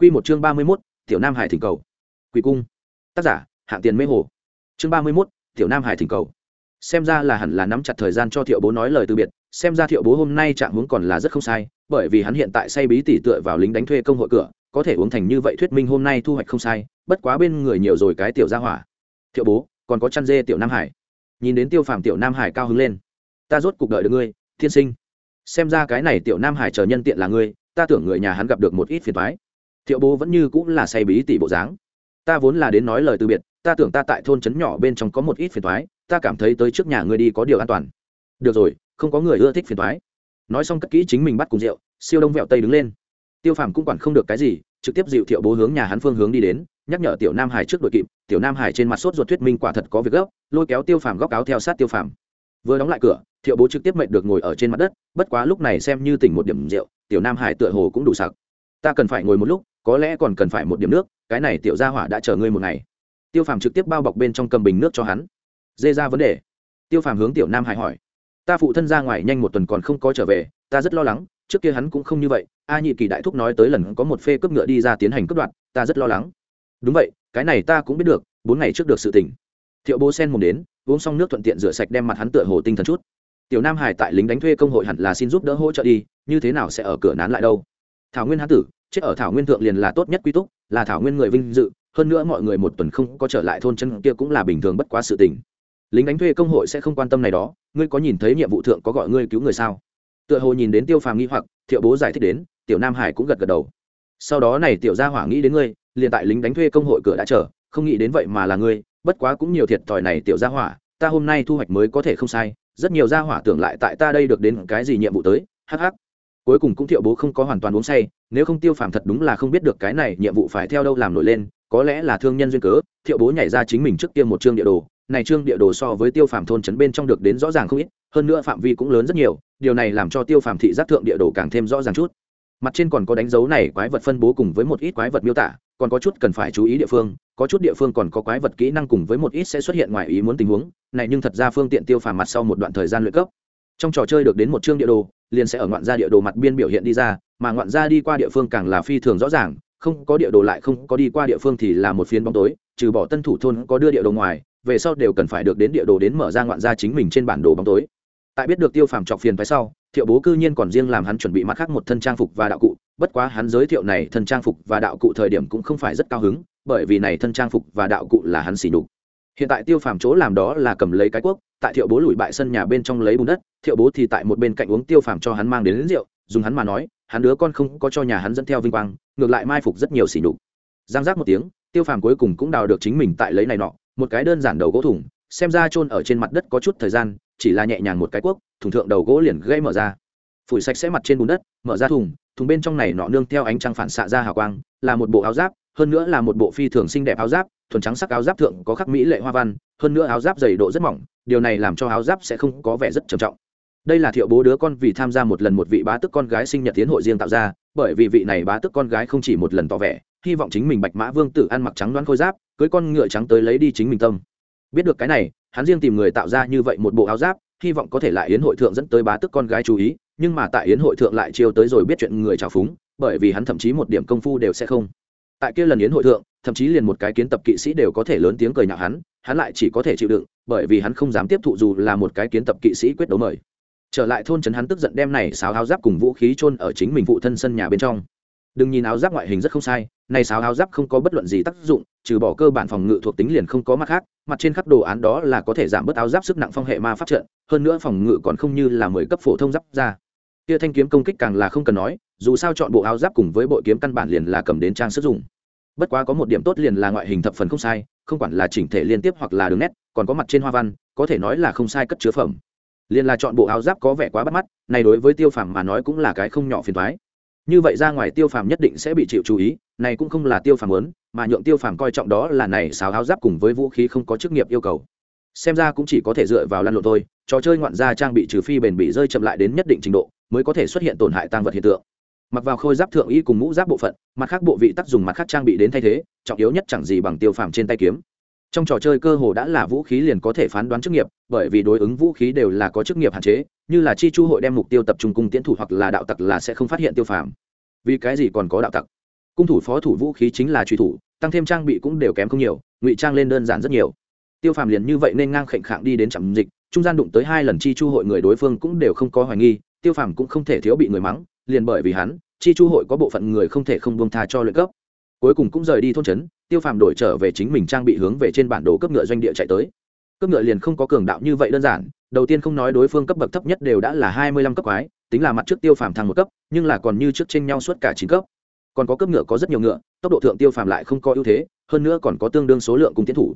Quy một chương ba mươi 31, Tiểu Nam Hải thỉnh cầu. Quỷ cung. Tác giả, hạng tiền mê hồ. Chương ba mươi 31, Tiểu Nam Hải thỉnh cầu. Xem ra là hẳn là nắm chặt thời gian cho Thiệu Bố nói lời từ biệt, xem ra Thiệu Bố hôm nay trạng huống còn là rất không sai, bởi vì hắn hiện tại say bí tỉ tựa vào lính đánh thuê công hội cửa, có thể uống thành như vậy thuyết minh hôm nay thu hoạch không sai, bất quá bên người nhiều rồi cái tiểu gia hỏa. Thiệu Bố, còn có chăn dê tiểu Nam Hải. Nhìn đến Tiêu Phàm tiểu Nam Hải cao hứng lên. Ta rốt cục đợi được ngươi, thiên sinh. Xem ra cái này tiểu Nam Hải chờ nhân tiện là ngươi, ta tưởng người nhà hắn gặp được một ít phiền toái thiệu bố vẫn như cũng là say bí tỷ bộ dáng. Ta vốn là đến nói lời từ biệt, ta tưởng ta tại thôn trấn nhỏ bên trong có một ít phiền thoái ta cảm thấy tới trước nhà ngươi đi có điều an toàn. Được rồi, không có người ưa thích phiền thoái nói xong cất kỹ chính mình bắt cùng rượu, siêu đông vẹo tây đứng lên. Tiêu phàm cũng quản không được cái gì, trực tiếp dịu thiệu bố hướng nhà hắn phương hướng đi đến, nhắc nhở tiểu nam hải trước đội kịp. Tiểu nam hải trên mặt sốt ruột thuyết minh quả thật có việc gấp, lôi kéo tiêu phàm góc áo theo sát tiêu phàm. Vừa đóng lại cửa thiệu bố trực tiếp mệnh được ngồi ở trên mặt đất, bất quá lúc này xem như tỉnh một điểm rượu, tiểu nam hải tựa hồ cũng đủ sặc. Ta cần phải ngồi một lúc có lẽ còn cần phải một điểm nước, cái này tiểu gia hỏa đã chờ ngươi một ngày. Tiêu phàm trực tiếp bao bọc bên trong cầm bình nước cho hắn. Dê ra vấn đề. Tiêu phàm hướng tiểu nam hải hỏi. Ta phụ thân ra ngoài nhanh một tuần còn không có trở về, ta rất lo lắng, trước kia hắn cũng không như vậy, a nhị kỳ đại thúc nói tới lần có một phê cướp ngựa đi ra tiến hành cướp đoạt, ta rất lo lắng. Đúng vậy, cái này ta cũng biết được, bốn ngày trước được sự tỉnh thiệu bố sen mồm đến, uống xong nước thuận tiện rửa sạch đem mặt hắn tựa hồ tinh thần chút. Tiểu nam hải tại lính đánh thuê công hội hẳn là xin giúp đỡ hỗ trợ đi, như thế nào sẽ ở cửa nán lại đâu? Thảo nguyên hán tử chết ở thảo nguyên thượng liền là tốt nhất quy túc, là thảo nguyên người vinh dự, hơn nữa mọi người một tuần không có trở lại thôn chân kia cũng là bình thường bất quá sự tình. Lính đánh thuê công hội sẽ không quan tâm này đó, ngươi có nhìn thấy nhiệm vụ thượng có gọi ngươi cứu người sao? Tựa hồ nhìn đến tiêu phàm nghi hoặc, thiệu bố giải thích đến, tiểu nam hải cũng gật gật đầu. Sau đó này tiểu gia hỏa nghĩ đến ngươi, liền tại lính đánh thuê công hội cửa đã chờ, không nghĩ đến vậy mà là ngươi, bất quá cũng nhiều thiệt thòi này tiểu gia hỏa, ta hôm nay thu hoạch mới có thể không sai, rất nhiều gia hỏa tưởng lại tại ta đây được đến cái gì nhiệm vụ tới hh cuối cùng cũng thiệu bố không có hoàn toàn uống say, nếu không tiêu phàm thật đúng là không biết được cái này nhiệm vụ phải theo đâu làm nổi lên, có lẽ là thương nhân duyên cớ, thiệu bố nhảy ra chính mình trước tiên một chương địa đồ, này chương địa đồ so với tiêu phàm thôn trấn bên trong được đến rõ ràng không ít, hơn nữa phạm vi cũng lớn rất nhiều, điều này làm cho tiêu phàm thị giác thượng địa đồ càng thêm rõ ràng chút. Mặt trên còn có đánh dấu này quái vật phân bố cùng với một ít quái vật miêu tả, còn có chút cần phải chú ý địa phương, có chút địa phương còn có quái vật kỹ năng cùng với một ít sẽ xuất hiện ngoài ý muốn tình huống, này nhưng thật ra phương tiện tiêu phàm mặt sau một đoạn thời gian luyện cấp. Trong trò chơi được đến một chương địa đồ liền sẽ ở ngoạn gia địa đồ mặt biên biểu hiện đi ra, mà ngoạn gia đi qua địa phương càng là phi thường rõ ràng, không có địa đồ lại không có đi qua địa phương thì là một phiến bóng tối, trừ bỏ tân thủ thôn có đưa địa đồ ngoài, về sau đều cần phải được đến địa đồ đến mở ra ngoạn gia chính mình trên bản đồ bóng tối. Tại biết được tiêu phàm chọc phiền phái sau, thiệu bố cư nhiên còn riêng làm hắn chuẩn bị mặt khác một thân trang phục và đạo cụ, bất quá hắn giới thiệu này thân trang phục và đạo cụ thời điểm cũng không phải rất cao hứng, bởi vì này thân trang phục và đạo cụ là hắn xỉ đục hiện tại tiêu phàm chỗ làm đó là cầm lấy cái quốc tại thiệu bố lùi bại sân nhà bên trong lấy bùn đất thiệu bố thì tại một bên cạnh uống tiêu phàm cho hắn mang đến, đến rượu dùng hắn mà nói hắn đứa con không có cho nhà hắn dẫn theo vinh quang ngược lại mai phục rất nhiều xỉ nhục. Giang giác một tiếng tiêu phàm cuối cùng cũng đào được chính mình tại lấy này nọ một cái đơn giản đầu gỗ thủng xem ra chôn ở trên mặt đất có chút thời gian chỉ là nhẹ nhàng một cái cuốc thủng thượng đầu gỗ liền gây mở ra. Phủi sạch sẽ mặt trên bùn đất mở ra thùng thùng bên trong này nọ nương theo ánh trăng phản xạ ra hào quang là một bộ áo giáp hơn nữa là một bộ phi thường xinh đẹp áo giáp thuần trắng sắc áo giáp thượng có khắc mỹ lệ hoa văn, hơn nữa áo giáp dày độ rất mỏng, điều này làm cho áo giáp sẽ không có vẻ rất trầm trọng. Đây là thiệu bố đứa con vì tham gia một lần một vị bá tức con gái sinh nhật tiến hội riêng tạo ra, bởi vì vị này bá tức con gái không chỉ một lần tỏ vẻ, hy vọng chính mình bạch mã vương tử ăn mặc trắng đoán khôi giáp, cưới con ngựa trắng tới lấy đi chính mình tâm. Biết được cái này, hắn riêng tìm người tạo ra như vậy một bộ áo giáp, hy vọng có thể lại yến hội thượng dẫn tới bá tức con gái chú ý, nhưng mà tại yến hội thượng lại chiêu tới rồi biết chuyện người trào phúng, bởi vì hắn thậm chí một điểm công phu đều sẽ không tại kia lần yến hội thượng, thậm chí liền một cái kiến tập kỵ sĩ đều có thể lớn tiếng cười nhạo hắn hắn lại chỉ có thể chịu đựng, bởi vì hắn không dám tiếp thụ dù là một cái kiến tập kỵ sĩ quyết đấu mời. Trở lại thôn trấn hắn tức giận đem này sáo áo giáp cùng vũ khí chôn ở chính mình phụ thân sân nhà bên trong. Đừng nhìn áo giáp ngoại hình rất không sai, này sáo áo giáp không có bất luận gì tác dụng, trừ bỏ cơ bản phòng ngự thuộc tính liền không có mặt khác, mặt trên khắc đồ án đó là có thể giảm bớt áo giáp sức nặng phong hệ ma pháp trận, hơn nữa phòng ngự còn không như là mười cấp phổ thông giáp ra kia thanh kiếm công kích càng là không cần nói, dù sao chọn bộ áo giáp cùng với bộ kiếm căn bản liền là cầm đến trang sử dụng bất quá có một điểm tốt liền là ngoại hình thập phần không sai, không quản là chỉnh thể liên tiếp hoặc là đường nét, còn có mặt trên hoa văn, có thể nói là không sai cất chứa phẩm. Liền là chọn bộ áo giáp có vẻ quá bắt mắt, này đối với tiêu phàm mà nói cũng là cái không nhỏ phiền thoái như vậy ra ngoài tiêu phàm nhất định sẽ bị chịu chú ý, này cũng không là tiêu phàm lớn mà nhượng tiêu phàm coi trọng đó là này xào áo giáp cùng với vũ khí không có chức nghiệp yêu cầu. Xem ra cũng chỉ có thể dựa vào lăn lộn thôi, trò chơi ngoạn gia trang bị trừ phi bền bị rơi chậm lại đến nhất định trình độ mới có thể xuất hiện tổn hại tăng vật hiện tượng. Mặc vào khôi giáp thượng y cùng mũ giáp bộ phận, mặt khác bộ vị tắc dùng mặt khác trang bị đến thay thế, trọng yếu nhất chẳng gì bằng tiêu phàm trên tay kiếm. Trong trò chơi cơ hồ đã là vũ khí liền có thể phán đoán chức nghiệp, bởi vì đối ứng vũ khí đều là có chức nghiệp hạn chế, như là chi chu hội đem mục tiêu tập trung cung tiến thủ hoặc là đạo tặc là sẽ không phát hiện tiêu phàm. Vì cái gì còn có đạo tặc? Cung thủ, phó thủ vũ khí chính là truy thủ, tăng thêm trang bị cũng đều kém không nhiều, ngụy trang lên đơn giản rất nhiều. Tiêu phàm liền như vậy nên ngang khệnh khạng đi đến trạm dịch, trung gian đụng tới hai lần chi chu hội người đối phương cũng đều không có hoài nghi tiêu phàm cũng không thể thiếu bị người mắng, liền bởi vì hắn, chi chu hội có bộ phận người không thể không buông tha cho luyện cấp. Cuối cùng cũng rời đi thôn trấn, tiêu phàm đổi trở về chính mình trang bị hướng về trên bản đồ cấp ngựa doanh địa chạy tới. Cấp ngựa liền không có cường đạo như vậy đơn giản, đầu tiên không nói đối phương cấp bậc thấp nhất đều đã là hai mươi lăm cấp quái, tính là mặt trước tiêu phàm thăng một cấp, nhưng là còn như trước tranh nhau suốt cả chín cấp. Còn có cấp ngựa có rất nhiều ngựa, tốc độ thượng tiêu phàm lại không có ưu thế, hơn nữa còn có tương đương số lượng cùng tiến thủ.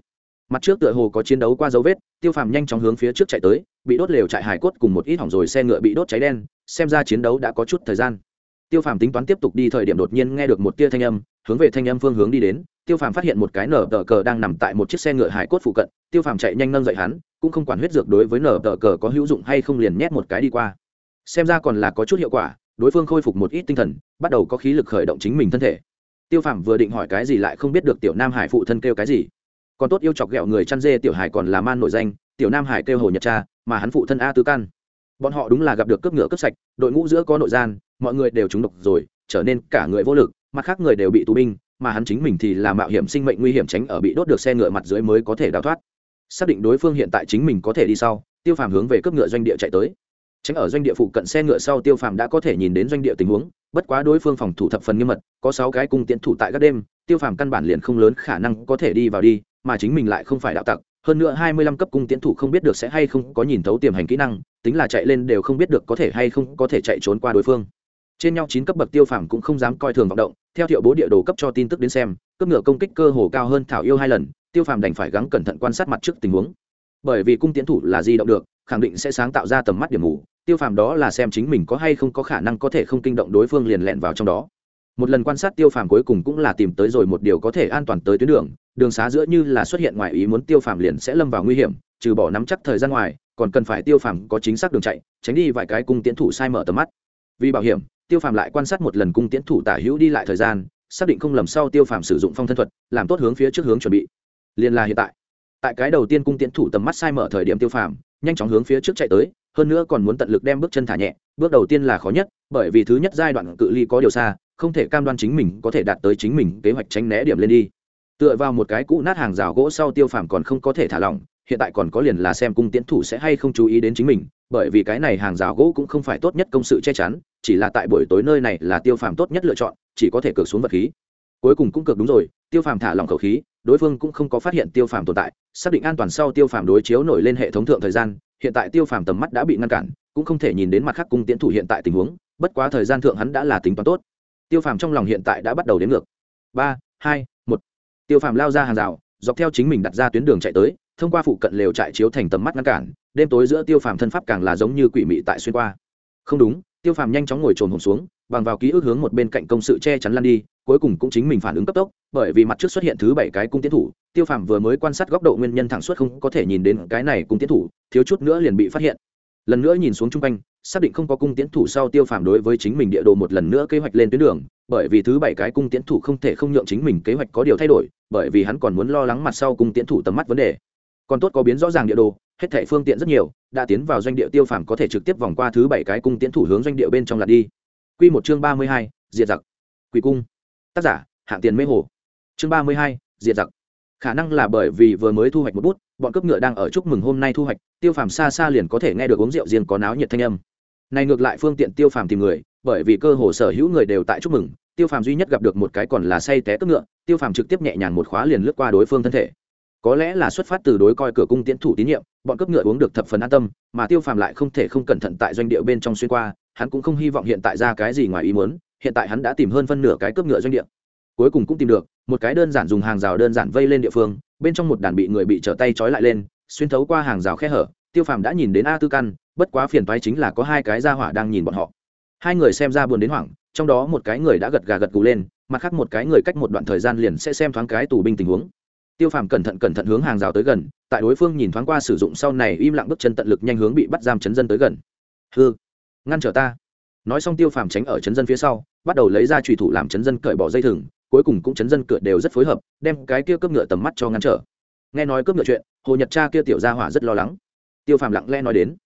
Mặt trước tựa hồ có chiến đấu qua dấu vết, tiêu phàm nhanh chóng hướng phía trước chạy tới bị đốt lều trại hải cốt cùng một ít hỏng rồi xe ngựa bị đốt cháy đen, xem ra chiến đấu đã có chút thời gian. Tiêu phàm tính toán tiếp tục đi thời điểm đột nhiên nghe được một tia thanh âm, hướng về thanh âm phương hướng đi đến, tiêu phàm phát hiện một cái nở tờ cờ đang nằm tại một chiếc xe ngựa hải cốt phụ cận, tiêu phàm chạy nhanh nâng dậy hắn, cũng không quản huyết dược đối với nở tờ cờ có hữu dụng hay không liền nhét một cái đi qua. Xem ra còn là có chút hiệu quả, đối phương khôi phục một ít tinh thần, bắt đầu có khí lực khởi động chính mình thân thể. Tiêu phàm vừa định hỏi cái gì lại không biết được tiểu nam hải phụ thân kêu cái gì. Còn tốt yêu chọc ghẹo người chăn dê tiểu hải còn là man nổi danh, tiểu nam hải kêu hồ nhật cha mà hắn phụ thân a tứ căn bọn họ đúng là gặp được cướp ngựa cướp sạch, đội ngũ giữa có nội gian, mọi người đều trúng độc rồi, trở nên cả người vô lực, mặt khác người đều bị tù binh, mà hắn chính mình thì là mạo hiểm sinh mệnh nguy hiểm tránh ở bị đốt được xe ngựa mặt dưới mới có thể đào thoát. Xác định đối phương hiện tại chính mình có thể đi sau, tiêu phàm hướng về cướp ngựa doanh địa chạy tới. Tránh ở doanh địa phụ cận xe ngựa sau, tiêu phàm đã có thể nhìn đến doanh địa tình huống, bất quá đối phương phòng thủ thập phần nghiêm mật, có sáu cái cung tiến thủ tại các đêm, tiêu phàm căn bản liền không lớn khả năng có thể đi vào đi, mà chính mình lại không phải đạo tặc hơn nữa hai mươi lăm cấp cung tiến thủ không biết được sẽ hay không có nhìn thấu tiềm hành kỹ năng, tính là chạy lên đều không biết được có thể hay không có thể chạy trốn qua đối phương. Trên nhau chín cấp bậc tiêu phàm cũng không dám coi thường vọng động, theo thiệu bố địa đồ cấp cho tin tức đến xem, cấp ngựa công kích cơ hồ cao hơn thảo yêu hai lần, tiêu phàm đành phải gắng cẩn thận quan sát mặt trước tình huống. Bởi vì cung tiến thủ là di động được, khẳng định sẽ sáng tạo ra tầm mắt điểm mù, tiêu phàm đó là xem chính mình có hay không có khả năng có thể không kinh động đối phương liền lẹn vào trong đó một lần quan sát tiêu phàm cuối cùng cũng là tìm tới rồi một điều có thể an toàn tới tuyến đường đường xá giữa như là xuất hiện ngoài ý muốn tiêu phàm liền sẽ lâm vào nguy hiểm, trừ bỏ nắm chắc thời gian ngoài, còn cần phải tiêu phàm có chính xác đường chạy, tránh đi vài cái cung tiến thủ sai mở tầm mắt. Vì bảo hiểm, tiêu phàm lại quan sát một lần cung tiến thủ tả hữu đi lại thời gian, xác định không lầm sau tiêu phàm sử dụng phong thân thuật, làm tốt hướng phía trước hướng chuẩn bị. Liền là hiện tại. Tại cái đầu tiên cung tiến thủ tầm mắt sai mở thời điểm tiêu phàm, nhanh chóng hướng phía trước chạy tới, hơn nữa còn muốn tận lực đem bước chân thả nhẹ, bước đầu tiên là khó nhất, bởi vì thứ nhất giai đoạn cự ly có điều xa không thể cam đoan chính mình có thể đạt tới chính mình kế hoạch tránh né điểm lên đi. Tựa vào một cái cũ nát hàng rào gỗ sau tiêu phàm còn không có thể thả lỏng, hiện tại còn có liền là xem cung tiến thủ sẽ hay không chú ý đến chính mình, bởi vì cái này hàng rào gỗ cũng không phải tốt nhất công sự che chắn, chỉ là tại buổi tối nơi này là tiêu phàm tốt nhất lựa chọn, chỉ có thể cược xuống vật khí. Cuối cùng cũng cược đúng rồi, tiêu phàm thả lỏng khẩu khí, đối phương cũng không có phát hiện tiêu phàm tồn tại, xác định an toàn sau tiêu phàm đối chiếu nổi lên hệ thống thượng thời gian, hiện tại tiêu phàm tầm mắt đã bị ngăn cản, cũng không thể nhìn đến mặt khác cung tiến thủ hiện tại tình huống, bất quá thời gian thượng hắn đã là tính toán tốt tiêu phàm trong lòng hiện tại đã bắt đầu đến ngược. Ba, hai, một. Tiêu phàm lao ra hàng rào, dọc theo chính mình đặt ra tuyến đường chạy tới, thông qua phụ cận lều trại chiếu thành tầm mắt ngăn cản, đêm tối giữa tiêu phàm thân pháp càng là giống như quỷ mị tại xuyên qua. Không đúng, tiêu phàm nhanh chóng ngồi trồn hồn xuống, bằng vào ký ức hướng một bên cạnh công sự che chắn lăn đi, cuối cùng cũng chính mình phản ứng cấp tốc, bởi vì mặt trước xuất hiện thứ bảy cái cung tiến thủ, tiêu phàm vừa mới quan sát góc độ nguyên nhân thẳng suốt không có thể nhìn đến cái này cung tiến thủ, thiếu chút nữa liền bị phát hiện lần nữa nhìn xuống chung quanh, xác định không có cung tiến thủ sau tiêu phàm đối với chính mình địa đồ một lần nữa kế hoạch lên tuyến đường, bởi vì thứ bảy cái cung tiến thủ không thể không nhượng chính mình kế hoạch có điều thay đổi, bởi vì hắn còn muốn lo lắng mặt sau cung tiến thủ tầm mắt vấn đề. Còn tốt có biến rõ ràng địa đồ, hết thảy phương tiện rất nhiều, đã tiến vào doanh địa tiêu phàm có thể trực tiếp vòng qua thứ bảy cái cung tiến thủ hướng doanh địa bên trong lạt đi. Quy một chương ba mươi hai, diệt giặc. Quỷ cung. Tác giả, hạng tiền mê hồ. Chương ba mươi hai, diệt giặc khả năng là bởi vì vừa mới thu hoạch một bút, bọn cướp ngựa đang ở chúc mừng hôm nay thu hoạch, tiêu phàm xa xa liền có thể nghe được uống rượu riêng có náo nhiệt thanh âm. Này ngược lại phương tiện tiêu phàm tìm người, bởi vì cơ hồ sở hữu người đều tại chúc mừng, tiêu phàm duy nhất gặp được một cái còn là say té cướp ngựa, tiêu phàm trực tiếp nhẹ nhàng một khóa liền lướt qua đối phương thân thể. Có lẽ là xuất phát từ đối coi cửa cung tiến thủ tín nhiệm, bọn cướp ngựa uống được thập phần an tâm, mà tiêu phàm lại không thể không cẩn thận tại doanh địa bên trong xuyên qua, hắn cũng không hy vọng hiện tại ra cái gì ngoài ý muốn, hiện tại hắn đã tìm hơn phân nửa cái cướp ngựa doanh địa cuối cùng cũng tìm được, một cái đơn giản dùng hàng rào đơn giản vây lên địa phương, bên trong một đàn bị người bị trở tay trói lại lên, xuyên thấu qua hàng rào khe hở, tiêu phàm đã nhìn đến a tư căn, bất quá phiền toái chính là có hai cái ra hỏa đang nhìn bọn họ. Hai người xem ra buồn đến hoảng, trong đó một cái người đã gật gà gật gù lên, mặt khác một cái người cách một đoạn thời gian liền sẽ xem thoáng cái tù binh tình huống. Tiêu phàm cẩn thận cẩn thận hướng hàng rào tới gần, tại đối phương nhìn thoáng qua sử dụng sau này im lặng bước chân tận lực nhanh hướng bị bắt giam chấn dân tới gần. Hư ngăn trở ta. Nói xong tiêu phàm tránh ở chấn dân phía sau, bắt đầu lấy ra trùy thủ làm chấn dân cởi bỏ dây thừng cuối cùng cũng chấn dân cửa đều rất phối hợp, đem cái kia cướp ngựa tầm mắt cho ngăn trở. Nghe nói cướp ngựa chuyện, hồ nhật cha kia tiểu gia hỏa rất lo lắng. Tiêu phàm lặng lẽ nói đến,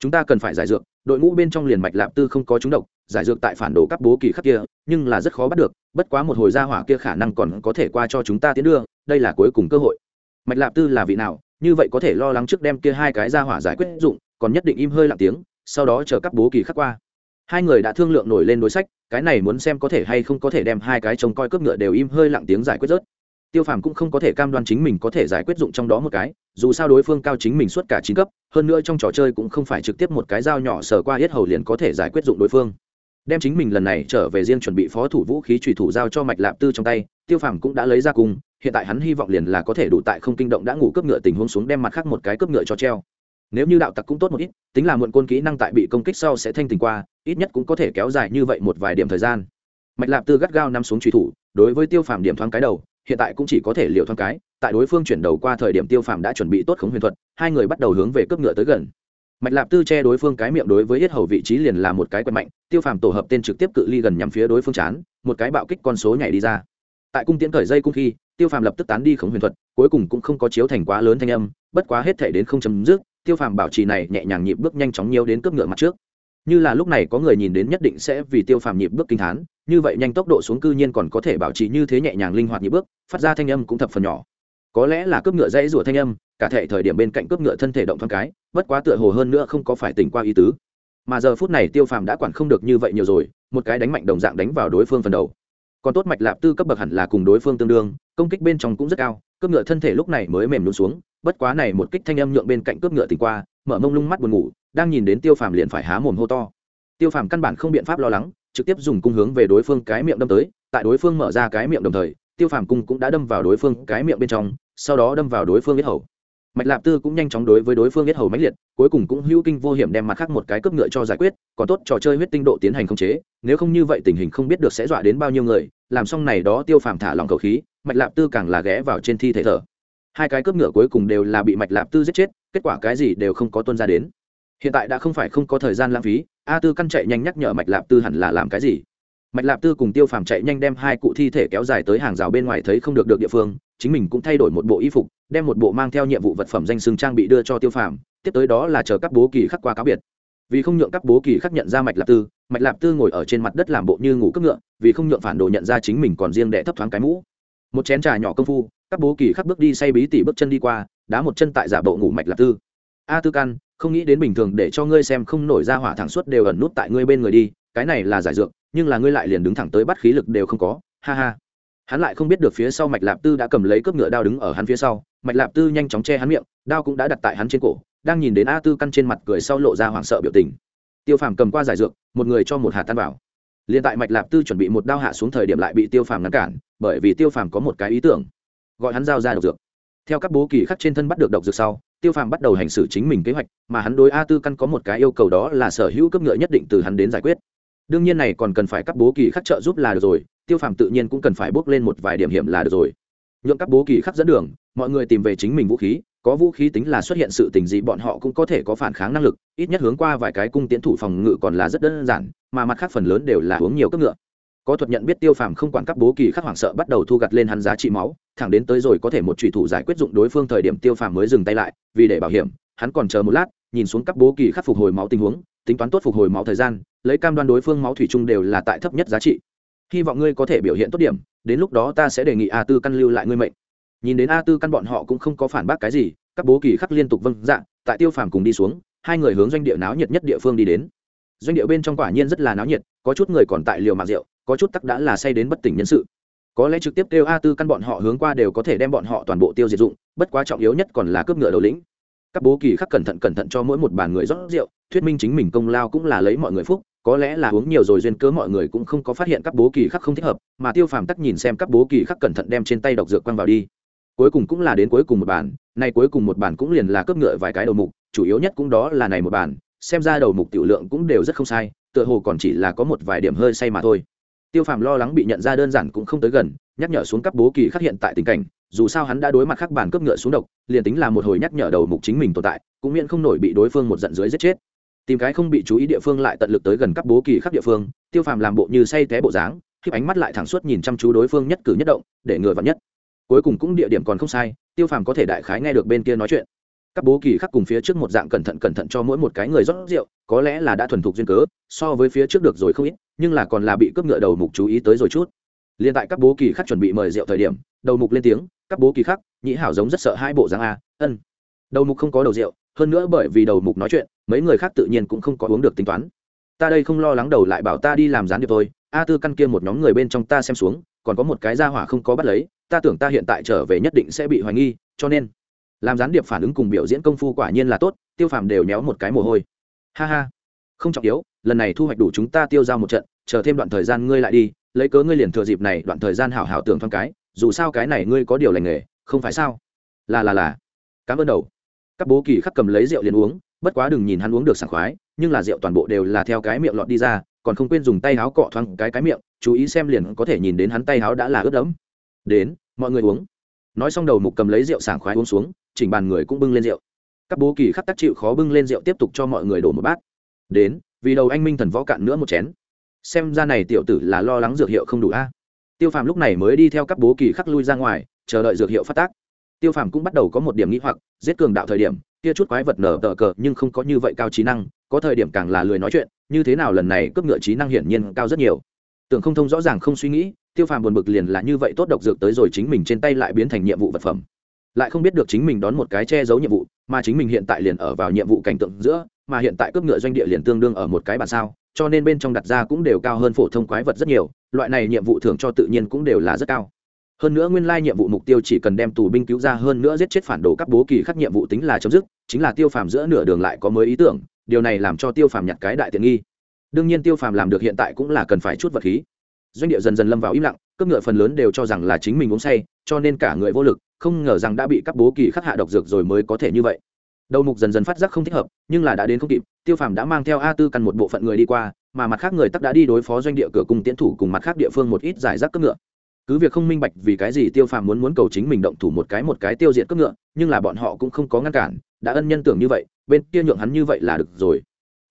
chúng ta cần phải giải dược, đội ngũ bên trong liền mạch lạp tư không có chúng độc, giải dược tại phản đồ các bố kỳ khắc kia, nhưng là rất khó bắt được, bất quá một hồi gia hỏa kia khả năng còn có thể qua cho chúng ta tiến đưa, đây là cuối cùng cơ hội. Mạch lạp tư là vị nào, như vậy có thể lo lắng trước đem kia hai cái gia hỏa giải quyết dụng, còn nhất định im hơi lặng tiếng, sau đó chờ các bố kỳ khắc qua hai người đã thương lượng nổi lên đối sách, cái này muốn xem có thể hay không có thể đem hai cái trông coi cướp ngựa đều im hơi lặng tiếng giải quyết rớt. Tiêu phàm cũng không có thể cam đoan chính mình có thể giải quyết dụng trong đó một cái, dù sao đối phương cao chính mình suốt cả chín cấp, hơn nữa trong trò chơi cũng không phải trực tiếp một cái dao nhỏ sờ qua hết hầu liền có thể giải quyết dụng đối phương. Đem chính mình lần này trở về riêng chuẩn bị phó thủ vũ khí trùy thủ giao cho mạch lạp tư trong tay, tiêu phàm cũng đã lấy ra cùng, hiện tại hắn hy vọng liền là có thể đủ tại không kinh động đã ngủ cướp ngựa tình huống xuống đem mặt khác một cái cướp ngựa cho treo nếu như đạo tặc cũng tốt một ít, tính là muộn côn kỹ năng tại bị công kích sau sẽ thanh tình qua, ít nhất cũng có thể kéo dài như vậy một vài điểm thời gian. Mạch lạp tư gắt gao nằm xuống truy thủ, đối với tiêu phàm điểm thoáng cái đầu, hiện tại cũng chỉ có thể liệu thoáng cái, tại đối phương chuyển đầu qua thời điểm tiêu phàm đã chuẩn bị tốt khống huyền thuật, hai người bắt đầu hướng về cướp ngựa tới gần. Mạch lạp tư che đối phương cái miệng đối với hết hầu vị trí liền là một cái quen mạnh, tiêu phàm tổ hợp tên trực tiếp cự ly gần nhằm phía đối phương chán, một cái bạo kích con số nhảy đi ra. Tại cung tiễn thời dây cung khi, tiêu phàm lập tức tán đi khống huyền thuật, cuối cùng cũng không có chiếu thành quá lớn thanh âm, bất quá hết thể đến không chấm dứt tiêu phàm bảo trì này nhẹ nhàng nhịp bước nhanh chóng nhiều đến cướp ngựa mặt trước. Như là lúc này có người nhìn đến nhất định sẽ vì tiêu phàm nhịp bước kinh thán như vậy nhanh tốc độ xuống cư nhiên còn có thể bảo trì như thế nhẹ nhàng linh hoạt nhịp bước, phát ra thanh âm cũng thập phần nhỏ. Có lẽ là cướp ngựa dãy rủa thanh âm, cả thể thời điểm bên cạnh cướp ngựa thân thể động thoáng cái, bất quá tựa hồ hơn nữa không có phải tỉnh qua ý tứ. Mà giờ phút này tiêu phàm đã quản không được như vậy nhiều rồi, một cái đánh mạnh đồng dạng đánh vào đối phương phần đầu. Còn tốt mạch lạp tư cấp bậc hẳn là cùng đối phương tương đương, công kích bên trong cũng rất cao, cướp ngựa thân thể lúc này mới mềm luôn xuống bất quá này một kích thanh âm nhượng bên cạnh cướp ngựa tỉnh qua, mở mông lung mắt buồn ngủ, đang nhìn đến tiêu phàm liền phải há mồm hô to. Tiêu phàm căn bản không biện pháp lo lắng, trực tiếp dùng cung hướng về đối phương cái miệng đâm tới, tại đối phương mở ra cái miệng đồng thời, tiêu phàm cung cũng đã đâm vào đối phương cái miệng bên trong, sau đó đâm vào đối phương yết hầu. Mạch lạp tư cũng nhanh chóng đối với đối phương yết hầu mãnh liệt, cuối cùng cũng hữu kinh vô hiểm đem mặt khác một cái cướp ngựa cho giải quyết, còn tốt trò chơi huyết tinh độ tiến hành không chế, nếu không như vậy tình hình không biết được sẽ dọa đến bao nhiêu người, làm xong này đó tiêu phàm thả lòng cầu khí, mạch lạp tư càng là ghé vào trên thi thể thở hai cái cướp ngựa cuối cùng đều là bị mạch lạp tư giết chết, kết quả cái gì đều không có tuân ra đến. Hiện tại đã không phải không có thời gian lãng phí, a tư căn chạy nhanh nhắc nhở mạch lạp tư hẳn là làm cái gì? Mạch lạp tư cùng tiêu phàm chạy nhanh đem hai cụ thi thể kéo dài tới hàng rào bên ngoài thấy không được được địa phương, chính mình cũng thay đổi một bộ y phục, đem một bộ mang theo nhiệm vụ vật phẩm danh xưng trang bị đưa cho tiêu phàm, tiếp tới đó là chờ các bố kỳ khắc qua cáo biệt. Vì không nhượng các bố kỳ khắc nhận ra mạch lạp tư, mạch lạp tư ngồi ở trên mặt đất làm bộ như ngủ cướp ngựa, vì không nhượng phản đồ nhận ra chính mình còn riêng đẻ thấp thoáng cái mũ. Một chén trà nhỏ công phu các bố kỳ khắc bước đi say bí tỉ bước chân đi qua, đá một chân tại giả bộ ngủ mạch lạp tư. A tư căn không nghĩ đến bình thường để cho ngươi xem không nổi ra hỏa thẳng suốt đều ẩn nút tại ngươi bên người đi, cái này là giải dược, nhưng là ngươi lại liền đứng thẳng tới bắt khí lực đều không có. Ha ha. Hắn lại không biết được phía sau mạch lạp tư đã cầm lấy cướp ngựa đao đứng ở hắn phía sau, mạch lạp tư nhanh chóng che hắn miệng, đao cũng đã đặt tại hắn trên cổ, đang nhìn đến a tư căn trên mặt cười sau lộ ra hoảng sợ biểu tình. Tiêu phàm cầm qua giải dược, một người cho một hạt tan vào. Liền tại mạch lạp tư chuẩn bị một đao hạ xuống thời điểm lại bị tiêu phàm ngăn cản, bởi vì tiêu phàm có một cái ý tưởng gọi hắn giao ra độc dược. Theo các bố kỳ khắc trên thân bắt được độc dược sau, tiêu phàm bắt đầu hành xử chính mình kế hoạch, mà hắn đối a tư căn có một cái yêu cầu đó là sở hữu cấp ngựa nhất định từ hắn đến giải quyết. Đương nhiên này còn cần phải các bố kỳ khắc trợ giúp là được rồi, tiêu phàm tự nhiên cũng cần phải bước lên một vài điểm hiểm là được rồi. Nhượng các bố kỳ khắc dẫn đường, mọi người tìm về chính mình vũ khí, có vũ khí tính là xuất hiện sự tình gì bọn họ cũng có thể có phản kháng năng lực, ít nhất hướng qua vài cái cung tiến thủ phòng ngự còn là rất đơn giản, mà mặt khác phần lớn đều là uống nhiều cấp ngựa có thuật nhận biết tiêu phàm không quản các bố kỳ khắc hoảng sợ bắt đầu thu gặt lên hắn giá trị máu, thẳng đến tới rồi có thể một trùy thủ giải quyết dụng đối phương thời điểm tiêu phàm mới dừng tay lại, vì để bảo hiểm, hắn còn chờ một lát, nhìn xuống các bố kỳ khắc phục hồi máu tình huống, tính toán tốt phục hồi máu thời gian, lấy cam đoan đối phương máu thủy chung đều là tại thấp nhất giá trị. Hy vọng ngươi có thể biểu hiện tốt điểm, đến lúc đó ta sẽ đề nghị a tư căn lưu lại ngươi mệnh. Nhìn đến a tư căn bọn họ cũng không có phản bác cái gì, các bố kỳ khắc liên tục vâng dạ tại tiêu phàm cùng đi xuống, hai người hướng doanh địa náo nhiệt nhất địa phương đi đến. Doanh địa bên trong quả nhiên rất là náo nhiệt, có chút người còn tại liều mạng rượu có chút tắc đã là say đến bất tỉnh nhân sự. Có lẽ trực tiếp kêu a tư căn bọn họ hướng qua đều có thể đem bọn họ toàn bộ tiêu diệt dụng, bất quá trọng yếu nhất còn là cướp ngựa đầu lĩnh. Các bố kỳ khắc cẩn thận cẩn thận cho mỗi một bàn người rót rượu, thuyết minh chính mình công lao cũng là lấy mọi người phúc, có lẽ là uống nhiều rồi duyên cớ mọi người cũng không có phát hiện các bố kỳ khắc không thích hợp, mà tiêu phàm tắc nhìn xem các bố kỳ khắc cẩn thận đem trên tay độc dược quăng vào đi. Cuối cùng cũng là đến cuối cùng một bàn, nay cuối cùng một bàn cũng liền là cướp ngựa vài cái đầu mục, chủ yếu nhất cũng đó là này một bàn, xem ra đầu mục tiểu lượng cũng đều rất không sai, tựa hồ còn chỉ là có một vài điểm hơi say mà thôi tiêu phàm lo lắng bị nhận ra đơn giản cũng không tới gần, nhắc nhở xuống cấp bố kỳ khắc hiện tại tình cảnh, dù sao hắn đã đối mặt khắc bản cướp ngựa xuống độc, liền tính là một hồi nhắc nhở đầu mục chính mình tồn tại, cũng miễn không nổi bị đối phương một giận dưới giết chết. Tìm cái không bị chú ý địa phương lại tận lực tới gần các bố kỳ khắc địa phương, tiêu phàm làm bộ như say té bộ dáng khiếp ánh mắt lại thẳng suốt nhìn chăm chú đối phương nhất cử nhất động, để ngừa vào nhất. Cuối cùng cũng địa điểm còn không sai, tiêu phàm có thể đại khái nghe được bên kia nói chuyện. Các bố kỳ khắc cùng phía trước một dạng cẩn thận cẩn thận cho mỗi một cái người rót rượu, có lẽ là đã thuần thục duyên cớ, so với phía trước được rồi không ít nhưng là còn là bị cướp ngựa đầu mục chú ý tới rồi chút. Liền tại các bố kỳ khắc chuẩn bị mời rượu thời điểm, đầu mục lên tiếng, các bố kỳ khắc nhĩ hảo giống rất sợ hai bộ dáng a, ân. Đầu mục không có đầu rượu, hơn nữa bởi vì đầu mục nói chuyện, mấy người khác tự nhiên cũng không có uống được tính toán. Ta đây không lo lắng đầu lại bảo ta đi làm gián điệp thôi, a tư căn kia một nhóm người bên trong ta xem xuống, còn có một cái ra hỏa không có bắt lấy, ta tưởng ta hiện tại trở về nhất định sẽ bị hoài nghi, cho nên làm gián điệp phản ứng cùng biểu diễn công phu quả nhiên là tốt, tiêu phàm đều nhéo một cái mồ hôi. Ha ha, không trọng yếu lần này thu hoạch đủ chúng ta tiêu ra một trận, chờ thêm đoạn thời gian ngươi lại đi, lấy cớ ngươi liền thừa dịp này đoạn thời gian hảo hảo tưởng thoáng cái, dù sao cái này ngươi có điều lành nghề, không phải sao? Là là là. Cảm ơn đầu. Các bố kỳ khắc cầm lấy rượu liền uống, bất quá đừng nhìn hắn uống được sảng khoái, nhưng là rượu toàn bộ đều là theo cái miệng lọt đi ra, còn không quên dùng tay háo cọ thoáng cái cái miệng, chú ý xem liền có thể nhìn đến hắn tay háo đã là ướt đẫm. Đến, mọi người uống. Nói xong đầu mục cầm lấy rượu sảng khoái uống xuống, chỉnh bàn người cũng bưng lên rượu. Các bố kỳ khắc tác chịu khó bưng lên rượu tiếp tục cho mọi người đổ một bát. Đến vì đầu anh minh thần võ cạn nữa một chén. Xem ra này tiểu tử là lo lắng dược hiệu không đủ a. Tiêu phàm lúc này mới đi theo các bố kỳ khắc lui ra ngoài, chờ đợi dược hiệu phát tác. Tiêu phàm cũng bắt đầu có một điểm nghĩ hoặc, giết cường đạo thời điểm, kia chút quái vật nở tờ cờ nhưng không có như vậy cao trí năng, có thời điểm càng là lười nói chuyện, như thế nào lần này cướp ngựa trí năng hiển nhiên cao rất nhiều. Tưởng không thông rõ ràng không suy nghĩ, tiêu phàm buồn bực liền là như vậy tốt độc dược tới rồi chính mình trên tay lại biến thành nhiệm vụ vật phẩm lại không biết được chính mình đón một cái che giấu nhiệm vụ, mà chính mình hiện tại liền ở vào nhiệm vụ cảnh tượng giữa, mà hiện tại cướp ngựa doanh địa liền tương đương ở một cái bản sao, cho nên bên trong đặt ra cũng đều cao hơn phổ thông quái vật rất nhiều, loại này nhiệm vụ thưởng cho tự nhiên cũng đều là rất cao. Hơn nữa nguyên lai nhiệm vụ mục tiêu chỉ cần đem tù binh cứu ra hơn nữa giết chết phản đồ các bố kỳ khắc nhiệm vụ tính là chấm dứt, chính là tiêu phàm giữa nửa đường lại có mới ý tưởng, điều này làm cho tiêu phàm nhặt cái đại tiện nghi. Đương nhiên tiêu phàm làm được hiện tại cũng là cần phải chút vật khí. Doanh địa dần dần lâm vào im lặng, cướp ngựa phần lớn đều cho rằng là chính mình uống say, cho nên cả người vô lực không ngờ rằng đã bị các bố kỳ khắc hạ độc dược rồi mới có thể như vậy. Đầu mục dần dần phát giác không thích hợp, nhưng là đã đến không kịp, tiêu phàm đã mang theo a tư căn một bộ phận người đi qua, mà mặt khác người tắc đã đi đối phó doanh địa cửa cung tiến thủ cùng mặt khác địa phương một ít giải rác cướp ngựa. Cứ việc không minh bạch vì cái gì tiêu phàm muốn muốn cầu chính mình động thủ một cái một cái tiêu diệt cướp ngựa, nhưng là bọn họ cũng không có ngăn cản, đã ân nhân tưởng như vậy, bên kia nhượng hắn như vậy là được rồi.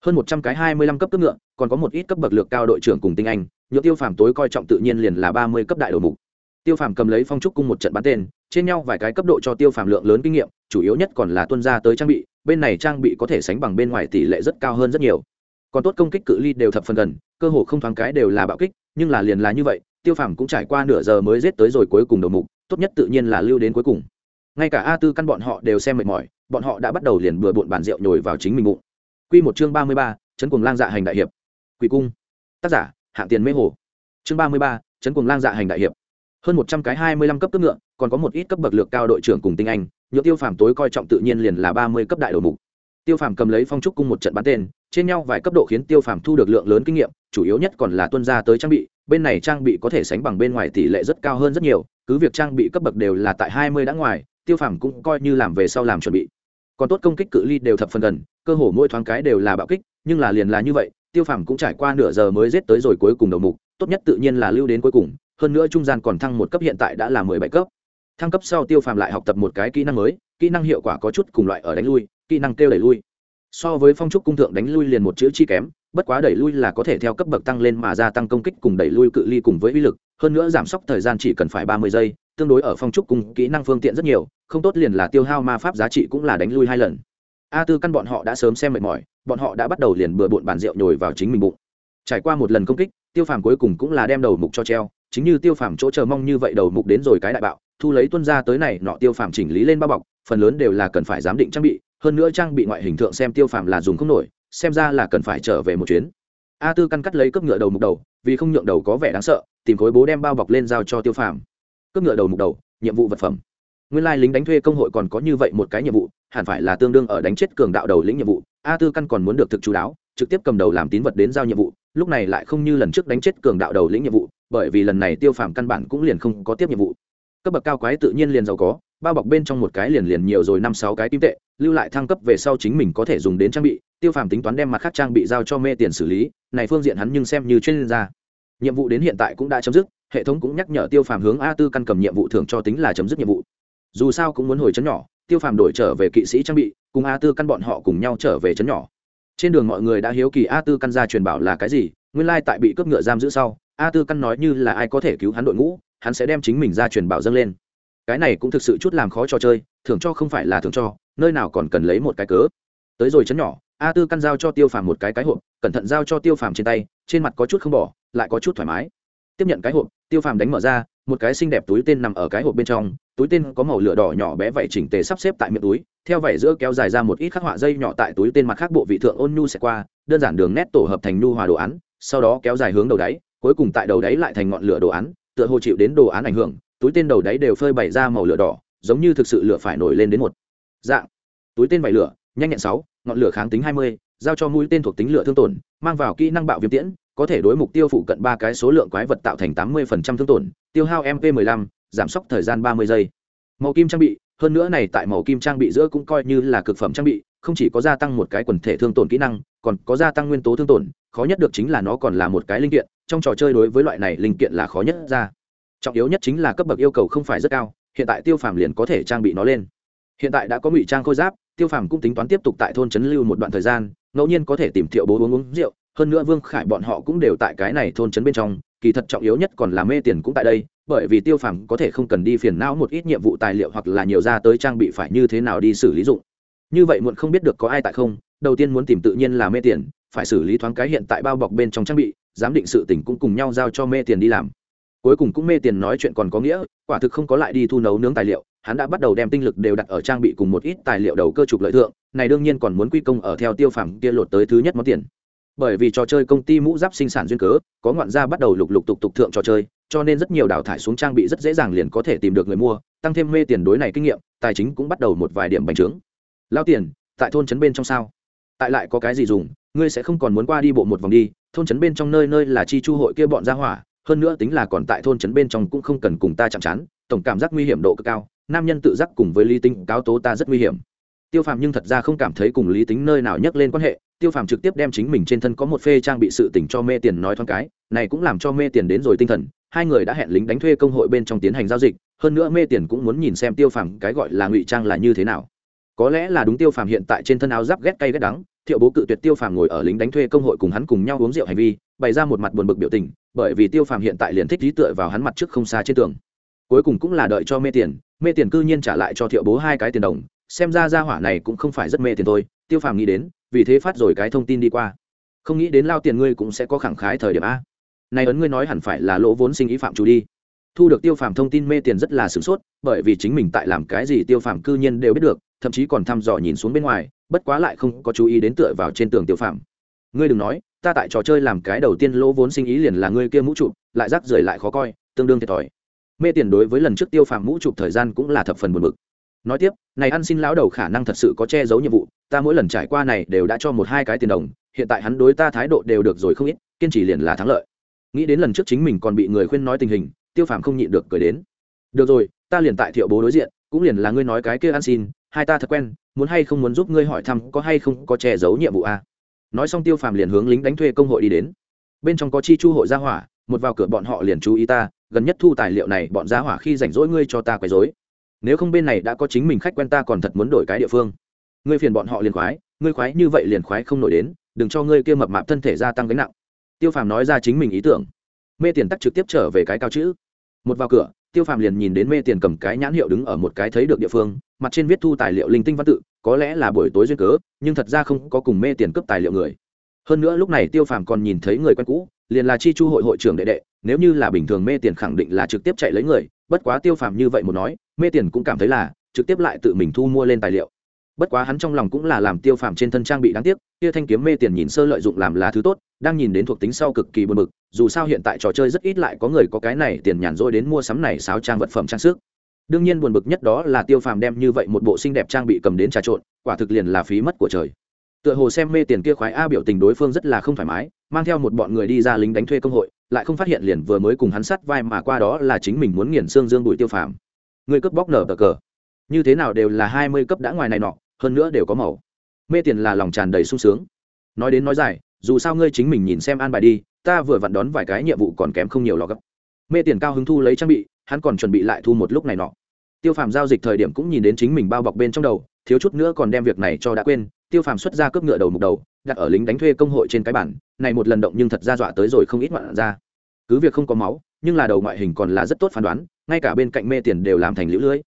Hơn một trăm cái hai mươi lăm cấp cướp ngựa, còn có một ít cấp bậc lược cao đội trưởng cùng tinh anh, nhượng tiêu phàm tối coi trọng tự nhiên liền là ba mươi cấp đại đầu mục. Tiêu phàm cầm lấy phong trúc cung một trận bắn tên trên nhau vài cái cấp độ cho tiêu phàm lượng lớn kinh nghiệm, chủ yếu nhất còn là tuân ra tới trang bị, bên này trang bị có thể sánh bằng bên ngoài tỷ lệ rất cao hơn rất nhiều. Còn tốt công kích cự ly đều thập phần gần, cơ hồ không thoáng cái đều là bạo kích, nhưng là liền là như vậy, tiêu phàm cũng trải qua nửa giờ mới giết tới rồi cuối cùng đầu mục, tốt nhất tự nhiên là lưu đến cuối cùng. Ngay cả a tư căn bọn họ đều xem mệt mỏi, bọn họ đã bắt đầu liền bừa bộn bàn rượu nhồi vào chính mình bụng. Q một chương ba mươi ba chấn cùng lang dạ hành đại hiệp. Quỷ cung. Tác giả, hạng tiền mê hồ. Chương ba mươi ba chấn cùng lang dạ hành đại hiệp. Hơn một trăm cái hai mươi lăm cấp tức ngựa còn có một ít cấp bậc lược cao đội trưởng cùng tinh anh, nhựa tiêu phàm tối coi trọng tự nhiên liền là ba mươi cấp đại đầu mục. Tiêu phàm cầm lấy phong trúc cung một trận bắn tên, trên nhau vài cấp độ khiến tiêu phàm thu được lượng lớn kinh nghiệm, chủ yếu nhất còn là tuân ra tới trang bị, bên này trang bị có thể sánh bằng bên ngoài tỷ lệ rất cao hơn rất nhiều, cứ việc trang bị cấp bậc đều là tại hai mươi đã ngoài, tiêu phàm cũng coi như làm về sau làm chuẩn bị. Còn tốt công kích cự ly đều thập phần gần, cơ hồ mỗi thoáng cái đều là bạo kích, nhưng là liền là như vậy, tiêu phàm cũng trải qua nửa giờ mới giết tới rồi cuối cùng đầu mục, tốt nhất tự nhiên là lưu đến cuối cùng, hơn nữa trung gian còn thăng một cấp hiện tại đã là mười bảy cấp thăng cấp sau tiêu phàm lại học tập một cái kỹ năng mới, kỹ năng hiệu quả có chút cùng loại ở đánh lui, kỹ năng kêu đẩy lui. So với phong trúc cung thượng đánh lui liền một chữ chi kém, bất quá đẩy lui là có thể theo cấp bậc tăng lên mà gia tăng công kích cùng đẩy lui cự ly cùng với uy lực, hơn nữa giảm sốc thời gian chỉ cần phải ba mươi giây, tương đối ở phong trúc cung kỹ năng phương tiện rất nhiều, không tốt liền là tiêu hao ma pháp giá trị cũng là đánh lui hai lần. A tư căn bọn họ đã sớm xem mệt mỏi, bọn họ đã bắt đầu liền bừa bộn bàn rượu nhồi vào chính mình bụng. Trải qua một lần công kích, tiêu phàm cuối cùng cũng là đem đầu mục cho treo, chính như tiêu phàm chỗ chờ mong như vậy đầu mục đến rồi cái đại bạo thu lấy tuân ra tới này nọ tiêu phàm chỉnh lý lên bao bọc, phần lớn đều là cần phải giám định trang bị, hơn nữa trang bị ngoại hình thượng xem tiêu phàm là dùng không nổi, xem ra là cần phải trở về một chuyến. A tư căn cắt lấy cướp ngựa đầu mục đầu, vì không nhượng đầu có vẻ đáng sợ, tìm khối bố đem bao bọc lên giao cho tiêu phàm. Cướp ngựa đầu mục đầu, nhiệm vụ vật phẩm. Nguyên lai lính đánh thuê công hội còn có như vậy một cái nhiệm vụ, hẳn phải là tương đương ở đánh chết cường đạo đầu lĩnh nhiệm vụ. A tư căn còn muốn được thực chú đáo, trực tiếp cầm đầu làm tín vật đến giao nhiệm vụ, lúc này lại không như lần trước đánh chết cường đạo đầu lĩnh nhiệm vụ, bởi vì lần này tiêu phàm căn bản cũng liền không có tiếp nhiệm vụ cấp bậc cao quái tự nhiên liền giàu có, bao bọc bên trong một cái liền liền nhiều rồi năm sáu cái kim tệ, lưu lại thăng cấp về sau chính mình có thể dùng đến trang bị, tiêu phàm tính toán đem mặt khác trang bị giao cho mê tiền xử lý, này phương diện hắn nhưng xem như chuyên gia. Nhiệm vụ đến hiện tại cũng đã chấm dứt, hệ thống cũng nhắc nhở tiêu phàm hướng a tư căn cầm nhiệm vụ thưởng cho tính là chấm dứt nhiệm vụ. Dù sao cũng muốn hồi chấn nhỏ, tiêu phàm đổi trở về kỵ sĩ trang bị, cùng a tư căn bọn họ cùng nhau trở về chấn nhỏ. Trên đường mọi người đã hiếu kỳ a tư căn ra truyền bảo là cái gì, nguyên lai tại bị cướp ngựa giam giữ sau, a tư căn nói như là ai có thể cứu hắn đội ngũ hắn sẽ đem chính mình ra truyền bảo dâng lên. Cái này cũng thực sự chút làm khó trò chơi, thưởng cho không phải là thưởng cho, nơi nào còn cần lấy một cái cớ. Tới rồi chấn nhỏ, a tư căn giao cho tiêu phàm một cái cái hộp, cẩn thận giao cho tiêu phàm trên tay, trên mặt có chút không bỏ, lại có chút thoải mái. Tiếp nhận cái hộp, tiêu phàm đánh mở ra, một cái xinh đẹp túi tên nằm ở cái hộp bên trong, túi tên có màu lửa đỏ nhỏ bé vậy chỉnh tề sắp xếp tại miệng túi, theo vảy giữa kéo dài ra một ít khắc họa dây nhỏ tại túi tên mặt khác bộ vị thượng ôn nhu sẽ qua, đơn giản đường nét tổ hợp thành nhu hòa đồ án, sau đó kéo dài hướng đầu đáy, cuối cùng tại đầu đáy lại thành ngọn lửa đồ án tựa hồ chịu đến đồ án ảnh hưởng, túi tên đầu đáy đều phơi bày ra màu lửa đỏ, giống như thực sự lửa phải nổi lên đến một dạng. Túi tên vảy lửa, nhanh nhẹn sáu, ngọn lửa kháng tính hai mươi, giao cho mũi tên thuộc tính lửa thương tổn, mang vào kỹ năng bạo viêm tiễn, có thể đối mục tiêu phụ cận ba cái số lượng quái vật tạo thành tám mươi thương tổn, tiêu hao mp 15 giảm sốc thời gian ba mươi giây. Màu kim trang bị, hơn nữa này tại màu kim trang bị giữa cũng coi như là cực phẩm trang bị, không chỉ có gia tăng một cái quần thể thương tổn kỹ năng, còn có gia tăng nguyên tố thương tổn, khó nhất được chính là nó còn là một cái linh kiện trong trò chơi đối với loại này linh kiện là khó nhất ra. Trọng yếu nhất chính là cấp bậc yêu cầu không phải rất cao, hiện tại tiêu phàm liền có thể trang bị nó lên. Hiện tại đã có ngụy trang khôi giáp, tiêu phàm cũng tính toán tiếp tục tại thôn trấn lưu một đoạn thời gian, ngẫu nhiên có thể tìm thiệu bố uống uống rượu, hơn nữa vương khải bọn họ cũng đều tại cái này thôn trấn bên trong, kỳ thật trọng yếu nhất còn là mê tiền cũng tại đây, bởi vì tiêu phàm có thể không cần đi phiền não một ít nhiệm vụ tài liệu hoặc là nhiều ra tới trang bị phải như thế nào đi xử lý dụng. Như vậy muộn không biết được có ai tại không, đầu tiên muốn tìm tự nhiên là mê tiền, phải xử lý thoáng cái hiện tại bao bọc bên trong trang bị giám định sự tỉnh cũng cùng nhau giao cho mê tiền đi làm. Cuối cùng cũng mê tiền nói chuyện còn có nghĩa, quả thực không có lại đi thu nấu nướng tài liệu, hắn đã bắt đầu đem tinh lực đều đặt ở trang bị cùng một ít tài liệu đầu cơ trục lợi thượng, này đương nhiên còn muốn quy công ở theo tiêu phàm kia lột tới thứ nhất món tiền. Bởi vì trò chơi công ty mũ giáp sinh sản duyên cớ, có ngoạn gia bắt đầu lục lục tục tục thượng trò chơi, cho nên rất nhiều đào thải xuống trang bị rất dễ dàng liền có thể tìm được người mua, tăng thêm mê tiền đối này kinh nghiệm, tài chính cũng bắt đầu một vài điểm bành trướng. Lao tiền, tại thôn trấn bên trong sao? Tại lại có cái gì dùng, ngươi sẽ không còn muốn qua đi bộ một vòng đi thôn trấn bên trong nơi nơi là chi chu hội kia bọn gia hỏa, hơn nữa tính là còn tại thôn trấn bên trong cũng không cần cùng ta chạm chán tổng cảm giác nguy hiểm độ cực cao, nam nhân tự giác cùng với lý tính cáo tố ta rất nguy hiểm. Tiêu phàm nhưng thật ra không cảm thấy cùng lý tính nơi nào nhắc lên quan hệ, tiêu phàm trực tiếp đem chính mình trên thân có một phê trang bị sự tỉnh cho mê tiền nói thoáng cái, này cũng làm cho mê tiền đến rồi tinh thần, hai người đã hẹn lính đánh thuê công hội bên trong tiến hành giao dịch, hơn nữa mê tiền cũng muốn nhìn xem tiêu phàm cái gọi là ngụy trang là như thế nào. Có lẽ là đúng tiêu phàm hiện tại trên thân áo giáp ghét cay ghét đắng thiệu bố cự tuyệt tiêu phàm ngồi ở lính đánh thuê công hội cùng hắn cùng nhau uống rượu hành vi, bày ra một mặt buồn bực biểu tình, bởi vì tiêu phàm hiện tại liền thích trí tựa vào hắn mặt trước không xa trên tường. Cuối cùng cũng là đợi cho mê tiền mê tiền cư nhiên trả lại cho thiệu bố hai cái tiền đồng, xem ra ra hỏa này cũng không phải rất mê tiền thôi, tiêu phàm nghĩ đến, vì thế phát rồi cái thông tin đi qua. Không nghĩ đến lao tiền ngươi cũng sẽ có khẳng khái thời điểm a. Này ấn ngươi nói hẳn phải là lỗ vốn sinh ý phạm chủ đi. Thu được tiêu phàm thông tin mê tiền rất là sửng sốt, bởi vì chính mình tại làm cái gì tiêu phàm cư nhiên đều biết được, thậm chí còn thăm dò nhìn xuống bên ngoài bất quá lại không có chú ý đến tựa vào trên tường tiêu phạm ngươi đừng nói, ta tại trò chơi làm cái đầu tiên lỗ vốn sinh ý liền là ngươi kia mũ trụ lại rác rưởi lại khó coi, tương đương thiệt thòi. Mê tiền đối với lần trước tiêu phạm mũ chụp thời gian cũng là thập phần buồn bực. Nói tiếp, này ăn xin lão đầu khả năng thật sự có che giấu nhiệm vụ, ta mỗi lần trải qua này đều đã cho một hai cái tiền đồng, hiện tại hắn đối ta thái độ đều được rồi không ít, kiên trì liền là thắng lợi. Nghĩ đến lần trước chính mình còn bị người khuyên nói tình hình, tiêu phàm không nhịn được cười đến. Được rồi, ta liền tại thiệu bố đối diện, cũng liền là ngươi nói cái kia ăn xin hai ta thật quen, muốn hay không muốn giúp ngươi hỏi thăm có hay không có che giấu nhiệm vụ a? À? nói xong tiêu phàm liền hướng lính đánh thuê công hội đi đến. Bên trong có chi chu hội gia hỏa, một vào cửa bọn họ liền chú ý ta, gần nhất thu tài liệu này bọn gia hỏa khi rảnh rỗi ngươi cho ta quấy rối. Nếu không bên này đã có chính mình khách quen ta còn thật muốn đổi cái địa phương. Ngươi phiền bọn họ liền khoái, ngươi khoái như vậy liền khoái không nổi đến, đừng cho ngươi kia mập mạp thân thể gia tăng gánh nặng. Tiêu phàm nói ra chính mình ý tưởng. Mê tiền tắc trực tiếp trở về cái cao chữ. Một vào cửa tiêu phàm liền nhìn đến mê tiền cầm cái nhãn hiệu đứng ở một cái thấy được địa phương, mặt trên viết thu tài liệu linh tinh văn tự, có lẽ là buổi tối duyên cớ, nhưng thật ra không có cùng mê tiền cướp tài liệu người. Hơn nữa lúc này tiêu phàm còn nhìn thấy người quen cũ, liền là chi chu hội hội trưởng đệ đệ, nếu như là bình thường mê tiền khẳng định là trực tiếp chạy lấy người, bất quá tiêu phàm như vậy một nói, mê tiền cũng cảm thấy là trực tiếp lại tự mình thu mua lên tài liệu bất quá hắn trong lòng cũng là làm tiêu phàm trên thân trang bị đáng tiếc, kia thanh kiếm mê tiền nhìn sơ lợi dụng làm là thứ tốt, đang nhìn đến thuộc tính sau cực kỳ buồn bực, dù sao hiện tại trò chơi rất ít lại có người có cái này tiền nhàn rỗi đến mua sắm này sáo trang vật phẩm trang sức. Đương nhiên buồn bực nhất đó là tiêu phàm đem như vậy một bộ xinh đẹp trang bị cầm đến trà trộn, quả thực liền là phí mất của trời. Tựa hồ xem mê tiền kia khoái a biểu tình đối phương rất là không thoải mái, mang theo một bọn người đi ra lính đánh thuê công hội, lại không phát hiện liền vừa mới cùng hắn sắt vai mà qua đó là chính mình muốn nghiền xương dương bụi tiêu phàm. Người cướp bóc nở cờ cờ. Như thế nào đều là hai mươi cấp đã ngoài này nọ hơn nữa đều có màu. Mê tiền là lòng tràn đầy sung sướng. Nói đến nói dài dù sao ngươi chính mình nhìn xem an bài đi ta vừa vặn đón vài cái nhiệm vụ còn kém không nhiều lò gấp. Mê tiền cao hứng thu lấy trang bị hắn còn chuẩn bị lại thu một lúc này nọ. Tiêu phàm giao dịch thời điểm cũng nhìn đến chính mình bao bọc bên trong đầu thiếu chút nữa còn đem việc này cho đã quên. Tiêu phàm xuất ra cướp ngựa đầu mục đầu đặt ở lính đánh thuê công hội trên cái bản này một lần động nhưng thật ra dọa tới rồi không ít ngoạn ra. Cứ việc không có máu nhưng là đầu ngoại hình còn là rất tốt phán đoán ngay cả bên cạnh mê tiền đều làm thành lũ lưỡi,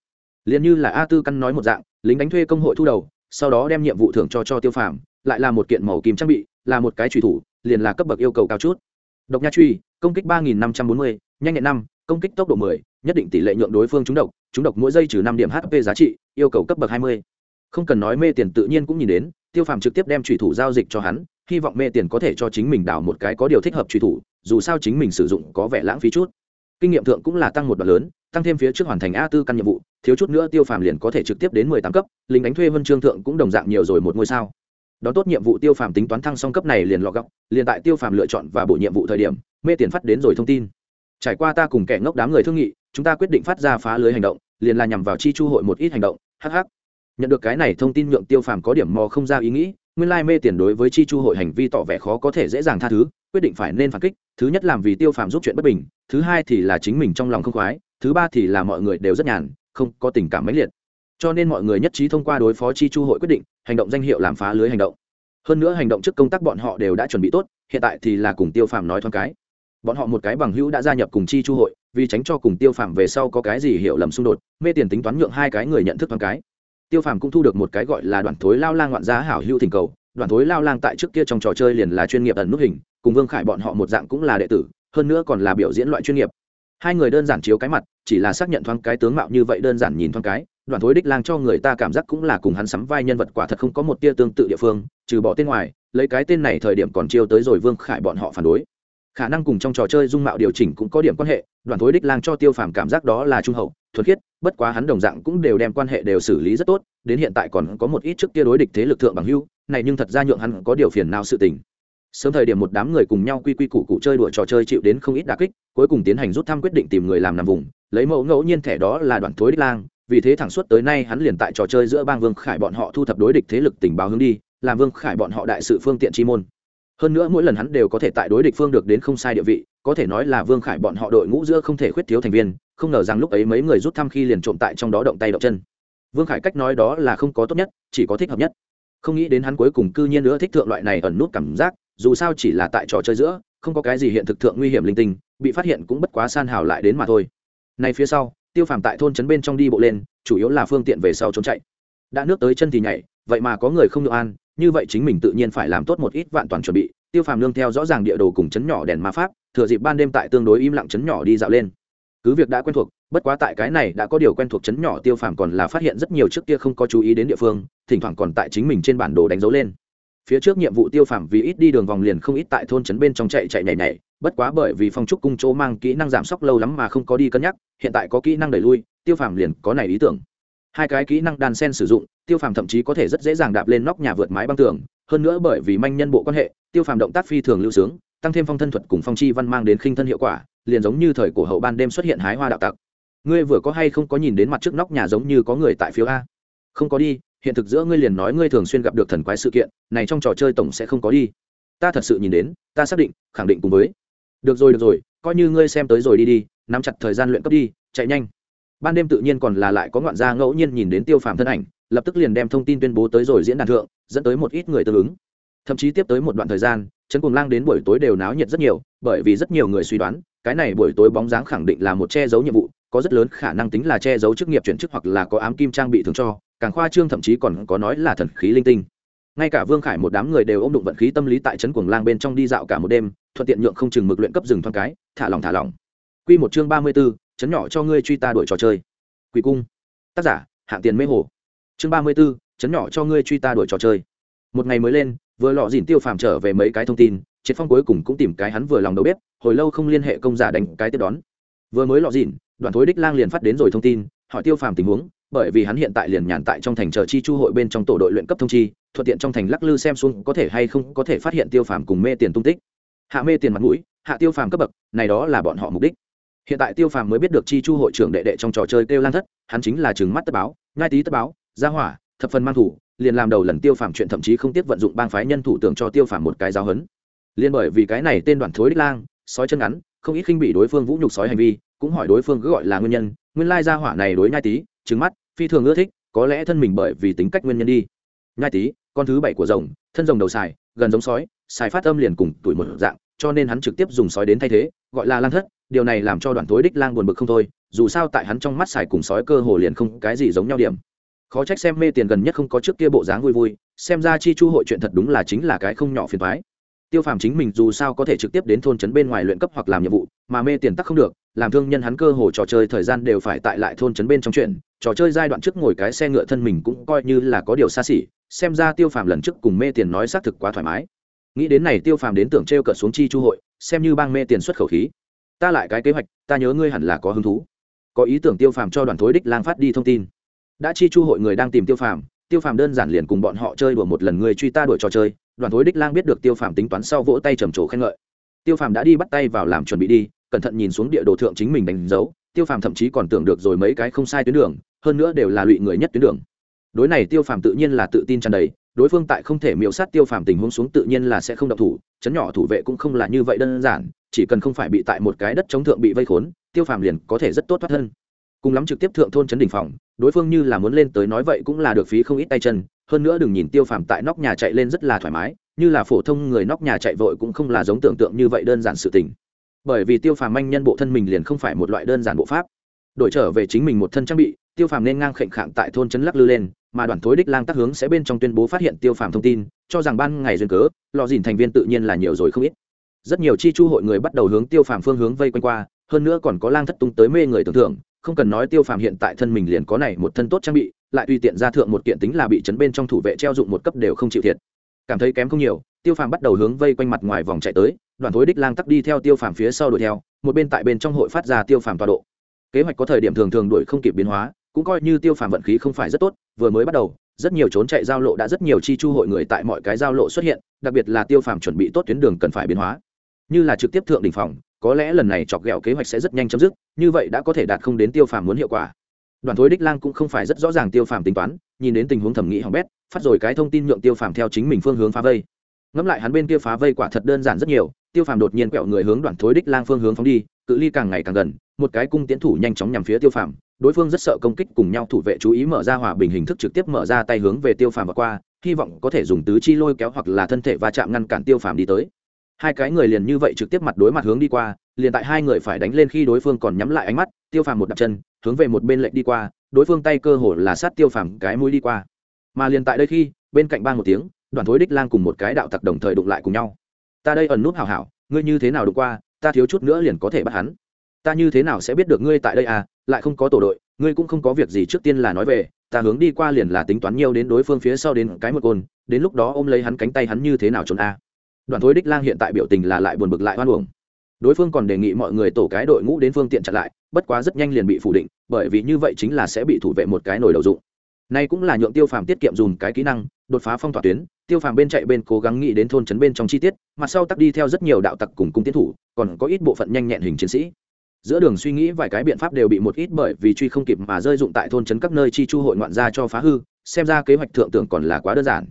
liền như là a tư căn nói một dạng lính đánh thuê công hội thu đầu, sau đó đem nhiệm vụ thưởng cho cho tiêu phàm, lại là một kiện màu kim trang bị, là một cái truy thủ, liền là cấp bậc yêu cầu cao chút. Độc nha truy, công kích ba nghìn năm trăm bốn mươi, nhanh nhẹn năm, công kích tốc độ mười, nhất định tỷ lệ nhượng đối phương trúng độc trúng độc mỗi giây trừ năm điểm hp giá trị, yêu cầu cấp bậc hai mươi. Không cần nói mê tiền tự nhiên cũng nhìn đến, tiêu phàm trực tiếp đem trùy thủ giao dịch cho hắn, hy vọng mê tiền có thể cho chính mình đào một cái có điều thích hợp trùy thủ, dù sao chính mình sử dụng có vẻ lãng phí chút kinh nghiệm thượng cũng là tăng một đoạn lớn, tăng thêm phía trước hoàn thành a tư căn nhiệm vụ, thiếu chút nữa tiêu phàm liền có thể trực tiếp đến mười tám cấp, lính đánh thuê vân trương thượng cũng đồng dạng nhiều rồi một ngôi sao. Đón tốt nhiệm vụ tiêu phàm tính toán thăng song cấp này liền lọ góc liền tại tiêu phàm lựa chọn và bộ nhiệm vụ thời điểm, mê tiền phát đến rồi thông tin. Trải qua ta cùng kẻ ngốc đám người thương nghị, chúng ta quyết định phát ra phá lưới hành động, liền là nhằm vào chi chu hội một ít hành động hh nhận được cái này thông tin nhượng tiêu phàm có điểm mò không ra ý nghĩ nguyên lai mê tiền đối với chi chu hội hành vi tỏ vẻ khó có thể dễ dàng tha thứ, quyết định phải nên phản kích, thứ nhất làm vì tiêu phàm giúp chuyện bất bình, thứ hai thì là chính mình trong lòng không khoái, thứ ba thì là mọi người đều rất nhàn, không có tình cảm mãnh liệt. Cho nên mọi người nhất trí thông qua đối phó chi chu hội quyết định, hành động danh hiệu làm phá lưới hành động. Hơn nữa hành động trước công tác bọn họ đều đã chuẩn bị tốt, hiện tại thì là cùng tiêu phàm nói thoáng cái. Bọn họ một cái bằng hữu đã gia nhập cùng chi chu hội, vì tránh cho cùng tiêu phàm về sau có cái gì hiểu lầm xung đột, mê tiền tính toán nhượng hai cái người nhận thức thoáng cái tiêu phàm cũng thu được một cái gọi là đoàn thối lao lang ngoạn giá hảo hữu thỉnh cầu. Đoàn thối lao lang tại trước kia trong trò chơi liền là chuyên nghiệp ẩn nút hình, cùng vương khải bọn họ một dạng cũng là đệ tử, hơn nữa còn là biểu diễn loại chuyên nghiệp. Hai người đơn giản chiếu cái mặt, chỉ là xác nhận thoáng cái tướng mạo như vậy đơn giản nhìn thoáng cái đoàn thối đích lang cho người ta cảm giác cũng là cùng hắn sắm vai nhân vật quả thật không có một tia tương tự địa phương, trừ bỏ tên ngoài, lấy cái tên này thời điểm còn chiêu tới rồi vương khải bọn họ phản đối khả năng cùng trong trò chơi dung mạo điều chỉnh cũng có điểm quan hệ đoàn thối đích lang cho tiêu phàm cảm giác đó là trung hậu thuật khiết, bất quá hắn đồng dạng cũng đều đem quan hệ đều xử lý rất tốt, đến hiện tại còn có một ít trước kia đối địch thế lực thượng bằng hưu, này nhưng thật ra nhượng hắn có điều phiền nào sự tình. Sớm thời điểm một đám người cùng nhau quy quy củ cụ chơi đùa trò chơi chịu đến không ít đà kích, cuối cùng tiến hành rút thăm quyết định tìm người làm nằm vùng, lấy mẫu ngẫu nhiên thẻ đó là đoàn thối đích lang, vì thế thẳng suốt tới nay hắn liền tại trò chơi giữa bang vương khải bọn họ thu thập đối địch thế lực tình báo hướng đi, làm vương khải bọn họ đại sự phương tiện chi môn hơn nữa mỗi lần hắn đều có thể tại đối địch phương được đến không sai địa vị, có thể nói là vương khải bọn họ đội ngũ giữa không thể khuyết thiếu thành viên, không ngờ rằng lúc ấy mấy người rút thăm khi liền trộm tại trong đó động tay động chân. Vương khải cách nói đó là không có tốt nhất, chỉ có thích hợp nhất. Không nghĩ đến hắn cuối cùng cư nhiên nữa thích thượng loại này ẩn nút cảm giác, dù sao chỉ là tại trò chơi giữa, không có cái gì hiện thực thượng nguy hiểm linh tinh, bị phát hiện cũng bất quá san hào lại đến mà thôi. Này phía sau, tiêu phàm tại thôn trấn bên trong đi bộ lên, chủ yếu là phương tiện về sau trốn chạy. Đã nước tới chân thì nhảy, vậy mà có người không được an như vậy chính mình tự nhiên phải làm tốt một ít vạn toàn chuẩn bị. Tiêu phàm nương theo rõ ràng địa đồ cùng chấn nhỏ đèn ma pháp, thừa dịp ban đêm tại tương đối im lặng chấn nhỏ đi dạo lên. Cứ việc đã quen thuộc, bất quá tại cái này đã có điều quen thuộc chấn nhỏ, tiêu phàm còn là phát hiện rất nhiều trước kia không có chú ý đến địa phương, thỉnh thoảng còn tại chính mình trên bản đồ đánh dấu lên. Phía trước nhiệm vụ tiêu phàm vì ít đi đường vòng liền không ít tại thôn trấn bên trong chạy chạy nhảy nhảy, bất quá bởi vì phong trúc cung chỗ mang kỹ năng giảm sốc lâu lắm mà không có đi cân nhắc, hiện tại có kỹ năng đẩy lui, tiêu phàm liền có này ý tưởng hai cái kỹ năng đàn sen sử dụng, tiêu phàm thậm chí có thể rất dễ dàng đạp lên nóc nhà vượt mái băng tường, hơn nữa bởi vì manh nhân bộ quan hệ, tiêu phàm động tác phi thường lưu sướng, tăng thêm phong thân thuật cùng phong chi văn mang đến khinh thân hiệu quả, liền giống như thời cổ hậu ban đêm xuất hiện hái hoa đạo tặc. Ngươi vừa có hay không có nhìn đến mặt trước nóc nhà giống như có người tại phiếu a? Không có đi, hiện thực giữa ngươi liền nói ngươi thường xuyên gặp được thần quái sự kiện, này trong trò chơi tổng sẽ không có đi. Ta thật sự nhìn đến, ta xác định, khẳng định cùng với. Được rồi được rồi, coi như ngươi xem tới rồi đi đi, nắm chặt thời gian luyện cấp đi, chạy nhanh ban đêm tự nhiên còn là lại có ngoạn gia ngẫu nhiên nhìn đến tiêu phàm thân ảnh lập tức liền đem thông tin tuyên bố tới rồi diễn đàn thượng dẫn tới một ít người tương ứng. Thậm chí tiếp tới một đoạn thời gian trấn cùng lang đến buổi tối đều náo nhiệt rất nhiều bởi vì rất nhiều người suy đoán cái này buổi tối bóng dáng khẳng định là một che giấu nhiệm vụ có rất lớn khả năng tính là che giấu chức nghiệp chuyển chức hoặc là có ám kim trang bị thường cho càng khoa trương thậm chí còn có nói là thần khí linh tinh. Ngay cả vương khải một đám người đều ôm đụng vận khí tâm lý tại trấn cuồng lang bên trong đi dạo cả một đêm thuận tiện nhượng không chừng mực luyện cấp rừng thoáng cái thả lỏng thả lỏng. Quy một chương ba mươi 34, chấn nhỏ cho ngươi truy ta đuổi trò chơi. Quỷ cung. Tác giả hạng tiền mê hồ. Chương ba mươi 34, chấn nhỏ cho ngươi truy ta đuổi trò chơi. Một ngày mới lên vừa lọ dìn tiêu phàm trở về mấy cái thông tin triệt phong cuối cùng cũng tìm cái hắn vừa lòng đầu bếp hồi lâu không liên hệ công giả đánh cái tiếp đón. Vừa mới lọ dìn đoàn thối đích lang liền phát đến rồi thông tin hỏi tiêu phàm tình huống bởi vì hắn hiện tại liền nhàn tại trong thành chờ chi chu hội bên trong tổ đội luyện cấp thông chi thuận tiện trong thành lắc lư xem xuống có thể hay không có thể phát hiện tiêu phàm cùng mê tiền tung tích. Hạ mê tiền mặt mũi hạ tiêu phàm cấp bậc này đó là bọn họ mục đích hiện tại tiêu phàm mới biết được chi chu hội trưởng đệ đệ trong trò chơi kêu lan thất, hắn chính là chừng mắt tất báo ngai tý tất báo gia hỏa, thập phần mang thủ, liền làm đầu lần tiêu phàm chuyện thậm chí không tiếc vận dụng bang phái nhân thủ tưởng cho tiêu phàm một cái giáo hấn liền bởi vì cái này tên đoàn thối đích lang, sói chân ngắn, không ít khinh bị đối phương vũ nhục sói hành vi, cũng hỏi đối phương cứ gọi là nguyên nhân, nguyên lai gia hỏa này đối nhai tý trứng mắt, phi thường ưa thích, có lẽ thân mình bởi vì tính cách nguyên nhân đi. Nhai tý con thứ bảy của rồng, thân rồng đầu xài, gần giống sói, xài phát âm liền cùng tuổi một dạng, cho nên hắn trực tiếp dùng sói đến thay thế, gọi là lang thất điều này làm cho đoàn tối đích lang buồn bực không thôi, dù sao tại hắn trong mắt xài cùng sói cơ hồ liền không cái gì giống nhau điểm. Khó trách xem mê tiền gần nhất không có trước kia bộ dáng vui vui, xem ra chi chu hội chuyện thật đúng là chính là cái không nhỏ phiền thoái tiêu phàm chính mình dù sao có thể trực tiếp đến thôn trấn bên ngoài luyện cấp hoặc làm nhiệm vụ, mà mê tiền tắc không được, làm thương nhân hắn cơ hồ trò chơi thời gian đều phải tại lại thôn trấn bên trong chuyện, trò chơi giai đoạn trước ngồi cái xe ngựa thân mình cũng coi như là có điều xa xỉ, xem ra tiêu phàm lần trước cùng mê tiền nói xác thực quá thoải mái. Nghĩ đến này tiêu phàm đến tưởng t r e o cợt xuống chi chu hội, xem như bang mê tiền xuất khẩu khí ta lại cái kế hoạch, ta nhớ ngươi hẳn là có hứng thú. Có ý tưởng tiêu phàm cho đoàn thối đích lang phát đi thông tin. Đã chi chu hội người đang tìm tiêu phàm tiêu phàm đơn giản liền cùng bọn họ chơi đùa một lần người truy ta đuổi trò chơi, đoàn thối đích lang biết được tiêu phàm tính toán sau vỗ tay trầm trồ khen ngợi. Tiêu phàm đã đi bắt tay vào làm chuẩn bị đi, cẩn thận nhìn xuống địa đồ thượng chính mình đánh dấu, tiêu phàm thậm chí còn tưởng được rồi mấy cái không sai tuyến đường, hơn nữa đều là lụy người nhất tuyến đường. Đối này tiêu phàm tự nhiên là tự tin tràn đầy, đối phương tại không thể miễu sát tiêu phàm tình huống xuống tự nhiên là sẽ không động thủ, chấn nhỏ thủ vệ cũng không là như vậy đơn giản chỉ cần không phải bị tại một cái đất chống thượng bị vây khốn, tiêu phàm liền có thể rất tốt thoát thân. Cùng lắm trực tiếp thượng thôn trấn đỉnh phòng, đối phương như là muốn lên tới nói vậy cũng là được phí không ít tay chân, hơn nữa đừng nhìn tiêu phàm tại nóc nhà chạy lên rất là thoải mái, như là phổ thông người nóc nhà chạy vội cũng không là giống tưởng tượng như vậy đơn giản sự tình. Bởi vì tiêu phàm manh nhân bộ thân mình liền không phải một loại đơn giản bộ pháp. Đổi trở về chính mình một thân trang bị, tiêu phàm nên ngang khệnh khạng tại thôn trấn lắc lư lên, mà đoàn thối đích lang tác hướng sẽ bên trong tuyên bố phát hiện tiêu phàm thông tin, cho rằng ban ngày duyên cớ lò dìn thành viên tự nhiên là nhiều rồi không ít rất nhiều chi chu hội người bắt đầu hướng tiêu phàm phương hướng vây quanh qua, hơn nữa còn có lang thất tung tới mê người tưởng thưởng không cần nói tiêu phàm hiện tại thân mình liền có này một thân tốt trang bị, lại tùy tiện ra thượng một kiện tính là bị chấn bên trong thủ vệ treo dụng một cấp đều không chịu thiệt. Cảm thấy kém không nhiều, tiêu phàm bắt đầu hướng vây quanh mặt ngoài vòng chạy tới đoàn thối đích lang tắc đi theo tiêu phàm phía sau đuổi theo, một bên tại bên trong hội phát ra tiêu phàm tọa độ. Kế hoạch có thời điểm thường thường đuổi không kịp biến hóa, cũng coi như tiêu phàm vận khí không phải rất tốt, vừa mới bắt đầu, rất nhiều trốn chạy giao lộ đã rất nhiều chi chu hội người tại mọi cái giao lộ xuất hiện, đặc biệt là tiêu phàm chuẩn bị tốt tuyến đường cần phải biến hóa như là trực tiếp thượng đỉnh phòng, có lẽ lần này chọc ghẹo kế hoạch sẽ rất nhanh chấm dứt, như vậy đã có thể đạt không đến tiêu phàm muốn hiệu quả. Đoàn thối đích lang cũng không phải rất rõ ràng tiêu phàm tính toán, nhìn đến tình huống thẩm nghĩ hỏng bét, phát rồi cái thông tin nhượng tiêu phàm theo chính mình phương hướng phá vây. Ngẫm lại hắn bên kia phá vây quả thật đơn giản rất nhiều, tiêu phàm đột nhiên quẹo người hướng đoàn thối đích lang phương hướng phóng đi, cự ly càng ngày càng gần, một cái cung tiến thủ nhanh chóng nhằm phía tiêu phàm, đối phương rất sợ công kích cùng nhau thủ vệ chú ý mở ra hòa bình hình thức trực tiếp mở ra tay hướng về tiêu phàm và qua, hy vọng có thể dùng tứ chi lôi kéo hoặc là thân thể va chạm ngăn cản tiêu phàm đi tới hai cái người liền như vậy trực tiếp mặt đối mặt hướng đi qua, liền tại hai người phải đánh lên khi đối phương còn nhắm lại ánh mắt, tiêu phàm một đập chân, hướng về một bên lệnh đi qua, đối phương tay cơ hồ là sát tiêu phàm cái mũi đi qua. Mà liền tại đây khi, bên cạnh ba một tiếng, đoàn thối đích lang cùng một cái đạo tặc đồng thời đụng lại cùng nhau. Ta đây ẩn nút hảo hảo, ngươi như thế nào đụng qua, ta thiếu chút nữa liền có thể bắt hắn. Ta như thế nào sẽ biết được ngươi tại đây à lại không có tổ đội, ngươi cũng không có việc gì trước tiên là nói về, ta hướng đi qua liền là tính toán nhiều đến đối phương phía sau đến cái một côn, đến lúc đó ôm lấy hắn cánh tay hắn như thế nào trốn a. à đoàn thối đích lang hiện tại biểu tình là lại buồn bực lại hoan uổng. Đối phương còn đề nghị mọi người tổ cái đội ngũ đến phương tiện chặn lại, bất quá rất nhanh liền bị phủ định, bởi vì như vậy chính là sẽ bị thủ vệ một cái nồi đầu dụng. Nay cũng là nhượng tiêu phàm tiết kiệm dùng cái kỹ năng, đột phá phong tỏa tuyến, tiêu phàm bên chạy bên cố gắng nghĩ đến thôn trấn bên trong chi tiết mặt sau tắt đi theo rất nhiều đạo tặc cùng cung tiến thủ, còn có ít bộ phận nhanh nhẹn hình chiến sĩ. Giữa đường suy nghĩ vài cái biện pháp đều bị một ít bởi vì truy không kịp mà rơi dụng tại thôn trấn các nơi chi chu hội ngoạn ra cho phá hư, xem ra kế hoạch thượng tưởng còn là quá đơn giản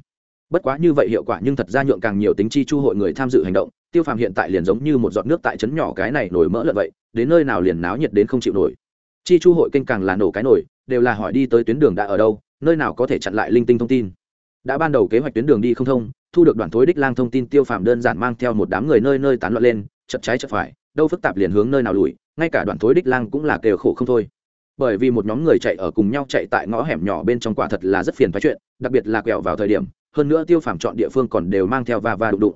bất quá như vậy hiệu quả nhưng thật ra nhượng càng nhiều tính chi chu hội người tham dự hành động, tiêu phàm hiện tại liền giống như một giọt nước tại trấn nhỏ cái này nổi mỡ lợn vậy, đến nơi nào liền náo nhiệt đến không chịu nổi. Chi chu hội kênh càng là nổ cái nổi, đều là hỏi đi tới tuyến đường đã ở đâu, nơi nào có thể chặn lại linh tinh thông tin. Đã ban đầu kế hoạch tuyến đường đi không thông, thu được đoàn thối đích lang thông tin, tiêu phàm đơn giản mang theo một đám người nơi nơi tán loạn lên, chật trái chật phải, đâu phức tạp liền hướng nơi nào lùi, ngay cả đoàn thối đích lang cũng là kêu khổ không thôi. Bởi vì một nhóm người chạy ở cùng nhau chạy tại ngõ hẻm nhỏ bên trong quả thật là rất phiền phái chuyện, đặc biệt là quẹo vào thời điểm hơn nữa tiêu phàm chọn địa phương còn đều mang theo va va đụng đụng.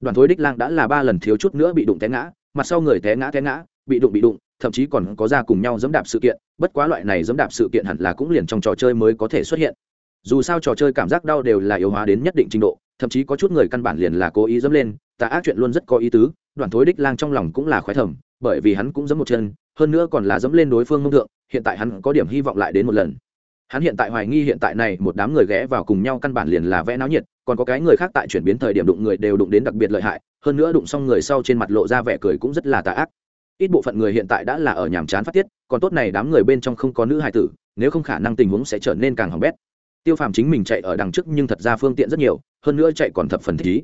Đoàn thối đích lang đã là ba lần thiếu chút nữa bị đụng té ngã, mặt sau người té ngã té ngã, bị đụng bị đụng, thậm chí còn có ra cùng nhau dẫm đạp sự kiện, bất quá loại này dẫm đạp sự kiện hẳn là cũng liền trong trò chơi mới có thể xuất hiện. Dù sao trò chơi cảm giác đau đều là yếu hóa đến nhất định trình độ, thậm chí có chút người căn bản liền là cố ý dẫm lên, tà ác chuyện luôn rất có ý tứ, đoàn thối đích lang trong lòng cũng là khoái thầm, bởi vì hắn cũng dẫm một chân, hơn nữa còn là dẫm lên đối phương mông thượng, hiện tại hắn có điểm hy vọng lại đến một lần hắn hiện tại hoài nghi hiện tại này một đám người ghé vào cùng nhau căn bản liền là vẽ náo nhiệt, còn có cái người khác tại chuyển biến thời điểm đụng người đều đụng đến đặc biệt lợi hại, hơn nữa đụng xong người sau trên mặt lộ ra vẻ cười cũng rất là tà ác. Ít bộ phận người hiện tại đã là ở nhàm chán phát tiết, còn tốt này đám người bên trong không có nữ hài tử, nếu không khả năng tình huống sẽ trở nên càng hỏng bét. Tiêu phàm chính mình chạy ở đằng trước nhưng thật ra phương tiện rất nhiều, hơn nữa chạy còn thập phần thích ý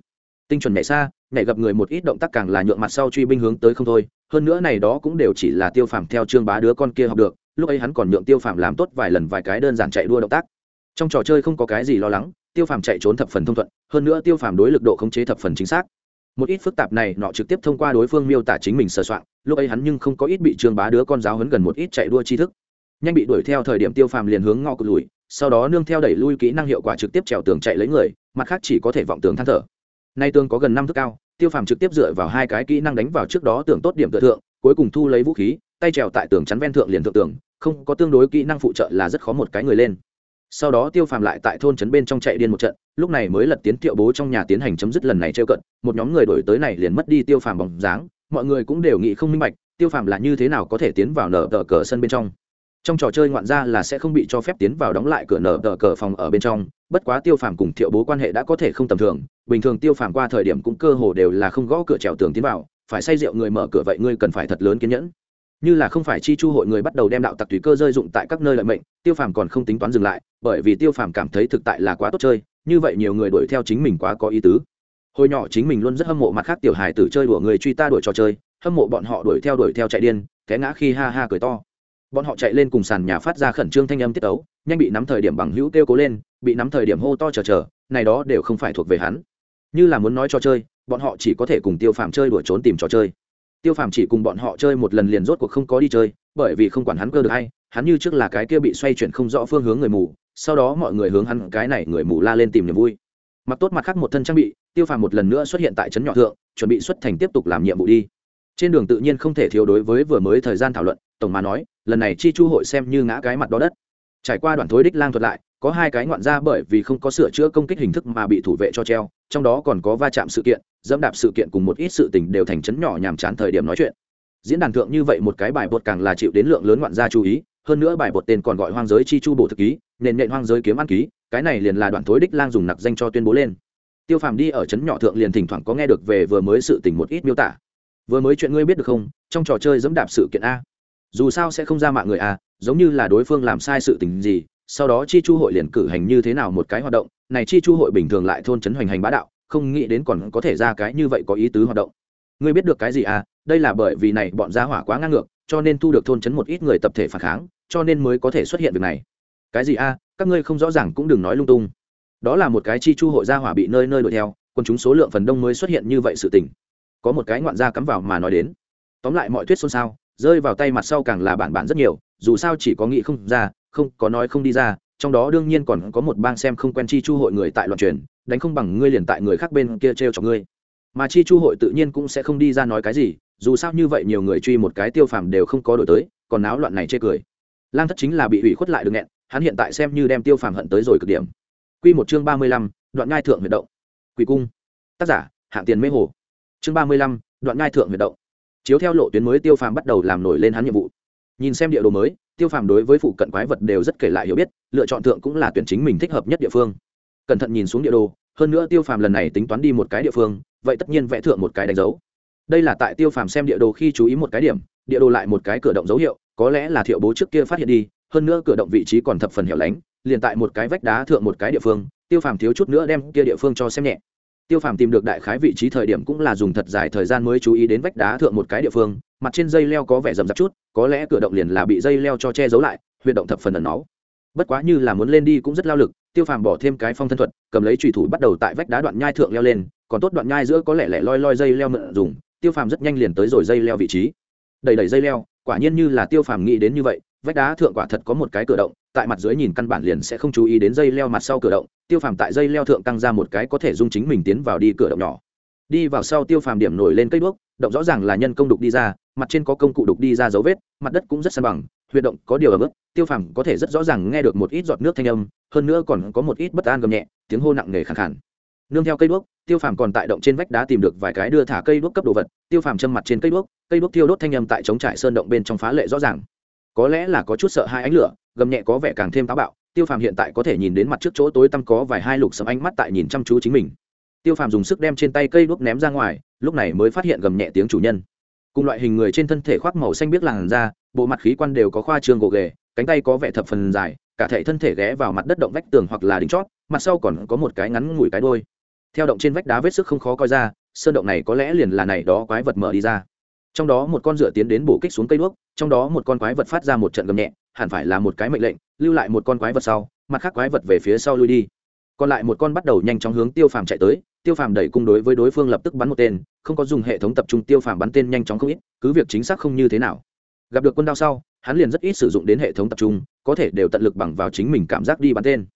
tinh chuẩn nhảy xa, nhảy gặp người một ít động tác càng là nhượng mặt sau truy binh hướng tới không thôi, hơn nữa này đó cũng đều chỉ là tiêu phàm theo trương bá đứa con kia học được lúc ấy hắn còn nhượng tiêu phàm làm tốt vài lần vài cái đơn giản chạy đua động tác. Trong trò chơi không có cái gì lo lắng, tiêu phàm chạy trốn thập phần thông thuận, hơn nữa tiêu phàm đối lực độ khống chế thập phần chính xác. Một ít phức tạp này, nọ trực tiếp thông qua đối phương miêu tả chính mình sờ soạn, lúc ấy hắn nhưng không có ít bị trương bá đứa con giáo hấn gần một ít chạy đua tri thức. Nhanh bị đuổi theo thời điểm tiêu phàm liền hướng ngõ cụt lùi, sau đó nương theo đẩy lui kỹ năng hiệu quả trực tiếp trèo tường chạy lấy người, mặt khác chỉ có thể vọng tường than thở. Nay tường có gần năm thước cao, tiêu phàm trực tiếp dựa vào hai cái kỹ năng đánh vào trước đó tường tốt điểm tự thượng, cuối cùng thu lấy vũ khí, tay trèo tại tường chắn ven thượng liền thượng tường không có tương đối kỹ năng phụ trợ là rất khó một cái người lên. Sau đó tiêu phàm lại tại thôn trấn bên trong chạy điên một trận, lúc này mới lật tiến tiệu bố trong nhà tiến hành chấm dứt lần này trêu cận, một nhóm người đổi tới này liền mất đi tiêu phàm bóng dáng, mọi người cũng đều nghĩ không minh bạch, tiêu phàm là như thế nào có thể tiến vào nở tờ cờ sân bên trong. Trong trò chơi ngoạn ra là sẽ không bị cho phép tiến vào đóng lại cửa nở tờ cờ phòng ở bên trong, bất quá tiêu phàm cùng thiệu bố quan hệ đã có thể không tầm thường, bình thường tiêu phàm qua thời điểm cũng cơ hồ đều là không gõ cửa trèo tường tiến vào, phải say rượu người mở cửa vậy ngươi cần phải thật lớn kiên nhẫn như là không phải chi chu hội người bắt đầu đem đạo tặc tùy cơ rơi dụng tại các nơi lợi mệnh, tiêu phàm còn không tính toán dừng lại, bởi vì tiêu phàm cảm thấy thực tại là quá tốt chơi, như vậy nhiều người đuổi theo chính mình quá có ý tứ. Hồi nhỏ chính mình luôn rất hâm mộ mặt khác tiểu hài tử chơi đùa người truy ta đuổi trò chơi, hâm mộ bọn họ đuổi theo đuổi theo chạy điên, té ngã khi ha ha cười to. Bọn họ chạy lên cùng sàn nhà phát ra khẩn trương thanh âm tiết ấu nhanh bị nắm thời điểm bằng hữu kêu cố lên, bị nắm thời điểm hô to chờ chờ, này đó đều không phải thuộc về hắn. Như là muốn nói trò chơi, bọn họ chỉ có thể cùng tiêu phàm chơi đuổi trốn tìm trò chơi tiêu phàm chỉ cùng bọn họ chơi một lần liền rốt cuộc không có đi chơi, bởi vì không quản hắn cơ được hay, hắn như trước là cái kia bị xoay chuyển không rõ phương hướng người mù, sau đó mọi người hướng hắn cái này người mù la lên tìm niềm vui. Mặc tốt mặt khác một thân trang bị, tiêu phàm một lần nữa xuất hiện tại trấn nhỏ thượng, chuẩn bị xuất thành tiếp tục làm nhiệm vụ đi. Trên đường tự nhiên không thể thiếu đối với vừa mới thời gian thảo luận, tổng mà nói, lần này chi chu hội xem như ngã cái mặt đó đất. Trải qua đoạn thối đích lang thuật lại, có hai cái ngoạn ra bởi vì không có sửa chữa công kích hình thức mà bị thủ vệ cho treo, trong đó còn có va chạm sự kiện dẫm đạp sự kiện cùng một ít sự tình đều thành chấn nhỏ nhàm chán thời điểm nói chuyện. Diễn đàn thượng như vậy một cái bài bột càng là chịu đến lượng lớn ngoạn gia chú ý, hơn nữa bài bột tên còn gọi hoang giới chi chu bộ thực ký, nền nện hoang giới kiếm ăn ký, cái này liền là đoạn thối đích lang dùng nặc danh cho tuyên bố lên. Tiêu phàm đi ở trấn nhỏ thượng liền thỉnh thoảng có nghe được về vừa mới sự tình một ít miêu tả. Vừa mới chuyện ngươi biết được không? Trong trò chơi dẫm đạp sự kiện a. Dù sao sẽ không ra mạng người a, giống như là đối phương làm sai sự tình gì, sau đó chi chu hội liền cử hành như thế nào một cái hoạt động, này chi chu hội bình thường lại thôn trấn hoành hành bá đạo không nghĩ đến còn có thể ra cái như vậy có ý tứ hoạt động. Ngươi biết được cái gì à? Đây là bởi vì này bọn gia hỏa quá ngang ngược, cho nên thu được thôn chấn một ít người tập thể phản kháng, cho nên mới có thể xuất hiện việc này. Cái gì à? Các ngươi không rõ ràng cũng đừng nói lung tung. Đó là một cái chi chu hội gia hỏa bị nơi nơi đuổi theo còn chúng số lượng phần đông mới xuất hiện như vậy sự tình. Có một cái ngoạn gia cắm vào mà nói đến. Tóm lại mọi thuyết xôn xao, rơi vào tay mặt sau càng là bản bản rất nhiều, dù sao chỉ có nghĩ không ra, không có nói không đi ra trong đó đương nhiên còn có một bang xem không quen chi chu hội người tại loạn truyền, đánh không bằng ngươi liền tại người khác bên kia t r e o cho ngươi. Mà chi chu hội tự nhiên cũng sẽ không đi ra nói cái gì, dù sao như vậy nhiều người truy một cái tiêu phàm đều không có đổi tới, còn náo loạn này chê cười. Lang thất chính là bị hủy khuất lại được nghẹn, hắn hiện tại xem như đem tiêu phàm hận tới rồi cực điểm. Q một chương ba mươi lăm, đoạn ngai thượng huyệt động. Quỷ cung. Tác giả, hạng tiền mê hồ. Chương ba mươi lăm, đoạn ngai thượng huyệt động. Chiếu theo lộ tuyến mới tiêu phàm bắt đầu làm nổi lên hắn nhiệm vụ. Nhìn xem địa đồ mới tiêu phàm đối với phụ cận quái vật đều rất kể lại hiểu biết, lựa chọn thượng cũng là tuyển chính mình thích hợp nhất địa phương. Cẩn thận nhìn xuống địa đồ, hơn nữa tiêu phàm lần này tính toán đi một cái địa phương, vậy tất nhiên vẽ thượng một cái đánh dấu. Đây là tại tiêu phàm xem địa đồ khi chú ý một cái điểm, địa đồ lại một cái cửa động dấu hiệu, có lẽ là thiệu bố trước kia phát hiện đi, hơn nữa cửa động vị trí còn thập phần hẻo lánh, liền tại một cái vách đá thượng một cái địa phương, tiêu phàm thiếu chút nữa đem kia địa phương cho xem nhẹ tiêu phàm tìm được đại khái vị trí thời điểm cũng là dùng thật dài thời gian mới chú ý đến vách đá thượng một cái địa phương, mặt trên dây leo có vẻ rậm rạp chút, có lẽ cửa động liền là bị dây leo cho che giấu lại, huyệt động thập phần ẩn náu. Bất quá như là muốn lên đi cũng rất lao lực, tiêu phàm bỏ thêm cái phong thân thuật, cầm lấy trùy thủ bắt đầu tại vách đá đoạn nhai thượng leo lên, còn tốt đoạn nhai giữa có lẽ lẻ loi loi dây leo mượn dùng, tiêu phàm rất nhanh liền tới rồi dây leo vị trí. Đầy đầy dây leo, quả nhiên như là tiêu phàm nghĩ đến như vậy, vách đá thượng quả thật có một cái cửa động tại mặt dưới nhìn căn bản liền sẽ không chú ý đến dây leo mặt sau cửa động, tiêu phàm tại dây leo thượng tăng ra một cái có thể dung chính mình tiến vào đi cửa động nhỏ. Đi vào sau tiêu phàm điểm nổi lên cây đuốc, động rõ ràng là nhân công đục đi ra, mặt trên có công cụ đục đi ra dấu vết, mặt đất cũng rất san bằng huyệt động có điều ở mức tiêu phàm có thể rất rõ ràng nghe được một ít giọt nước thanh âm, hơn nữa còn có một ít bất an gầm nhẹ, tiếng hô nặng nề khẳng khẳng nương theo cây đuốc, tiêu phàm còn tại động trên vách đá tìm được vài cái đưa thả cây đuốc cấp đồ vật, tiêu phàm châm mặt trên cây đuốc cây đuốc tiêu đốt thanh âm tại chống trải sơn động bên trong phá lệ rõ ràng có lẽ là có chút sợ hai ánh lửa, gầm nhẹ có vẻ càng thêm táo bạo, tiêu phàm hiện tại có thể nhìn đến mặt trước chỗ tối tăm có vài hai lục sầm ánh mắt tại nhìn chăm chú chính mình. Tiêu phàm dùng sức đem trên tay cây đuốc ném ra ngoài, lúc này mới phát hiện gầm nhẹ tiếng chủ nhân. Cùng loại hình người trên thân thể khoác màu xanh biết làn da, bộ mặt khí quan đều có khoa trương gồ ghề, cánh tay có vẻ thập phần dài, cả thể thân thể ghé vào mặt đất động vách tường hoặc là đính chót, mặt sau còn có một cái ngắn ngủi cái đôi theo động trên vách đá vết sức không khó coi ra, sơn động này có lẽ liền là này đó quái vật mở đi ra trong đó một con dựa tiến đến bổ kích xuống cây đuốc, trong đó một con quái vật phát ra một trận gầm nhẹ, hẳn phải là một cái mệnh lệnh, lưu lại một con quái vật sau, mặt khác quái vật về phía sau lui đi. Còn lại một con bắt đầu nhanh chóng hướng tiêu phàm chạy tới, tiêu phàm đẩy cung đối với đối phương lập tức bắn một tên, không có dùng hệ thống tập trung tiêu phàm bắn tên nhanh chóng không ít, cứ việc chính xác không như thế nào. Gặp được quân đao sau, hắn liền rất ít sử dụng đến hệ thống tập trung, có thể đều tận lực bằng vào chính mình cảm giác đi bắn tên.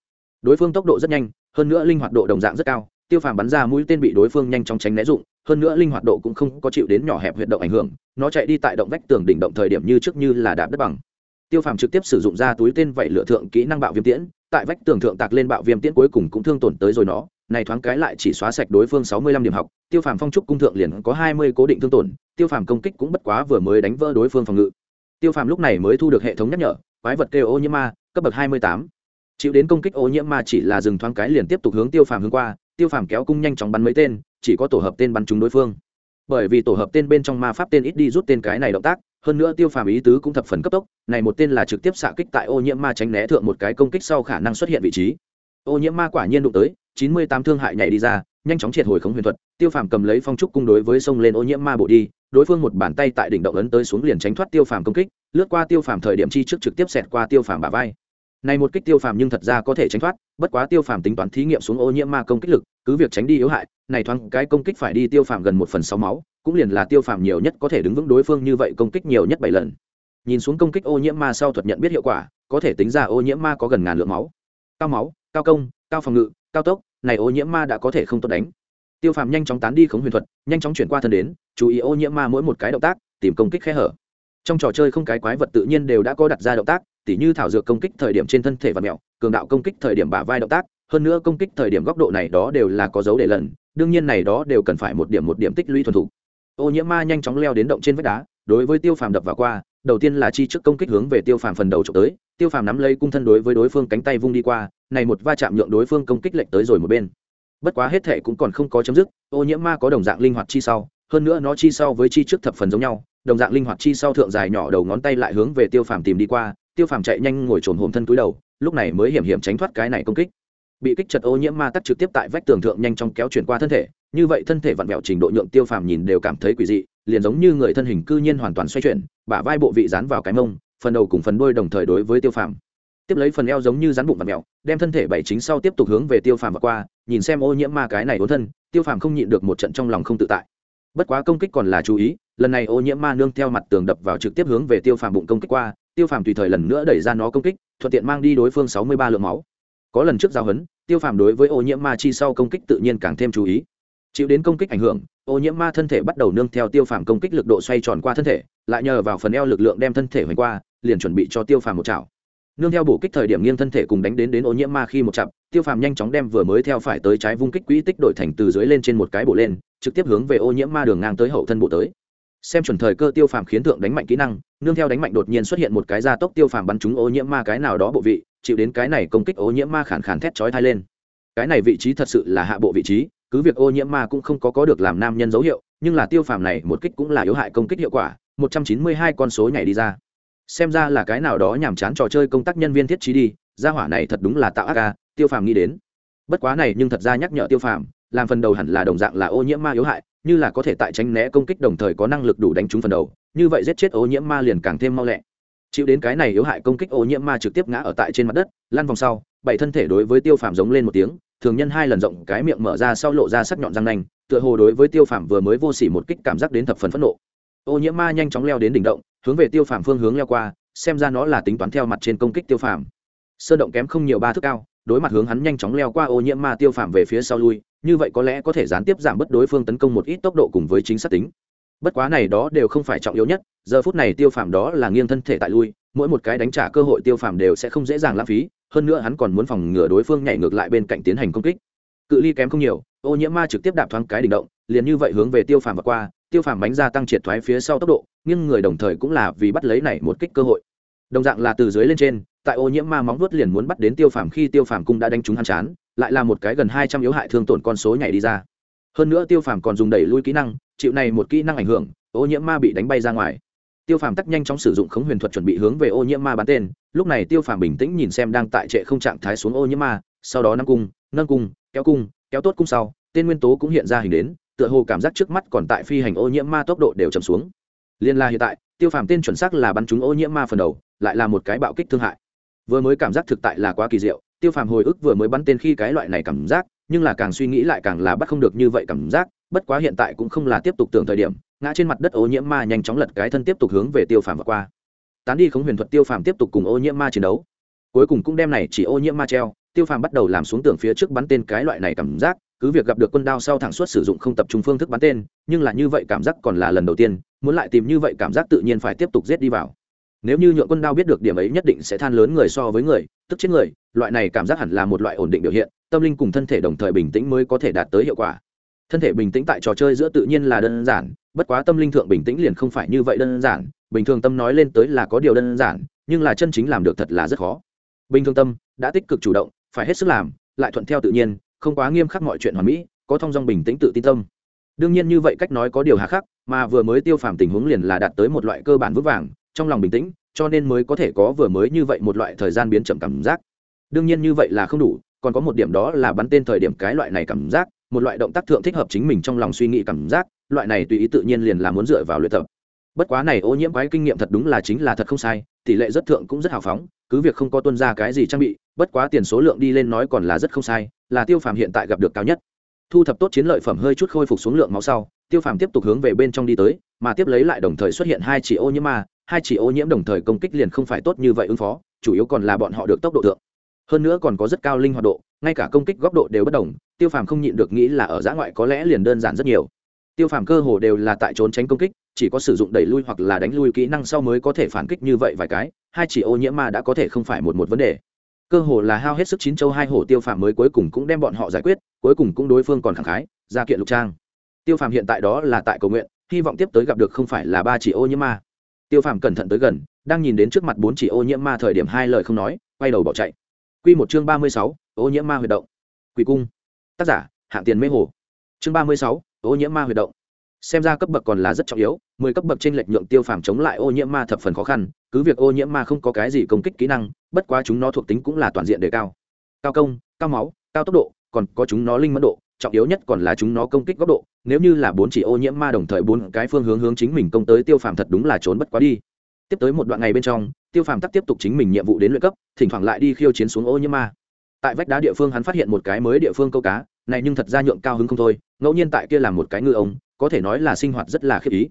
Đối phương tốc độ rất nhanh, hơn nữa linh hoạt độ đồng dạng rất cao, tiêu phàm bắn ra mũi tên bị đối phương nhanh chóng tránh né dụng hơn nữa linh hoạt độ cũng không có chịu đến nhỏ hẹp huyệt động ảnh hưởng, nó chạy đi tại động vách tường đỉnh động thời điểm như trước như là đạp đất bằng. Tiêu phàm trực tiếp sử dụng ra túi tên vẩy lựa thượng kỹ năng bạo viêm tiễn, tại vách tường thượng tạc lên bạo viêm tiễn cuối cùng cũng thương tổn tới rồi nó, này thoáng cái lại chỉ xóa sạch đối phương sáu mươi lăm điểm học, tiêu phàm phong trúc cung thượng liền có hai mươi cố định thương tổn, tiêu phàm công kích cũng bất quá vừa mới đánh vỡ đối phương phòng ngự. Tiêu phàm lúc này mới thu được hệ thống nhắc nhở, quái vật kêu ô nhiễm ma, cấp bậc hai mươi tám. Chịu đến công kích ô nhiễm ma chỉ là dừng thoáng cái liền tiếp tục hướng tiêu phàm hướng qua, tiêu phàm kéo cung nhanh chóng bắn mấy tên chỉ có tổ hợp tên bắn trúng đối phương. Bởi vì tổ hợp tên bên trong ma pháp tên ít đi rút tên cái này động tác, hơn nữa tiêu phàm ý tứ cũng thập phần cấp tốc, này một tên là trực tiếp xạ kích tại ô nhiễm ma tránh né thượng một cái công kích sau khả năng xuất hiện vị trí. Ô nhiễm ma quả nhiên đụng tới, chín mươi tám thương hại nhảy đi ra, nhanh chóng triệt hồi khống huyền thuật, tiêu phàm cầm lấy phong trúc cung đối với sông lên ô nhiễm ma bộ đi, đối phương một bàn tay tại đỉnh động ấn tới xuống liền tránh thoát tiêu phàm công kích, lướt qua tiêu phàm thời điểm chi trước trực tiếp xẹt qua tiêu phàm bả vai. Này một kích tiêu phàm nhưng thật ra có thể tránh thoát, bất quá tiêu phàm tính toán thí nghiệm xuống ô nhiễm ma công kích lực cứ việc tránh đi yếu hại, này thoáng cái công kích phải đi tiêu phàm gần một phần sáu máu, cũng liền là tiêu phàm nhiều nhất có thể đứng vững đối phương như vậy công kích nhiều nhất bảy lần. Nhìn xuống công kích ô nhiễm ma sau thuật nhận biết hiệu quả, có thể tính ra ô nhiễm ma có gần ngàn lượng máu. Cao máu, cao công, cao phòng ngự, cao tốc, này ô nhiễm ma đã có thể không tốt đánh. Tiêu phàm nhanh chóng tán đi khống huyền thuật, nhanh chóng chuyển qua thân đến, chú ý ô nhiễm ma mỗi một cái động tác, tìm công kích khe hở. Trong trò chơi không cái quái vật tự nhiên đều đã có đặt ra động tác, tỉ như thảo dược công kích thời điểm trên thân thể và mẹo, cường đạo công kích thời điểm bả vai động tác hơn nữa công kích thời điểm góc độ này đó đều là có dấu để lần, đương nhiên này đó đều cần phải một điểm một điểm tích lũy thuần thủ ô nhiễm ma nhanh chóng leo đến động trên vách đá, đối với tiêu phàm đập vào qua, đầu tiên là chi trước công kích hướng về tiêu phàm phần đầu trộm tới, tiêu phàm nắm lấy cung thân đối với đối phương cánh tay vung đi qua, này một va chạm nhượng đối phương công kích lệnh tới rồi một bên. Bất quá hết thệ cũng còn không có chấm dứt, ô nhiễm ma có đồng dạng linh hoạt chi sau, hơn nữa nó chi sau với chi trước thập phần giống nhau, đồng dạng linh hoạt chi sau thượng dài nhỏ đầu ngón tay lại hướng về tiêu phàm tìm đi qua, tiêu phàm chạy nhanh ngồi trồn hồm thân túi đầu, lúc này mới hiểm hiểm tránh thoát cái này công kích bị kích chật ô nhiễm ma tắc trực tiếp tại vách tường thượng nhanh chóng kéo chuyển qua thân thể, như vậy thân thể vặn vẹo trình độ nhượng tiêu phàm nhìn đều cảm thấy quỷ dị, liền giống như người thân hình cư nhiên hoàn toàn xoay chuyển, bả vai bộ vị dán vào cái mông, phần đầu cùng phần đôi đồng thời đối với tiêu phàm. Tiếp lấy phần eo giống như rắn bụng vặn vẹo, đem thân thể bảy chính sau tiếp tục hướng về tiêu phàm và qua, nhìn xem ô nhiễm ma cái này ốn thân, tiêu phàm không nhịn được một trận trong lòng không tự tại. Bất quá công kích còn là chú ý, lần này ô nhiễm ma nương theo mặt tường đập vào trực tiếp hướng về tiêu phàm bụng công kích qua, tiêu phàm tùy thời lần nữa đẩy ra nó công kích, thuận tiện mang đi đối phương sáu mươi ba lượng máu. Có lần trước giao hấn tiêu phàm đối với ô nhiễm ma chi sau công kích tự nhiên càng thêm chú ý. Chịu đến công kích ảnh hưởng, ô nhiễm ma thân thể bắt đầu nương theo tiêu phàm công kích lực độ xoay tròn qua thân thể, lại nhờ vào phần eo lực lượng đem thân thể hoành qua, liền chuẩn bị cho tiêu phàm một chảo. Nương theo bổ kích thời điểm nghiêng thân thể cùng đánh đến đến ô nhiễm ma khi một chặp tiêu phàm nhanh chóng đem vừa mới theo phải tới trái vung kích quỹ tích đổi thành từ dưới lên trên một cái bổ lên, trực tiếp hướng về ô nhiễm ma đường ngang tới hậu thân bộ tới xem chuẩn thời cơ tiêu phàm khiến thượng đánh mạnh kỹ năng, nương theo đánh mạnh đột nhiên xuất hiện một cái gia tốc tiêu phàm bắn trúng ô nhiễm ma cái nào đó bộ vị, chịu đến cái này công kích ô nhiễm ma khản khản thét chói thai lên. Cái này vị trí thật sự là hạ bộ vị trí, cứ việc ô nhiễm ma cũng không có có được làm nam nhân dấu hiệu, nhưng là tiêu phàm này một kích cũng là yếu hại công kích hiệu quả, một trăm chín mươi hai con số nhảy đi ra. Xem ra là cái nào đó nhàm chán trò chơi công tác nhân viên thiết trí đi, gia hỏa này thật đúng là tạo ác ca, tiêu phàm nghĩ đến. Bất quá này nhưng thật ra nhắc nhở tiêu phàm, làm phần đầu hẳn là đồng dạng là ô nhiễm ma yếu hại như là có thể tại tránh né công kích đồng thời có năng lực đủ đánh trúng phần đầu, như vậy giết chết ô nhiễm ma liền càng thêm mau lẹ. Chịu đến cái này yếu hại công kích ô nhiễm ma trực tiếp ngã ở tại trên mặt đất, lăn vòng sau, bảy thân thể đối với tiêu phàm giống lên một tiếng, thường nhân hai lần rộng cái miệng mở ra sau lộ ra sắc nhọn răng nanh, tựa hồ đối với tiêu phàm vừa mới vô s ỉ một kích cảm giác đến thập phần phẫn nộ. Ô nhiễm ma nhanh chóng leo đến đỉnh động, hướng về tiêu phàm phương hướng leo qua, xem ra nó là tính toán theo mặt trên công kích tiêu phàm. Sơn động kém không nhiều ba thước cao, đối mặt hướng hắn nhanh chóng leo qua ô nhiễm ma tiêu phàm về phía sau lui như vậy có lẽ có thể gián tiếp giảm bớt đối phương tấn công một ít tốc độ cùng với chính xác tính. Bất quá này đó đều không phải trọng yếu nhất, giờ phút này tiêu phàm đó là nghiêng thân thể tại lui, mỗi một cái đánh trả cơ hội tiêu phàm đều sẽ không dễ dàng lãng phí, hơn nữa hắn còn muốn phòng ngừa đối phương nhảy ngược lại bên cạnh tiến hành công kích. Cự ly kém không nhiều, ô nhiễm ma trực tiếp đạp thoáng cái đỉnh động, liền như vậy hướng về tiêu phàm và qua, tiêu phàm bánh ra tăng triệt thoái phía sau tốc độ, nhưng người đồng thời cũng là vì bắt lấy này một kích cơ hội đồng dạng là từ dưới lên trên, tại ô nhiễm ma móng vuốt liền muốn bắt đến tiêu phàm khi tiêu phàm cung đã đánh trúng hắn chán, lại là một cái gần hai trăm yếu hại thương tổn con số nhảy đi ra. Hơn nữa tiêu phàm còn dùng đẩy lui kỹ năng, chịu này một kỹ năng ảnh hưởng, ô nhiễm ma bị đánh bay ra ngoài. Tiêu phàm tắc nhanh chóng sử dụng khống huyền thuật chuẩn bị hướng về ô nhiễm ma bắn tên, lúc này tiêu phàm bình tĩnh nhìn xem đang tại trệ không trạng thái xuống ô nhiễm ma, sau đó nâng cung nâng cung, kéo cung, kéo tốt cung sau, tên nguyên tố cũng hiện ra hình đến, tựa hồ cảm giác trước mắt còn tại phi hành ô nhiễm ma tốc độ đều chậm xuống. Liên la hiện tại, tiêu phàm tên chuẩn xác là bắn trúng ô nhiễm ma phần đầu lại là một cái bạo kích thương hại. Vừa mới cảm giác thực tại là quá kỳ diệu, tiêu phàm hồi ức vừa mới bắn tên khi cái loại này cảm giác, nhưng là càng suy nghĩ lại càng là bắt không được như vậy cảm giác, bất quá hiện tại cũng không là tiếp tục tưởng thời điểm, ngã trên mặt đất ô nhiễm ma nhanh chóng lật cái thân tiếp tục hướng về tiêu phàm vượt qua. Tán đi khống huyền thuật tiêu phàm tiếp tục cùng ô nhiễm ma chiến đấu. Cuối cùng cũng đem này chỉ ô nhiễm ma treo, tiêu phàm bắt đầu làm xuống tường phía trước bắn tên cái loại này cảm giác, cứ việc gặp được quân đao sau thẳng suốt sử dụng không tập trung phương thức bắn tên, nhưng là như vậy cảm giác còn là lần đầu tiên, muốn lại tìm như vậy cảm giác tự nhiên phải tiếp tục giết đi vào nếu như nhượng quân đao biết được điểm ấy nhất định sẽ than lớn người so với người, tức chết người, loại này cảm giác hẳn là một loại ổn định biểu hiện, tâm linh cùng thân thể đồng thời bình tĩnh mới có thể đạt tới hiệu quả. Thân thể bình tĩnh tại trò chơi giữa tự nhiên là đơn giản, bất quá tâm linh thượng bình tĩnh liền không phải như vậy đơn giản, bình thường tâm nói lên tới là có điều đơn giản, nhưng là chân chính làm được thật là rất khó. Bình thường tâm đã tích cực chủ động, phải hết sức làm, lại thuận theo tự nhiên, không quá nghiêm khắc mọi chuyện hoàn mỹ, có thông dong bình tĩnh tự tin tâm. Đương nhiên như vậy cách nói có điều hà khắc, mà vừa mới tiêu phàm tình huống liền là đạt tới một loại cơ bản vững vàng trong lòng bình tĩnh, cho nên mới có thể có vừa mới như vậy một loại thời gian biến chậm cảm giác. Đương nhiên như vậy là không đủ, còn có một điểm đó là bắn tên thời điểm cái loại này cảm giác, một loại động tác thượng thích hợp chính mình trong lòng suy nghĩ cảm giác, loại này tùy ý tự nhiên liền là muốn dựa vào luyện tập. Bất quá này ô nhiễm quái kinh nghiệm thật đúng là chính là thật không sai, tỷ lệ rất thượng cũng rất hào phóng, cứ việc không có tuân ra cái gì trang bị, bất quá tiền số lượng đi lên nói còn là rất không sai, là tiêu phàm hiện tại gặp được cao nhất. Thu thập tốt chiến lợi phẩm hơi chút khôi phục xuống lượng máu sau, tiêu phàm tiếp tục hướng về bên trong đi tới, mà tiếp lấy lại đồng thời xuất hiện hai chỉ ô nhiễm ma hai chỉ ô nhiễm đồng thời công kích liền không phải tốt như vậy ứng phó, chủ yếu còn là bọn họ được tốc độ thượng. Hơn nữa còn có rất cao linh hoạt độ, ngay cả công kích góc độ đều bất đồng, tiêu phàm không nhịn được nghĩ là ở giã ngoại có lẽ liền đơn giản rất nhiều. Tiêu phàm cơ hồ đều là tại trốn tránh công kích, chỉ có sử dụng đẩy lui hoặc là đánh lui kỹ năng sau mới có thể phản kích như vậy vài cái, hai chỉ ô nhiễm ma đã có thể không phải một một vấn đề. Cơ hồ là hao hết sức chín châu hai hồ tiêu phàm mới cuối cùng cũng đem bọn họ giải quyết, cuối cùng cũng đối phương còn khẳng khái, ra kiện lục trang. Tiêu phàm hiện tại đó là tại cầu nguyện, hy vọng tiếp tới gặp được không phải là ba chỉ ô nhiễm ma tiêu phàm cẩn thận tới gần, đang nhìn đến trước mặt bốn chỉ ô nhiễm ma thời điểm hai lời không nói, quay đầu bỏ chạy. Q một chương ba mươi sáu, ô nhiễm ma huy động. Quỷ cung. Tác giả, hạng tiền mê hồ. Chương ba mươi sáu, ô nhiễm ma huy động. Xem ra cấp bậc còn là rất trọng yếu, mười cấp bậc trên lệch nhượng tiêu phàm chống lại ô nhiễm ma thập phần khó khăn, cứ việc ô nhiễm ma không có cái gì công kích kỹ năng, bất quá chúng nó thuộc tính cũng là toàn diện đề cao. Cao công, cao máu, cao tốc độ, còn có chúng nó linh mẫn độ trọng yếu nhất còn là chúng nó công kích góc độ, nếu như là bốn chỉ ô nhiễm ma đồng thời bốn cái phương hướng hướng chính mình công tới tiêu phàm thật đúng là trốn bất quá đi. Tiếp tới một đoạn ngày bên trong, tiêu phàm tắc tiếp tục chính mình nhiệm vụ đến luyện cấp, thỉnh thoảng lại đi khiêu chiến xuống ô nhiễm ma. Tại vách đá địa phương hắn phát hiện một cái mới địa phương câu cá, này nhưng thật ra nhượng cao hứng không thôi, ngẫu nhiên tại kia là một cái ngư ông, có thể nói là sinh hoạt rất là khiếp ý.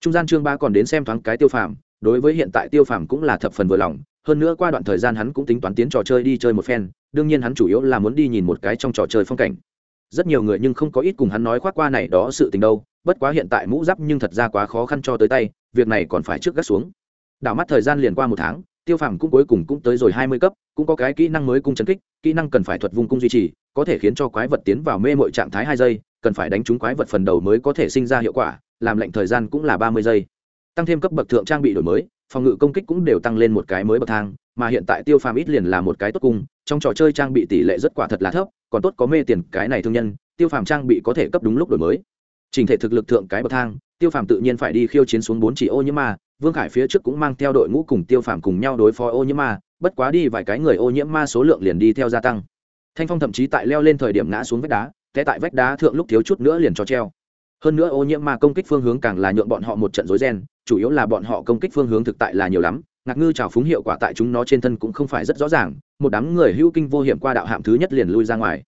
Trung gian chương ba còn đến xem thoáng cái tiêu phàm, đối với hiện tại tiêu phàm cũng là thập phần vừa lòng, hơn nữa qua đoạn thời gian hắn cũng tính toán tiến trò chơi đi chơi một phen, đương nhiên hắn chủ yếu là muốn đi nhìn một cái trong trò chơi phong cảnh rất nhiều người nhưng không có ít cùng hắn nói khoác qua này đó sự tình đâu, bất quá hiện tại mũ giáp nhưng thật ra quá khó khăn cho tới tay, việc này còn phải trước gác xuống. Đảo mắt thời gian liền qua một tháng, tiêu phàm cũng cuối cùng cũng tới rồi hai mươi cấp, cũng có cái kỹ năng mới cung chấn kích, kỹ năng cần phải thuật vung cung duy trì, có thể khiến cho quái vật tiến vào mê mội trạng thái hai giây, cần phải đánh trúng quái vật phần đầu mới có thể sinh ra hiệu quả, làm lệnh thời gian cũng là ba mươi giây. Tăng thêm cấp bậc thượng trang bị đổi mới, phòng ngự công kích cũng đều tăng lên một cái mới bậc thang, mà hiện tại tiêu phàm ít liền là một cái tốt cung, trong trò chơi trang bị tỷ lệ rất quả thật là thấp còn tốt có mê tiền cái này thương nhân, tiêu phàm trang bị có thể cấp đúng lúc đổi mới. Trình thể thực lực thượng cái bậc thang, tiêu phàm tự nhiên phải đi khiêu chiến xuống bốn chỉ ô nhiễm ma, vương khải phía trước cũng mang theo đội ngũ cùng tiêu phàm cùng nhau đối phó ô nhiễm ma, bất quá đi vài cái người ô nhiễm ma số lượng liền đi theo gia tăng. Thanh phong thậm chí tại leo lên thời điểm ngã xuống vách đá té tại vách đá thượng lúc thiếu chút nữa liền cho treo. Hơn nữa ô nhiễm ma công kích phương hướng càng là nhượng bọn họ một trận rối ren, chủ yếu là bọn họ công kích phương hướng thực tại là nhiều lắm, ngạc ngư trào phúng hiệu quả tại chúng nó trên thân cũng không phải rất rõ ràng một đám người hữu kinh vô hiểm qua đạo hạm thứ nhất liền lui ra ngoài.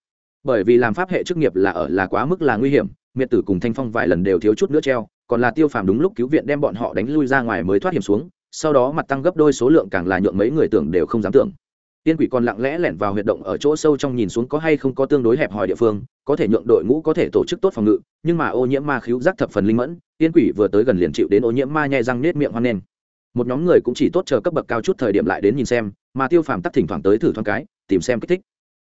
Bởi vì làm pháp hệ chức nghiệp là ở là quá mức là nguy hiểm, miệt tử cùng thanh phong vài lần đều thiếu chút nữa treo, còn là tiêu phàm đúng lúc cứu viện đem bọn họ đánh lui ra ngoài mới thoát hiểm xuống, sau đó mặt tăng gấp đôi số lượng càng là nhượng mấy người tưởng đều không dám tưởng. Tiên quỷ còn lặng lẽ lẻn vào huyệt động ở chỗ sâu trong nhìn xuống có hay không có tương đối hẹp hòi địa phương, có thể nhượng đội ngũ có thể tổ chức tốt phòng ngự, nhưng mà ô nhiễm ma khíu giác thập phần linh mẫn, tiên quỷ vừa tới gần liền chịu đến ô nhiễm ma nhai răng nết miệng hoan nen một nhóm người cũng chỉ tốt chờ cấp bậc cao chút thời điểm lại đến nhìn xem mà tiêu phàm tắt thỉnh thoảng tới thử thoáng cái, tìm xem kích thích.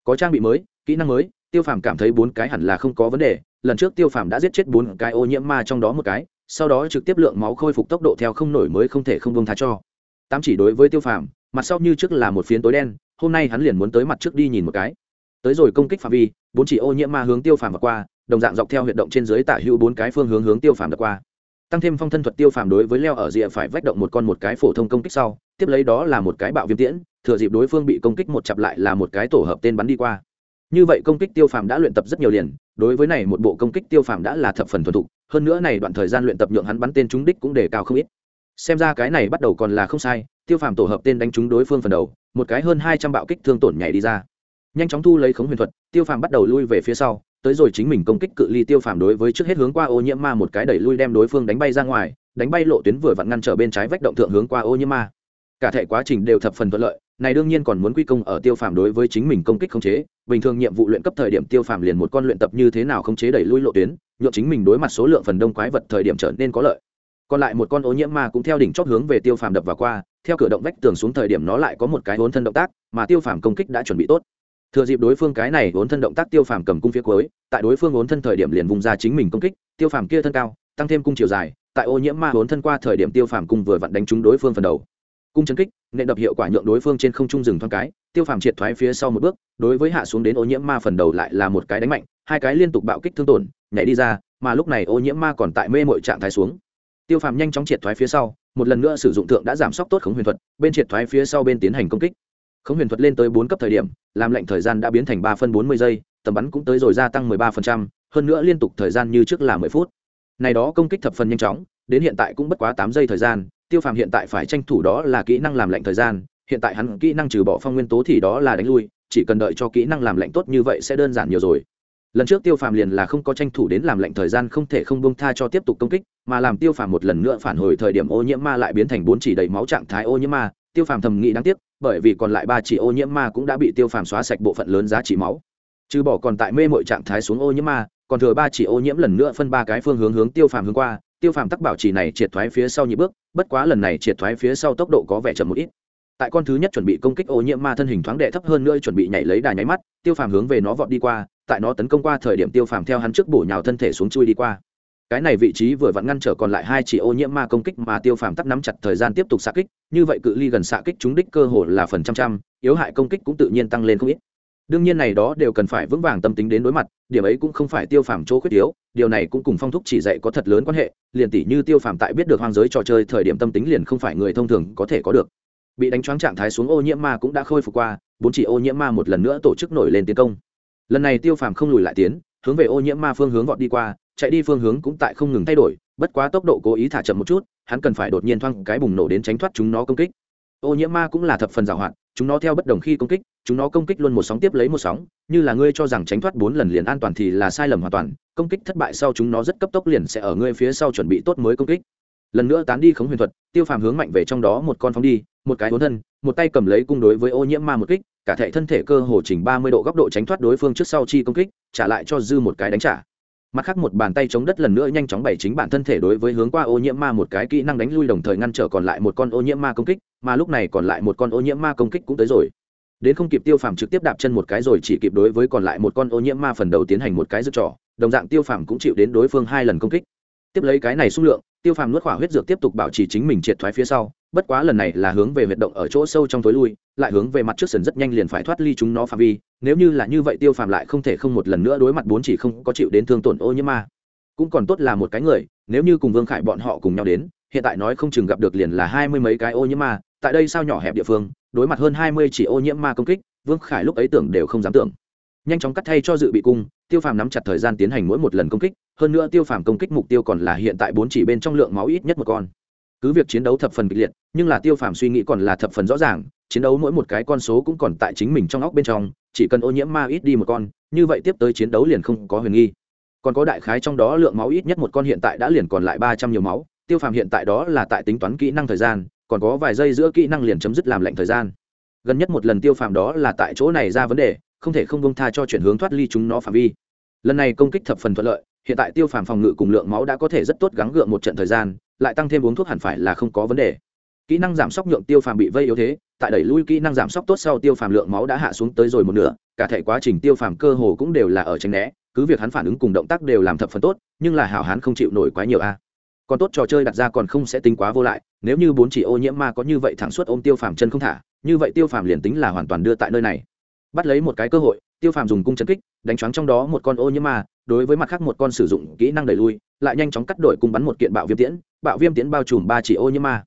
Có trang bị mới, kỹ năng mới, tiêu phàm cảm thấy bốn cái hẳn là không có vấn đề. Lần trước tiêu phàm đã giết chết bốn cái ô nhiễm ma trong đó một cái, sau đó trực tiếp lượng máu khôi phục tốc độ theo không nổi mới không thể không bông tha cho. Tám chỉ đối với tiêu phàm, mặt sau như trước là một phiến tối đen, hôm nay hắn liền muốn tới mặt trước đi nhìn một cái. Tới rồi công kích phạm vi, bốn chỉ ô nhiễm ma hướng tiêu phàm và qua, đồng dạng dọc theo huyệt động trên dưới tả hữu bốn cái phương hướng hướng tiêu phàm đã qua tăng thêm phong thân thuật tiêu phàm đối với leo ở rìa phải vách động một con một cái phổ thông công kích sau, tiếp lấy đó là một cái bạo viêm tiễn, thừa dịp đối phương bị công kích một chặp lại là một cái tổ hợp tên bắn đi qua. Như vậy công kích tiêu phàm đã luyện tập rất nhiều liền, đối với này một bộ công kích tiêu phàm đã là thập phần thuần thục, hơn nữa này đoạn thời gian luyện tập nhượng hắn bắn tên trúng đích cũng đề cao không ít. Xem ra cái này bắt đầu còn là không sai, tiêu phàm tổ hợp tên đánh trúng đối phương phần đầu, một cái hơn hai trăm bạo kích thương tổn nhảy đi ra. Nhanh chóng thu lấy khống huyền thuật, tiêu phàm bắt đầu lui về phía sau tới rồi chính mình công kích cự ly tiêu phàm đối với trước hết hướng qua ô nhiễm ma một cái đẩy lui đem đối phương đánh bay ra ngoài, đánh bay lộ tuyến vừa vặn ngăn trở bên trái vách động thượng hướng qua ô nhiễm ma. Cả thể quá trình đều thập phần thuận lợi, này đương nhiên còn muốn quy công ở tiêu phàm đối với chính mình công kích khống chế, bình thường nhiệm vụ luyện cấp thời điểm tiêu phàm liền một con luyện tập như thế nào khống chế đẩy lui lộ tuyến nhộn chính mình đối mặt số lượng phần đông quái vật thời điểm trở nên có lợi. Còn lại một con ô nhiễm ma cũng theo đỉnh chót hướng về tiêu phàm đập vào qua, theo cửa động vách tường xuống thời điểm nó lại có một cái vốn thân động tác, mà tiêu phàm công kích đã chuẩn bị tốt thừa dịp đối phương cái này vốn thân động tác tiêu phàm cầm cung phía cuối, tại đối phương vốn thân thời điểm liền vùng ra chính mình công kích, tiêu phàm kia thân cao, tăng thêm cung chiều dài, tại ô nhiễm ma vốn thân qua thời điểm tiêu phàm cung vừa vặn đánh trúng đối phương phần đầu. Cung chấn kích nệ đập hiệu quả nhượng đối phương trên không trung rừng thoáng cái, tiêu phàm triệt thoái phía sau một bước, đối với hạ xuống đến ô nhiễm ma phần đầu lại là một cái đánh mạnh, hai cái liên tục bạo kích thương tổn, nhảy đi ra, mà lúc này ô nhiễm ma còn tại mê mội trạng thái xuống. Tiêu phàm nhanh chóng triệt thoái phía sau, một lần nữa sử dụng thượng đã giảm sốc tốt khống huyền thuật, bên triệt thoái phía sau bên tiến hành công kích khống huyền thuật lên tới bốn cấp thời điểm, làm lệnh thời gian đã biến thành ba phân bốn mươi giây, tầm bắn cũng tới rồi gia tăng mười ba phần trăm, hơn nữa liên tục thời gian như trước là mười phút. Này đó công kích thập phần nhanh chóng, đến hiện tại cũng bất quá tám giây thời gian, tiêu phàm hiện tại phải tranh thủ đó là kỹ năng làm lệnh thời gian, hiện tại hắn kỹ năng trừ bỏ phong nguyên tố thì đó là đánh lui, chỉ cần đợi cho kỹ năng làm lệnh tốt như vậy sẽ đơn giản nhiều rồi. Lần trước tiêu phàm liền là không có tranh thủ đến làm lệnh thời gian không thể không bông tha cho tiếp tục công kích, mà làm tiêu phàm một lần nữa phản hồi thời điểm ô nhiễm ma lại biến thành bốn chỉ đầy máu trạng thái ô nhiễm ma, tiêu phàm thầm nghĩ đáng tiếc bởi vì còn lại ba chỉ ô nhiễm ma cũng đã bị tiêu phàm xóa sạch bộ phận lớn giá trị máu. Trừ bỏ còn tại mê mọi trạng thái xuống ô nhiễm ma, còn thừa ba chỉ ô nhiễm lần nữa phân ba cái phương hướng hướng tiêu phàm hướng qua, tiêu phàm tắc bảo chỉ này triệt thoái phía sau nhị bước, bất quá lần này triệt thoái phía sau tốc độ có vẻ chậm một ít. Tại con thứ nhất chuẩn bị công kích ô nhiễm ma thân hình thoáng đệ thấp hơn nữa chuẩn bị nhảy lấy đà nháy mắt, tiêu phàm hướng về nó vọt đi qua, tại nó tấn công qua thời điểm tiêu phàm theo hắn trước bổ nhào thân thể xuống chui đi qua cái này vị trí vừa vặn ngăn trở còn lại hai chỉ ô nhiễm ma công kích mà tiêu phàm tắt nắm chặt thời gian tiếp tục xạ kích, như vậy cự ly gần xạ kích chúng đích cơ hồ là phần trăm trăm, yếu hại công kích cũng tự nhiên tăng lên không ít. Đương nhiên này đó đều cần phải vững vàng tâm tính đến đối mặt, điểm ấy cũng không phải tiêu phàm chỗ khuyết yếu, điều này cũng cùng phong thúc chỉ dạy có thật lớn quan hệ, liền tỷ như tiêu phàm tại biết được hoang giới trò chơi thời điểm tâm tính liền không phải người thông thường có thể có được. Bị đánh choáng trạng thái xuống ô nhiễm ma cũng đã khôi phục qua, bốn chỉ ô nhiễm ma một lần nữa tổ chức nổi lên tiến công. Lần này tiêu phàm không lùi lại tiến, hướng về ô nhiễm ma phương hướng vọt đi qua chạy đi phương hướng cũng tại không ngừng thay đổi, bất quá tốc độ cố ý thả chậm một chút, hắn cần phải đột nhiên thoang cái bùng nổ đến tránh thoát chúng nó công kích. Ô nhiễm ma cũng là thập phần giảo hoạt chúng nó theo bất đồng khi công kích, chúng nó công kích luôn một sóng tiếp lấy một sóng, như là ngươi cho rằng tránh thoát bốn lần liền an toàn thì là sai lầm hoàn toàn, công kích thất bại sau chúng nó rất cấp tốc liền sẽ ở ngươi phía sau chuẩn bị tốt mới công kích. Lần nữa tán đi khống huyền thuật, tiêu phàm hướng mạnh về trong đó một con phóng đi, một cái bốn thân, một tay cầm lấy cung đối với ô nhiễm ma một kích, cả thể thân thể cơ hồ chỉnh ba mươi độ góc độ tránh thoát đối phương trước sau chi công kích, trả lại cho dư một cái đánh trả mặt khác một bàn tay chống đất lần nữa nhanh chóng bày chính bản thân thể đối với hướng qua ô nhiễm ma một cái kỹ năng đánh lui đồng thời ngăn trở còn lại một con ô nhiễm ma công kích, mà lúc này còn lại một con ô nhiễm ma công kích cũng tới rồi. Đến không kịp tiêu phàm trực tiếp đạp chân một cái rồi chỉ kịp đối với còn lại một con ô nhiễm ma phần đầu tiến hành một cái rực trỏ đồng dạng tiêu phàm cũng chịu đến đối phương hai lần công kích. Tiếp lấy cái này xung lượng, tiêu phàm nuốt khỏa huyết dược tiếp tục bảo trì chính mình triệt thoái phía sau bất quá lần này là hướng về huyệt động ở chỗ sâu trong tối lui, lại hướng về mặt trước sườn rất nhanh liền phải thoát ly chúng nó phạm vi, nếu như là như vậy tiêu phàm lại không thể không một lần nữa đối mặt bốn chỉ không có chịu đến thương tổn ô nhiễm ma. Cũng còn tốt là một cái người, nếu như cùng vương khải bọn họ cùng nhau đến, hiện tại nói không chừng gặp được liền là hai mươi mấy cái ô nhiễm ma, tại đây sao nhỏ hẹp địa phương, đối mặt hơn hai mươi chỉ ô nhiễm ma công kích, vương khải lúc ấy tưởng đều không dám tưởng. Nhanh chóng cắt thay cho dự bị cung, tiêu phàm nắm chặt thời gian tiến hành mỗi một lần công kích, hơn nữa tiêu phàm công kích mục tiêu còn là hiện tại bốn chỉ bên trong lượng máu ít nhất một con cứ việc chiến đấu thập phần kịch liệt, nhưng là tiêu phàm suy nghĩ còn là thập phần rõ ràng, chiến đấu mỗi một cái con số cũng còn tại chính mình trong óc bên trong, chỉ cần ô nhiễm ma ít đi một con, như vậy tiếp tới chiến đấu liền không có huyền nghi. Còn có đại khái trong đó lượng máu ít nhất một con hiện tại đã liền còn lại ba trăm nhiều máu, tiêu phàm hiện tại đó là tại tính toán kỹ năng thời gian, còn có vài giây giữa kỹ năng liền chấm dứt làm lạnh thời gian. Gần nhất một lần tiêu phàm đó là tại chỗ này ra vấn đề, không thể không bông tha cho chuyển hướng thoát ly chúng nó phạm vi. Lần này công kích thập phần thuận lợi, hiện tại tiêu phàm phòng ngự cùng lượng máu đã có thể rất tốt gắng gượng một trận thời gian lại tăng thêm uống thuốc hẳn phải là không có vấn đề. Kỹ năng giảm sốc nhượng tiêu phàm bị vây yếu thế, tại đẩy lui kỹ năng giảm sốc tốt sau tiêu phàm lượng máu đã hạ xuống tới rồi một nửa, cả thể quá trình tiêu phàm cơ hồ cũng đều là ở tránh né, cứ việc hắn phản ứng cùng động tác đều làm thập phần tốt, nhưng là hảo hắn không chịu nổi quá nhiều a. Còn tốt trò chơi đặt ra còn không sẽ tính quá vô lại, nếu như bốn chỉ ô nhiễm ma có như vậy thẳng suốt ôm tiêu phàm chân không thả, như vậy tiêu phàm liền tính là hoàn toàn đưa tại nơi này. Bắt lấy một cái cơ hội tiêu phàm dùng cung chấn kích, đánh choáng trong đó một con ô nhiễm ma, đối với mặt khác một con sử dụng kỹ năng đẩy lui, lại nhanh chóng cắt đổi cung bắn một kiện bạo viêm tiễn, bạo viêm tiễn bao trùm ba chỉ ô nhiễm ma.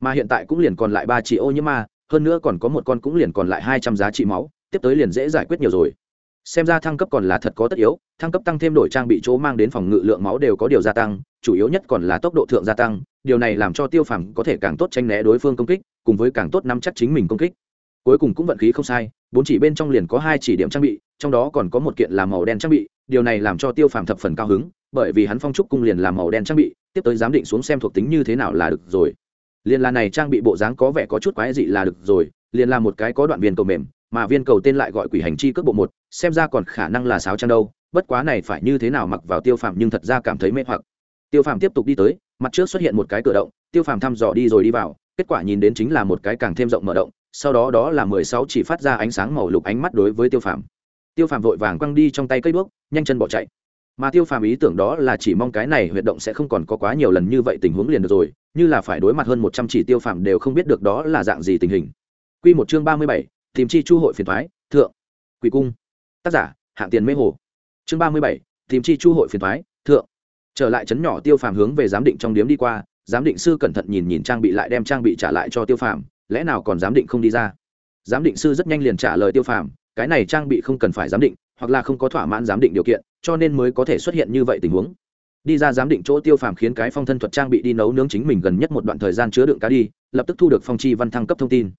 Mà hiện tại cũng liền còn lại ba chỉ ô nhiễm ma, hơn nữa còn có một con cũng liền còn lại hai trăm giá trị máu, tiếp tới liền dễ giải quyết nhiều rồi. Xem ra thăng cấp còn là thật có tất yếu, thăng cấp tăng thêm đổi trang bị chỗ mang đến phòng ngự lượng máu đều có điều gia tăng, chủ yếu nhất còn là tốc độ thượng gia tăng, điều này làm cho tiêu phàm có thể càng tốt tranh né đối phương công kích, cùng với càng tốt nắm chắc chính mình công kích cuối cùng cũng vận khí không sai, bốn chỉ bên trong liền có hai chỉ điểm trang bị, trong đó còn có một kiện là màu đen trang bị, điều này làm cho tiêu phàm thập phần cao hứng, bởi vì hắn phong trúc cung liền làm màu đen trang bị, tiếp tới giám định xuống xem thuộc tính như thế nào là được rồi. Liền là này trang bị bộ dáng có vẻ có chút quái dị là được rồi, liền là một cái có đoạn viên cầu mềm, mà viên cầu tên lại gọi quỷ hành chi cước bộ một, xem ra còn khả năng là sáo trang đâu, bất quá này phải như thế nào mặc vào tiêu phàm nhưng thật ra cảm thấy mê hoặc. Tiêu phàm tiếp tục đi tới, mặt trước xuất hiện một cái cửa động, tiêu phàm thăm dò đi rồi đi vào, kết quả nhìn đến chính là một cái càng thêm rộng mở động sau đó đó là mười sáu chỉ phát ra ánh sáng màu lục ánh mắt đối với tiêu phàm. Tiêu phàm vội vàng quăng đi trong tay cây đuốc, nhanh chân bỏ chạy. Mà tiêu phàm ý tưởng đó là chỉ mong cái này huyệt động sẽ không còn có quá nhiều lần như vậy tình huống liền được rồi, như là phải đối mặt hơn một trăm chỉ tiêu phàm đều không biết được đó là dạng gì tình hình. Quy một chương ba mươi bảy, tìm chi chu hội phiền thoái, thượng. Quỷ cung. Tác giả, hạng tiền mê hồ. Chương ba mươi bảy, tìm chi chu hội phiền thoái, thượng. Trở lại chấn nhỏ tiêu phàm hướng về giám định trong điếm đi qua, giám định sư cẩn thận nhìn nhìn trang bị lại đem trang bị trả lại cho tiêu phàm lẽ nào còn giám định không đi ra? Giám định sư rất nhanh liền trả lời tiêu phàm cái này trang bị không cần phải giám định hoặc là không có thỏa mãn giám định điều kiện cho nên mới có thể xuất hiện như vậy tình huống. Đi ra giám định chỗ tiêu phàm khiến cái phong thân thuật trang bị đi nấu nướng chính mình gần nhất một đoạn thời gian chứa đựng cá đi lập tức thu được phong chi văn thăng cấp thông tin.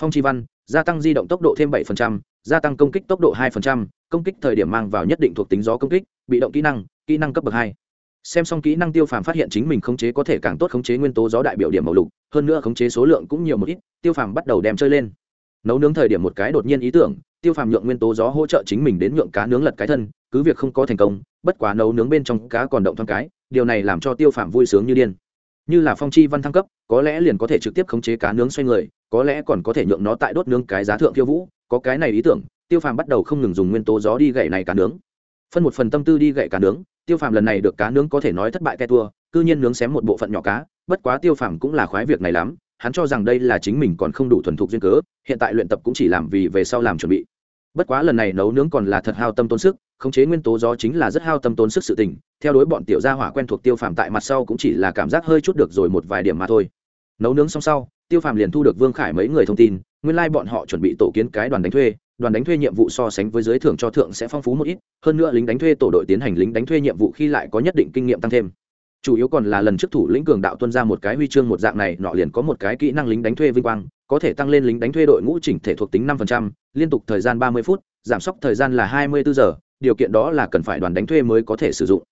Phong chi văn gia tăng di động tốc độ thêm 7%, gia tăng công kích tốc độ 2%, công kích thời điểm mang vào nhất định thuộc tính gió công kích bị động kỹ năng kỹ năng cấp bậc hai xem xong kỹ năng tiêu phàm phát hiện chính mình khống chế có thể càng tốt khống chế nguyên tố gió đại biểu điểm màu lục, hơn nữa khống chế số lượng cũng nhiều một ít, tiêu phàm bắt đầu đem chơi lên. Nấu nướng thời điểm một cái đột nhiên ý tưởng, tiêu phàm nhượng nguyên tố gió hỗ trợ chính mình đến nhượng cá nướng lật cái thân, cứ việc không có thành công, bất quá nấu nướng bên trong cá còn động thoáng cái, điều này làm cho tiêu phàm vui sướng như điên. Như là phong chi văn thăng cấp, có lẽ liền có thể trực tiếp khống chế cá nướng xoay người, có lẽ còn có thể nhượng nó tại đốt nướng cái giá thượng tiêu vũ, có cái này ý tưởng, tiêu phàm bắt đầu không ngừng dùng nguyên tố gió đi gậy này cá nướng. Phân một phần tâm tư đi gậy cá nướng tiêu phàm lần này được cá nướng có thể nói thất bại ke tua, cư nhiên nướng xém một bộ phận nhỏ cá, bất quá tiêu phàm cũng là khoái việc này lắm, hắn cho rằng đây là chính mình còn không đủ thuần thục duyên cớ, hiện tại luyện tập cũng chỉ làm vì về sau làm chuẩn bị. Bất quá lần này nấu nướng còn là thật hao tâm tốn sức, khống chế nguyên tố gió chính là rất hao tâm tốn sức sự tình, theo đối bọn tiểu gia hỏa quen thuộc tiêu phàm tại mặt sau cũng chỉ là cảm giác hơi chút được rồi một vài điểm mà thôi. Nấu nướng xong sau, tiêu phàm liền thu được vương khải mấy người thông tin, nguyên lai、like、bọn họ chuẩn bị tổ kiến cái đoàn đánh thuê đoàn đánh thuê nhiệm vụ so sánh với giới thưởng cho thượng sẽ phong phú một ít hơn nữa lính đánh thuê tổ đội tiến hành lính đánh thuê nhiệm vụ khi lại có nhất định kinh nghiệm tăng thêm. Chủ yếu còn là lần trước thủ lĩnh cường đạo tuân ra một cái huy chương một dạng này nọ liền có một cái kỹ năng lính đánh thuê vinh quang có thể tăng lên lính đánh thuê đội ngũ chỉnh thể thuộc tính 5%, liên tục thời gian ba mươi phút giảm sốc thời gian là hai mươi bốn giờ điều kiện đó là cần phải đoàn đánh thuê mới có thể sử dụng.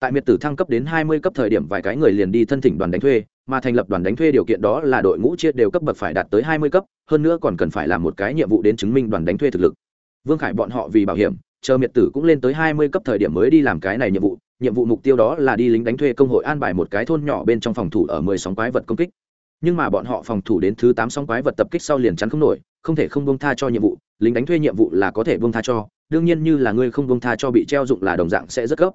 Tại miệt tử thăng cấp đến hai mươi cấp thời điểm vài cái người liền đi thân thỉnh đoàn đánh thuê mà thành lập đoàn đánh thuê điều kiện đó là đội ngũ chia đều cấp bậc phải đạt tới hai mươi cấp, hơn nữa còn cần phải làm một cái nhiệm vụ đến chứng minh đoàn đánh thuê thực lực. Vương khải bọn họ vì bảo hiểm, chờ miệt tử cũng lên tới hai mươi cấp thời điểm mới đi làm cái này nhiệm vụ nhiệm vụ mục tiêu đó là đi lính đánh thuê công hội an bài một cái thôn nhỏ bên trong phòng thủ ở mười sóng quái vật công kích. Nhưng mà bọn họ phòng thủ đến thứ tám sóng quái vật tập kích sau liền chắn không nổi, không thể không buông tha cho nhiệm vụ, lính đánh thuê nhiệm vụ là có thể buông tha cho, đương nhiên như là ngươi không buông tha cho bị treo dụng là đồng dạng sẽ rất gấp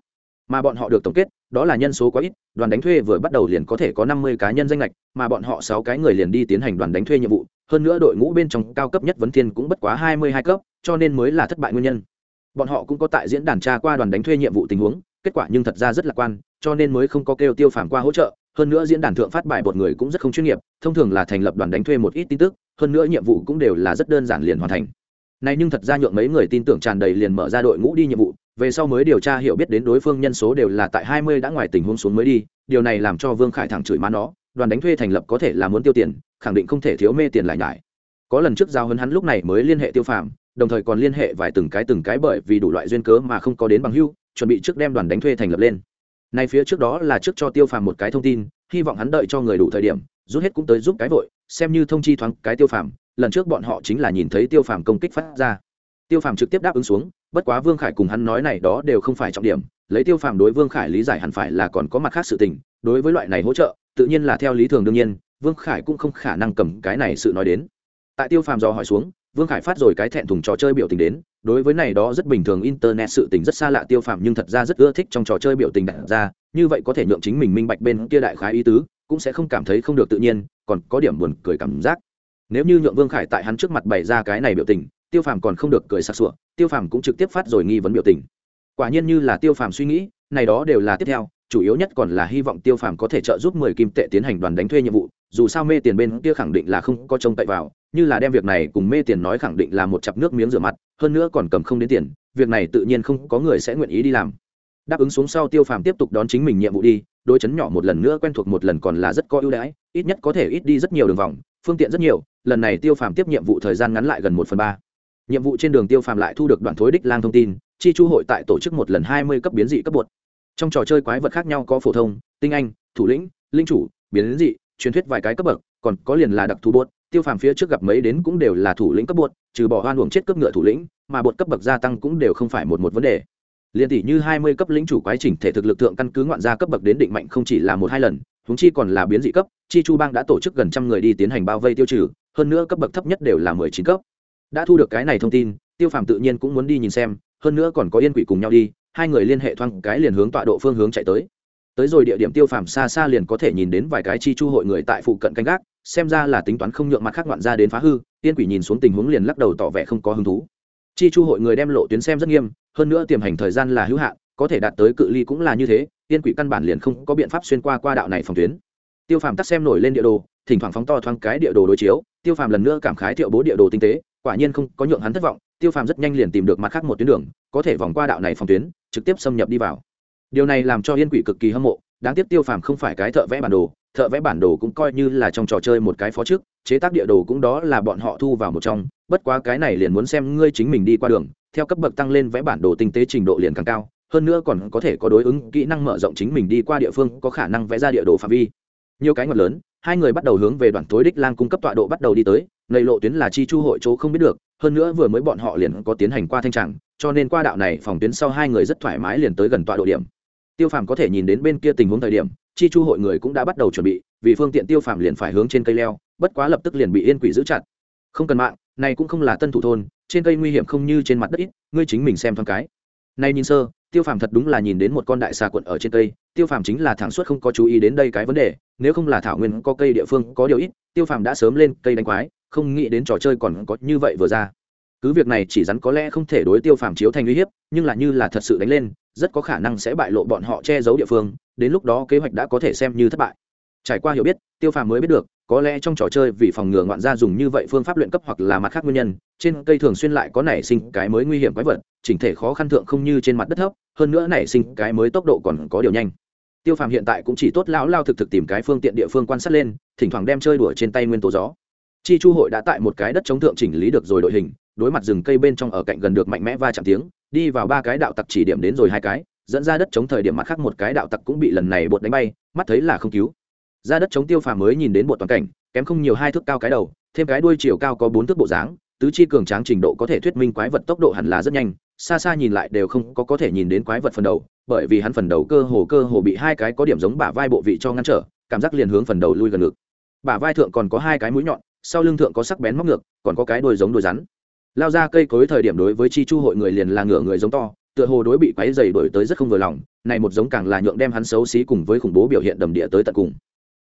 mà bọn họ được tổng kết, đó là nhân số quá ít, đoàn đánh thuê vừa bắt đầu liền có thể có năm mươi cá nhân danh lệch mà bọn họ sáu cái người liền đi tiến hành đoàn đánh thuê nhiệm vụ, hơn nữa đội ngũ bên trong cao cấp nhất vấn thiên cũng bất quá hai mươi hai cấp, cho nên mới là thất bại nguyên nhân. Bọn họ cũng có tại diễn đàn tra qua đoàn đánh thuê nhiệm vụ tình huống, kết quả nhưng thật ra rất lạc quan, cho nên mới không có kêu tiêu phản qua hỗ trợ, hơn nữa diễn đàn thượng phát bài một người cũng rất không chuyên nghiệp, thông thường là thành lập đoàn đánh thuê một ít tin tức, hơn nữa nhiệm vụ cũng đều là rất đơn giản liền hoàn thành. Này nhưng thật ra nhượng mấy người tin tưởng tràn đầy liền mở ra đội ngũ đi nhiệm vụ về sau mới điều tra hiểu biết đến đối phương nhân số đều là tại hai mươi đã ngoài tình huống xuống mới đi, điều này làm cho vương khải thẳng chửi má nó, đoàn đánh thuê thành lập có thể là muốn tiêu tiền, khẳng định không thể thiếu mê tiền lại nhải. Có lần trước giao hấn hắn lúc này mới liên hệ tiêu phàm, đồng thời còn liên hệ vài từng cái từng cái bởi vì đủ loại duyên cớ mà không có đến bằng hưu, chuẩn bị trước đem đoàn đánh thuê thành lập lên. Nay phía trước đó là trước cho tiêu phàm một cái thông tin, hy vọng hắn đợi cho người đủ thời điểm, rút hết cũng tới giúp cái vội, xem như thông chi thoáng cái tiêu phàm, lần trước bọn họ chính là nhìn thấy tiêu phàm công kích phát ra. Tiêu phàm trực tiếp đáp ứng xuống bất quá vương khải cùng hắn nói này đó đều không phải trọng điểm, lấy tiêu phàm đối vương khải lý giải hẳn phải là còn có mặt khác sự tình, đối với loại này hỗ trợ, tự nhiên là theo lý thường đương nhiên, vương khải cũng không khả năng cầm cái này sự nói đến. Tại tiêu phàm dò hỏi xuống, vương khải phát rồi cái thẹn thùng trò chơi biểu tình đến, đối với này đó rất bình thường internet sự tình rất xa lạ tiêu phàm nhưng thật ra rất ưa thích trong trò chơi biểu tình đặt ra, như vậy có thể nhượng chính mình minh bạch bên kia đại khái ý tứ, cũng sẽ không cảm thấy không được tự nhiên, còn có điểm buồn cười cảm giác. Nếu như nhượng vương khải tại hắn trước mặt bày ra cái này biểu tình tiêu phàm còn không được cười sặc sụa, tiêu phàm cũng trực tiếp phát rồi nghi vấn biểu tình. Quả nhiên như là tiêu phàm suy nghĩ, này đó đều là tiếp theo, chủ yếu nhất còn là hy vọng tiêu phàm có thể trợ giúp mười kim tệ tiến hành đoàn đánh thuê nhiệm vụ, dù sao mê tiền bên kia khẳng định là không có trông cậy vào, như là đem việc này cùng mê tiền nói khẳng định là một chặp nước miếng rửa mặt, hơn nữa còn cầm không đến tiền, việc này tự nhiên không có người sẽ nguyện ý đi làm. Đáp ứng xuống sau tiêu phàm tiếp tục đón chính mình nhiệm vụ đi, đôi chấn nhỏ một lần nữa quen thuộc một lần còn là rất có ưu đãi, ít nhất có thể ít đi rất nhiều đường vòng, phương tiện rất nhiều, lần này tiêu phàm tiếp nhiệm vụ thời gian ngắn lại gần một phần ba nhiệm vụ trên đường tiêu phàm lại thu được đoạn thối đích lang thông tin, chi chu hội tại tổ chức một lần hai mươi cấp biến dị cấp bột. Trong trò chơi quái vật khác nhau có phổ thông, tinh anh, thủ lĩnh, linh chủ, biến dị, truyền thuyết vài cái cấp bậc, còn có liền là đặc thù bột. Tiêu phàm phía trước gặp mấy đến cũng đều là thủ lĩnh cấp bột, trừ bỏ hoan uổng chết cấp ngựa thủ lĩnh, mà bột cấp bậc gia tăng cũng đều không phải một một vấn đề. Liền tỷ như hai mươi cấp lĩnh chủ quái chỉnh thể thực lực tượng căn cứ ngoạn gia cấp bậc đến định mạnh không chỉ là một hai lần húng chi còn là biến dị cấp, chi chu bang đã tổ chức gần trăm người đi tiến hành bao vây tiêu trừ, hơn nữa cấp bậc thấp nhất đều là mười chín cấp đã thu được cái này thông tin, tiêu phàm tự nhiên cũng muốn đi nhìn xem, hơn nữa còn có yên quỷ cùng nhau đi, hai người liên hệ thoang cái liền hướng tọa độ phương hướng chạy tới. Tới rồi địa điểm tiêu phàm xa xa liền có thể nhìn đến vài cái chi chu hội người tại phụ cận canh gác, xem ra là tính toán không nhượng mặt khác ngoạn ra đến phá hư, yên quỷ nhìn xuống tình huống liền lắc đầu tỏ vẻ không có hứng thú. Chi chu hội người đem lộ tuyến xem rất nghiêm, hơn nữa tiềm hành thời gian là hữu hạn, có thể đạt tới cự ly cũng là như thế, yên quỷ căn bản liền không có biện pháp xuyên qua qua đạo này phòng tuyến. Tiêu phàm tắt xem nổi lên địa đồ, thỉnh thoảng phóng to thoáng cái địa đồ đối chiếu, tiêu phàm lần nữa cảm khái thiệu bố địa đồ tinh tế quả nhiên không có nhượng hắn thất vọng, tiêu phàm rất nhanh liền tìm được mặt khác một tuyến đường, có thể vòng qua đạo này phòng tuyến, trực tiếp xâm nhập đi vào. Điều này làm cho yên quỷ cực kỳ hâm mộ, đáng tiếc tiêu phàm không phải cái thợ vẽ bản đồ, thợ vẽ bản đồ cũng coi như là trong trò chơi một cái phó trước chế tác địa đồ cũng đó là bọn họ thu vào một trong, bất quá cái này liền muốn xem ngươi chính mình đi qua đường, theo cấp bậc tăng lên vẽ bản đồ tinh tế trình độ liền càng cao, hơn nữa còn có thể có đối ứng kỹ năng mở rộng chính mình đi qua địa phương, có khả năng vẽ ra địa đồ phạm vi. Nhiều cái ngọt lớn, hai người bắt đầu hướng về đoàn tối đích lang cung cấp tọa độ bắt đầu đi tới nầy lộ tuyến là chi chu hội chỗ không biết được, hơn nữa vừa mới bọn họ liền có tiến hành qua thanh tràng, cho nên qua đạo này phòng tuyến sau hai người rất thoải mái liền tới gần tọa độ điểm. Tiêu phàm có thể nhìn đến bên kia tình huống thời điểm, chi chu hội người cũng đã bắt đầu chuẩn bị, vì phương tiện tiêu phàm liền phải hướng trên cây leo, bất quá lập tức liền bị yên quỷ giữ chặt. Không cần mạng, này cũng không là tân thủ thôn, trên cây nguy hiểm không như trên mặt đất ít, ngươi chính mình xem thoáng cái. Nay nhìn sơ, tiêu phàm thật đúng là nhìn đến một con đại xà quận ở trên cây, tiêu phàm chính là thẳng suất không có chú ý đến đây cái vấn đề, nếu không là thảo nguyên có cây địa phương có điều ít, tiêu phàm đã sớm lên cây đánh quái không nghĩ đến trò chơi còn có như vậy vừa ra. Cứ việc này chỉ rắn có lẽ không thể đối tiêu phàm chiếu thành uy hiếp, nhưng là như là thật sự đánh lên, rất có khả năng sẽ bại lộ bọn họ che giấu địa phương, đến lúc đó kế hoạch đã có thể xem như thất bại. Trải qua hiểu biết, tiêu phàm mới biết được, có lẽ trong trò chơi vì phòng ngừa ngoạn gia dùng như vậy phương pháp luyện cấp hoặc là mặt khác nguyên nhân, trên cây thường xuyên lại có nảy sinh cái mới nguy hiểm quái vật, chỉnh thể khó khăn thượng không như trên mặt đất thấp, hơn nữa nảy sinh cái mới tốc độ còn có điều nhanh. Tiêu phàm hiện tại cũng chỉ tốt lão lao thực thực tìm cái phương tiện địa phương quan sát lên, thỉnh thoảng đem chơi đùa trên tay nguyên tố gió chi chu hội đã tại một cái đất chống thượng chỉnh lý được rồi đội hình, đối mặt rừng cây bên trong ở cạnh gần được mạnh mẽ va chạm tiếng, đi vào ba cái đạo tặc chỉ điểm đến rồi hai cái, dẫn ra đất chống thời điểm mặt khác một cái đạo tặc cũng bị lần này bột đánh bay, mắt thấy là không cứu. Ra đất chống tiêu phàm mới nhìn đến bột toàn cảnh, kém không nhiều hai thước cao cái đầu, thêm cái đuôi chiều cao có bốn thước bộ dáng, tứ chi cường tráng trình độ có thể thuyết minh quái vật tốc độ hẳn là rất nhanh, xa xa nhìn lại đều không có có thể nhìn đến quái vật phần đầu, bởi vì hắn phần đầu cơ hồ cơ hồ bị hai cái có điểm giống bả vai bộ vị cho ngăn trở, cảm giác liền hướng phần đầu lui gần ngực. Bả vai thượng còn có hai cái mũi nhọn sau lưng thượng có sắc bén móc ngược, còn có cái đôi giống đôi rắn. Lao ra cây cối thời điểm đối với chi chu hội người liền là ngửa người giống to, tựa hồ đối bị quáy dày đổi tới rất không vừa lòng, này một giống càng là nhượng đem hắn xấu xí cùng với khủng bố biểu hiện đầm địa tới tận cùng.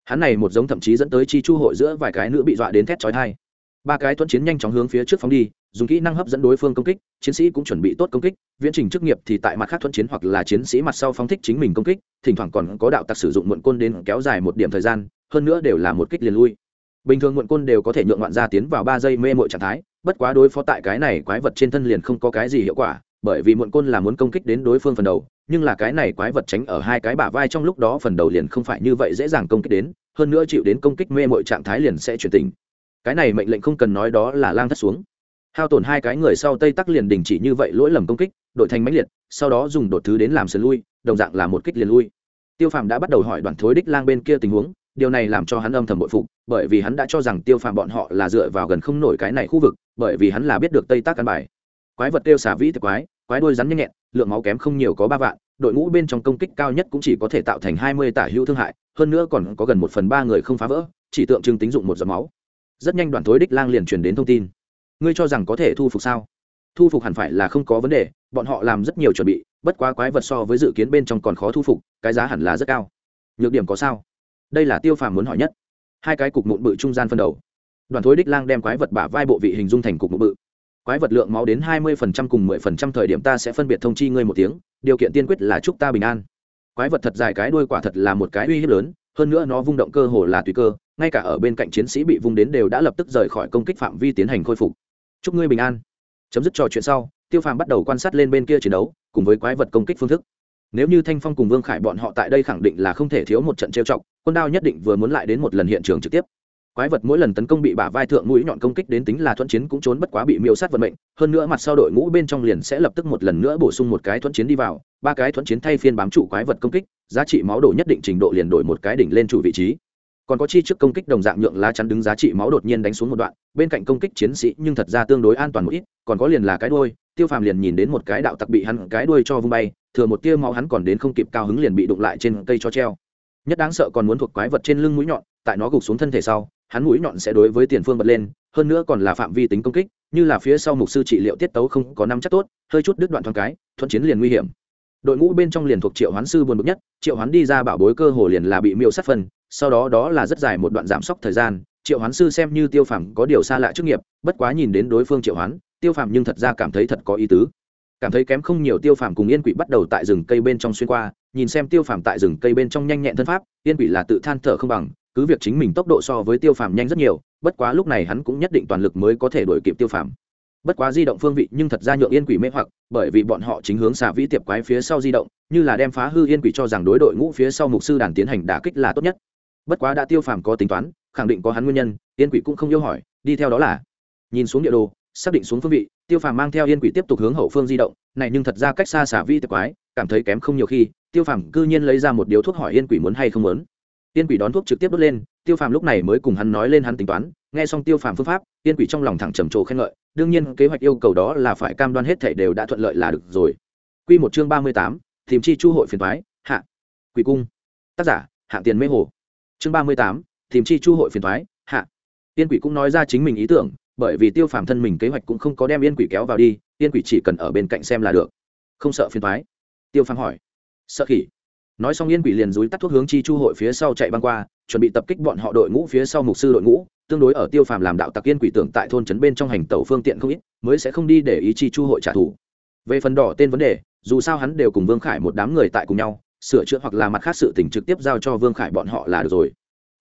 Hắn này một giống thậm chí dẫn tới chi chu hội giữa vài cái nữa bị dọa đến thét chói thai ba cái tuấn chiến nhanh chóng hướng phía trước phóng đi, dùng kỹ năng hấp dẫn đối phương công kích, chiến sĩ cũng chuẩn bị tốt công kích, viễn trình chức nghiệp thì tại mặt khác thuận chiến hoặc là chiến sĩ mặt sau phóng thích chính mình công kích, thỉnh thoảng còn có đạo tặc sử dụng muộn côn đến kéo dài một điểm thời gian, hơn nữa đều là một kích liền lui bình thường muộn côn đều có thể nhượng ngoạn gia tiến vào ba giây mê mội trạng thái, bất quá đối phó tại cái này quái vật trên thân liền không có cái gì hiệu quả, bởi vì muộn côn là muốn công kích đến đối phương phần đầu, nhưng là cái này quái vật tránh ở hai cái bả vai trong lúc đó phần đầu liền không phải như vậy dễ dàng công kích đến, hơn nữa chịu đến công kích mê mội trạng thái liền sẽ chuyển tình. Cái này mệnh lệnh không cần nói đó là lang thất xuống. Hao tổn hai cái người sau tây tắc liền đình chỉ như vậy lỗi lầm công kích, đội thành mãnh liệt, sau đó dùng đột thứ đến làm sườn lui, đồng dạng là một kích liền lui. Tiêu phàm đã bắt đầu hỏi đoàn thối đích lang bên kia tình huống điều này làm cho hắn âm thầm bội phục, bởi vì hắn đã cho rằng tiêu phàm bọn họ là dựa vào gần không nổi cái này khu vực, bởi vì hắn là biết được tây tác căn bài. Quái vật tiêu xả vĩ thực quái quái đôi rắn nhanh nhẹn, lượng máu kém không nhiều có ba vạn, đội ngũ bên trong công kích cao nhất cũng chỉ có thể tạo thành hai mươi tả hữu thương hại, hơn nữa còn có gần một phần ba người không phá vỡ, chỉ tượng trưng tính dụng một giọt máu. Rất nhanh đoàn thối đích lang liền truyền đến thông tin. Ngươi cho rằng có thể thu phục sao? Thu phục hẳn phải là không có vấn đề, bọn họ làm rất nhiều chuẩn bị, bất quá quái vật so với dự kiến bên trong còn khó thu phục, cái giá hẳn là rất cao. Nhược điểm có sao? Đây là tiêu phàm muốn hỏi nhất. Hai cái cục mụn bự trung gian phân đầu. Đoàn thối đích lang đem quái vật bả vai bộ vị hình dung thành cục mụn bự. Quái vật lượng máu đến hai mươi phần trăm cùng mười phần trăm thời điểm ta sẽ phân biệt thông chi ngươi một tiếng, điều kiện tiên quyết là chúc ta bình an. Quái vật thật dài cái đuôi quả thật là một cái uy hiếp lớn, hơn nữa nó vung động cơ hồ là tùy cơ, ngay cả ở bên cạnh chiến sĩ bị vung đến đều đã lập tức rời khỏi công kích phạm vi tiến hành khôi phục. Chúc ngươi bình an. Chấm dứt trò chuyện sau, tiêu phàm bắt đầu quan sát lên bên kia chiến đấu, cùng với quái vật công kích phương thức. Nếu như thanh phong cùng vương khải bọn họ tại đây khẳng định là không thể thiếu một trận trêu chọc quân đao nhất định vừa muốn lại đến một lần hiện trường trực tiếp. Quái vật mỗi lần tấn công bị bả vai thượng mũi nhọn công kích đến tính là thuận chiến cũng trốn bất quá bị miêu sát vận mệnh, hơn nữa mặt sau đội ngũ bên trong liền sẽ lập tức một lần nữa bổ sung một cái thuận chiến đi vào, ba cái thuận chiến thay phiên bám trụ quái vật công kích, giá trị máu đổ nhất định trình độ liền đổi một cái đỉnh lên chủ vị trí. Còn có chi trước công kích đồng dạng nhượng lá chắn đứng giá trị máu đột nhiên đánh xuống một đoạn, bên cạnh công kích chiến sĩ nhưng thật ra tương đối an toàn một ít, còn có liền là cái đuôi, tiêu phàm liền nhìn đến một cái đạo tặc bị hắn cái đuôi cho vung bay, thừa một tia máu hắn còn đến không kịp cao hứng liền bị đụng lại trên cây cho treo nhất đáng sợ còn muốn thuộc quái vật trên lưng mũi nhọn, tại nó gục xuống thân thể sau, hắn mũi nhọn sẽ đối với tiền phương bật lên, hơn nữa còn là phạm vi tính công kích, như là phía sau mục sư trị liệu tiết tấu không có năm chắc tốt, hơi chút đứt đoạn thoáng cái, thuận chiến liền nguy hiểm. Đội ngũ bên trong liền thuộc triệu hoán sư buồn bực nhất, triệu hoán đi ra bảo bối cơ hồ liền là bị miêu sát phân sau đó đó là rất dài một đoạn giảm sốc thời gian, triệu hoán sư xem như tiêu phàm có điều xa lạ trước nghiệp, bất quá nhìn đến đối phương triệu hoán, tiêu phàm nhưng thật ra cảm thấy thật có ý tứ. Cảm thấy kém không nhiều tiêu phàm cùng yên quỷ bắt đầu tại rừng cây bên trong xuyên qua nhìn xem tiêu phàm tại rừng cây bên trong nhanh nhẹn thân pháp, yên quỷ là tự than thở không bằng, cứ việc chính mình tốc độ so với tiêu phàm nhanh rất nhiều, bất quá lúc này hắn cũng nhất định toàn lực mới có thể đổi kịp tiêu phàm. Bất quá di động phương vị nhưng thật ra nhượng yên quỷ mê hoặc, bởi vì bọn họ chính hướng xạ vĩ tiệp quái phía sau di động, như là đem phá hư yên quỷ cho rằng đối đội ngũ phía sau mục sư đàn tiến hành đả kích là tốt nhất. Bất quá đã tiêu phàm có tính toán, khẳng định có hắn nguyên nhân, yên quỷ cũng không yêu hỏi, đi theo đó là, nhìn xuống địa đồ, xác định xuống phương vị, tiêu phàm mang theo yên quỷ tiếp tục hướng hậu phương di động, này nhưng thật ra cách xa xả vi tiệp quái, cảm thấy kém không nhiều khi tiêu phàm cư nhiên lấy ra một điếu thuốc hỏi yên quỷ muốn hay không muốn. Yên quỷ đón thuốc trực tiếp đốt lên, tiêu phàm lúc này mới cùng hắn nói lên hắn tính toán. Nghe xong tiêu phàm phương pháp, yên quỷ trong lòng thẳng trầm trồ khen ngợi. Đương nhiên, kế hoạch yêu cầu đó là phải cam đoan hết thể đều đã thuận lợi là được rồi. Quy một chương ba mươi tám, tìm chi chu hội phiền thoái hạ. Quỷ cung. Tác giả, hạng tiền mê hồ. Chương ba mươi tám, tìm chi chu hội phiền thoái hạ. Yên quỷ cũng nói ra chính mình ý tưởng, bởi vì tiêu phàm thân mình kế hoạch cũng không có đem yên quỷ kéo vào đi, yên quỷ chỉ cần ở bên cạnh xem là được. Không sợ phiền thoái tiêu phàm hỏi sợ khỉ. Nói xong yên quỷ liền dúi tắt thuốc hướng chi chu hội phía sau chạy băng qua, chuẩn bị tập kích bọn họ đội ngũ phía sau mục sư đội ngũ, tương đối ở tiêu phàm làm đạo tặc yên quỷ tưởng tại thôn trấn bên trong hành tàu phương tiện không ít, mới sẽ không đi để ý chi chu hội trả thù. Về phần đỏ tên vấn đề, dù sao hắn đều cùng vương khải một đám người tại cùng nhau, sửa chữa hoặc là mặt khác sự tỉnh trực tiếp giao cho vương khải bọn họ là được rồi.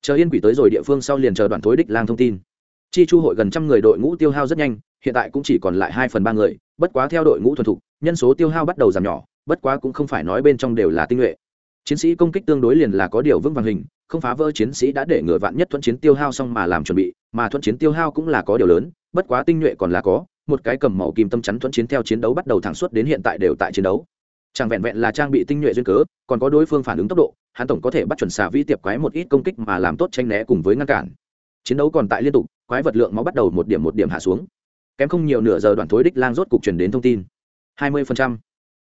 Chờ yên quỷ tới rồi địa phương sau liền chờ đoàn thối đích lang thông tin. Chi chu hội gần trăm người đội ngũ tiêu hao rất nhanh, hiện tại cũng chỉ còn lại hai phần ba người, bất quá theo đội ngũ thuần thục, nhân số tiêu hao bắt đầu giảm nhỏ bất quá cũng không phải nói bên trong đều là tinh nhuệ. Chiến sĩ công kích tương đối liền là có điều vững vàng hình, không phá vỡ chiến sĩ đã để ngựa vạn nhất thuận chiến tiêu hao xong mà làm chuẩn bị, mà thuận chiến tiêu hao cũng là có điều lớn, bất quá tinh nhuệ còn là có, một cái cầm màu kim tâm chắn thuận chiến theo chiến đấu bắt đầu thẳng suốt đến hiện tại đều tại chiến đấu. Chẳng vẹn vẹn là trang bị tinh nhuệ duyên cớ, còn có đối phương phản ứng tốc độ, hắn tổng có thể bắt chuẩn xà vi tiệp quái một ít công kích mà làm tốt tranh né cùng với ngăn cản. Chiến đấu còn tại liên tục, quái vật lượng máu bắt đầu một điểm một điểm hạ xuống. Kém không nhiều nửa giờ đoạn thối đích lang rốt cục truyền đến thông tin. Hai mươi phần trăm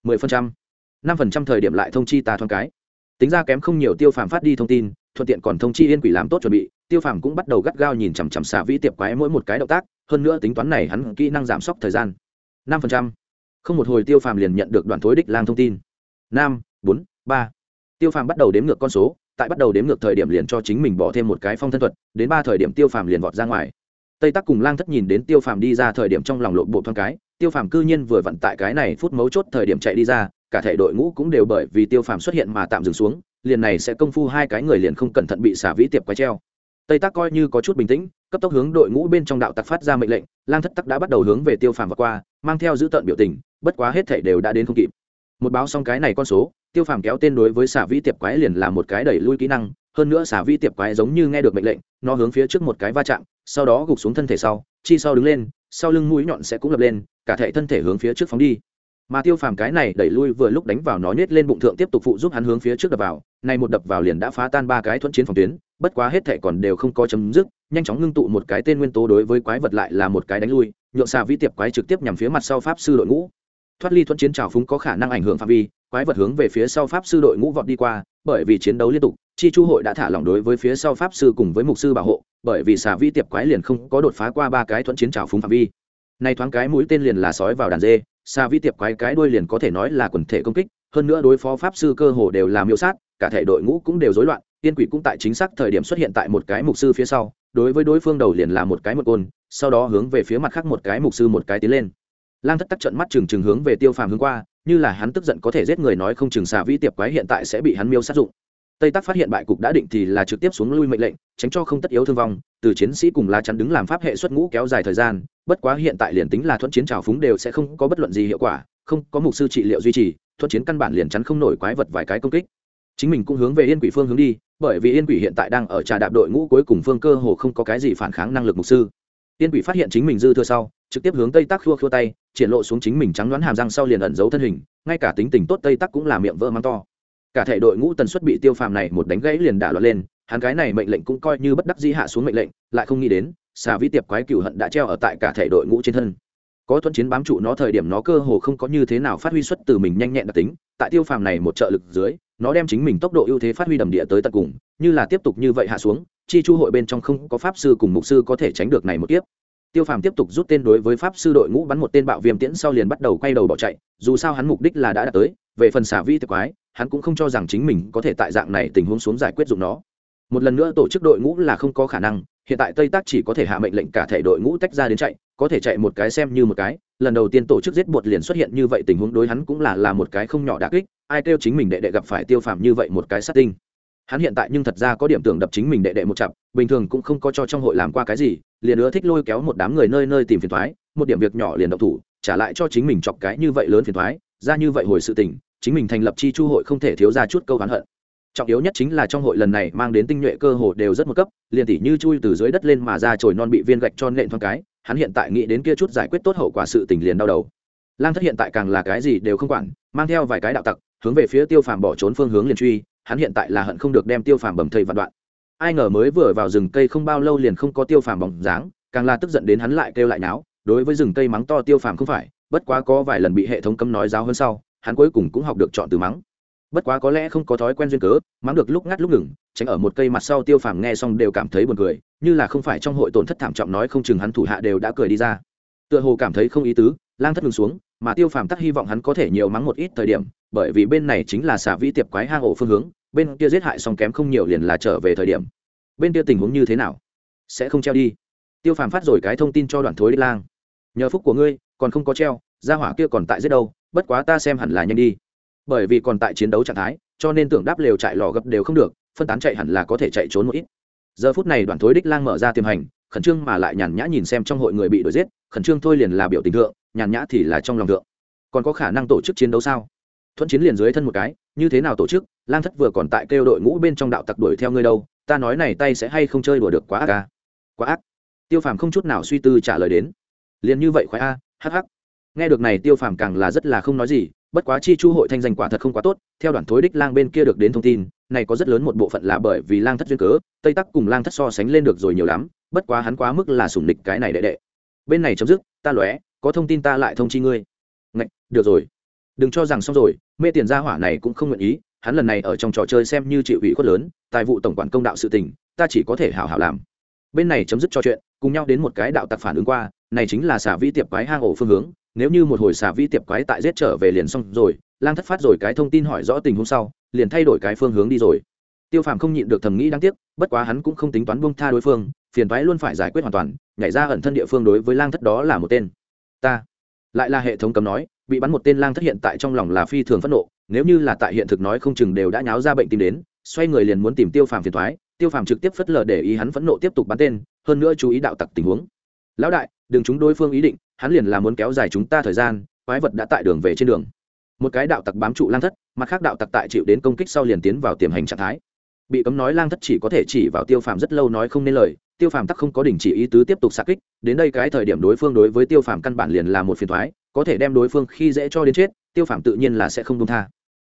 mười phần trăm. năm phần trăm thời điểm lại thông chi ta thoáng cái. Tính ra kém không nhiều tiêu phàm phát đi thông tin, thuận tiện còn thông chi yên quỷ làm tốt chuẩn bị. Tiêu phàm cũng bắt đầu gắt gao nhìn chằm chằm xà vĩ tiệp quái mỗi một cái động tác, hơn nữa tính toán này hắn kỹ năng giảm sốc thời gian. năm phần trăm. Không một hồi tiêu phàm liền nhận được đoạn thối đích lang thông tin. năm, bốn, ba. Tiêu phàm bắt đầu đếm ngược con số, tại bắt đầu đếm ngược thời điểm liền cho chính mình bỏ thêm một cái phong thân thuật, đến ba thời điểm tiêu phàm liền vọt ra ngoài. Tây tắc cùng lang thất nhìn đến tiêu phàm đi ra thời điểm trong lòng lộn bộ thoáng cái tiêu phàm cư nhiên vừa vặn tại cái này phút mấu chốt thời điểm chạy đi ra, cả thể đội ngũ cũng đều bởi vì tiêu phàm xuất hiện mà tạm dừng xuống, liền này sẽ công phu hai cái người liền không cẩn thận bị xả vĩ tiệp quái treo. Tây tắc coi như có chút bình tĩnh, cấp tốc hướng đội ngũ bên trong đạo tặc phát ra mệnh lệnh, lang thất tắc đã bắt đầu hướng về tiêu phàm và qua, mang theo giữ tợn biểu tình, bất quá hết thể đều đã đến không kịp. Một báo xong cái này con số, tiêu phàm kéo tên đối với xả vĩ tiệp quái liền là một cái đẩy lui kỹ năng, hơn nữa xả vĩ tiệp quái giống như nghe được mệnh lệnh, nó hướng phía trước một cái va chạm, sau đó gục xuống thân thể sau, chi sau đứng lên sau lưng mũi nhọn sẽ cũng lập lên, cả thể thân thể hướng phía trước phóng đi. Mà tiêu phàm cái này đẩy lui vừa lúc đánh vào nó nhét lên bụng thượng tiếp tục phụ giúp hắn hướng phía trước đập vào, này một đập vào liền đã phá tan ba cái thuận chiến phòng tuyến, bất quá hết thể còn đều không có chấm dứt, nhanh chóng ngưng tụ một cái tên nguyên tố đối với quái vật lại là một cái đánh lui, nhượng xà vĩ tiệp quái trực tiếp nhằm phía mặt sau pháp sư đội ngũ. Thoát ly thuận chiến trào phúng có khả năng ảnh hưởng phạm vi, quái vật hướng về phía sau pháp sư đội ngũ vọt đi qua, bởi vì chiến đấu liên tục, chi chu hội đã thả lỏng đối với phía sau pháp sư cùng với mục sư bảo hộ bởi vì xà vi tiệp quái liền không có đột phá qua ba cái thuẫn chiến trào phúng phạm vi. Nay thoáng cái mũi tên liền là sói vào đàn dê, xà vi tiệp quái cái đuôi liền có thể nói là quần thể công kích, hơn nữa đối phó pháp sư cơ hồ đều làm miêu sát, cả thể đội ngũ cũng đều rối loạn, tiên quỷ cũng tại chính xác thời điểm xuất hiện tại một cái mục sư phía sau, đối với đối phương đầu liền là một cái một côn, sau đó hướng về phía mặt khác một cái mục sư một cái tiến lên. Lang thất tắc trận mắt trừng trừng hướng về tiêu phàm hướng qua, như là hắn tức giận có thể giết người nói không chừng xà Vi tiệp quái hiện tại sẽ bị hắn miêu sát dụng tây tắc phát hiện bại cục đã định thì là trực tiếp xuống lui mệnh lệnh, tránh cho không tất yếu thương vong. Từ chiến sĩ cùng lá chắn đứng làm pháp hệ xuất ngũ kéo dài thời gian, bất quá hiện tại liền tính là thuận chiến trào phúng đều sẽ không có bất luận gì hiệu quả, không có mục sư trị liệu duy trì, thuận chiến căn bản liền chắn không nổi quái vật vài cái công kích. Chính mình cũng hướng về yên quỷ phương hướng đi, bởi vì yên quỷ hiện tại đang ở trà đạp đội ngũ cuối cùng phương cơ hồ không có cái gì phản kháng năng lực mục sư. Yên quỷ phát hiện chính mình dư thừa sau, trực tiếp hướng tây tắc khua khua tay, triển lộ xuống chính mình trắng đoán hàm răng sau liền ẩn giấu thân hình, ngay cả tính tình tốt tây tắc cũng là miệng vỡ mắng to cả thể đội ngũ tần suất bị tiêu phàm này một đánh gãy liền đả loạn lên, hắn cái này mệnh lệnh cũng coi như bất đắc dĩ hạ xuống mệnh lệnh, lại không nghĩ đến, xà vi tiệp quái cửu hận đã treo ở tại cả thể đội ngũ trên thân. Có thuận chiến bám trụ nó thời điểm nó cơ hồ không có như thế nào phát huy xuất từ mình nhanh nhẹn đặc tính, tại tiêu phàm này một trợ lực dưới, nó đem chính mình tốc độ ưu thế phát huy đầm địa tới tận cùng, như là tiếp tục như vậy hạ xuống, chi chu hội bên trong không có pháp sư cùng mục sư có thể tránh được này một tiếp tiêu phàm tiếp tục rút tên đối với pháp sư đội ngũ bắn một tên bạo viêm tiễn sau liền bắt đầu quay đầu bỏ chạy, dù sao hắn mục đích là đã đạt tới, về phần xả vi tiệp quái, hắn cũng không cho rằng chính mình có thể tại dạng này tình huống xuống giải quyết dụng nó. Một lần nữa tổ chức đội ngũ là không có khả năng, hiện tại tây tác chỉ có thể hạ mệnh lệnh cả thể đội ngũ tách ra đến chạy, có thể chạy một cái xem như một cái, lần đầu tiên tổ chức giết bột liền xuất hiện như vậy tình huống đối hắn cũng là là một cái không nhỏ đà kích, ai kêu chính mình đệ đệ gặp phải tiêu phàm như vậy một cái sát tinh hắn hiện tại nhưng thật ra có điểm tưởng đập chính mình đệ đệ một chặp, bình thường cũng không có cho trong hội làm qua cái gì, liền ưa thích lôi kéo một đám người nơi nơi tìm phiền thoái, một điểm việc nhỏ liền động thủ, trả lại cho chính mình chọc cái như vậy lớn phiền thoái, ra như vậy hồi sự tình, chính mình thành lập chi chu hội không thể thiếu ra chút câu hắn hận. Trọng yếu nhất chính là trong hội lần này mang đến tinh nhuệ cơ hồ đều rất một cấp, liền tỷ như chui từ dưới đất lên mà ra trồi non bị viên gạch cho nện thoáng cái, hắn hiện tại nghĩ đến kia chút giải quyết tốt hậu quả sự tình liền đau đầu. Lang thất hiện tại càng là cái gì đều không quản, mang theo vài cái đạo tặc, hướng về phía tiêu phàm bỏ trốn phương hướng liền truy hắn hiện tại là hận không được đem tiêu phàm bầm thây vạn đoạn. Ai ngờ mới vừa vào rừng cây không bao lâu liền không có tiêu phàm bóng dáng, càng là tức giận đến hắn lại kêu lại náo đối với rừng cây mắng to tiêu phàm không phải, bất quá có vài lần bị hệ thống cấm nói giáo hơn sau, hắn cuối cùng cũng học được chọn từ mắng. Bất quá có lẽ không có thói quen duyên cớ, mắng được lúc ngắt lúc ngừng, tránh ở một cây mặt sau tiêu phàm nghe xong đều cảm thấy buồn cười, như là không phải trong hội tổn thất thảm trọng nói không chừng hắn thủ hạ đều đã cười đi ra. Tựa hồ cảm thấy không ý tứ, lang thất ngừng xuống mà tiêu phàm tắc hy vọng hắn có thể nhiều mắng một ít thời điểm, bởi vì bên này chính là xả vĩ tiệp quái hang ổ phương hướng, bên kia giết hại xong kém không nhiều liền là trở về thời điểm. Bên kia tình huống như thế nào? Sẽ không treo đi. Tiêu phàm phát rồi cái thông tin cho đoàn thối đích lang. Nhờ phúc của ngươi, còn không có treo, gia hỏa kia còn tại giết đâu, bất quá ta xem hẳn là nhanh đi. Bởi vì còn tại chiến đấu trạng thái, cho nên tưởng đáp lều chạy lò gập đều không được, phân tán chạy hẳn là có thể chạy trốn một ít. Giờ phút này đoàn thối đích lang mở ra tiềm hành, khẩn trương mà lại nhàn nhã nhìn xem trong hội người bị đuổi giết, khẩn trương thôi liền là biểu tình thượng nhàn nhã thì là trong lòng thượng. Còn có khả năng tổ chức chiến đấu sao? Thuận chiến liền dưới thân một cái, như thế nào tổ chức? Lang thất vừa còn tại kêu đội ngũ bên trong đạo tặc đuổi theo ngươi đâu, ta nói này tay sẽ hay không chơi đùa được quá ác à? quá ác. Tiêu phàm không chút nào suy tư trả lời đến. Liền như vậy khoái a hh nghe được này tiêu phàm càng là rất là không nói gì, bất quá chi chu hội thanh danh quả thật không quá tốt, theo đoàn thối đích lang bên kia được đến thông tin, này có rất lớn một bộ phận là bởi vì lang thất duyên cớ, tây tắc cùng lang thất so sánh lên được rồi nhiều lắm, bất quá hắn quá mức là sủng địch cái này đệ đệ. Bên này chấm dứt, ta lóe có thông tin ta lại thông chi ngươi. Ngạch, được rồi. Đừng cho rằng xong rồi mê tiền gia hỏa này cũng không nguyện ý hắn lần này ở trong trò chơi xem như chịu ủy khuất lớn tài vụ tổng quản công đạo sự tình ta chỉ có thể hảo hảo làm. Bên này chấm dứt trò chuyện cùng nhau đến một cái đạo tặc phản ứng qua này chính là xả vĩ tiệp quái hang ổ phương hướng nếu như một hồi xả vĩ tiệp quái tại giết trở về liền xong rồi lang thất phát rồi cái thông tin hỏi rõ tình hôm sau liền thay đổi cái phương hướng đi rồi. Tiêu phàm không nhịn được thầm nghĩ đáng tiếc bất quá hắn cũng không tính toán buông tha đối phương phiền toái luôn phải giải quyết hoàn toàn nhảy ra ẩn thân địa phương đối với lang thất đó là một tên ta lại là hệ thống cấm nói, bị bắn một tên lang thất hiện tại trong lòng là phi thường phẫn nộ, nếu như là tại hiện thực nói không chừng đều đã nháo ra bệnh tìm đến, xoay người liền muốn tìm tiêu phàm phiền thoái tiêu phàm trực tiếp phất lờ để ý hắn phẫn nộ tiếp tục bắn tên, hơn nữa chú ý đạo tặc tình huống. Lão đại, đừng chúng đối phương ý định, hắn liền là muốn kéo dài chúng ta thời gian, quái vật đã tại đường về trên đường. Một cái đạo tặc bám trụ lang thất, mặt khác đạo tặc tại chịu đến công kích sau liền tiến vào tiềm hành trạng thái. Bị cấm nói lang thất chỉ có thể chỉ vào tiêu phàm rất lâu nói không nên lời tiêu phàm tắc không có đình chỉ ý tứ tiếp tục xạ kích, đến đây cái thời điểm đối phương đối với tiêu phàm căn bản liền là một phiền thoái có thể đem đối phương khi dễ cho đến chết, tiêu phàm tự nhiên là sẽ không đông tha.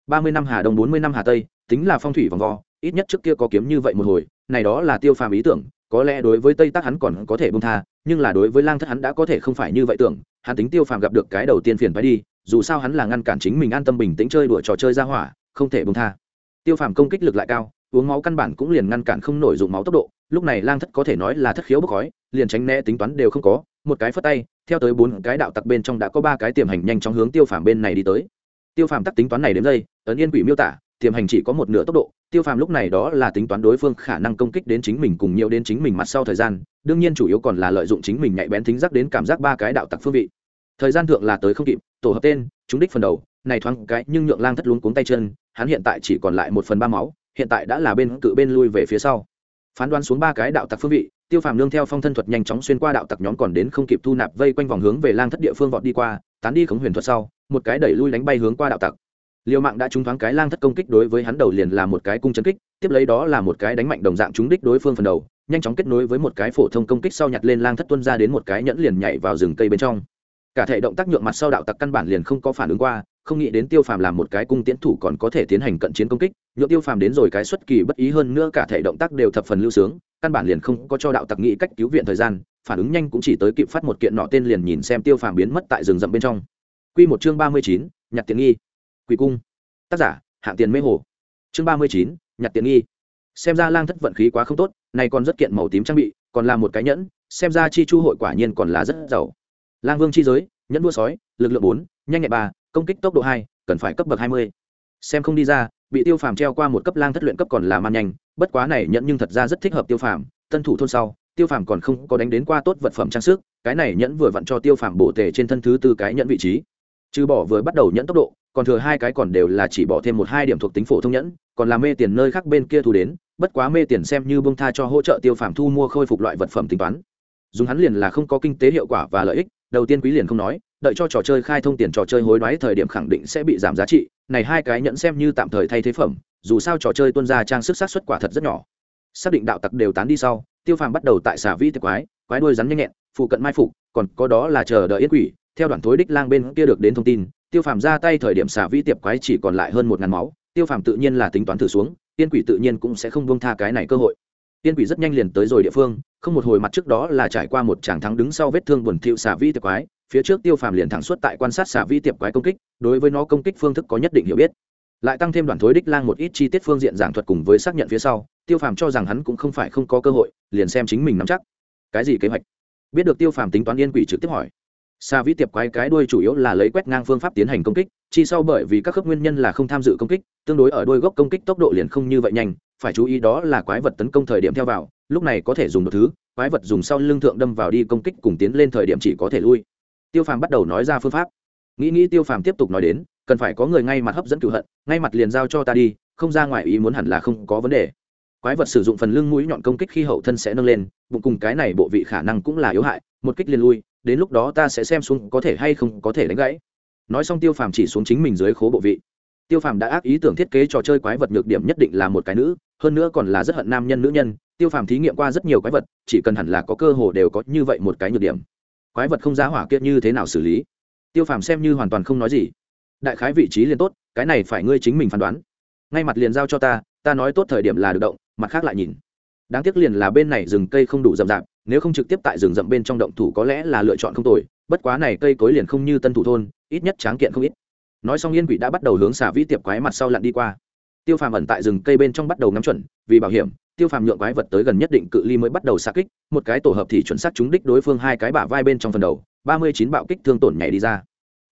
Ba mươi năm hà đông, bốn mươi năm hà tây, tính là phong thủy vòng vo, ít nhất trước kia có kiếm như vậy một hồi, này đó là tiêu phàm ý tưởng, có lẽ đối với tây tắc hắn còn có thể bông tha, nhưng là đối với lang thất hắn đã có thể không phải như vậy tưởng, hắn tính tiêu phàm gặp được cái đầu tiên phiền phải đi, dù sao hắn là ngăn cản chính mình an tâm bình tĩnh chơi đùa trò chơi ra hỏa, không thể bông tha. Tiêu phàm công kích lực lại cao, uống máu căn bản cũng liền ngăn cản không nổi dụng máu tốc độ lúc này lang thất có thể nói là thất khiếu bốc khói, liền tránh né tính toán đều không có, một cái phất tay, theo tới bốn cái đạo tặc bên trong đã có ba cái tiềm hành nhanh chóng hướng tiêu phàm bên này đi tới. Tiêu phàm tắc tính toán này đến đây ấn yên quỷ miêu tả, tiềm hành chỉ có một nửa tốc độ, tiêu phàm lúc này đó là tính toán đối phương khả năng công kích đến chính mình cùng nhiều đến chính mình mặt sau thời gian, đương nhiên chủ yếu còn là lợi dụng chính mình nhạy bén thính giác đến cảm giác ba cái đạo tặc phương vị. Thời gian thượng là tới không kịp, tổ hợp tên chúng đích phần đầu, này thoáng cái, nhưng nhượng lang thất luống cuống tay chân, hắn hiện tại chỉ còn lại một phần ba máu, hiện tại đã là bên cự bên lui về phía sau phán đoán xuống ba cái đạo tặc phương vị, tiêu phàm nương theo phong thân thuật nhanh chóng xuyên qua đạo tặc nhóm còn đến không kịp thu nạp vây quanh vòng hướng về lang thất địa phương vọt đi qua, tán đi khống huyền thuật sau, một cái đẩy lui đánh bay hướng qua đạo tặc. Liều mạng đã trúng thoáng cái lang thất công kích đối với hắn đầu liền là một cái cung chân kích, tiếp lấy đó là một cái đánh mạnh đồng dạng trúng đích đối phương phần đầu, nhanh chóng kết nối với một cái phổ thông công kích sau nhặt lên lang thất tuân ra đến một cái nhẫn liền nhảy vào rừng cây bên trong. Cả thể động tác nhượng mặt sau đạo tặc căn bản liền không có phản ứng qua không nghĩ đến tiêu phàm làm một cái cung tiễn thủ còn có thể tiến hành cận chiến công kích nhựa tiêu phàm đến rồi cái xuất kỳ bất ý hơn nữa cả thể động tác đều thập phần lưu sướng, căn bản liền không có cho đạo tặc nghĩ cách cứu viện thời gian, phản ứng nhanh cũng chỉ tới kịp phát một kiện nọ tên liền nhìn xem tiêu phàm biến mất tại rừng rậm bên trong. Q một chương ba mươi chín nhặt tiền nghi. Quỷ cung. Tác giả, hạng tiền mê hồ. Chương ba mươi chín nhặt tiền nghi. Xem ra lang thất vận khí quá không tốt, này còn rất kiện màu tím trang bị, còn là một cái nhẫn, xem ra chi chu hội quả nhiên còn là rất giàu. Lang vương chi giới, nhẫn đua sói, lực lượng bốn, nhanh nhẹ ba công kích tốc độ hai, cần phải cấp bậc hai mươi. Xem không đi ra, bị tiêu phàm treo qua một cấp lang thất luyện cấp còn là man nhanh, bất quá này nhẫn nhưng thật ra rất thích hợp tiêu phàm, tân thủ thôn sau, tiêu phàm còn không có đánh đến qua tốt vật phẩm trang sức, cái này nhẫn vừa vặn cho tiêu phàm bổ tề trên thân thứ tư cái nhẫn vị trí. Trừ bỏ vừa bắt đầu nhẫn tốc độ, còn thừa hai cái còn đều là chỉ bỏ thêm một hai điểm thuộc tính phổ thông nhẫn, còn là mê tiền nơi khác bên kia thu đến, bất quá mê tiền xem như bông tha cho hỗ trợ tiêu phàm thu mua khôi phục loại vật phẩm tính toán. Dùng hắn liền là không có kinh tế hiệu quả và lợi ích đầu tiên quý liền không nói, đợi cho trò chơi khai thông tiền trò chơi hối đoái thời điểm khẳng định sẽ bị giảm giá trị. Này hai cái nhẫn xem như tạm thời thay thế phẩm, dù sao trò chơi tuân ra trang sức sát xuất quả thật rất nhỏ. Xác định đạo tặc đều tán đi sau, tiêu phàm bắt đầu tại xà vi tiệc quái quái đuôi rắn nhanh nhẹn, phụ cận mai phục, còn có đó là chờ đợi yên quỷ. Theo đoàn thối đích lang bên kia được đến thông tin, tiêu phàm ra tay thời điểm xà vi tiệp quái chỉ còn lại hơn một ngàn máu. Tiêu phàm tự nhiên là tính toán thử xuống, yên quỷ tự nhiên cũng sẽ không buông tha cái này cơ hội. Tiên quỷ rất nhanh liền tới rồi địa phương không một hồi mặt trước đó là trải qua một tràng thắng đứng sau vết thương buồn thiệu xà vi tiệp quái phía trước tiêu phàm liền thẳng suốt tại quan sát xà vi tiệp quái công kích đối với nó công kích phương thức có nhất định hiểu biết. Lại tăng thêm đoàn thối đích lang một ít chi tiết phương diện giảng thuật cùng với xác nhận phía sau tiêu phàm cho rằng hắn cũng không phải không có cơ hội liền xem chính mình nắm chắc. Cái gì kế hoạch? Biết được tiêu phàm tính toán yên quỷ trực tiếp hỏi. Xà vi tiệp quái cái đuôi chủ yếu là lấy quét ngang phương pháp tiến hành công kích, chi sau bởi vì các khớp nguyên nhân là không tham dự công kích, tương đối ở đuôi gốc công kích tốc độ liền không như vậy nhanh, phải chú ý đó là quái vật tấn công thời điểm theo vào, lúc này có thể dùng một thứ, quái vật dùng sau lưng thượng đâm vào đi công kích cùng tiến lên thời điểm chỉ có thể lui. Tiêu Phàm bắt đầu nói ra phương pháp. Nghĩ nghĩ Tiêu Phàm tiếp tục nói đến, cần phải có người ngay mặt hấp dẫn cựu hận, ngay mặt liền giao cho ta đi, không ra ngoài ý muốn hẳn là không có vấn đề. Quái vật sử dụng phần lưng mũi nhọn công kích khi hậu thân sẽ nâng lên, bụng cùng cái này bộ vị khả năng cũng là yếu hại, một kích liền lui, đến lúc đó ta sẽ xem xuống có thể hay không có thể đánh gãy nói xong tiêu phàm chỉ xuống chính mình dưới khố bộ vị tiêu phàm đã ác ý tưởng thiết kế trò chơi quái vật nhược điểm nhất định là một cái nữ, hơn nữa còn là rất hận nam nhân nữ nhân. Tiêu phàm thí nghiệm qua rất nhiều quái vật, chỉ cần hẳn là có cơ hồ đều có như vậy một cái nhược điểm. Quái vật không giá hỏa kiệt như thế nào xử lý? Tiêu phàm xem như hoàn toàn không nói gì. Đại khái vị trí liền tốt, cái này phải ngươi chính mình phán đoán. Ngay mặt liền giao cho ta ta nói tốt thời điểm là được động, mặt khác lại nhìn. Đáng tiếc liền là bên này rừng cây không đủ rậm rạp, nếu không trực tiếp tại rừng rậm bên trong động thủ có lẽ là lựa chọn không tồi, bất quá này cây cối liền không như tân thủ thôn, ít nhất tráng kiện không ít nói xong yên quỷ đã bắt đầu hướng xà vĩ tiệp quái mặt sau lặn đi qua. Tiêu phàm ẩn tại rừng cây bên trong bắt đầu ngắm chuẩn, vì bảo hiểm, tiêu phàm nhượng quái vật tới gần nhất định cự ly mới bắt đầu xa kích, một cái tổ hợp thì chuẩn xác trúng đích đối phương hai cái bả vai bên trong phần đầu, ba mươi chín bạo kích thương tổn nhảy đi ra.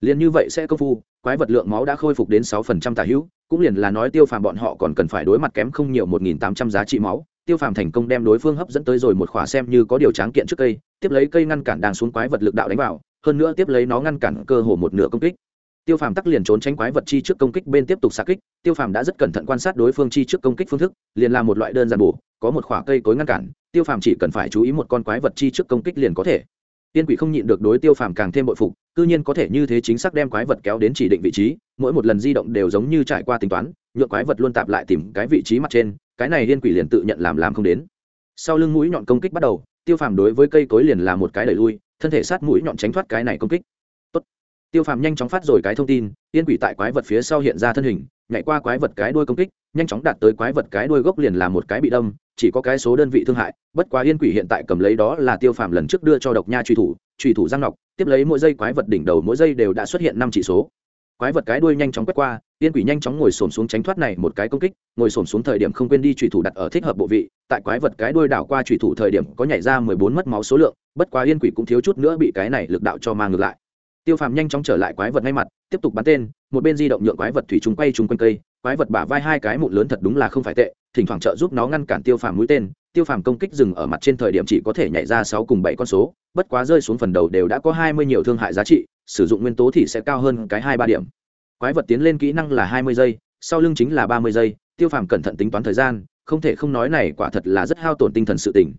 Liền như vậy sẽ công phu, quái vật lượng máu đã khôi phục đến sáu phần trăm tà hữu, cũng liền là nói tiêu phàm bọn họ còn cần phải đối mặt kém không nhiều một nghìn tám trăm giá trị máu. Tiêu phàm thành công đem đối phương hấp dẫn tới rồi một khỏa xem như có điều tráng kiện trước cây, tiếp lấy cây ngăn cản đang xuống quái vật lực đạo đánh vào, hơn nữa tiếp lấy nó ngăn cản cơ hồ một nửa công kích tiêu phàm tắc liền trốn tránh quái vật chi trước công kích bên tiếp tục xa kích, tiêu phàm đã rất cẩn thận quan sát đối phương chi trước công kích phương thức, liền làm một loại đơn giản bổ, có một khỏa cây cối ngăn cản, tiêu phàm chỉ cần phải chú ý một con quái vật chi trước công kích liền có thể. Tiên quỷ không nhịn được đối tiêu phàm càng thêm bội phục, cư nhiên có thể như thế chính xác đem quái vật kéo đến chỉ định vị trí, mỗi một lần di động đều giống như trải qua tính toán, nhượng quái vật luôn tạp lại tìm cái vị trí mặt trên, cái này liên quỷ liền tự nhận làm làm không đến. Sau lưng mũi nhọn công kích bắt đầu, tiêu phàm đối với cây cối liền là một cái đẩy lui, thân thể sát mũi nhọn tránh thoát cái này công kích tiêu phàm nhanh chóng phát rồi cái thông tin yên quỷ tại quái vật phía sau hiện ra thân hình, nhảy qua quái vật cái đuôi công kích, nhanh chóng đạt tới quái vật cái đuôi gốc liền là một cái bị đâm, chỉ có cái số đơn vị thương hại, bất quá yên quỷ hiện tại cầm lấy đó là tiêu phàm lần trước đưa cho độc nha truy thủ truy thủ giang ngọc, tiếp lấy mỗi giây quái vật đỉnh đầu mỗi giây đều đã xuất hiện năm chỉ số. Quái vật cái đuôi nhanh chóng quét qua, yên quỷ nhanh chóng ngồi xổm xuống tránh thoát này một cái công kích, ngồi xổm xuống thời điểm không quên đi trùy thủ đặt ở thích hợp bộ vị, tại quái vật cái đuôi đảo qua trùy thủ thời điểm có nhảy ra mười bốn mất máu số lượng, bất quá yên quỷ cũng thiếu chút nữa bị cái này lực đạo cho mang ngược lại tiêu phàm nhanh chóng trở lại quái vật ngay mặt, tiếp tục bắn tên, một bên di động nhượng quái vật thủy chúng quay chung quanh cây, quái vật bả vai hai cái mụn lớn thật đúng là không phải tệ, thỉnh thoảng trợ giúp nó ngăn cản tiêu phàm mũi tên, tiêu phàm công kích dừng ở mặt trên thời điểm chỉ có thể nhảy ra sáu cùng bảy con số, bất quá rơi xuống phần đầu đều đã có hai mươi nhiều thương hại giá trị, sử dụng nguyên tố thì sẽ cao hơn cái hai ba điểm. Quái vật tiến lên kỹ năng là hai mươi giây, sau lưng chính là ba mươi giây, tiêu phàm cẩn thận tính toán thời gian, không thể không nói này quả thật là rất hao tổn tinh thần sự tỉnh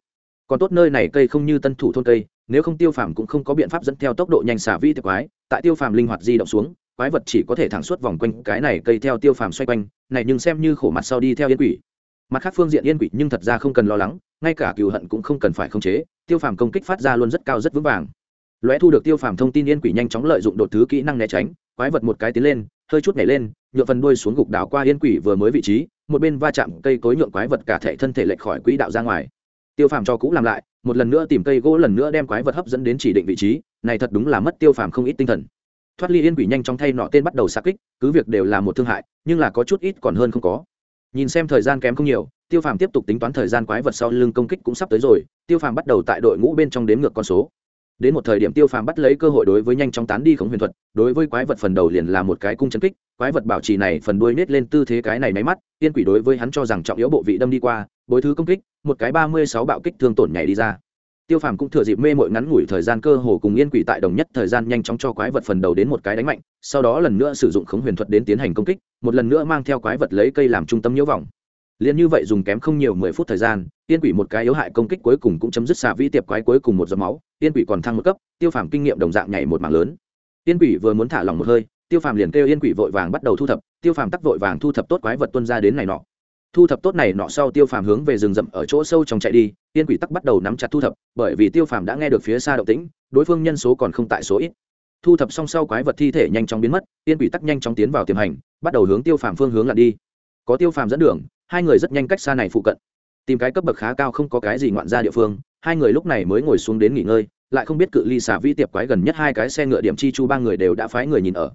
còn tốt nơi này cây không như tân thủ thôn cây nếu không tiêu phàm cũng không có biện pháp dẫn theo tốc độ nhanh xả vi tiệp quái, tại tiêu phàm linh hoạt di động xuống, quái vật chỉ có thể thẳng suốt vòng quanh cái này cây theo tiêu phàm xoay quanh, này nhưng xem như khổ mặt sau đi theo yên quỷ. Mặt khác phương diện yên quỷ nhưng thật ra không cần lo lắng, ngay cả cựu hận cũng không cần phải khống chế, tiêu phàm công kích phát ra luôn rất cao rất vững vàng. Lóe thu được tiêu phàm thông tin yên quỷ nhanh chóng lợi dụng đột thứ kỹ năng né tránh, quái vật một cái tiến lên, hơi chút nhảy lên, nhựa phần đuôi xuống gục đảo qua yên quỷ vừa mới vị trí, một bên va chạm cây cối nhượng quái vật cả thể thân thể lệch khỏi quỹ đạo ra ngoài tiêu phàm cho cũ làm lại, một lần nữa tìm cây gỗ, lần nữa đem quái vật hấp dẫn đến chỉ định vị trí, này thật đúng là mất tiêu phàm không ít tinh thần. Thoát ly yên quỷ nhanh chóng thay nọ tên bắt đầu xa kích, cứ việc đều là một thương hại, nhưng là có chút ít còn hơn không có. Nhìn xem thời gian kém không nhiều, tiêu phàm tiếp tục tính toán thời gian quái vật sau lưng công kích cũng sắp tới rồi, tiêu phàm bắt đầu tại đội ngũ bên trong đếm ngược con số. Đến một thời điểm tiêu phàm bắt lấy cơ hội đối với nhanh chóng tán đi khống huyền thuật, đối với quái vật phần đầu liền là một cái cung chấn kích, quái vật bảo trì này phần đuôi nết lên tư thế cái này máy mắt, yên quỷ đối với hắn cho rằng trọng yếu bộ vị đâm đi qua bối thứ công kích, một cái ba mươi sáu bạo kích thương tổn nhảy đi ra. Tiêu phàm cũng thừa dịp mê mội ngắn ngủi thời gian cơ hồ cùng yên quỷ tại đồng nhất thời gian nhanh chóng cho quái vật phần đầu đến một cái đánh mạnh, sau đó lần nữa sử dụng khống huyền thuật đến tiến hành công kích, một lần nữa mang theo quái vật lấy cây làm trung tâm nhiễu vòng liền như vậy dùng kém không nhiều mười phút thời gian, yên quỷ một cái yếu hại công kích cuối cùng cũng chấm dứt xạ vĩ tiệp quái cuối cùng một giọt máu, yên quỷ còn thăng một cấp, tiêu phàm kinh nghiệm đồng dạng nhảy một mảng lớn. Yên quỷ vừa muốn thả lòng một hơi, tiêu phàm liền kêu yên quỷ vội vàng bắt đầu thu thập, tiêu phàm tắc vội vàng thu thập tốt quái vật tuân ra đến này nọ thu thập tốt này nọ sau tiêu phàm hướng về rừng rậm ở chỗ sâu trong chạy đi yên quỷ tắc bắt đầu nắm chặt thu thập, bởi vì tiêu phàm đã nghe được phía xa động tĩnh, đối phương nhân số còn không tại số ít. Thu thập xong sau quái vật thi thể nhanh chóng biến mất yên quỷ tắc nhanh chóng tiến vào tiềm hành, bắt đầu hướng tiêu phàm phương hướng lặn đi. Có tiêu phàm dẫn đường, hai người rất nhanh cách xa này phụ cận. Tìm cái cấp bậc khá cao không có cái gì ngoạn ra địa phương, hai người lúc này mới ngồi xuống đến nghỉ ngơi, lại không biết cự ly xả vi tiệp quái gần nhất hai cái xe ngựa điểm chi chu ba người đều đã phái người nhìn ở.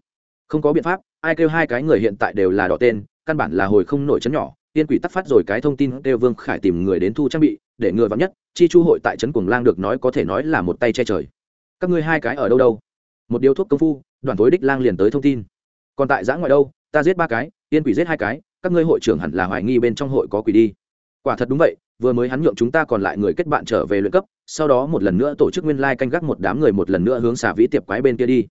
Không có biện pháp, ai kêu hai cái người hiện tại đều là đỏ tên, căn bản là hồi không nổi chấn nhỏ tiên quỷ tắt phát rồi cái thông tin kêu vương khải tìm người đến thu trang bị, để ngừa vắng nhất, chi chu hội tại trấn cuồng lang được nói có thể nói là một tay che trời. Các ngươi hai cái ở đâu đâu? Một điếu thuốc công phu đoàn tối đích lang liền tới thông tin. Còn tại giã ngoại đâu? Ta giết ba cái, tiên quỷ giết hai cái, các ngươi hội trưởng hẳn là hoài nghi bên trong hội có quỷ đi. Quả thật đúng vậy, vừa mới hắn nhượng chúng ta còn lại người kết bạn trở về luyện cấp, sau đó một lần nữa tổ chức nguyên lai canh gác một đám người một lần nữa hướng xả vĩ tiệp quái bên kia đi.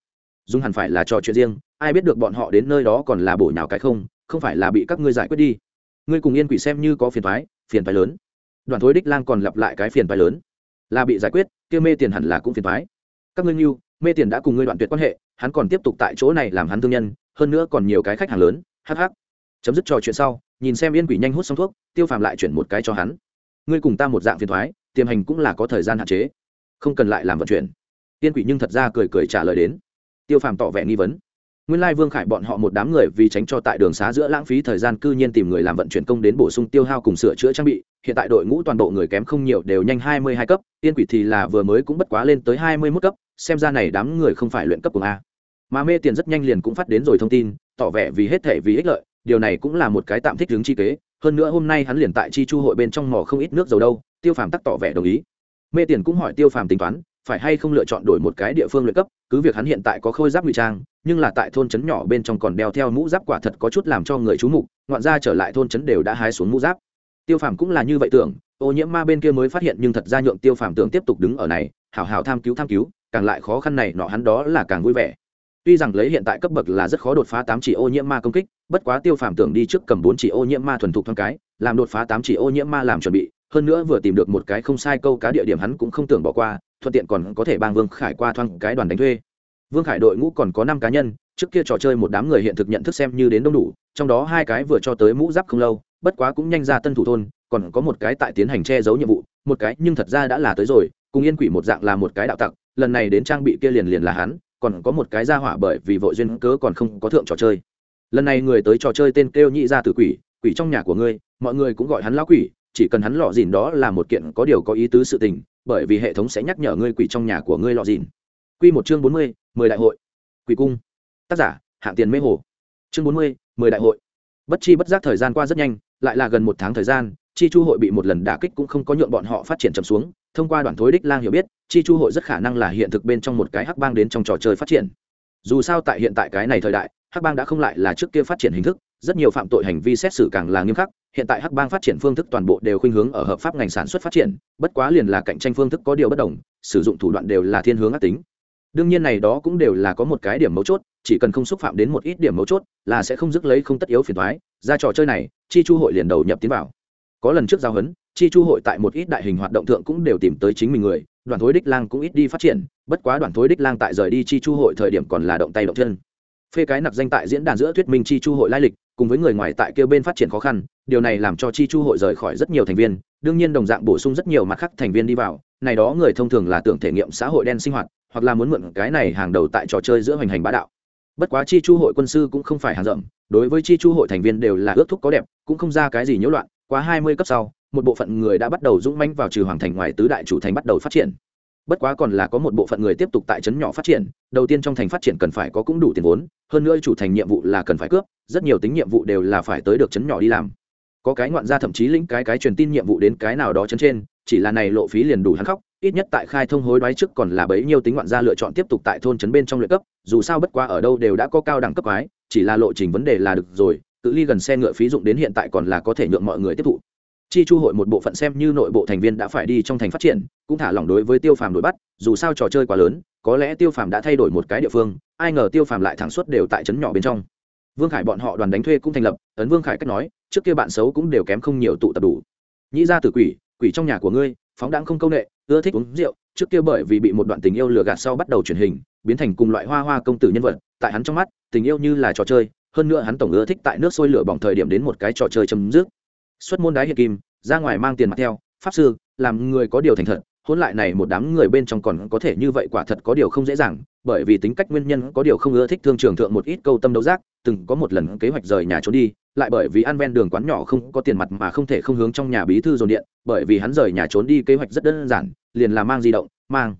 Dung hẳn phải là trò chuyện riêng, ai biết được bọn họ đến nơi đó còn là bổ nhào cái không không phải là bị các ngươi giải quyết đi ngươi cùng yên quỷ xem như có phiền thoái phiền thoái lớn. Đoàn thối đích lang còn lặp lại cái phiền thoái lớn. Là bị giải quyết, kia mê tiền hẳn là cũng phiền thoái. Các ngươi như mê tiền đã cùng ngươi đoạn tuyệt quan hệ, hắn còn tiếp tục tại chỗ này làm hắn thương nhân, hơn nữa còn nhiều cái khách hàng lớn hh chấm dứt trò chuyện sau, nhìn xem yên quỷ nhanh hút xong thuốc, tiêu phàm lại chuyển một cái cho hắn. Ngươi cùng ta một dạng phiền thoái, tiềm hành cũng là có thời gian hạn chế. Không cần lại làm vận chuyển. Yên quỷ nhưng thật ra cười cười trả lời đến. Tiêu phàm tỏ vẻ nghi vấn nguyên lai vương khải bọn họ một đám người vì tránh cho tại đường xá giữa lãng phí thời gian cư nhiên tìm người làm vận chuyển công đến bổ sung tiêu hao cùng sửa chữa trang bị, hiện tại đội ngũ toàn bộ người kém không nhiều đều nhanh hai mươi hai cấp yên quỷ thì là vừa mới cũng bất quá lên tới hai mươi mốt cấp, xem ra này đám người không phải luyện cấp của a. Mà mê tiền rất nhanh liền cũng phát đến rồi thông tin, tỏ vẻ vì hết thể vì ích lợi, điều này cũng là một cái tạm thích hướng chi kế, hơn nữa hôm nay hắn liền tại chi chu hội bên trong mỏ không ít nước dầu đâu, tiêu phàm tắc tỏ vẻ đồng ý. Mê tiền cũng hỏi tiêu phàm tính toán phải hay không lựa chọn đổi một cái địa phương luyện cấp, cứ việc hắn hiện tại có khôi giáp ngụy trang, nhưng là tại thôn trấn nhỏ bên trong còn đeo theo mũ giáp quả thật có chút làm cho người chú mục, ngoạn ra trở lại thôn trấn đều đã hái xuống mũ giáp. Tiêu phàm cũng là như vậy tưởng, ô nhiễm ma bên kia mới phát hiện nhưng thật ra nhượng tiêu phàm tưởng tiếp tục đứng ở này, hảo hảo tham cứu tham cứu, càng lại khó khăn này nọ hắn đó là càng vui vẻ. Tuy rằng lấy hiện tại cấp bậc là rất khó đột phá tám chỉ ô nhiễm ma công kích, bất quá tiêu phàm tưởng đi trước cầm bốn chỉ ô nhiễm ma thuần thục thoáng cái, làm đột phá tám chỉ ô nhiễm ma làm chuẩn bị hơn nữa vừa tìm được một cái không sai câu cá địa điểm hắn cũng không tưởng bỏ qua, thuận tiện còn có thể bang vương khải qua thoang cái đoàn đánh thuê. Vương khải đội ngũ còn có năm cá nhân, trước kia trò chơi một đám người hiện thực nhận thức xem như đến đông đủ, trong đó hai cái vừa cho tới mũ giáp không lâu, bất quá cũng nhanh ra tân thủ thôn, còn có một cái tại tiến hành che giấu nhiệm vụ, một cái nhưng thật ra đã là tới rồi, cùng yên quỷ một dạng là một cái đạo tặc, lần này đến trang bị kia liền liền là hắn, còn có một cái ra hỏa bởi vì vội duyên cớ còn không có thượng trò chơi. Lần này người tới trò chơi tên kêu nhị ra từ quỷ quỷ trong nhà của ngươi, mọi người cũng gọi hắn lão quỷ chỉ cần hắn lọ dìn đó là một kiện có điều có ý tứ sự tình, bởi vì hệ thống sẽ nhắc nhở ngươi quỷ trong nhà của ngươi lọ dìn. Q một chương bốn mươi, mười đại hội. Quỷ cung. Tác giả, hạng tiền mê hồ. Chương bốn mươi, mười đại hội. Bất chi bất giác thời gian qua rất nhanh, lại là gần một tháng thời gian, chi chu hội bị một lần đả kích cũng không có nhượng bọn họ phát triển chậm xuống, thông qua đoạn thối đích lang hiểu biết, chi chu hội rất khả năng là hiện thực bên trong một cái hắc bang đến trong trò chơi phát triển. Dù sao tại hiện tại cái này thời đại hắc bang đã không lại là trước kia phát triển hình thức, rất nhiều phạm tội hành vi xét xử càng là nghiêm khắc, hiện tại hắc bang phát triển phương thức toàn bộ đều khuynh hướng ở hợp pháp ngành sản xuất phát triển, bất quá liền là cạnh tranh phương thức có điều bất đồng, sử dụng thủ đoạn đều là thiên hướng ác tính. Đương nhiên này đó cũng đều là có một cái điểm mấu chốt, chỉ cần không xúc phạm đến một ít điểm mấu chốt là sẽ không dứt lấy không tất yếu phiền thoái ra trò chơi này, chi chu hội liền đầu nhập tiến vào. Có lần trước giao hấn, chi chu hội tại một ít đại hình hoạt động thượng cũng đều tìm tới chính mình người đoàn thối đích lang cũng ít đi phát triển, bất quá đoàn thối đích lang tại rời đi chi chu hội thời điểm còn là động tay động chân phê cái nặc danh tại diễn đàn giữa thuyết minh chi chu hội lai lịch cùng với người ngoài tại kêu bên phát triển khó khăn điều này làm cho chi chu hội rời khỏi rất nhiều thành viên đương nhiên đồng dạng bổ sung rất nhiều mặt khác thành viên đi vào này đó người thông thường là tưởng thể nghiệm xã hội đen sinh hoạt hoặc là muốn mượn cái này hàng đầu tại trò chơi giữa hoành hành bá đạo. Bất quá chi chu hội quân sư cũng không phải hàng rộng, đối với chi chu hội thành viên đều là ước thúc có đẹp cũng không ra cái gì nhiễu loạn quá hai mươi cấp sau một bộ phận người đã bắt đầu dũng manh vào trừ hoàng thành ngoài tứ đại chủ thành bắt đầu phát triển bất quá còn là có một bộ phận người tiếp tục tại trấn nhỏ phát triển, đầu tiên trong thành phát triển cần phải có cũng đủ tiền vốn, hơn nữa chủ thành nhiệm vụ là cần phải cướp, rất nhiều tính nhiệm vụ đều là phải tới được trấn nhỏ đi làm. Có cái ngoạn gia thậm chí lĩnh cái cái truyền tin nhiệm vụ đến cái nào đó chấn trên, chỉ là này lộ phí liền đủ hắn khóc, ít nhất tại khai thông hối đoái trước còn là bấy nhiêu tính ngoạn gia lựa chọn tiếp tục tại thôn trấn bên trong luyện cấp, dù sao bất quá ở đâu đều đã có cao đẳng cấp ái chỉ là lộ trình vấn đề là được rồi tự ly gần xe ngựa phí dụng đến hiện tại còn là có thể nhượng mọi người tiếp thụ chi chu hội một bộ phận xem như nội bộ thành viên đã phải đi trong thành phát triển, cũng thả lỏng đối với tiêu phàm đuổi bắt, dù sao trò chơi quá lớn, có lẽ tiêu phàm đã thay đổi một cái địa phương, ai ngờ tiêu phàm lại thẳng suốt đều tại trấn nhỏ bên trong. Vương khải bọn họ đoàn đánh thuê cũng thành lập, ấn vương khải cách nói, trước kia bạn xấu cũng đều kém không nhiều tụ tập đủ. Nhĩ ra từ quỷ quỷ trong nhà của ngươi, phóng đáng không công nghệ ưa thích uống rượu, trước kia bởi vì bị một đoạn tình yêu lừa gạt sau bắt đầu truyền hình, biến thành cùng loại hoa hoa công tử nhân vật, tại hắn trong mắt, tình yêu như là trò chơi, hơn nữa hắn tổng ưa thích tại nước sôi lửa bỏng thời điểm đến một cái trò chơi chấm dứt xuất môn đái hiện kim, ra ngoài mang tiền mặt theo, pháp sư, làm người có điều thành thật hôn lại này một đám người bên trong còn có thể như vậy quả thật có điều không dễ dàng, bởi vì tính cách nguyên nhân có điều không ưa thích thương trường thượng một ít câu tâm đấu giác, từng có một lần kế hoạch rời nhà trốn đi, lại bởi vì ăn ven đường quán nhỏ không có tiền mặt mà không thể không hướng trong nhà bí thư dồn điện, bởi vì hắn rời nhà trốn đi kế hoạch rất đơn giản, liền là mang di động, mang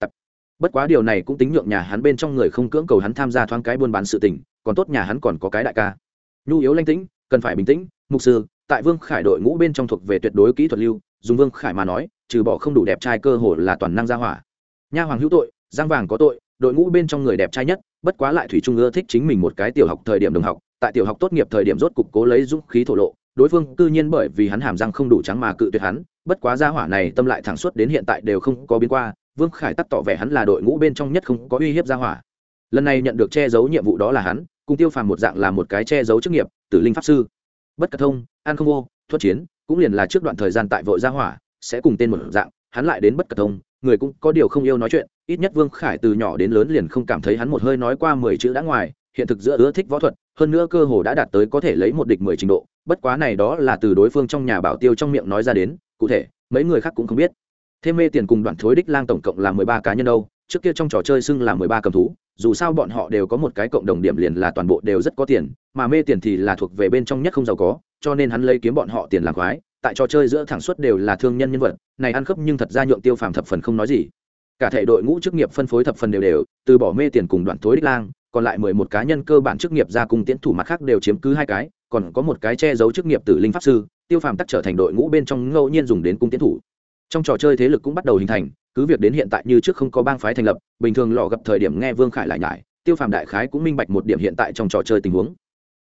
tập. Bất quá điều này cũng tính nhượng nhà hắn bên trong người không cưỡng cầu hắn tham gia thoáng cái buôn bán sự tình, còn tốt nhà hắn còn có cái đại ca. Nhu yếu lanh tĩnh, cần phải bình tĩnh, mục sư tại vương khải đội ngũ bên trong thuộc về tuyệt đối kỹ thuật lưu, dùng vương khải mà nói, trừ bỏ không đủ đẹp trai cơ hồ là toàn năng gia hỏa. Nha hoàng hữu tội, giang vàng có tội, đội ngũ bên trong người đẹp trai nhất, bất quá lại thủy trung ưa thích chính mình một cái tiểu học thời điểm đồng học, tại tiểu học tốt nghiệp thời điểm rốt cục cố lấy dũng khí thổ lộ, đối phương cư nhiên bởi vì hắn hàm răng không đủ trắng mà cự tuyệt hắn, bất quá gia hỏa này tâm lại thẳng suốt đến hiện tại đều không có biến qua, vương khải tắt tỏ vẻ hắn là đội ngũ bên trong nhất không có uy hiếp gia hỏa. Lần này nhận được che giấu nhiệm vụ đó là hắn, cùng tiêu phàm một dạng là một cái che giấu chức nghiệp, tử linh pháp sư bất cật thông an không vô thuất chiến, cũng liền là trước đoạn thời gian tại vội gia hỏa, sẽ cùng tên một dạng, hắn lại đến bất cật thông, người cũng có điều không yêu nói chuyện, ít nhất vương khải từ nhỏ đến lớn liền không cảm thấy hắn một hơi nói qua mười chữ đã ngoài, hiện thực giữa ưa thích võ thuật, hơn nữa cơ hồ đã đạt tới có thể lấy một địch mười trình độ, bất quá này đó là từ đối phương trong nhà bảo tiêu trong miệng nói ra đến, cụ thể, mấy người khác cũng không biết. Thêm mê tiền cùng đoạn thối đích lang tổng cộng là mười ba cá nhân đâu trước kia trong trò chơi xưng là mười ba cầm thú, dù sao bọn họ đều có một cái cộng đồng điểm liền là toàn bộ đều rất có tiền, mà mê tiền thì là thuộc về bên trong nhất không giàu có, cho nên hắn lấy kiếm bọn họ tiền làm khoái, tại trò chơi giữa thẳng suất đều là thương nhân nhân vật, này ăn khớp nhưng thật ra nhượng tiêu phàm thập phần không nói gì. Cả thể đội ngũ chức nghiệp phân phối thập phần đều đều, từ bỏ mê tiền cùng đoạn thối đích lang, còn lại mười một cá nhân cơ bản chức nghiệp ra cùng tiến thủ mặt khác đều chiếm cứ hai cái, còn có một cái che giấu chức nghiệp tử linh pháp sư, tiêu phàm tắc trở thành đội ngũ bên trong ngẫu nhiên dùng đến cung tiến thủ. Trong trò chơi thế lực cũng bắt đầu hình thành cứ việc đến hiện tại như trước không có bang phái thành lập, bình thường lò gặp thời điểm nghe vương khải lại nhải, tiêu phàm đại khái cũng minh bạch một điểm hiện tại trong trò chơi tình huống.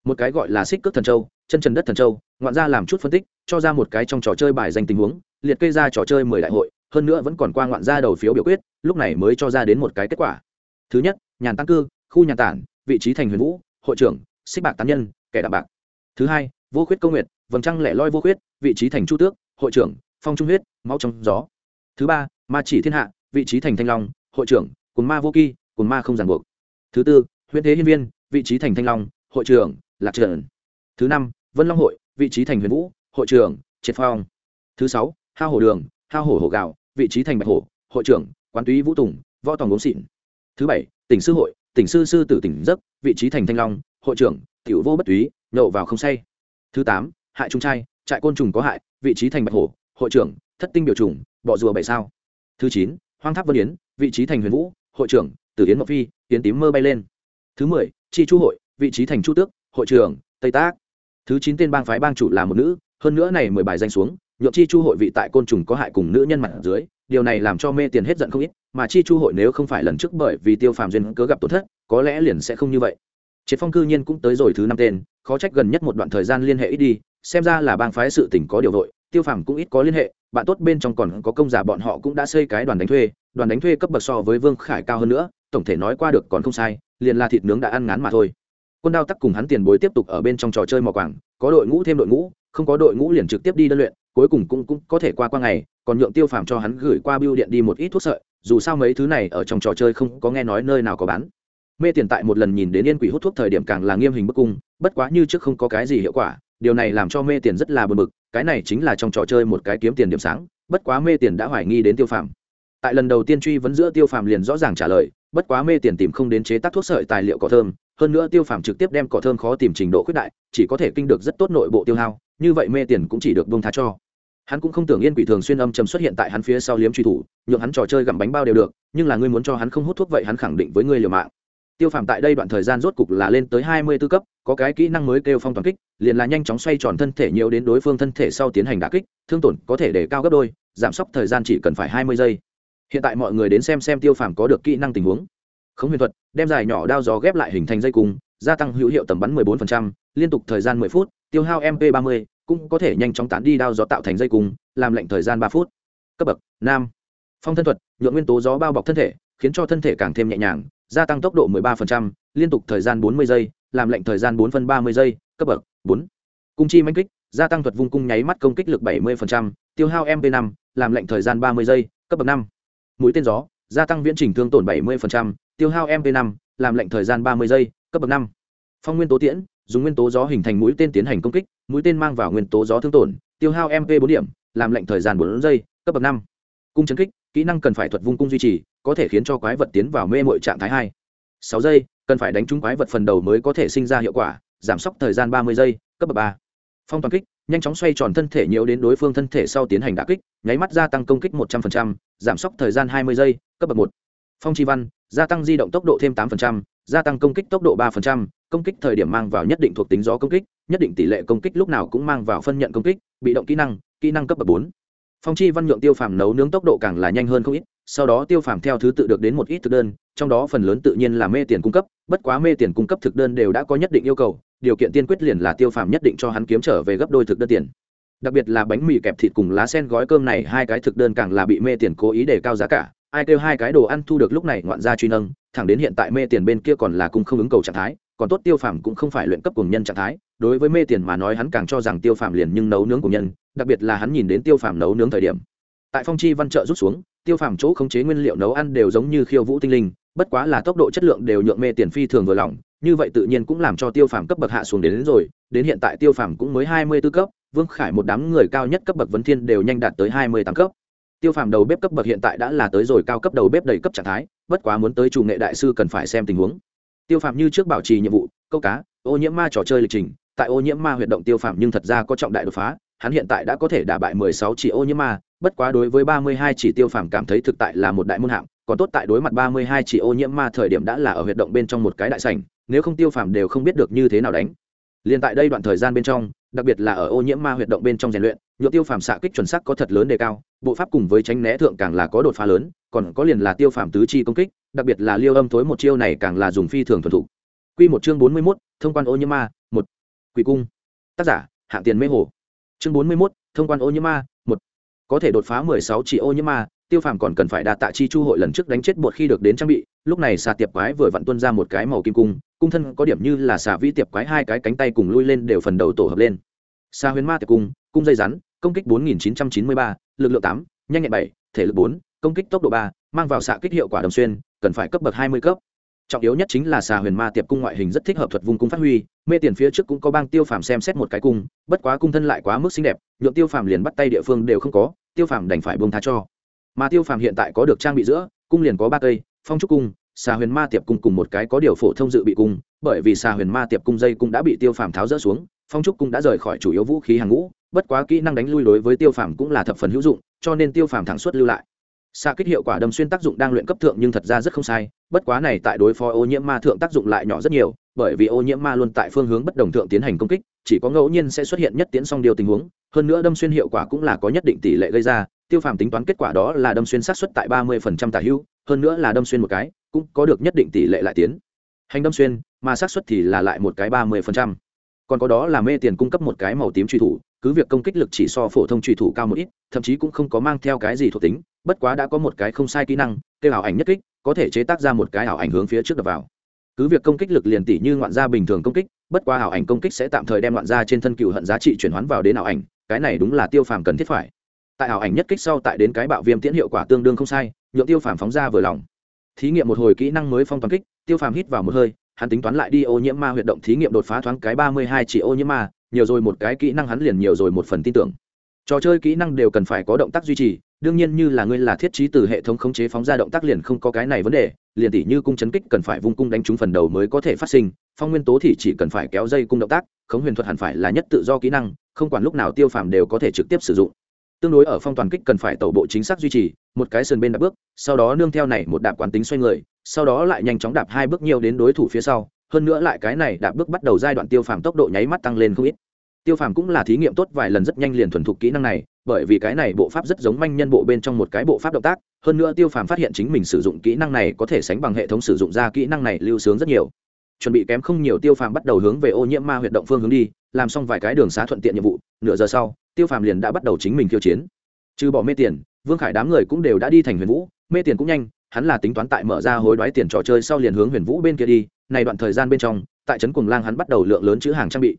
Một cái gọi là xích cước thần châu, chân trần đất thần châu, ngoạn ra làm chút phân tích, cho ra một cái trong trò chơi bài danh tình huống, liệt kê ra trò chơi mười đại hội, hơn nữa vẫn còn qua ngoạn ra đầu phiếu biểu quyết, lúc này mới cho ra đến một cái kết quả. Thứ nhất, nhàn tăng cư, khu nhà tản, vị trí thành huyền vũ, hội trưởng, xích bạc tán nhân, kẻ đạm bạc. Thứ hai, vô khuyết công nguyệt, vầng trăng lẻ loi vô khuyết, vị trí thành chu tước, hội trưởng, phong trung huyết, máu trong gió. Thứ ba ma chỉ thiên hạ, vị trí thành thanh long, hội trưởng cồn ma vô kỳ cồn ma không ràng buộc. Thứ tư, huyện thế hiên viên, vị trí thành thanh long, hội trưởng, lạc trần. Thứ năm, vân long hội, vị trí thành huyền vũ, hội trưởng, triệt phong. Thứ sáu, hao hổ đường, hao hổ hổ gạo, vị trí thành bạch hổ, hội trưởng, quán túy vũ tùng, võ tòng gốm xịn thứ bảy, tỉnh sư hội, tỉnh sư sư tử tỉnh giấc, vị trí thành thanh long, hội trưởng, tiểu vô bất túy, nhậu vào không say. Thứ tám, hại trung trai, trại côn trùng có hại, vị trí thành bạch hổ, hội trưởng, thất tinh biểu trùng, bọ rùa bảy sao thứ chín, hoang tháp vân yến, vị trí thành huyền vũ, hội trưởng, tử yến mộc phi, yến tím mơ bay lên. Thứ mười, chi chu hội, vị trí thành chu tước, hội trưởng, tây tác. Thứ chín tên bang phái bang chủ là một nữ, hơn nữa này mười bài danh xuống nhuộm chi chu hội vị tại côn trùng có hại cùng nữ nhân mặt dưới, điều này làm cho mê tiền hết giận không ít, mà chi chu hội nếu không phải lần trước bởi vì tiêu phàm duyên cớ gặp tổn thất, có lẽ liền sẽ không như vậy. Triệt phong cư nhiên cũng tới rồi thứ năm tên, khó trách gần nhất một đoạn thời gian liên hệ ít đi xem ra là bang phái sự tỉnh có điều vội, tiêu phàm cũng ít có liên hệ, bạn tốt bên trong còn có công giả bọn họ cũng đã xây cái đoàn đánh thuê, đoàn đánh thuê cấp bậc so với vương khải cao hơn nữa, tổng thể nói qua được còn không sai, liền là thịt nướng đã ăn ngán mà thôi. Quân đao tắc cùng hắn tiền bối tiếp tục ở bên trong trò chơi mò quảng, có đội ngũ thêm đội ngũ, không có đội ngũ liền trực tiếp đi đơn luyện, cuối cùng cũng cũng có thể qua qua ngày, còn nhượng tiêu phàm cho hắn gửi qua bưu điện đi một ít thuốc sợi, dù sao mấy thứ này ở trong trò chơi không có nghe nói nơi nào có bán. Mê tiền tại một lần nhìn đến yên quỷ hút thuốc thời điểm càng là nghiêm hình bức cung, bất quá như trước không có cái gì hiệu quả điều này làm cho mê tiền rất là bực bực, cái này chính là trong trò chơi một cái kiếm tiền điểm sáng, bất quá mê tiền đã hoài nghi đến tiêu phàm. Tại lần đầu tiên truy vấn giữa tiêu phàm liền rõ ràng trả lời, bất quá mê tiền tìm không đến chế tác thuốc sợi tài liệu cỏ thơm, hơn nữa tiêu phàm trực tiếp đem cỏ thơm khó tìm trình độ khuyết đại, chỉ có thể kinh được rất tốt nội bộ tiêu hao, như vậy mê tiền cũng chỉ được bông tha cho. Hắn cũng không tưởng yên quỷ thường xuyên âm chầm xuất hiện tại hắn phía sau liếm truy thủ, nhượng hắn trò chơi gặm bánh bao đều được, nhưng là ngươi muốn cho hắn không hút thuốc vậy hắn khẳng định với ngươi liều mạng tiêu phàm tại đây đoạn thời gian rốt cục là lên tới hai mươi tư cấp có cái kỹ năng mới kêu phong toàn kích liền là nhanh chóng xoay tròn thân thể nhiều đến đối phương thân thể sau tiến hành đả kích thương tổn có thể để cao gấp đôi giảm sốc thời gian chỉ cần phải hai mươi giây. Hiện tại mọi người đến xem xem tiêu phàm có được kỹ năng tình huống. Khống huyền thuật đem dài nhỏ đao gió ghép lại hình thành dây cung gia tăng hữu hiệu tầm bắn 14%, liên tục thời gian 10 phút tiêu hao mp 30, cũng có thể nhanh chóng tán đi đao gió tạo thành dây cung làm lệnh thời gian 3 phút. Cấp bậc nam. Phong thân thuật nhượng nguyên tố gió bao bọc thân thể khiến cho thân thể càng thêm nhẹ nhàng gia tăng tốc độ 13%, liên tục thời gian 40 giây làm lệnh thời gian 4 phân 30 giây cấp bậc 4. cung chi mãnh kích gia tăng thuật vung cung nháy mắt công kích lực 70%, tiêu hao mp 5 làm lệnh thời gian 30 giây cấp bậc 5. mũi tên gió gia tăng viễn trình thương tổn 70%, tiêu hao mp 5 làm lệnh thời gian 30 giây cấp bậc 5. phong nguyên tố tiễn dùng nguyên tố gió hình thành mũi tên tiến hành công kích mũi tên mang vào nguyên tố gió thương tổn tiêu hao mp 4 điểm làm lệnh thời gian 4 giây cấp bậc 5. cung chấn kích kỹ năng cần phải thuật vung cung duy trì có thể khiến cho quái vật tiến vào mê mội trạng thái hai sáu giây cần phải đánh trúng quái vật phần đầu mới có thể sinh ra hiệu quả giảm sốc thời gian 30 giây cấp bậc ba. phong toàn kích nhanh chóng xoay tròn thân thể nhiều đến đối phương thân thể sau tiến hành đả kích nháy mắt gia tăng công kích 100%, giảm sốc thời gian 20 giây cấp bậc một. phong chi văn gia tăng di động tốc độ thêm tám gia tăng công kích tốc độ ba công kích thời điểm mang vào nhất định thuộc tính gió công kích nhất định tỷ lệ công kích lúc nào cũng mang vào phân nhận công kích bị động kỹ năng kỹ năng cấp bậc bốn phong chi văn nhượng tiêu phàm nấu nướng tốc độ càng là nhanh hơn không ít, sau đó tiêu phàm theo thứ tự được đến một ít thực đơn, trong đó phần lớn tự nhiên là mê tiền cung cấp, bất quá mê tiền cung cấp thực đơn đều đã có nhất định yêu cầu, điều kiện tiên quyết liền là tiêu phàm nhất định cho hắn kiếm trở về gấp đôi thực đơn tiền. Đặc biệt là bánh mì kẹp thịt cùng lá sen gói cơm này, hai cái thực đơn càng là bị mê tiền cố ý để cao giá cả, ai kêu hai cái đồ ăn thu được lúc này ngoạn ra truy nâng, thẳng đến hiện tại mê tiền bên kia còn là cung không ứng cầu trạng thái, còn tốt tiêu phàm cũng không phải luyện cấp cùng nhân trạng thái, đối với mê tiền mà nói hắn càng cho rằng tiêu phàm liền nhưng nấu nướng cùng nhân đặc biệt là hắn nhìn đến tiêu phàm nấu nướng thời điểm. Tại phong chi văn trợ rút xuống tiêu phàm chỗ khống chế nguyên liệu nấu ăn đều giống như khiêu vũ tinh linh bất quá là tốc độ chất lượng đều nhượng mê tiền phi thường vừa lòng như vậy tự nhiên cũng làm cho tiêu phàm cấp bậc hạ xuống đến, đến rồi đến hiện tại tiêu phàm cũng mới hai mươi b ố cấp vương khải một đám người cao nhất cấp bậc vấn thiên đều nhanh đạt tới hai mươi tám cấp. Tiêu phàm đầu bếp cấp bậc hiện tại đã là tới rồi cao cấp đầu bếp đầy cấp trạng thái bất quá muốn tới chủ nghệ đại sư cần phải xem tình huống. Tiêu phàm như trước bảo trì nhiệm vụ câu cá ô nhiễm ma trò chơi lịch trình tại ô nhiễm ma huyệt động tiêu phàm nhưng thật ra có trọng đại đột phá hắn hiện tại đã có thể đả bại mười sáu chỉ ô nhiễm ma, bất quá đối với ba mươi hai chỉ tiêu phàm cảm thấy thực tại là một đại môn hạng, còn tốt tại đối mặt ba mươi hai chỉ ô nhiễm ma thời điểm đã là ở huyệt động bên trong một cái đại sảnh, nếu không tiêu phàm đều không biết được như thế nào đánh. Liên tại đây đoạn thời gian bên trong, đặc biệt là ở ô nhiễm ma huyệt động bên trong rèn luyện, nhựa tiêu phàm xạ kích chuẩn xác có thật lớn đề cao, bộ pháp cùng với tránh né thượng càng là có đột phá lớn, còn có liền là tiêu phàm tứ chi công kích, đặc biệt là liêu âm thối một chiêu này càng là dùng phi thường thuần thục. Quy một chương bốn mươi mốt, thông quan ô nhiễm ma, một, quỷ cung. Tác giả, hạng tiền mê hồ chương bốn mươi mốt thông quan ô nhiễm ma một có thể đột phá mười sáu chỉ ô nhiễm ma tiêu phàm còn cần phải đạt tạ chi chu hội lần trước đánh chết bột khi được đến trang bị lúc này xà tiệp quái vừa vặn tuân ra một cái màu kim cung cung thân có điểm như là xà vĩ tiệp quái hai cái cánh tay cùng lui lên đều phần đầu tổ hợp lên xà huyền ma tiệp cung cung dây rắn công kích 4993, lực lượng 8, nhanh nhẹn 7, thể lực 4, công kích tốc độ 3, mang vào xạ kích hiệu quả đồng xuyên, cần phải cấp bậc 20 cấp. Trọng yếu nhất chính là xà huyền ma tiệp cung ngoại hình rất thích hợp thuật vung cung phát huy, mê tiền phía trước cũng có bang tiêu phàm xem xét một cái cung, bất quá cung thân lại quá mức xinh đẹp, nhượng tiêu phàm liền bắt tay địa phương đều không có, tiêu phàm đành phải bông tha cho. Mà tiêu phàm hiện tại có được trang bị giữa, cung liền có ba cây, phong trúc cung, xà huyền ma tiệp cung cùng một cái có điều phổ thông dự bị cung, bởi vì xà huyền ma tiệp cung dây cung đã bị tiêu phàm tháo rỡ xuống, phong trúc cung đã rời khỏi chủ yếu vũ khí hàng ngũ, bất quá kỹ năng đánh lui đối với tiêu phàm cũng là thập phần hữu dụng cho nên tiêu phàm thẳng suất lưu lại xạ kích hiệu quả đâm xuyên tác dụng đang luyện cấp thượng nhưng thật ra rất không sai, bất quá này tại đối phó ô nhiễm ma thượng tác dụng lại nhỏ rất nhiều, bởi vì ô nhiễm ma luôn tại phương hướng bất đồng thượng tiến hành công kích, chỉ có ngẫu nhiên sẽ xuất hiện nhất tiến song điều tình huống, hơn nữa đâm xuyên hiệu quả cũng là có nhất định tỷ lệ gây ra, tiêu phàm tính toán kết quả đó là đâm xuyên sát xuất tại ba mươi phần trăm tả hữu, hơn nữa là đâm xuyên một cái, cũng có được nhất định tỷ lệ lại tiến. Hành đâm xuyên, mà sát xuất thì là lại một cái ba mươi phần trăm còn có đó là mê tiền cung cấp một cái màu tím truy thủ, cứ việc công kích lực chỉ so phổ thông truy thủ cao một ít, thậm chí cũng không có mang theo cái gì thuộc tính, bất quá đã có một cái không sai kỹ năng, kêu ảo ảnh nhất kích, có thể chế tác ra một cái ảo ảnh hướng phía trước đập vào. Cứ việc công kích lực liền tỷ như ngoạn gia bình thường công kích, bất quá ảo ảnh công kích sẽ tạm thời đem ngoạn gia trên thân cựu hận giá trị chuyển hoán vào đến ảo ảnh, cái này đúng là tiêu phàm cần thiết phải. Tại ảo ảnh nhất kích sau tại đến cái bạo viêm tiễn hiệu quả tương đương không sai, nhượng tiêu phàm phóng ra vừa lòng. Thí nghiệm một hồi kỹ năng mới phong toàn kích, tiêu phàm hít vào một hơi hắn tính toán lại đi ô nhiễm ma huyệt động thí nghiệm đột phá thoáng cái ba mươi hai chỉ ô nhiễm ma, nhiều rồi một cái kỹ năng hắn liền nhiều rồi một phần tin tưởng. Trò chơi kỹ năng đều cần phải có động tác duy trì, đương nhiên như là ngươi là thiết trí từ hệ thống khống chế phóng ra động tác liền không có cái này vấn đề, liền tỷ như cung chấn kích cần phải vung cung đánh trúng phần đầu mới có thể phát sinh, phong nguyên tố thì chỉ cần phải kéo dây cung động tác, khống huyền thuật hẳn phải là nhất tự do kỹ năng, không quản lúc nào tiêu phàm đều có thể trực tiếp sử dụng. Tương đối ở phong toàn kích cần phải tẩu bộ chính xác duy trì, một cái sườn bên đạp bước, sau đó nương theo này một đạp quán tính xoay người sau đó lại nhanh chóng đạp hai bước nhiều đến đối thủ phía sau, hơn nữa lại cái này đạp bước bắt đầu giai đoạn tiêu phàm tốc độ nháy mắt tăng lên không ít. Tiêu phàm cũng là thí nghiệm tốt vài lần rất nhanh liền thuần thục kỹ năng này, bởi vì cái này bộ pháp rất giống manh nhân bộ bên trong một cái bộ pháp động tác, hơn nữa tiêu phàm phát hiện chính mình sử dụng kỹ năng này có thể sánh bằng hệ thống sử dụng ra kỹ năng này lưu sướng rất nhiều. Chuẩn bị kém không nhiều tiêu phàm bắt đầu hướng về ô nhiễm ma huyệt động phương hướng đi, làm xong vài cái đường xá thuận tiện nhiệm vụ, nửa giờ sau, tiêu phàm liền đã bắt đầu chính mình khiêu chiến. Trừ bỏ mê tiền, vương khải đám người cũng đều đã đi thành huyền vũ, mê tiền cũng nhanh hắn là tính toán tại mở ra hối đoái tiền trò chơi sau liền hướng huyền vũ bên kia đi, này đoạn thời gian bên trong, tại trấn cuồng lang hắn bắt đầu lượng lớn chữ hàng trang bị.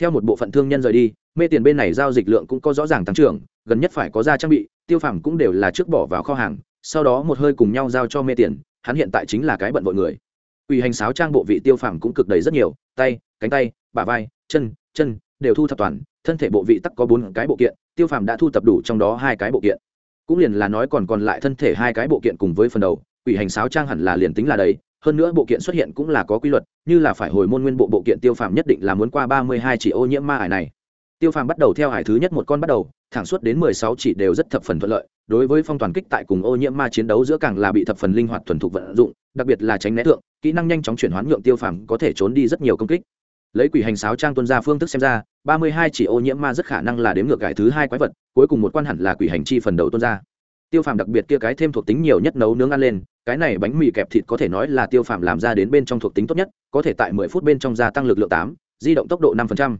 Theo một bộ phận thương nhân rời đi, mê tiền bên này giao dịch lượng cũng có rõ ràng tăng trưởng, gần nhất phải có ra trang bị, tiêu phàm cũng đều là trước bỏ vào kho hàng, sau đó một hơi cùng nhau giao cho mê tiền, hắn hiện tại chính là cái bận vội người. Ủy hành sáo trang bộ vị tiêu phàm cũng cực đầy rất nhiều, tay, cánh tay, bả vai, chân chân, đều thu thập toàn, thân thể bộ vị tắc có bốn cái bộ kiện, tiêu phàm đã thu thập đủ trong đó hai cái bộ kiện cũng liền là nói còn còn lại thân thể hai cái bộ kiện cùng với phần đầu, Quỷ hành sáo trang hẳn là liền tính là đấy hơn nữa bộ kiện xuất hiện cũng là có quy luật, như là phải hồi môn nguyên bộ bộ kiện tiêu phàm nhất định là muốn qua ba mươi hai chỉ ô nhiễm ma ải này. Tiêu phàm bắt đầu theo hải thứ nhất một con bắt đầu, thẳng suốt đến mười sáu chỉ đều rất thập phần thuận lợi, đối với phong toàn kích tại cùng ô nhiễm ma chiến đấu giữa càng là bị thập phần linh hoạt thuần thục vận dụng, đặc biệt là tránh né tượng kỹ năng nhanh chóng chuyển hoán nhượng tiêu phàm có thể trốn đi rất nhiều công kích lấy quỷ hành sáo trang tuân ra phương thức xem ra, ba mươi hai chỉ ô nhiễm ma rất khả năng là đếm ngược cải thứ hai quái vật, cuối cùng một quan hẳn là quỷ hành chi phần đầu tuân ra. Tiêu phàm đặc biệt kia cái thêm thuộc tính nhiều nhất nấu nướng ăn lên, cái này bánh mì kẹp thịt có thể nói là tiêu phàm làm ra đến bên trong thuộc tính tốt nhất, có thể tại mười phút bên trong gia tăng lực lượng tám, di động tốc độ năm phần trăm.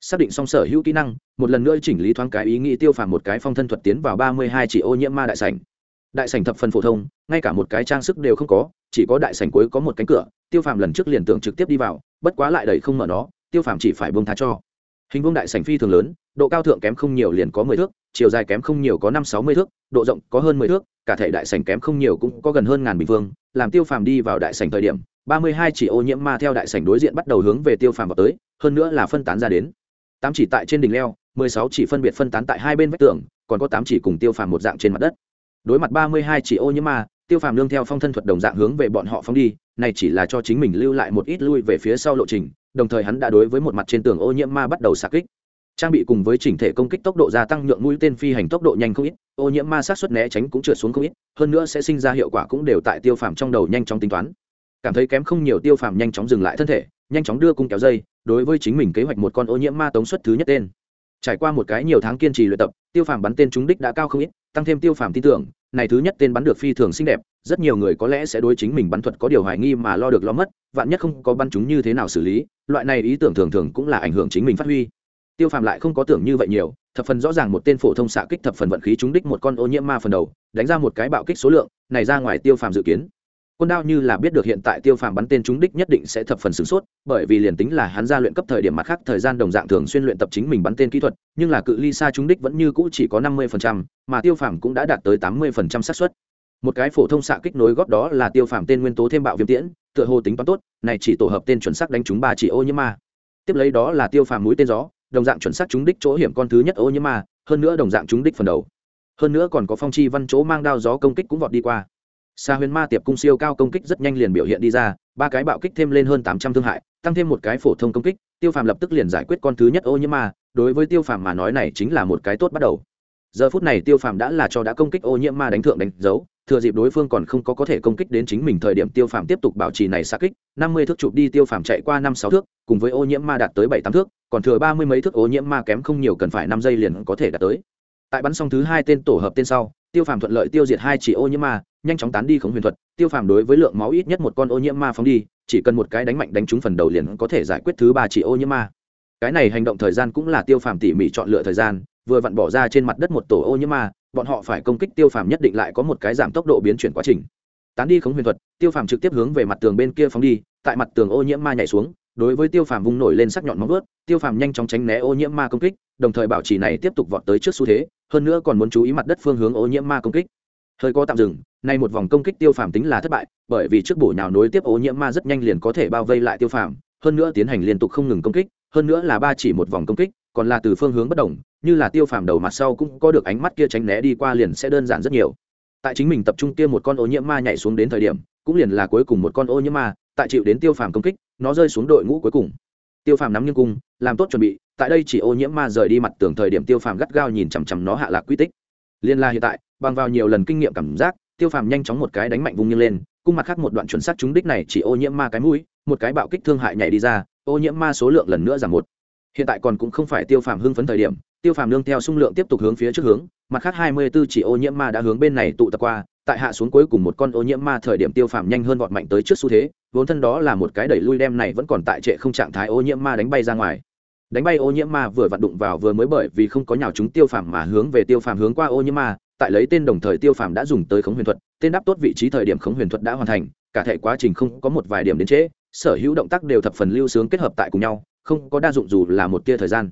Xác định xong sở hữu kỹ năng, một lần nữa chỉnh lý thoáng cái ý nghĩ tiêu phàm một cái phong thân thuật tiến vào ba mươi hai chỉ ô nhiễm ma đại sảnh. Đại sảnh thập phần phổ thông, ngay cả một cái trang sức đều không có, chỉ có đại sảnh cuối có một cánh cửa, tiêu phàm lần trước liền tưởng trực tiếp đi vào bất quá lại đẩy không mở nó, tiêu phàm chỉ phải bông tha cho. Hình vuông đại sảnh phi thường lớn, độ cao thượng kém không nhiều liền có mười thước, chiều dài kém không nhiều có năm sáu mươi thước, độ rộng có hơn mười thước, cả thể đại sảnh kém không nhiều cũng có gần hơn ngàn bình phương làm tiêu phàm đi vào đại sảnh thời điểm, ba mươi hai chỉ ô nhiễm ma theo đại sảnh đối diện bắt đầu hướng về tiêu phàm vào tới, hơn nữa là phân tán ra đến. Tám chỉ tại trên đỉnh leo, mười sáu chỉ phân biệt phân tán tại hai bên vách tường, còn có tám chỉ cùng tiêu phàm một dạng trên mặt đất. Đối mặt ba mươi hai chỉ ô nhiễm ma tiêu phàm nương theo phong thân thuật đồng dạng hướng về bọn họ phóng đi, này chỉ là cho chính mình lưu lại một ít lui về phía sau lộ trình, đồng thời hắn đã đối với một mặt trên tường ô nhiễm ma bắt đầu xạ kích. Trang bị cùng với chỉnh thể công kích tốc độ gia tăng nhượng mũi tên phi hành tốc độ nhanh không ít, ô nhiễm ma sát xuất né tránh cũng trượt xuống không ít, hơn nữa sẽ sinh ra hiệu quả cũng đều tại tiêu phàm trong đầu nhanh chóng tính toán. Cảm thấy kém không nhiều, tiêu phàm nhanh chóng dừng lại thân thể, nhanh chóng đưa cung kéo dây, đối với chính mình kế hoạch một con ô nhiễm ma tống suất thứ nhất tên. Trải qua một cái nhiều tháng kiên trì luyện tập, tiêu phàm bắn tên trúng đích đã cao không ít, tăng thêm tiêu phàm tin tưởng này thứ nhất tên bắn được phi thường xinh đẹp, rất nhiều người có lẽ sẽ đối chính mình bắn thuật có điều hoài nghi mà lo được lo mất, vạn nhất không có bắn chúng như thế nào xử lý, loại này ý tưởng thường thường cũng là ảnh hưởng chính mình phát huy. Tiêu phàm lại không có tưởng như vậy nhiều, thập phần rõ ràng một tên phổ thông xạ kích thập phần vận khí trúng đích một con ô nhiễm ma phần đầu, đánh ra một cái bạo kích số lượng, này ra ngoài tiêu phàm dự kiến quân đao như là biết được hiện tại tiêu phàm bắn tên trúng đích nhất định sẽ thập phần sửng sốt, bởi vì liền tính là hắn ra luyện cấp thời điểm mặt khác thời gian đồng dạng thường xuyên luyện tập chính mình bắn tên kỹ thuật, nhưng là cự ly xa trúng đích vẫn như cũ chỉ có năm mươi mà tiêu phàm cũng đã đạt tới tám mươi xác suất. Một cái phổ thông xạ kích nối góp đó là tiêu phàm tên nguyên tố thêm bạo viêm tiễn, tựa hồ tính toán tốt, này chỉ tổ hợp tên chuẩn xác đánh trúng ba chỉ ô nhiễm ma. Tiếp lấy đó là tiêu phàm mũi tên gió, đồng dạng chuẩn xác trúng đích chỗ hiểm con thứ nhất ô nhiễm ma, hơn nữa đồng dạng trúng đích phần đầu. Hơn nữa còn có phong chi văn chỗ mang đao gió công kích cũng vọt đi qua. Sa huyền ma tiệp cung siêu cao công kích rất nhanh liền biểu hiện đi ra, ba cái bạo kích thêm lên hơn tám trăm thương hại, tăng thêm một cái phổ thông công kích, tiêu phàm lập tức liền giải quyết con thứ nhất ô nhiễm ma, đối với tiêu phàm mà nói này chính là một cái tốt bắt đầu. Giờ phút này tiêu phàm đã là cho đã công kích ô nhiễm ma đánh thượng đánh dấu, thừa dịp đối phương còn không có có thể công kích đến chính mình thời điểm tiêu phàm tiếp tục bảo trì này sát kích, năm mươi thước chụp đi tiêu phàm chạy qua năm sáu thước, cùng với ô nhiễm ma đạt tới bảy tám thước, còn thừa ba mươi mấy thước ô nhiễm ma kém không nhiều cần phải năm giây liền có thể đạt tới. Tại bắn xong thứ hai tên tổ hợp tên sau tiêu phàm thuận lợi tiêu diệt hai chỉ ô nhiễm ma, nhanh chóng tán đi khống huyền thuật. Tiêu phàm đối với lượng máu ít nhất một con ô nhiễm ma phóng đi, chỉ cần một cái đánh mạnh đánh trúng phần đầu liền có thể giải quyết thứ ba chỉ ô nhiễm ma. Cái này hành động thời gian cũng là tiêu phàm tỉ mỉ chọn lựa thời gian, vừa vặn bỏ ra trên mặt đất một tổ ô nhiễm ma, bọn họ phải công kích tiêu phàm nhất định lại có một cái giảm tốc độ biến chuyển quá trình. Tán đi khống huyền thuật, tiêu phàm trực tiếp hướng về mặt tường bên kia phóng đi, tại mặt tường ô nhiễm ma nhảy xuống, đối với tiêu phàm vung nổi lên sắc nhọn móng vớt tiêu phàm nhanh chóng tránh né ô nhiễm ma công kích, đồng thời bảo trì này tiếp tục vọt tới trước xu thế hơn nữa còn muốn chú ý mặt đất phương hướng ô nhiễm ma công kích. Hơi có tạm dừng, nay một vòng công kích tiêu phàm tính là thất bại, bởi vì trước bổ nhào nối tiếp ô nhiễm ma rất nhanh liền có thể bao vây lại tiêu phàm, hơn nữa tiến hành liên tục không ngừng công kích, hơn nữa là ba chỉ một vòng công kích, còn là từ phương hướng bất đồng, như là tiêu phàm đầu mặt sau cũng có được ánh mắt kia tránh né đi qua liền sẽ đơn giản rất nhiều. Tại chính mình tập trung kia một con ô nhiễm ma nhảy xuống đến thời điểm, cũng liền là cuối cùng một con ô nhiễm ma, tại chịu đến tiêu phàm công kích, nó rơi xuống đội ngũ cuối cùng. Tiêu phàm nắm nghiêng cung, làm tốt chuẩn bị tại đây chỉ ô nhiễm ma rời đi mặt tường thời điểm tiêu phàm gắt gao nhìn chằm chằm nó hạ lạc quy tích. Liên la hiện tại, bằng vào nhiều lần kinh nghiệm cảm giác, tiêu phàm nhanh chóng một cái đánh mạnh vung nghiêng lên cung mặt khác một đoạn chuẩn xác trúng đích này chỉ ô nhiễm ma cái mũi, một cái bạo kích thương hại nhảy đi ra, ô nhiễm ma số lượng lần nữa giảm một. Hiện tại còn cũng không phải tiêu phàm hưng phấn thời điểm, tiêu phàm nương theo xung lượng tiếp tục hướng phía trước hướng, mặt khác hai mươi b chỉ ô nhiễm ma đã hướng bên này tụ tập qua, tại hạ xuống cuối cùng một con ô nhiễm ma thời điểm tiêu phàm nhanh hơn vọt mạnh tới trước xu thế, vốn thân đó là một cái đẩy lui đem này vẫn còn tại trệ không trạng thái ô nhiễm ma đánh bay ra ngoài đánh bay ô nhiễm ma vừa vặn đụng vào vừa mới bởi vì không có nhào chúng tiêu phàm mà hướng về tiêu phàm hướng qua ô nhiễm ma, tại lấy tên đồng thời tiêu phàm đã dùng tới khống huyền thuật, tên đáp tốt vị trí thời điểm khống huyền thuật đã hoàn thành, cả thể quá trình không có một vài điểm đến trễ, sở hữu động tác đều thập phần lưu sướng kết hợp tại cùng nhau, không có đa dụng dù là một tia thời gian.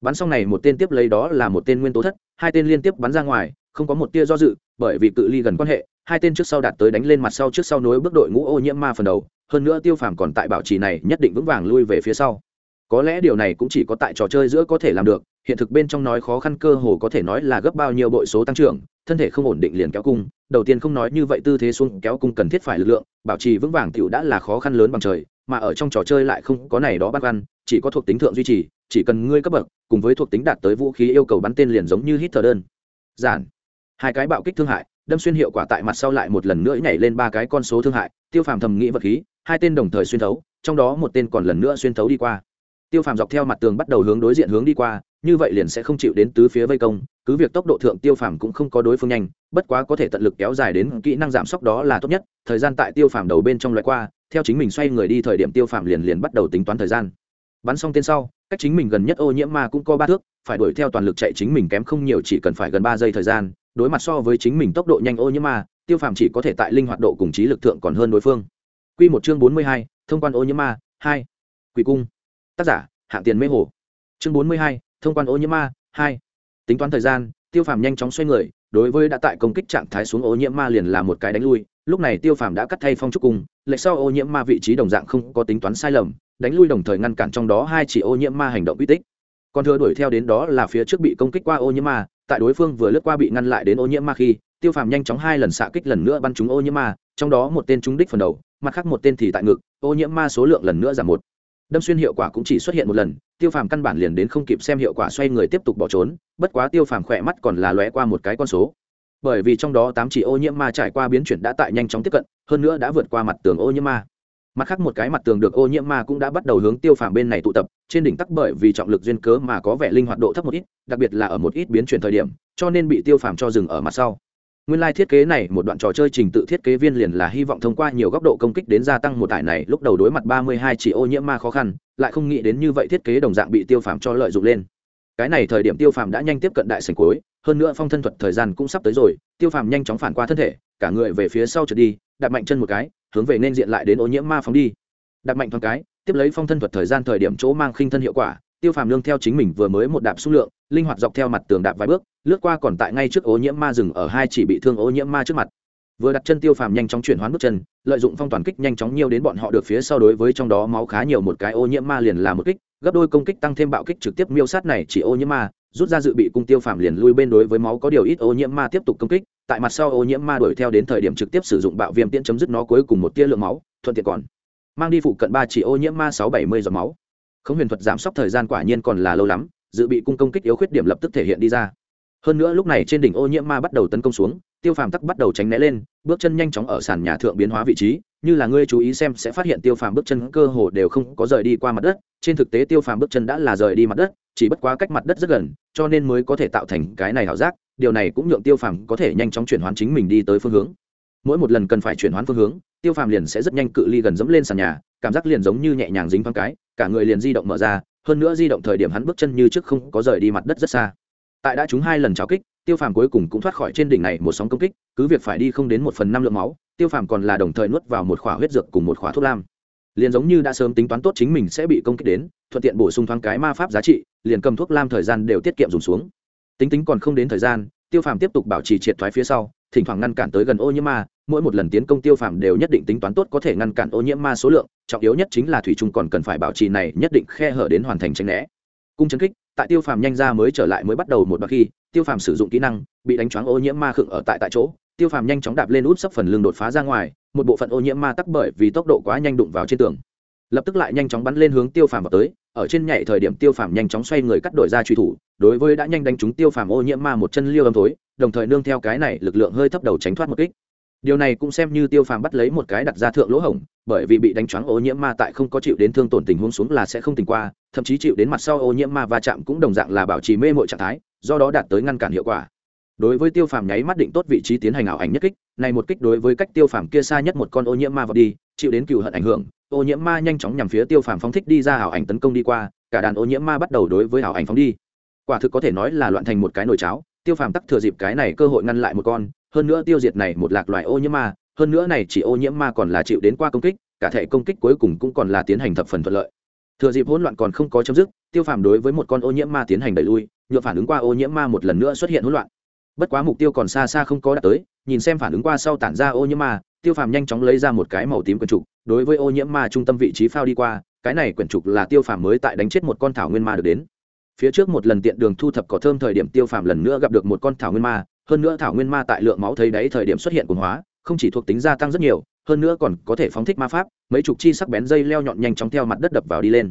Bắn xong này một tên tiếp lấy đó là một tên nguyên tố thất, hai tên liên tiếp bắn ra ngoài, không có một tia do dự, bởi vì cự ly gần quan hệ, hai tên trước sau đạt tới đánh lên mặt sau trước sau nối bước đội ngũ ô nhiễm ma phần đầu, hơn nữa tiêu phàm còn tại bảo trì này nhất định vững vàng lui về phía sau có lẽ điều này cũng chỉ có tại trò chơi giữa có thể làm được, hiện thực bên trong nói khó khăn cơ hồ có thể nói là gấp bao nhiêu bội số tăng trưởng, thân thể không ổn định liền kéo cung, đầu tiên không nói như vậy tư thế xuống kéo cung cần thiết phải lực lượng, bảo trì vững vàng tiểu đã là khó khăn lớn bằng trời, mà ở trong trò chơi lại không có này đó băn khoăn, chỉ có thuộc tính thượng duy trì, chỉ cần ngươi cấp bậc, cùng với thuộc tính đạt tới vũ khí yêu cầu bắn tên liền giống như hít thở đơn. Giản. Hai cái bạo kích thương hại, đâm xuyên hiệu quả tại mặt sau lại một lần nữa nhảy lên ba cái con số thương hại, tiêu phàm thầm nghĩ vật khí, hai tên đồng thời xuyên thấu, trong đó một tên còn lần nữa xuyên thấu đi qua tiêu phàm dọc theo mặt tường bắt đầu hướng đối diện hướng đi qua, như vậy liền sẽ không chịu đến tứ phía vây công, cứ việc tốc độ thượng tiêu phàm cũng không có đối phương nhanh, bất quá có thể tận lực kéo dài đến kỹ năng giảm sốc đó là tốt nhất, thời gian tại tiêu phàm đầu bên trong loại qua, theo chính mình xoay người đi thời điểm tiêu phàm liền liền bắt đầu tính toán thời gian. Bắn xong tên sau, cách chính mình gần nhất ô nhiễm ma cũng có ba thước, phải đuổi theo toàn lực chạy chính mình kém không nhiều chỉ cần phải gần ba giây thời gian, đối mặt so với chính mình tốc độ nhanh ô nhiễm ma, tiêu phàm chỉ có thể tại linh hoạt độ cùng trí lực thượng còn hơn đối phương. Q một chương bốn mươi hai, thông quan ô nhiễm ma, hai. Quỷ cung tác giả, hạng tiền mê hồ. Chương bốn mươi hai, thông quan ô nhiễm ma, hai. Tính toán thời gian, tiêu phàm nhanh chóng xoay người, đối với đã tại công kích trạng thái xuống ô nhiễm ma liền là một cái đánh lui. Lúc này tiêu phàm đã cắt thay phong trúc cung lệch sau ô nhiễm ma vị trí đồng dạng không có tính toán sai lầm, đánh lui đồng thời ngăn cản trong đó hai chỉ ô nhiễm ma hành động uy tích. Còn thừa đuổi theo đến đó là phía trước bị công kích qua ô nhiễm ma, tại đối phương vừa lướt qua bị ngăn lại đến ô nhiễm ma khi, tiêu phàm nhanh chóng hai lần xạ kích lần nữa bắn trúng ô nhiễm ma, trong đó một tên trúng đích phần đầu, mặt khác một tên thì tại ngực, ô nhiễm ma số lượng lần nữa giảm một đâm xuyên hiệu quả cũng chỉ xuất hiện một lần, tiêu phàm căn bản liền đến không kịp xem hiệu quả xoay người tiếp tục bỏ trốn, bất quá tiêu phàm khỏe mắt còn là lóe qua một cái con số. Bởi vì trong đó tám chỉ ô nhiễm ma trải qua biến chuyển đã tại nhanh chóng tiếp cận, hơn nữa đã vượt qua mặt tường ô nhiễm ma. Mặt khác một cái mặt tường được ô nhiễm ma cũng đã bắt đầu hướng tiêu phàm bên này tụ tập, trên đỉnh tắc bởi vì trọng lực duyên cớ mà có vẻ linh hoạt độ thấp một ít, đặc biệt là ở một ít biến chuyển thời điểm, cho nên bị tiêu phàm cho dừng ở mặt sau nguyên lai thiết kế này, một đoạn trò chơi trình tự thiết kế viên liền là hy vọng thông qua nhiều góc độ công kích đến gia tăng một tải này, lúc đầu đối mặt ba mươi hai chỉ ô nhiễm ma khó khăn, lại không nghĩ đến như vậy thiết kế đồng dạng bị tiêu phàm cho lợi dụng lên. Cái này thời điểm tiêu phàm đã nhanh tiếp cận đại sành cuối, hơn nữa phong thân thuật thời gian cũng sắp tới rồi, tiêu phàm nhanh chóng phản qua thân thể, cả người về phía sau trượt đi đặt mạnh chân một cái, hướng về nên diện lại đến ô nhiễm ma phóng đi. Đặt mạnh thoáng cái, tiếp lấy phong thân thuật thời gian thời điểm chỗ mang khinh thân hiệu quả, tiêu phàm lương theo chính mình vừa mới một đạp xung lượng, linh hoạt dọc theo mặt tường đạp vài bước lướt qua còn tại ngay trước ô nhiễm ma rừng ở hai chỉ bị thương ô nhiễm ma trước mặt. Vừa đặt chân tiêu phàm nhanh chóng chuyển hoán bước chân, lợi dụng phong toàn kích nhanh chóng nhiều đến bọn họ được phía sau đối với trong đó máu khá nhiều một cái ô nhiễm ma liền là một kích, gấp đôi công kích tăng thêm bạo kích trực tiếp miêu sát này chỉ ô nhiễm ma, rút ra dự bị cung tiêu phàm liền lui bên đối với máu có điều ít ô nhiễm ma tiếp tục công kích, tại mặt sau ô nhiễm ma đuổi theo đến thời điểm trực tiếp sử dụng bạo viêm tiễn chấm dứt nó cuối cùng một tia lượng máu, thuận tiện còn. Mang đi phụ cận ba chỉ ô nhiễm ma sáu bảy mươi giọt máu. Không huyền thuật giảm sốc thời gian quả nhiên còn là lâu lắm, dự bị cung công kích yếu khuyết điểm lập tức thể hiện đi ra hơn nữa lúc này trên đỉnh ô nhiễm ma bắt đầu tấn công xuống, tiêu phàm tắc bắt đầu tránh né lên, bước chân nhanh chóng ở sàn nhà thượng biến hóa vị trí. Như là ngươi chú ý xem sẽ phát hiện tiêu phàm bước chân cơ hồ đều không có rời đi qua mặt đất. Trên thực tế tiêu phàm bước chân đã là rời đi mặt đất, chỉ bất quá cách mặt đất rất gần, cho nên mới có thể tạo thành cái này ảo giác. Điều này cũng nhượng tiêu phàm có thể nhanh chóng chuyển hoán chính mình đi tới phương hướng. Mỗi một lần cần phải chuyển hoán phương hướng, tiêu phàm liền sẽ rất nhanh cự ly gần dẫm lên sàn nhà, cảm giác liền giống như nhẹ nhàng dính thoáng cái, cả người liền di động mở ra. Hơn nữa di động thời điểm hắn bước chân như trước không có rời đi mặt đất rất xa tại đã trúng hai lần cháo kích, tiêu phàm cuối cùng cũng thoát khỏi trên đỉnh này một sóng công kích, cứ việc phải đi không đến một phần năm lượng máu, tiêu phàm còn là đồng thời nuốt vào một khỏa huyết dược cùng một khỏa thuốc lam. Liền giống như đã sớm tính toán tốt chính mình sẽ bị công kích đến, thuận tiện bổ sung thoáng cái ma pháp giá trị, liền cầm thuốc lam thời gian đều tiết kiệm dùng xuống. Tính tính còn không đến thời gian, tiêu phàm tiếp tục bảo trì triệt thoái phía sau, thỉnh thoảng ngăn cản tới gần ô nhiễm ma, mỗi một lần tiến công tiêu phàm đều nhất định tính toán tốt có thể ngăn cản ô nhiễm ma số lượng, trọng yếu nhất chính là thủy trung còn cần phải bảo trì này nhất định khe hở đến hoàn thành tranh né. Cung chấn kích tại tiêu phàm nhanh ra mới trở lại mới bắt đầu một đoạn khi, tiêu phàm sử dụng kỹ năng, bị đánh choáng ô nhiễm ma khựng ở tại tại chỗ. Tiêu phàm nhanh chóng đạp lên út sấp phần lưng đột phá ra ngoài, một bộ phận ô nhiễm ma tắc bởi vì tốc độ quá nhanh đụng vào trên tường. Lập tức lại nhanh chóng bắn lên hướng tiêu phàm vào tới, ở trên nhảy thời điểm tiêu phàm nhanh chóng xoay người cắt đổi ra truy thủ, đối với đã nhanh đánh trúng tiêu phàm ô nhiễm ma một chân liêu âm thối, đồng thời nương theo cái này lực lượng hơi thấp đầu tránh thoát một kích. Điều này cũng xem như tiêu phàm bắt lấy một cái đặt ra thượng lỗ hổng, bởi vì bị đánh choáng ô nhiễm ma tại không có chịu đến thương tổn tình huống xuống là sẽ không tỉnh qua thậm chí chịu đến mặt sau ô nhiễm ma va chạm cũng đồng dạng là bảo trì mê mội trạng thái, do đó đạt tới ngăn cản hiệu quả. Đối với tiêu phàm nháy mắt định tốt vị trí tiến hành ảo ảnh nhất kích, này một kích đối với cách tiêu phàm kia xa nhất một con ô nhiễm ma vào đi, chịu đến cựu hận ảnh hưởng, ô nhiễm ma nhanh chóng nhằm phía tiêu phàm phóng thích đi ra ảo ảnh tấn công đi qua, cả đàn ô nhiễm ma bắt đầu đối với ảo ảnh phóng đi. Quả thực có thể nói là loạn thành một cái nồi cháo, tiêu phàm tắc thừa dịp cái này cơ hội ngăn lại một con, hơn nữa tiêu diệt này một lạc loại ô nhiễm ma, hơn nữa này chỉ ô nhiễm ma còn là chịu đến qua công kích, cả thể công kích cuối cùng cũng còn là tiến hành thập phần thuận lợi thừa dịp hỗn loạn còn không có chấm dứt, tiêu phàm đối với một con ô nhiễm ma tiến hành đẩy lui nhựa phản ứng qua ô nhiễm ma một lần nữa xuất hiện hỗn loạn. Bất quá mục tiêu còn xa xa không có đạt tới, nhìn xem phản ứng qua sau tản ra ô nhiễm ma, tiêu phàm nhanh chóng lấy ra một cái màu tím quyển trục, đối với ô nhiễm ma trung tâm vị trí phao đi qua, cái này quyển trục là tiêu phàm mới tại đánh chết một con thảo nguyên ma được đến. Phía trước một lần tiện đường thu thập cỏ thơm thời điểm tiêu phàm lần nữa gặp được một con thảo nguyên ma, hơn nữa thảo nguyên ma tại lượng máu thấy đáy thời điểm xuất hiện cuồng hóa, không chỉ thuộc tính gia tăng rất nhiều hơn nữa còn có thể phóng thích ma pháp, mấy chục chi sắc bén dây leo nhọn nhanh chóng theo mặt đất đập vào đi lên.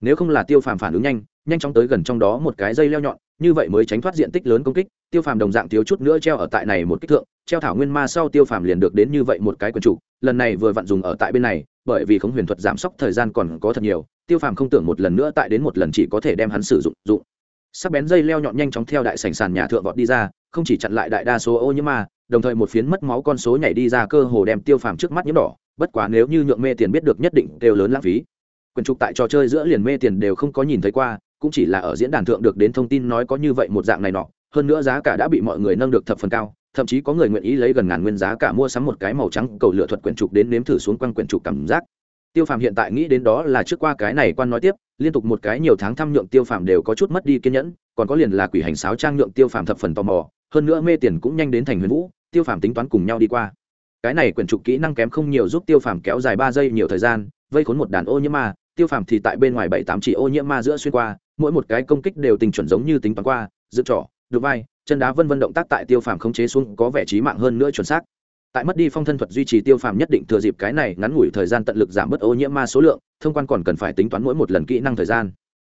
Nếu không là tiêu phàm phản ứng nhanh nhanh chóng tới gần trong đó một cái dây leo nhọn, như vậy mới tránh thoát diện tích lớn công kích, tiêu phàm đồng dạng thiếu chút nữa treo ở tại này một kích thượng, treo thảo nguyên ma sau tiêu phàm liền được đến như vậy một cái quần chủ, lần này vừa vặn dùng ở tại bên này, bởi vì khống huyền thuật giảm sốc thời gian còn có thật nhiều, tiêu phàm không tưởng một lần nữa tại đến một lần chỉ có thể đem hắn sử dụng dụng. Sắc bén dây leo nhọn nhanh chóng theo đại sảnh sàn nhà thượng vọt đi ra, không chỉ chặn lại đại đa số ô nhiễm ma đồng thời một phiến mất máu con số nhảy đi ra cơ hồ đem tiêu phàm trước mắt nhiễm đỏ, bất quá nếu như nhượng mê tiền biết được nhất định đều lớn lãng phí. Quyền trục tại trò chơi giữa liền mê tiền đều không có nhìn thấy qua, cũng chỉ là ở diễn đàn thượng được đến thông tin nói có như vậy một dạng này nọ, hơn nữa giá cả đã bị mọi người nâng được thập phần cao, thậm chí có người nguyện ý lấy gần ngàn nguyên giá cả mua sắm một cái màu trắng cầu lựa thuật quyển trục đến nếm thử xuống quanh quyển trục cảm giác. Tiêu phàm hiện tại nghĩ đến đó là trước qua cái này quan nói tiếp, liên tục một cái nhiều tháng thăm nhượng tiêu phàm đều có chút mất đi kiên nhẫn, còn có liền là quỷ hành sáo trang nhượng tiêu phàm thập phần tò mò, hơn nữa mê tiền cũng nhanh đến thành huyền vũ tiêu phàm tính toán cùng nhau đi qua. Cái này quyển trục kỹ năng kém không nhiều giúp tiêu phàm kéo dài ba giây nhiều thời gian, vây khốn một đàn ô nhiễm ma, tiêu phàm thì tại bên ngoài bảy tám chỉ ô nhiễm ma giữa xuyên qua, mỗi một cái công kích đều tình chuẩn giống như tính toán qua, dựng trỏ đục vai, chân đá vân vân động tác tại tiêu phàm khống chế xuống có vẻ trí mạng hơn nữa chuẩn xác. Tại mất đi phong thân thuật duy trì tiêu phàm nhất định thừa dịp cái này ngắn ngủi thời gian tận lực giảm bớt ô nhiễm ma số lượng, thông quan còn cần phải tính toán mỗi một lần kỹ năng thời gian.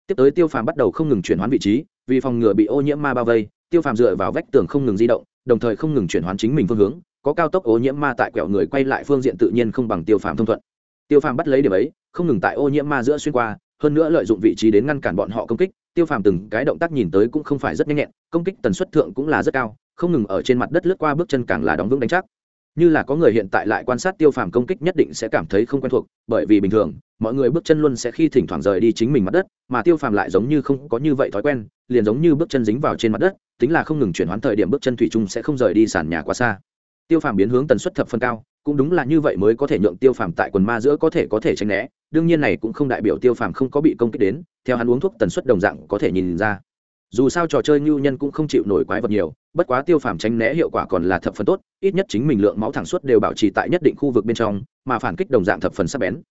Tiếp tới tiêu phàm bắt đầu không ngừng chuyển hoán vị trí, vì phòng ngừa bị ô nhiễm ma bao vây, tiêu phàm dựa vào vách tường không ngừng di động đồng thời không ngừng chuyển hoán chính mình phương hướng, có cao tốc ô nhiễm ma tại quẹo người quay lại phương diện tự nhiên không bằng tiêu phàm thông thuận. Tiêu phàm bắt lấy điểm ấy, không ngừng tại ô nhiễm ma giữa xuyên qua, hơn nữa lợi dụng vị trí đến ngăn cản bọn họ công kích, tiêu phàm từng cái động tác nhìn tới cũng không phải rất nhanh nhẹn, công kích tần suất thượng cũng là rất cao, không ngừng ở trên mặt đất lướt qua bước chân càng là đóng vững đánh chắc như là có người hiện tại lại quan sát tiêu phàm công kích nhất định sẽ cảm thấy không quen thuộc, bởi vì bình thường, mọi người bước chân luôn sẽ khi thỉnh thoảng rời đi chính mình mặt đất, mà tiêu phàm lại giống như không có như vậy thói quen, liền giống như bước chân dính vào trên mặt đất, tính là không ngừng chuyển hoán thời điểm bước chân thủy chung sẽ không rời đi sàn nhà quá xa. Tiêu phàm biến hướng tần suất thập phân cao, cũng đúng là như vậy mới có thể nhượng tiêu phàm tại quần ma giữa có thể có thể tranh né, đương nhiên này cũng không đại biểu tiêu phàm không có bị công kích đến, theo hắn uống thuốc tần suất đồng dạng có thể nhìn ra dù sao trò chơi ngưu nhân cũng không chịu nổi quái vật nhiều, bất quá tiêu phàm tránh né hiệu quả còn là thập phần tốt, ít nhất chính mình lượng máu thẳng suốt đều bảo trì tại nhất định khu vực bên trong, mà phản kích đồng dạng thập phần sắc bén.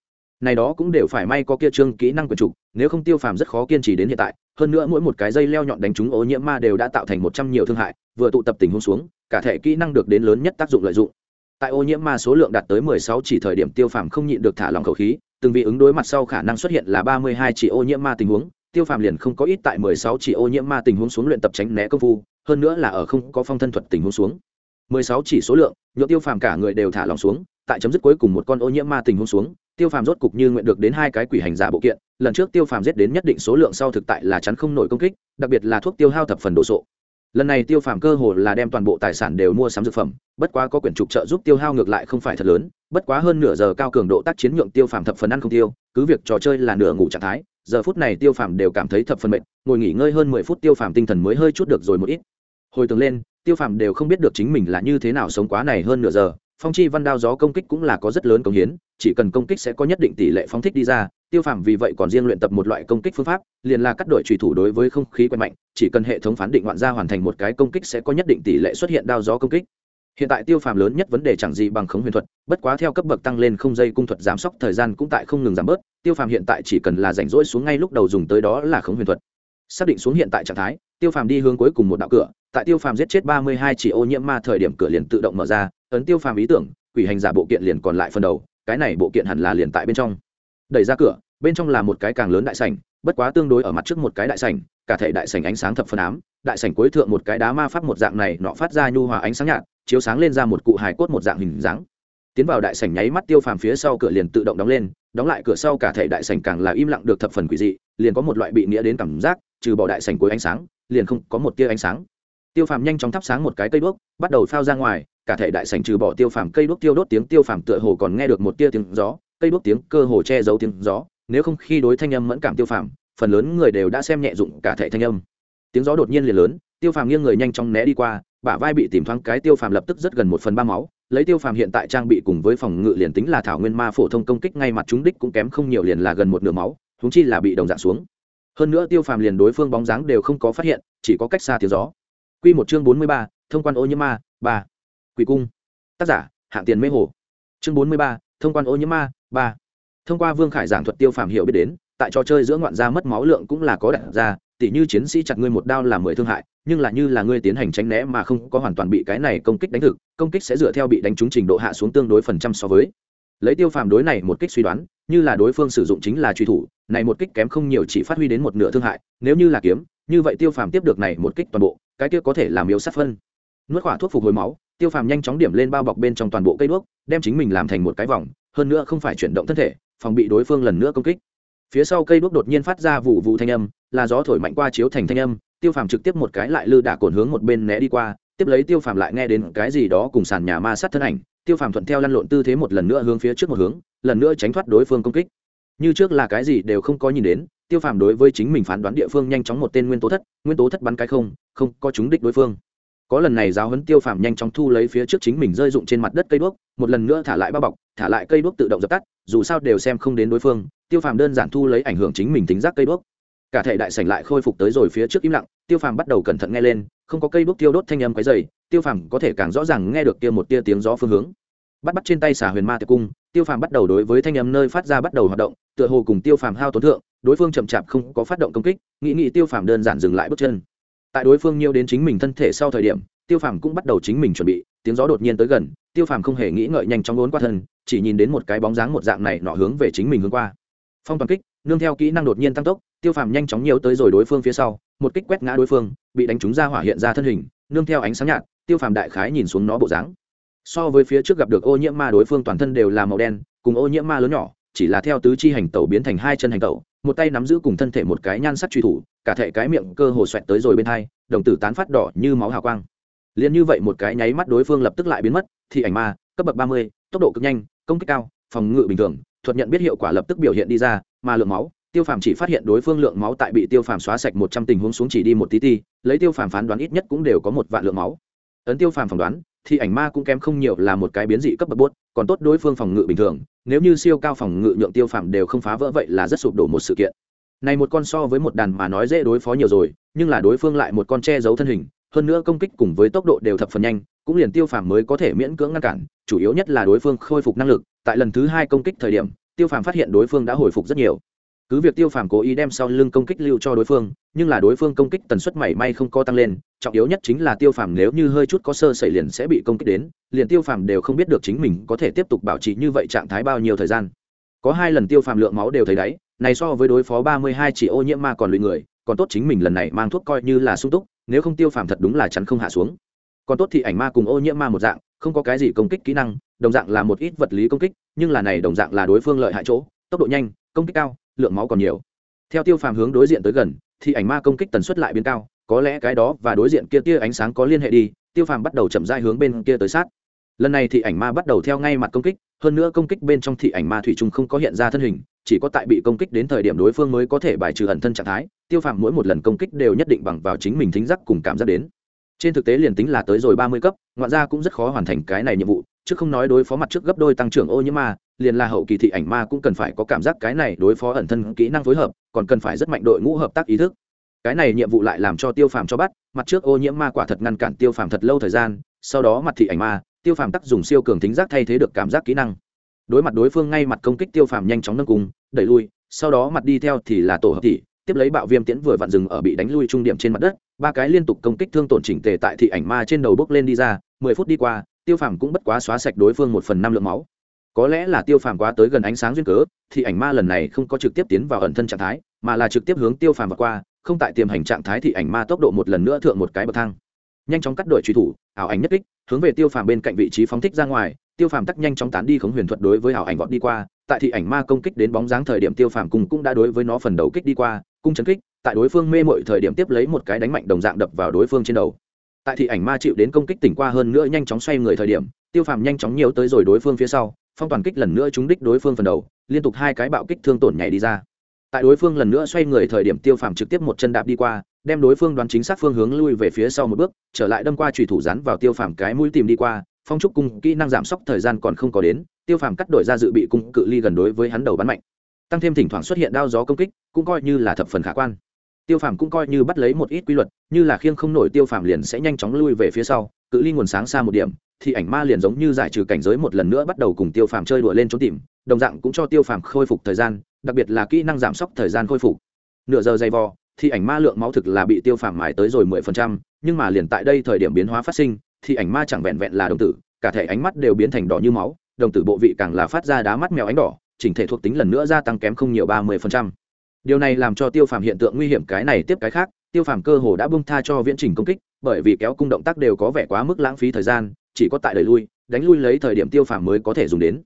Này đó cũng đều phải may có kia trương kỹ năng quyền trục nếu không tiêu phàm rất khó kiên trì đến hiện tại, hơn nữa mỗi một cái dây leo nhọn đánh trúng ô nhiễm ma đều đã tạo thành một trăm nhiều thương hại, vừa tụ tập tình huống xuống, cả thể kỹ năng được đến lớn nhất tác dụng lợi dụng. Tại ô nhiễm ma số lượng đạt tới mười sáu chỉ thời điểm tiêu phàm không nhịn được thả lòng khẩu khí, từng vị ứng đối mặt sau khả năng xuất hiện là ba mươi hai chỉ ô nhiễm ma tình huống tiêu phàm liền không có ít tại mười sáu chỉ ô nhiễm ma tình huống xuống luyện tập tránh né công phu, hơn nữa là ở không có phong thân thuật tình huống xuống. mười sáu chỉ số lượng nhựa tiêu phàm cả người đều thả lòng xuống, tại chấm dứt cuối cùng một con ô nhiễm ma tình huống xuống, tiêu phàm rốt cục như nguyện được đến hai cái quỷ hành giả bộ kiện, lần trước tiêu phàm giết đến nhất định số lượng sau thực tại là chắn không nổi công kích, đặc biệt là thuốc tiêu hao thập phần đồ sộ. Lần này tiêu phàm cơ hồ là đem toàn bộ tài sản đều mua sắm dược phẩm, bất quá có quyển trục trợ giúp tiêu hao ngược lại không phải thật lớn, bất quá hơn nửa giờ cao cường độ tác chiến nhượng tiêu phàm thập phần ăn không tiêu, cứ việc trò chơi là nửa ngủ trạng thái giờ phút này tiêu phàm đều cảm thấy thập phần mệt, ngồi nghỉ ngơi hơn mười phút tiêu phàm tinh thần mới hơi chút được rồi một ít. Hồi tưởng lên, tiêu phàm đều không biết được chính mình là như thế nào sống quá này hơn nửa giờ, phong chi văn đao gió công kích cũng là có rất lớn công hiến, chỉ cần công kích sẽ có nhất định tỷ lệ phóng thích đi ra, tiêu phàm vì vậy còn riêng luyện tập một loại công kích phương pháp, liền là cắt đổi trùy thủ đối với không khí quen mạnh, chỉ cần hệ thống phán định ngoạn ra hoàn thành một cái công kích sẽ có nhất định tỷ lệ xuất hiện đao gió công kích hiện tại tiêu phàm lớn nhất vấn đề chẳng gì bằng khống huyền thuật, bất quá theo cấp bậc tăng lên không dây cung thuật giám sóc thời gian cũng tại không ngừng giảm bớt, tiêu phàm hiện tại chỉ cần là rảnh rỗi xuống ngay lúc đầu dùng tới đó là khống huyền thuật. Xác định xuống hiện tại trạng thái, tiêu phàm đi hướng cuối cùng một đạo cửa, tại tiêu phàm giết chết ba mươi hai chỉ ô nhiễm ma thời điểm cửa liền tự động mở ra, ấn tiêu phàm ý tưởng, quỷ hành giả bộ kiện liền còn lại phần đầu, cái này bộ kiện hẳn là liền tại bên trong. Đẩy ra cửa, bên trong là một cái càng lớn đại sảnh, bất quá tương đối ở mặt trước một cái đại sảnh, cả thể đại sảnh ánh sáng thập phân ám, đại sảnh cuối thượng một cái đá ma pháp một dạng này nọ phát ra nhu hòa ánh sáng nhạt chiếu sáng lên ra một cụ hài cốt một dạng hình dáng. Tiến vào đại sảnh nháy mắt tiêu phàm phía sau cửa liền tự động đóng lên, đóng lại cửa sau cả thể đại sảnh càng là im lặng được thập phần quỷ dị, liền có một loại bị nghĩa đến cảm giác, trừ bỏ đại sảnh cuối ánh sáng, liền không có một tia ánh sáng. Tiêu phàm nhanh chóng thắp sáng một cái cây đuốc, bắt đầu phao ra ngoài, cả thể đại sảnh trừ bỏ tiêu phàm cây đuốc tiêu đốt tiếng tiêu phàm tựa hồ còn nghe được một tia tiếng gió, cây đuốc tiếng cơ hồ che giấu tiếng gió, nếu không khi đối thanh âm mẫn cảm tiêu phàm, phần lớn người đều đã xem nhẹ dụng cả thể thanh âm. Tiếng gió đột nhiên liền lớn, tiêu phàm nghiêng người nhanh chóng né đi qua bả vai bị tìm thoáng cái tiêu phàm lập tức rất gần một phần ba máu, lấy tiêu phàm hiện tại trang bị cùng với phòng ngự liền tính là thảo nguyên ma phổ thông công kích ngay mặt chúng đích cũng kém không nhiều liền là gần một nửa máu húng chi là bị đồng dạng xuống. Hơn nữa tiêu phàm liền đối phương bóng dáng đều không có phát hiện, chỉ có cách xa tiếng gió. Q một chương bốn mươi ba, thông quan ô nhiễm ma, ba. Quỷ cung. Tác giả, hạng tiền mê hồ. Chương bốn mươi ba, thông quan ô nhiễm ma, ba. Thông qua vương khải giảng thuật tiêu phàm hiểu biết đến, tại trò chơi giữa ngoạn gia mất máu lượng cũng là có đặt ra tỉ như chiến sĩ chặt ngươi một đao là mười thương hại, nhưng là như là ngươi tiến hành tránh né mà không có hoàn toàn bị cái này công kích đánh thực, công kích sẽ dựa theo bị đánh trúng trình độ hạ xuống tương đối phần trăm so với. Lấy tiêu phàm đối này một kích suy đoán, như là đối phương sử dụng chính là truy thủ, này một kích kém không nhiều chỉ phát huy đến một nửa thương hại, nếu như là kiếm, như vậy tiêu phàm tiếp được này một kích toàn bộ, cái kia có thể làm yếu sát phân. Nuốt khỏa thuốc phục hồi máu, tiêu phàm nhanh chóng điểm lên bao bọc bên trong toàn bộ cây đuốc, đem chính mình làm thành một cái vòng, hơn nữa không phải chuyển động thân thể, phòng bị đối phương lần nữa công kích. Phía sau cây đuốc đột nhiên phát ra vụ vụ thanh âm là gió thổi mạnh qua chiếu thành thanh âm, tiêu phàm trực tiếp một cái lại lư đả cồn hướng một bên né đi qua, tiếp lấy tiêu phàm lại nghe đến cái gì đó cùng sàn nhà ma sát thân ảnh, tiêu phàm thuận theo lăn lộn tư thế một lần nữa hướng phía trước một hướng, lần nữa tránh thoát đối phương công kích. Như trước là cái gì đều không có nhìn đến, tiêu phàm đối với chính mình phán đoán địa phương nhanh chóng một tên nguyên tố thất, nguyên tố thất bắn cái không không có chúng đích đối phương. Có lần này giáo huấn tiêu phàm nhanh chóng thu lấy phía trước chính mình rơi dụng trên mặt đất cây đuốc, một lần nữa thả lại bao bọc, thả lại cây đuốc tự động dập tắt, dù sao đều xem không đến đối phương, tiêu phàm đơn giản thu lấy ảnh hưởng chính mình tính giác cây đuốc cả thể đại sảnh lại khôi phục tới rồi phía trước im lặng, tiêu phàm bắt đầu cẩn thận nghe lên, không có cây đuốc tiêu đốt thanh âm cái dày tiêu phàm có thể càng rõ ràng nghe được kia một tia tiếng gió phương hướng. Bắt bắt trên tay xả huyền ma tiệp cung, tiêu phàm bắt đầu đối với thanh âm nơi phát ra bắt đầu hoạt động, tựa hồ cùng tiêu phàm hao tổn thượng, đối phương chậm chạp không có phát động công kích, nghĩ nghĩ tiêu phàm đơn giản dừng lại bước chân. Tại đối phương nhiều đến chính mình thân thể sau thời điểm, tiêu phàm cũng bắt đầu chính mình chuẩn bị, tiếng gió đột nhiên tới gần, tiêu phàm không hề nghĩ ngợi nhanh chóng ốn qua thân, chỉ nhìn đến một cái bóng dáng một dạng này nọ hướng về chính mình hướng qua. Phong toàn kích nương theo kỹ năng đột nhiên tăng tốc, tiêu phàm nhanh chóng nhiều tới rồi đối phương phía sau, một kích quét ngã đối phương, bị đánh trúng ra hỏa hiện ra thân hình, nương theo ánh sáng nhạt, tiêu phàm đại khái nhìn xuống nó bộ dáng. So với phía trước gặp được ô nhiễm ma đối phương toàn thân đều là màu đen, cùng ô nhiễm ma lớn nhỏ, chỉ là theo tứ chi hành tẩu biến thành hai chân hành tẩu, một tay nắm giữ cùng thân thể một cái nhan sắc truy thủ, cả thể cái miệng cơ hồ xoẹt tới rồi bên hai, đồng tử tán phát đỏ như máu hào quang. Liền như vậy một cái nháy mắt đối phương lập tức lại biến mất, thì ảnh ma, cấp bậc ba mươi, tốc độ cực nhanh, công kích cao, phòng ngự bình thường thuật nhận biết hiệu quả lập tức biểu hiện đi ra, mà lượng máu, tiêu phàm chỉ phát hiện đối phương lượng máu tại bị tiêu phàm xóa sạch một trăm tình huống xuống chỉ đi một tí ti lấy tiêu phàm phán đoán ít nhất cũng đều có một vạn lượng máu. Ấn tiêu phàm phỏng đoán, thì ảnh ma cũng kém không nhiều là một cái biến dị cấp bậc bốt còn tốt đối phương phòng ngự bình thường, nếu như siêu cao phòng ngự nhượng tiêu phàm đều không phá vỡ vậy là rất sụp đổ một sự kiện. Này một con so với một đàn mà nói dễ đối phó nhiều rồi, nhưng là đối phương lại một con che giấu thân hình hơn nữa công kích cùng với tốc độ đều thập phần nhanh, cũng liền tiêu phàm mới có thể miễn cưỡng ngăn cản, chủ yếu nhất là đối phương khôi phục năng lực, tại lần thứ hai công kích thời điểm, tiêu phàm phát hiện đối phương đã hồi phục rất nhiều. Cứ việc tiêu phàm cố ý đem sau lưng công kích lưu cho đối phương, nhưng là đối phương công kích tần suất mảy may không có tăng lên, trọng yếu nhất chính là tiêu phàm nếu như hơi chút có sơ xảy liền sẽ bị công kích đến, liền tiêu phàm đều không biết được chính mình có thể tiếp tục bảo trì như vậy trạng thái bao nhiêu thời gian. Có hai lần tiêu phàm lượng máu đều thấy đáy, này so với đối phó ba mươi hai chỉ ô nhiễm ma còn lụy người, còn tốt chính mình lần này mang thuốc coi như là sung túc nếu không tiêu phàm thật đúng là chắn không hạ xuống. Còn tốt thì ảnh ma cùng ô nhiễm ma một dạng, không có cái gì công kích kỹ năng, đồng dạng là một ít vật lý công kích, nhưng là này đồng dạng là đối phương lợi hại chỗ, tốc độ nhanh, công kích cao, lượng máu còn nhiều. Theo tiêu phàm hướng đối diện tới gần, thì ảnh ma công kích tần suất lại biến cao, có lẽ cái đó và đối diện kia tia ánh sáng có liên hệ đi, tiêu phàm bắt đầu chậm rãi hướng bên kia tới sát lần này thì ảnh ma bắt đầu theo ngay mặt công kích, hơn nữa công kích bên trong thị ảnh ma thủy chung không có hiện ra thân hình, chỉ có tại bị công kích đến thời điểm đối phương mới có thể bài trừ ẩn thân trạng thái, tiêu phàm mỗi một lần công kích đều nhất định bằng vào chính mình thính giác cùng cảm giác đến. Trên thực tế liền tính là tới rồi ba mươi cấp, ngoạn ra cũng rất khó hoàn thành cái này nhiệm vụ, chứ không nói đối phó mặt trước gấp đôi tăng trưởng ô nhiễm ma, liền là hậu kỳ thị ảnh ma cũng cần phải có cảm giác cái này đối phó ẩn thân kỹ năng phối hợp, còn cần phải rất mạnh đội ngũ hợp tác ý thức. Cái này nhiệm vụ lại làm cho tiêu phàm cho bắt, mặt trước ô nhiễm ma quả thật ngăn cản tiêu phàm thật lâu thời gian, sau đó mặt thị ảnh ma tiêu phàm tắc dùng siêu cường tính giác thay thế được cảm giác kỹ năng. Đối mặt đối phương ngay mặt công kích tiêu phàm nhanh chóng nâng cung, đẩy lui, sau đó mặt đi theo thì là tổ hợp thị, tiếp lấy bạo viêm tiễn vừa vặn dừng ở bị đánh lui trung điểm trên mặt đất, ba cái liên tục công kích thương tổn chỉnh tề tại thị ảnh ma trên đầu bước lên đi ra, mười phút đi qua, tiêu phàm cũng bất quá xóa sạch đối phương một phần năm lượng máu. Có lẽ là tiêu phàm quá tới gần ánh sáng duyên cớ thì ảnh ma lần này không có trực tiếp tiến vào ẩn thân trạng thái, mà là trực tiếp hướng tiêu phàm vượt qua, không tại tiềm hành trạng thái thì ảnh ma tốc độ một lần nữa thượng một cái bậc thang. Nhanh chóng cắt đổi truy thủ, ảo ảnh nhất kích hướng về tiêu phàm bên cạnh vị trí phóng thích ra ngoài, tiêu phàm tắc nhanh chóng tán đi khống huyền thuật đối với ảo ảnh vọt đi qua, tại thị ảnh ma công kích đến bóng dáng thời điểm tiêu phàm cùng cũng đã đối với nó phần đầu kích đi qua, cung chấn kích, tại đối phương mê mội thời điểm tiếp lấy một cái đánh mạnh đồng dạng đập vào đối phương trên đầu. Tại thị ảnh ma chịu đến công kích tỉnh qua hơn nữa nhanh chóng xoay người thời điểm, tiêu phàm nhanh chóng nhiều tới rồi đối phương phía sau, phong toàn kích lần nữa trúng đích đối phương phần đầu, liên tục hai cái bạo kích thương tổn nhảy đi ra. Tại đối phương lần nữa xoay người thời điểm tiêu phàm trực tiếp một chân đạp đi qua đem đối phương đoán chính xác phương hướng lui về phía sau một bước, trở lại đâm qua trùy thủ rắn vào tiêu phàm cái mũi tìm đi qua, phong trúc cung kỹ năng giảm sốc thời gian còn không có đến, tiêu phàm cắt đổi ra dự bị cung cự ly gần đối với hắn đầu bắn mạnh. Tăng thêm thỉnh thoảng xuất hiện đao gió công kích, cũng coi như là thập phần khả quan. Tiêu phàm cũng coi như bắt lấy một ít quy luật, như là khiêng không nổi tiêu phàm liền sẽ nhanh chóng lui về phía sau, cự ly nguồn sáng xa một điểm, thì ảnh ma liền giống như giải trừ cảnh giới một lần nữa bắt đầu cùng tiêu phàm chơi đùa lên trốn tìm, đồng dạng cũng cho tiêu phàm khôi phục thời gian, đặc biệt là kỹ năng giảm sốc thời gian khôi phục. Nửa giờ dày vò thì ảnh ma lượng máu thực là bị tiêu phàm mài tới rồi mười phần trăm, nhưng mà liền tại đây thời điểm biến hóa phát sinh, thì ảnh ma chẳng vẹn vẹn là đồng tử, cả thể ánh mắt đều biến thành đỏ như máu, đồng tử bộ vị càng là phát ra đá mắt mèo ánh đỏ, chỉnh thể thuộc tính lần nữa gia tăng kém không nhiều ba mươi phần trăm. Điều này làm cho tiêu phàm hiện tượng nguy hiểm cái này tiếp cái khác, tiêu phàm cơ hồ đã bung tha cho viễn trình công kích, bởi vì kéo cung động tác đều có vẻ quá mức lãng phí thời gian, chỉ có tại đời lui, đánh lui lấy thời điểm tiêu phàm mới có thể dùng đến.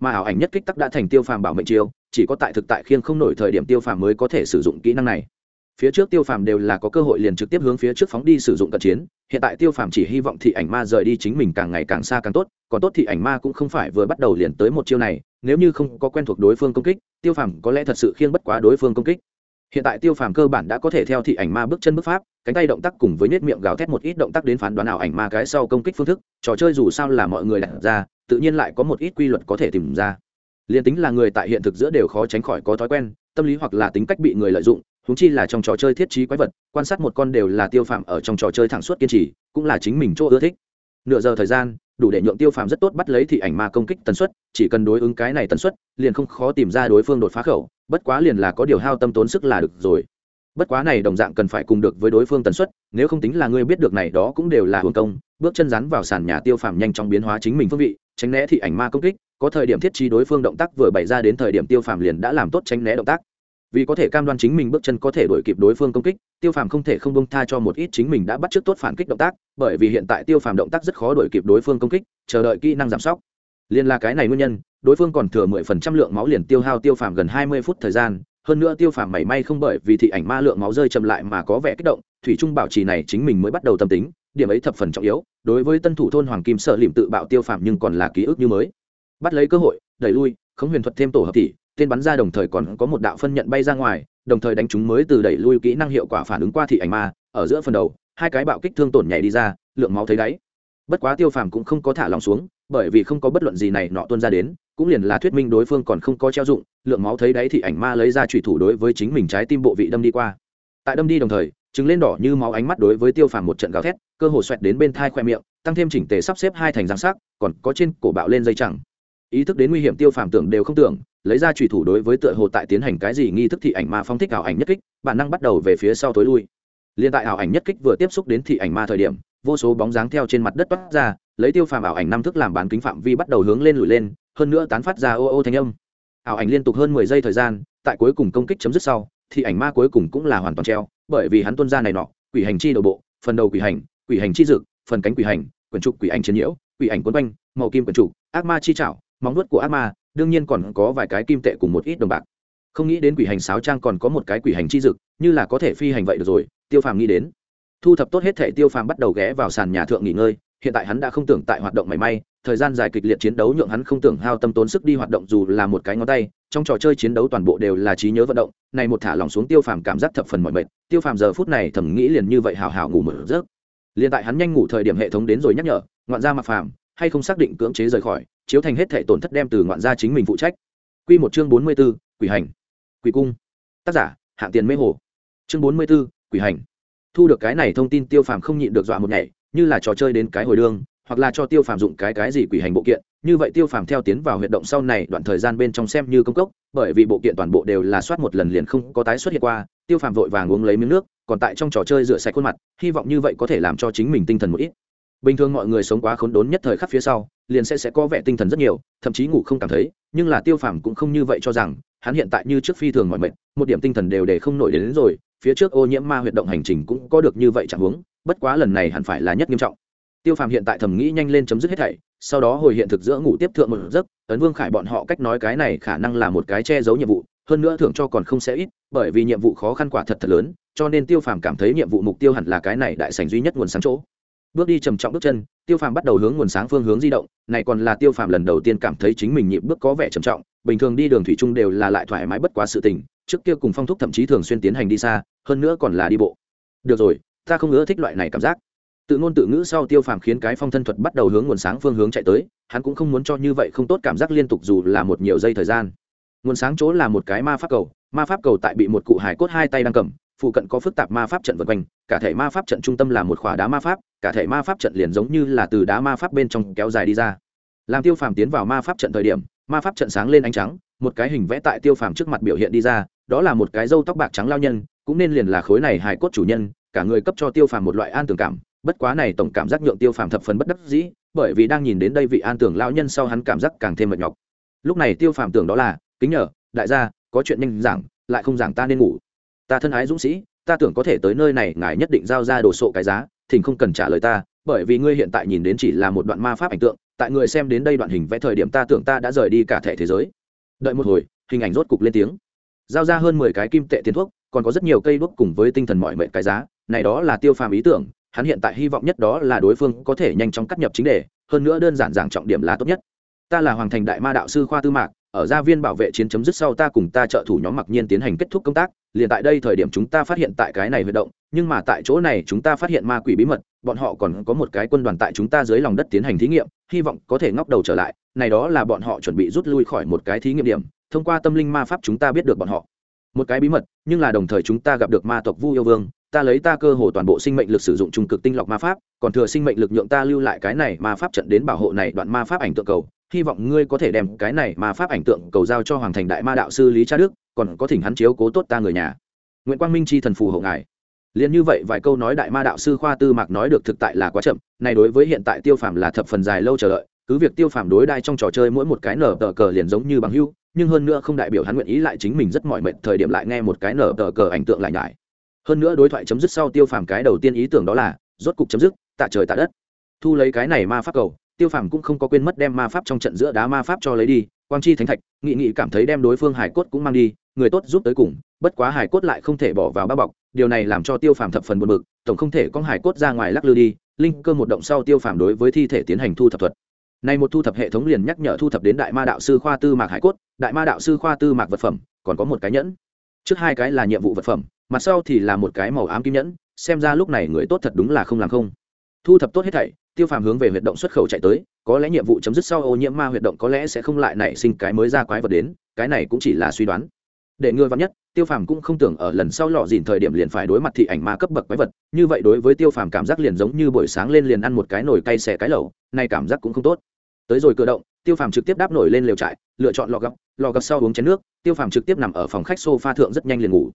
Mà ảo ảnh nhất kích tắc đã thành tiêu phàm bảo mệnh chiêu, chỉ có tại thực tại khiêng không nổi thời điểm tiêu phàm mới có thể sử dụng kỹ năng này phía trước tiêu phàm đều là có cơ hội liền trực tiếp hướng phía trước phóng đi sử dụng cận chiến, hiện tại tiêu phàm chỉ hy vọng thị ảnh ma rời đi chính mình càng ngày càng xa càng tốt, còn tốt thị ảnh ma cũng không phải vừa bắt đầu liền tới một chiêu này, nếu như không có quen thuộc đối phương công kích, tiêu phàm có lẽ thật sự khiêng bất quá đối phương công kích. Hiện tại tiêu phàm cơ bản đã có thể theo thị ảnh ma bước chân bước pháp, cánh tay động tác cùng với nết miệng gào thét một ít động tác đến phán đoán ảo ảnh ma cái sau công kích phương thức, trò chơi dù sao là mọi người đặt ra, tự nhiên lại có một ít quy luật có thể tìm ra. Liền tính là người tại hiện thực giữa đều khó tránh khỏi có thói quen, tâm lý hoặc là tính cách bị người lợi dụng huống chi là trong trò chơi thiết trí quái vật, quan sát một con đều là tiêu phạm ở trong trò chơi thẳng suốt kiên trì, cũng là chính mình chỗ ưa thích. Nửa giờ thời gian, đủ để nhượng tiêu phạm rất tốt bắt lấy thị ảnh ma công kích tần suất, chỉ cần đối ứng cái này tần suất, liền không khó tìm ra đối phương đột phá khẩu, bất quá liền là có điều hao tâm tốn sức là được rồi. Bất quá này đồng dạng cần phải cùng được với đối phương tần suất, nếu không tính là ngươi biết được này đó cũng đều là hưởng công, bước chân rắn vào sàn nhà tiêu phạm nhanh chóng biến hóa chính mình phương vị, tránh né thị ảnh ma công kích, có thời điểm thiết trí đối phương động tác vừa bày ra đến thời điểm tiêu phạm liền đã làm tốt tránh né động tác vì có thể cam đoan chính mình bước chân có thể đuổi kịp đối phương công kích, tiêu phàm không thể không bông tha cho một ít chính mình đã bắt trước tốt phản kích động tác, bởi vì hiện tại tiêu phàm động tác rất khó đuổi kịp đối phương công kích, chờ đợi kỹ năng giảm sóc. Liên là cái này nguyên nhân, đối phương còn thừa mười phần trăm lượng máu liền tiêu hao tiêu phàm gần hai mươi phút thời gian, hơn nữa tiêu phàm mảy may không bởi vì thị ảnh ma lượng máu rơi chậm lại mà có vẻ kích động, thủy trung bảo trì này chính mình mới bắt đầu tâm tính, điểm ấy thập phần trọng yếu, đối với tân thủ thôn hoàng kim sợ liệm tự bạo tiêu phàm nhưng còn là ký ức như mới. Bắt lấy cơ hội, đẩy lui, khống huyền thuật thêm tổ hợp tỷ tên bắn ra đồng thời còn có một đạo phân nhận bay ra ngoài, đồng thời đánh chúng mới từ đẩy lui kỹ năng hiệu quả phản ứng qua thị ảnh ma, ở giữa phần đầu, hai cái bạo kích thương tổn nhảy đi ra, lượng máu thấy đáy. Bất quá tiêu phàm cũng không có thả lòng xuống, bởi vì không có bất luận gì này nọ tuân ra đến, cũng liền là thuyết minh đối phương còn không có treo dụng, lượng máu thấy đáy thị ảnh ma lấy ra trùy thủ đối với chính mình trái tim bộ vị đâm đi qua. Tại đâm đi đồng thời chứng lên đỏ như máu ánh mắt đối với tiêu phàm một trận gào thét, cơ hồ xoẹt đến bên thai khoe miệng, tăng thêm chỉnh tề sắp xếp hai thành giang sắc, còn có trên cổ bạo lên dây chẳng. Ý thức đến nguy hiểm tiêu phàm tưởng đều không tưởng lấy ra trùy thủ đối với tựa hồ tại tiến hành cái gì nghi thức thị ảnh ma phong thích ảo ảnh nhất kích, bản năng bắt đầu về phía sau tối lui. Liên tại ảo ảnh nhất kích vừa tiếp xúc đến thị ảnh ma thời điểm, vô số bóng dáng theo trên mặt đất toát ra, lấy tiêu phàm ảo ảnh năm thức làm bán kính phạm vi bắt đầu hướng lên lùi lên, hơn nữa tán phát ra ô ô thanh âm. Ảo ảnh liên tục hơn mười giây thời gian, tại cuối cùng công kích chấm dứt sau, thị ảnh ma cuối cùng cũng là hoàn toàn treo, bởi vì hắn tuân ra này nọ, quỷ hành chi đầu bộ, phần đầu quỷ hành quỷ hành chi dực, phần cánh quỷ hành, quyển trục quỷ ảnh chiến nhiễu, quỷ ảnh quấn quanh, màu kim quyển trục, ác ma chi trảo, móng nuốt của ác ma đương nhiên còn có vài cái kim tệ cùng một ít đồng bạc. Không nghĩ đến quỷ hành sáo trang còn có một cái quỷ hành chi dực, như là có thể phi hành vậy được rồi, tiêu phàm nghĩ đến. Thu thập tốt hết thể tiêu phàm bắt đầu ghé vào sàn nhà thượng nghỉ ngơi, hiện tại hắn đã không tưởng tại hoạt động mảy may, thời gian dài kịch liệt chiến đấu nhượng hắn không tưởng hao tâm tốn sức đi hoạt động dù là một cái ngón tay, trong trò chơi chiến đấu toàn bộ đều là trí nhớ vận động, này một thả lỏng xuống tiêu phàm cảm giác thập phần mọi mệt, tiêu phàm giờ phút này thầm nghĩ liền như vậy hào hào ngủ một giấc. Liền tại hắn nhanh ngủ thời điểm hệ thống đến rồi nhắc nhở, ngoạn ra mặc phàm hay không xác định cưỡng chế rời khỏi chiếu thành hết thể tổn thất đem từ ngoạn gia chính mình phụ trách. Quy một chương bốn mươi 44, quỷ hành. Quỷ cung. Tác giả hạng tiền mê hồ. Chương bốn mươi 44, quỷ hành. Thu được cái này thông tin tiêu phàm không nhịn được dọa một nhảy như là trò chơi đến cái hồi đương hoặc là cho tiêu phàm dụng cái cái gì quỷ hành bộ kiện. Như vậy tiêu phàm theo tiến vào huyệt động sau này đoạn thời gian bên trong xem như công cốc bởi vì bộ kiện toàn bộ đều là soát một lần liền không có tái xuất hiện qua tiêu phàm vội vàng uống lấy miếng nước còn tại trong trò chơi rửa sạch khuôn mặt hy vọng như vậy có thể làm cho chính mình tinh thần một ít bình thường mọi người sống quá khốn đốn nhất thời khắc phía sau liền sẽ sẽ có vẻ tinh thần rất nhiều thậm chí ngủ không cảm thấy nhưng là tiêu phàm cũng không như vậy cho rằng hắn hiện tại như trước phi thường mọi mệnh một điểm tinh thần đều để không nổi đến, đến rồi phía trước ô nhiễm ma huyệt động hành trình cũng có được như vậy chẳng huống bất quá lần này hẳn phải là nhất nghiêm trọng. Tiêu phàm hiện tại thầm nghĩ nhanh lên chấm dứt hết thảy sau đó hồi hiện thực giữa ngủ tiếp thượng một giấc ấn vương khải bọn họ cách nói cái này khả năng là một cái che giấu nhiệm vụ hơn nữa thưởng cho còn không sẽ ít bởi vì nhiệm vụ khó khăn quả thật thật lớn cho nên tiêu phàm cảm thấy nhiệm vụ mục tiêu hẳn là cái này đại sành duy nhất nguồn sáng chỗ bước đi trầm trọng bước chân, tiêu phàm bắt đầu hướng nguồn sáng phương hướng di động, này còn là tiêu phàm lần đầu tiên cảm thấy chính mình nhịp bước có vẻ trầm trọng, bình thường đi đường thủy chung đều là lại thoải mái bất quá sự tình, trước kia cùng phong thúc thậm chí thường xuyên tiến hành đi xa, hơn nữa còn là đi bộ. Được rồi, ta không ngỡ thích loại này cảm giác. Tự ngôn tự ngữ sau tiêu phàm khiến cái phong thân thuật bắt đầu hướng nguồn sáng phương hướng chạy tới, hắn cũng không muốn cho như vậy không tốt cảm giác liên tục dù là một nhiều giây thời gian. Nguồn sáng chỗ là một cái ma pháp cầu, ma pháp cầu tại bị một cụ hải cốt hai tay đang cầm phụ cận có phức tạp ma pháp trận vân quanh, cả thể ma pháp trận trung tâm là một khỏa đá ma pháp, cả thể ma pháp trận liền giống như là từ đá ma pháp bên trong kéo dài đi ra. Làm tiêu phàm tiến vào ma pháp trận thời điểm, ma pháp trận sáng lên ánh trắng, một cái hình vẽ tại tiêu phàm trước mặt biểu hiện đi ra, đó là một cái râu tóc bạc trắng lao nhân, cũng nên liền là khối này hài cốt chủ nhân, cả người cấp cho tiêu phàm một loại an tường cảm, bất quá này tổng cảm giác nhượng tiêu phàm thập phần bất đắc dĩ, bởi vì đang nhìn đến đây vị an tường lao nhân sau hắn cảm giác càng thêm mệt nhọc. Lúc này tiêu phàm tưởng đó là, kính nhờ, đại gia, có chuyện nhanh giảng, lại không giảng ta nên ngủ ta thân ái dũng sĩ, ta tưởng có thể tới nơi này, ngài nhất định giao ra đồ sộ cái giá, thỉnh không cần trả lời ta, bởi vì ngươi hiện tại nhìn đến chỉ là một đoạn ma pháp ảnh tượng, tại người xem đến đây đoạn hình vẽ thời điểm ta tưởng ta đã rời đi cả thể thế giới. Đợi một hồi, hình ảnh rốt cục lên tiếng. Giao ra hơn mười cái kim tệ tiền thuốc, còn có rất nhiều cây đuốc cùng với tinh thần mọi mệnh cái giá, này đó là tiêu phàm ý tưởng, hắn hiện tại hy vọng nhất đó là đối phương có thể nhanh chóng cắt nhập chính đề, hơn nữa đơn giản giảng trọng điểm là tốt nhất. Ta là hoàng thành đại ma đạo sư khoa tư mạc ở gia viên bảo vệ chiến chấm dứt sau ta cùng ta trợ thủ nhóm mặc nhiên tiến hành kết thúc công tác, liền tại đây thời điểm chúng ta phát hiện tại cái này huy động, nhưng mà tại chỗ này chúng ta phát hiện ma quỷ bí mật, bọn họ còn có một cái quân đoàn tại chúng ta dưới lòng đất tiến hành thí nghiệm, hy vọng có thể ngóc đầu trở lại, này đó là bọn họ chuẩn bị rút lui khỏi một cái thí nghiệm điểm, thông qua tâm linh ma pháp chúng ta biết được bọn họ. Một cái bí mật, nhưng là đồng thời chúng ta gặp được ma tộc vu yêu vương, ta lấy ta cơ hồ toàn bộ sinh mệnh lực sử dụng trung cực tinh lọc ma pháp, còn thừa sinh mệnh lực nhượng ta lưu lại cái này ma pháp trận đến bảo hộ này đoạn ma pháp ảnh tượng cầu hy vọng ngươi có thể đem cái này mà pháp ảnh tượng cầu giao cho hoàng thành đại ma đạo sư lý cha đức, còn có thỉnh hắn chiếu cố tốt ta người nhà. Nguyễn quang minh chi thần phù hộ ngài. Liền như vậy vài câu nói đại ma đạo sư khoa tư mạc nói được thực tại là quá chậm, này đối với hiện tại tiêu phàm là thập phần dài lâu chờ đợi, cứ việc tiêu phàm đối đai trong trò chơi mỗi một cái nở tờ cờ liền giống như bằng hưu, nhưng hơn nữa không đại biểu hắn nguyện ý lại chính mình rất mỏi mệt thời điểm lại nghe một cái nở tờ cờ ảnh tượng lại nhải. Hơn nữa đối thoại chấm dứt sau tiêu phàm cái đầu tiên ý tưởng đó là, rốt cục chấm dứt, tạ trời tạ đất. Thu lấy cái này ma pháp cầu tiêu phàm cũng không có quên mất đem ma pháp trong trận giữa đá ma pháp cho lấy đi, quang chi thánh thạch, nghị nghị cảm thấy đem đối phương hải cốt cũng mang đi, người tốt giúp tới cùng, bất quá hải cốt lại không thể bỏ vào bao bọc, điều này làm cho tiêu phàm thập phần buồn bực, tổng không thể con hải cốt ra ngoài lắc lư đi, linh cơ một động sau tiêu phàm đối với thi thể tiến hành thu thập thuật. Này một thu thập hệ thống liền nhắc nhở thu thập đến đại ma đạo sư khoa tư mạc hải cốt, đại ma đạo sư khoa tư mạc vật phẩm, còn có một cái nhẫn. Trước hai cái là nhiệm vụ vật phẩm, mặt sau thì là một cái màu ám kim nhẫn, xem ra lúc này người tốt thật đúng là không làm không. Thu thập tốt hết thảy tiêu phàm hướng về huyệt động xuất khẩu chạy tới, có lẽ nhiệm vụ chấm dứt sau ô nhiễm ma huyệt động có lẽ sẽ không lại nảy sinh cái mới ra quái vật đến, cái này cũng chỉ là suy đoán. Để ngừa vắn nhất, tiêu phàm cũng không tưởng ở lần sau lọ dìn thời điểm liền phải đối mặt thị ảnh ma cấp bậc quái vật, như vậy đối với tiêu phàm cảm giác liền giống như buổi sáng lên liền ăn một cái nồi cay xẻ cái lẩu, nay cảm giác cũng không tốt. Tới rồi cơ động, tiêu phàm trực tiếp đáp nổi lên lều trại, lựa chọn lò gập lò gập sau uống chén nước, tiêu phàm trực tiếp nằm ở phòng khách sofa thượng rất nhanh liền ngủ.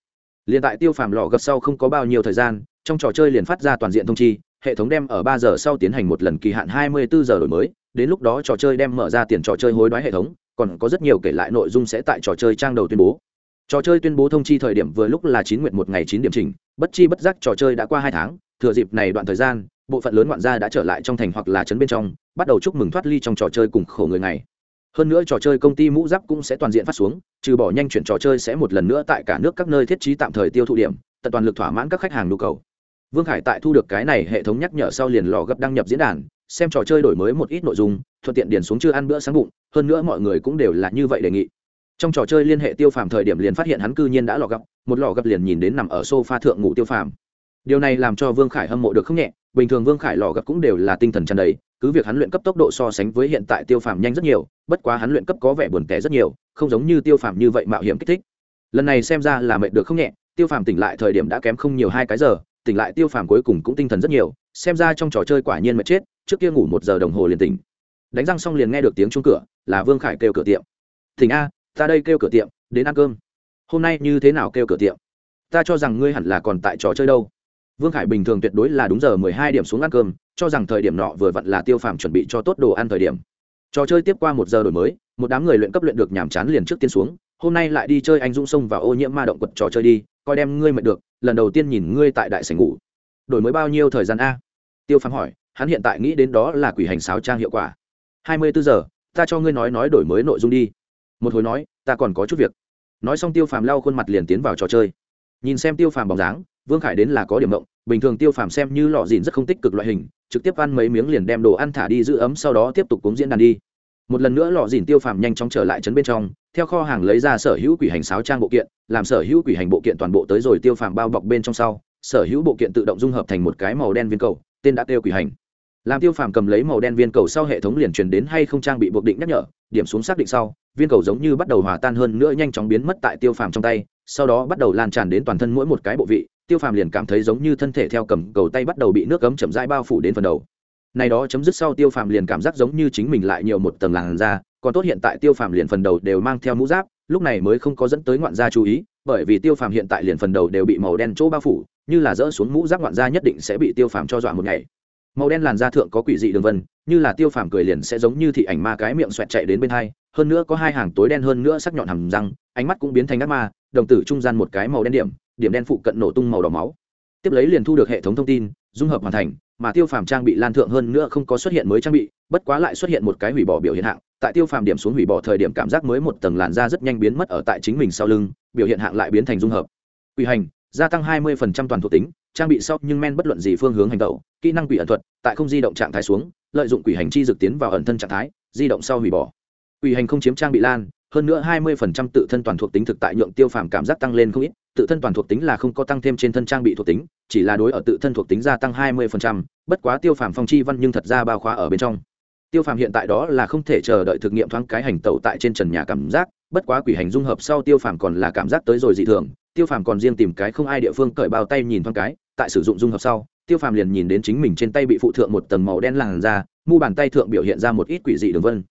Liền tại tiêu phàm lò gập sau không có bao nhiêu thời gian, trong trò chơi liền phát ra toàn diện thông chi hệ thống đem ở ba giờ sau tiến hành một lần kỳ hạn hai mươi bốn giờ đổi mới, đến lúc đó trò chơi đem mở ra tiền trò chơi hối đoái hệ thống, còn có rất nhiều kể lại nội dung sẽ tại trò chơi trang đầu tuyên bố. Trò chơi tuyên bố thông chi thời điểm vừa lúc là chín nguyện một ngày chín điểm trình, bất chi bất giác trò chơi đã qua hai tháng, thừa dịp này đoạn thời gian, bộ phận lớn ngoạn gia đã trở lại trong thành hoặc là trấn bên trong, bắt đầu chúc mừng thoát ly trong trò chơi cùng khổ người này hơn nữa trò chơi công ty mũ giáp cũng sẽ toàn diện phát xuống, trừ bỏ nhanh chuyển trò chơi sẽ một lần nữa tại cả nước các nơi thiết trí tạm thời tiêu thụ điểm, tận toàn lực thỏa mãn các khách hàng nhu cầu vương khải tại thu được cái này hệ thống nhắc nhở sau liền lò gấp đăng nhập diễn đàn, xem trò chơi đổi mới một ít nội dung, thuận tiện điền xuống chưa ăn bữa sáng bụng, hơn nữa mọi người cũng đều là như vậy đề nghị. Trong trò chơi liên hệ tiêu phàm thời điểm liền phát hiện hắn cư nhiên đã lò gấp, một lò gấp liền nhìn đến nằm ở sofa thượng ngủ tiêu phàm. Điều này làm cho vương khải hâm mộ được không nhẹ, bình thường vương khải lò gấp cũng đều là tinh thần tràn đầy, cứ việc hắn luyện cấp tốc độ so sánh với hiện tại tiêu phàm nhanh rất nhiều, bất quá hắn luyện cấp có vẻ buồn tẻ rất nhiều, không giống như tiêu phàm như vậy mạo hiểm kích thích. Lần này xem ra là mệt được không nhẹ, tiêu phàm tỉnh lại thời điểm đã kém không nhiều hai cái giờ tỉnh lại tiêu phàm cuối cùng cũng tinh thần rất nhiều, xem ra trong trò chơi quả nhiên mệt chết, trước kia ngủ một giờ đồng hồ liền tỉnh. Đánh răng xong liền nghe được tiếng chung cửa, là vương khải kêu cửa tiệm. Thỉnh a, ta đây kêu cửa tiệm, đến ăn cơm. Hôm nay như thế nào kêu cửa tiệm? Ta cho rằng ngươi hẳn là còn tại trò chơi đâu. Vương khải bình thường tuyệt đối là đúng giờ mười hai điểm xuống ăn cơm, cho rằng thời điểm nọ vừa vặn là tiêu phàm chuẩn bị cho tốt đồ ăn thời điểm. Trò chơi tiếp qua một giờ đổi mới, một đám người luyện cấp luyện được nhàm chán liền trước tiên xuống, hôm nay lại đi chơi anh dũng sông và ô nhiễm ma động quật trò chơi đi, coi đem ngươi mệt được lần đầu tiên nhìn ngươi tại đại sảnh ngủ. Đổi mới bao nhiêu thời gian a? Tiêu phàm hỏi, hắn hiện tại nghĩ đến đó là quỷ hành sáo trang hiệu quả. Hai mươi bốn giờ, ta cho ngươi nói nói đổi mới nội dung đi. Một hồi nói, ta còn có chút việc. Nói xong tiêu phàm lau khuôn mặt liền tiến vào trò chơi. Nhìn xem tiêu phàm bóng dáng, vương khải đến là có điểm mộng bình thường tiêu phàm xem như lọ dìn rất không tích cực loại hình, trực tiếp ăn mấy miếng liền đem đồ ăn thả đi giữ ấm, sau đó tiếp tục cúng diễn đàn đi một lần nữa lọ dìn tiêu phàm nhanh chóng trở lại trấn bên trong, theo kho hàng lấy ra sở hữu quỷ hành sáo trang bộ kiện, làm sở hữu quỷ hành bộ kiện toàn bộ tới rồi tiêu phàm bao bọc bên trong sau, sở hữu bộ kiện tự động dung hợp thành một cái màu đen viên cầu, tên đã kêu quỷ hành. Làm tiêu phàm cầm lấy màu đen viên cầu sau hệ thống liền truyền đến hay không trang bị buộc định nhắc nhở, điểm xuống xác định sau, viên cầu giống như bắt đầu hòa tan hơn nữa nhanh chóng biến mất tại tiêu phàm trong tay, sau đó bắt đầu lan tràn đến toàn thân mỗi một cái bộ vị, tiêu phàm liền cảm thấy giống như thân thể theo cầm cầu tay bắt đầu bị nước cấm chậm rãi bao phủ đến phần đầu này đó chấm dứt sau tiêu phàm liền cảm giác giống như chính mình lại nhiều một tầng làn da, còn tốt hiện tại tiêu phàm liền phần đầu đều mang theo mũ giáp, lúc này mới không có dẫn tới ngoạn gia chú ý, bởi vì tiêu phàm hiện tại liền phần đầu đều bị màu đen chỗ bao phủ, như là dỡ xuống mũ giáp ngoạn gia nhất định sẽ bị tiêu phàm cho dọa một ngày. Màu đen làn da thượng có quỷ dị đường vân, như là tiêu phàm cười liền sẽ giống như thị ảnh ma cái miệng xoẹt chạy đến bên hai, hơn nữa có hai hàng tối đen hơn nữa sắc nhọn hầm răng, ánh mắt cũng biến thành ác ma, đồng tử trung gian một cái màu đen điểm điểm đen phụ cận nổ tung màu đỏ máu. Tiếp lấy liền thu được hệ thống thông tin, dung hợp hoàn thành mà tiêu phàm trang bị lan thượng hơn nữa không có xuất hiện mới trang bị, bất quá lại xuất hiện một cái hủy bỏ biểu hiện hạng. Tại tiêu phàm điểm xuống hủy bỏ thời điểm cảm giác mới một tầng làn da rất nhanh biến mất ở tại chính mình sau lưng, biểu hiện hạng lại biến thành dung hợp. Quỷ hành, gia tăng 20% toàn thuộc tính, trang bị sau nhưng men bất luận gì phương hướng hành tẩu kỹ năng quỷ ẩn thuật, tại không di động trạng thái xuống, lợi dụng quỷ hành chi dược tiến vào ẩn thân trạng thái, di động sau hủy bỏ. Quỷ hành không chiếm trang bị lan, hơn nữa 20% tự thân toàn thuộc tính thực tại nhượng tiêu phàm cảm giác tăng lên không ít, tự thân toàn thuộc tính là không có tăng thêm trên thân trang bị thuộc tính chỉ là đối ở tự thân thuộc tính gia tăng 20%, bất quá tiêu phàm phong chi văn nhưng thật ra bao khóa ở bên trong. Tiêu phàm hiện tại đó là không thể chờ đợi thực nghiệm thoáng cái hành tẩu tại trên trần nhà cảm giác bất quá quỷ hành dung hợp sau tiêu phàm còn là cảm giác tới rồi dị thường tiêu phàm còn riêng tìm cái không ai địa phương cởi bao tay nhìn thoáng cái tại sử dụng dung hợp sau tiêu phàm liền nhìn đến chính mình trên tay bị phụ thượng một tầng màu đen làn ra mu bàn tay thượng biểu hiện ra một ít quỷ dị đường vân.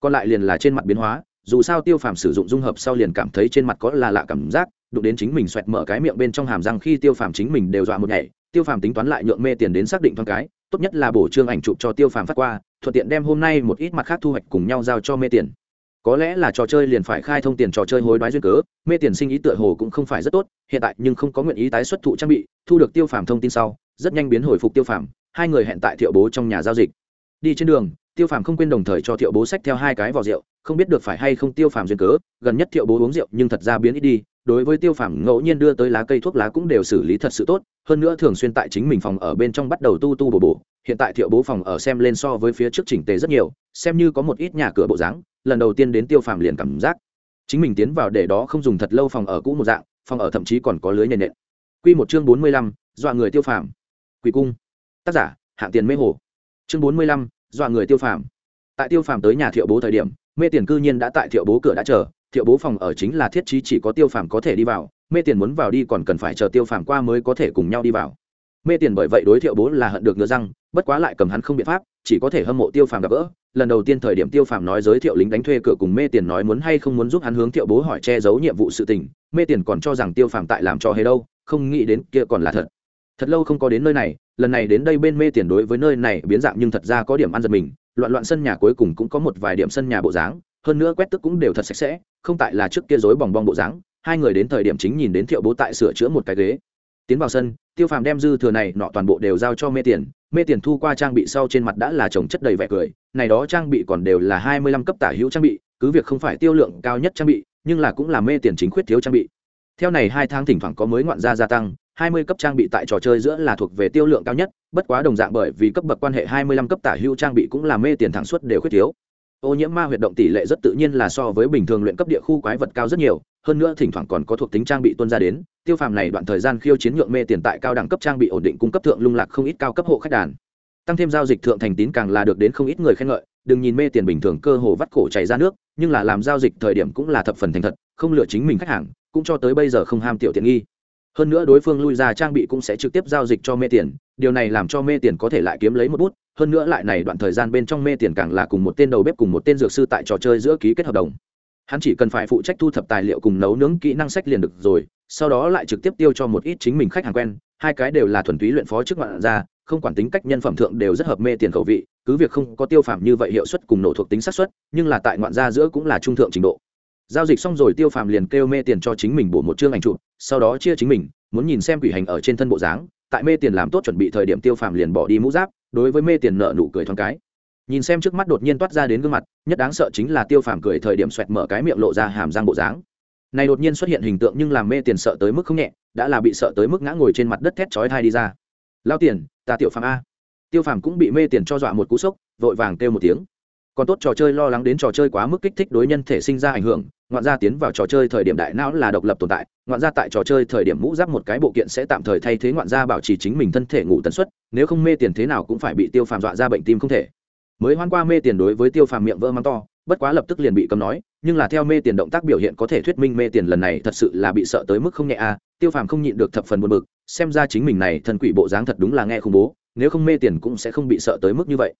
Còn lại liền là trên mặt biến hóa dù sao tiêu phàm sử dụng dung hợp sau liền cảm thấy trên mặt có là lạ cảm giác, đụng đến chính mình xoẹt mở cái miệng bên trong hàm răng khi tiêu phàm chính mình đều dọa một ngày tiêu phàm tính toán lại nhượng mê tiền đến xác định thoáng cái, tốt nhất là bổ trương ảnh chụp cho tiêu phàm phát qua, thuận tiện đem hôm nay một ít mặt khác thu hoạch cùng nhau giao cho mê tiền. Có lẽ là trò chơi liền phải khai thông tiền trò chơi hối đoái duyên cớ, mê tiền sinh ý tựa hồ cũng không phải rất tốt, hiện tại nhưng không có nguyện ý tái xuất thụ trang bị, thu được tiêu phàm thông tin sau, rất nhanh biến hồi phục tiêu phàm, hai người hẹn tại thiệu bố trong nhà giao dịch. Đi trên đường tiêu phàm không quên đồng thời cho thiệu bố sách theo hai cái vỏ rượu, không biết được phải hay không tiêu phàm duyên cớ, gần nhất thiệu bố uống rượu nhưng thật ra biến ít đi, đối với tiêu phàm ngẫu nhiên đưa tới lá cây thuốc lá cũng đều xử lý thật sự tốt, hơn nữa thường xuyên tại chính mình phòng ở bên trong bắt đầu tu tu bổ bổ, hiện tại thiệu bố phòng ở xem lên so với phía trước chỉnh tề rất nhiều, xem như có một ít nhà cửa bộ dáng, lần đầu tiên đến tiêu phàm liền cảm giác chính mình tiến vào để đó không dùng thật lâu phòng ở cũ một dạng, phòng ở thậm chí còn có lưới nhện nện. Q một chương bốn mươi lăm, dọa người tiêu phàm. Quỷ cung. Tác giả, hạng tiền mê hồ. Chương bốn mươi lăm dọa người tiêu phàm. Tại tiêu phàm tới nhà thiệu bố thời điểm, mê tiền cư nhiên đã tại thiệu bố cửa đã chờ, thiệu bố phòng ở chính là thiết trí chỉ có tiêu phàm có thể đi vào, mê tiền muốn vào đi còn cần phải chờ tiêu phàm qua mới có thể cùng nhau đi vào. Mê tiền bởi vậy đối thiệu bố là hận được ngứa răng, bất quá lại cầm hắn không biện pháp, chỉ có thể hâm mộ tiêu phàm gặp gỡ. Lần đầu tiên thời điểm tiêu phàm nói giới thiệu lính đánh thuê cửa cùng mê tiền nói muốn hay không muốn giúp hắn hướng thiệu bố hỏi che giấu nhiệm vụ sự tình, mê tiền còn cho rằng tiêu phàm tại làm cho hay đâu, không nghĩ đến kia còn là thật thật lâu không có đến nơi này, lần này đến đây bên mê tiền đối với nơi này biến dạng nhưng thật ra có điểm ăn giật mình, loạn loạn sân nhà cuối cùng cũng có một vài điểm sân nhà bộ dáng, hơn nữa quét tức cũng đều thật sạch sẽ, không tại là trước kia dối bòng bong bộ dáng, hai người đến thời điểm chính nhìn đến thiệu bố tại sửa chữa một cái ghế. Tiến vào sân, tiêu phàm đem dư thừa này nọ toàn bộ đều giao cho mê tiền mê tiền thu qua trang bị sau trên mặt đã là trồng chất đầy vẻ cười, này đó trang bị còn đều là hai mươi lăm cấp tả hữu trang bị, cứ việc không phải tiêu lượng cao nhất trang bị, nhưng là cũng là mê tiền chính khuyết thiếu trang bị. Theo này hai tháng thỉnh thoảng có mới ngoạn gia gia tăng hai mươi cấp trang bị tại trò chơi giữa là thuộc về tiêu lượng cao nhất, bất quá đồng dạng bởi vì cấp bậc quan hệ hai mươi lăm cấp tả hữu trang bị cũng là mê tiền thẳng suất đều khuyết thiếu. Ô nhiễm ma huyệt động tỷ lệ rất tự nhiên là so với bình thường luyện cấp địa khu quái vật cao rất nhiều, hơn nữa thỉnh thoảng còn có thuộc tính trang bị tuôn ra đến, tiêu phàm này đoạn thời gian khiêu chiến nhượng mê tiền tại cao đẳng cấp trang bị ổn định cung cấp thượng lung lạc không ít cao cấp hộ khách đàn. Tăng thêm giao dịch thượng thành tín càng là được đến không ít người khen ngợi, đừng nhìn mê tiền bình thường cơ hồ vắt cổ chảy ra nước, nhưng là làm giao dịch thời điểm cũng là thập phần thành thật, không lựa chính mình khách hàng, cũng cho tới bây giờ không ham tiểu tiện nghi hơn nữa đối phương lui ra trang bị cũng sẽ trực tiếp giao dịch cho mê tiền điều này làm cho mê tiền có thể lại kiếm lấy một bút hơn nữa lại này đoạn thời gian bên trong mê tiền càng là cùng một tên đầu bếp cùng một tên dược sư tại trò chơi giữa ký kết hợp đồng. Hắn chỉ cần phải phụ trách thu thập tài liệu cùng nấu nướng kỹ năng sách liền được rồi sau đó lại trực tiếp tiêu cho một ít chính mình khách hàng quen hai cái đều là thuần túy luyện phó trước ngoạn ra không quản tính cách nhân phẩm thượng đều rất hợp mê tiền khẩu vị cứ việc không có tiêu phạm như vậy hiệu suất cùng nổ thuộc tính sát xuất, nhưng là tại ngoạn gia giữa cũng là trung thượng trình độ. Giao dịch xong rồi tiêu phàm liền kêu mê tiền cho chính mình bổ một chương ảnh chụp sau đó chia chính mình, muốn nhìn xem quỷ hành ở trên thân bộ dáng, tại mê tiền làm tốt chuẩn bị thời điểm tiêu phàm liền bỏ đi mũ giáp, đối với mê tiền nợ nụ cười thoáng cái. Nhìn xem trước mắt đột nhiên toát ra đến gương mặt, nhất đáng sợ chính là tiêu phàm cười thời điểm xoẹt mở cái miệng lộ ra hàm răng bộ dáng. Này đột nhiên xuất hiện hình tượng nhưng làm mê tiền sợ tới mức không nhẹ, đã là bị sợ tới mức ngã ngồi trên mặt đất thét chói thai đi ra. Lao tiền, ta tiểu phàm a. Tiêu phàm cũng bị mê tiền cho dọa một cú sốc, vội vàng kêu một tiếng còn tốt trò chơi lo lắng đến trò chơi quá mức kích thích đối nhân thể sinh ra ảnh hưởng, ngoạn gia tiến vào trò chơi thời điểm đại não là độc lập tồn tại, ngoạn gia tại trò chơi thời điểm mũ giáp một cái bộ kiện sẽ tạm thời thay thế ngoạn gia bảo trì chính mình thân thể ngủ tần suất, nếu không mê tiền thế nào cũng phải bị tiêu phàm dọa ra bệnh tim không thể. Mới hoan qua mê tiền đối với tiêu phàm miệng vỡ mắng to, bất quá lập tức liền bị cấm nói, nhưng là theo mê tiền động tác biểu hiện có thể thuyết minh mê tiền lần này thật sự là bị sợ tới mức không nhẹ a, tiêu phàm không nhịn được thập phần buồn bực, xem ra chính mình này thần quỷ bộ dáng thật đúng là nghe khủng bố, nếu không mê tiền cũng sẽ không bị sợ tới mức như vậy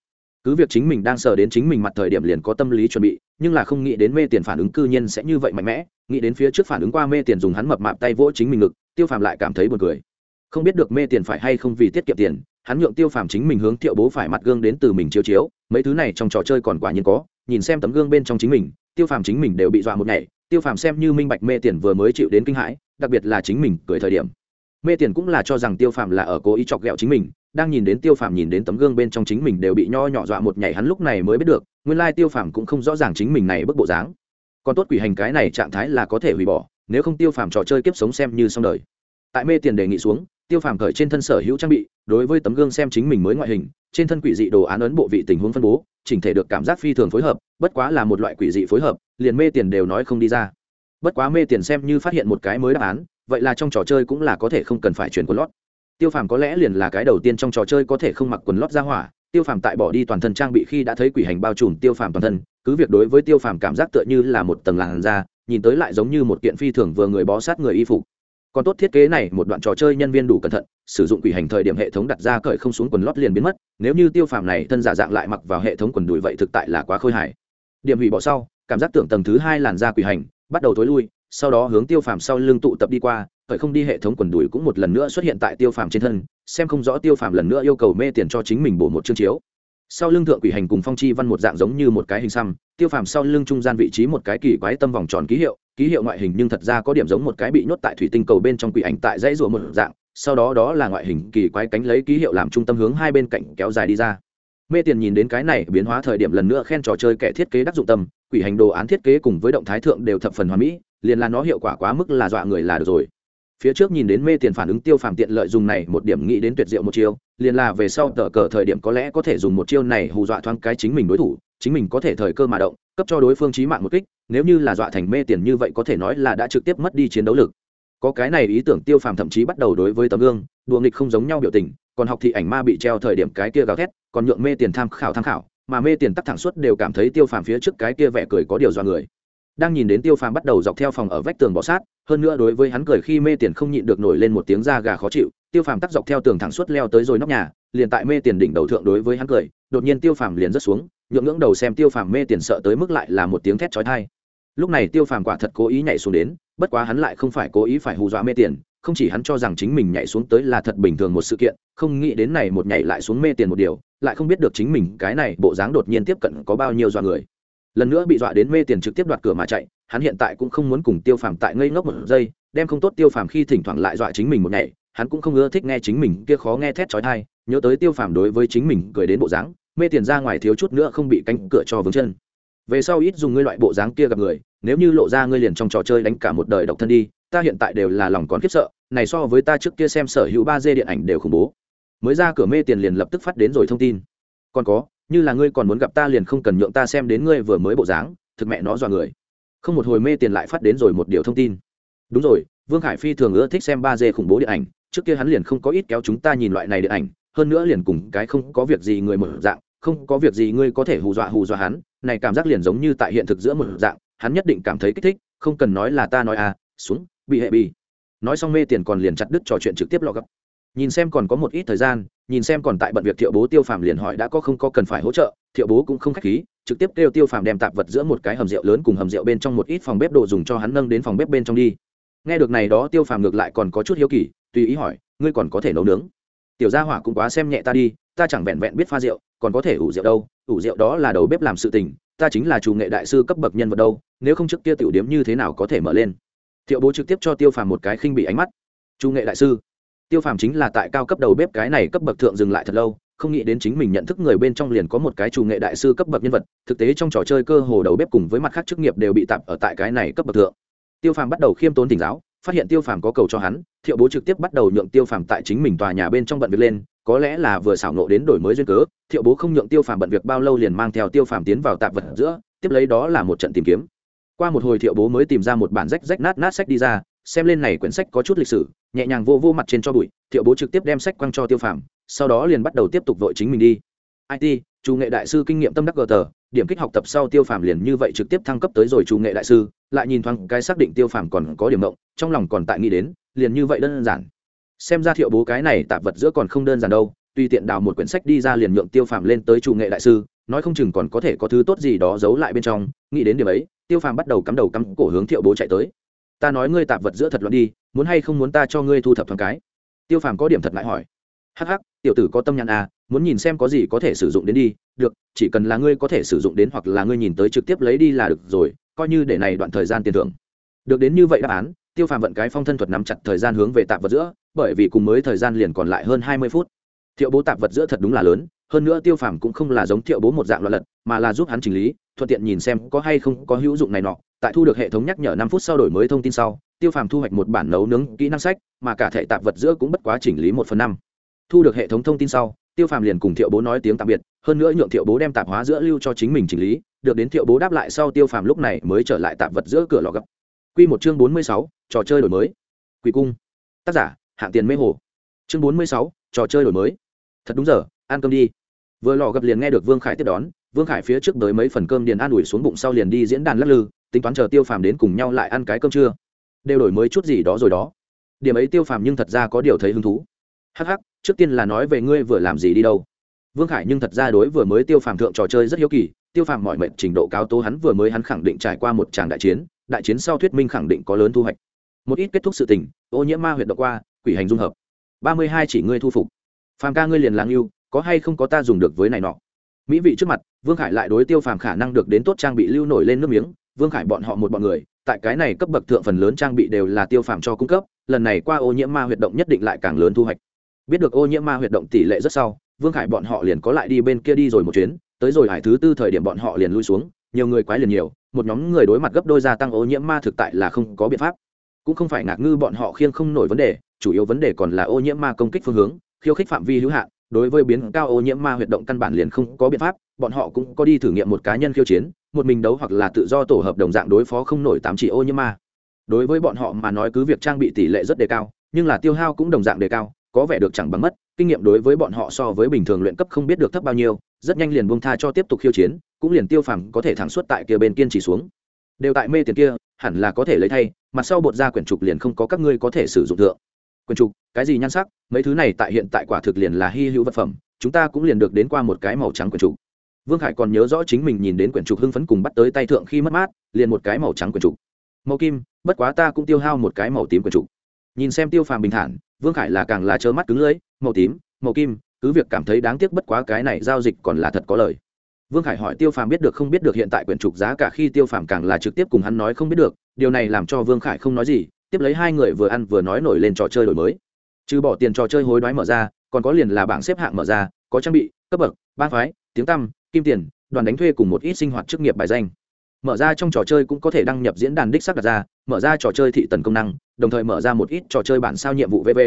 cứ việc chính mình đang sợ đến chính mình mặt thời điểm liền có tâm lý chuẩn bị, nhưng là không nghĩ đến mê tiền phản ứng cư nhiên sẽ như vậy mạnh mẽ, nghĩ đến phía trước phản ứng qua mê tiền dùng hắn mập mạp tay vỗ chính mình ngực, tiêu phàm lại cảm thấy buồn cười. Không biết được mê tiền phải hay không vì tiết kiệm tiền, hắn nhượng tiêu phàm chính mình hướng thiệu bố phải mặt gương đến từ mình chiếu chiếu, mấy thứ này trong trò chơi còn quả nhiên có, nhìn xem tấm gương bên trong chính mình, tiêu phàm chính mình đều bị dọa một ngày, tiêu phàm xem như minh bạch mê tiền vừa mới chịu đến kinh hãi, đặc biệt là chính mình cười thời điểm. Mê tiền cũng là cho rằng tiêu phàm là ở cố ý chọc ghẹo chính mình đang nhìn đến tiêu phàm nhìn đến tấm gương bên trong chính mình đều bị nho nhỏ dọa một nhảy hắn lúc này mới biết được, nguyên lai tiêu phàm cũng không rõ ràng chính mình này bức bộ dáng. Còn tốt quỷ hành cái này trạng thái là có thể hủy bỏ, nếu không tiêu phàm trò chơi kiếp sống xem như xong đời. Tại mê tiền đề nghị xuống, tiêu phàm cởi trên thân sở hữu trang bị, đối với tấm gương xem chính mình mới ngoại hình, trên thân quỷ dị đồ án ấn bộ vị tình huống phân bố, chỉnh thể được cảm giác phi thường phối hợp, bất quá là một loại quỷ dị phối hợp, liền mê tiền đều nói không đi ra. Bất quá mê tiền xem như phát hiện một cái mới đáp án, vậy là trong trò chơi cũng là có thể không cần phải chuyển quần lót tiêu phàm có lẽ liền là cái đầu tiên trong trò chơi có thể không mặc quần lót ra hỏa, tiêu phàm tại bỏ đi toàn thân trang bị khi đã thấy quỷ hành bao trùm tiêu phàm toàn thân, cứ việc đối với tiêu phàm cảm giác tựa như là một tầng làn da, nhìn tới lại giống như một kiện phi thường vừa người bó sát người y phục. Còn tốt thiết kế này một đoạn trò chơi nhân viên đủ cẩn thận, sử dụng quỷ hành thời điểm hệ thống đặt ra cởi không xuống quần lót liền biến mất, nếu như tiêu phàm này thân giả dạng lại mặc vào hệ thống quần đùi vậy thực tại là quá khôi hài. Điểm hủy bỏ sau, cảm giác tưởng tầng thứ hai làn da quỷ hành bắt đầu thối lui, sau đó hướng tiêu phàm sau lưng tụ tập đi qua khởi không đi hệ thống quần đùi cũng một lần nữa xuất hiện tại tiêu phàm trên thân, xem không rõ tiêu phàm lần nữa yêu cầu mê tiền cho chính mình bổ một chương chiếu. Sau lưng thượng quỷ hành cùng phong chi văn một dạng giống như một cái hình xăm, tiêu phàm sau lưng trung gian vị trí một cái kỳ quái tâm vòng tròn ký hiệu ký hiệu ngoại hình nhưng thật ra có điểm giống một cái bị nhốt tại thủy tinh cầu bên trong quỷ ảnh tại dãy rùa một dạng, sau đó đó là ngoại hình kỳ quái cánh lấy ký hiệu làm trung tâm hướng hai bên cạnh kéo dài đi ra. Mê tiền nhìn đến cái này biến hóa thời điểm lần nữa khen trò chơi kẻ thiết kế đắc dụng tâm, quỷ hành đồ án thiết kế cùng với động thái thượng đều thập phần hoàn mỹ, liền là nó hiệu quả quá mức là dọa người là được rồi phía trước nhìn đến mê tiền phản ứng tiêu phàm tiện lợi dùng này, một điểm nghĩ đến tuyệt diệu một chiêu, liền là về sau tờ cờ thời điểm có lẽ có thể dùng một chiêu này hù dọa thoáng cái chính mình đối thủ, chính mình có thể thời cơ mà động, cấp cho đối phương trí mạng một kích, nếu như là dọa thành mê tiền như vậy có thể nói là đã trực tiếp mất đi chiến đấu lực. Có cái này ý tưởng tiêu phàm thậm chí bắt đầu đối với tấm gương, đùa nghịch không giống nhau biểu tình, còn học thị ảnh ma bị treo thời điểm cái kia gào thét, còn nhượng mê tiền tham khảo tham khảo, mà mê tiền tắc thẳng suốt đều cảm thấy tiêu phàm phía trước cái kia vẻ cười có điều do người đang nhìn đến tiêu phàm bắt đầu dọc theo phòng ở vách tường bọ sát, hơn nữa đối với hắn cười khi mê tiền không nhịn được nổi lên một tiếng da gà khó chịu, tiêu phàm tắt dọc theo tường thẳng suốt leo tới rồi nóc nhà, liền tại mê tiền đỉnh đầu thượng đối với hắn cười, đột nhiên tiêu phàm liền rớt xuống, nhượng ngưỡng đầu xem tiêu phàm mê tiền sợ tới mức lại là một tiếng thét chói tai. Lúc này tiêu phàm quả thật cố ý nhảy xuống đến, bất quá hắn lại không phải cố ý phải hù dọa mê tiền, không chỉ hắn cho rằng chính mình nhảy xuống tới là thật bình thường một sự kiện, không nghĩ đến này một nhảy lại xuống mê tiền một điều, lại không biết được chính mình cái này bộ dáng đột nhiên tiếp cận có bao nhiêu dọa người lần nữa bị dọa đến mê tiền trực tiếp đoạt cửa mà chạy, hắn hiện tại cũng không muốn cùng tiêu phàm tại ngây ngốc một giây, đem không tốt tiêu phàm khi thỉnh thoảng lại dọa chính mình một ngày, hắn cũng không ưa thích nghe chính mình kia khó nghe thét trói thai nhớ tới tiêu phàm đối với chính mình cười đến bộ dáng, mê tiền ra ngoài thiếu chút nữa không bị cánh cửa cho vướng chân. Về sau ít dùng ngươi loại bộ dáng kia gặp người, nếu như lộ ra ngươi liền trong trò chơi đánh cả một đời độc thân đi, ta hiện tại đều là lòng còn khiếp sợ, này so với ta trước kia xem sở hữu ba d điện ảnh đều khủng bố. Mới ra cửa mê tiền liền lập tức phát đến rồi thông tin. Còn có như là ngươi còn muốn gặp ta liền không cần nhượng ta xem đến ngươi vừa mới bộ dáng, thực mẹ nó dọa người. Không một hồi mê tiền lại phát đến rồi một điều thông tin. Đúng rồi, vương hải phi thường ưa thích xem ba d khủng bố điện ảnh, trước kia hắn liền không có ít kéo chúng ta nhìn loại này điện ảnh, hơn nữa liền cùng cái không có việc gì người một dạng, không có việc gì ngươi có thể hù dọa hù dọa hắn, này cảm giác liền giống như tại hiện thực giữa một dạng, hắn nhất định cảm thấy kích thích, không cần nói là ta nói à xuống, bị hệ bị. Nói xong mê tiền còn liền chặt đứt trò chuyện trực tiếp lo gấp nhìn xem còn có một ít thời gian, nhìn xem còn tại bận việc thiệu bố tiêu phàm liền hỏi đã có không có cần phải hỗ trợ, thiệu bố cũng không k h á c h khí, trực tiếp kêu tiêu phàm đem tạp vật giữa một cái hầm rượu lớn cùng hầm rượu bên trong một ít phòng bếp đồ dùng cho hắn nâng đến phòng bếp bên trong đi. Nghe được này đó, tiêu phàm ngược lại còn có chút hiếu kỳ, tùy ý hỏi, ngươi còn có thể nấu nướng? Tiểu gia hỏa cũng quá xem nhẹ ta đi, ta chẳng vẹn vẹn biết pha rượu, còn có thể ủ rượu đâu, ủ rượu đó là đầu bếp làm sự tình, ta chính là chủ nghệ đại sư cấp bậc nhân vật đâu, nếu không trước kia tiểu điếm như thế nào có thể mở lên? Thiệu bố trực tiếp cho tiêu phàm một cái khinh bị ánh mắt. Chủ nghệ đại sư tiêu phàm chính là tại cao cấp đầu bếp cái này cấp bậc thượng dừng lại thật lâu, không nghĩ đến chính mình nhận thức người bên trong liền có một cái chủ nghệ đại sư cấp bậc nhân vật, thực tế trong trò chơi cơ hồ đầu bếp cùng với mặt khác chức nghiệp đều bị tạp ở tại cái này cấp bậc thượng. Tiêu phàm bắt đầu khiêm tốn tỉnh giáo, phát hiện tiêu phàm có cầu cho hắn, thiệu bố trực tiếp bắt đầu nhượng tiêu phàm tại chính mình tòa nhà bên trong bận việc lên, có lẽ là vừa xảo nộ đến đổi mới duyên cớ, thiệu bố không nhượng tiêu phàm bận việc bao lâu liền mang theo tiêu phàm tiến vào tạp vật giữa, tiếp lấy đó là một trận tìm kiếm. Qua một hồi thiệu bố mới tìm ra một bản rách rách nát nát sách đi ra xem lên này quyển sách có chút lịch sử, nhẹ nhàng vô vô mặt trên cho bụi, thiệu bố trực tiếp đem sách quăng cho tiêu phàm, sau đó liền bắt đầu tiếp tục vội chính mình đi. It chủ nghệ đại sư kinh nghiệm tâm đắc gờ tờ, điểm kích học tập sau tiêu phàm liền như vậy trực tiếp thăng cấp tới rồi chủ nghệ đại sư, lại nhìn thoáng cái xác định tiêu phàm còn có điểm mộng trong lòng còn tại nghĩ đến, liền như vậy đơn giản. Xem ra thiệu bố cái này tạp vật giữa còn không đơn giản đâu, tùy tiện đào một quyển sách đi ra liền nhượng tiêu phàm lên tới chủ nghệ đại sư, nói không chừng còn có thể có thứ tốt gì đó giấu lại bên trong, nghĩ đến điểm ấy, tiêu phàm bắt đầu cắm đầu cắm cổ hướng thiệu bố chạy tới ta nói ngươi tạp vật giữa thật loạn đi, muốn hay không muốn ta cho ngươi thu thập thoáng cái. Tiêu phàm có điểm thật lại hỏi. Hắc hắc, tiểu tử có tâm nhãn à muốn nhìn xem có gì có thể sử dụng đến đi, được, chỉ cần là ngươi có thể sử dụng đến hoặc là ngươi nhìn tới trực tiếp lấy đi là được rồi, coi như để này đoạn thời gian tiền thưởng. Được đến như vậy đáp án, tiêu phàm vận cái phong thân thuật nắm chặt thời gian hướng về tạp vật giữa, bởi vì cùng mới thời gian liền còn lại hơn hai mươi phút. Thiệu bố tạp vật giữa thật đúng là lớn hơn nữa tiêu phàm cũng không là giống thiệu bố một dạng loạn lật, mà là giúp hắn chỉnh lý, thuận tiện nhìn xem có hay không có hữu dụng này nọ. Tại thu được hệ thống nhắc nhở năm phút sau đổi mới thông tin sau, tiêu phàm thu hoạch một bản nấu nướng kỹ năng sách, mà cả thể tạp vật giữa cũng bất quá chỉnh lý một phần năm. Thu được hệ thống thông tin sau, tiêu phàm liền cùng thiệu bố nói tiếng tạm biệt, hơn nữa nhượng thiệu bố đem tạp hóa giữa lưu cho chính mình chỉnh lý, được đến thiệu bố đáp lại sau tiêu phàm lúc này mới trở lại tạp vật giữa cửa lò gấp q một chương bốn mươi sáu, trò chơi đổi mới. Quỷ cung. Tác giả, hạng tiền mê hồ. Chương bốn mươi sáu, trò chơi đổi mới. Thật đúng giờ, ăn cơm đi vừa lò gập liền nghe được vương khải tiếp đón vương khải phía trước tới mấy phần cơm điền an ủi xuống bụng sau liền đi diễn đàn lắc lư tính toán chờ tiêu phàm đến cùng nhau lại ăn cái cơm trưa đều đổi mới chút gì đó rồi đó điểm ấy tiêu phàm nhưng thật ra có điều thấy hứng thú hắc hắc trước tiên là nói về ngươi vừa làm gì đi đâu vương khải nhưng thật ra đối vừa mới tiêu phàm thượng trò chơi rất hiếu kỳ tiêu phàm mọi mệnh trình độ cao tố hắn vừa mới hắn khẳng định trải qua một tràng đại chiến đại chiến sau thuyết minh khẳng định có lớn thu hoạch một ít kết thúc sự tình ô nhiễm ma huyện đ qua quỷ hành dung hợp ba mươi hai chỉ ngươi thu phục phàm ca ngươi liền làng yêu có hay không có ta dùng được với này nọ. Mỹ vị trước mặt, vương khải lại đối tiêu phàm khả năng được đến tốt trang bị lưu nổi lên nước miếng. Vương khải bọn họ một bọn người, tại cái này cấp bậc thượng phần lớn trang bị đều là tiêu phàm cho cung cấp, lần này qua ô nhiễm ma huyệt động nhất định lại càng lớn thu hoạch. Biết được ô nhiễm ma huyệt động tỷ lệ rất sau, vương khải bọn họ liền có lại đi bên kia đi rồi một chuyến, tới rồi hải thứ tư thời điểm bọn họ liền lui xuống, nhiều người quái liền nhiều, một nhóm người đối mặt gấp đôi gia tăng ô nhiễm ma thực tại là không có biện pháp. Cũng không phải ngạc ngư bọn họ khiêng không nổi vấn đề, chủ yếu vấn đề còn là ô nhiễm ma công kích phương hướng, khiêu khích phạm vi hữu hạn đối với biến cao ô nhiễm ma huyệt động căn bản liền không có biện pháp, bọn họ cũng có đi thử nghiệm một cá nhân khiêu chiến, một mình đấu hoặc là tự do tổ hợp đồng dạng đối phó không nổi tám chỉ ô nhiễm ma. Đối với bọn họ mà nói cứ việc trang bị tỷ lệ rất đề cao, nhưng là tiêu hao cũng đồng dạng đề cao, có vẻ được chẳng bằng mất, kinh nghiệm đối với bọn họ so với bình thường luyện cấp không biết được thấp bao nhiêu, rất nhanh liền buông tha cho tiếp tục khiêu chiến, cũng liền tiêu phẳng có thể thẳng suốt tại kia bên kiên trì xuống. Đều tại mê tiền kia, hẳn là có thể lấy thay, mặt sau bột ra quyển trục liền không có các ngươi có thể sử dụng thượng quyển trục, cái gì nhan sắc, mấy thứ này tại hiện tại quả thực liền là hy hữu vật phẩm, chúng ta cũng liền được đến qua một cái màu trắng quyển trục. Vương khải còn nhớ rõ chính mình nhìn đến quyển trục hưng phấn cùng bắt tới tay thượng khi mất mát, liền một cái màu trắng quyển trục. Màu kim, bất quá ta cũng tiêu hao một cái màu tím quyển trục. Nhìn xem tiêu phàm bình thản, vương khải là càng là chớ mắt cứng lưỡi, màu tím, màu kim, cứ việc cảm thấy đáng tiếc bất quá cái này giao dịch còn là thật có lời. Vương khải hỏi tiêu phàm biết được không biết được hiện tại quyển trục giá cả khi tiêu phàm càng là trực tiếp cùng hắn nói không biết được, điều này làm cho vương khải không nói gì tiếp lấy hai người vừa ăn vừa nói nổi lên trò chơi đổi mới. Trừ bỏ tiền trò chơi hối đoái mở ra, còn có liền là bảng xếp hạng mở ra, có trang bị, cấp bậc, ba phái, tiếng tăm, kim tiền, đoàn đánh thuê cùng một ít sinh hoạt chức nghiệp bài danh. Mở ra trong trò chơi cũng có thể đăng nhập diễn đàn đích sắc đặt ra, mở ra trò chơi thị tần công năng, đồng thời mở ra một ít trò chơi bản sao nhiệm vụ vv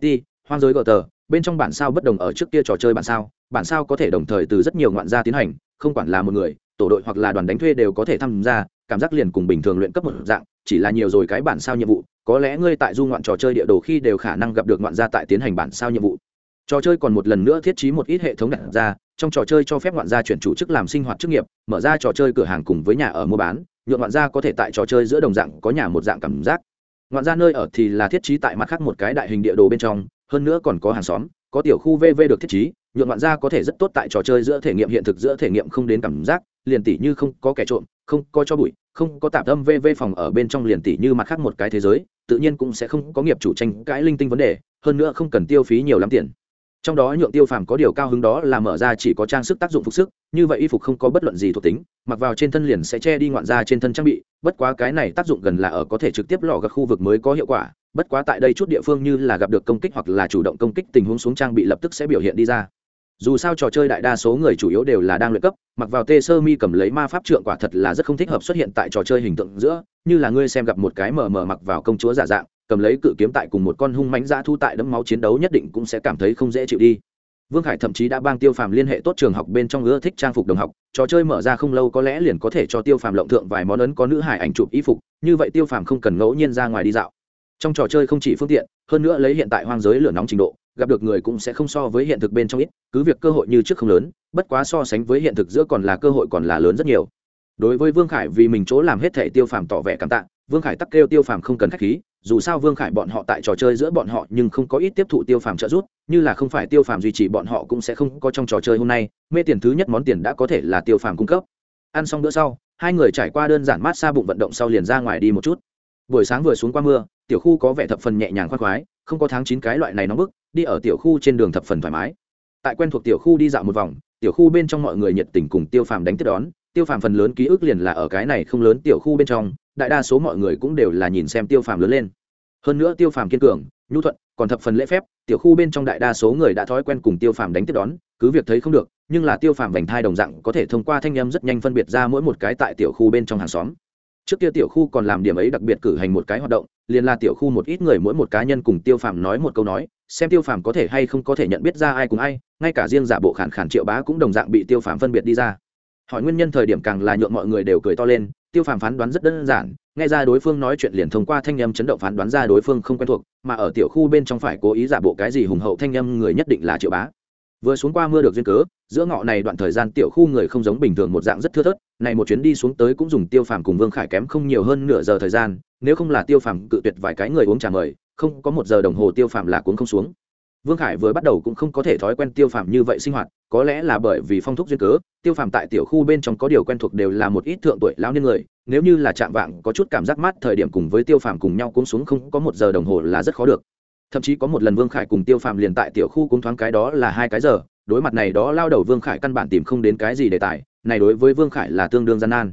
it hoang giới gờ tờ, bên trong bản sao bất đồng ở trước kia trò chơi bản sao bản sao có thể đồng thời từ rất nhiều ngoạn gia tiến hành, không quản là một người, tổ đội hoặc là đoàn đánh thuê đều có thể tham gia cảm giác liền cùng bình thường luyện cấp một dạng, chỉ là nhiều rồi cái bản sao nhiệm vụ, có lẽ ngươi tại du ngoạn trò chơi địa đồ khi đều khả năng gặp được ngoạn gia tại tiến hành bản sao nhiệm vụ. Trò chơi còn một lần nữa thiết trí một ít hệ thống đặt ra, trong trò chơi cho phép ngoạn gia chuyển chủ chức làm sinh hoạt chức nghiệp, mở ra trò chơi cửa hàng cùng với nhà ở mua bán nhuộm ngoạn gia có thể tại trò chơi giữa đồng dạng có nhà một dạng cảm giác. Ngoạn gia nơi ở thì là thiết trí tại mặt khác một cái đại hình địa đồ bên trong, hơn nữa còn có hàng xóm, có tiểu khu vv được thiết trí nhuộm ngoạn gia có thể rất tốt tại trò chơi giữa thể nghiệm hiện thực giữa thể nghiệm không đến cảm giác, liền tỷ như không có kẻ trộm không có cho bụi, không có tạp âm vv phòng ở bên trong liền tỷ như mặt khác một cái thế giới, tự nhiên cũng sẽ không có nghiệp chủ tranh cãi linh tinh vấn đề, hơn nữa không cần tiêu phí nhiều lắm tiền. Trong đó nhượng tiêu phàm có điều cao hứng đó là mở ra chỉ có trang sức tác dụng phục sức, như vậy y phục không có bất luận gì thuộc tính, mặc vào trên thân liền sẽ che đi ngoạn ra trên thân trang bị, bất quá cái này tác dụng gần là ở có thể trực tiếp lò gặp khu vực mới có hiệu quả, bất quá tại đây chút địa phương như là gặp được công kích hoặc là chủ động công kích tình huống xuống trang bị lập tức sẽ biểu hiện đi ra dù sao trò chơi đại đa số người chủ yếu đều là đang luyện cấp, mặc vào tê sơ mi cầm lấy ma pháp trượng quả thật là rất không thích hợp xuất hiện tại trò chơi hình tượng giữa, như là ngươi xem gặp một cái mờ mờ mặc vào công chúa giả dạng, cầm lấy cự kiếm tại cùng một con hung mánh dã thu tại đấm máu chiến đấu nhất định cũng sẽ cảm thấy không dễ chịu đi. Vương khải thậm chí đã bang tiêu phàm liên hệ tốt trường học bên trong ưa thích trang phục đồng học, trò chơi mở ra không lâu có lẽ liền có thể cho tiêu phàm lộng thượng vài món ấn có nữ hải ảnh chụp y phục, như vậy tiêu phàm không cần ngẫu nhiên ra ngoài đi dạo. Trong trò chơi không chỉ phương tiện, hơn nữa lấy hiện tại hoang giới lửa nóng trình độ gặp được người cũng sẽ không so với hiện thực bên trong ít, cứ việc cơ hội như trước không lớn, bất quá so sánh với hiện thực giữa còn là cơ hội còn là lớn rất nhiều. Đối với vương khải vì mình chỗ làm hết thể tiêu phàm tỏ vẻ cảm tạ, vương khải tắc kêu tiêu phàm không cần k h á c h khí, dù sao vương khải bọn họ tại trò chơi giữa bọn họ nhưng không có ít tiếp thụ tiêu phàm trợ giúp, như là không phải tiêu phàm duy trì bọn họ cũng sẽ không có trong trò chơi hôm nay, mê tiền thứ nhất món tiền đã có thể là tiêu phàm cung cấp. Ăn xong bữa sau, hai người trải qua đơn giản mát xa bụng vận động sau liền ra ngoài đi một chút. Buổi sáng vừa xuống qua mưa, tiểu khu có vẻ thập phần nhẹ nhàng khoác khoái, không có tháng chín cái loại này nóng bức đi ở tiểu khu trên đường thập phần thoải mái. Tại quen thuộc tiểu khu đi dạo một vòng, tiểu khu bên trong mọi người nhiệt tình cùng tiêu phàm đánh tiếp đón. Tiêu phàm phần lớn ký ức liền là ở cái này không lớn tiểu khu bên trong, đại đa số mọi người cũng đều là nhìn xem tiêu phàm lớn lên. Hơn nữa tiêu phàm kiên cường, nhu thuận, còn thập phần lễ phép, tiểu khu bên trong đại đa số người đã thói quen cùng tiêu phàm đánh tiếp đón, cứ việc thấy không được, nhưng là tiêu phàm vành thai đồng dạng có thể thông qua thanh âm rất nhanh phân biệt ra mỗi một cái tại tiểu khu bên trong hàng xóm. Trước kia tiểu khu còn làm điểm ấy đặc biệt cử hành một cái hoạt động, liền là tiểu khu một ít người mỗi một cá nhân cùng tiêu phàm nói một câu nói xem tiêu phàm có thể hay không có thể nhận biết ra ai cùng ai, ngay cả riêng giả bộ khản khản triệu bá cũng đồng dạng bị tiêu phàm phân biệt đi ra. Hỏi nguyên nhân thời điểm càng là nhuộm mọi người đều cười to lên, tiêu phàm phán đoán rất đơn giản, nghe ra đối phương nói chuyện liền thông qua thanh âm chấn động phán đoán ra đối phương không quen thuộc, mà ở tiểu khu bên trong phải cố ý giả bộ cái gì hùng hậu thanh âm người nhất định là triệu bá. Vừa xuống qua mưa được duyên cớ, giữa ngọ này đoạn thời gian tiểu khu người không giống bình thường một dạng rất thưa thớt, này một chuyến đi xuống tới cũng dùng tiêu phàm cùng vương khải kém không nhiều hơn nửa giờ thời gian, nếu không là tiêu phàm cự tuyệt vài cái người uống trà mời không có một giờ đồng hồ tiêu phàm là cuốn không xuống. Vương khải vừa bắt đầu cũng không có thể thói quen tiêu phàm như vậy sinh hoạt, có lẽ là bởi vì phong thúc duyên cớ, tiêu phàm tại tiểu khu bên trong có điều quen thuộc đều là một ít thượng tuổi lao niên người, nếu như là chạm vạng có chút cảm giác mát thời điểm cùng với tiêu phàm cùng nhau cuốn xuống không có một giờ đồng hồ là rất khó được. Thậm chí có một lần vương khải cùng tiêu phàm liền tại tiểu khu cuốn thoáng cái đó là hai cái giờ, đối mặt này đó lao đầu vương khải căn bản tìm không đến cái gì đề tài này đối với vương khải là tương đương gian nan.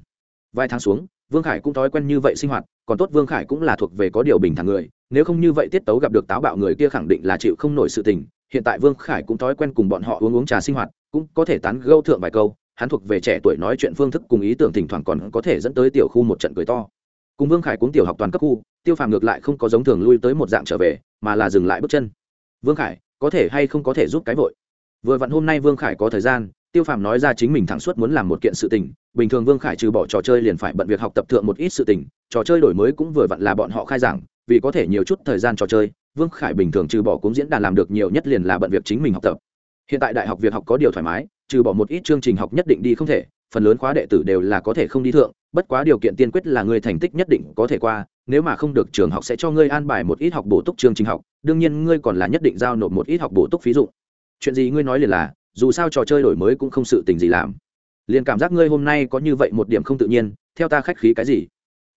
Vài tháng xuống, vương khải cũng thói quen như vậy sinh hoạt, còn tốt vương khải cũng là thuộc về có điều bình thản người nếu không như vậy tiết tấu gặp được táo bạo người kia khẳng định là chịu không nổi sự tình, hiện tại vương khải cũng thói quen cùng bọn họ uống uống trà sinh hoạt, cũng có thể tán gâu thượng vài câu, hắn thuộc về trẻ tuổi nói chuyện phương thức cùng ý tưởng thỉnh thoảng còn có thể dẫn tới tiểu khu một trận cười to. Cùng vương khải cũng tiểu học toàn cấp khu, tiêu phàm ngược lại không có giống thường lui tới một dạng trở về, mà là dừng lại bước chân. Vương khải, có thể hay không có thể giúp cái vội? Vừa vặn hôm nay vương khải có thời gian, tiêu phàm nói ra chính mình thẳng suốt muốn làm một kiện sự tình, bình thường vương khải trừ bỏ trò chơi liền phải bận việc học tập thượng một ít sự tình, trò chơi đổi mới cũng vừa vặn là bọn họ khai giảng vì có thể nhiều chút thời gian trò chơi, vương khải bình thường trừ bỏ cũng diễn đàn làm được nhiều nhất liền là bận việc chính mình học tập. Hiện tại đại học việc học có điều thoải mái, trừ bỏ một ít chương trình học nhất định đi không thể, phần lớn khóa đệ tử đều là có thể không đi thượng, bất quá điều kiện tiên quyết là người thành tích nhất định có thể qua, nếu mà không được trường học sẽ cho ngươi an bài một ít học bổ túc chương trình học, đương nhiên ngươi còn là nhất định giao nộp một ít học bổ túc phí dụ chuyện gì ngươi nói liền là, dù sao trò chơi đổi mới cũng không sự tình gì làm. Liền cảm giác ngươi hôm nay có như vậy một điểm không tự nhiên, theo ta khách khí cái gì?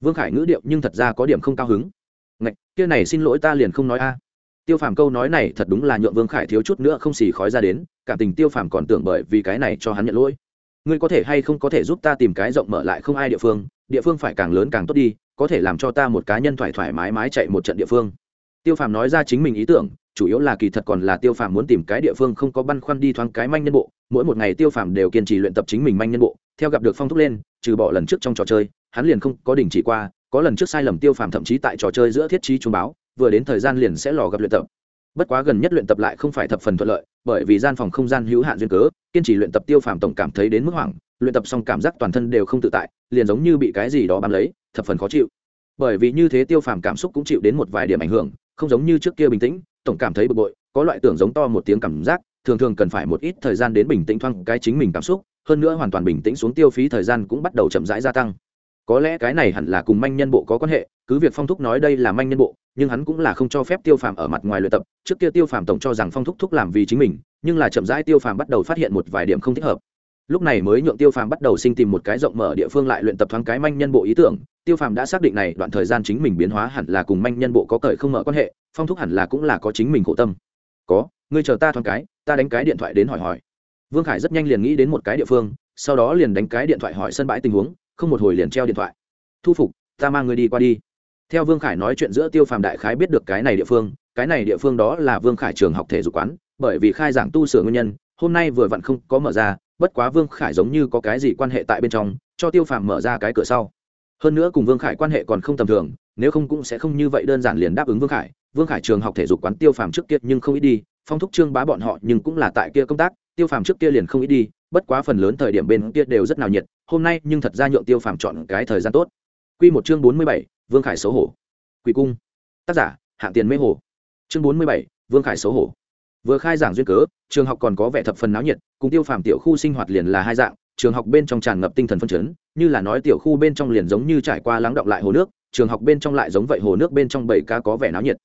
Vương khải ngữ điệu nhưng thật ra có điểm không cao hứng ngạch, kia này xin lỗi ta liền không nói a. Tiêu phàm câu nói này thật đúng là nhượng vương khải thiếu chút nữa không xì khói ra đến, cảm tình tiêu phàm còn tưởng bởi vì cái này cho hắn nhận lỗi. Ngươi có thể hay không có thể giúp ta tìm cái rộng mở lại không ai địa phương địa phương phải càng lớn càng tốt đi, có thể làm cho ta một cá nhân thoải thoải mái mái chạy một trận địa phương. Tiêu phàm nói ra chính mình ý tưởng, chủ yếu là kỳ thật còn là tiêu phàm muốn tìm cái địa phương không có băn khoăn đi thoáng cái manh nhân bộ, mỗi một ngày tiêu phàm đều kiên trì luyện tập chính mình manh nhân bộ, theo gặp được phong thúc lên, trừ bỏ lần trước trong trò chơi, hắn liền không có đình chỉ qua có lần trước sai lầm tiêu phàm thậm chí tại trò chơi giữa thiết trí trung báo, vừa đến thời gian liền sẽ lò gặp luyện tập. Bất quá gần nhất luyện tập lại không phải thập phần thuận lợi, bởi vì gian phòng không gian hữu hạn duyên cớ, kiên trì luyện tập tiêu phàm tổng cảm thấy đến mức hoảng, luyện tập xong cảm giác toàn thân đều không tự tại, liền giống như bị cái gì đó bám lấy, thập phần khó chịu. Bởi vì như thế tiêu phàm cảm xúc cũng chịu đến một vài điểm ảnh hưởng, không giống như trước kia bình tĩnh, tổng cảm thấy bực bội, có loại tưởng giống to một tiếng cảm giác, thường thường cần phải một ít thời gian đến bình tĩnh thoang cái chính mình cảm xúc, hơn nữa hoàn toàn bình tĩnh xuống tiêu phí thời gian cũng bắt đầu chậm rãi gia tăng có lẽ cái này hẳn là cùng manh nhân bộ có quan hệ, cứ việc phong thúc nói đây là manh nhân bộ, nhưng hắn cũng là không cho phép tiêu phàm ở mặt ngoài luyện tập. Trước kia tiêu phàm tổng cho rằng phong thúc thúc làm vì chính mình, nhưng là chậm rãi tiêu phàm bắt đầu phát hiện một vài điểm không thích hợp. Lúc này mới nhượng tiêu phàm bắt đầu sinh tìm một cái rộng mở địa phương lại luyện tập thoáng cái manh nhân bộ ý tưởng. Tiêu phàm đã xác định này, đoạn thời gian chính mình biến hóa hẳn là cùng manh nhân bộ có cởi không mở quan hệ, phong thúc hẳn là cũng là có chính mình khổ tâm. Có, ngươi chờ ta thoáng cái, ta đánh cái điện thoại đến hỏi hỏi. Vương khải rất nhanh liền nghĩ đến một cái địa phương, sau đó liền đánh cái điện thoại hỏi sân bãi tình huống không một hồi liền treo điện thoại. Thu phục, ta mang người đi qua đi. Theo vương khải nói chuyện giữa tiêu phàm đại khái biết được cái này địa phương, cái này địa phương đó là vương khải trường học thể dục quán, bởi vì khai giảng tu sửa nguyên nhân, hôm nay vừa vặn không có mở ra, bất quá vương khải giống như có cái gì quan hệ tại bên trong, cho tiêu phàm mở ra cái cửa sau. Hơn nữa cùng vương khải quan hệ còn không tầm thường, nếu không cũng sẽ không như vậy đơn giản liền đáp ứng vương khải. Vương khải trường học thể dục quán tiêu phàm trước kia nhưng không ít đi, phong thúc trương bá bọn họ nhưng cũng là tại kia công tác, tiêu phàm trước kia liền không ít đi bất quá phần lớn thời điểm bên kia đều rất nào nhiệt, hôm nay nhưng thật ra nhượng tiêu phàm chọn cái thời gian tốt. Quy một chương bốn mươi bảy, vương khải xấu hổ. Quỷ cung. Tác giả, hạng tiền mê hồ. Chương bốn mươi bảy, vương khải xấu hổ. Vừa khai giảng duyên cớ, trường học còn có vẻ thập phần náo nhiệt, cùng tiêu phàm tiểu khu sinh hoạt liền là hai dạng, trường học bên trong tràn ngập tinh thần phân chấn, như là nói tiểu khu bên trong liền giống như trải qua lắng động lại hồ nước, trường học bên trong lại giống vậy hồ nước bên trong bảy ca có vẻ náo nhiệt.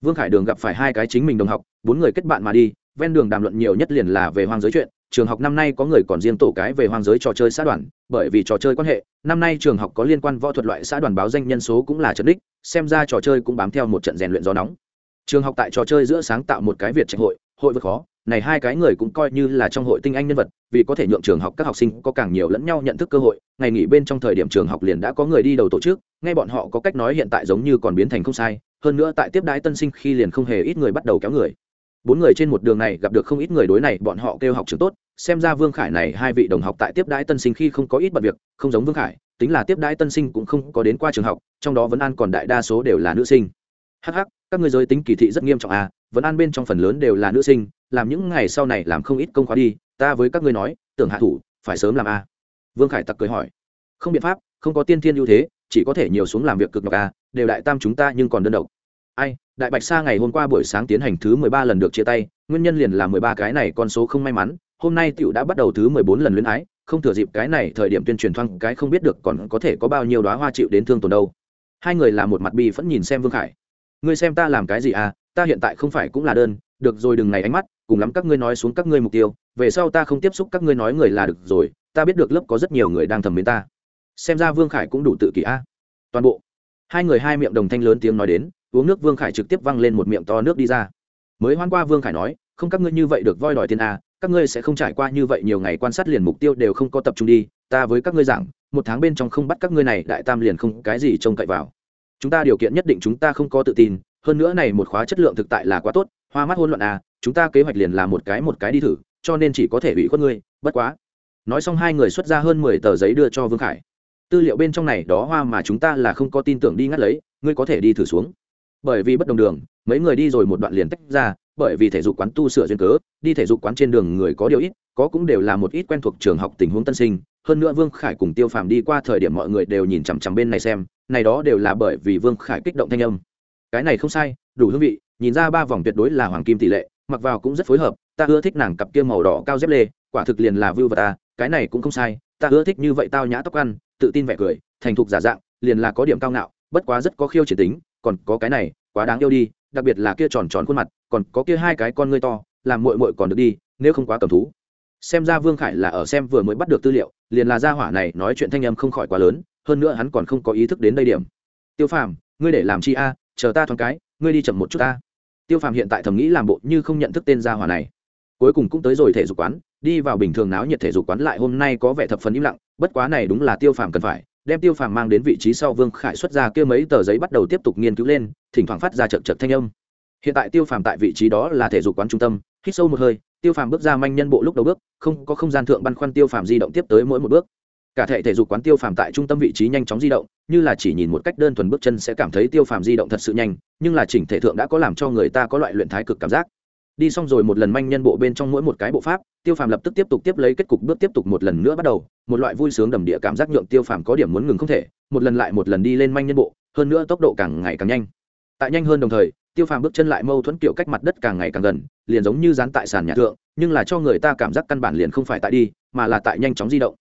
Vương khải đường gặp phải hai cái chính mình đồng học, bốn người kết bạn mà đi, ven đường đàm luận nhiều nhất liền là về hoang giới chuyện trường học năm nay có người còn riêng tổ cái về hoang giới trò chơi xã đoàn, bởi vì trò chơi quan hệ, năm nay trường học có liên quan võ thuật loại xã đoàn báo danh nhân số cũng là trận đích xem ra trò chơi cũng bám theo một trận rèn luyện gió nóng. Trường học tại trò chơi giữa sáng tạo một cái việt trạch hội hội vượt khó, này hai cái người cũng coi như là trong hội tinh anh nhân vật, vì có thể nhượng trường học các học sinh có càng nhiều lẫn nhau nhận thức cơ hội, ngày nghỉ bên trong thời điểm trường học liền đã có người đi đầu tổ chức ngay bọn họ có cách nói hiện tại giống như còn biến thành không sai, hơn nữa tại tiếp đái tân sinh khi liền không hề ít người bắt đầu kéo người bốn người trên một đường này gặp được không ít người đối này, bọn họ kêu học trường tốt, xem ra vương khải này hai vị đồng học tại tiếp đái tân sinh khi không có ít bận việc, không giống vương khải, tính là tiếp đái tân sinh cũng không có đến qua trường học, trong đó vẫn an còn đại đa số đều là nữ sinh. Hh các người giới tính kỳ thị rất nghiêm trọng à vẫn an bên trong phần lớn đều là nữ sinh, làm những ngày sau này làm không ít công khóa đi, ta với các ngươi nói, tưởng hạ thủ, phải sớm làm à. Vương khải tặc cười hỏi. Không biện pháp, không có tiên thiên ưu thế, chỉ có thể nhiều xuống làm việc cực nhọc à đều đại tam chúng ta nhưng còn đơn độc. Ai đại bạch sa ngày hôm qua buổi sáng tiến hành thứ mười ba lần được chia tay, nguyên nhân liền là mười ba cái này con số không may mắn. Hôm nay tiểu đã bắt đầu thứ mười bốn lần luyến ái, không thừa dịp cái này thời điểm tuyên truyền thoang cái không biết được còn có thể có bao nhiêu đoá hoa chịu đến thương tổn đâu. Hai người là một mặt bi vẫn nhìn xem vương khải. Ngươi xem ta làm cái gì à? Ta hiện tại không phải cũng là đơn, được rồi đừng này ánh mắt, cùng lắm các ngươi nói xuống các ngươi mục tiêu, về sau ta không tiếp xúc các ngươi nói người là được rồi, ta biết được lớp có rất nhiều người đang thầm mến ta. Xem ra vương khải cũng đủ tự kỷ a. Toàn bộ. Hai người hai miệng đồng thanh lớn tiếng nói đến uống nước vương khải trực tiếp văng lên một miệng to nước đi ra. Mới hoan qua vương khải nói, không, các ngươi như vậy được voi đòi tiền a các ngươi sẽ không trải qua như vậy nhiều ngày quan sát liền mục tiêu đều không có tập trung đi, ta với các ngươi giảng, một tháng bên trong không bắt các ngươi này, đại tam liền không cái gì trông cậy vào. Chúng ta điều kiện nhất định chúng ta không có tự tin, hơn nữa này một khóa chất lượng thực tại là quá tốt, hoa mắt hôn luận à chúng ta kế hoạch liền là một cái một cái đi thử, cho nên chỉ có thể ủy khuất ngươi, bất quá. Nói xong hai người xuất ra hơn mười tờ giấy đưa cho vương khải. Tư liệu bên trong này đó hoa mà chúng ta là không có tin tưởng đi ngắt lấy, ngươi có thể đi thử xuống bởi vì bất đồng đường, mấy người đi rồi một đoạn liền tách ra, bởi vì thể dục quán tu sửa duyên cớ, đi thể dục quán trên đường người có điều ít, có cũng đều là một ít quen thuộc trường học tình huống tân sinh. Hơn nữa vương khải cùng tiêu phàm đi qua thời điểm mọi người đều nhìn chằm chằm bên này xem, này đó đều là bởi vì vương khải kích động thanh âm. Cái này không sai, đủ hương vị, nhìn ra ba vòng tuyệt đối là hoàng kim tỷ lệ, mặc vào cũng rất phối hợp, ta ưa thích nàng cặp kia màu đỏ cao dép lê, quả thực liền là vưu và ta, cái này cũng không sai, ta ưa thích như vậy tao nhã tóc ăn, tự tin vẻ cười, thành thục giả dạng, liền là có điểm cao ngạo, bất quá rất có khiêu chỉ tính còn có cái này, quá đáng yêu đi, đặc biệt là kia tròn tròn khuôn mặt, còn có kia hai cái con ngươi to, làm muội muội còn được đi, nếu không quá cầm thú. Xem ra vương khải là ở xem vừa mới bắt được tư liệu, liền là gia hỏa này nói chuyện thanh âm không khỏi quá lớn, hơn nữa hắn còn không có ý thức đến đây điểm. Tiêu phàm, ngươi để làm chi a, chờ ta thoáng cái, ngươi đi chậm một chút ta. Tiêu phàm hiện tại thầm nghĩ làm bộ như không nhận thức tên gia hỏa này. Cuối cùng cũng tới rồi thể dục quán, đi vào bình thường náo nhiệt thể dục quán lại hôm nay có vẻ thập phần im lặng, bất quá này đúng là tiêu phàm cần phải đem tiêu phàm mang đến vị trí sau vương khải xuất ra kia mấy tờ giấy bắt đầu tiếp tục nghiên cứu lên, thỉnh thoảng phát ra chật chật thanh âm. Hiện tại tiêu phàm tại vị trí đó là thể dục quán trung tâm, hít sâu một hơi, tiêu phàm bước ra manh nhân bộ lúc đầu bước, không có không gian thượng băn khoăn tiêu phàm di động tiếp tới mỗi một bước. Cả thể thể dục quán tiêu phàm tại trung tâm vị trí nhanh chóng di động, như là chỉ nhìn một cách đơn thuần bước chân sẽ cảm thấy tiêu phàm di động thật sự nhanh, nhưng là chỉnh thể thượng đã có làm cho người ta có loại luyện thái cực cảm giác đi xong rồi một lần manh nhân bộ bên trong mỗi một cái bộ pháp, tiêu phàm lập tức tiếp tục tiếp lấy kết cục bước tiếp tục một lần nữa bắt đầu. Một loại vui sướng đầm địa cảm giác nhượng tiêu phàm có điểm muốn ngừng không thể, một lần lại một lần đi lên manh nhân bộ, hơn nữa tốc độ càng ngày càng nhanh. Tại nhanh hơn đồng thời, tiêu phàm bước chân lại mâu thuẫn kiểu cách mặt đất càng ngày càng gần, liền giống như dán tại sàn nhà thượng, nhưng là cho người ta cảm giác căn bản liền không phải tại đi, mà là tại nhanh chóng di động.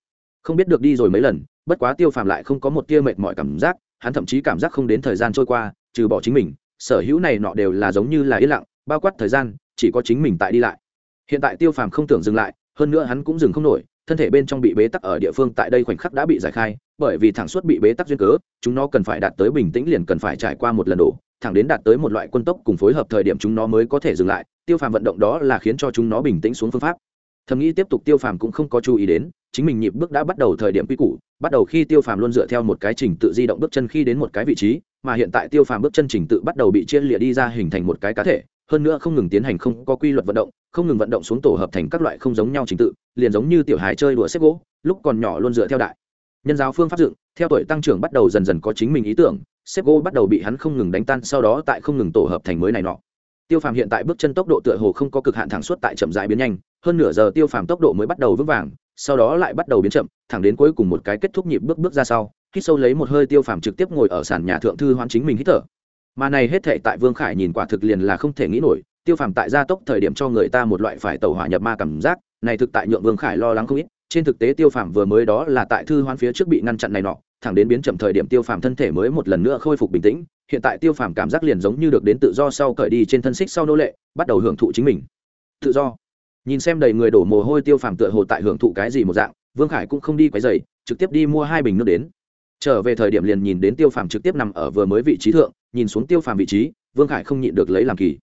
Không biết được đi rồi mấy lần, bất quá tiêu phàm lại không có một tia mệt mỏi cảm giác, hắn thậm chí cảm giác không đến thời gian trôi qua, trừ bỏ chính mình, sở hữu này nọ đều là giống như là yên lặng, bao quát thời gian chỉ có chính mình tại đi lại. Hiện tại tiêu phàm không tưởng dừng lại, hơn nữa hắn cũng dừng không nổi, thân thể bên trong bị bế tắc ở địa phương tại đây khoảnh khắc đã bị giải khai, bởi vì thẳng suốt bị bế tắc duyên cớ, chúng nó cần phải đạt tới bình tĩnh liền cần phải trải qua một lần đổ, thẳng đến đạt tới một loại quân tốc cùng phối hợp thời điểm chúng nó mới có thể dừng lại. Tiêu phàm vận động đó là khiến cho chúng nó bình tĩnh xuống phương pháp thầm nghĩ tiếp tục tiêu phàm cũng không có chú ý đến, chính mình nhịp bước đã bắt đầu thời điểm quy củ, bắt đầu khi tiêu phàm luôn dựa theo một cái trình tự di động bước chân khi đến một cái vị trí, mà hiện tại tiêu phàm bước chân trình tự bắt đầu bị chia lịa đi ra hình thành một cái cá thể, hơn nữa không ngừng tiến hành không có quy luật vận động, không ngừng vận động xuống tổ hợp thành các loại không giống nhau trình tự, liền giống như tiểu hài chơi đùa xếp gỗ, lúc còn nhỏ luôn dựa theo đại. Nhân giáo phương pháp dựng, theo tuổi tăng trưởng bắt đầu dần dần có chính mình ý tưởng, xếp gỗ bắt đầu bị hắn không ngừng đánh tan, sau đó tại không ngừng tổ hợp thành mới này nọ tiêu phàm hiện tại bước chân tốc độ tựa hồ không có cực hạn thẳng suốt tại chậm rãi biến nhanh, hơn nửa giờ tiêu phàm tốc độ mới bắt đầu vững vàng, sau đó lại bắt đầu biến chậm, thẳng đến cuối cùng một cái kết thúc nhịp bước bước ra sau, hít sâu lấy một hơi tiêu phàm trực tiếp ngồi ở sàn nhà thượng thư hoán chính mình hít thở. Mà này hết thệ tại vương khải nhìn quả thực liền là không thể nghĩ nổi, tiêu phàm tại gia tốc thời điểm cho người ta một loại phải tẩu hỏa nhập ma cảm giác, này thực tại nhượng vương khải lo lắng không ít, trên thực tế tiêu phàm vừa mới đó là tại thư hoán phía trước bị ngăn chặn này nọ thẳng đến biến chậm thời điểm tiêu phàm thân thể mới một lần nữa khôi phục bình tĩnh, hiện tại tiêu phàm cảm giác liền giống như được đến tự do sau cởi đi trên thân xích sau nô lệ, bắt đầu hưởng thụ chính mình. Tự do. Nhìn xem đầy người đổ mồ hôi tiêu phàm tựa hồ tại hưởng thụ cái gì một dạng, vương khải cũng không đi quấy dày trực tiếp đi mua hai bình nước đến. Trở về thời điểm liền nhìn đến tiêu phàm trực tiếp nằm ở vừa mới vị trí thượng, nhìn xuống tiêu phàm vị trí, vương khải không nhịn được lấy làm kỳ.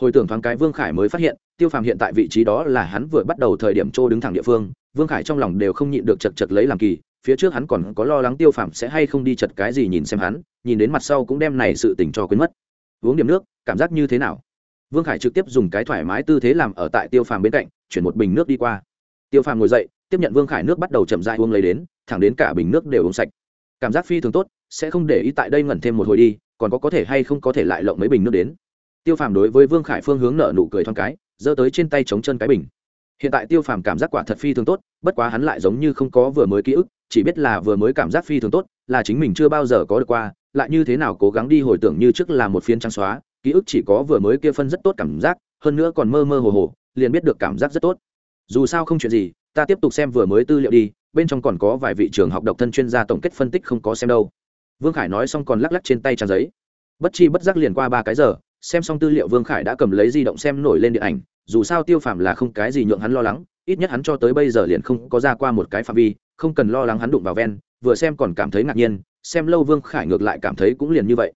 Hồi tưởng thoáng cái vương khải mới phát hiện, tiêu phàm hiện tại vị trí đó là hắn vừa bắt đầu thời điểm trô đứng thẳng địa phương, vương khải trong lòng đều không nhịn được chật chật lấy làm kỳ phía trước hắn còn có lo lắng tiêu phạm sẽ hay không đi chật cái gì nhìn xem hắn, nhìn đến mặt sau cũng đem này sự tình cho quên mất. Uống điểm nước, cảm giác như thế nào? Vương khải trực tiếp dùng cái thoải mái tư thế làm ở tại tiêu phàm bên cạnh, chuyển một bình nước đi qua. Tiêu phàm ngồi dậy, tiếp nhận vương khải nước bắt đầu chậm dại uống lấy đến, thẳng đến cả bình nước đều uống sạch. Cảm giác phi thường tốt, sẽ không để ý tại đây ngẩn thêm một hồi đi, còn có có thể hay không có thể lại lộng mấy bình nước đến. Tiêu phàm đối với vương khải phương hướng nợ nụ cười thoáng cái, giơ tới trên tay chống chân cái bình. Hiện tại tiêu phàm cảm giác quả thật phi thường tốt, bất quá hắn lại giống như không có vừa mới ký ức chỉ biết là vừa mới cảm giác phi thường tốt, là chính mình chưa bao giờ có được qua, lại như thế nào cố gắng đi hồi tưởng như trước là một phiên trang xóa, ký ức chỉ có vừa mới kia phân rất tốt cảm giác, hơn nữa còn mơ mơ hồ hồ, liền biết được cảm giác rất tốt. Dù sao không chuyện gì, ta tiếp tục xem vừa mới tư liệu đi, bên trong còn có vài vị trường học độc thân chuyên gia tổng kết phân tích không có xem đâu. Vương khải nói xong còn lắc lắc trên tay trang giấy. Bất chi bất giác liền qua ba cái giờ, xem xong tư liệu vương khải đã cầm lấy di động xem nổi lên điện ảnh, dù sao tiêu phàm là không cái gì nhượng hắn lo lắng, ít nhất hắn cho tới bây giờ liền không có ra qua một cái phạm vi không cần lo lắng hắn đụng vào ven, vừa xem còn cảm thấy ngạc nhiên, xem lâu vương khải ngược lại cảm thấy cũng liền như vậy.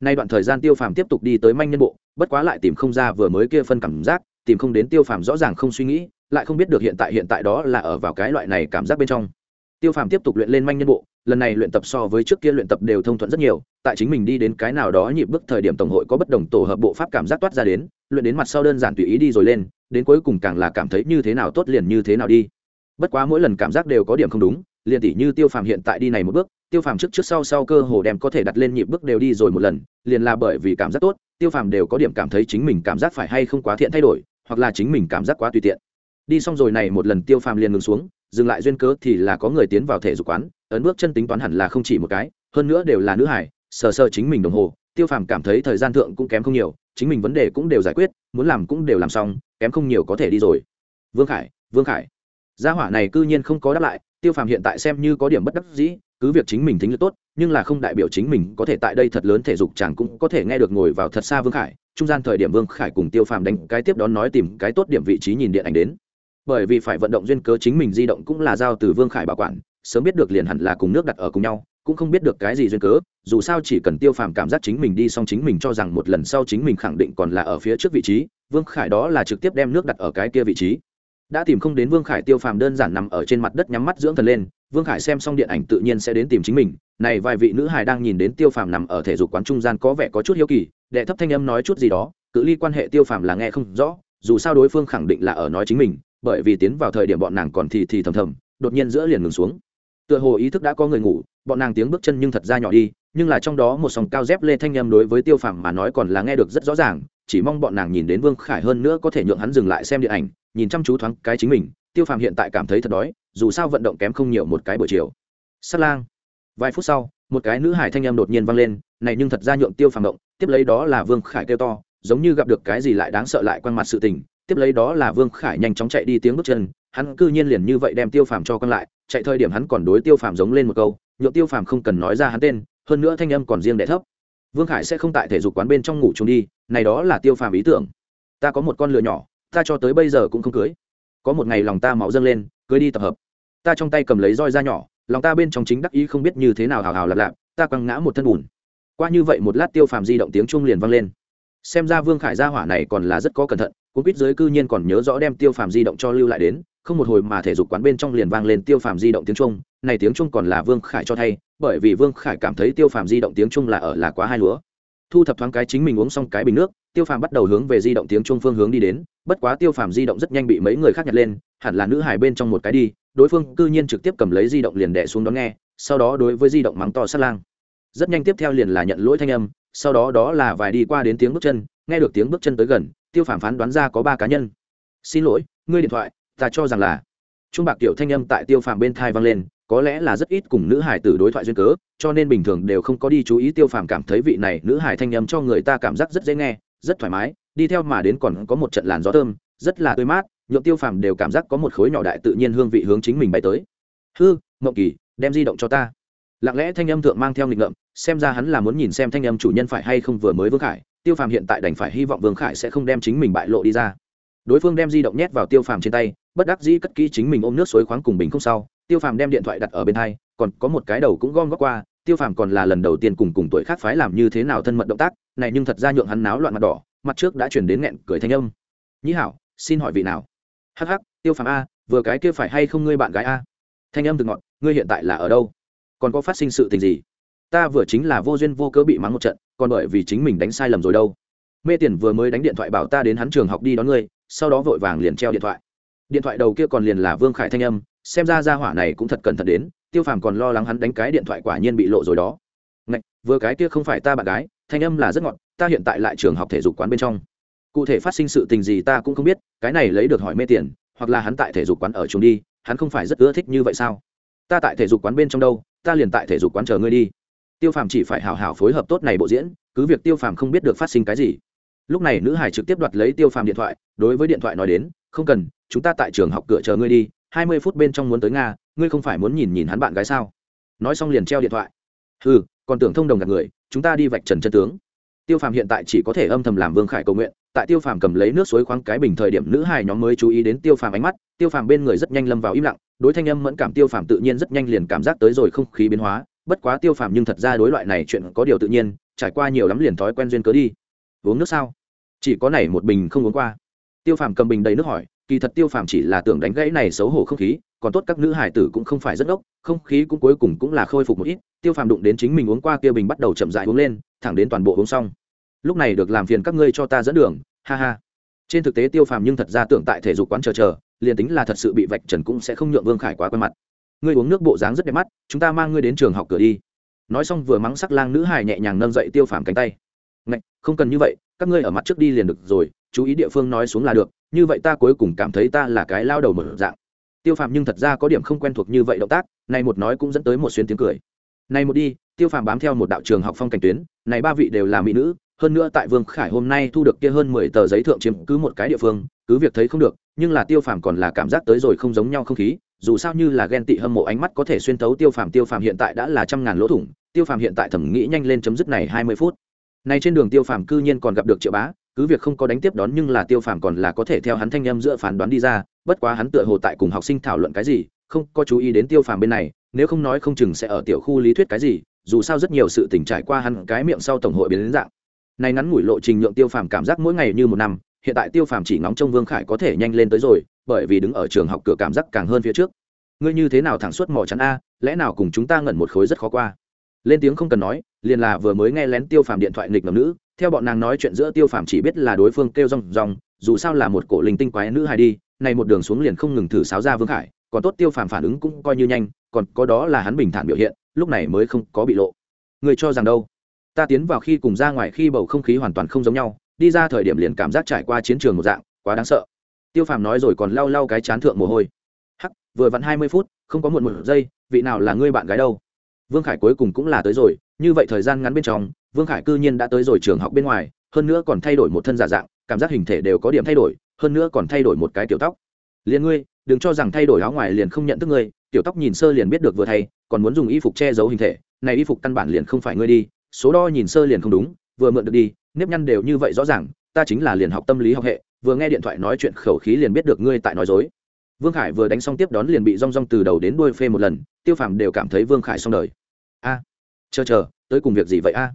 Nay đoạn thời gian tiêu phàm tiếp tục đi tới manh nhân bộ, bất quá lại tìm không ra vừa mới kia phân cảm giác, tìm không đến tiêu phàm rõ ràng không suy nghĩ, lại không biết được hiện tại hiện tại đó là ở vào cái loại này cảm giác bên trong. Tiêu phàm tiếp tục luyện lên manh nhân bộ, lần này luyện tập so với trước kia luyện tập đều thông thuận rất nhiều, tại chính mình đi đến cái nào đó nhịp bước thời điểm tổng hội có bất đồng tổ hợp bộ pháp cảm giác toát ra đến, luyện đến mặt sau đơn giản tùy ý đi rồi lên, đến cuối cùng càng là cảm thấy như thế nào tốt liền như thế nào đi bất quá mỗi lần cảm giác đều có điểm không đúng, liền tỷ như tiêu phàm hiện tại đi này một bước, tiêu phàm trước trước sau sau cơ hồ đem có thể đặt lên nhịp bước đều đi rồi một lần, liền là bởi vì cảm giác tốt, tiêu phàm đều có điểm cảm thấy chính mình cảm giác phải hay không quá thiện thay đổi, hoặc là chính mình cảm giác quá tùy tiện. Đi xong rồi này một lần tiêu phàm liền ngừng xuống, dừng lại duyên cớ thì là có người tiến vào thể dục quán, ấn bước chân tính toán hẳn là không chỉ một cái, hơn nữa đều là nữ hải, sờ sờ chính mình đồng hồ, tiêu phàm cảm thấy thời gian thượng cũng kém không nhiều, chính mình vấn đề cũng đều giải quyết, muốn làm cũng đều làm xong, kém không nhiều có thể đi rồi. Vương khải vương khải gia hỏa này cư nhiên không có đáp lại, tiêu phàm hiện tại xem như có điểm bất đắc dĩ, cứ việc chính mình tính lực tốt, nhưng là không đại biểu chính mình có thể tại đây thật lớn thể dục chàng cũng có thể nghe được ngồi vào thật xa vương khải. Trung gian thời điểm vương khải cùng tiêu phàm đánh cái tiếp đón nói tìm cái tốt điểm vị trí nhìn điện ảnh đến. Bởi vì phải vận động duyên cớ chính mình di động cũng là giao từ vương khải bảo quản, sớm biết được liền hẳn là cùng nước đặt ở cùng nhau, cũng không biết được cái gì duyên cớ, dù sao chỉ cần tiêu phàm cảm giác chính mình đi xong chính mình cho rằng một lần sau chính mình khẳng định còn là ở phía trước vị trí, vương khải đó là trực tiếp đem nước đặt ở cái kia vị trí đã tìm không đến vương khải tiêu phàm đơn giản nằm ở trên mặt đất nhắm mắt dưỡng thần lên, vương khải xem xong điện ảnh tự nhiên sẽ đến tìm chính mình. Này vài vị nữ hài đang nhìn đến tiêu phàm nằm ở thể dục quán trung gian có vẻ có chút hiếu kỳ, đệ thấp thanh âm nói chút gì đó, cự ly quan hệ tiêu phàm là nghe không rõ, dù sao đối phương khẳng định là ở nói chính mình, bởi vì tiến vào thời điểm bọn nàng còn thì thì thầm thầm, đột nhiên giữa liền ngừng xuống. Tựa hồ ý thức đã có người ngủ, bọn nàng tiếng bước chân nhưng thật ra nhỏ đi, nhưng là trong đó một sòng cao dép lê thanh âm đối với tiêu phàm mà nói còn là nghe được rất rõ ràng chỉ mong bọn nàng nhìn đến vương khải hơn nữa có thể nhượng hắn dừng lại xem điện ảnh, nhìn chăm chú thoáng cái chính mình, tiêu phàm hiện tại cảm thấy thật đói, dù sao vận động kém không nhiều một cái buổi chiều. Sắt lang. Vài phút sau, một cái nữ hải thanh âm đột nhiên vang lên, này nhưng thật ra nhượng tiêu phàm động, tiếp lấy đó là vương khải kêu to, giống như gặp được cái gì lại đáng sợ lại quan mặt sự tình, tiếp lấy đó là vương khải nhanh chóng chạy đi tiếng bước chân, hắn cư nhiên liền như vậy đem tiêu phàm cho con lại, chạy thời điểm hắn còn đối tiêu phàm giống lên một câu, nhượng tiêu phàm không cần nói ra hắn tên, hơn nữa thanh âm còn riêng đẻ thấp vương khải sẽ không tại thể dục quán bên trong ngủ chung đi, này đó là tiêu phàm ý tưởng. Ta có một con lừa nhỏ, ta cho tới bây giờ cũng không cưới. Có một ngày lòng ta máu dâng lên, cưới đi tập hợp. Ta trong tay cầm lấy roi da nhỏ, lòng ta bên trong chính đắc ý không biết như thế nào hào hào lạp lạp, ta quăng ngã một thân bùn. Qua như vậy một lát tiêu phàm di động tiếng chuông liền vang lên. Xem ra vương khải gia hỏa này còn là rất có cẩn thận, cuốn quýt giới cư nhiên còn nhớ rõ đem tiêu phàm di động cho lưu lại đến không một hồi mà thể dục quán bên trong liền vang lên tiêu phàm di động tiếng trung này tiếng trung còn là vương khải cho thay, bởi vì vương khải cảm thấy tiêu phàm di động tiếng trung là ở là quá hai lúa. Thu thập thoáng cái chính mình uống xong cái bình nước, tiêu phàm bắt đầu hướng về di động tiếng trung phương hướng đi đến, bất quá tiêu phàm di động rất nhanh bị mấy người khác nhặt lên, hẳn là nữ hải bên trong một cái đi, đối phương cư nhiên trực tiếp cầm lấy di động liền đẻ xuống đón nghe, sau đó đối với di động mắng to sát lang. Rất nhanh tiếp theo liền là nhận lỗi thanh âm, sau đó đó là vài đi qua đến tiếng bước chân, nghe được tiếng bước chân tới gần, tiêu phàm phán đoán ra có ba cá nhân. Xin lỗi, ngươi điện thoại ta cho rằng là trung bạc tiểu thanh âm tại tiêu phàm bên thai vang lên, có lẽ là rất ít cùng nữ hải tử đối thoại duyên cớ, cho nên bình thường đều không có đi chú ý tiêu phàm cảm thấy vị này nữ hải thanh âm cho người ta cảm giác rất dễ nghe, rất thoải mái, đi theo mà đến còn có một trận làn gió thơm, rất là tươi mát nhộn tiêu phàm đều cảm giác có một khối nhỏ đại tự nhiên hương vị hướng chính mình bay tới. Hư, mộng kỳ, đem di động cho ta. Lặng lẽ thanh âm thượng mang theo nghịch ngợm, xem ra hắn là muốn nhìn xem thanh âm chủ nhân phải hay không vừa mới vương khải, tiêu phàm hiện tại đành phải hy vọng vương khải sẽ không đem chính mình bại lộ đi ra. Đối phương đem di động nhét vào tiêu phàm trên tay bất đắc dĩ cất kỹ chính mình ôm nước suối khoáng cùng bình không sau, tiêu phàm đem điện thoại đặt ở bên hai, còn có một cái đầu cũng gom góp qua, tiêu phàm còn là lần đầu tiên cùng cùng tuổi khác phái làm như thế nào thân mật động tác, này nhưng thật ra nhượng hắn náo loạn mặt đỏ, mặt trước đã chuyển đến nghẹn cười thanh âm. Nhĩ hảo, xin hỏi vị nào? Hắc hắc, tiêu phàm a, vừa cái kia phải hay không ngươi bạn gái a? Thanh âm từ ngọn, ngươi hiện tại là ở đâu? Còn có phát sinh sự tình gì? Ta vừa chính là vô duyên vô cớ bị mắng một trận, còn bởi vì chính mình đánh sai lầm rồi đâu. Mê tiền vừa mới đánh điện thoại bảo ta đến hắn trường học đi đón ngươi, sau đó vội vàng liền treo điện thoại điện thoại đầu kia còn liền là vương khải thanh âm xem ra ra hỏa này cũng thật cẩn thận đến tiêu phàm còn lo lắng hắn đánh cái điện thoại quả nhiên bị lộ rồi đó. Ngạch, vừa cái kia không phải ta bạn gái thanh âm là rất ngọt ta hiện tại lại trường học thể dục quán bên trong. Cụ thể phát sinh sự tình gì ta cũng không biết cái này lấy được hỏi mê tiền hoặc là hắn tại thể dục quán ở chúng đi hắn không phải rất ưa thích như vậy sao? Ta tại thể dục quán bên trong đâu ta liền tại thể dục quán chờ ngươi đi. Tiêu phàm chỉ phải hào hào phối hợp tốt này bộ diễn cứ việc tiêu phàm không biết được phát sinh cái gì. Lúc này nữ hải trực tiếp đoạt lấy tiêu phàm điện thoại đối với điện thoại nói đến không cần, chúng ta tại trường học cửa chờ ngươi đi, hai mươi phút bên trong muốn tới nga, ngươi không phải muốn nhìn nhìn hắn bạn gái sao? Nói xong liền treo điện thoại. Ừ còn tưởng thông đồng gặp người, chúng ta đi vạch trần chân tướng. Tiêu phàm hiện tại chỉ có thể âm thầm làm vương khải cầu nguyện, tại tiêu phàm cầm lấy nước suối khoáng cái bình thời điểm nữ hài nhóm mới chú ý đến tiêu phàm ánh mắt, tiêu phàm bên người rất nhanh lâm vào im lặng, đối thanh âm mẫn cảm tiêu phàm tự nhiên rất nhanh liền cảm giác tới rồi không khí biến hóa, bất quá tiêu phàm nhưng thật ra đối loại này chuyện có điều tự nhiên, trải qua nhiều lắm liền thói quen duyên cớ đi. Uống nước sao? Chỉ có này một bình không uống qua tiêu phàm cầm bình đầy nước hỏi kỳ thật tiêu phàm chỉ là tưởng đánh gãy này xấu hổ không khí còn tốt các nữ hải tử cũng không phải rất ốc không khí cũng cuối cùng cũng là khôi phục một ít tiêu phàm đụng đến chính mình uống qua kia bình bắt đầu chậm dại uống lên thẳng đến toàn bộ uống xong. Lúc này được làm phiền các ngươi cho ta dẫn đường ha ha. Trên thực tế tiêu phàm nhưng thật ra tưởng tại thể dục quán chờ chờ liền tính là thật sự bị vạch trần cũng sẽ không nhượng vương khải quá quen mặt. Ngươi uống nước bộ dáng rất đẹp mắt chúng ta mang ngươi đến trường học cửa đi. Nói xong vừa mắng sắc lang nữ hài nhẹ nhàng nâng dậy tiêu phàm cánh tay. Ngạch, không cần như vậy các ngươi ở mặt trước đi liền được rồi chú ý địa phương nói xuống là được, như vậy ta cuối cùng cảm thấy ta là cái lao đầu mở dạng. Tiêu phàm nhưng thật ra có điểm không quen thuộc như vậy động tác, này một nói cũng dẫn tới một xuyên tiếng cười. Này một đi, tiêu phàm bám theo một đạo trường học phong cảnh tuyến, này ba vị đều là mỹ nữ, hơn nữa tại vương khải hôm nay thu được kia hơn mười tờ giấy thượng chiếm cứ một cái địa phương, cứ việc thấy không được, nhưng là tiêu phàm còn là cảm giác tới rồi không giống nhau không khí, dù sao như là ghen tị hâm mộ ánh mắt có thể xuyên tấu tiêu phàm tiêu phàm hiện tại đã là trăm ngàn lỗ thủng, tiêu phàm hiện tại thẩm nghĩ nhanh lên chấm dứt này hai mươi phút. Này trên đường tiêu phàm cư nhiên còn gặp được triệu bá cứ việc không có đánh tiếp đón nhưng là tiêu phàm còn là có thể theo hắn thanh em giữa phán đoán đi ra, bất quá hắn tựa hồ tại cùng học sinh thảo luận cái gì, không có chú ý đến tiêu phàm bên này, nếu không nói không chừng sẽ ở tiểu khu lý thuyết cái gì, dù sao rất nhiều sự tình trải qua hắn cái miệng sau tổng hội biến đến dạng. Này ngắn ngủi lộ trình nhượng tiêu phàm cảm giác mỗi ngày như một năm, hiện tại tiêu phàm chỉ ngóng trông vương khải có thể nhanh lên tới rồi, bởi vì đứng ở trường học cửa cảm giác càng hơn phía trước. Ngươi như thế nào thẳng suốt mỏ chắn a, lẽ nào cùng chúng ta ngẩn một khối rất khó qua? Lên tiếng không cần nói, liền là vừa mới nghe lén tiêu phàm điện thoại nghịch ngầm nữ theo bọn nàng nói chuyện giữa tiêu phàm chỉ biết là đối phương kêu rong rong, dù sao là một cổ linh tinh quái nữ hài đi, này một đường xuống liền không ngừng thử sáo ra vương khải, còn tốt tiêu phàm phản ứng cũng coi như nhanh, còn có đó là hắn bình thản biểu hiện, lúc này mới không có bị lộ. Người cho rằng đâu? Ta tiến vào khi cùng ra ngoài khi bầu không khí hoàn toàn không giống nhau, đi ra thời điểm liền cảm giác trải qua chiến trường một dạng, quá đáng sợ. Tiêu phàm nói rồi còn lau lau cái chán thượng mồ hôi. Hắc, vừa vặn hai mươi phút, không có muộn một giây, vị nào là ngươi bạn gái đâu? Vương khải cuối cùng cũng là tới rồi, như vậy thời gian ngắn bên trong vương khải cư nhiên đã tới rồi trường học bên ngoài, hơn nữa còn thay đổi một thân giả dạng, cảm giác hình thể đều có điểm thay đổi, hơn nữa còn thay đổi một cái tiểu tóc. Liền ngươi, đừng cho rằng thay đổi áo ngoài liền không nhận thức ngươi, tiểu tóc nhìn sơ liền biết được vừa thay, còn muốn dùng y phục che giấu hình thể, này y phục căn bản liền không phải ngươi đi, số đo nhìn sơ liền không đúng, vừa mượn được đi, nếp nhăn đều như vậy rõ ràng, ta chính là liền học tâm lý học hệ, vừa nghe điện thoại nói chuyện khẩu khí liền biết được ngươi tại nói dối. Vương khải vừa đánh xong tiếp đón liền bị rong rong từ đầu đến đuôi phê một lần, tiêu phàm đều cảm thấy vương khải xong đời. A, chờ chờ, tới cùng việc gì vậy a?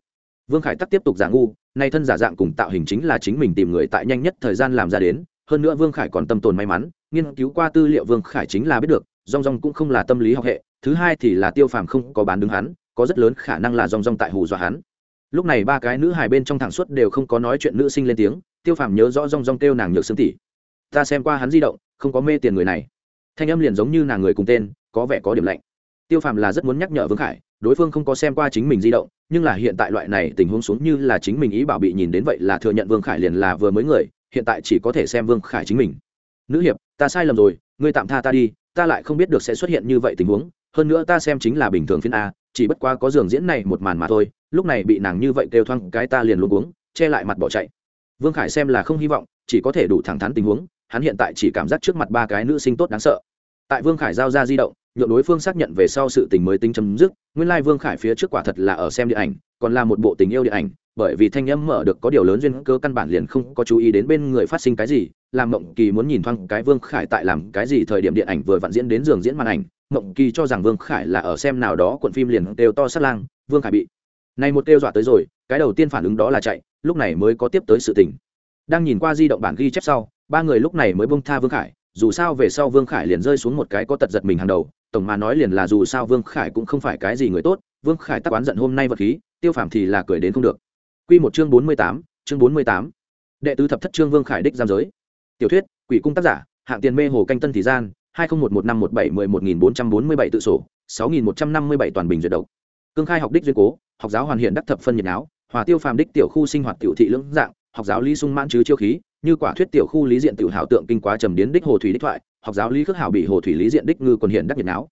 Vương khải tắc tiếp tục giả ngu, nay thân giả dạng cùng tạo hình chính là chính mình tìm người tại nhanh nhất thời gian làm ra đến, hơn nữa vương khải còn tâm tồn may mắn, nghiên cứu qua tư liệu vương khải chính là biết được rong rong cũng không là tâm lý học hệ, thứ hai thì là tiêu phàm không có bán đứng hắn, có rất lớn khả năng là rong rong tại hù dọa hắn. Lúc này ba cái nữ hài bên trong thẳng suốt đều không có nói chuyện nữ sinh lên tiếng, tiêu phàm nhớ rõ rong rong kêu nàng nhược xương tỷ. Ta xem qua hắn di động, không có mê tiền người này. Thanh âm liền giống như nàng người cùng tên, có vẻ có điểm lạnh. Tiêu phàm là rất muốn nhắc nhở vương khải đối phương không có xem qua chính mình di động, nhưng là hiện tại loại này tình huống xuống như là chính mình ý bảo bị nhìn đến vậy là thừa nhận vương khải liền là vừa mới người, hiện tại chỉ có thể xem vương khải chính mình. Nữ hiệp, ta sai lầm rồi, ngươi tạm tha ta đi, ta lại không biết được sẽ xuất hiện như vậy tình huống, hơn nữa ta xem chính là bình thường phiên a, chỉ bất qua có giường diễn này một màn mà thôi, lúc này bị nàng như vậy kêu thoang cái ta liền luôn uống che lại mặt bỏ chạy. Vương khải xem là không hy vọng, chỉ có thể đủ thẳng thắn tình huống, hắn hiện tại chỉ cảm giác trước mặt ba cái nữ sinh tốt đáng sợ. Tại vương khải giao ra di động nhượng đối phương xác nhận về sau sự tình mới tính chấm dứt, nguyên lai vương khải phía trước quả thật là ở xem điện ảnh, còn là một bộ tình yêu điện ảnh, bởi vì thanh âm mở được có điều lớn duyên cơ căn bản liền không có chú ý đến bên người phát sinh cái gì, làm mộng kỳ muốn nhìn thoáng cái vương khải tại làm cái gì thời điểm điện ảnh vừa vặn diễn đến giường diễn màn ảnh, mộng kỳ cho rằng vương khải là ở xem nào đó cuộn phim liền đều to sát lang, vương khải bị này một kêu dọa tới rồi, cái đầu tiên phản ứng đó là chạy, lúc này mới có tiếp tới sự tình. Đang nhìn qua di động bản ghi chép sau, ba người lúc này mới bông tha vương khải dù sao về sau vương khải liền rơi xuống một cái có tật giật mình hàng đầu, tổng mà nói liền là dù sao vương khải cũng không phải cái gì người tốt, vương khải tắc oán giận hôm nay vật khí, tiêu phàm thì là cười đến không được. Q một chương bốn mươi tám, chương bốn mươi tám. Đệ tứ thập thất trương vương khải đích giam giới. Tiểu thuyết, quỷ cung tác giả, hạng tiền mê hồ canh tân thị gian, hai nghìn một một năm một bảy mười một nghìn bốn trăm bốn mươi bảy tự sổ, sáu nghìn một trăm năm mươi bảy toàn bình duyệt độc. Cương khai học đích duyên cố, học giáo hoàn hiện đắc thập phân nhiệt áo, hòa tiêu phàm đích tiểu khu sinh hoạt tiểu thị lưỡng dạng, học giáo lý sung mãn chứ chiêu khí như quả thuyết tiểu khu lý diện tiểu hảo tượng kinh quá trầm đến đích hồ thủy đích thoại, học giáo lý khước hảo bị hồ thủy lý diện đích ngư còn hiện đắc nhiệt não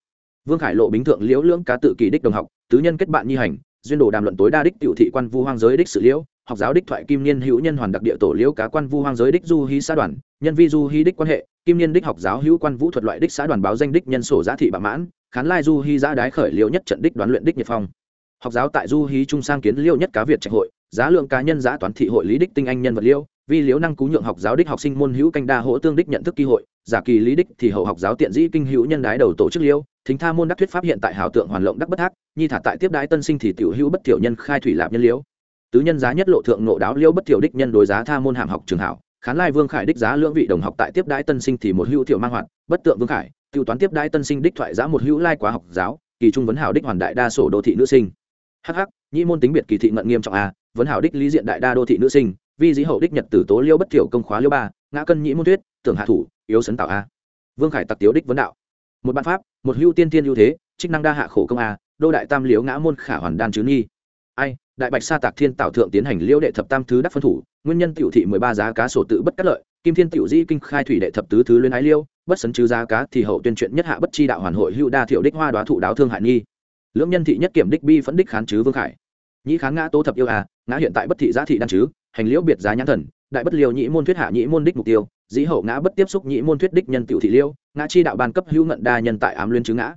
vương khải lộ bính thượng liễu lưỡng cá tự kỳ đích đồng học, tứ nhân kết bạn nhi hành, duyên đồ đàm luận tối đa đích tiểu thị quan vu hoang giới đích sự liễu, học giáo đích thoại kim niên hữu nhân hoàn đặc địa tổ liễu cá quan vu hoang giới đích du hí xã đoàn, nhân vi du hí đích quan hệ, kim niên đích học giáo hữu quan vũ thuật loại đích xã đoàn báo danh đích nhân sổ giá thị bạ mãn, khán lai du hí giá đái khởi liễu nhất trận đích đoán luyện đích nhiệt phong. Học giáo tại du hí trung sang kiến liễu nhất cá việt trạch hội, giá lượng cá nhân giá toán thị hội lý đích tinh anh nhân vật liễu vì liếu năng cú nhượng học giáo đích học sinh môn hữu canh đa hỗ tương đích nhận thức cơ hội, giả kỳ lý đích thì hậu học giáo tiện dĩ kinh hữu nhân đái đầu tổ chức liêu, thính tha môn đắc thuyết pháp hiện tại hảo tượng hoàn lộng đắc bất thác, nhi thả tại tiếp đái tân sinh thì tiểu hữu bất tiểu nhân khai thủy lạp nhân liễu. Tứ nhân giá nhất lộ thượng nộ đáo liễu bất tiểu đích nhân đối giá tha môn hàm học trường hảo, khán lai vương khải đích giá lưỡng vị đồng học tại tiếp đái tân sinh thì một hữu tiểu mang hoạt, bất tượng vương khải, tiêu toán tiếp đái tân sinh đích thoại giá một hữu lai quá học giáo, kỳ trung vấn hảo đích hoàn đại đa sổ đô thị nữ sinh. Hắc hắc, nhĩ môn tính biệt kỳ thị ngận nghiêm trọng a vấn hảo đích lý diện đại đa đô thị nữ sinh vi dĩ hậu đích nhật tử tố liêu bất thiểu công khóa liêu ba, ngã cân nhĩ môn tuyết, tưởng hạ thủ, yếu sấn tạo a. Vương khải tặc tiếu đích vấn đạo. Một bạn pháp, một hưu tiên tiên ưu thế, chức năng đa hạ khổ công a, đô đại tam liếu ngã môn khả hoàn đan chứ nghi. Ai, đại bạch sa tạc thiên tạo thượng tiến hành liêu đệ thập tam thứ đắc phân thủ, nguyên nhân tiểu thị mười ba giá cá sổ tự bất cắt lợi, kim thiên tiểu di kinh khai thủy đệ thập tứ thứ luyến ái liêu, bất sấn chứ giá cá thì hậu tuyên truyện nhất hạ bất chi đạo hoàn hội hưu đa thiểu đích hoa đoá thụ đáo thương hại nghi. Lưỡng nhân thị nhất kiểm đích bi phẫn đích khán chứ vương khải. Nhĩ kháng ngã tố thập yêu à ngã hiện tại bất thị giá thị đan chứ hành liễu biệt giá nhãn thần, đại bất liêu nhĩ môn thuyết hạ nhĩ môn đích mục tiêu, dĩ hậu ngã bất tiếp xúc nhĩ môn thuyết đích nhân tiểu thị liêu, ngã chi đạo ban cấp hữu ngận đa nhân tại ám luyên chứ ngã.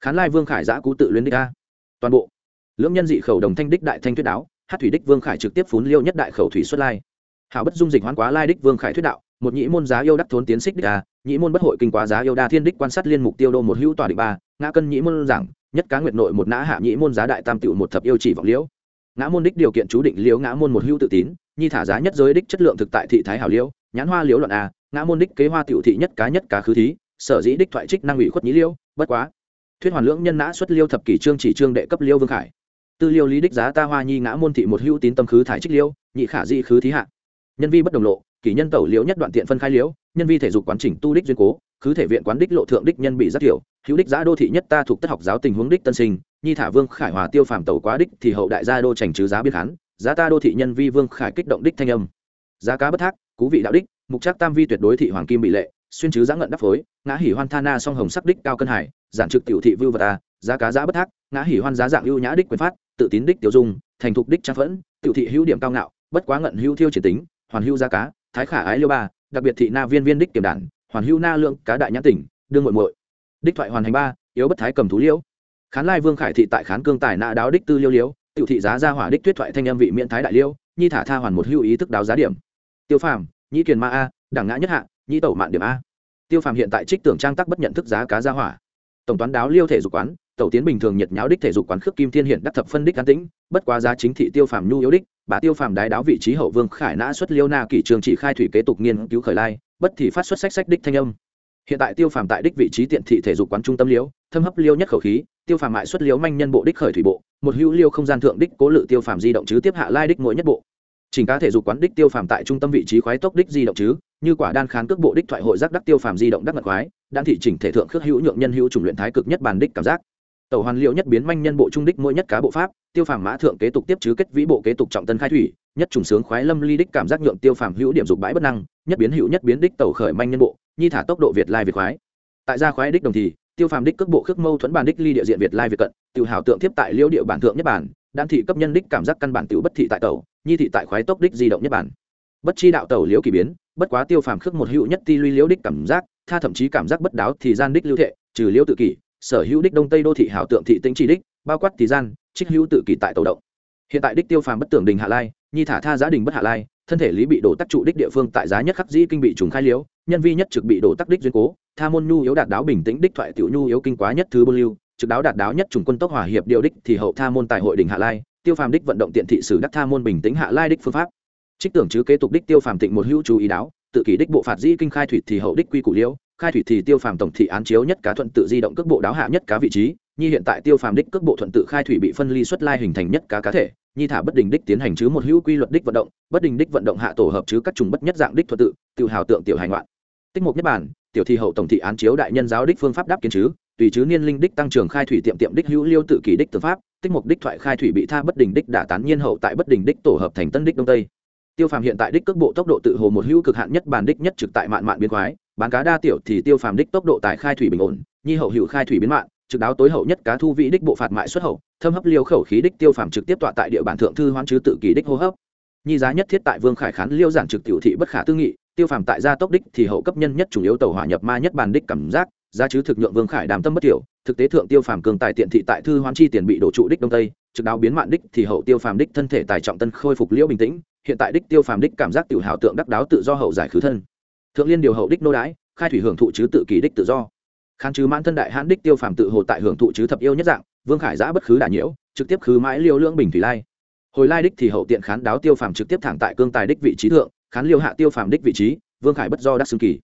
Khán lai vương khải giã cú tự luyến đích a. Toàn bộ. Lưỡng nhân dị khẩu đồng thanh đích đại thanh thuyết đáo, hát thủy đích vương khải trực tiếp phún liêu nhất đại khẩu thủy xuất lai. Hảo bất dung dịch hoán quá lai đích vương khải thuyết đạo, một nhĩ môn giá yêu đắc thốn tiến xích đích a nhĩ môn bất hội kinh quá giá yêu đa thiên đích quan sát liên mục tiêu đô một hữu tòa địch ba, ngã cân nhĩ môn giảng, nhất cá nguyệt nội một nã hạ nhĩ môn giá đại tam tựu một thập yêu chỉ vọng liễu ngã môn đích điều kiện chú định liễu ngã môn một hữu tự tín, nhi thả giá nhất giới đích chất lượng thực tại thị thái hảo liễu, nhãn hoa liễu luận a, ngã môn đích kế hoa tiểu thị nhất cá nhất cá khứ thí, sở dĩ đích thoại trích năng ủy khuất nhĩ liễu, bất quá. Thuyết hoàn lưỡng nhân nã xuất liêu thập kỷ trương chỉ trương đệ cấp liêu vương khải. Tư liêu lý đích giá ta hoa nhi ngã môn thị một hữu tín tâm khứ thải trích liêu nhị khả di khứ thí hạ. Nhân vi bất đồng lộ, kỷ nhân tẩu liễu nhất đoạn tiện phân khai liễu, nhân vi thể dục quán chỉnh tu đích duyên cố, khứ thể viện quán đích lộ thượng đích nhân bị rất thiểu, hữu đích giá đô thị nhất ta thuộc tất học giáo tình huống đích tân sinh nhi thả vương khải hòa tiêu phàm tẩu quá đích thì hậu đại gia đô trành trừ giá biên khán giá ta đô thị nhân vi vương khải kích động đích thanh âm. Giá cá bất thác, cú vị đạo đích, mục trác tam vi tuyệt đối thị hoàng kim bị lệ, xuyên chứ giá ngận đắp phối, ngã hỉ hoan tha na song hồng sắc đích cao cân hải, giản trực tiểu thị vưu vật a giá cá giá bất thác, ngã hỉ hoan giá dạng ưu nhã đích quyền phát, tự tín đích tiêu dung, thành thục đích trang phẫn, tiểu thị hữu điểm cao ngạo, bất quá ngận hữu thiêu triển tính, hoàn hữu giá cá, thái khả ái liêu ba, đặc biệt thị na viên viên đích kiểm đản, hoàn hữu na lượng cá đại nhãn tỉnh, đương muội muội. Đích thoại hoàn hành ba, yếu bất thái cầm thú liễu khán lai vương khải thị tại khán cương tài nã đáo đích tư liêu liếu, tiểu thị giá ra hỏa đích tuyết thoại thanh âm vị miễn thái đại liêu nhi thả tha hoàn một hữu ý thức đáo giá điểm. Tiêu phàm nhĩ kiền ma a đẳng ngã nhất hạ nhĩ tẩu mạn điểm a. Tiêu phàm hiện tại trích tưởng trang tắc bất nhận thức giá cá ra hỏa. Tổng toán đáo liêu thể dục quán tẩu tiến bình thường nhiệt nháo đích thể dục quán khước kim thiên hiện đắc thập phân đích an tĩnh bất quá giá chính thị tiêu phàm nhu yếu đích bà tiêu phàm đái đáo vị trí hậu vương khải nã xuất liêu na kỷ trường chỉ khai thủy kế tục nghiên cứu khởi lai bất thì phát xuất sách sách đích thanh âm hiện tại tiêu phàm tại đích vị trí tiện thị thể dục quán trung tâm liễu thâm hấp liêu nhất khẩu khí, tiêu phàm mại xuất liễu manh nhân bộ đích khởi thủy bộ, một hữu liêu không gian thượng đích cố lự tiêu phàm di động chứ tiếp hạ lai đích mỗi nhất bộ. Chỉnh cá thể dục quán đích tiêu phàm tại trung tâm vị trí khoái tốc đích di động chứ, như quả đan khán cước bộ đích thoại hội giác đắc tiêu phàm di động đắc ngật khoái, đan thị chỉnh thể thượng khước hữu nhượng nhân hữu chủng luyện thái cực nhất bàn đích cảm giác. Tàu hoàn liệu nhất biến manh nhân bộ trung đích mỗi nhất cá bộ pháp, tiêu phàm mã thượng kế tục tiếp chứ kết vĩ bộ kế tục trọng tân khai thủy, nhất trùng sướng khoái lâm ly đích cảm giác nhượng tiêu phàm hữu điểm dục bãi bất năng, nhất biến hữu nhất biến đích tàu khởi manh nhân bộ nhi thả tốc độ việt lai việt khoái. Tại gia khoái đích đồng thì, tiêu phàm đích cước bộ khước mâu thuẫn bản đích ly địa diện việt lai việt cận tự hào tượng tiếp tại liễu địa bản thượng nhất bản, đan thị cấp nhân đích cảm giác căn bản tiểu bất thị tại tàu nhi thị tại khoái tốc đích di động nhất bản. Bất chi đạo tàu liễu kỳ biến, bất quá tiêu phàm khước một hữu nhất ti luy liễu đích cảm giác, tha thậm chí cảm giác bất đáo thì gian đích lưu thệ, trừ liễu tự kỷ, sở hữu đích đông tây đô thị hảo tượng thị tính chỉ đích, bao quát thì gian, trích hữu tự kỷ tại tàu động. Hiện tại đích tiêu phàm bất tưởng đình hạ lai, nhi thả tha giá đình bất hạ lai thân thể lý bị đổ tắc trụ đích địa phương tại giá nhất khắc dĩ kinh bị trùng khai liếu, nhân vi nhất trực bị đổ tắc đích duyên cố, tha môn nhu yếu đạt đáo bình tĩnh đích thoại tiểu nhu yếu kinh quá nhất thứ bôn lưu, trực đáo đạt đáo nhất trùng quân tốc hòa hiệp điều đích thì hậu tha môn tại hội đình hạ lai, tiêu phàm đích vận động tiện thị sử đắc tha môn bình tĩnh hạ lai đích phương pháp. Trích tưởng chứ kế tục đích tiêu phàm tịnh một hữu chú ý đáo, tự kỷ đích bộ phạt dĩ kinh khai thủy thì hậu đích quy củ liễu khai thủy thì tiêu phàm tổng thị án chiếu nhất cá thuận tự di động cước bộ đáo hạ nhất cá vị trí như hiện tại tiêu phàm đích cước bộ thuận tự khai thủy bị phân ly xuất lai hình thành nhất cá cá thể nhi thả bất đình đích tiến hành chứ một hữu quy luật đích vận động, bất đình đích vận động hạ tổ hợp chứ các trùng bất nhất dạng đích thuật tự tự hào tượng tiểu hài ngoạn tích mục nhất bản, tiểu thi hậu tổng thị án chiếu đại nhân giáo đích phương pháp đáp kiến chứ, tùy chứ niên linh đích tăng trưởng khai thủy tiệm tiệm đích hữu liêu tự kỷ đích tư pháp, tích mục đích thoại khai thủy bị tha bất đình đích đả tán nhiên hậu tại bất đình đích tổ hợp thành tân đích đông tây. Tiêu phàm hiện tại đích cước bộ tốc độ tự hồ một hữu cực hạn nhất bản đích nhất trực tại mạn mạn biến khoái, bán cá đa tiểu thì tiêu phàm đích tốc độ tại khai thủy bình ổn, nhi hậu hữu khai thủy biến mạn trực đáo tối hậu nhất cá thu vị đích bộ phạt mại xuất hậu, thâm hấp liêu khẩu khí đích tiêu phàm trực tiếp tọa tại địa bản thượng thư hoán chứ tự kỷ đích hô hấp. Nhi giá nhất thiết tại vương khải khán liêu giản trực tiểu thị bất khả tư nghị, tiêu phàm tại gia tốc đích thì hậu cấp nhân nhất chủ yếu tàu hỏa nhập ma nhất bàn đích cảm giác, giá chứ thực nhượng vương khải đàm tâm bất tiểu, thực tế thượng tiêu phàm cường tài tiện thị tại thư hoán chi tiền bị đổ trụ đích đông tây, trực đáo biến mạn đích thì hậu tiêu phàm đích thân thể tài trọng tân khôi phục liễu bình tĩnh, hiện tại đích tiêu phàm đích cảm giác tiểu hảo tượng đắc đáo tự do hậu giải khứ thân. Thượng liên điều hậu đích nô đái khai thủy hưởng thụ chứ tự kỷ đích tự do khán chứ mãn thân đại hãn đích tiêu phàm tự hồ tại hưởng thụ chứ thập yêu nhất dạng, vương khải giã bất khứ đả nhiễu, trực tiếp khứ mãi liêu lưỡng bình thủy lai. Hồi lai đích thì hậu tiện khán đáo tiêu phàm trực tiếp thẳng tại cương tài đích vị trí thượng, khán liêu hạ tiêu phàm đích vị trí, vương khải bất do đắc xương kỳ.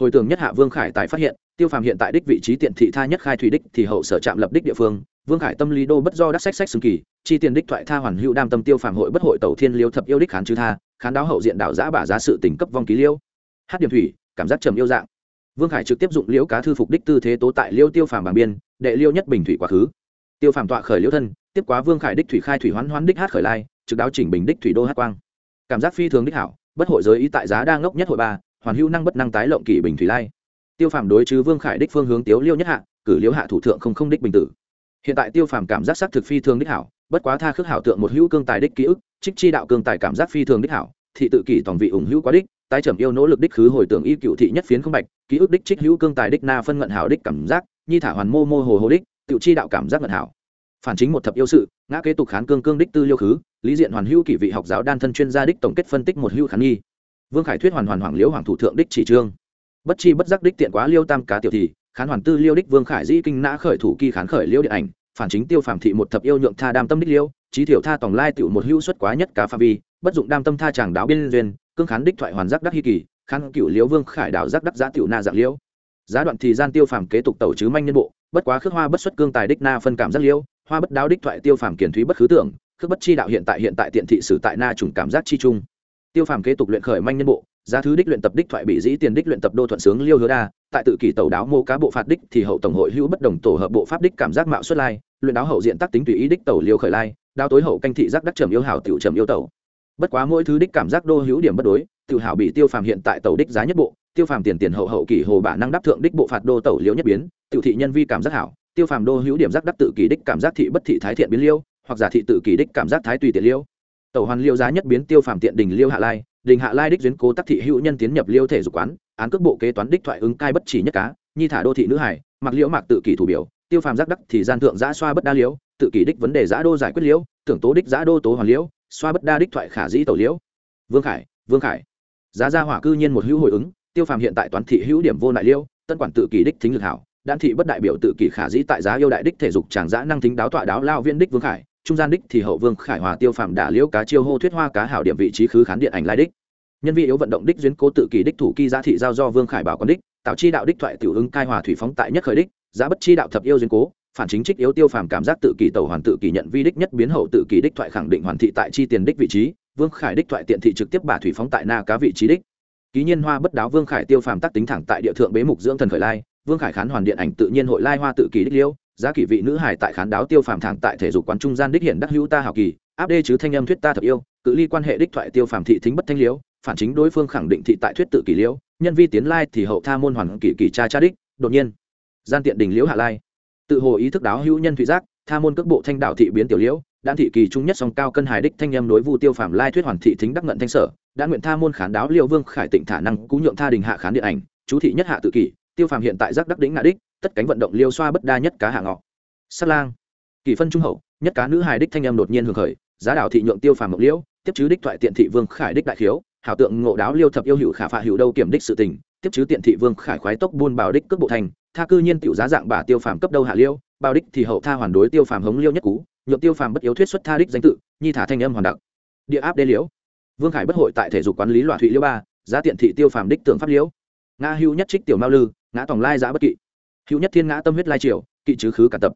Hồi tưởng nhất hạ vương khải tại phát hiện, tiêu phàm hiện tại đích vị trí tiện thị tha nhất khai thủy đích thì hậu sở trạm lập đích địa phương, vương khải tâm lý đô bất do đắc sách sách xương kỳ, chi tiền đích thoại tha hoàn hữu đam tâm tiêu phàm hội bất hội tẩu thiên liêu thập yêu đích khán chư tha, khán đáo hậu diện đạo giã bả giá sự tỉnh cấp vong ký liêu. Hát điểm thủy, cảm giác trầm yêu dạng vương khải trực tiếp dụng liễu cá thư phục đích tư thế tố tại liêu tiêu phàm bằng biên, đệ liêu nhất bình thủy quá khứ. Tiêu phàm tọa khởi liễu thân, tiếp quá vương khải đích thủy khai thủy hoán hoán đích hát khởi lai, trực đáo chỉnh bình đích thủy đô hát quang. Cảm giác phi thường đích hảo, bất hội giới ý tại giá đang ngốc nhất hội ba, hoàn hữu năng bất năng tái lộng kỷ bình thủy lai. Tiêu phàm đối chứ vương khải đích phương hướng tiếu liêu nhất hạ, cử liễu hạ thủ thượng không không đích bình tử. Hiện tại tiêu phàm cảm giác xác thực phi thường đích hảo, bất quá tha khước hảo tượng một hữu cương tài đích ký ức, trích chi đạo cương tài cảm giác phi thường đích hảo, thị tự kỷ tổng vị ủng hữu quá đích tái trầm yêu nỗ lực đích khứ hồi tưởng y cựu thị nhất phiến không bạch, ký ức đích trích hữu cương tài đích na phân ngận hảo đích cảm giác, nhi thả hoàn mô mô hồ hồ đích tự chi đạo cảm giác ngận hảo. Phản chính một thập yêu sự, ngã kế tục khán cương cương đích tư liêu khứ, lý diện hoàn hữu kỷ vị học giáo đan thân chuyên gia đích tổng kết phân tích một hữu khán nghi. Vương khải thuyết hoàn hoàn hoàng liễu hoàng thủ thượng đích chỉ trương. Bất chi bất giác đích tiện quá liêu tam cá tiểu thì khán hoàn tư liêu đích vương khải dĩ kinh nã khởi thủ kỳ khán khởi liêu điện ảnh, phản chính tiêu phàm thị một thập yêu nhượng tha đam tâm đích liêu trí thiểu tha tổng lai tiểu một hữu xuất quá nhất cá phạm vi bất dụng đam tâm tha chàng đáo biên duyên, cương khán đích thoại hoàn giác đắc hi kỳ, khán cựu liễu vương khải đảo giác đắc giá tiểu na dạng liễu. Giá đoạn thì gian tiêu phàm kế tục tẩu chứ manh nhân bộ, bất quá khước hoa bất xuất cương tài đích na phân cảm giác liễu, hoa bất đáo đích thoại tiêu phàm kiển thúy bất khứ tưởng, khước bất chi đạo hiện tại hiện tại tiện thị sử tại na trùng cảm giác chi trung. Tiêu phàm kế tục luyện khởi manh nhân bộ, giá thứ đích luyện tập đích thoại bị dĩ tiền đích luyện tập đô thuận sướng liêu hứa đa, tại tự kỷ tẩu đáo mô cá bộ phạt đích thì hậu tổng hội hữu bất đồng tổ hợp bộ pháp đích cảm giác mạo xuất lai, luyện đáo hậu diện tác tính tùy ý đích tẩu liêu khởi lai đao tối hậu canh thị giác đắc trầm yêu hảo tiểu trầm yêu tẩu bất quá mỗi thứ đích cảm giác đô hữu điểm bất đối tự hảo bị tiêu phàm hiện tại tàu đích giá nhất bộ, tiêu phàm tiền tiền hậu hậu kỷ hồ bả năng đáp thượng đích bộ phạt đô tẩu liễu nhất biến Tự thị nhân vi cảm giác hảo, tiêu phàm đô hữu điểm giác đắc tự kỷ đích cảm giác thị bất thị thái thiện biến liêu, hoặc giả thị tự kỷ đích cảm giác thái tùy tiện liêu. Tàu hoàn liêu giá nhất biến tiêu phàm tiện đình liêu hạ lai, đình hạ lai đích duyên cố tắc thị hữu nhân tiến nhập liêu thể dục quán, án cước bộ kế toán đích thoại ứng cai bất chỉ nhất cá, nhi thả đô thị nữ hải mặc liễu mạc tự kỷ thủ biểu, tiêu phàm giác đắc thì gian thượng giã xoa bất đa liễu tự kỷ đích vấn đề giã đô giải quyết liễu tưởng tố đích giã đô tố hoàn liễu xoa bất đa đích thoại khả dĩ tẩu liễu vương khải vương khải giá gia hỏa cư nhiên một hữu hồi ứng, tiêu phàm hiện tại toán thị hữu điểm vô nại liêu. tân quản tự kỷ đích thính lực hảo, đan thị bất đại biểu tự kỷ khả dĩ tại giá yêu đại đích thể dục tràng giã năng thính đáo tọa đáo lao viên đích vương khải, trung gian đích thì hậu vương khải hòa tiêu phàm đả liễu cá chiêu hô thuyết hoa cá hảo điểm vị trí khứ khán điện ảnh lai đích nhân vi yếu vận động đích duyên cố tự kỷ đích thủ kỳ giá thị giao do vương khải bảo con đích, tạo chi đạo đích thoại tiểu ứng cai hòa thủy phóng tại nhất khởi đích, giá bất chi đạo thập yêu duyên cố phản chính trích yếu tiêu phàm cảm giác tự kỷ tẩu hoàn tự kỷ nhận vi đích nhất biến hậu tự kỷ đích thoại khẳng định hoàn thị tại chi tiền đích vị trí, vương khải đích thoại tiện thị trực tiếp bà thủy phóng tại na cá vị trí đích. Ký nhiên hoa bất đáo vương khải tiêu phàm tác tính thẳng tại địa thượng bế mục dưỡng thần khởi lai, vương khải khán hoàn điện ảnh tự nhiên hội lai hoa tự kỷ đích liêu, giá kỷ vị nữ hải tại khán đáo tiêu phàm thẳng tại thể dục quán trung gian đích hiện đắc hữu ta hào kỳ, áp đê chứ thanh âm thuyết ta thật yêu, cự ly quan hệ đích thoại tiêu phàm thị thính bất thanh liễu phản chính đối phương khẳng định thị tại thuyết tự kỷ liễu nhân vi tiến lai thì hậu tha môn hoàn kỷ kỷ cha cha đích, đột nhiên, gian tiện đình liễu hạ lai tự hồ ý thức đáo hữu nhân thụy giác, tha môn cước bộ thanh đạo thị biến tiểu liễu đan thị kỳ trung nhất song cao cân hài đích thanh em đối vu tiêu phàm lai thuyết hoàn thị thính đắc ngận thanh sở, đã nguyện tha môn khán đáo liêu vương khải tịnh thả năng cú nhượng tha đình hạ khán điện ảnh, chú thị nhất hạ tự kỷ, tiêu phàm hiện tại giác đắc đỉnh ngã đích, tất cánh vận động liêu xoa bất đa nhất cá hạ ngọ. Sát lang. Kỳ phân trung hậu, nhất cá nữ hài đích thanh em đột nhiên hưởng khởi, giá đạo thị nhượng tiêu phàm mộc liễu, tiếp chứ đích thoại tiện thị vương khải đích đại khiếu, hảo tượng ngộ đáo liêu thập yêu hữu khả phạ hữu đâu kiểm đích sự tình, tiếp chứ tiện thị vương khải khoái tốc buôn bảo đích cước bộ thành tha cư nhiên tiểu giá dạng bà tiêu phàm cấp đâu hạ liêu bao đích thì hậu tha hoàn đối tiêu phàm hống liêu nhất cú, nhượng tiêu phàm bất yếu thuyết xuất tha đích danh tự, nhi thả thanh âm hoàn đặc. Địa áp đê liễu. Vương khải bất hội tại thể dục quán lý loạn thụy liễu ba, giá tiện thị tiêu phàm đích tưởng pháp liễu. Ngã hữu nhất trích tiểu mao lư, ngã tòng lai giá bất kỵ. Hữu nhất thiên ngã tâm huyết lai triều, kỵ chứ khứ cả tập.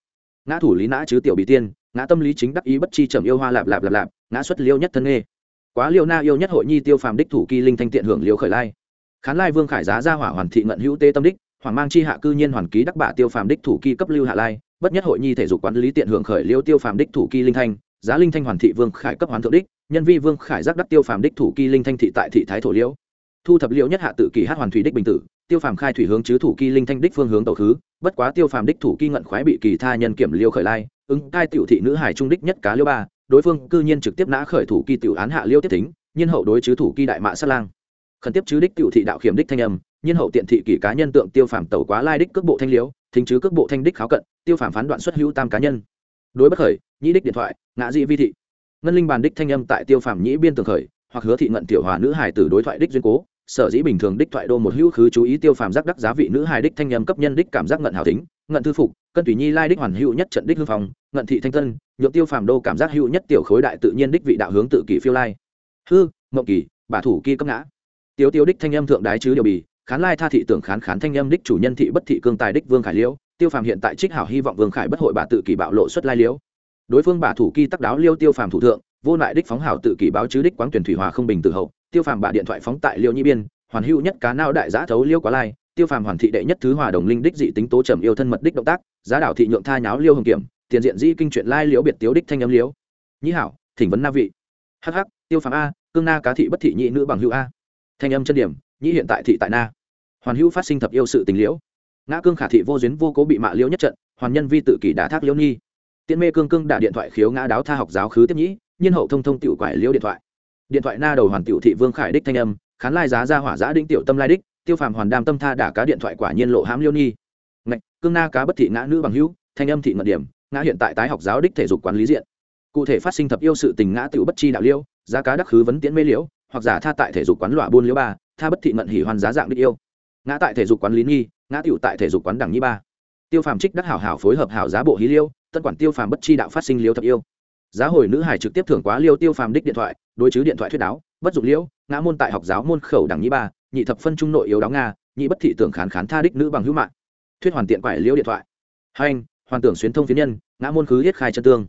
Ngã thủ lý nã chứ tiểu bị tiên, ngã tâm lý chính đắc ý bất chi trầm yêu hoa lạp lạp lạp lạp, ngã xuất liêu nhất thân nghê. Quá liêu na yêu nhất hội nhi tiêu phàm đích thủ kỳ linh thanh tiện hưởng liêu khởi lai. Khán lai vương khải giá ra hỏa hoàn thị ngận hữu tê tâm đích hoàng mang chi hạ cư nhiên hoàn ký đắc bạ tiêu phàm đích thủ kỳ cấp lưu hạ lai, bất nhất hội nhi thể dục quản lý tiện hưởng khởi liêu tiêu phàm đích thủ kỳ linh thanh, giá linh thanh hoàn thị vương khải cấp hoàn thượng đích, nhân vi vương khải giác đắc tiêu phàm đích thủ kỳ linh thanh thị tại thị thái thổ liễu thu thập liễu nhất hạ tự kỳ hát hoàn thủy đích bình tử, tiêu phàm khai thủy hướng chứ thủ kỳ linh thanh đích phương hướng tẩu khứ, bất quá tiêu phàm đích thủ kỳ ngận khoái bị kỳ tha nhân kiểm liêu khởi lai, ứng cai tiểu thị nữ hải trung đích nhất cá liêu ba, đối phương cư nhiên trực tiếp nã khởi thủ kỳ tiểu án hạ liêu tiếp tính, nhiên hậu đối chứ thủ kỳ đại mạ sát lang. Khẩn tiếp chứ đích tiểu thị đạo khiểm đích thanh âm nhiên hậu tiện thị kỷ cá nhân tượng tiêu phàm tẩu quá lai đích cước bộ thanh liếu, thính chứ cước bộ thanh đích kháo cận, tiêu phàm phán đoạn xuất hữu tam cá nhân. Đối bất khởi, nhĩ đích điện thoại, ngã dị vi thị. Ngân linh bàn đích thanh âm tại tiêu phàm nhĩ biên tường khởi, hoặc hứa thị ngận tiểu hòa nữ hải tử đối thoại đích duyên cố, sở dĩ bình thường đích thoại đô một hữu khứ chú ý tiêu phàm giác đắc giá vị nữ hài đích thanh nhầm cấp nhân đích cảm giác ngận hảo tính, ngận thư phục, cân tùy nhi lai đích hoàn hữu nhất trận đích hư phòng ngận thị thanh tân, nhượng tiêu phàm đô cảm giác hữu nhất tiểu khối đại tự nhiên đích vị đạo hướng tự kỷ phiêu lai. Hư, mộng kỳ bà thủ kỳ cấp ngã. Tiếu tiêu đích thanh âm thượng đái chứ điều bì khán lai tha thị tưởng khán khán thanh âm đích chủ nhân thị bất thị cương tài đích vương khải liễu, tiêu phàm hiện tại trích hảo hy vọng vương khải bất hội bà tự kỷ bạo lộ xuất lai liễu. Đối phương bà thủ kỳ tắc đáo liêu tiêu phàm thủ thượng, vô lại đích phóng hảo tự kỷ báo chứ đích quán tuyển thủy hòa không bình tự hậu, tiêu phàm bà điện thoại phóng tại liêu nhi biên, hoàn hữu nhất cá nao đại giã thấu liêu quá lai, tiêu phàm hoàn thị đệ nhất thứ hòa đồng linh đích dị tính tố trầm yêu thân mật đích động tác, giá đảo thị nhượng tha nháo liêu hồng kiểm, tiền diện di kinh chuyện lai liễu biệt tiếu đích thanh âm liễu. Nhĩ hảo, thỉnh vấn na vị. Hh tiêu phàm a, cương na cá thị bất thị nhị nữ bằng hữu a. Thanh âm chân điểm, nhĩ hiện tại thị tại na hoàn hữu phát sinh thập yêu sự tình liễu. Ngã cương khả thị vô duyên vô cố bị mạ liễu nhất trận, hoàn nhân vi tự kỷ đã thác liễu nhi. Tiễn mê cương cương đả điện thoại khiếu ngã đáo tha học giáo khứ tiếp nhĩ, nhiên hậu thông thông tiểu quải liễu điện thoại. Điện thoại na đầu hoàn tiểu thị vương khải đích thanh âm, khán lai giá ra hỏa giã đinh tiểu tâm lai đích, tiêu phàm hoàn đam tâm tha đả cá điện thoại quả nhiên lộ hãm liêu nhi. Ngạch, cương na cá bất thị ngã nữ bằng hữu, thanh âm thị ngận điểm, ngã hiện tại tái học giáo đích thể dục quản lý diện. Cụ thể phát sinh thập yêu sự tình ngã tiểu bất chi đạo liêu giá cá đắc khứ vấn tiễn mê liễu, hoặc giả tha tại thể dục quán lọa buôn liễu ba, tha bất thị ngận hỉ hoàn giá dạng đích yêu ngã tại thể dục quán lý nhi, ngã tiểu tại thể dục quán đẳng nhi ba. Tiêu phàm trích đắc hảo hảo phối hợp hảo giá bộ hí liêu, tân quản tiêu phàm bất chi đạo phát sinh liêu thập yêu. Giá hồi nữ hải trực tiếp thưởng quá liêu tiêu phàm đích điện thoại, đối chứ điện thoại thuyết đáo, bất dụng liễu ngã môn tại học giáo môn khẩu đẳng nhi ba, nhị thập phân trung nội yếu đáo nga, nhị bất thị tưởng khán khán tha đích nữ bằng hữu mạng. Thuyết hoàn tiện quải liêu điện thoại. Hai anh hoàn tưởng xuyến thông phiến nhân, ngã môn khứ hết khai chân tương.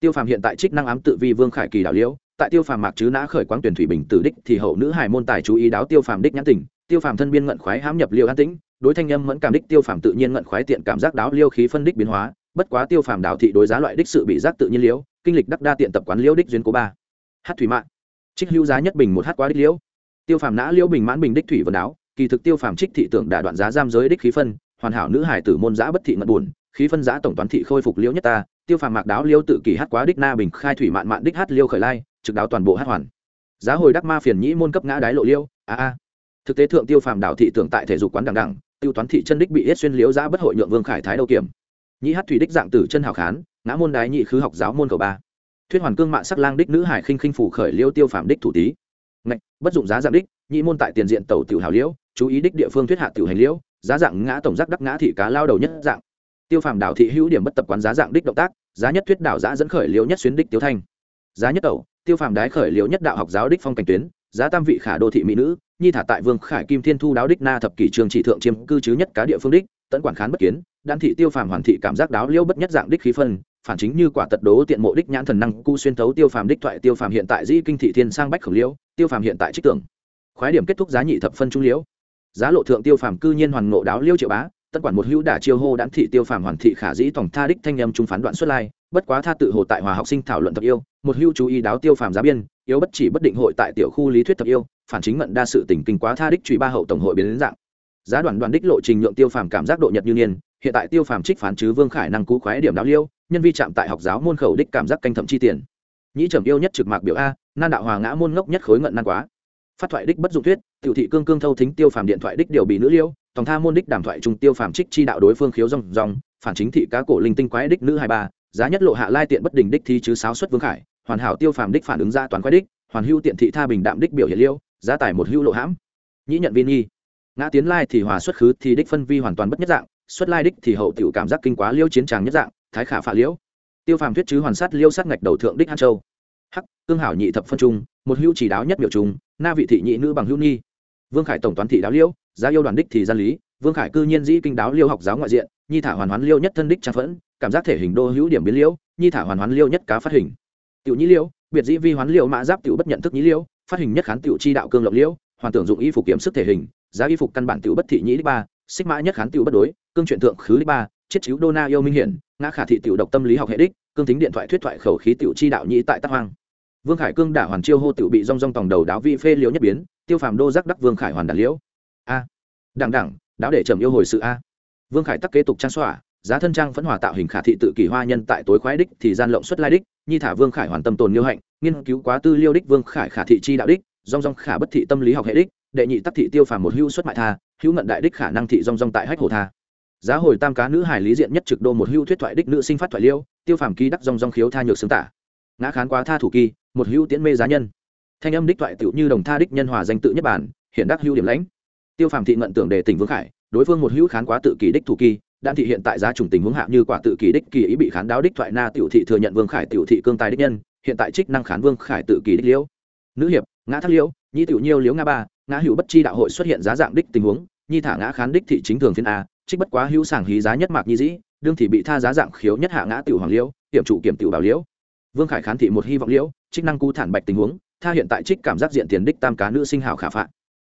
Tiêu phàm hiện tại trích năng ám tự vi vương khải kỳ đảo liễu tại tiêu phàm mạc chứ nã khởi quang tuyển thủy bình tử đích thì hậu nữ hải môn tài chú ý đáo tiêu phàm đích nhãn tình tiêu phàm thân biên ngận khoái hãm nhập liêu an tĩnh, đối thanh âm mẫn cảm đích tiêu phàm tự nhiên ngận khoái tiện cảm giác đáo liêu khí phân đích biến hóa, bất quá tiêu phàm đảo thị đối giá loại đích sự bị giác tự nhiên liễu kinh lịch đắc đa tiện tập quán liễu đích duyên cố ba. Hát thủy mạng. Trích hữu giá nhất bình một hát quá đích liễu tiêu phàm nã liễu bình mãn bình đích thủy vần áo kỳ thực tiêu phàm trích thị tưởng đà đoạn giá giam giới đích khí phân, hoàn hảo nữ hải tử môn giã bất thị ngận buồn, khí phân giã tổng toán thị khôi phục liễu nhất ta, tiêu phàm mạc đáo liễu tự kỷ hát quá đích na bình khai thủy mạn mạn đích hát liêu khởi lai, trực đáo toàn bộ hát hoàn. Giá hồi đắc ma phiền nhĩ môn cấp ngã đái lộ liêu, a a thực tế thượng tiêu phàm đảo thị tưởng tại thể dục quán đằng đẳng tiêu toán thị chân đích bị hết xuyên liễu giã bất hội nhượng vương khải thái đầu kiểm. Nhĩ hát thủy đích dạng tử chân hảo khán, ngã môn đái nhị khứ học giáo môn cầu ba. Thuyết hoàn cương mạ sắc lang đích nữ hải khinh khinh phủ khởi liêu tiêu phàm đích thủ tý. Ngạch, bất dụng giá dạng đích, nhị môn tại tiền diện tàu tiểu hảo liễu, chú ý đích địa phương thuyết hạ tiểu hành liễu, giá dạng ngã tổng giác đắc ngã thị cá lao đầu nhất dạng. Tiêu phàm đảo thị hữu điểm bất tập quán giá dạng đích động tác, giá nhất thuyết đảo giã dẫn khởi liễu nhất xuyến đích tiêu thanh. Giá nhất tẩu, tiêu phàm đái khởi liễu nhất đạo học giáo đích phong cảnh tuyến, giá tam vị khả đô thị mỹ nữ nhi thả tại vương khải kim thiên thu đáo đích na thập kỷ trường chỉ thượng chiêm cư chứ nhất cá địa phương đích tẫn quản khán bất kiến, đan thị tiêu phàm hoàn thị cảm giác đáo liêu bất nhất dạng đích khí phân, phản chính như quả tật đố tiện mộ đích nhãn thần năng cu xuyên tấu tiêu phàm đích thoại tiêu phàm hiện tại dĩ kinh thị thiên sang bách khẩu liễu tiêu phàm hiện tại trích tưởng khoái điểm kết thúc giá nhị thập phân trung liễu. Giá lộ thượng tiêu phàm cư nhiên hoàn ngộ đáo liêu triệu bá tất quản một hữu đả chiêu hô đãn thị tiêu phàm hoàn thị khả dĩ tổng tha đích thanh âm trung phán đoạn xuất lai, bất quá tha tự hồ tại hòa học sinh thảo luận tập yêu, một hữu chú ý đáo tiêu phàm giá biên, yếu bất chỉ bất định hội tại tiểu khu lý thuyết tập yêu phản chính mận đa sự tỉnh kinh quá tha đích truy ba hậu tổng hội biến đến dạng. Giá đoàn đoàn đích lộ trình nhượng tiêu phàm cảm giác độ nhật như niên, hiện tại tiêu phàm trích phán chứ vương khải năng cú khoái điểm đáo liêu, nhân vi chạm tại học giáo môn khẩu đích cảm giác canh thậm chi tiền. Nhĩ trầm yêu nhất trực mạc biểu a, nan đạo hòa ngã môn ngốc nhất khối ngận nan quá. Phát thoại đích bất dụng thuyết, tiểu thị cương cương thâu thính tiêu phàm điện thoại đích điều bị nữ liêu, tòng tha môn đích đàm thoại trung tiêu phàm trích chi đạo đối phương khiếu rong rong, phản chính thị cá cổ linh tinh quái đích nữ hai ba, giá nhất lộ hạ lai tiện bất đình đích thi chứ sáo xuất vương khải, hoàn hảo tiêu phàm đích phản ứng ra toàn quái đích, hoàn hưu tiện thị tha bình đạm đích biểu hiện liêu giá tài một hưu lộ hãm. Nhĩ nhận viên nghi ngã tiến lai thì hòa xuất khứ thì đích phân vi hoàn toàn bất nhất dạng, xuất lai đích thì hậu tiểu cảm giác kinh quá liêu chiến tràng nhất dạng, thái khả phạ liễu. Tiêu phàm thuyết chứ hoàn sát liêu sát ngạch đầu thượng đích an châu. Hắc cương hảo nhị thập phân trung, một hữu chỉ đáo nhất biểu trung, na vị thị nhị nữ bằng hữu nghi vương khải tổng toán thị đáo liễu giá yêu đoàn đích thì gian lý, vương khải cư nhiên dĩ kinh đáo liêu học giáo ngoại diện, nhi thả hoàn hoán liêu nhất thân đích trang phẫn, cảm giác thể hình đô hữu điểm biến liễu nhi thả hoàn hoán liêu nhất cá phát hình. Tiểu nhĩ liễu biệt dĩ vi hoán liêu mã giáp tiểu bất nhận thức nhĩ liễu phát hình nhất khán tiểu chi đạo cương lộc liễu, hoàn tưởng dụng y phục kiểm sức thể hình, giá y phục căn bản tiểu bất thị nhĩ đích ba, xích mã nhất khán tiểu bất đối, cương truyện thượng khứ đích ba, chiết chiếu đô na yêu minh hiển, ngã khả thị tiểu độc tâm lý học hệ đích, cương tính điện thoại thuyết thoại khẩu khí tiểu chi đạo nhĩ tại tắc hoang. Vương khải cương đả hoàn chiêu hô tiểu bị rong rong tòng đầu đáo vị phê liễu nhất biến, tiêu phàm đô giác đắc vương khải hoàn đản liễu. A. Đẳng đẳng đáo để trầm yêu hồi sự a. Vương khải tắc kế tục trang xóa, giá thân trang phấn hòa tạo hình khả thị tự kỷ hoa nhân tại tối khoái đích thì gian lộng xuất lai đích, nhi thả vương khải hoàn tâm tồn nhiêu hạnh nghiên cứu quá tư liêu đích vương khải khả thị chi đạo đích rong rong khả bất thị tâm lý học hệ đích, đệ nhị tắc thị tiêu phàm một hữu xuất mại tha, hữu ngận đại đích khả năng thị rong rong tại hách hồ tha. Giá hồi tam cá nữ hải lý diện nhất trực đô một hữu thuyết thoại đích nữ sinh phát thoại liêu, tiêu phàm ký đắc rong rong khiếu tha nhược xứng tả. Ngã khán quá tha thủ kỳ, một hữu tiễn mê giá nhân. Thanh âm đích thoại tựu như đồng tha đích nhân hòa danh tự nhất bản, hiện đắc hữu điểm lãnh. Tiêu phàm thị ngận tưởng đề tỉnh vương khải, đối phương một hữu khán quá tự kỳ đích thủ kỳ, đan thị hiện tại giá trùng tình huống hạ như quả tự kỳ đích kỳ ý bị khán đáo đích thoại na tiểu thị thừa nhận vương khải tiểu thị cương tài đích nhân hiện tại trích năng khán vương khải tự kỳ đích liễu. Nữ hiệp, ngã thác liễu, nhi tiểu nhiêu liễu ngã ba, ngã hữu bất chi đạo hội xuất hiện giá dạng đích tình huống, nhi thả ngã khán đích thị chính thường phiên a, trích bất quá hữu sảng hí giá nhất mạc nhi dĩ, đương thị bị tha giá dạng khiếu nhất hạ ngã tiểu hoàng liễu, kiểm trụ kiểm tiểu bảo liễu. Vương khải khán thị một hy vọng liễu, trích năng cú thản bạch tình huống, tha hiện tại trích cảm giác diện tiền đích tam cá nữ sinh hảo khả phạ.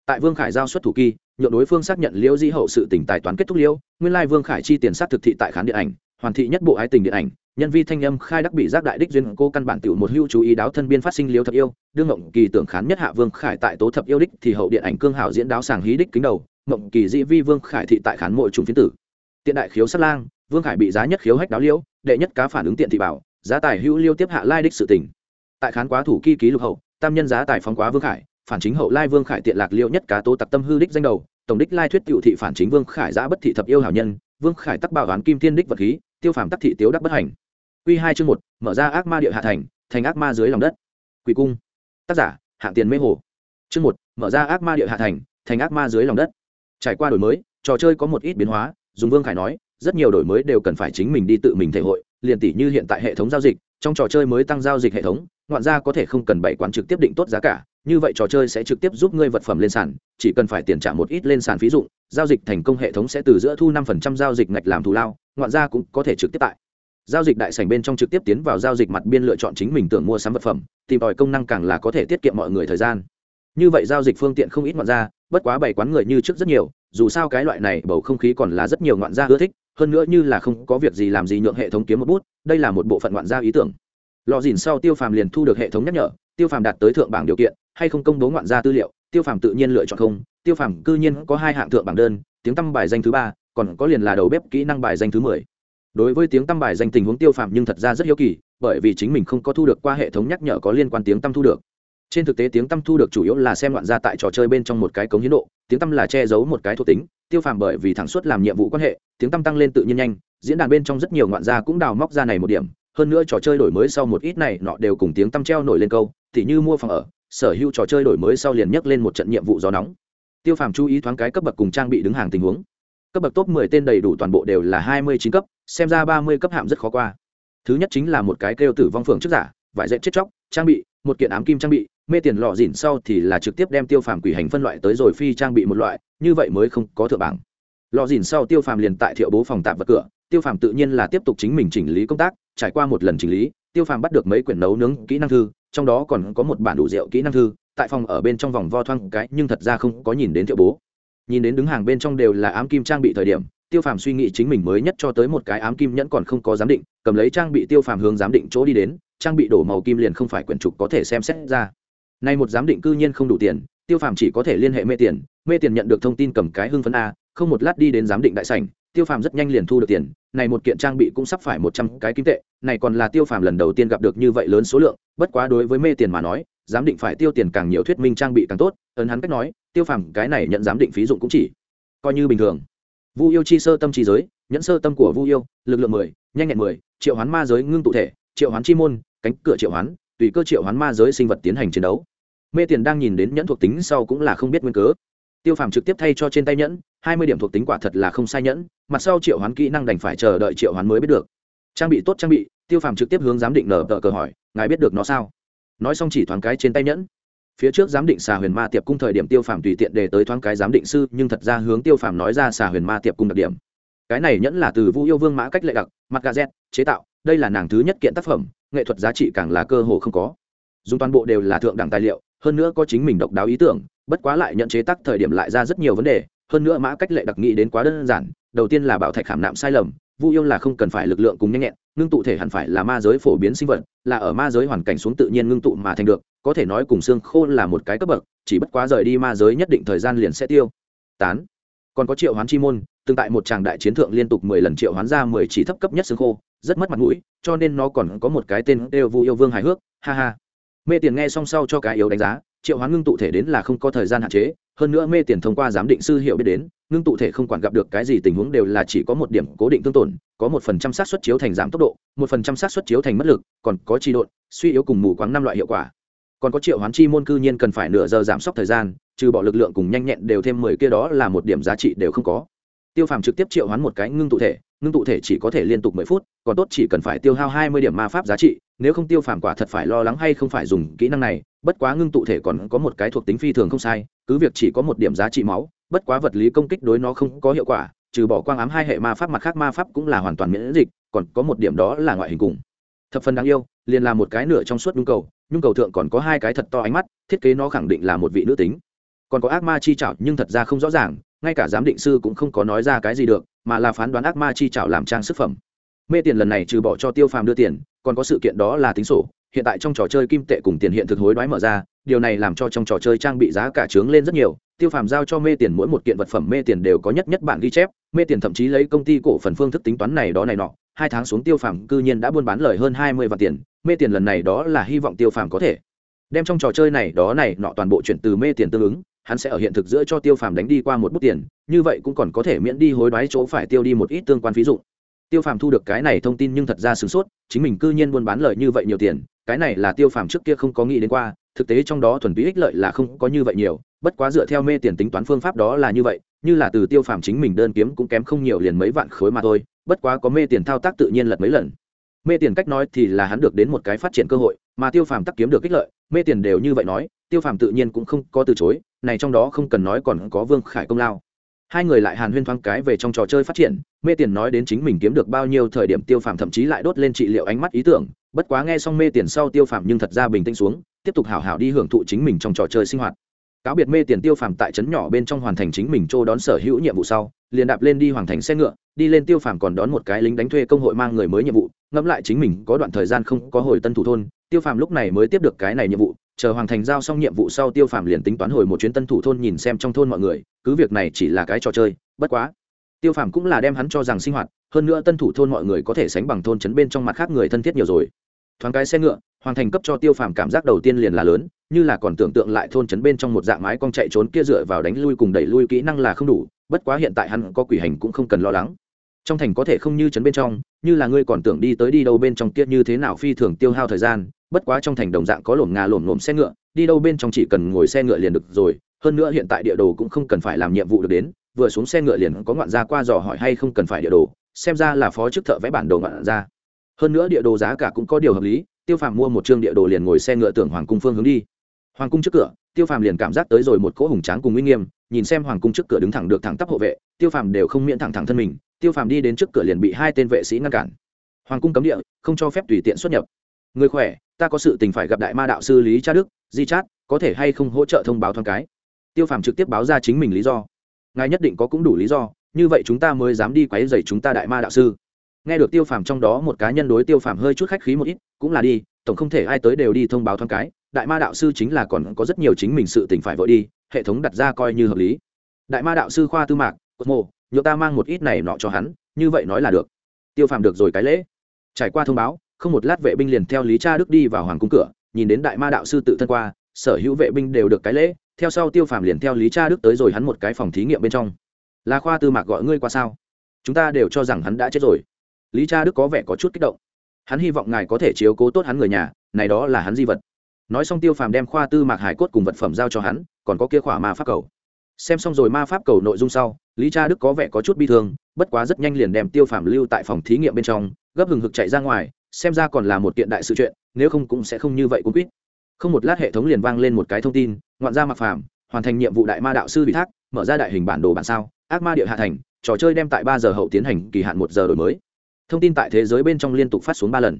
Tại vương khải giao xuất thủ kỳ, nhượng đối phương xác nhận liễu di hậu sự tỉnh tài toán kết thúc liễu, nguyên lai vương khải chi tiền sát thực thị tại khán điện ảnh, hoàn thị nhất bộ ái tình điện ảnh nhân vi thanh âm khai đắc bị giác đại đích duyên cô căn bản tiểu một hưu chú ý đáo thân biên phát sinh liêu thập yêu, đương ngộng kỳ tưởng khán nhất hạ vương khải tại tố thập yêu đích thì hậu điện ảnh cương hảo diễn đáo sàng hí đích kính đầu, ngộng kỳ dĩ vi vương khải thị tại khán mội trùng phiến tử. Tiện đại khiếu sát lang, vương khải bị giá nhất khiếu hách đáo liễu đệ nhất cá phản ứng tiện thị bảo, giá tài hữu liêu tiếp hạ lai đích sự tình. Tại khán quá thủ kỳ ký lục hậu, tam nhân giá tài phóng quá vương khải, phản chính hậu lai vương khải tiện lạc liêu nhất cá tố tặc tâm hư đích danh đầu, tổng đích lai thuyết tiểu thị phản chính vương khải giã bất thị thập yêu hảo nhân, vương khải tắc bảo đoán kim thiên đích vật khí, tiêu phàm tắc thị tiếu đắc bất hành. Quy hai chương một, mở ra ác ma địa hạ thành thành ác ma dưới lòng đất. Quỷ cung. Tác giả, hạng tiền mê hồ. Chương một, mở ra ác ma địa hạ thành thành ác ma dưới lòng đất. Trải qua đổi mới, trò chơi có một ít biến hóa dùng vương khải nói, rất nhiều đổi mới đều cần phải chính mình đi tự mình thể hội, liền tỷ như hiện tại hệ thống giao dịch, trong trò chơi mới tăng giao dịch hệ thống, ngoạn ra có thể không cần bảy quán trực tiếp định tốt giá cả, như vậy trò chơi sẽ trực tiếp giúp ngươi vật phẩm lên sàn, chỉ cần phải tiền trả một ít lên sàn phí dụng, giao dịch thành công hệ thống sẽ từ giữa thu năm phần trăm giao dịch ngạch làm thù lao, ngoạn ra cũng có thể trực tiếp tại giao dịch đại sảnh bên trong trực tiếp tiến vào giao dịch mặt biên lựa chọn chính mình tưởng mua sắm vật phẩm, tìm tòi công năng càng là có thể tiết kiệm mọi người thời gian. Như vậy giao dịch phương tiện không ít ngoạn ra, bất quá bảy quán người như trước rất nhiều, dù sao cái loại này bầu không khí còn là rất nhiều ngoạn gia ưa thích, hơn nữa như là không có việc gì làm gì nhượng hệ thống kiếm một bút, đây là một bộ phận ngoạn gia ý tưởng. Lò dìn sau tiêu phàm liền thu được hệ thống nhắc nhở, tiêu phàm đạt tới thượng bảng điều kiện, hay không công bố ngoạn gia tư liệu, tiêu phàm tự nhiên lựa chọn không, tiêu phàm cư nhiên có hai hạng thượng bảng đơn, tiếng tăm bài danh thứ ba, còn có liền là đầu bếp kỹ năng bài danh thứ mười đối với tiếng tăm bài danh tình huống tiêu phàm nhưng thật ra rất hiếu kỳ, bởi vì chính mình không có thu được qua hệ thống nhắc nhở có liên quan tiếng tăm thu được. Trên thực tế tiếng tăm thu được chủ yếu là xem loạn ra tại trò chơi bên trong một cái cống hiến độ, tiếng tăm là che giấu một cái thuộc tính, tiêu phàm bởi vì thẳng suất làm nhiệm vụ quan hệ, tiếng tăm tăng lên tự nhiên nhanh, diễn đàn bên trong rất nhiều ngoạn gia cũng đào móc ra này một điểm, hơn nữa trò chơi đổi mới sau một ít này nọ đều cùng tiếng tăm treo nổi lên câu thì như mua phòng ở, sở hữu trò chơi đổi mới sau liền nhấc lên một trận nhiệm vụ gió nóng. Tiêu phàm chú ý thoáng cái cấp bậc cùng trang bị đứng hàng tình huống. Cấp bậc top 10 tên đầy đủ toàn bộ đều là 29 cấp xem ra 30 cấp hạm rất khó qua. Thứ nhất chính là một cái kêu tử vong phượng trước giả, vải dệt chết chóc, trang bị, một kiện ám kim trang bị, mê tiền lọ dỉn sau thì là trực tiếp đem tiêu phàm quỷ hành phân loại tới rồi phi trang bị một loại, như vậy mới không có thượng bảng. Lọ dỉn sau tiêu phàm liền tại thiệu bố phòng tạp vật cửa, tiêu phàm tự nhiên là tiếp tục chính mình chỉnh lý công tác, trải qua một lần chỉnh lý, tiêu phàm bắt được mấy quyển nấu nướng kỹ năng thư, trong đó còn có một bản đủ rượu kỹ năng thư, tại phòng ở bên trong vòng vo thoang cái nhưng thật ra không có nhìn đến thiệu bố. Nhìn đến đứng hàng bên trong đều là ám kim trang bị thời điểm tiêu phàm suy nghĩ chính mình mới nhất cho tới một cái ám kim nhẫn còn không có giám định, cầm lấy trang bị tiêu phàm hướng giám định chỗ đi đến, trang bị đổ màu kim liền không phải quyển trục có thể xem xét ra. Nay một giám định cư nhiên không đủ tiền, tiêu phàm chỉ có thể liên hệ mê tiền mê tiền nhận được thông tin cầm cái hưng phấn a, không một lát đi đến giám định đại sảnh, tiêu phàm rất nhanh liền thu được tiền, này một kiện trang bị cũng sắp phải một trăm cái kim tệ, này còn là tiêu phàm lần đầu tiên gặp được như vậy lớn số lượng, bất quá đối với mê tiền mà nói, giám định phải tiêu tiền càng nhiều thuyết minh trang bị càng tốt, ấn hắn cách nói, tiêu phàm cái này nhận giám định phí dụng cũng chỉ coi như bình thường vu yêu chi sơ tâm chi giới, nhẫn sơ tâm của vu yêu, lực lượng mười, nhanh nhẹn mười, triệu hoán ma giới ngưng tụ thể, triệu hoán chi môn, cánh cửa triệu hoán, tùy cơ triệu hoán ma giới sinh vật tiến hành chiến đấu. Mê tiền đang nhìn đến nhẫn thuộc tính sau cũng là không biết nguyên cớ. Tiêu phàm trực tiếp thay cho trên tay nhẫn, hai mươi điểm thuộc tính quả thật là không sai nhẫn, mặt sau triệu hoán kỹ năng đành phải chờ đợi triệu hoán mới biết được. Trang bị tốt trang bị, tiêu phàm trực tiếp hướng giám định nở tờ cờ hỏi, ngài biết được nó sao? Nói xong chỉ thoáng cái trên tay nhẫn phía trước giám định xà huyền ma tiệp cung thời điểm tiêu phàm tùy tiện để tới thoáng cái giám định sư, nhưng thật ra hướng tiêu phàm nói ra xà huyền ma tiệp cung đặc điểm. Cái này nhẫn là từ vũ yêu vương mã cách lệ đặc, mặt gà z chế tạo, đây là nàng thứ nhất kiện tác phẩm, nghệ thuật giá trị càng là cơ hồ không có. Dùng toàn bộ đều là thượng đẳng tài liệu, hơn nữa có chính mình độc đáo ý tưởng, bất quá lại nhận chế tác thời điểm lại ra rất nhiều vấn đề, hơn nữa mã cách lệ đặc nghĩ đến quá đơn giản, đầu tiên là bảo thạch khảm nạm sai lầm vu yêu là không cần phải lực lượng cùng nhanh nhẹn, ngưng tụ thể hẳn phải là ma giới phổ biến sinh vật, là ở ma giới hoàn cảnh xuống tự nhiên ngưng tụ mà thành được, có thể nói cùng xương khô là một cái cấp bậc, chỉ bất quá rời đi ma giới nhất định thời gian liền sẽ tiêu. Tán. Còn có triệu hoán chi môn tương tại một tràng đại chiến thượng liên tục mười lần triệu hoán ra mười chỉ thấp cấp nhất xương khô, rất mất mặt mũi, cho nên nó còn có một cái tên đều vu yêu vương hài hước, ha ha. Mê tiền nghe xong sau cho cái yếu đánh giá, triệu hoán ngưng tụ thể đến là không có thời gian hạn chế, hơn nữa mê tiền thông qua giám định sư hiểu biết đến ngưng tụ thể không quản gặp được cái gì tình huống đều là chỉ có một điểm cố định tương tổn, có một phần trăm xác suất chiếu thành giảm tốc độ, một phần trăm xác suất chiếu thành mất lực, còn có chi độn, suy yếu cùng mù quáng năm loại hiệu quả. Còn có triệu hoán chi môn cư nhiên cần phải nửa giờ giảm sốc thời gian, trừ bỏ lực lượng cùng nhanh nhẹn đều thêm mười kia đó là một điểm giá trị đều không có. Tiêu phàm trực tiếp triệu hoán một cái ngưng tụ thể, ngưng tụ thể chỉ có thể liên tục mười phút, còn tốt chỉ cần phải tiêu hao hai mươi điểm ma pháp giá trị, nếu không tiêu phàm quả thật phải lo lắng hay không phải dùng kỹ năng này, bất quá ngưng tụ thể còn có một cái thuộc tính phi thường không sai, cứ việc chỉ có một điểm giá trị máu bất quá vật lý công kích đối nó không có hiệu quả, trừ bỏ quang ám hai hệ ma pháp mặt khác ma pháp cũng là hoàn toàn miễn dịch, còn có một điểm đó là ngoại hình cùng. Thập phần đáng yêu, liền là một cái nửa trong suốt nhung cầu nhung cầu thượng còn có hai cái thật to ánh mắt, thiết kế nó khẳng định là một vị nữ tính. Còn có ác ma chi chảo nhưng thật ra không rõ ràng, ngay cả giám định sư cũng không có nói ra cái gì được, mà là phán đoán ác ma chi chảo làm trang sức phẩm. Mê tiền lần này trừ bỏ cho tiêu phàm đưa tiền, còn có sự kiện đó là tính sổ, hiện tại trong trò chơi kim tệ cùng tiền hiện thực hối đoái mở ra, điều này làm cho trong trò chơi trang bị giá cả trướng lên rất nhiều tiêu phàm giao cho mê tiền mỗi một kiện vật phẩm mê tiền đều có nhất nhất bản ghi chép, mê tiền thậm chí lấy công ty cổ phần phương thức tính toán này đó này nọ. Hai tháng xuống tiêu phàm cư nhiên đã buôn bán lời hơn hai mươi vạn tiền, mê tiền lần này đó là hy vọng tiêu phàm có thể đem trong trò chơi này đó này nọ toàn bộ chuyển từ mê tiền tương ứng, hắn sẽ ở hiện thực giữa cho tiêu phàm đánh đi qua một bút tiền, như vậy cũng còn có thể miễn đi hối đoái chỗ phải tiêu đi một ít tương quan phí dụ tiêu phàm thu được cái này thông tin nhưng thật ra sửng sốt, chính mình cư nhiên buôn bán lời như vậy nhiều tiền, cái này là tiêu phàm trước kia không có nghĩ đến qua thực tế trong đó thuần túy ích lợi là không có như vậy nhiều, bất quá dựa theo mê tiền tính toán phương pháp đó là như vậy, như là từ tiêu phàm chính mình đơn kiếm cũng kém không nhiều liền mấy vạn khối mà thôi, bất quá có mê tiền thao tác tự nhiên lật mấy lần. Mê tiền cách nói thì là hắn được đến một cái phát triển cơ hội, mà tiêu phàm tắc kiếm được ích lợi, mê tiền đều như vậy nói, tiêu phàm tự nhiên cũng không có từ chối, này trong đó không cần nói còn có vương khải công lao. Hai người lại hàn huyên thoáng cái về trong trò chơi phát triển, mê tiền nói đến chính mình kiếm được bao nhiêu thời điểm tiêu phàm thậm chí lại đốt lên trị liệu ánh mắt ý tưởng, bất quá nghe xong mê tiền sau tiêu phàm nhưng thật ra bình tĩnh xuống tiếp tục hảo hảo đi hưởng thụ chính mình trong trò chơi sinh hoạt. Cáo biệt mê tiền tiêu phàm tại trấn nhỏ bên trong hoàn thành chính mình trô đón sở hữu nhiệm vụ sau, liền đạp lên đi hoàn thành xe ngựa, đi lên tiêu phàm còn đón một cái lính đánh thuê công hội mang người mới nhiệm vụ, ngẫm lại chính mình có đoạn thời gian không có hồi tân thủ thôn, tiêu phàm lúc này mới tiếp được cái này nhiệm vụ, chờ hoàn thành giao xong nhiệm vụ sau tiêu phàm liền tính toán hồi một chuyến tân thủ thôn nhìn xem trong thôn mọi người, cứ việc này chỉ là cái trò chơi, bất quá. Tiêu phàm cũng là đem hắn cho rằng sinh hoạt, hơn nữa tân thủ thôn mọi người có thể sánh bằng thôn trấn bên trong mặt khác người thân thiết nhiều rồi. Thoáng cái xe ngựa hoàn thành cấp cho tiêu phàm cảm giác đầu tiên liền là lớn, như là còn tưởng tượng lại thôn trấn bên trong một dạng mái con chạy trốn kia dựa vào đánh lui cùng đẩy lui kỹ năng là không đủ, bất quá hiện tại hắn có quỷ hành cũng không cần lo lắng. Trong thành có thể không như trấn bên trong, như là ngươi còn tưởng đi tới đi đâu bên trong kia như thế nào phi thường tiêu hao thời gian, bất quá trong thành đồng dạng có lổm ngà lổm lổm xe ngựa, đi đâu bên trong chỉ cần ngồi xe ngựa liền được rồi, hơn nữa hiện tại địa đồ cũng không cần phải làm nhiệm vụ được đến, vừa xuống xe ngựa liền có ngoạn gia qua dò hỏi hay không cần phải địa đồ, xem ra là phó chức thợ vẽ bản đồ ngoạn ra hơn nữa địa đồ giá cả cũng có điều hợp lý tiêu phàm mua một chương địa đồ liền ngồi xe ngựa tưởng hoàng cung phương hướng đi. Hoàng cung trước cửa, tiêu phàm liền cảm giác tới rồi một cỗ hùng tráng cùng uy nghiêm, nhìn xem hoàng cung trước cửa đứng thẳng được thẳng tắp hộ vệ, tiêu phàm đều không miễn thẳng thẳng thân mình, tiêu phàm đi đến trước cửa liền bị hai tên vệ sĩ ngăn cản. Hoàng cung cấm địa, không cho phép tùy tiện xuất nhập. Người khỏe, ta có sự tình phải gặp đại ma đạo sư lý cha đức, di chát, có thể hay không hỗ trợ thông báo thoáng cái? Tiêu phàm trực tiếp báo ra chính mình lý do. Ngài nhất định có cũng đủ lý do, như vậy chúng ta mới dám đi quấy dày chúng ta đại ma đạo sư. Nghe được tiêu phàm trong đó một cá nhân đối tiêu phàm hơi chút khách khí một ít cũng là đi, tổng không thể ai tới đều đi thông báo thoáng cái, đại ma đạo sư chính là còn có rất nhiều chính mình sự tình phải vội đi, hệ thống đặt ra coi như hợp lý. Đại ma đạo sư khoa tư mạc cốt mộ nhựa ta mang một ít này nọ cho hắn, như vậy nói là được. Tiêu phàm được rồi cái lễ. Trải qua thông báo, không một lát vệ binh liền theo lý cha đức đi vào hoàng cung cửa, nhìn đến đại ma đạo sư tự thân qua, sở hữu vệ binh đều được cái lễ, theo sau tiêu phàm liền theo lý cha đức tới rồi hắn một cái phòng thí nghiệm bên trong. Là khoa tư mạc gọi ngươi qua sao? Chúng ta đều cho rằng hắn đã chết rồi. Lý cha đức có vẻ có chút kích động hắn hy vọng ngài có thể chiếu cố tốt hắn người nhà, này đó là hắn di vật. Nói xong tiêu phàm đem khoa tư mạc hải cốt cùng vật phẩm giao cho hắn, còn có kia khỏa ma pháp cầu. Xem xong rồi ma pháp cầu nội dung sau, lý cha đức có vẻ có chút bi thương, bất quá rất nhanh liền đem tiêu phàm lưu tại phòng thí nghiệm bên trong, gấp hừng hực chạy ra ngoài, xem ra còn là một kiện đại sự chuyện, nếu không cũng sẽ không như vậy cũng quýt. Không một lát hệ thống liền vang lên một cái thông tin, ngoạn gia mặc phàm, hoàn thành nhiệm vụ đại ma đạo sư ủy thác, mở ra đại hình bản đồ bản sao, ác ma địa hạ thành, trò chơi đem tại ba giờ hậu tiến hành, kỳ hạn một giờ đổi mới thông tin tại thế giới bên trong liên tục phát xuống ba lần.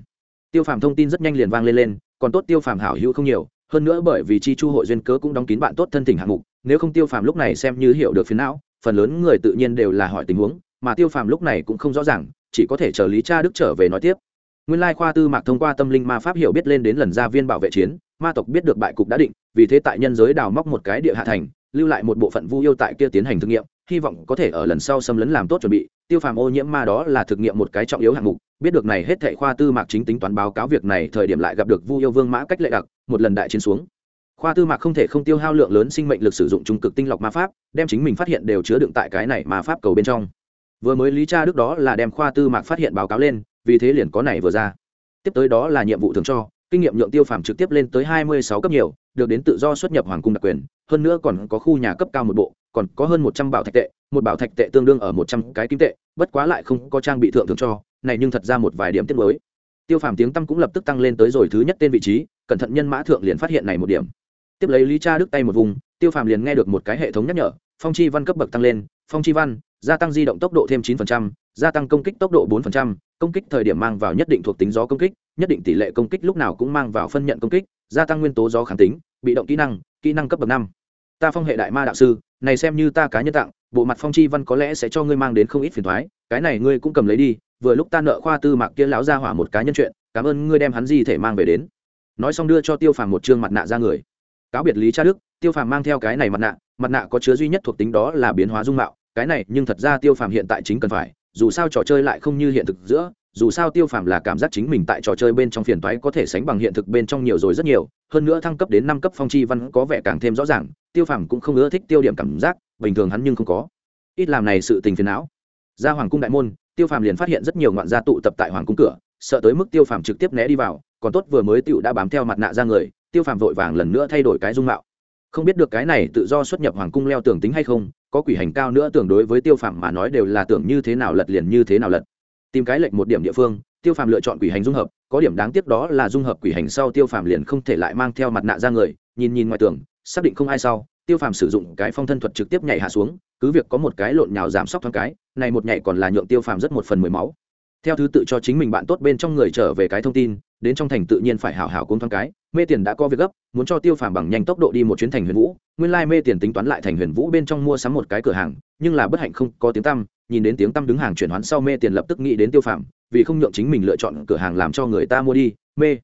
Tiêu phàm thông tin rất nhanh liền vang lên lên, còn tốt tiêu phàm hảo hữu không nhiều, hơn nữa bởi vì chi chu hội duyên cớ cũng đóng kín bạn tốt thân tình hạng mục, nếu không tiêu phàm lúc này xem như hiểu được phiến não, phần lớn người tự nhiên đều là hỏi tình huống, mà tiêu phàm lúc này cũng không rõ ràng, chỉ có thể chờ lý cha đức trở về nói tiếp. Nguyên lai khoa tư mạc thông qua tâm linh ma pháp hiểu biết lên đến lần gia viên bảo vệ chiến, ma tộc biết được bại cục đã định, vì thế tại nhân giới đào móc một cái địa hạ thành lưu lại một bộ phận vu yêu tại kia tiến hành thực nghiệm, hy vọng có thể ở lần sau xâm lấn làm tốt chuẩn bị. Tiêu phàm ô nhiễm ma đó là thực nghiệm một cái trọng yếu hạng mục, biết được này hết thệ khoa tư mạc chính tính toán báo cáo việc này, thời điểm lại gặp được vu yêu vương mã cách lệ đặc, một lần đại chiến xuống. Khoa tư mạc không thể không tiêu hao lượng lớn sinh mệnh lực sử dụng trung cực tinh lọc ma pháp, đem chính mình phát hiện đều chứa đựng tại cái này ma pháp cầu bên trong. Vừa mới lý cha đức đó là đem khoa tư mạc phát hiện báo cáo lên, vì thế liền có này vừa ra. Tiếp tới đó là nhiệm vụ thường cho kinh nghiệm nhượng tiêu phàm trực tiếp lên tới hai mươi sáu cấp nhiều được đến tự do xuất nhập hoàng cung đặc quyền hơn nữa còn có khu nhà cấp cao một bộ còn có hơn một trăm bảo thạch tệ một bảo thạch tệ tương đương ở một trăm cái kim tệ bất quá lại không có trang bị thượng thường cho này nhưng thật ra một vài điểm tiết mới. Tiêu phàm tiếng tăm cũng lập tức tăng lên tới rồi thứ nhất tên vị trí cẩn thận nhân mã thượng liền phát hiện này một điểm. Tiếp lấy lý cha đức tay một vùng tiêu phàm liền nghe được một cái hệ thống nhắc nhở phong chi văn cấp bậc tăng lên phong chi văn gia tăng di động tốc độ thêm 9%, gia tăng công kích tốc độ 4%, công kích thời điểm mang vào nhất định thuộc tính gió công kích nhất định tỷ lệ công kích lúc nào cũng mang vào phân nhận công kích, gia tăng nguyên tố gió kháng tính, bị động kỹ năng kỹ năng cấp bậc năm. Ta phong hệ đại ma đạo sư, này xem như ta cá nhân tặng, bộ mặt phong chi văn có lẽ sẽ cho ngươi mang đến không ít phiền thoái cái này ngươi cũng cầm lấy đi, vừa lúc ta nợ khoa tư mạc kia lão ra hỏa một cá nhân chuyện, cảm ơn ngươi đem hắn gì thể mang về đến. Nói xong đưa cho tiêu phàm một chương mặt nạ ra người. Cáo biệt lý cha đức, tiêu phàm mang theo cái này mặt nạ mặt nạ có chứa duy nhất thuộc tính đó là biến hóa dung mạo, cái này nhưng thật ra tiêu phàm hiện tại chính cần phải, dù sao trò chơi lại không như hiện thực giữa dù sao tiêu phàm là cảm giác chính mình tại trò chơi bên trong phiền toái có thể sánh bằng hiện thực bên trong nhiều rồi rất nhiều, hơn nữa thăng cấp đến năm cấp phong chi văn có vẻ càng thêm rõ ràng, tiêu phàm cũng không ưa thích tiêu điểm cảm giác, bình thường hắn nhưng không có. Ít làm này sự tình phiền não. Ra hoàng cung đại môn, tiêu phàm liền phát hiện rất nhiều ngoạn gia tụ tập tại hoàng cung cửa, sợ tới mức tiêu phàm trực tiếp né đi vào, còn tốt vừa mới tựu đã bám theo mặt nạ ra người, tiêu phàm vội vàng lần nữa thay đổi cái dung mạo. Không biết được cái này tự do xuất nhập hoàng cung leo tưởng tính hay không, có quỷ hành cao nữa tưởng đối với tiêu phàm mà nói đều là tưởng như thế nào lật liền như thế nào lật tìm cái lệnh một điểm địa phương, tiêu phàm lựa chọn quỷ hành dung hợp, có điểm đáng tiếc đó là dung hợp quỷ hành sau tiêu phàm liền không thể lại mang theo mặt nạ ra người, nhìn nhìn ngoài tường, xác định không ai sau, tiêu phàm sử dụng cái phong thân thuật trực tiếp nhảy hạ xuống, cứ việc có một cái lộn nhào giảm sóc thoáng cái, này một nhảy còn là nhượng tiêu phàm rất một phần mười máu. Theo thứ tự cho chính mình bạn tốt bên trong người trở về cái thông tin, đến trong thành tự nhiên phải hảo hảo cuốn thoáng cái mê tiền đã có việc gấp, muốn cho tiêu phàm bằng nhanh tốc độ đi một chuyến thành huyền vũ. Nguyên lai mê tiền tính toán lại thành huyền vũ bên trong mua sắm một cái cửa hàng, nhưng là bất hạnh không có tiếng tăm, nhìn đến tiếng tăm đứng hàng chuyển hoán sau mê tiền lập tức nghĩ đến tiêu phàm, vì không nhượng chính mình lựa chọn cửa hàng làm cho người ta mua đi, mê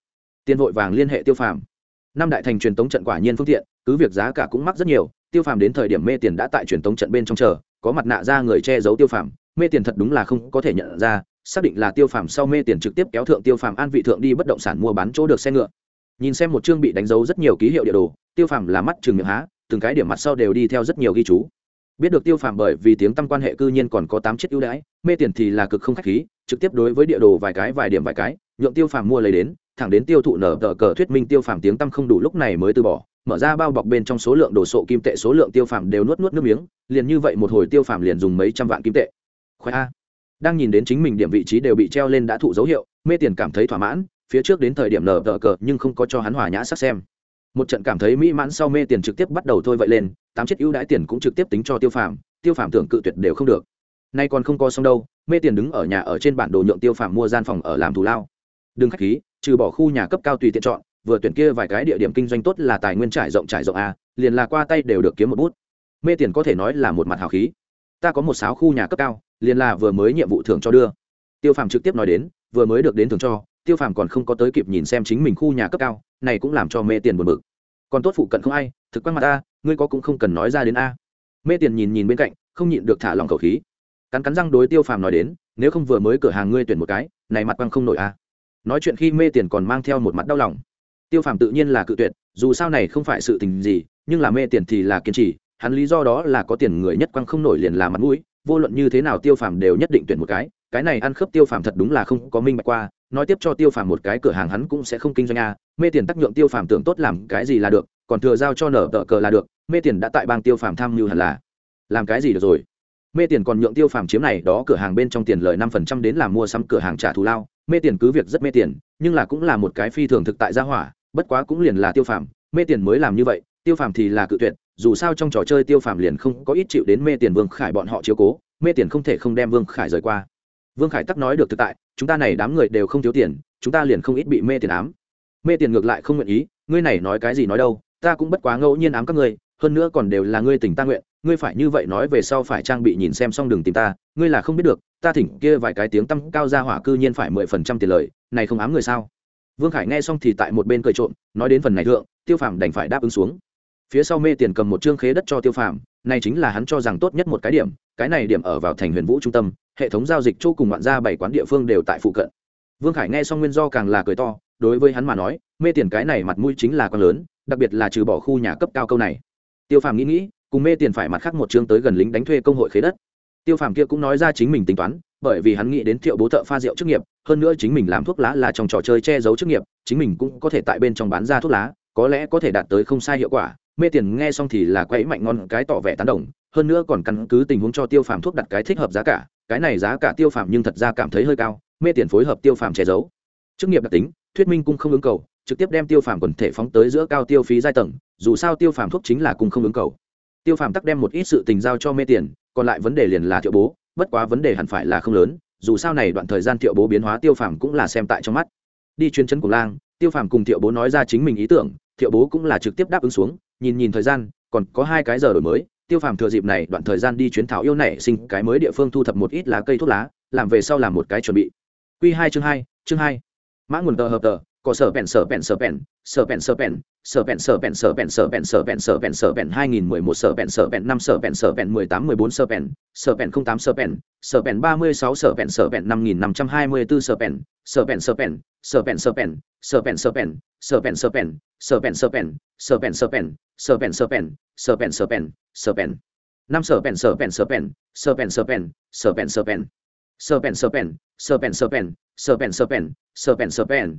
tiền vội vàng liên hệ tiêu phàm. Năm đại thành truyền tống trận quả nhiên phương tiện, cứ việc giá cả cũng mắc rất nhiều, tiêu phàm đến thời điểm mê tiền đã tại truyền tống trận bên trong chờ, có mặt nạ ra người che giấu tiêu phàm, mê tiền thật đúng là không có thể nhận ra, xác định là tiêu phàm sau mê tiền trực tiếp kéo thượng tiêu phàm an vị thượng đi bất động sản mua bán chỗ được xe ngựa nhìn xem một chương bị đánh dấu rất nhiều ký hiệu địa đồ, tiêu phàm là mắt chừng miệng há, từng cái điểm mặt sau đều đi theo rất nhiều ghi chú. Biết được tiêu phàm bởi vì tiếng tăm quan hệ cư nhiên còn có tám chiếc ưu đãi, mê tiền thì là cực không khách khí, trực tiếp đối với địa đồ vài cái, vài điểm vài cái, nhượng tiêu phàm mua lấy đến, thẳng đến tiêu thụ nở tờ cờ thuyết minh tiêu phàm tiếng tăm không đủ lúc này mới từ bỏ, mở ra bao bọc bên trong số lượng đồ sộ kim tệ, số lượng tiêu phàm đều nuốt nuốt nước miếng, liền như vậy một hồi tiêu phàm liền dùng mấy trăm vạn kim tệ. Khoe a. Đang nhìn đến chính mình điểm vị trí đều bị treo lên đã thụ dấu hiệu, mê tiền cảm thấy thỏa mãn phía trước đến thời điểm nở tờ cờ, nhưng không có cho hắn hòa nhã sắc xem. Một trận cảm thấy mỹ mãn sau mê tiền trực tiếp bắt đầu thôi vậy lên, tám chiếc ưu đãi tiền cũng trực tiếp tính cho tiêu phàm tiêu phàm tưởng cự tuyệt đều không được. Nay còn không có xong đâu, mê tiền đứng ở nhà ở trên bản đồ nhượng tiêu phàm mua gian phòng ở làm thù lao. Đừng khách khí, trừ bỏ khu nhà cấp cao tùy tiện chọn, vừa tuyển kia vài cái địa điểm kinh doanh tốt là tài nguyên trải rộng trải rộng a, liền là qua tay đều được kiếm một bút. Mê tiền có thể nói là một mặt hào khí. Ta có một sáu khu nhà cấp cao, liền là vừa mới nhiệm vụ thưởng cho đưa. Tiêu phàm trực tiếp nói đến, vừa mới được đến thưởng cho tiêu phàm còn không có tới kịp nhìn xem chính mình khu nhà cấp cao, này cũng làm cho mê tiền buồn bực. Còn tốt phụ cận không ai, thực quan mặt a ngươi có cũng không cần nói ra đến a. Mê tiền nhìn nhìn bên cạnh, không nhịn được thả lòng khẩu khí. Cắn cắn răng đối tiêu phàm nói đến, nếu không vừa mới cửa hàng ngươi tuyển một cái, này mặt băng không nổi a. Nói chuyện khi mê tiền còn mang theo một mặt đau lòng. Tiêu phàm tự nhiên là cự tuyệt, dù sao này không phải sự tình gì, nhưng là mê tiền thì là kiên trì, hắn lý do đó là có tiền người nhất quăng không nổi liền là mặt mũi vô luận như thế nào tiêu phàm đều nhất định tuyển một cái cái này ăn khớp tiêu phàm thật đúng là không có minh bạch qua, nói tiếp cho tiêu phàm một cái cửa hàng hắn cũng sẽ không kinh doanh a, mê tiền tác nhượng tiêu phàm tưởng tốt làm cái gì là được, còn thừa giao cho nở tờ cờ là được, mê tiền đã tại bang tiêu phàm tham mưu hẳn là. Làm cái gì được rồi? Mê tiền còn nhượng tiêu phàm chiếm này, đó cửa hàng bên trong tiền lời năm phần trăm đến làm mua sắm cửa hàng trả thù lao, mê tiền cứ việc rất mê tiền, nhưng là cũng là một cái phi thường thực tại gia hỏa, bất quá cũng liền là tiêu phàm, mê tiền mới làm như vậy, tiêu phàm thì là cự tuyệt dù sao trong trò chơi tiêu phàm liền không có ít chịu đến mê tiền vương khải bọn họ chiếu cố, mê tiền không thể không đem vương khải rời qua. Vương khải tắc nói được thực tại, chúng ta này đám người đều không thiếu tiền, chúng ta liền không ít bị mê tiền ám. Mê tiền ngược lại không nguyện ý, ngươi này nói cái gì nói đâu, ta cũng bất quá ngẫu nhiên ám các ngươi, hơn nữa còn đều là ngươi tình ta nguyện, ngươi phải như vậy nói về sau phải trang bị nhìn xem xong đừng tìm ta, ngươi là không biết được, ta thỉnh kia vài cái tiếng tăm cao ra hỏa cư nhiên phải mười phần trăm tiền lời, này không ám người sao? Vương khải nghe xong thì tại một bên cười trộm, nói đến phần này thượng, tiêu phàm đành phải đáp ứng xuống phía sau mê tiền cầm một chương khế đất cho tiêu phàm, này chính là hắn cho rằng tốt nhất một cái điểm, cái này điểm ở vào thành huyền vũ trung tâm, hệ thống giao dịch chỗ cùng bạn ra bảy quán địa phương đều tại phụ cận. Vương khải nghe xong nguyên do càng là cười to, đối với hắn mà nói, mê tiền cái này mặt mũi chính là con lớn, đặc biệt là trừ bỏ khu nhà cấp cao câu này. Tiêu phàm nghĩ nghĩ, cùng mê tiền phải mặt khác một chương tới gần lính đánh thuê công hội khế đất. Tiêu phàm kia cũng nói ra chính mình tính toán, bởi vì hắn nghĩ đến thiệu bố thợ pha rượu chức nghiệp, hơn nữa chính mình làm thuốc lá là trong trò chơi che giấu chức nghiệp, chính mình cũng có thể tại bên trong bán ra thuốc lá, có lẽ có thể đạt tới không sai hiệu quả mê tiền nghe xong thì là quấy mạnh ngon, cái tỏ vẻ tán đồng. Hơn nữa còn căn cứ tình huống cho tiêu phàm thuốc đặt cái thích hợp giá cả. Cái này giá cả tiêu phàm nhưng thật ra cảm thấy hơi cao. Mê tiền phối hợp tiêu phàm che giấu. Chức nghiệp đặc tính, thuyết minh cung không ứng cầu. Trực tiếp đem tiêu phàm quần thể phóng tới giữa cao tiêu phí giai tầng. Dù sao tiêu phàm thuốc chính là cung không ứng cầu. Tiêu phàm tắc đem một ít sự tình giao cho mê tiền, còn lại vấn đề liền là thiệu bố. Bất quá vấn đề hẳn phải là không lớn. Dù sao này đoạn thời gian thiệu bố biến hóa tiêu phàm cũng là xem tại trong mắt. Đi chuyên chân của lang, tiêu phàm cùng thiệu bố nói ra chính mình ý tưởng. Thiệu bố cũng là trực tiếp đáp ứng xuống nhìn nhìn thời gian, còn có hai cái giờ đổi mới, tiêu phàm thừa dịp này đoạn thời gian đi chuyến thảo yêu nảy sinh cái mới địa phương thu thập một ít lá cây thuốc lá, làm về sau làm một cái chuẩn bị. Q hai chương hai chương hai. Mã nguồn tờ hợp tờ có sở bèn sở bèn sở bèn sở bèn sở bèn sở bèn sở bèn sở bèn sở bèn sở bèn sở bèn sở bèn hai nghìn mười một sở bèn sở bèn năm sở bèn sở bèn mười tám mười bốn sở bèn sở bèn không tám sở bèn sở bèn ba mươi sáu sở bèn sở bèn năm nghìn năm trăm hai mươi bốn sở bèn sở bèn sở bèn sở bèn sở bèn sở bèn sở bèn sở bèn sở bèn sở bèn sở bèn sở bèn sở bèn sở bèn sở bèn sở bèn sở bèn sở bèn năm sở bèn sở bèn sở bèn sở bèn sở bèn sở bèn sở bèn sở bèn sở bèn sở bèn sở bèn sở bèn sở bèn sở bèn sở bèn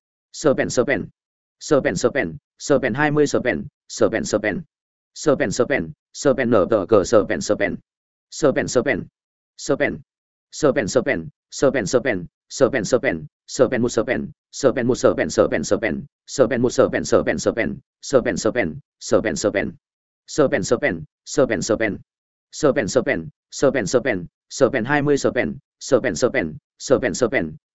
sờ pèn sờ pèn sờ pèn sờ pèn sờ pèn hai mươi sờ pèn sờ pèn sờ pèn sờ pèn sờ pèn sờ pèn nở tờ cờ sờ pèn sờ pèn sờ pèn sờ pèn sờ pèn sờ pèn sờ pèn sờ pèn sờ pèn sờ pèn sờ pèn sờ pèn một sờ pèn sờ pèn một sờ pèn sờ pèn sờ pèn sờ pèn một sờ pèn sờ pèn sờ pèn sờ pèn sờ pèn sờ pèn sờ pèn sờ pèn sờ pèn sờ pèn sờ pèn sờ pèn sờ pèn sờ pèn sờ pèn sờ pèn hai mươi sờ pèn sờ pèn sờ pèn sờ pèn sờ pèn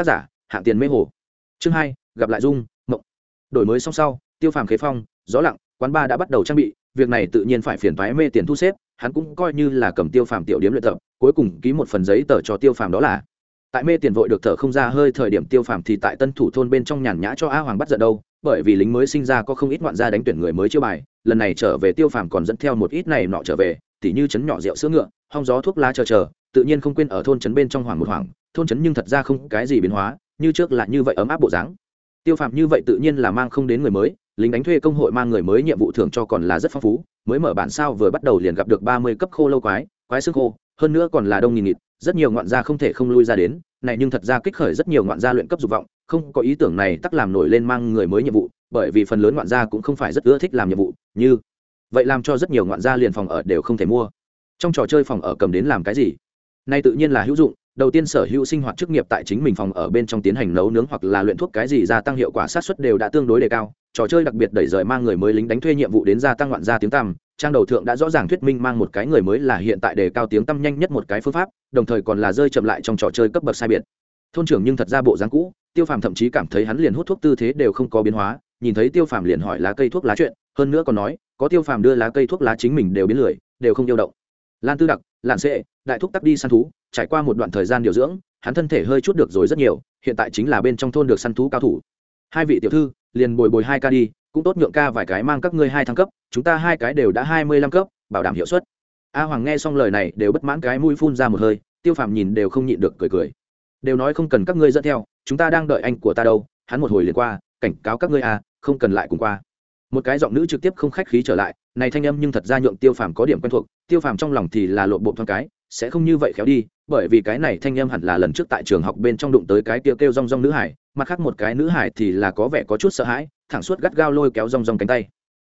tác giả, hạng tiền mê hồ. Chương hai, gặp lại dung, mộng. Đổi mới xong sau, tiêu phàm khế phong, gió lặng, quán ba đã bắt đầu trang bị, việc này tự nhiên phải phiền thoái mê tiền thu xếp, hắn cũng coi như là cầm tiêu phàm tiểu điếm luyện tập, cuối cùng ký một phần giấy tờ cho tiêu phàm đó là. Tại mê tiền vội được thở không ra hơi thời điểm tiêu phàm thì tại tân thủ thôn bên trong nhàn nhã cho a hoàng bắt giận đâu, bởi vì lính mới sinh ra có không ít ngoạn gia đánh tuyển người mới chưa bài, lần này trở về tiêu phàm còn dẫn theo một ít này nọ trở về, tỉ như chấn nhỏ rượu sữa ngựa, hong gió thuốc lá chờ chờ, tự nhiên không quên ở thôn trấn bên trong hoàng một hoàng thôn trấn nhưng thật ra không cái gì biến hóa, như trước là như vậy ấm áp bộ dáng. Tiêu phàm như vậy tự nhiên là mang không đến người mới, lính đánh thuê công hội mang người mới nhiệm vụ thưởng cho còn là rất phong phú, mới mở bản sao vừa bắt đầu liền gặp được ba mươi cấp khô lâu quái quái xương khô, hơn nữa còn là đông nghìn nghịt, rất nhiều ngoạn gia không thể không lui ra đến, này nhưng thật ra kích khởi rất nhiều ngoạn gia luyện cấp dục vọng, không có ý tưởng này tắc làm nổi lên mang người mới nhiệm vụ, bởi vì phần lớn ngoạn gia cũng không phải rất ưa thích làm nhiệm vụ, như vậy làm cho rất nhiều ngoạn gia liền phòng ở đều không thể mua. Trong trò chơi phòng ở cầm đến làm cái gì? Nay tự nhiên là hữu dụng đầu tiên sở hữu sinh hoạt chức nghiệp tại chính mình phòng ở bên trong tiến hành nấu nướng hoặc là luyện thuốc cái gì gia tăng hiệu quả sát xuất đều đã tương đối đề cao. Trò chơi đặc biệt đẩy rời mang người mới lính đánh thuê nhiệm vụ đến gia tăng ngoạn gia tiếng tăm. Trang đầu thượng đã rõ ràng thuyết minh mang một cái người mới là hiện tại đề cao tiếng tăm nhanh nhất một cái phương pháp, đồng thời còn là rơi chậm lại trong trò chơi cấp bậc sai biệt. Thôn trưởng nhưng thật ra bộ dáng cũ, tiêu phàm thậm chí cảm thấy hắn liền hút thuốc tư thế đều không có biến hóa, nhìn thấy tiêu phàm liền hỏi lá cây thuốc lá chuyện, hơn nữa còn nói, có tiêu phàm đưa lá cây thuốc lá chính mình đều biến lười, đều không yêu động lan tư đặc lạn sệ, đại thúc tắc đi săn thú, trải qua một đoạn thời gian điều dưỡng, hắn thân thể hơi chút được rồi rất nhiều, hiện tại chính là bên trong thôn được săn thú cao thủ. Hai vị tiểu thư, liền bồi bồi hai ca đi, cũng tốt nhượng ca vài cái mang các ngươi hai thăng cấp, chúng ta hai cái đều đã hai mươi lăm cấp, bảo đảm hiệu suất. A hoàng nghe xong lời này đều bất mãn cái mũi phun ra một hơi, tiêu phàm nhìn đều không nhịn được cười cười. Đều nói không cần các ngươi dẫn theo, chúng ta đang đợi anh của ta đâu, hắn một hồi liền qua, cảnh cáo các ngươi à không cần lại cùng qua một cái giọng nữ trực tiếp không khách khí trở lại, này thanh âm nhưng thật ra nhượng tiêu phàm có điểm quen thuộc, tiêu phàm trong lòng thì là lộn bộ thoáng cái, sẽ không như vậy khéo đi, bởi vì cái này thanh âm hẳn là lần trước tại trường học bên trong đụng tới cái tiêu kêu rong rong nữ hải, mặt khác một cái nữ hải thì là có vẻ có chút sợ hãi, thẳng suốt gắt gao lôi kéo rong rong cánh tay.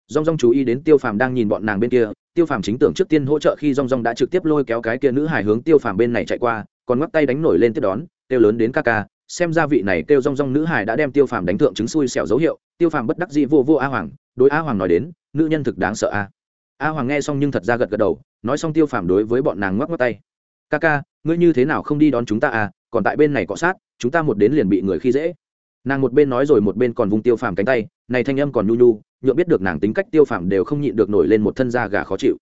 Rong rong chú ý đến tiêu phàm đang nhìn bọn nàng bên kia, tiêu phàm chính tưởng trước tiên hỗ trợ khi rong rong đã trực tiếp lôi kéo cái kia nữ hải hướng tiêu phàm bên này chạy qua, còn ngoắc tay đánh nổi lên tiếp đón tiêu lớn đến ca ca, xem ra vị này kêu rong rong nữ hải đã đem tiêu phàm đánh thượng chứng xui xẻo dấu hiệu, tiêu phàm bất đắc dĩ vô vô a hoàng đối a hoàng nói đến, nữ nhân thực đáng sợ a. A hoàng nghe xong nhưng thật ra gật gật đầu, nói xong tiêu phàm đối với bọn nàng ngoắc ngoắc tay. Ca ca, ngươi như thế nào không đi đón chúng ta à? Còn tại bên này cọ sát, chúng ta một đến liền bị người khi dễ. Nàng một bên nói rồi một bên còn vung tiêu phàm cánh tay, này thanh âm còn nhu nhu, nhượng biết được nàng tính cách tiêu phàm đều không nhịn được nổi lên một thân da gà khó chịu.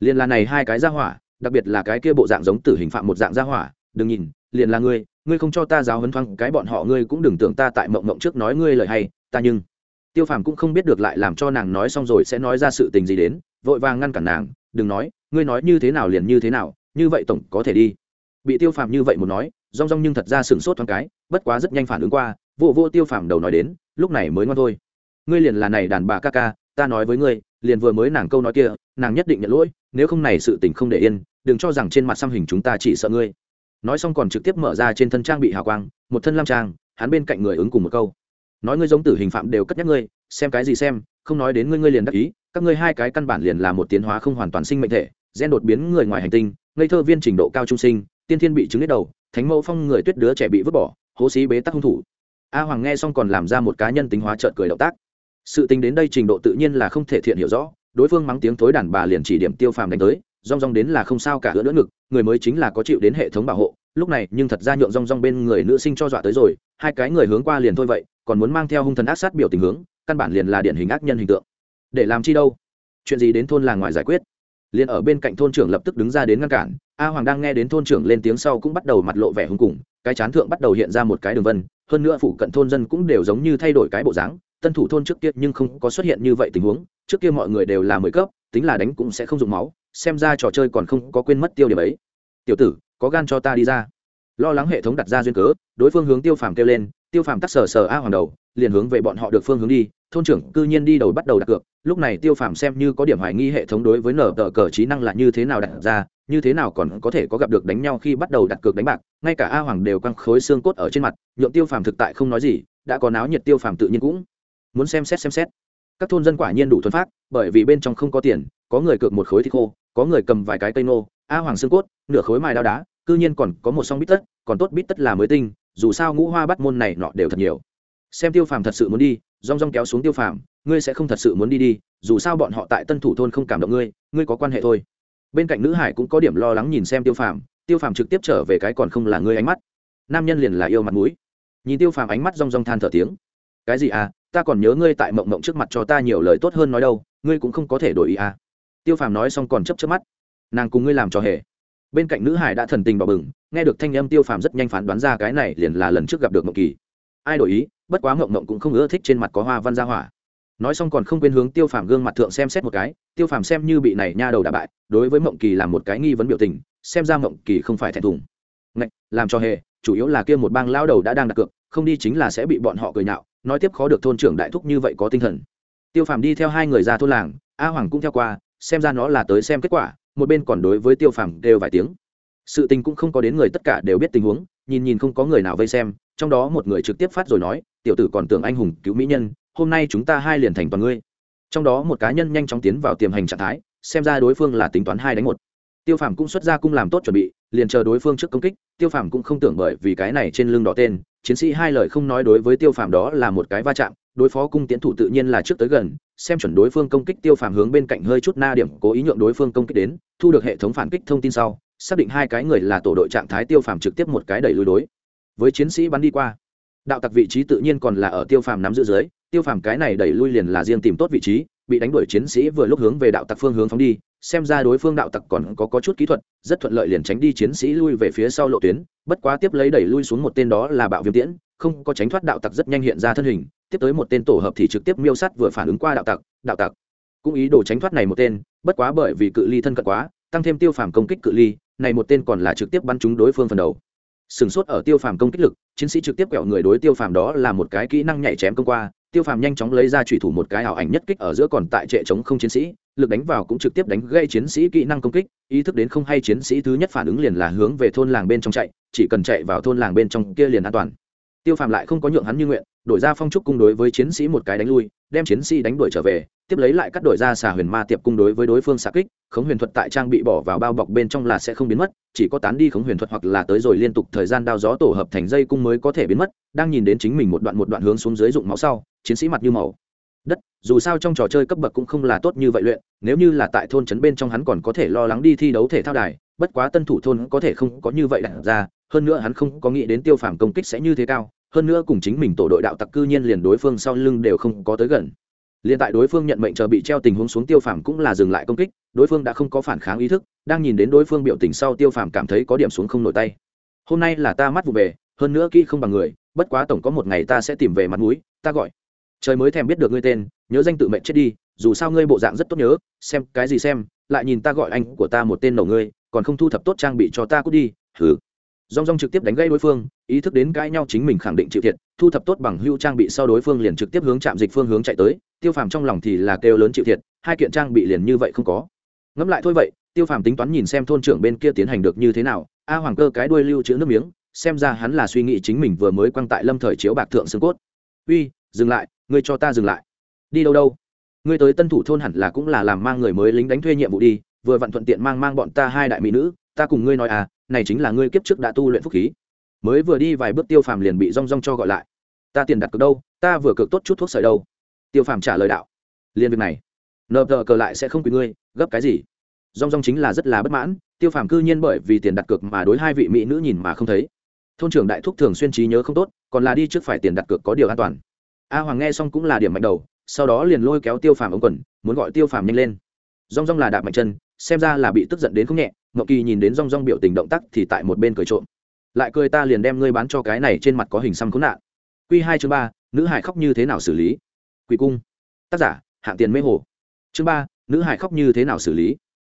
Liền là này hai cái ra hỏa, đặc biệt là cái kia bộ dạng giống tử hình phạm một dạng ra hỏa, đừng nhìn, liền là ngươi ngươi không cho ta giáo hấn thoáng, cái bọn họ ngươi cũng đừng tưởng ta tại mộng mộng trước nói ngươi lời hay, ta nhưng tiêu phàm cũng không biết được lại làm cho nàng nói xong rồi sẽ nói ra sự tình gì đến, vội vàng ngăn cản nàng, đừng nói, ngươi nói như thế nào liền như thế nào, như vậy tổng có thể đi. Bị tiêu phàm như vậy một nói, rong rong nhưng thật ra sửng sốt thoáng cái, bất quá rất nhanh phản ứng qua vô vô tiêu phàm đầu nói đến, lúc này mới ngon thôi. Ngươi liền là này đàn bà ca ca, ta nói với ngươi, liền vừa mới nàng câu nói kia, nàng nhất định nhận lỗi, nếu không này sự tình không để yên, đừng cho rằng trên mặt xăm hình chúng ta chỉ sợ ngươi. Nói xong còn trực tiếp mở ra trên thân trang bị hào quang, một thân lam trang, hắn bên cạnh người ứng cùng một câu nói ngươi giống tử hình phạm đều cất nhắc ngươi, xem cái gì xem, không nói đến ngươi ngươi liền đắc ý, các ngươi hai cái căn bản liền là một tiến hóa không hoàn toàn sinh mệnh thể, gen đột biến người ngoài hành tinh, ngây thơ viên trình độ cao trung sinh, tiên thiên bị chứng hết đầu, thánh mẫu phong người tuyết đứa trẻ bị vứt bỏ, hố xí bế tắc hung thủ. A hoàng nghe xong còn làm ra một cá nhân tính hóa trợn cười động tác. Sự tính đến đây trình độ tự nhiên là không thể thiện hiểu rõ, đối phương mắng tiếng thối đàn bà liền chỉ điểm tiêu phàm đánh tới, rong rong đến là không sao cả nữa ngực, người mới chính là có chịu đến hệ thống bảo hộ, lúc này nhưng thật ra nhượng rong rong bên người nữ sinh cho dọa tới rồi, hai cái người hướng qua liền thôi vậy còn muốn mang theo hung thần ác sát biểu tình hướng, căn bản liền là điển hình ác nhân hình tượng. Để làm chi đâu? Chuyện gì đến thôn làng ngoài giải quyết? Liền ở bên cạnh thôn trưởng lập tức đứng ra đến ngăn cản, a hoàng đang nghe đến thôn trưởng lên tiếng sau cũng bắt đầu mặt lộ vẻ hung cùng, cái chán thượng bắt đầu hiện ra một cái đường vân, hơn nữa phụ cận thôn dân cũng đều giống như thay đổi cái bộ dáng, tân thủ thôn trước kia nhưng không có xuất hiện như vậy tình huống, trước kia mọi người đều là mười cấp, tính là đánh cũng sẽ không dùng máu, xem ra trò chơi còn không có quên mất tiêu điểm ấy. Tiểu tử, có gan cho ta đi ra. Lo lắng hệ thống đặt ra duyên cớ, đối phương hướng tiêu phàm kêu lên tiêu phàm tắt sờ sờ a hoàng đầu, liền hướng về bọn họ được phương hướng đi, thôn trưởng cư nhiên đi đầu bắt đầu đặt cược, lúc này tiêu phàm xem như có điểm hoài nghi hệ thống đối với nở tờ cờ trí năng là như thế nào đặt ra, như thế nào còn có thể có gặp được đánh nhau khi bắt đầu đặt cược đánh bạc, ngay cả a hoàng đều căng khối xương cốt ở trên mặt, nhượng tiêu phàm thực tại không nói gì, đã có náo nhiệt tiêu phàm tự nhiên cũng muốn xem xét xem xét. Các thôn dân quả nhiên đủ thuần phát, bởi vì bên trong không có tiền, có người cược một khối thịt khô, có người cầm vài cái cây nô, a hoàng xương cốt, nửa khối mài đao đá, cư nhiên còn có một song bít tất, còn tốt bít tất là mới tinh dù sao ngũ hoa bắt môn này nọ đều thật nhiều. Xem tiêu phàm thật sự muốn đi, rong rong kéo xuống tiêu phàm, ngươi sẽ không thật sự muốn đi đi, dù sao bọn họ tại tân thủ thôn không cảm động ngươi ngươi có quan hệ thôi. Bên cạnh nữ hải cũng có điểm lo lắng nhìn xem tiêu phàm tiêu phàm trực tiếp trở về cái còn không là ngươi ánh mắt. Nam nhân liền là yêu mặt mũi. Nhìn tiêu phàm ánh mắt rong rong than thở tiếng. Cái gì à ta còn nhớ ngươi tại mộng mộng trước mặt cho ta nhiều lời tốt hơn nói đâu, ngươi cũng không có thể đổi ý à. Tiêu phàm nói xong còn chấp chấp mắt. Nàng cùng ngươi làm trò hề bên cạnh nữ hải đã thần tình bỏ bừng nghe được thanh âm tiêu phàm rất nhanh phán đoán ra cái này liền là lần trước gặp được mộng kỳ. Ai đổi ý bất quá mộng mộng cũng không ưa thích trên mặt có hoa văn gia hỏa. Nói xong còn không quên hướng tiêu phàm gương mặt thượng xem xét một cái tiêu phàm xem như bị này nha đầu đà bại đối với mộng kỳ là một cái nghi vấn biểu tình xem ra mộng kỳ không phải thẹn thùng. Ngạch, làm cho hề chủ yếu là kia một bang lao đầu đã đang đặt cược không đi chính là sẽ bị bọn họ cười nhạo nói tiếp khó được thôn trưởng đại thúc như vậy có tinh thần. Tiêu phàm đi theo hai người ra thôn làng a hoàng cũng theo qua xem ra nó là tới xem kết quả một bên còn đối với tiêu phàm đều vài tiếng. Sự tình cũng không có đến người tất cả đều biết tình huống, nhìn nhìn không có người nào vây xem, trong đó một người trực tiếp phát rồi nói, tiểu tử còn tưởng anh hùng cứu mỹ nhân, hôm nay chúng ta hai liền thành toàn ngươi. Trong đó một cá nhân nhanh chóng tiến vào tiềm hành trạng thái, xem ra đối phương là tính toán hai đánh một. Tiêu phàm cũng xuất ra cung làm tốt chuẩn bị, liền chờ đối phương trước công kích, tiêu phàm cũng không tưởng bởi vì cái này trên lưng đỏ tên, chiến sĩ hai lời không nói đối với tiêu phàm đó là một cái va chạm đối phó cung tiến thủ tự nhiên là trước tới gần xem chuẩn đối phương công kích tiêu phàm hướng bên cạnh hơi chút na điểm cố ý nhượng đối phương công kích đến thu được hệ thống phản kích thông tin sau xác định hai cái người là tổ đội trạng thái tiêu phàm trực tiếp một cái đẩy lùi đối. Với chiến sĩ bắn đi qua đạo tặc vị trí tự nhiên còn là ở tiêu phàm nắm giữ dưới tiêu phàm cái này đẩy lui liền là riêng tìm tốt vị trí bị đánh đuổi chiến sĩ vừa lúc hướng về đạo tặc phương hướng phóng đi xem ra đối phương đạo tặc còn có, có chút kỹ thuật rất thuận lợi liền tránh đi chiến sĩ lui về phía sau lộ tuyến bất quá tiếp lấy đẩy lui xuống một tên đó là bạo viêm tiễn không có tránh thoát đạo tặc rất nhanh hiện ra thân hình tiếp tới một tên tổ hợp thì trực tiếp miêu sát vừa phản ứng qua đạo tặc đạo tặc. Cũng ý đồ tránh thoát này một tên, bất quá bởi vì cự ly thân cận quá, tăng thêm tiêu phàm công kích cự ly, này một tên còn là trực tiếp bắn trúng đối phương phần đầu. Sừng sốt ở tiêu phàm công kích lực, chiến sĩ trực tiếp quẹo người đối tiêu phàm đó là một cái kỹ năng nhảy chém công qua, tiêu phàm nhanh chóng lấy ra trùy thủ một cái ảo ảnh nhất kích ở giữa còn tại trệ chống không chiến sĩ, lực đánh vào cũng trực tiếp đánh gây chiến sĩ kỹ năng công kích, ý thức đến không hay chiến sĩ thứ nhất phản ứng liền là hướng về thôn làng bên trong chạy, chỉ cần chạy vào thôn làng bên trong kia liền an toàn tiêu phàm lại không có nhượng hắn như nguyện, đổi ra phong trúc cung đối với chiến sĩ một cái đánh lui, đem chiến sĩ đánh đuổi trở về, tiếp lấy lại cắt đổi ra xà huyền ma tiệp cung đối với đối phương xạ kích, khống huyền thuật tại trang bị bỏ vào bao bọc bên trong là sẽ không biến mất, chỉ có tán đi khống huyền thuật hoặc là tới rồi liên tục thời gian đao gió tổ hợp thành dây cung mới có thể biến mất, đang nhìn đến chính mình một đoạn một đoạn hướng xuống dưới dụng máu sau, chiến sĩ mặt như màu. Đất, dù sao trong trò chơi cấp bậc cũng không là tốt như vậy luyện, nếu như là tại thôn trấn bên trong hắn còn có thể lo lắng đi thi đấu thể thao đài, bất quá tân thủ thôn có thể không có như vậy đặt ra hơn nữa hắn không có nghĩ đến tiêu phàm công kích sẽ như thế cao, hơn nữa cùng chính mình tổ đội đạo tặc cư nhiên liền đối phương sau lưng đều không có tới gần. Liền tại đối phương nhận mệnh chờ bị treo tình huống xuống tiêu phàm cũng là dừng lại công kích, đối phương đã không có phản kháng ý thức, đang nhìn đến đối phương biểu tình sau tiêu phàm cảm thấy có điểm xuống không nổi tay. Hôm nay là ta mắt vụ về, hơn nữa kỹ không bằng người, bất quá tổng có một ngày ta sẽ tìm về mặt mũi, ta gọi. Trời mới thèm biết được ngươi tên, nhớ danh tự mệnh chết đi, dù sao ngươi bộ dạng rất tốt nhớ, xem cái gì xem, lại nhìn ta gọi anh của ta một tên nổ ngươi, còn không thu thập tốt trang bị cho ta cút đi thử rong rong trực tiếp đánh gây đối phương, ý thức đến cãi nhau chính mình khẳng định chịu thiệt, thu thập tốt bằng hưu trang bị sau đối phương liền trực tiếp hướng chạm dịch phương hướng chạy tới, tiêu phàm trong lòng thì là kêu lớn chịu thiệt, hai kiện trang bị liền như vậy không có. Ngẫm lại thôi vậy, tiêu phàm tính toán nhìn xem thôn trưởng bên kia tiến hành được như thế nào, a hoàng cơ cái đuôi lưu trữ nước miếng, xem ra hắn là suy nghĩ chính mình vừa mới quăng tại lâm thời chiếu bạc thượng xương cốt. Uy, dừng lại, ngươi cho ta dừng lại. Đi đâu đâu? Ngươi tới tân thủ thôn hẳn là cũng là làm mang người mới lính đánh thuê nhiệm vụ đi, vừa vặn thuận tiện mang mang bọn ta hai đại mỹ nữ, ta cùng ngươi nói à này chính là ngươi kiếp trước đã tu luyện phúc khí. Mới vừa đi vài bước tiêu phàm liền bị rong rong cho gọi lại. Ta tiền đặt cược đâu, ta vừa cược tốt chút thuốc sợi đâu. Tiêu phàm trả lời đạo. Liên việc này, nợ tờ cờ lại sẽ không quý ngươi, gấp cái gì? Rong rong chính là rất là bất mãn, tiêu phàm cư nhiên bởi vì tiền đặt cược mà đối hai vị mỹ nữ nhìn mà không thấy. Thôn trưởng đại thúc thường xuyên trí nhớ không tốt, còn là đi trước phải tiền đặt cược có điều an toàn. A hoàng nghe xong cũng là điểm mạnh đầu, sau đó liền lôi kéo tiêu phàm ống quần, muốn gọi tiêu phàm nhanh lên. Rong rong là đạp mạnh chân, xem ra là bị tức giận đến không nhẹ ngọc kỳ nhìn đến rong rong biểu tình động tác thì tại một bên cười trộm. Lại cười ta liền đem ngươi bán cho cái này trên mặt có hình xăm khốn nạn. Q hai chương ba, nữ hải khóc như thế nào xử lý? Quỷ cung. Tác giả, hạng tiền mê hồ. Chương ba, nữ hải khóc như thế nào xử lý?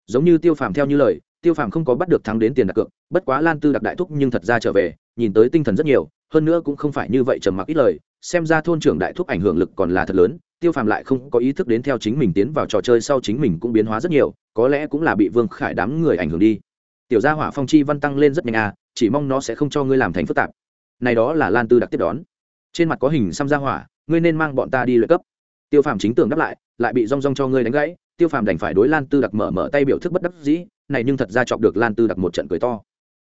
Giống như tiêu phàm theo như lời, tiêu phàm không có bắt được thắng đến tiền đặt cược, bất quá lan tư đặc đại thúc nhưng thật ra trở về, nhìn tới tinh thần rất nhiều, hơn nữa cũng không phải như vậy trầm mặc ít lời, xem ra thôn trưởng đại thúc ảnh hưởng lực còn là thật lớn tiêu phàm lại không có ý thức đến theo chính mình tiến vào trò chơi sau chính mình cũng biến hóa rất nhiều, có lẽ cũng là bị vương khải đám người ảnh hưởng đi. Tiểu gia hỏa phong chi văn tăng lên rất nhanh à chỉ mong nó sẽ không cho ngươi làm thành phức tạp. Này đó là lan tư đặc tiếp đón. Trên mặt có hình xăm gia hỏa, ngươi nên mang bọn ta đi lợi cấp. Tiêu phàm chính tưởng đáp lại lại bị rong rong cho ngươi đánh gãy, tiêu phàm đành phải đối lan tư đặc mở mở tay biểu thức bất đắc dĩ, này nhưng thật ra chọc được lan tư đặc một trận cười to.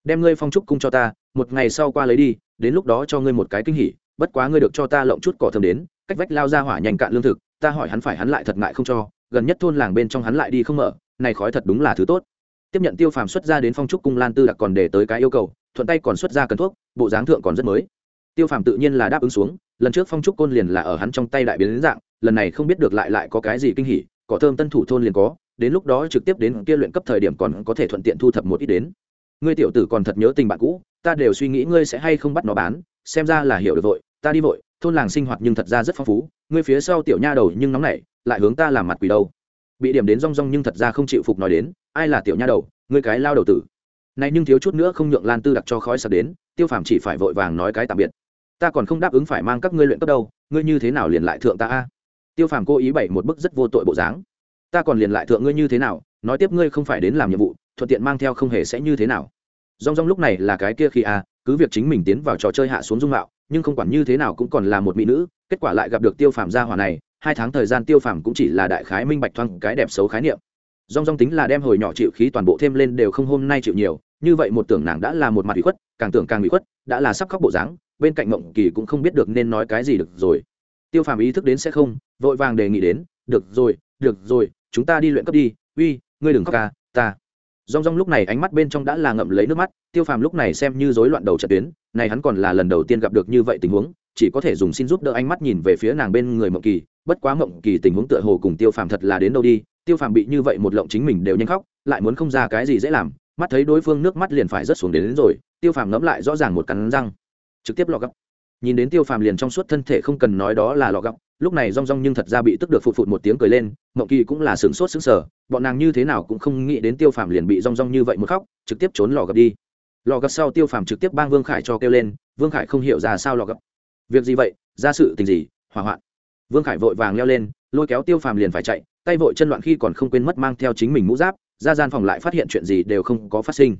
Đem ngươi phong trúc cung cho ta, một ngày sau qua lấy đi, đến lúc đó cho ngươi một cái kinh hỉ, bất quá ngươi được cho ta lộng chút cỏ thơm đến cách vách lao ra hỏa nhanh cạn lương thực, ta hỏi hắn phải hắn lại thật ngại không cho, gần nhất thôn làng bên trong hắn lại đi không mở, này khói thật đúng là thứ tốt. Tiếp nhận tiêu phàm xuất ra đến phong trúc cung lan tư đặc còn để tới cái yêu cầu, thuận tay còn xuất ra cần thuốc, bộ dáng thượng còn rất mới. Tiêu phàm tự nhiên là đáp ứng xuống, lần trước phong trúc côn liền là ở hắn trong tay đại biến đến dạng, lần này không biết được lại lại có cái gì kinh hỉ, cỏ thơm tân thủ thôn liền có, đến lúc đó trực tiếp đến kia luyện cấp thời điểm còn có thể thuận tiện thu thập một ít đến. Ngươi tiểu tử còn thật nhớ tình bạn cũ, ta đều suy nghĩ ngươi sẽ hay không bắt nó bán, xem ra là hiểu được vội, ta đi vội thôn làng sinh hoạt nhưng thật ra rất phong phú, ngươi phía sau tiểu nha đầu nhưng nóng nảy, lại hướng ta làm mặt quỷ đâu. Bị điểm đến rong rong nhưng thật ra không chịu phục nói đến, ai là tiểu nha đầu, ngươi cái lao đầu tử. Này nhưng thiếu chút nữa không nhượng lan tư đặc cho khói sập đến, tiêu phàm chỉ phải vội vàng nói cái tạm biệt. Ta còn không đáp ứng phải mang các ngươi luyện cấp đâu, ngươi như thế nào liền lại thượng ta a? Tiêu phàm cố ý bày một bức rất vô tội bộ dáng. Ta còn liền lại thượng ngươi như thế nào, nói tiếp ngươi không phải đến làm nhiệm vụ, thuận tiện mang theo không hề sẽ như thế nào. Rong rong lúc này là cái kia khi a, cứ việc chính mình tiến vào trò chơi hạ xuống dung mạo nhưng không quản như thế nào cũng còn là một mỹ nữ, kết quả lại gặp được tiêu phàm gia hỏa này, hai tháng thời gian tiêu phàm cũng chỉ là đại khái minh bạch thoang cái đẹp xấu khái niệm. Rong rong tính là đem hồi nhỏ chịu khí toàn bộ thêm lên đều không hôm nay chịu nhiều, như vậy một tưởng nàng đã là một mặt bị khuất, càng tưởng càng bị khuất, đã là sắp khóc bộ dáng, bên cạnh mộng kỳ cũng không biết được nên nói cái gì được rồi. Tiêu phàm ý thức đến sẽ không, vội vàng đề nghị đến, được rồi được rồi, chúng ta đi luyện cấp đi, uy, ngươi đừng khóc ca ta rong rong lúc này ánh mắt bên trong đã là ngậm lấy nước mắt tiêu phàm lúc này xem như rối loạn đầu trận tuyến này hắn còn là lần đầu tiên gặp được như vậy tình huống chỉ có thể dùng xin giúp đỡ ánh mắt nhìn về phía nàng bên người mộng kỳ bất quá mộng kỳ tình huống tựa hồ cùng tiêu phàm thật là đến đâu đi tiêu phàm bị như vậy một lộng chính mình đều nhanh khóc lại muốn không ra cái gì dễ làm mắt thấy đối phương nước mắt liền phải rớt xuống đến, đến rồi tiêu phàm ngẫm lại rõ ràng một cắn răng trực tiếp lọ gấp. Nhìn đến tiêu phàm liền trong suốt thân thể không cần nói đó là lọ gấp lúc này rong rong nhưng thật ra bị tức được phụt phụt một tiếng cười lên, mộng kỳ cũng là sửng sốt sững sờ, bọn nàng như thế nào cũng không nghĩ đến tiêu phàm liền bị rong rong như vậy một khóc, trực tiếp trốn lò gấp đi. Lò gấp sau tiêu phàm trực tiếp bang vương khải cho kêu lên, vương khải không hiểu ra sao lò gấp việc gì vậy? Ra sự tình gì? Hỏa hoạn. Vương khải vội vàng leo lên, lôi kéo tiêu phàm liền phải chạy, tay vội chân loạn khi còn không quên mất mang theo chính mình mũ giáp, ra gian phòng lại phát hiện chuyện gì đều không có phát sinh.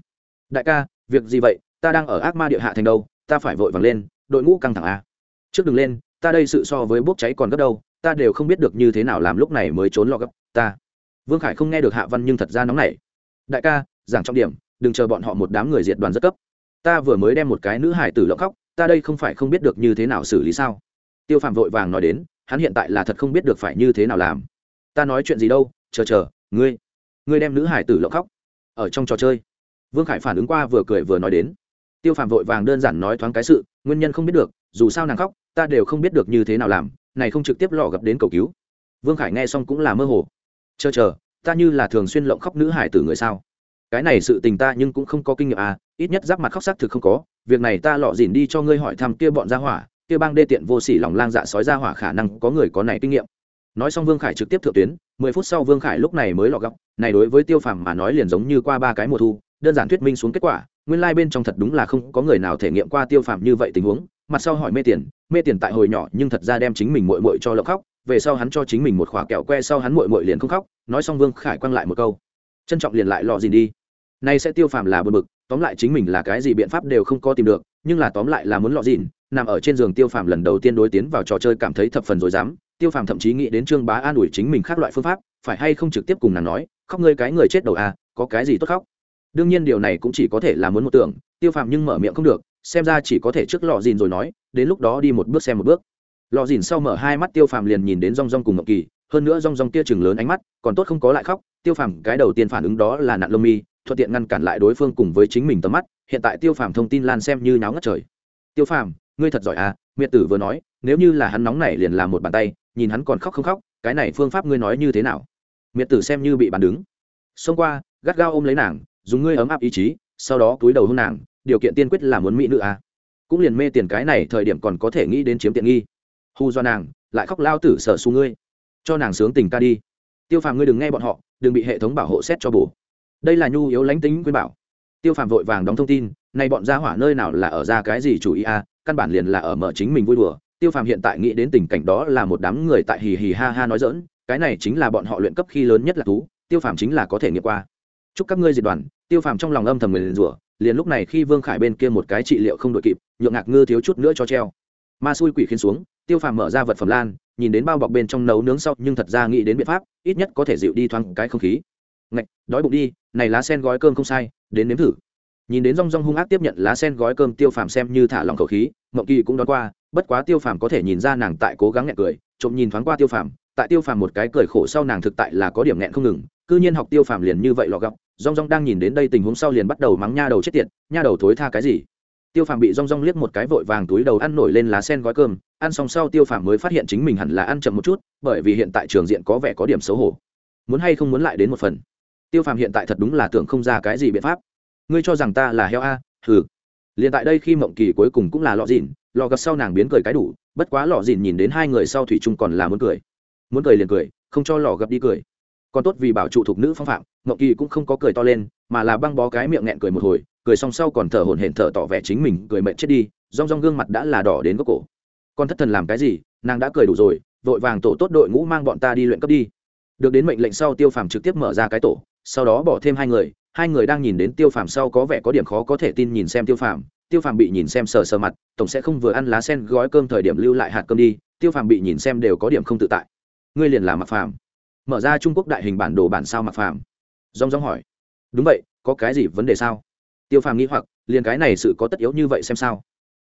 Đại ca, việc gì vậy? Ta đang ở ác ma địa hạ thành đâu? Ta phải vội vàng lên, đội ngũ căng thẳng a trước đừng lên ta đây sự so với bốc cháy còn gấp đâu, ta đều không biết được như thế nào làm lúc này mới trốn lo gấp ta. Vương khải không nghe được hạ văn nhưng thật ra nóng nảy. Đại ca, giảng trọng điểm, đừng chờ bọn họ một đám người diệt đoàn rất cấp. Ta vừa mới đem một cái nữ hải tử lộng khóc, ta đây không phải không biết được như thế nào xử lý sao? Tiêu phạm vội vàng nói đến, hắn hiện tại là thật không biết được phải như thế nào làm. Ta nói chuyện gì đâu, chờ chờ, ngươi ngươi đem nữ hải tử lộng khóc ở trong trò chơi. Vương khải phản ứng qua vừa cười vừa nói đến. Tiêu phạm vội vàng đơn giản nói thoáng cái sự, nguyên nhân không biết được, dù sao nàng khóc ta đều không biết được như thế nào làm, này không trực tiếp lọ gặp đến cầu cứu. Vương khải nghe xong cũng là mơ hồ. Chờ chờ, ta như là thường xuyên lộng khóc nữ hải tử người sao? Cái này sự tình ta nhưng cũng không có kinh nghiệm à ít nhất giáp mặt khóc xác thực không có, việc này ta lọ dỉn đi cho ngươi hỏi thăm kia bọn gia hỏa, kia bang đê tiện vô sỉ lòng lang dạ sói gia hỏa khả năng có người có này kinh nghiệm. Nói xong vương khải trực tiếp thượng tuyến, mười phút sau vương khải lúc này mới lọ góc này đối với tiêu phàm mà nói liền giống như qua ba cái mùa thu, đơn giản thuyết minh xuống kết quả, nguyên lai bên trong thật đúng là không có người nào thể nghiệm qua tiêu phàm như vậy tình huống, mặt sau hỏi mê tiền mê tiền tại hồi nhỏ nhưng thật ra đem chính mình mội mội cho lộng khóc, về sau hắn cho chính mình một khỏa kẹo que sau hắn mội mội liền không khóc, nói xong vương khải quăng lại một câu. Trân trọng liền lại lọ gì đi. Nay sẽ tiêu phàm là bờ bực, tóm lại chính mình là cái gì biện pháp đều không có tìm được, nhưng là tóm lại là muốn lọ dịn nằm ở trên giường tiêu phàm lần đầu tiên đối tiến vào trò chơi cảm thấy thập phần rồi dám tiêu phàm thậm chí nghĩ đến trương bá an ủi chính mình khác loại phương pháp, phải hay không trực tiếp cùng nàng nói, khóc ngươi cái người chết đầu à có cái gì tốt khóc? Đương nhiên điều này cũng chỉ có thể là muốn một tưởng, tiêu phàm nhưng mở miệng không được xem ra chỉ có thể trước lọ dìn rồi nói, đến lúc đó đi một bước xem một bước. Lọ dìn sau mở hai mắt tiêu phàm liền nhìn đến rong rong cùng ngọc kỳ, hơn nữa rong rong kia chừng lớn ánh mắt, còn tốt không có lại khóc, tiêu phàm cái đầu tiên phản ứng đó là nạn lông mi, thuận tiện ngăn cản lại đối phương cùng với chính mình tầm mắt, hiện tại tiêu phàm thông tin lan xem như náo ngất trời. Tiêu phàm, ngươi thật giỏi à miệt tử vừa nói, nếu như là hắn nóng này liền làm một bàn tay, nhìn hắn còn khóc không khóc, cái này phương pháp ngươi nói như thế nào? Miệt tử xem như bị bàn đứng. Xông qua, gắt gao ôm lấy nàng, dùng ngươi ấm áp ý chí, sau đó túi đầu hôn nàng điều kiện tiên quyết là muốn mỹ nữ à. cũng liền mê tiền cái này thời điểm còn có thể nghĩ đến chiếm tiện nghi. Hù do nàng, lại khóc lao tử sở xu ngươi. Cho nàng sướng tình ca đi. Tiêu phàm ngươi đừng nghe bọn họ, đừng bị hệ thống bảo hộ xét cho bổ. Đây là nhu yếu lánh tính quyên bảo. Tiêu phàm vội vàng đóng thông tin nay bọn gia hỏa nơi nào là ở ra cái gì chủ ý à căn bản liền là ở mở chính mình vui đùa. Tiêu phàm hiện tại nghĩ đến tình cảnh đó là một đám người tại hì hì ha ha nói dỡn cái này chính là bọn họ luyện cấp khi lớn nhất là thú, tiêu phàm chính là có thể nghiệm qua. Chúc các ngươi diệt đoàn, tiêu phàm trong lòng âm thầm người liền rủa liền lúc này khi vương khải bên kia một cái trị liệu không đội kịp, nhượng ngạc ngư thiếu chút nữa cho treo. Ma xui quỷ khiến xuống, tiêu phàm mở ra vật phẩm lan, nhìn đến bao bọc bên trong nấu nướng sau, nhưng thật ra nghĩ đến biện pháp, ít nhất có thể dịu đi thoáng cái không khí. Ngạch, đói bụng đi, này lá sen gói cơm không sai, đến nếm thử. Nhìn đến rong rong hung ác tiếp nhận lá sen gói cơm, tiêu phàm xem như thả lòng khẩu khí, mộng kỳ cũng đón qua, bất quá tiêu phàm có thể nhìn ra nàng tại cố gắng nghẹn cười, trộm nhìn thoáng qua tiêu phàm, tại tiêu phàm một cái cười khổ sau nàng thực tại là có điểm nghẹn không ngừng, cư nhiên học tiêu phàm liền như vậy lọ gọc rong rong đang nhìn đến đây tình huống sau liền bắt đầu mắng nha đầu chết tiệt, nha đầu thối tha cái gì. Tiêu phàm bị rong rong liếc một cái vội vàng túi đầu ăn nổi lên lá sen gói cơm, ăn xong sau tiêu phàm mới phát hiện chính mình hẳn là ăn chậm một chút, bởi vì hiện tại trường diện có vẻ có điểm xấu hổ. Muốn hay không muốn lại đến một phần? Tiêu phàm hiện tại thật đúng là tưởng không ra cái gì biện pháp. Ngươi cho rằng ta là heo a? Hừ. Liền tại đây khi mộng kỳ cuối cùng cũng là lọ dìn lọ gặp sau nàng biến cười cái đủ, bất quá lọ dìn nhìn đến hai người sau thủy chung còn là muốn cười. Muốn cười liền cười, không cho lọ gặp đi cười còn tốt vì bảo trụ thục nữ phong phạm mộng kỳ cũng không có cười to lên, mà là băng bó cái miệng nghẹn cười một hồi, cười xong sau còn thở hổn hển thở tỏ vẻ chính mình cười mệt chết đi, rong rong gương mặt đã là đỏ đến gốc cổ. Con thất thần làm cái gì? Nàng đã cười đủ rồi, vội vàng tổ tốt đội ngũ mang bọn ta đi luyện cấp đi. Được đến mệnh lệnh sau tiêu phàm trực tiếp mở ra cái tổ, sau đó bỏ thêm hai người hai người đang nhìn đến tiêu phàm sau có vẻ có điểm khó có thể tin nhìn xem tiêu phàm tiêu phàm bị nhìn xem sờ sờ mặt, tổng sẽ không vừa ăn lá sen gói cơm thời điểm lưu lại hạt cơm đi, tiêu phàm bị nhìn xem đều có điểm không tự tại. Ngươi liền là mặc phàm mở ra trung quốc đại hình bản đồ bản sao mặc phàm. Rong rong hỏi. Đúng vậy, có cái gì vấn đề sao? Tiêu phàm nghĩ hoặc, liền cái này sự có tất yếu như vậy xem sao?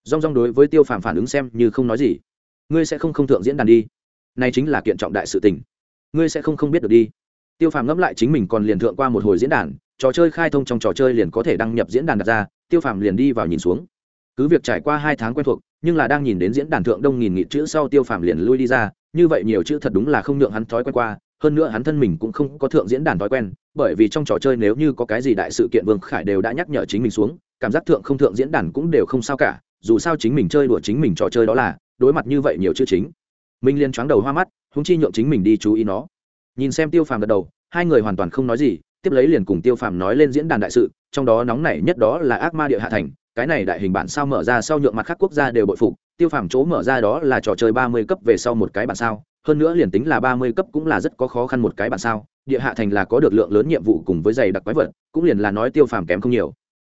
Rong rong đối với tiêu phàm phản ứng xem như không nói gì. Ngươi sẽ không không thượng diễn đàn đi. Này chính là kiện trọng đại sự tình. Ngươi sẽ không không biết được đi. Tiêu phàm ngẫm lại chính mình còn liền thượng qua một hồi diễn đàn, trò chơi khai thông trong trò chơi liền có thể đăng nhập diễn đàn đặt ra, tiêu phàm liền đi vào nhìn xuống. Cứ việc trải qua hai tháng quen thuộc, nhưng là đang nhìn đến diễn đàn thượng đông nghìn nghị chữ sau tiêu phàm liền lui đi ra, như vậy nhiều chữ thật đúng là không nhượng hắn thói quen qua hơn nữa hắn thân mình cũng không có thượng diễn đàn thói quen, bởi vì trong trò chơi nếu như có cái gì đại sự kiện, vương khải đều đã nhắc nhở chính mình xuống, cảm giác thượng không thượng diễn đàn cũng đều không sao cả, dù sao chính mình chơi đùa chính mình trò chơi đó là đối mặt như vậy nhiều chữ chính. Minh liên choáng đầu hoa mắt húng chi nhượng chính mình đi chú ý nó. Nhìn xem tiêu phàm gật đầu, hai người hoàn toàn không nói gì, tiếp lấy liền cùng tiêu phàm nói lên diễn đàn đại sự, trong đó nóng nảy nhất đó là ác ma địa hạ thành, cái này đại hình bản sao mở ra sau nhượng mặt khác quốc gia đều bội phục, tiêu phàm chỗ mở ra đó là trò chơi ba mươi cấp về sau một cái bản sao hơn nữa liền tính là ba mươi cấp cũng là rất có khó khăn một cái bản sao, địa hạ thành là có được lượng lớn nhiệm vụ cùng với giày đặc quái vật, cũng liền là nói tiêu phàm kém không nhiều.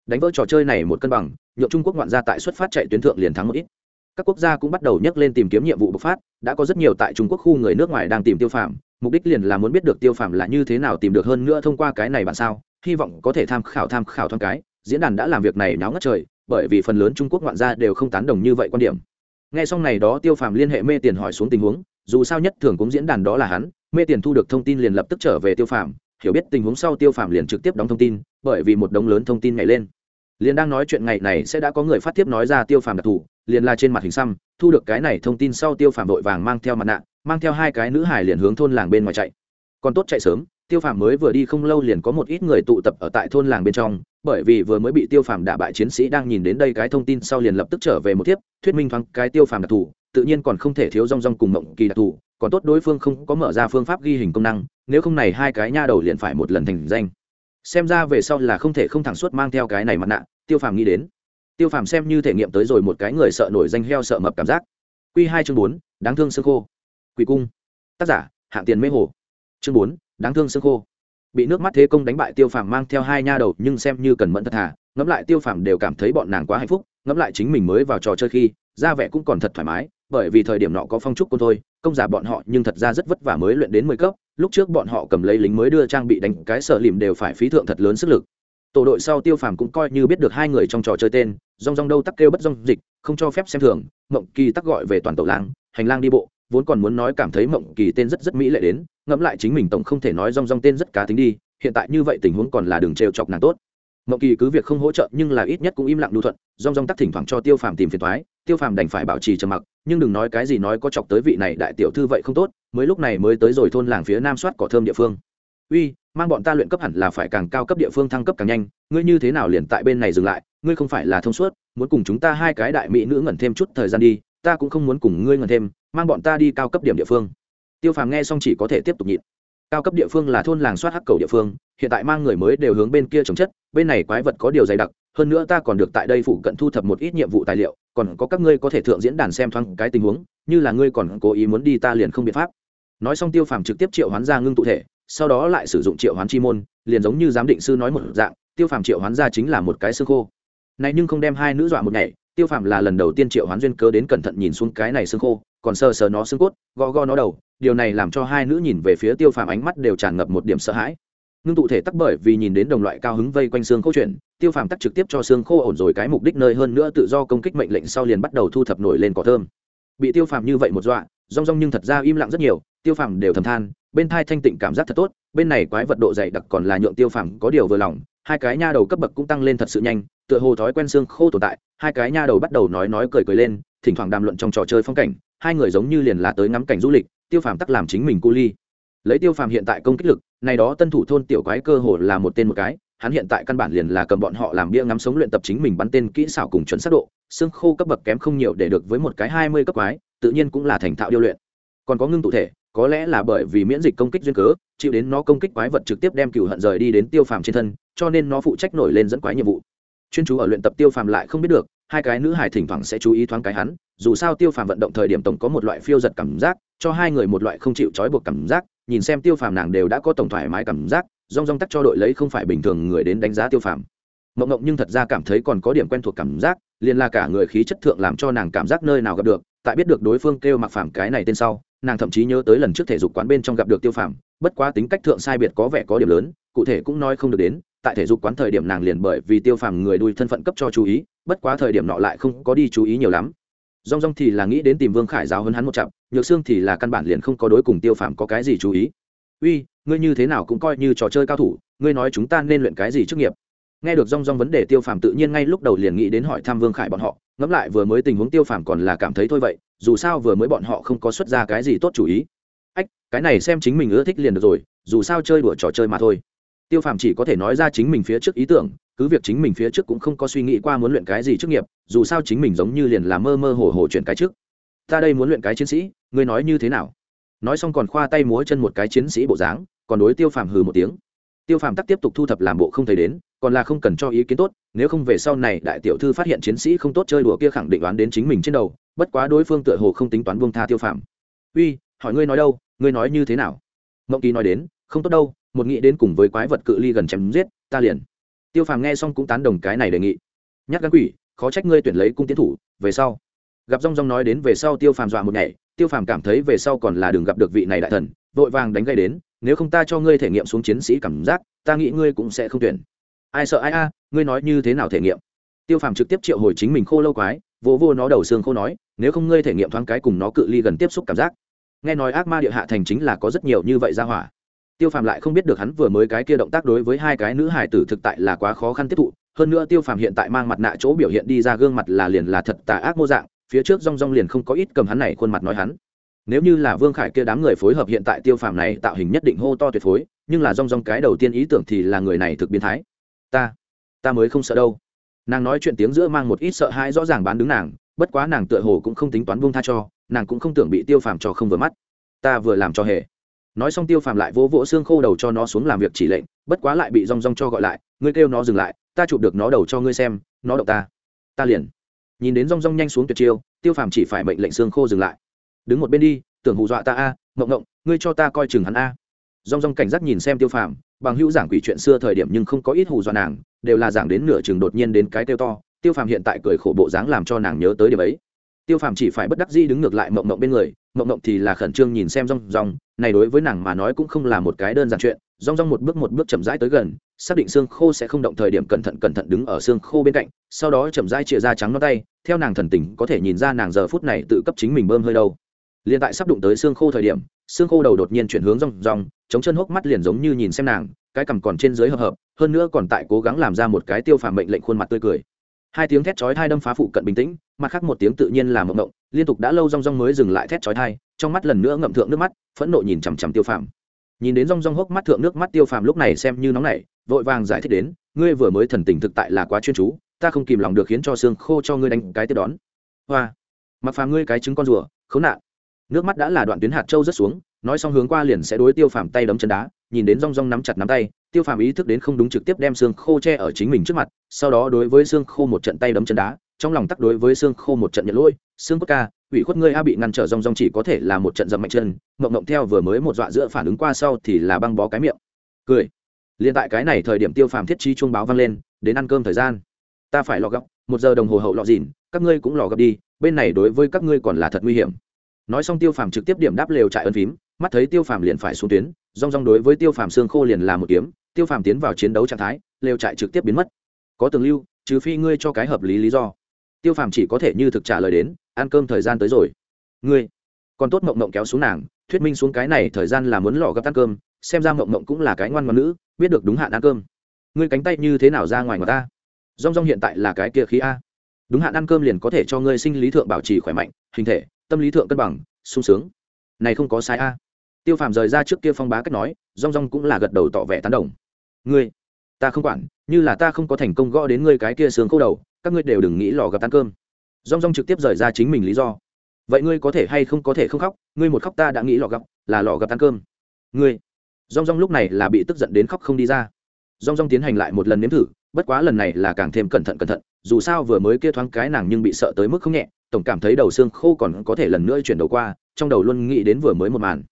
Đánh vỡ trò chơi này một cân bằng, nhượng trung quốc ngoạn gia tại xuất phát chạy tuyến thượng liền thắng một ít. Các quốc gia cũng bắt đầu nhắc lên tìm kiếm nhiệm vụ bộc phát, đã có rất nhiều tại trung quốc khu người nước ngoài đang tìm tiêu phàm, mục đích liền là muốn biết được tiêu phàm là như thế nào tìm được hơn nữa thông qua cái này bạn sao, hy vọng có thể tham khảo tham khảo thoáng cái, diễn đàn đã làm việc này náo ngất trời, bởi vì phần lớn trung quốc ngoạn gia đều không tán đồng như vậy quan điểm. Nghe xong này đó tiêu phàm liên hệ mê tiền hỏi xuống tình huống dù sao nhất thường cũng diễn đàn đó là hắn mê tiền thu được thông tin liền lập tức trở về tiêu phạm, hiểu biết tình huống sau tiêu phạm liền trực tiếp đóng thông tin bởi vì một đống lớn thông tin nhảy lên. Liền đang nói chuyện ngày này sẽ đã có người phát tiếp nói ra tiêu phàm đặc thù liền là trên mặt hình xăm thu được cái này thông tin sau tiêu phàm vội vàng mang theo mặt nạ mang theo hai cái nữ hải liền hướng thôn làng bên ngoài chạy. Còn tốt chạy sớm tiêu phàm mới vừa đi không lâu liền có một ít người tụ tập ở tại thôn làng bên trong, bởi vì vừa mới bị tiêu phàm đả bại chiến sĩ đang nhìn đến đây cái thông tin sau liền lập tức trở về một tiếp thuyết minh thoáng cái tiêu phàm đặc thù, tự nhiên còn không thể thiếu rong rong cùng mộng kỳ đặc thù, còn tốt đối phương không có mở ra phương pháp ghi hình công năng, nếu không này hai cái nha đầu liền phải một lần thành danh. Xem ra về sau là không thể không thẳng suốt mang theo cái này mặt nạ, tiêu phàm nghĩ đến. Tiêu phàm xem như thể nghiệm tới rồi một cái người sợ nổi danh heo sợ mập cảm giác. Q hai chương bốn, đáng thương sơ khô. Quỷ cung. Tác giả, hạng tiền mê hồ. Chương bốn đáng thương xương khô. Bị nước mắt thế công đánh bại tiêu phàm mang theo hai nha đầu nhưng xem như cần mẫn thật thà, ngẫm lại tiêu phàm đều cảm thấy bọn nàng quá hạnh phúc, ngẫm lại chính mình mới vào trò chơi khi, ra vẻ cũng còn thật thoải mái, bởi vì thời điểm nọ có phong trúc côn thôi, công giả bọn họ nhưng thật ra rất vất vả mới luyện đến mười cấp, lúc trước bọn họ cầm lấy lính mới đưa trang bị đánh cái sợ lìm đều phải phí thượng thật lớn sức lực. Tổ đội sau tiêu phàm cũng coi như biết được hai người trong trò chơi tên, rong rong đâu tắc kêu bất rong dịch, không cho phép xem thường, mộng kỳ tắc gọi về toàn tổ lang, hành lang đi bộ vốn còn muốn nói cảm thấy mộng kỳ tên rất rất mỹ lệ đến, ngẫm lại chính mình tổng không thể nói rong rong tên rất cá tính đi, hiện tại như vậy tình huống còn là đường trêu chọc nàng tốt. Mộng kỳ cứ việc không hỗ trợ nhưng là ít nhất cũng im lặng lưu thuận, rong rong tắc thỉnh thoảng cho tiêu phàm tìm phiền thoái tiêu phàm đành phải bảo trì trầm mặc, nhưng đừng nói cái gì nói có chọc tới vị này đại tiểu thư vậy không tốt, mới lúc này mới tới rồi thôn làng phía nam soát cỏ thơm địa phương. Uy, mang bọn ta luyện cấp hẳn là phải càng cao cấp địa phương thăng cấp càng nhanh, ngươi như thế nào liền tại bên này dừng lại, ngươi không phải là thông suốt, muốn cùng chúng ta hai cái đại mỹ nữ ngẩn thêm chút thời gian đi, ta cũng không muốn cùng ngươi ngẩn thêm mang bọn ta đi cao cấp điểm địa phương. Tiêu phàm nghe xong chỉ có thể tiếp tục nhịn. Cao cấp địa phương là thôn làng soát hắc cầu địa phương, hiện tại mang người mới đều hướng bên kia trồng chất, bên này quái vật có điều dày đặc, hơn nữa ta còn được tại đây phụ cận thu thập một ít nhiệm vụ tài liệu, còn có các ngươi có thể thượng diễn đàn xem thoáng cái tình huống, như là ngươi còn cố ý muốn đi ta liền không biện pháp. Nói xong tiêu phàm trực tiếp triệu hoán ra ngưng tụ thể, sau đó lại sử dụng triệu hoán chi môn, liền giống như giám định sư nói một dạng, tiêu phàm triệu hoán ra chính là một cái xương khô. Này nhưng không đem hai nữ dọa một ngày tiêu phàm là lần đầu tiên triệu hoán duyên cớ đến cẩn thận nhìn xuống cái này xương khô còn sờ sờ nó xương cốt, gõ gõ nó đầu, điều này làm cho hai nữ nhìn về phía tiêu phàm ánh mắt đều tràn ngập một điểm sợ hãi. Ngưng tụ thể tắc bởi vì nhìn đến đồng loại cao hứng vây quanh xương khô chuyển tiêu phàm tắc trực tiếp cho xương khô ổn rồi cái mục đích nơi hơn nữa tự do công kích mệnh lệnh sau liền bắt đầu thu thập nổi lên cỏ thơm. Bị tiêu phàm như vậy một dọa, rong rong nhưng thật ra im lặng rất nhiều, tiêu phàm đều thầm than, bên thai thanh tịnh cảm giác thật tốt, bên này quái vật độ dày đặc còn là nhượng tiêu phàm có điều vừa lòng, hai cái nha đầu cấp bậc cũng tăng lên thật sự nhanh, tựa hồ thói quen xương khô tồn tại, hai cái nha đầu bắt đầu nói nói cười cười lên, thỉnh thoảng đàm luận trong trò chơi phong cảnh hai người giống như liền là tới ngắm cảnh du lịch, tiêu phàm tắc làm chính mình cu ly. Lấy tiêu phàm hiện tại công kích lực, này đó tân thủ thôn tiểu quái cơ hồ là một tên một cái, hắn hiện tại căn bản liền là cầm bọn họ làm bia ngắm sống luyện tập chính mình bắn tên kỹ xảo cùng chuẩn xác độ, xương khô cấp bậc kém không nhiều để được với một cái hai mươi cấp quái, tự nhiên cũng là thành thạo điêu luyện. Còn có ngưng tụ thể, có lẽ là bởi vì miễn dịch công kích duyên cớ, chịu đến nó công kích quái vật trực tiếp đem cựu hận rời đi đến tiêu phàm trên thân, cho nên nó phụ trách nổi lên dẫn quái nhiệm vụ. Chuyên chú ở luyện tập tiêu phàm lại không biết được hai cái nữ hải thỉnh thoảng sẽ chú ý thoáng cái hắn, dù sao tiêu phàm vận động thời điểm tổng có một loại phiêu giật cảm giác, cho hai người một loại không chịu trói buộc cảm giác, nhìn xem tiêu phàm nàng đều đã có tổng thoải mái cảm giác, rong rong tắc cho đội lấy không phải bình thường người đến đánh giá tiêu phàm. Mộng mộng nhưng thật ra cảm thấy còn có điểm quen thuộc cảm giác, liền là cả người khí chất thượng làm cho nàng cảm giác nơi nào gặp được, tại biết được đối phương kêu mặc phàm cái này tên sau, nàng thậm chí nhớ tới lần trước thể dục quán bên trong gặp được tiêu phàm, bất quá tính cách thượng sai biệt có vẻ có điểm lớn, cụ thể cũng nói không được đến, tại thể dục quán thời điểm nàng liền bởi vì tiêu phàm người đuôi thân phận cấp cho chú ý bất quá thời điểm nọ lại không có đi chú ý nhiều lắm. Rong rong thì là nghĩ đến tìm vương khải giáo hơn hắn một chặp, nhược xương thì là căn bản liền không có đối cùng tiêu phàm có cái gì chú ý. Uy, ngươi như thế nào cũng coi như trò chơi cao thủ, ngươi nói chúng ta nên luyện cái gì trước nghiệp? Nghe được rong rong vấn đề, tiêu phàm tự nhiên ngay lúc đầu liền nghĩ đến hỏi thăm vương khải bọn họ, ngẫm lại vừa mới tình huống tiêu phàm còn là cảm thấy thôi vậy, dù sao vừa mới bọn họ không có xuất ra cái gì tốt chủ ý. Ách, cái này xem chính mình ưa thích liền được rồi, dù sao chơi đùa trò chơi mà thôi. Tiêu phàm chỉ có thể nói ra chính mình phía trước ý tưởng cứ việc chính mình phía trước cũng không có suy nghĩ qua muốn luyện cái gì trước nghiệp, dù sao chính mình giống như liền là mơ mơ hồ hồ chuyển cái trước. Ta đây muốn luyện cái chiến sĩ, ngươi nói như thế nào? Nói xong còn khoa tay múa chân một cái chiến sĩ bộ dáng, còn đối tiêu phàm hừ một tiếng. Tiêu phàm tắc tiếp tục thu thập làm bộ không thấy đến, còn là không cần cho ý kiến tốt, nếu không về sau này đại tiểu thư phát hiện chiến sĩ không tốt chơi đùa kia khẳng định đoán đến chính mình trên đầu, bất quá đối phương tựa hồ không tính toán buông tha tiêu phàm. Uy, hỏi ngươi nói đâu, ngươi nói như thế nào? Mộng kỳ nói đến, không tốt đâu, một nghĩ đến cùng với quái vật cự ly gần chém giết, ta liền tiêu phàm nghe xong cũng tán đồng cái này đề nghị. Nhắc gắn quỷ, khó trách ngươi tuyển lấy cung tiến thủ, về sau. Gặp rong rong nói đến về sau tiêu phàm dọa một ngày tiêu phàm cảm thấy về sau còn là đừng gặp được vị này đại thần, vội vàng đánh gây đến, nếu không ta cho ngươi thể nghiệm xuống chiến sĩ cảm giác, ta nghĩ ngươi cũng sẽ không tuyển. Ai sợ ai a, ngươi nói như thế nào thể nghiệm? Tiêu phàm trực tiếp triệu hồi chính mình khô lâu quái vô vô nó đầu xương khô nói, nếu không ngươi thể nghiệm thoáng cái cùng nó cự ly gần tiếp xúc cảm giác. Nghe nói ác ma địa hạ thành chính là có rất nhiều như vậy ra hỏa tiêu phàm lại không biết được hắn vừa mới cái kia động tác đối với hai cái nữ hải tử thực tại là quá khó khăn tiếp thụ, hơn nữa tiêu phàm hiện tại mang mặt nạ chỗ biểu hiện đi ra gương mặt là liền là thật tà ác mô dạng, phía trước rong rong liền không có ít cầm hắn này khuôn mặt nói hắn. Nếu như là vương khải kia đám người phối hợp hiện tại tiêu phàm này tạo hình nhất định hô to tuyệt phối, nhưng là rong rong cái đầu tiên ý tưởng thì là người này thực biến thái. Ta ta mới không sợ đâu. Nàng nói chuyện tiếng giữa mang một ít sợ hãi rõ ràng bán đứng nàng, bất quá nàng tựa hồ cũng không tính toán buông tha cho, nàng cũng không tưởng bị tiêu phàm cho không vừa mắt. Ta vừa làm cho hề nói xong tiêu phàm lại vỗ vỗ xương khô đầu cho nó xuống làm việc chỉ lệnh, bất quá lại bị rong rong cho gọi lại, ngươi kêu nó dừng lại, ta chụp được nó đầu cho ngươi xem, nó động ta. Ta liền. Nhìn đến rong rong nhanh xuống tuyệt chiêu, tiêu phàm chỉ phải mệnh lệnh xương khô dừng lại. Đứng một bên đi, tưởng hù dọa ta a mộng ngộng, ngươi cho ta coi chừng hắn a. Rong rong cảnh giác nhìn xem tiêu phàm, bằng hữu giảng quỷ chuyện xưa thời điểm nhưng không có ít hù dọa nàng, đều là giảng đến nửa chừng đột nhiên đến cái tiêu to, tiêu phàm hiện tại cười khổ bộ dáng làm cho nàng nhớ tới điểm ấy. Tiêu phàm chỉ phải bất đắc dĩ đứng ngược lại mộng mộng bên người mộng mộng thì là khẩn trương nhìn xem rong rong này đối với nàng mà nói cũng không là một cái đơn giản chuyện, rong rong một bước một bước chậm rãi tới gần, xác định xương khô sẽ không động thời điểm cẩn thận cẩn thận đứng ở xương khô bên cạnh, sau đó chậm rãi chia ra trắng nó tay, theo nàng thần tình có thể nhìn ra nàng giờ phút này tự cấp chính mình bơm hơi đâu. Liền tại sắp đụng tới xương khô thời điểm, xương khô đầu đột nhiên chuyển hướng rong rong, chống chân hốc mắt liền giống như nhìn xem nàng, cái cằm còn trên dưới hợp hợp, hơn nữa còn tại cố gắng làm ra một cái tiêu phàm mệnh lệnh khuôn mặt tươi cười. Hai tiếng thét chói thai đâm phá phụ cận bình tĩnh, mặt khác một tiếng tự nhiên làm mộng mộng, liên tục đã lâu rong rong mới dừng lại thét chói thai trong mắt lần nữa ngậm thượng nước mắt, phẫn nộ nhìn chằm chằm tiêu phàm. Nhìn đến rong rong hốc mắt thượng nước mắt tiêu phàm lúc này xem như nóng nảy, vội vàng giải thích đến, ngươi vừa mới thần tình thực tại là quá chuyên chú, ta không kìm lòng được khiến cho xương khô cho ngươi đánh cái tiếp đón. Hoa, mặc phàm ngươi cái trứng con rùa, khốn nạn. Nước mắt đã là đoạn tuyến hạt châu rất xuống, nói xong hướng qua liền sẽ đối tiêu phàm tay đấm chân đá, nhìn đến rong rong nắm chặt nắm tay, tiêu phàm ý thức đến không đúng trực tiếp đem xương khô che ở chính mình trước mặt, sau đó đối với xương khô một trận tay đấm chân đá, trong lòng tắc đối với xương khô một trận nhận lỗi, xương cốt ca ủy khuất ngươi a bị ngăn trở rong rong chỉ có thể là một trận dầm mạnh chân, mộng mộng theo vừa mới một dọa giữa phản ứng qua sau thì là băng bó cái miệng. Cười. Liền tại cái này thời điểm tiêu phàm thiết trí chuông báo vang lên, đến ăn cơm thời gian. Ta phải lò gấp một giờ đồng hồ hậu lọ dìn, các ngươi cũng lò gấp đi, bên này đối với các ngươi còn là thật nguy hiểm. Nói xong tiêu phàm trực tiếp điểm đáp lều trại ân phím, mắt thấy tiêu phàm liền phải xuống tuyến, rong rong đối với tiêu phàm xương khô liền là một kiếm, tiêu phàm tiến vào chiến đấu trạng thái, lều trại trực tiếp biến mất. Có tường lưu, trừ phi ngươi cho cái hợp lý lý do. Tiêu phàm chỉ có thể như thực trả lời đến ăn cơm thời gian tới rồi. Ngươi, còn tốt mộng mộng kéo xuống nàng, thuyết minh xuống cái này thời gian là muốn lò gấp ăn cơm, xem ra mộng mộng cũng là cái ngoan ngoan nữ, biết được đúng hạn ăn cơm. Ngươi cánh tay như thế nào ra ngoài ngoài ta? Rong rong hiện tại là cái kia khí a. Đúng hạn ăn cơm liền có thể cho ngươi sinh lý thượng bảo trì khỏe mạnh, hình thể, tâm lý thượng cân bằng, sung sướng. Này không có sai a. Tiêu phàm rời ra trước kia phong bá cách nói, rong rong cũng là gật đầu tỏ vẻ tán đồng. Ngươi, ta không quản, như là ta không có thành công gõ đến ngươi cái kia sướng câu đầu, các ngươi đều đừng nghĩ lò gặp ăn cơm rong rong trực tiếp rời ra chính mình lý do. Vậy ngươi có thể hay không có thể không khóc? Ngươi một khóc ta đã nghĩ lò gặp là lò gặp ăn cơm. Ngươi. Rong rong lúc này là bị tức giận đến khóc không đi ra. Rong rong tiến hành lại một lần nếm thử, bất quá lần này là càng thêm cẩn thận cẩn thận, dù sao vừa mới kia thoáng cái nàng nhưng bị sợ tới mức không nhẹ, tổng cảm thấy đầu xương khô còn có thể lần nữa chuyển đầu qua, trong đầu luôn nghĩ đến vừa mới một màn.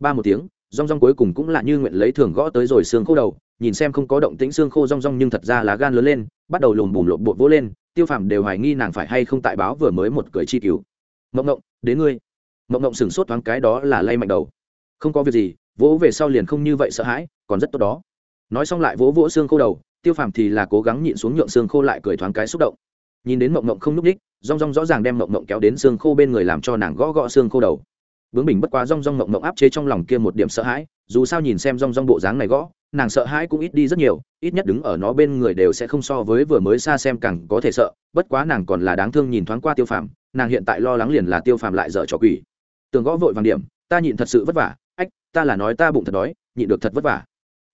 Ba một tiếng rong rong cuối cùng cũng là như nguyện lấy thường gõ tới rồi xương khô đầu, nhìn xem không có động tĩnh xương khô rong rong nhưng thật ra là gan lớn lên, bắt đầu lùm bùm lộn bột vỗ lên tiêu phàm đều hoài nghi nàng phải hay không tại báo vừa mới một cười chi cứu mộng ngộng, đến ngươi. Mộng ngộng sửng sốt thoáng cái đó là lay mạnh đầu. Không có việc gì, vỗ về sau liền không như vậy sợ hãi, còn rất tốt đó. Nói xong lại vỗ vỗ xương khô đầu, tiêu phàm thì là cố gắng nhịn xuống nhượng xương khô lại cười thoáng cái xúc động. Nhìn đến mộng mộng không n ú c ních rong rong rõ ràng đem mộng mộng kéo đến xương khô bên người làm cho nàng gõ gõ xương khô đầu. Bướng bình bất quá rong rong mộng mộng áp chế trong lòng kia một điểm sợ hãi, dù sao nhìn xem rong rong bộ dáng này gõ nàng sợ hãi cũng ít đi rất nhiều, ít nhất đứng ở nó bên người đều sẽ không so với vừa mới xa xem càng có thể sợ, bất quá nàng còn là đáng thương nhìn thoáng qua tiêu phàm, nàng hiện tại lo lắng liền là tiêu phàm lại dở trò quỷ. Tường gõ vội vàng điểm, ta nhịn thật sự vất vả, ách, ta là nói ta bụng thật đói, nhịn được thật vất vả.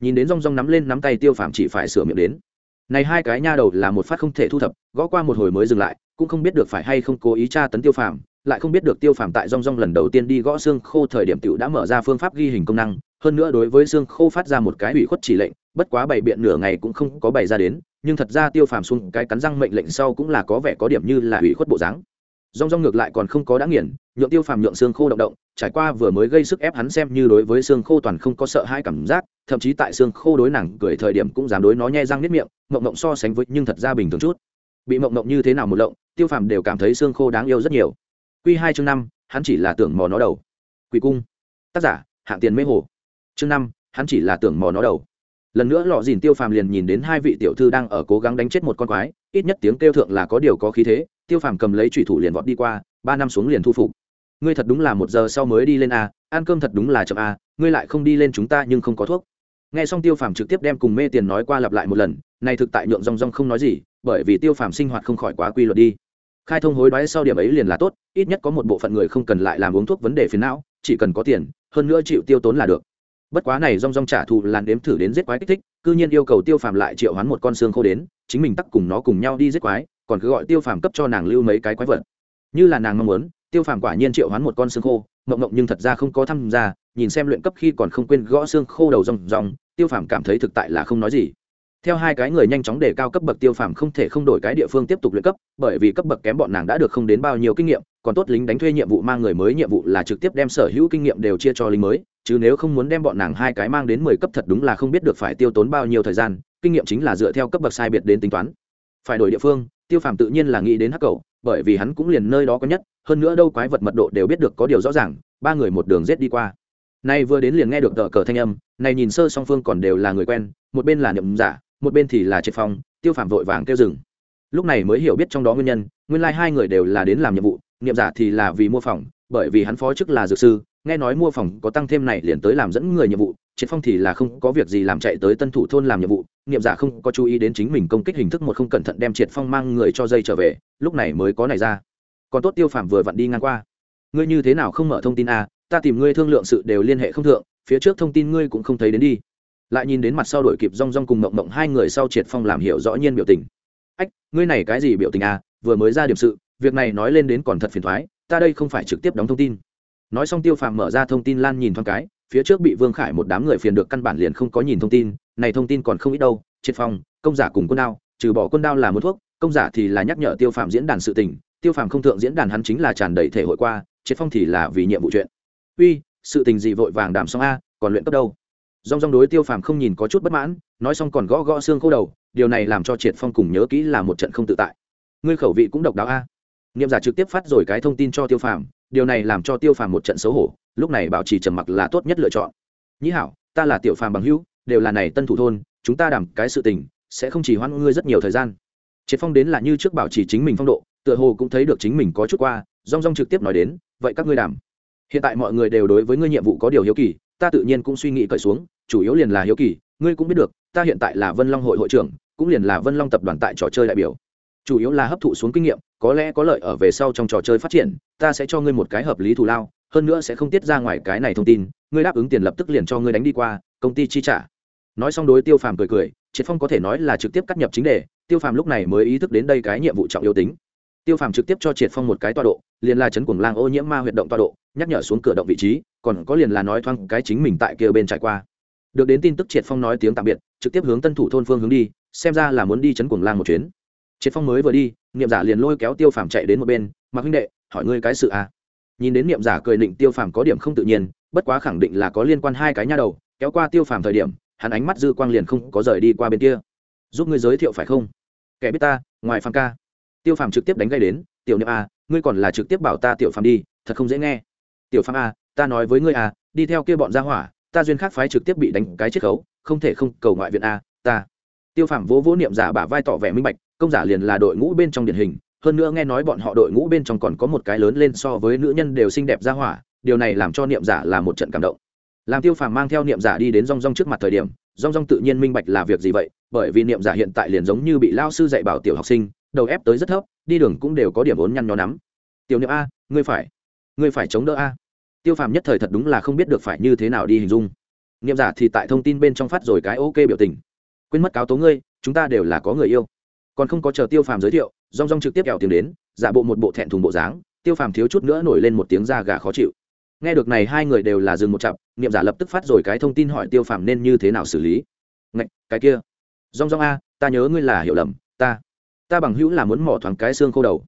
Nhìn đến rong rong nắm lên nắm tay tiêu phàm chỉ phải sửa miệng đến. Này hai cái nha đầu là một phát không thể thu thập, gõ qua một hồi mới dừng lại, cũng không biết được phải hay không cố ý tra tấn tiêu phàm lại không biết được tiêu phàm tại rong rong lần đầu tiên đi gõ xương khô thời điểm tiểu đã mở ra phương pháp ghi hình công năng, hơn nữa đối với xương khô phát ra một cái ủy khuất chỉ lệnh, bất quá bày biện nửa ngày cũng không có bày ra đến, nhưng thật ra tiêu phàm xuống cái cắn răng mệnh lệnh sau cũng là có vẻ có điểm như là ủy khuất bộ dáng. Rong rong ngược lại còn không có đã nghiền, nhượng tiêu phàm nhượng xương khô động động, trải qua vừa mới gây sức ép hắn xem như đối với xương khô toàn không có sợ hãi cảm giác, thậm chí tại xương khô đối nàng cười thời điểm cũng dám đối nó nhai răng nếp miệng, mộng mộng so sánh với nhưng thật ra bình thường chút. Bị mộng mộng như thế nào một lộng, tiêu phàm đều cảm thấy xương khô đáng yêu rất nhiều q hai chương năm, hắn chỉ là tưởng mò nó đầu. Quỷ cung. Tác giả, hạng tiền mê hồ. Chương năm, hắn chỉ là tưởng mò nó đầu. Lần nữa lọ dìn tiêu phàm liền nhìn đến hai vị tiểu thư đang ở cố gắng đánh chết một con quái, ít nhất tiếng kêu thượng là có điều có khí thế. Tiêu phàm cầm lấy trùy thủ liền vọt đi qua, ba năm xuống liền thu phục. Ngươi thật đúng là một giờ sau mới đi lên a, ăn cơm thật đúng là chậm a, ngươi lại không đi lên chúng ta nhưng không có thuốc. Nghe xong tiêu phàm trực tiếp đem cùng mê tiền nói qua lặp lại một lần này thực tại nhượng rong rong không nói gì, bởi vì tiêu phàm sinh hoạt không khỏi quá quy luật đi khai thông hối đoái sau điểm ấy liền là tốt, ít nhất có một bộ phận người không cần lại làm uống thuốc vấn đề phiền não, chỉ cần có tiền, hơn nữa chịu tiêu tốn là được. Bất quá này rong rong trả thù làn đếm thử đến giết quái kích thích, cư nhiên yêu cầu tiêu phàm lại triệu hoán một con xương khô đến, chính mình tắc cùng nó cùng nhau đi giết quái, còn cứ gọi tiêu phàm cấp cho nàng lưu mấy cái quái vật. Như là nàng mong muốn, tiêu phàm quả nhiên triệu hoán một con xương khô, mộng mộng nhưng thật ra không có tham gia, nhìn xem luyện cấp khi còn không quên gõ xương khô đầu rong rong, tiêu phàm cảm thấy thực tại là không nói gì theo hai cái người nhanh chóng để cao cấp bậc tiêu phàm không thể không đổi cái địa phương tiếp tục luyện cấp, bởi vì cấp bậc kém bọn nàng đã được không đến bao nhiêu kinh nghiệm, còn tốt lính đánh thuê nhiệm vụ mang người mới nhiệm vụ là trực tiếp đem sở hữu kinh nghiệm đều chia cho lính mới, chứ nếu không muốn đem bọn nàng hai cái mang đến mười cấp thật đúng là không biết được phải tiêu tốn bao nhiêu thời gian, kinh nghiệm chính là dựa theo cấp bậc sai biệt đến tính toán. Phải đổi địa phương, tiêu phàm tự nhiên là nghĩ đến hắc cầu, bởi vì hắn cũng liền nơi đó có nhất, hơn nữa đâu quái vật mật độ đều biết được có điều rõ ràng, ba người một đường rết đi qua. Nay vừa đến liền nghe được tờ cờ thanh âm này nhìn sơ song phương còn đều là người quen, một bên là niệm giả một bên thì là triệt phong tiêu phàm vội vàng kêu dừng. Lúc này mới hiểu biết trong đó nguyên nhân nguyên lai、like、hai người đều là đến làm nhiệm vụ niệm giả thì là vì mua phòng bởi vì hắn phó chức là dược sư nghe nói mua phòng có tăng thêm này liền tới làm dẫn người nhiệm vụ triệt phong thì là không có việc gì làm chạy tới tân thủ thôn làm nhiệm vụ niệm giả không có chú ý đến chính mình công kích hình thức một không cẩn thận đem triệt phong mang người cho dây trở về lúc này mới có này ra. Còn tốt tiêu phàm vừa vặn đi ngang qua. Ngươi như thế nào không mở thông tin a à, ta tìm ngươi thương lượng sự đều liên hệ không thượng phía trước thông tin ngươi cũng không thấy đến đi lại nhìn đến mặt sau đội kịp rong rong cùng mộng mộng hai người sau triệt phong làm hiểu rõ nhiên biểu tình. Ách, ngươi này cái gì biểu tình à? Vừa mới ra điểm sự, việc này nói lên đến còn thật phiền thoái, ta đây không phải trực tiếp đóng thông tin. Nói xong tiêu phàm mở ra thông tin lan nhìn thoáng cái, phía trước bị vương khải một đám người phiền được căn bản liền không có nhìn thông tin, này thông tin còn không ít đâu, triệt phong, công giả cùng quân đao, trừ bỏ quân đao là một thuốc, công giả thì là nhắc nhở tiêu phàm diễn đàn sự tình, tiêu phàm không thượng diễn đàn hắn chính là tràn đầy thể hội qua, triệt phong thì là vì nhiệm vụ chuyện. Uy, sự tình gì vội vàng đàm xong a, còn luyện cấp đâu? Rong rong đối tiêu phàm không nhìn có chút bất mãn, nói xong còn gõ gõ xương khô đầu, điều này làm cho triệt phong cùng nhớ kỹ là một trận không tự tại. Ngươi khẩu vị cũng độc đáo a. Niệm giả trực tiếp phát rồi cái thông tin cho tiêu phàm, điều này làm cho tiêu phàm một trận xấu hổ, lúc này bảo trì trầm mặc là tốt nhất lựa chọn. Nhĩ hảo, ta là tiểu phàm bằng hữu, đều là này tân thủ thôn, chúng ta đảm cái sự tình, sẽ không chỉ hoãn ngươi rất nhiều thời gian. Triệt phong đến là như trước bảo trì chính mình phong độ, tựa hồ cũng thấy được chính mình có chút qua, rong rong trực tiếp nói đến, vậy các ngươi đảm hiện tại mọi người đều đối với ngươi nhiệm vụ có điều hiếu kỳ, ta tự nhiên cũng suy nghĩ cởi xuống chủ yếu liền là hiếu kỳ, ngươi cũng biết được, ta hiện tại là vân long hội hội trưởng, cũng liền là vân long tập đoàn tại trò chơi đại biểu. Chủ yếu là hấp thụ xuống kinh nghiệm, có lẽ có lợi ở về sau trong trò chơi phát triển, ta sẽ cho ngươi một cái hợp lý thù lao, hơn nữa sẽ không tiết ra ngoài cái này thông tin, ngươi đáp ứng tiền lập tức liền cho ngươi đánh đi qua, công ty chi trả. Nói xong đối tiêu phàm cười cười, triệt phong có thể nói là trực tiếp cắt nhập chính đề, tiêu phàm lúc này mới ý thức đến đây cái nhiệm vụ trọng yếu tính. Tiêu phàm trực tiếp cho triệt phong một cái tọa độ, liền là chấn cuồng lang ô nhiễm ma huyệt động tọa độ, nhắc nhở xuống cửa động vị trí, còn có liền là nói thoáng cái chính mình tại kia bên trải qua được đến tin tức triệt phong nói tiếng tạm biệt trực tiếp hướng tân thủ thôn phương hướng đi xem ra là muốn đi chấn cuồng lang một chuyến triệt phong mới vừa đi niệm giả liền lôi kéo tiêu phàm chạy đến một bên mặc huynh đệ hỏi ngươi cái sự à nhìn đến niệm giả cười định tiêu phàm có điểm không tự nhiên bất quá khẳng định là có liên quan hai cái nha đầu kéo qua tiêu phàm thời điểm hắn ánh mắt dư quang liền không có rời đi qua bên kia giúp ngươi giới thiệu phải không kẻ biết ta ngoài phàm ca tiêu phàm trực tiếp đánh gây đến tiểu niệm a ngươi còn là trực tiếp bảo ta tiểu phàm đi thật không dễ nghe tiểu phàm a ta nói với ngươi a đi theo kia bọn gia hỏa ta duyên khác phái trực tiếp bị đánh cái chiết khấu, không thể không cầu ngoại viện a, ta. Tiêu phàm vỗ vỗ niệm giả bả vai tỏ vẻ minh bạch, công giả liền là đội ngũ bên trong điển hình, hơn nữa nghe nói bọn họ đội ngũ bên trong còn có một cái lớn lên so với nữ nhân đều xinh đẹp ra hỏa, điều này làm cho niệm giả là một trận cảm động. Làm tiêu phàm mang theo niệm giả đi đến rong rong trước mặt thời điểm rong rong tự nhiên minh bạch là việc gì vậy, bởi vì niệm giả hiện tại liền giống như bị lao sư dạy bảo tiểu học sinh, đầu ép tới rất thấp, đi đường cũng đều có điểm vốn nhăn nhó nắm. Tiểu niệm a, ngươi phải ngươi phải chống đỡ a tiêu phàm nhất thời thật đúng là không biết được phải như thế nào đi hình dung. Niệm giả thì tại thông tin bên trong phát rồi cái ok biểu tình. Quên mất cáo tố ngươi chúng ta đều là có người yêu. Còn không có chờ tiêu phàm giới thiệu rong rong trực tiếp kẹo tìm đến giả bộ một bộ thẹn thùng bộ dáng tiêu phàm thiếu chút nữa nổi lên một tiếng da gà khó chịu. Nghe được này hai người đều là dừng một chặp niệm giả lập tức phát rồi cái thông tin hỏi tiêu phàm nên như thế nào xử lý. Ngạch, cái kia. Rong rong a ta nhớ ngươi là hiểu lầm ta. Ta bằng hữu là muốn mỏ thoáng cái xương khô đầu.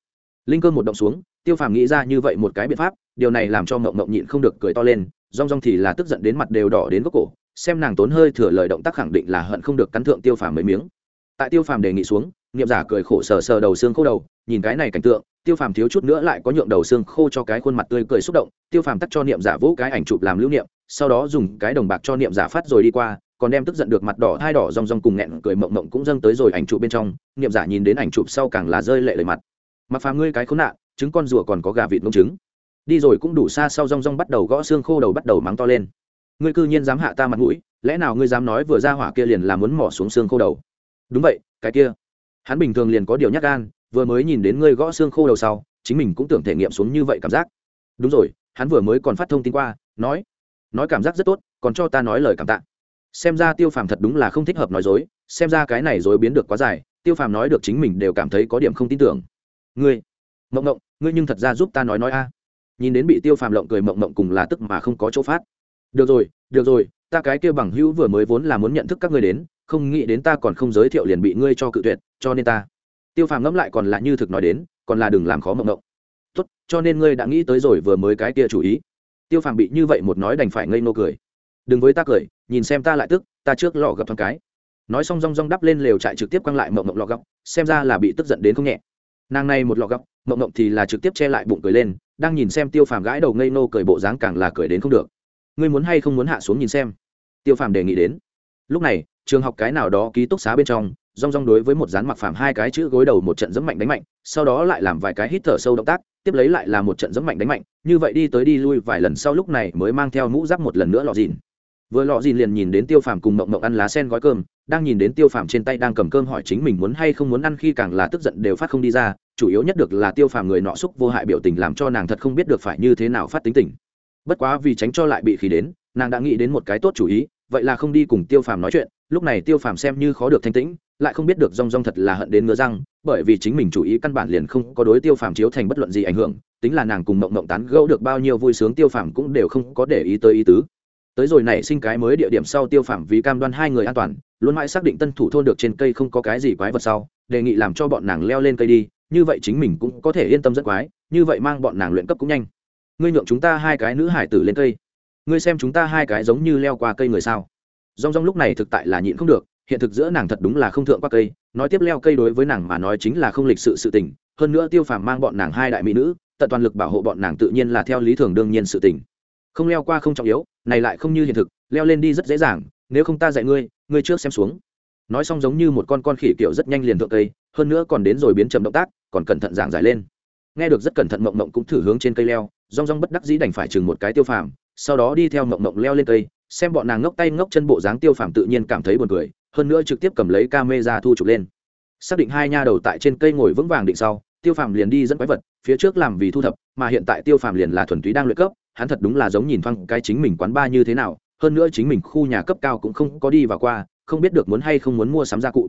Linh cơ một động xuống tiêu phàm nghĩ ra như vậy một cái biện pháp, điều này làm cho mộng mộng nhịn không được cười to lên, rong rong thì là tức giận đến mặt đều đỏ đến gốc cổ, xem nàng tốn hơi thừa lời động tác khẳng định là hận không được cắn thượng tiêu phàm mấy miếng. Tại tiêu phàm đề nghị xuống nghiệm giả cười khổ sờ sờ đầu xương khô đầu, nhìn cái này cảnh tượng, tiêu phàm thiếu chút nữa lại có nhượng đầu xương khô cho cái khuôn mặt tươi cười xúc động, tiêu phàm tắt cho niệm giả vỗ cái ảnh chụp làm lưu niệm, sau đó dùng cái đồng bạc cho niệm giả phát rồi đi qua, còn đem tức giận được mặt đỏ hai đỏ rong rong cùng nghẹn cười mộng mộng cũng dâng tới rồi ảnh chụp bên trong, niệm giả nhìn đến ảnh chụp sau càng là rơi lệ lời mặt. Mặc phàm ngươi cái khốn nạn trứng con rùa còn có gà vịt ngông trứng. Đi rồi cũng đủ xa sau rong rong bắt đầu gõ xương khô đầu bắt đầu mắng to lên. Ngươi cư nhiên dám hạ ta mặt mũi, lẽ nào ngươi dám nói vừa ra hỏa kia liền là muốn mỏ xuống xương khô đầu? Đúng vậy, cái kia. Hắn bình thường liền có điều nhắc gan, vừa mới nhìn đến ngươi gõ xương khô đầu sau, chính mình cũng tưởng thể nghiệm xuống như vậy cảm giác. Đúng rồi, hắn vừa mới còn phát thông tin qua, nói nói cảm giác rất tốt, còn cho ta nói lời cảm tạ. Xem ra tiêu phàm thật đúng là không thích hợp nói dối, xem ra cái này dối biến được quá dài, tiêu phàm nói được chính mình đều cảm thấy có điểm không tin tưởng. Ngươi mộng mộng, ngươi nhưng thật ra giúp ta nói nói a. Nhìn đến bị tiêu phàm lộng cười, mộng mộng cùng là tức mà không có chỗ phát. Được rồi được rồi, ta cái kia bằng hữu vừa mới vốn là muốn nhận thức các ngươi đến, không nghĩ đến ta còn không giới thiệu liền bị ngươi cho cự tuyệt, cho nên ta. Tiêu phàm ngẫm lại còn là như thực nói đến, còn là đừng làm khó mộng mộng. Tốt, cho nên ngươi đã nghĩ tới rồi vừa mới cái kia chủ ý. Tiêu phàm bị như vậy một nói đành phải ngây nô cười. Đừng với ta cười, nhìn xem ta lại tức, ta trước lọ gặp thằng cái. Nói xong rong rong đắp lên lều trại trực tiếp quăng lại mộng mộng lọ gọc, xem ra là bị tức giận đến không nhẹ nàng này một lọ gấp mộng mộng thì là trực tiếp che lại bụng cười lên, đang nhìn xem tiêu phàm gãi đầu ngây nô cười bộ dáng càng là cười đến không được. Ngươi muốn hay không muốn hạ xuống nhìn xem? Tiêu phàm đề nghị đến. Lúc này, trường học cái nào đó ký túc xá bên trong, rong rong đối với một dán mặc phàm hai cái chữ gối đầu một trận dẫm mạnh đánh mạnh, sau đó lại làm vài cái hít thở sâu động tác, tiếp lấy lại là một trận dẫm mạnh đánh mạnh, như vậy đi tới đi lui vài lần sau lúc này mới mang theo mũ giáp một lần nữa lọ dìn vừa lọ dìn liền nhìn đến tiêu phàm cùng mộng mộng ăn lá sen gói cơm, đang nhìn đến tiêu phàm trên tay đang cầm cơm hỏi chính mình muốn hay không muốn ăn khi càng là tức giận đều phát không đi ra, chủ yếu nhất được là tiêu phàm người nọ xúc vô hại biểu tình làm cho nàng thật không biết được phải như thế nào phát tính tình. Bất quá vì tránh cho lại bị khí đến, nàng đã nghĩ đến một cái tốt chủ ý, vậy là không đi cùng tiêu phàm nói chuyện, lúc này tiêu phàm xem như khó được thanh tĩnh, lại không biết được rong rong thật là hận đến ngứa răng, bởi vì chính mình chủ ý căn bản liền không có đối tiêu phàm chiếu thành bất luận gì ảnh hưởng, tính là nàng cùng mộng mộng tán gẫu được bao nhiêu vui sướng tiêu phàm cũng đều không có để ý tới ý tứ tới rồi nảy sinh cái mới địa điểm sau tiêu phạm vì cam đoan hai người an toàn, luôn mãi xác định tân thủ thôn được trên cây không có cái gì quái vật sau, đề nghị làm cho bọn nàng leo lên cây đi, như vậy chính mình cũng có thể yên tâm rất quái, như vậy mang bọn nàng luyện cấp cũng nhanh. Ngươi nhượng chúng ta hai cái nữ hải tử lên cây. Ngươi xem chúng ta hai cái giống như leo qua cây người sao. Rong rong lúc này thực tại là nhịn không được, hiện thực giữa nàng thật đúng là không thượng qua cây, nói tiếp leo cây đối với nàng mà nói chính là không lịch sự sự tình, hơn nữa tiêu phàm mang bọn nàng hai đại mỹ nữ, tận toàn lực bảo hộ bọn nàng tự nhiên là theo lý thường đương nhiên sự tình. Không leo qua không trọng yếu này lại không như hiện thực, leo lên đi rất dễ dàng, nếu không ta dạy ngươi ngươi trước xem xuống. Nói xong giống như một con con khỉ kiểu rất nhanh liền thượng cây, hơn nữa còn đến rồi biến chậm động tác, còn cẩn thận giảng giải lên. Nghe được rất cẩn thận mộng mộng cũng thử hướng trên cây leo, rong rong bất đắc dĩ đành phải chừng một cái tiêu phàm, sau đó đi theo mộng mộng leo lên cây, xem bọn nàng ngốc tay ngốc chân bộ dáng tiêu phàm tự nhiên cảm thấy buồn cười, hơn nữa trực tiếp cầm lấy ca mê ra thu chụp lên. Xác định hai nha đầu tại trên cây ngồi vững vàng định sau, tiêu phàm liền đi dẫn quái vật, phía trước làm vì thu thập, mà hiện tại tiêu phàm liền là thuần túy đang luyện cấp hắn thật đúng là giống nhìn thoáng cái chính mình quán ba như thế nào, hơn nữa chính mình khu nhà cấp cao cũng không có đi vào qua, không biết được muốn hay không muốn mua sắm gia cụ.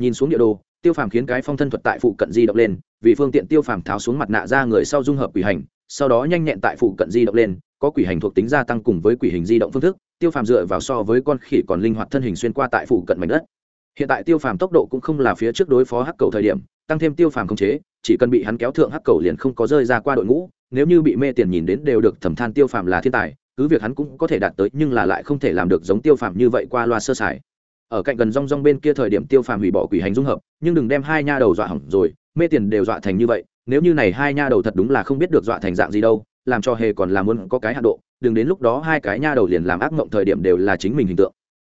Nhìn xuống địa đồ, tiêu phàm khiến cái phong thân thuật tại phụ cận di động lên, vì phương tiện tiêu phàm tháo xuống mặt nạ ra người sau dung hợp quỷ hành, sau đó nhanh nhẹn tại phụ cận di động lên, có quỷ hành thuộc tính gia tăng cùng với quỷ hình di động phương thức, tiêu phàm dựa vào so với con khỉ còn linh hoạt thân hình xuyên qua tại phụ cận mảnh đất. Hiện tại tiêu phàm tốc độ cũng không là phía trước đối phó hắc cầu thời điểm, tăng thêm tiêu phàm khống chế, chỉ cần bị hắn kéo thượng hắc cầu liền không có rơi ra qua đội ngũ nếu như bị mê tiền nhìn đến đều được thẩm than tiêu phàm là thiên tài, cứ việc hắn cũng có thể đạt tới, nhưng là lại không thể làm được giống tiêu phàm như vậy qua loa sơ sài. Ở cạnh gần rong rong bên kia thời điểm tiêu phàm hủy bỏ quỷ hành dung hợp, nhưng đừng đem hai nha đầu dọa hỏng rồi, mê tiền đều dọa thành như vậy, nếu như này hai nha đầu thật đúng là không biết được dọa thành dạng gì đâu, làm cho hề còn làm muốn có cái hạ độ, đừng đến lúc đó hai cái nha đầu liền làm ác mộng thời điểm đều là chính mình hình tượng.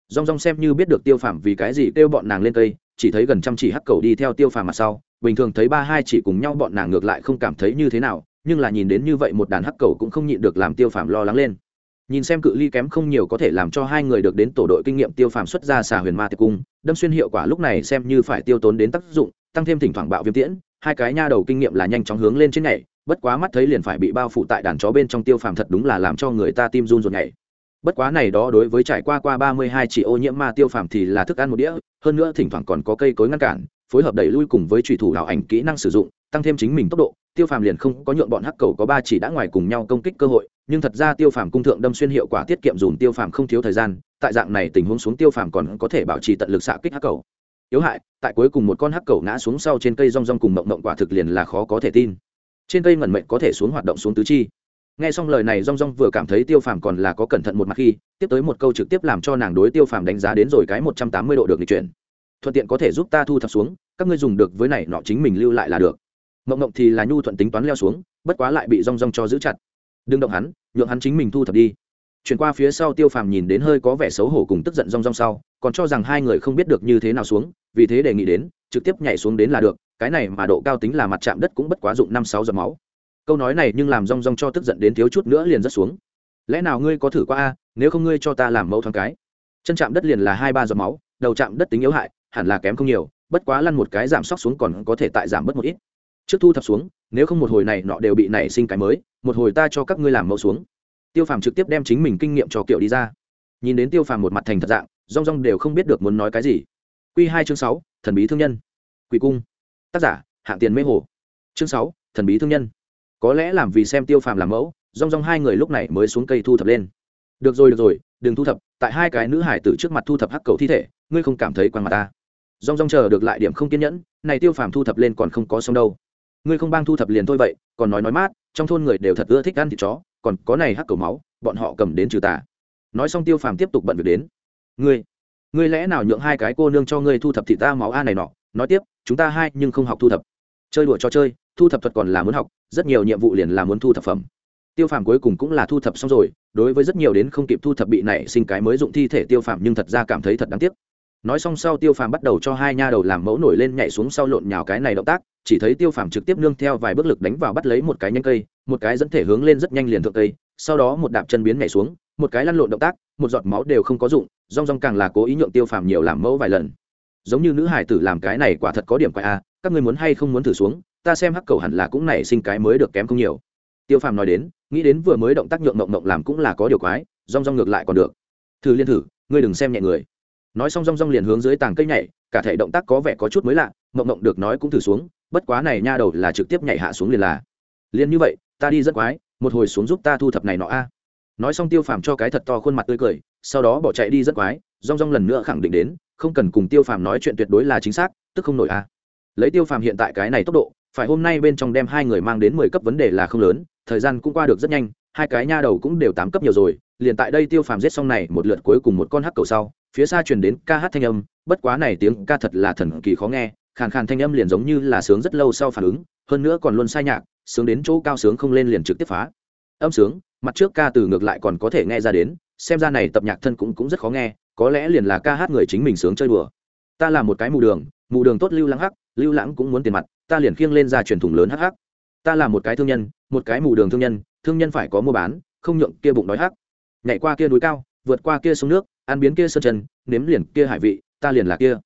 Rong rong xem như biết được tiêu phàm vì cái gì kêu bọn nàng lên cây, chỉ thấy gần chăm chỉ hắc cầu đi theo tiêu phàm mặt sau, bình thường thấy ba hai chỉ cùng nhau bọn nàng ngược lại không cảm thấy như thế nào nhưng là nhìn đến như vậy một đàn hắc cầu cũng không nhịn được làm tiêu phàm lo lắng lên. Nhìn xem cự ly kém không nhiều có thể làm cho hai người được đến tổ đội kinh nghiệm tiêu phàm xuất ra xà huyền ma tiệc cung, đâm xuyên hiệu quả lúc này xem như phải tiêu tốn đến tác dụng, tăng thêm thỉnh thoảng bạo viêm tiễn, hai cái nha đầu kinh nghiệm là nhanh chóng hướng lên trên nhảy, bất quá mắt thấy liền phải bị bao phủ tại đàn chó bên trong tiêu phàm thật đúng là làm cho người ta tim run ruột nhảy. Bất quá này đó đối với trải qua qua ba mươi hai chỉ ô nhiễm ma tiêu phàm thì là thức ăn một đĩa, hơn nữa thỉnh thoảng còn có cây cối ngăn cản, phối hợp đẩy lui cùng với trùy thủ đạo ảnh kỹ năng sử dụng, tăng thêm chính mình tốc độ tiêu phàm liền không có nhượng bọn hắc cầu có ba chỉ đã ngoài cùng nhau công kích cơ hội, nhưng thật ra tiêu phàm cung thượng đâm xuyên hiệu quả tiết kiệm dùng tiêu phàm không thiếu thời gian, tại dạng này tình huống xuống tiêu phàm còn có thể bảo trì tận lực xạ kích hắc cầu. Yếu hại, tại cuối cùng một con hắc cầu ngã xuống sau trên cây rong rong cùng mộng mộng quả thực liền là khó có thể tin. Trên cây ngẩn mệnh có thể xuống hoạt động xuống tứ chi. Nghe xong lời này rong rong vừa cảm thấy tiêu phàm còn là có cẩn thận một mặt khi, tiếp tới một câu trực tiếp làm cho nàng đối tiêu phàm đánh giá đến rồi cái một trăm tám mươi độ được lịch chuyển. Thuận tiện có thể giúp ta thu thập xuống, các ngươi dùng được với này nọ chính mình lưu lại là được mộng mộng thì là nhu thuận tính toán leo xuống, bất quá lại bị rong rong cho giữ chặt. Đừng động hắn, nhượng hắn chính mình thu thập đi. Chuyển qua phía sau tiêu phàm nhìn đến hơi có vẻ xấu hổ cùng tức giận rong rong sau, còn cho rằng hai người không biết được như thế nào xuống, vì thế đề nghị đến, trực tiếp nhảy xuống đến là được, cái này mà độ cao tính là mặt chạm đất cũng bất quá dụng năm sáu giọt máu. Câu nói này nhưng làm rong rong cho tức giận đến thiếu chút nữa liền rất xuống. Lẽ nào ngươi có thử qua a, nếu không ngươi cho ta làm mẫu thoáng cái. Chân chạm đất liền là hai ba giọt máu, đầu chạm đất tính yếu hại, hẳn là kém không nhiều, bất quá lăn một cái giảm sóc xuống còn có thể tại giảm bớt một ít trước thu thập xuống, nếu không một hồi này nọ đều bị nảy sinh cái mới, một hồi ta cho các ngươi làm mẫu xuống. Tiêu phàm trực tiếp đem chính mình kinh nghiệm cho kiểu đi ra. Nhìn đến tiêu phàm một mặt thành thật dạng, rong rong đều không biết được muốn nói cái gì. Q hai chương sáu, thần bí thương nhân. Quỷ cung. Tác giả, hạng tiền mê hồ. Chương sáu, thần bí thương nhân. Có lẽ làm vì xem tiêu phàm làm mẫu, rong rong hai người lúc này mới xuống cây thu thập lên. Được rồi được rồi, đừng thu thập, tại hai cái nữ hải tử trước mặt thu thập hắc cầu thi thể, ngươi không cảm thấy quan mặt ta. Rong rong chờ được lại điểm không kiên nhẫn, này tiêu phàm thu thập lên còn không có xong đâu ngươi không bang thu thập liền thôi vậy, còn nói nói mát, trong thôn người đều thật ưa thích ăn thịt chó, còn có này hắc cầu máu, bọn họ cầm đến trừ tà. Nói xong tiêu phàm tiếp tục bận việc đến. Ngươi ngươi lẽ nào nhượng hai cái cô nương cho ngươi thu thập thịt ta máu a này nọ? Nói tiếp, chúng ta hai nhưng không học thu thập. Chơi đùa cho chơi, thu thập thuật còn là muốn học, rất nhiều nhiệm vụ liền là muốn thu thập phẩm. Tiêu phàm cuối cùng cũng là thu thập xong rồi, đối với rất nhiều đến không kịp thu thập bị nảy sinh cái mới dụng thi thể tiêu phàm nhưng thật ra cảm thấy thật đáng tiếc. Nói xong sau tiêu phàm bắt đầu cho hai nha đầu làm mẫu nổi lên nhảy xuống sau lộn nhào cái này động tác chỉ thấy tiêu phàm trực tiếp nương theo vài bước lực đánh vào bắt lấy một cái nhanh cây, một cái dẫn thể hướng lên rất nhanh liền thượng cây, sau đó một đạp chân biến nhảy xuống, một cái lăn lộn động tác, một giọt máu đều không có dụng, rong rong càng là cố ý nhượng tiêu phàm nhiều làm mẫu vài lần. Giống như nữ hải tử làm cái này quả thật có điểm quái a các ngươi muốn hay không muốn thử xuống, ta xem hắc cầu hẳn là cũng nảy sinh cái mới được kém không nhiều. Tiêu phàm nói đến, nghĩ đến vừa mới động tác nhượng mộng mộng làm cũng là có điều quái, rong rong ngược lại còn được. Thử liên thử, ngươi đừng xem nhẹ người. Nói xong rong rong liền hướng dưới tàng cây nhảy, cả thể động tác có vẻ có chút mới lạ, mộng mộng được nói cũng thử xuống bất quá này nha đầu là trực tiếp nhảy hạ xuống liền là. Liền như vậy, ta đi rất quái, một hồi xuống giúp ta thu thập này nọ a. Nói xong tiêu phàm cho cái thật to khuôn mặt tươi cười, sau đó bỏ chạy đi rất quái, rong rong lần nữa khẳng định đến, không cần cùng tiêu phàm nói chuyện tuyệt đối là chính xác, tức không nổi a. Lấy tiêu phàm hiện tại cái này tốc độ, phải hôm nay bên trong đem hai người mang đến mười cấp vấn đề là không lớn, thời gian cũng qua được rất nhanh, hai cái nha đầu cũng đều tám cấp nhiều rồi, liền tại đây tiêu phàm giết xong này một lượt cuối cùng một con hắc cầu sau, phía xa truyền đến ca hát thanh âm, bất quá này tiếng ca thật là thần kỳ khó nghe khàn khàn thanh âm liền giống như là sướng rất lâu sau phản ứng, hơn nữa còn luôn sai nhạc, sướng đến chỗ cao sướng không lên liền trực tiếp phá. Âm sướng, mặt trước ca từ ngược lại còn có thể nghe ra đến, xem ra này tập nhạc thân cũng cũng rất khó nghe, có lẽ liền là ca hát người chính mình sướng chơi đùa. Ta là một cái mù đường mù đường tốt lưu lãng hắc, lưu lãng cũng muốn tiền mặt, ta liền khiêng lên ra truyền thủng lớn hắc hắc. Ta là một cái thương nhân, một cái mù đường thương nhân thương nhân phải có mua bán, không nhượng kia bụng đói hắc. Nhảy qua kia núi cao, vượt qua kia sông nước, ăn biến kia sơn chân nếm liền kia hải vị, ta liền là kia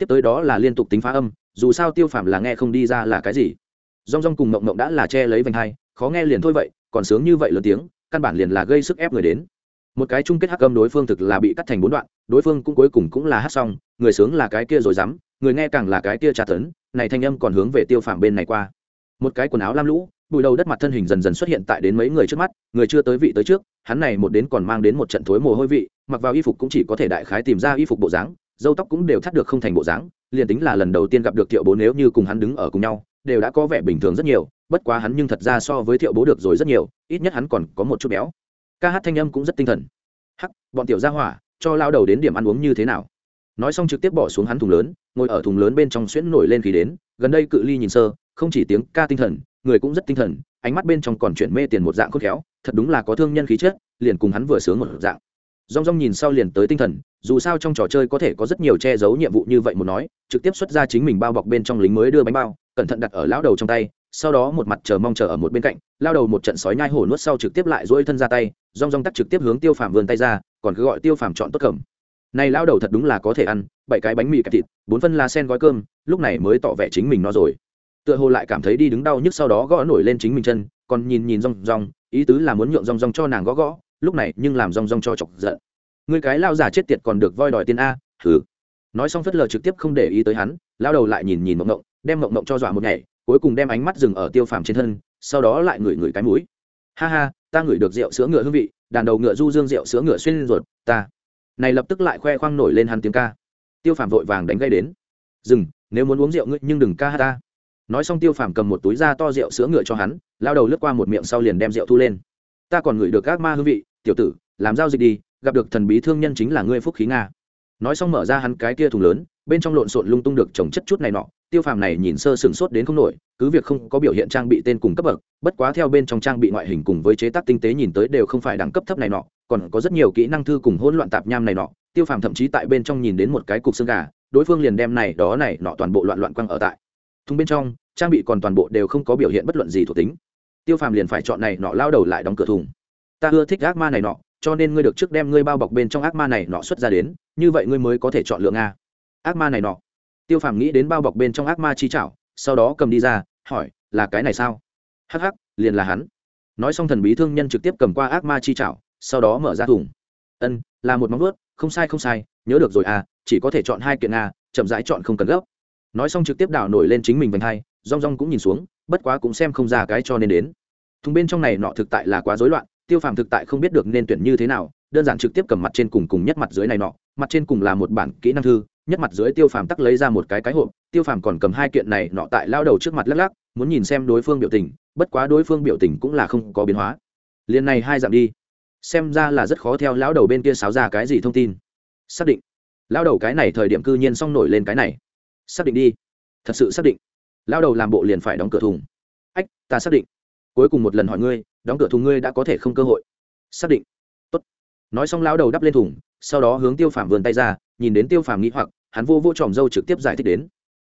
tiếp tới đó là liên tục tính phá âm, dù sao tiêu phàm là nghe không đi ra là cái gì. Rong rong cùng mộng mộng đã là che lấy vành hai, khó nghe liền thôi vậy, còn sướng như vậy lớn tiếng, căn bản liền là gây sức ép người đến. Một cái chung kết hắc âm đối phương thực là bị cắt thành bốn đoạn, đối phương cũng cuối cùng cũng là hát xong, người sướng là cái kia rồi dám, người nghe càng là cái kia tra tấn, này thanh âm còn hướng về tiêu phàm bên này qua. Một cái quần áo lam lũ, bụi đầu đất mặt thân hình dần dần xuất hiện tại đến mấy người trước mắt, người chưa tới vị tới trước, hắn này một đến còn mang đến một trận thối mồ hôi vị, mặc vào y phục cũng chỉ có thể đại khái tìm ra y phục bộ dáng dâu tóc cũng đều thắt được không thành bộ dáng liền tính là lần đầu tiên gặp được thiệu bố nếu như cùng hắn đứng ở cùng nhau đều đã có vẻ bình thường rất nhiều bất quá hắn nhưng thật ra so với thiệu bố được rồi rất nhiều ít nhất hắn còn có một chút béo. Ca hát thanh âm cũng rất tinh thần. Hắc bọn tiểu gia hỏa cho lao đầu đến điểm ăn uống như thế nào? Nói xong trực tiếp bỏ xuống hắn thùng lớn ngồi ở thùng lớn bên trong xuyễn nổi lên khí đến gần đây cự ly nhìn sơ không chỉ tiếng ca tinh thần người cũng rất tinh thần ánh mắt bên trong còn chuyển mê tiền một dạng khôn khéo thật đúng là có thương nhân khí chết, liền cùng hắn vừa sướng một dạng rong rong nhìn sau liền tới tinh thần, dù sao trong trò chơi có thể có rất nhiều che giấu nhiệm vụ như vậy một nói, trực tiếp xuất ra chính mình bao bọc bên trong lính mới đưa bánh bao, cẩn thận đặt ở lão đầu trong tay, sau đó một mặt chờ mong chờ ở một bên cạnh lao đầu một trận sói nhai hổ nuốt sau trực tiếp lại dỗi thân ra tay, rong rong tắt trực tiếp hướng tiêu phàm vươn tay ra, còn cứ gọi tiêu phàm chọn tốt cầm. Này lao đầu thật đúng là có thể ăn, bảy cái bánh mì kẹp thịt, bốn phân lá sen gói cơm, lúc này mới tỏ vẻ chính mình nó rồi. Tựa hồ lại cảm thấy đi đứng đau nhức sau đó gõ nổi lên chính mình chân, còn nhìn nhìn rong rong, ý tứ là muốn nhượng rong rong cho nàng gõ gõ lúc này nhưng làm rong rong cho chọc giận. Người cái lao giả chết tiệt còn được voi đòi tiền a thử nói xong phất lờ trực tiếp không để ý tới hắn, lao đầu lại nhìn nhìn mộng mộng, đem mộng mộng cho dọa một ngày cuối cùng đem ánh mắt dừng ở tiêu phàm trên thân, sau đó lại ngửi ngửi cái mũi. Ha ha, ta ngửi được rượu sữa ngựa hương vị, đàn đầu ngựa du dương rượu sữa ngựa xuyên lên ruột, ta. Này lập tức lại khoe khoang nổi lên hắn tiếng ca. Tiêu phàm vội vàng đánh gây đến. Dừng, nếu muốn uống rượu ngươi nhưng đừng ca ta. Nói xong tiêu phàm cầm một túi da to rượu sữa ngựa cho hắn, lao đầu lướt qua một miệng sau liền đem rượu thu lên. Ta còn ngửi được các ma hương vị tiểu tử, làm giao dịch đi, gặp được thần bí thương nhân chính là ngươi phúc khí nga. Nói xong mở ra hắn cái kia thùng lớn, bên trong lộn xộn lung tung được trồng chất chút này nọ, tiêu phàm này nhìn sơ sửng sốt đến không nổi, cứ việc không có biểu hiện trang bị tên cùng cấp bậc, bất quá theo bên trong trang bị ngoại hình cùng với chế tác tinh tế nhìn tới đều không phải đẳng cấp thấp này nọ, còn có rất nhiều kỹ năng thư cùng hỗn loạn tạp nham này nọ, tiêu phàm thậm chí tại bên trong nhìn đến một cái cục xương gà, đối phương liền đem này, đó này nọ toàn bộ loạn loạn quăng ở tại. Thùng bên trong, trang bị còn toàn bộ đều không có biểu hiện bất luận gì thuộc tính. Tiêu phàm liền phải chọn này nọ lao đầu lại đóng cửa thùng ta ưa thích ác ma này nọ, cho nên ngươi được trước đem ngươi bao bọc bên trong ác ma này nọ xuất ra đến, như vậy ngươi mới có thể chọn lựa nga ác ma này nọ. Tiêu phàm nghĩ đến bao bọc bên trong ác ma chi chảo, sau đó cầm đi ra, hỏi, là cái này sao? Hắc hắc, liền là hắn. Nói xong thần bí thương nhân trực tiếp cầm qua ác ma chi chảo, sau đó mở ra thùng. Ân, là một móng ướt không sai không sai, nhớ được rồi à chỉ có thể chọn hai kiện a, chậm rãi chọn không cần gấp. Nói xong trực tiếp đảo nổi lên chính mình vành hai, rong rong cũng nhìn xuống, bất quá cũng xem không ra cái cho nên đến. Thùng bên trong này nọ thực tại là quá rối loạn tiêu phàm thực tại không biết được nên tuyển như thế nào, đơn giản trực tiếp cầm mặt trên cùng cùng nhất mặt dưới này nọ, mặt trên cùng là một bản kỹ năng thư, nhất mặt dưới tiêu phàm tắc lấy ra một cái cái hộp, tiêu phàm còn cầm hai kiện này nọ tại lao đầu trước mặt lắc lắc, muốn nhìn xem đối phương biểu tình, bất quá đối phương biểu tình cũng là không có biến hóa. Liền này hai dạng đi, xem ra là rất khó theo lão đầu bên kia sáo ra cái gì thông tin. Xác định. Lão đầu cái này thời điểm cư nhiên xong nổi lên cái này. Xác định đi. Thật sự xác định. Lão đầu làm bộ liền phải đóng cửa thùng. Ách, ta xác định cuối cùng một lần hỏi ngươi, đóng cửa thùng ngươi đã có thể không cơ hội. Xác định. Tốt. nói xong lão đầu đắp lên thùng, sau đó hướng tiêu phàm vườn tay ra, nhìn đến tiêu phàm nghĩ hoặc, hắn vô vô tròm dâu trực tiếp giải thích đến.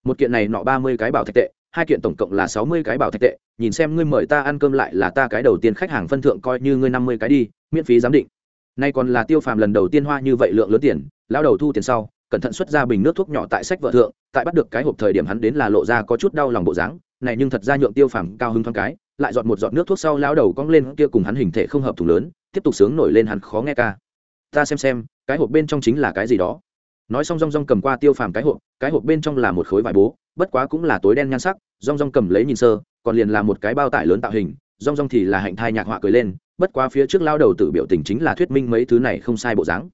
Một kiện này nọ ba mươi cái bảo thạch tệ, hai kiện tổng cộng là sáu mươi cái bảo thạch tệ, nhìn xem ngươi mời ta ăn cơm lại là ta cái đầu tiên khách hàng phân thượng coi như ngươi năm mươi cái đi, miễn phí giám định. Nay còn là tiêu phàm lần đầu tiên hoa như vậy lượng lớn tiền lao đầu thu tiền sau, cẩn thận xuất ra bình nước thuốc nhỏ tại sách vợ thượng, tại bắt được cái hộp thời điểm hắn đến là lộ ra có chút đau lòng bộ dáng, này nhưng thật ra nhượng tiêu phàm cao hứng thoáng cái lại dọn một giọt nước thuốc sau lao đầu cong lên kia cùng hắn hình thể không hợp thùng lớn, tiếp tục sướng nổi lên hắn khó nghe ca. Ta xem xem, cái hộp bên trong chính là cái gì đó. Nói xong rong rong cầm qua tiêu phàm cái hộp cái hộp bên trong là một khối vải bố, bất quá cũng là tối đen nhan sắc, rong rong cầm lấy nhìn sơ, còn liền là một cái bao tải lớn tạo hình, rong rong thì là hạnh thai nhạc họa cười lên, bất quá phía trước lao đầu tự biểu tình chính là thuyết minh mấy thứ này không sai bộ dáng.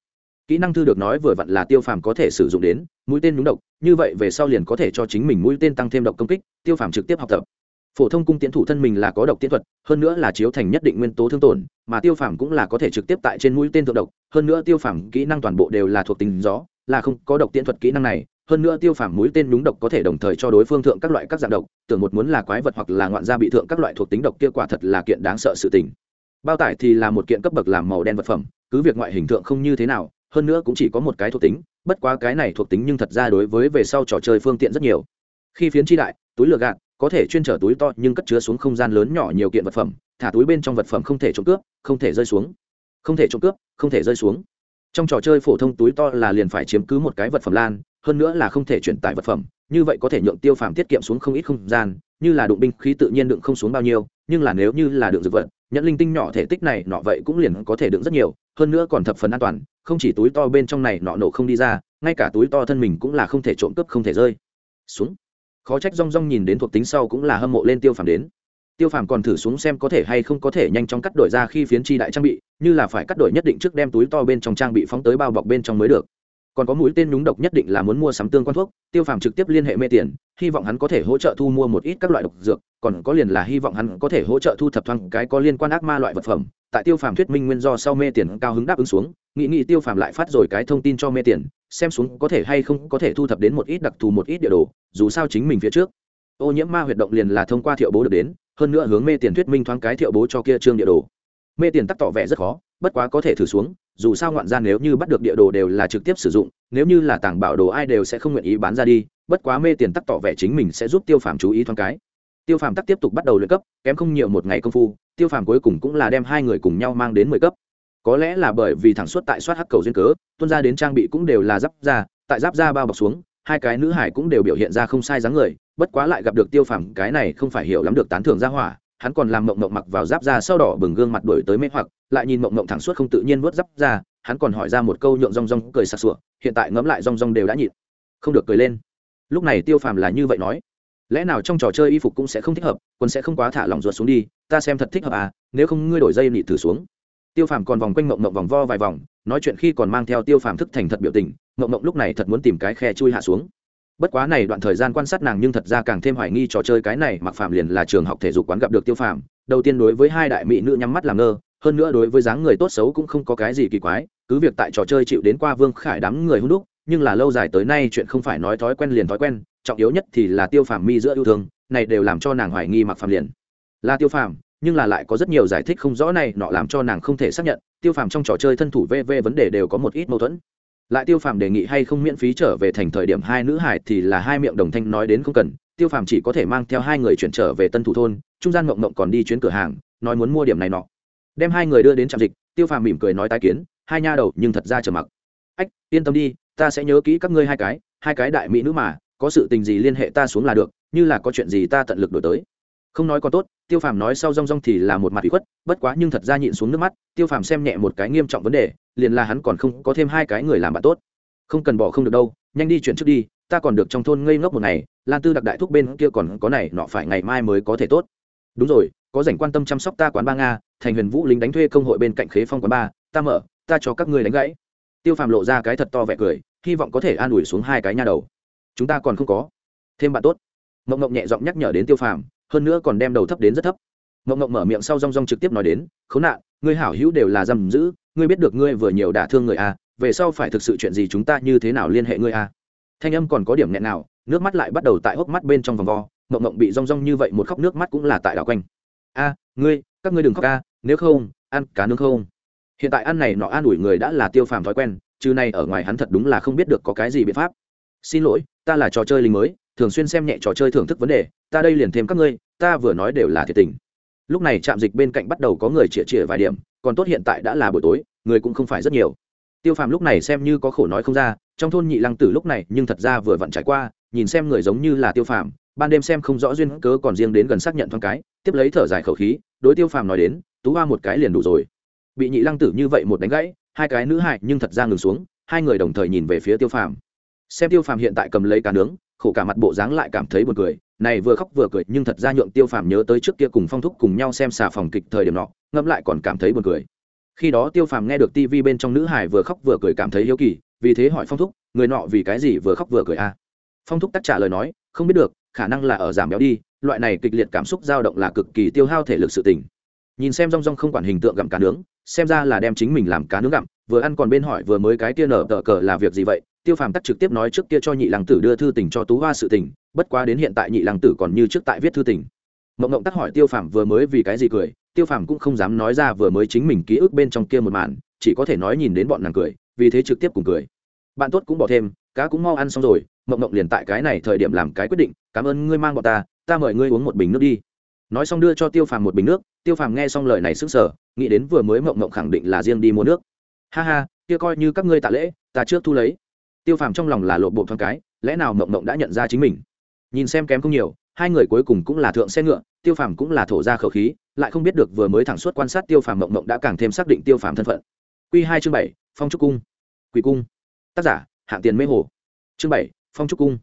Kỹ năng thư được nói vừa vặn là tiêu phàm có thể sử dụng đến, mũi tên nhúng độc, như vậy về sau liền có thể cho chính mình mũi tên tăng thêm độc công kích, tiêu phàm trực tiếp học tập phổ thông cung tiến thủ thân mình là có độc tiến thuật, hơn nữa là chiếu thành nhất định nguyên tố thương tổn, mà tiêu phàm cũng là có thể trực tiếp tại trên mũi tên thượng độc, hơn nữa tiêu phàm kỹ năng toàn bộ đều là thuộc tính gió, là không có độc tiến thuật kỹ năng này, hơn nữa tiêu phàm mũi tên đúng độc có thể đồng thời cho đối phương thượng các loại các dạng độc, tưởng một muốn là quái vật hoặc là ngoạn gia bị thượng các loại thuộc tính độc kia quả thật là kiện đáng sợ sự tình. Bao tải thì là một kiện cấp bậc làm màu đen vật phẩm, cứ việc ngoại hình thượng không như thế nào, hơn nữa cũng chỉ có một cái thuộc tính, bất quá cái này thuộc tính nhưng thật ra đối với về sau trò chơi phương tiện rất nhiều. Khi phiến chi đại, túi lừa gạt có thể chuyên trở túi to nhưng cất chứa xuống không gian lớn nhỏ nhiều kiện vật phẩm, thả túi bên trong vật phẩm không thể trộm cướp, không thể rơi xuống. Không thể trộm cướp, không thể rơi xuống. Trong trò chơi phổ thông túi to là liền phải chiếm cứ một cái vật phẩm lan, hơn nữa là không thể chuyển tải vật phẩm, như vậy có thể nhượng tiêu phàm tiết kiệm xuống không ít không gian, như là đụng binh khí tự nhiên đựng không xuống bao nhiêu, nhưng là nếu như là đựng dược vật, nhẫn linh tinh nhỏ thể tích này nọ vậy cũng liền có thể đựng rất nhiều, hơn nữa còn thập phần an toàn, không chỉ túi to bên trong này nọ nổ không đi ra, ngay cả túi to thân mình cũng là không thể trộm cướp, không thể rơi xuống khó trách rong rong nhìn đến thuộc tính sau cũng là hâm mộ lên tiêu phàm đến. Tiêu phàm còn thử xuống xem có thể hay không có thể nhanh chóng cắt đổi ra khi phiến chi đại trang bị, như là phải cắt đổi nhất định trước đem túi to bên trong trang bị phóng tới bao bọc bên trong mới được còn có mũi tên nhúng độc nhất định là muốn mua sắm tương quan thuốc, tiêu phàm trực tiếp liên hệ mê tiền, hy vọng hắn có thể hỗ trợ thu mua một ít các loại độc dược, còn có liền là hy vọng hắn có thể hỗ trợ thu thập thoáng cái có liên quan ác ma loại vật phẩm. Tại tiêu phàm thuyết minh nguyên do sau mê tiền cao hứng đáp ứng xuống nghị nghị tiêu phàm lại phát rồi cái thông tin cho mê tiền, xem xuống có thể hay không có thể thu thập đến một ít đặc thù một ít địa đồ, dù sao chính mình phía trước. Ô nhiễm ma huyệt động liền là thông qua thiệu bố được đến, hơn nữa hướng mê tiền thuyết minh thoáng cái thiệu bố cho kia trương địa đồ. Mê tiền tắc tỏ vẻ rất khó bất quá có thể thử xuống, dù sao ngoạn ra nếu như bắt được địa đồ đều là trực tiếp sử dụng, nếu như là tàng bảo đồ ai đều sẽ không nguyện ý bán ra đi, bất quá mê tiền tắc tỏ vẻ chính mình sẽ giúp tiêu phàm chú ý thoáng cái. Tiêu phàm tắc tiếp tục bắt đầu luyện cấp, kém không nhiều một ngày công phu, tiêu phàm cuối cùng cũng là đem hai người cùng nhau mang đến mười cấp. Có lẽ là bởi vì thẳng suốt tại soát hắc cầu duyên cớ, tuân ra đến trang bị cũng đều là giáp ra tại giáp ra bao bọc xuống, hai cái nữ hải cũng đều biểu hiện ra không sai dáng người, bất quá lại gặp được tiêu phàm, cái này không phải hiểu lắm được tán thưởng ra hỏa hắn còn làm mộng mộng mặc vào giáp ra sau đỏ bừng gương mặt đổi tới mê hoặc, lại nhìn mộng mộng thẳng suốt không tự nhiên vớt giáp ra hắn còn hỏi ra một câu nhượng rong rong cười sặc sụa, hiện tại ngấm lại rong rong đều đã nhịn. Không được cười lên. Lúc này tiêu phàm là như vậy nói. Lẽ nào trong trò chơi y phục cũng sẽ không thích hợp quân sẽ không quá thả lỏng ruột xuống đi, ta xem thật thích hợp à nếu không ngươi đổi dây nị thử xuống. Tiêu phàm còn vòng quanh mộng mộng vòng vo vài vòng, nói chuyện khi còn mang theo tiêu phàm thức thành thật biểu tình, mộng mộng lúc này thật muốn tìm cái khe chui hạ xuống bất quá này đoạn thời gian quan sát nàng nhưng thật ra càng thêm hoài nghi trò chơi cái này mặc phàm liền là trường học thể dục quán gặp được tiêu phàm. Đầu tiên đối với hai đại mỹ nữ nhắm mắt làm ngơ, hơn nữa đối với dáng người tốt xấu cũng không có cái gì kỳ quái, cứ việc tại trò chơi chịu đến qua vương khải đám người hung đúc, nhưng là lâu dài tới nay chuyện không phải nói thói quen liền thói quen, trọng yếu nhất thì là tiêu phàm mi giữa yêu thương, này đều làm cho nàng hoài nghi mặc phàm liền. Là tiêu phàm, nhưng là lại có rất nhiều giải thích không rõ này, nọ làm cho nàng không thể xác nhận, tiêu phàm trong trò chơi thân thủ vv vấn đề đều có một ít mâu thuẫn lại tiêu phàm đề nghị hay không miễn phí trở về thành thời điểm hai nữ hải thì là hai miệng đồng thanh nói đến không cần. Tiêu phàm chỉ có thể mang theo hai người chuyển trở về tân thủ thôn, trung gian mộng mộng còn đi chuyến cửa hàng, nói muốn mua điểm này nọ. Đem hai người đưa đến trạm dịch, tiêu phàm mỉm cười nói tái kiến, hai nha đầu nhưng thật ra trở mặc. Ách, yên tâm đi, ta sẽ nhớ kỹ các ngươi hai cái hai cái đại mỹ nữ mà, có sự tình gì liên hệ ta xuống là được, như là có chuyện gì ta tận lực đổi tới không nói còn tốt, tiêu phàm nói sau rong rong thì là một mặt bị khuất, bất quá nhưng thật ra nhịn xuống nước mắt, tiêu phàm xem nhẹ một cái nghiêm trọng vấn đề, liền là hắn còn không có thêm hai cái người làm bạn tốt. Không cần bỏ không được đâu, nhanh đi chuyển trước đi, ta còn được trong thôn ngây ngốc một ngày, lan tư đặc đại thúc bên kia còn có này, nọ phải ngày mai mới có thể tốt. Đúng rồi, có dành quan tâm chăm sóc ta quán ba nga, thành huyền vũ lính đánh thuê công hội bên cạnh khế phong quán ba, ta mở, ta cho các ngươi đánh gãy. Tiêu phàm lộ ra cái thật to vẻ cười, hy vọng có thể an ủi xuống hai cái nha đầu. Chúng ta còn không có. Thêm bạn tốt. Mộng mộng nhẹ giọng nhắc nhở đến tiêu phàm hơn nữa còn đem đầu thấp đến rất thấp. Mộng mộng mở miệng sau rong rong trực tiếp nói đến khốn nạn ngươi hảo hữu đều là giam giữ ngươi biết được ngươi vừa nhiều đả thương người a à, về sau phải thực sự chuyện gì chúng ta như thế nào liên hệ ngươi a? À. thanh âm còn có điểm nghẹn nào nước mắt lại bắt đầu tại hốc mắt bên trong vòng vo mộng mộng bị rong rong như vậy một khóc nước mắt cũng là tại đảo quanh. A ngươi các ngươi đừng khóc a nếu không ăn cá nướng không? Hiện tại ăn này nọ an ủi người đã là tiêu phàm thói quen chứ này ở ngoài hắn thật đúng là không biết được có cái gì biện pháp. Xin lỗi ta là trò chơi lính mới thường xuyên xem nhẹ trò chơi thưởng thức vấn đề, ta đây liền thêm các ngươi, ta vừa nói đều là thiệt tình. Lúc này trạm dịch bên cạnh bắt đầu có người chĩa chĩa vài điểm, còn tốt hiện tại đã là buổi tối, người cũng không phải rất nhiều. Tiêu phàm lúc này xem như có khổ nói không ra, trong thôn nhị lăng tử lúc này, nhưng thật ra vừa vặn trải qua, nhìn xem người giống như là tiêu phàm, ban đêm xem không rõ duyên cớ còn riêng đến gần xác nhận thoáng cái, tiếp lấy thở dài khẩu khí, đối tiêu phàm nói đến, tú hoa một cái liền đủ rồi. Bị nhị lăng tử như vậy một đánh gãy, hai cái nữ hại nhưng thật ra ngừng xuống, hai người đồng thời nhìn về phía tiêu phàm. Xem tiêu phàm hiện tại cầm lấy cá nướng khổ cả mặt bộ dáng lại cảm thấy buồn cười. Này vừa khóc vừa cười, nhưng thật ra nhượng tiêu phàm nhớ tới trước kia cùng phong thúc cùng nhau xem xà phòng kịch thời điểm nọ, ngẫm lại còn cảm thấy buồn cười. Khi đó tiêu phàm nghe được tivi bên trong nữ hải vừa khóc vừa cười cảm thấy hiếu kỳ, vì thế hỏi phong thúc, người nọ vì cái gì vừa khóc vừa cười a à? phong thúc tắc trả lời nói, không biết được, khả năng là ở giảm béo đi, loại này kịch liệt cảm xúc dao động là cực kỳ tiêu hao thể lực sự tình. Nhìn xem rong rong không quản hình tượng gặm cá nướng, xem ra là đem chính mình làm cá nướng gặm, vừa ăn còn bên hỏi vừa mới cái kia nở tờ cờ là việc gì vậy tiêu phàm tắt trực tiếp nói trước kia cho nhị lăng tử đưa thư tình cho tú hoa sự tình, bất quá đến hiện tại nhị lăng tử còn như trước tại viết thư tình. Mộng mộng tắt hỏi tiêu phàm vừa mới vì cái gì cười, tiêu phàm cũng không dám nói ra vừa mới chính mình ký ức bên trong kia một màn, chỉ có thể nói nhìn đến bọn nàng cười, vì thế trực tiếp cùng cười. Bạn tốt cũng bỏ thêm, cá cũng mau ăn xong rồi, mộng mộng liền tại cái này thời điểm làm cái quyết định, cảm ơn ngươi mang bọn ta ta mời ngươi uống một bình nước đi. Nói xong đưa cho tiêu phàm một bình nước, tiêu phàm nghe xong lời này sức sở nghĩ đến vừa mới mộng mộng khẳng định là riêng đi mua nước. Ha ha, kia coi như các ngươi tạ lễ, ta trước thu lấy tiêu phàm trong lòng là lộ bộ thoáng cái, lẽ nào mộng mộng đã nhận ra chính mình? Nhìn xem kém không nhiều, hai người cuối cùng cũng là thượng xe ngựa, tiêu phàm cũng là thổ ra khẩu khí, lại không biết được vừa mới thẳng suốt quan sát tiêu phàm mộng mộng đã càng thêm xác định tiêu phàm thân phận. Q hai chương bảy, phong trúc cung. Quỷ cung. Tác giả, hạng tiền mê hồ. Chương bảy, phong trúc cung.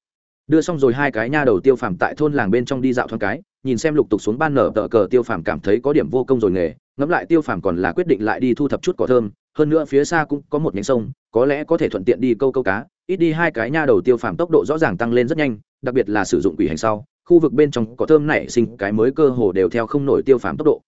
Đưa xong rồi hai cái nha đầu tiêu phàm tại thôn làng bên trong đi dạo thoáng cái, nhìn xem lục tục xuống ban nở tờ cờ tiêu phàm cảm thấy có điểm vô công rồi nghề ngẫm lại tiêu phàm còn là quyết định lại đi thu thập chút cỏ thơm, hơn nữa phía xa cũng có một nhánh sông, có lẽ có thể thuận tiện đi câu câu cá. Ít đi hai cái nha đầu tiêu phàm tốc độ rõ ràng tăng lên rất nhanh, đặc biệt là sử dụng quỷ hành sau, khu vực bên trong cỏ thơm nảy sinh cái mới cơ hồ đều theo không nổi tiêu phàm tốc độ.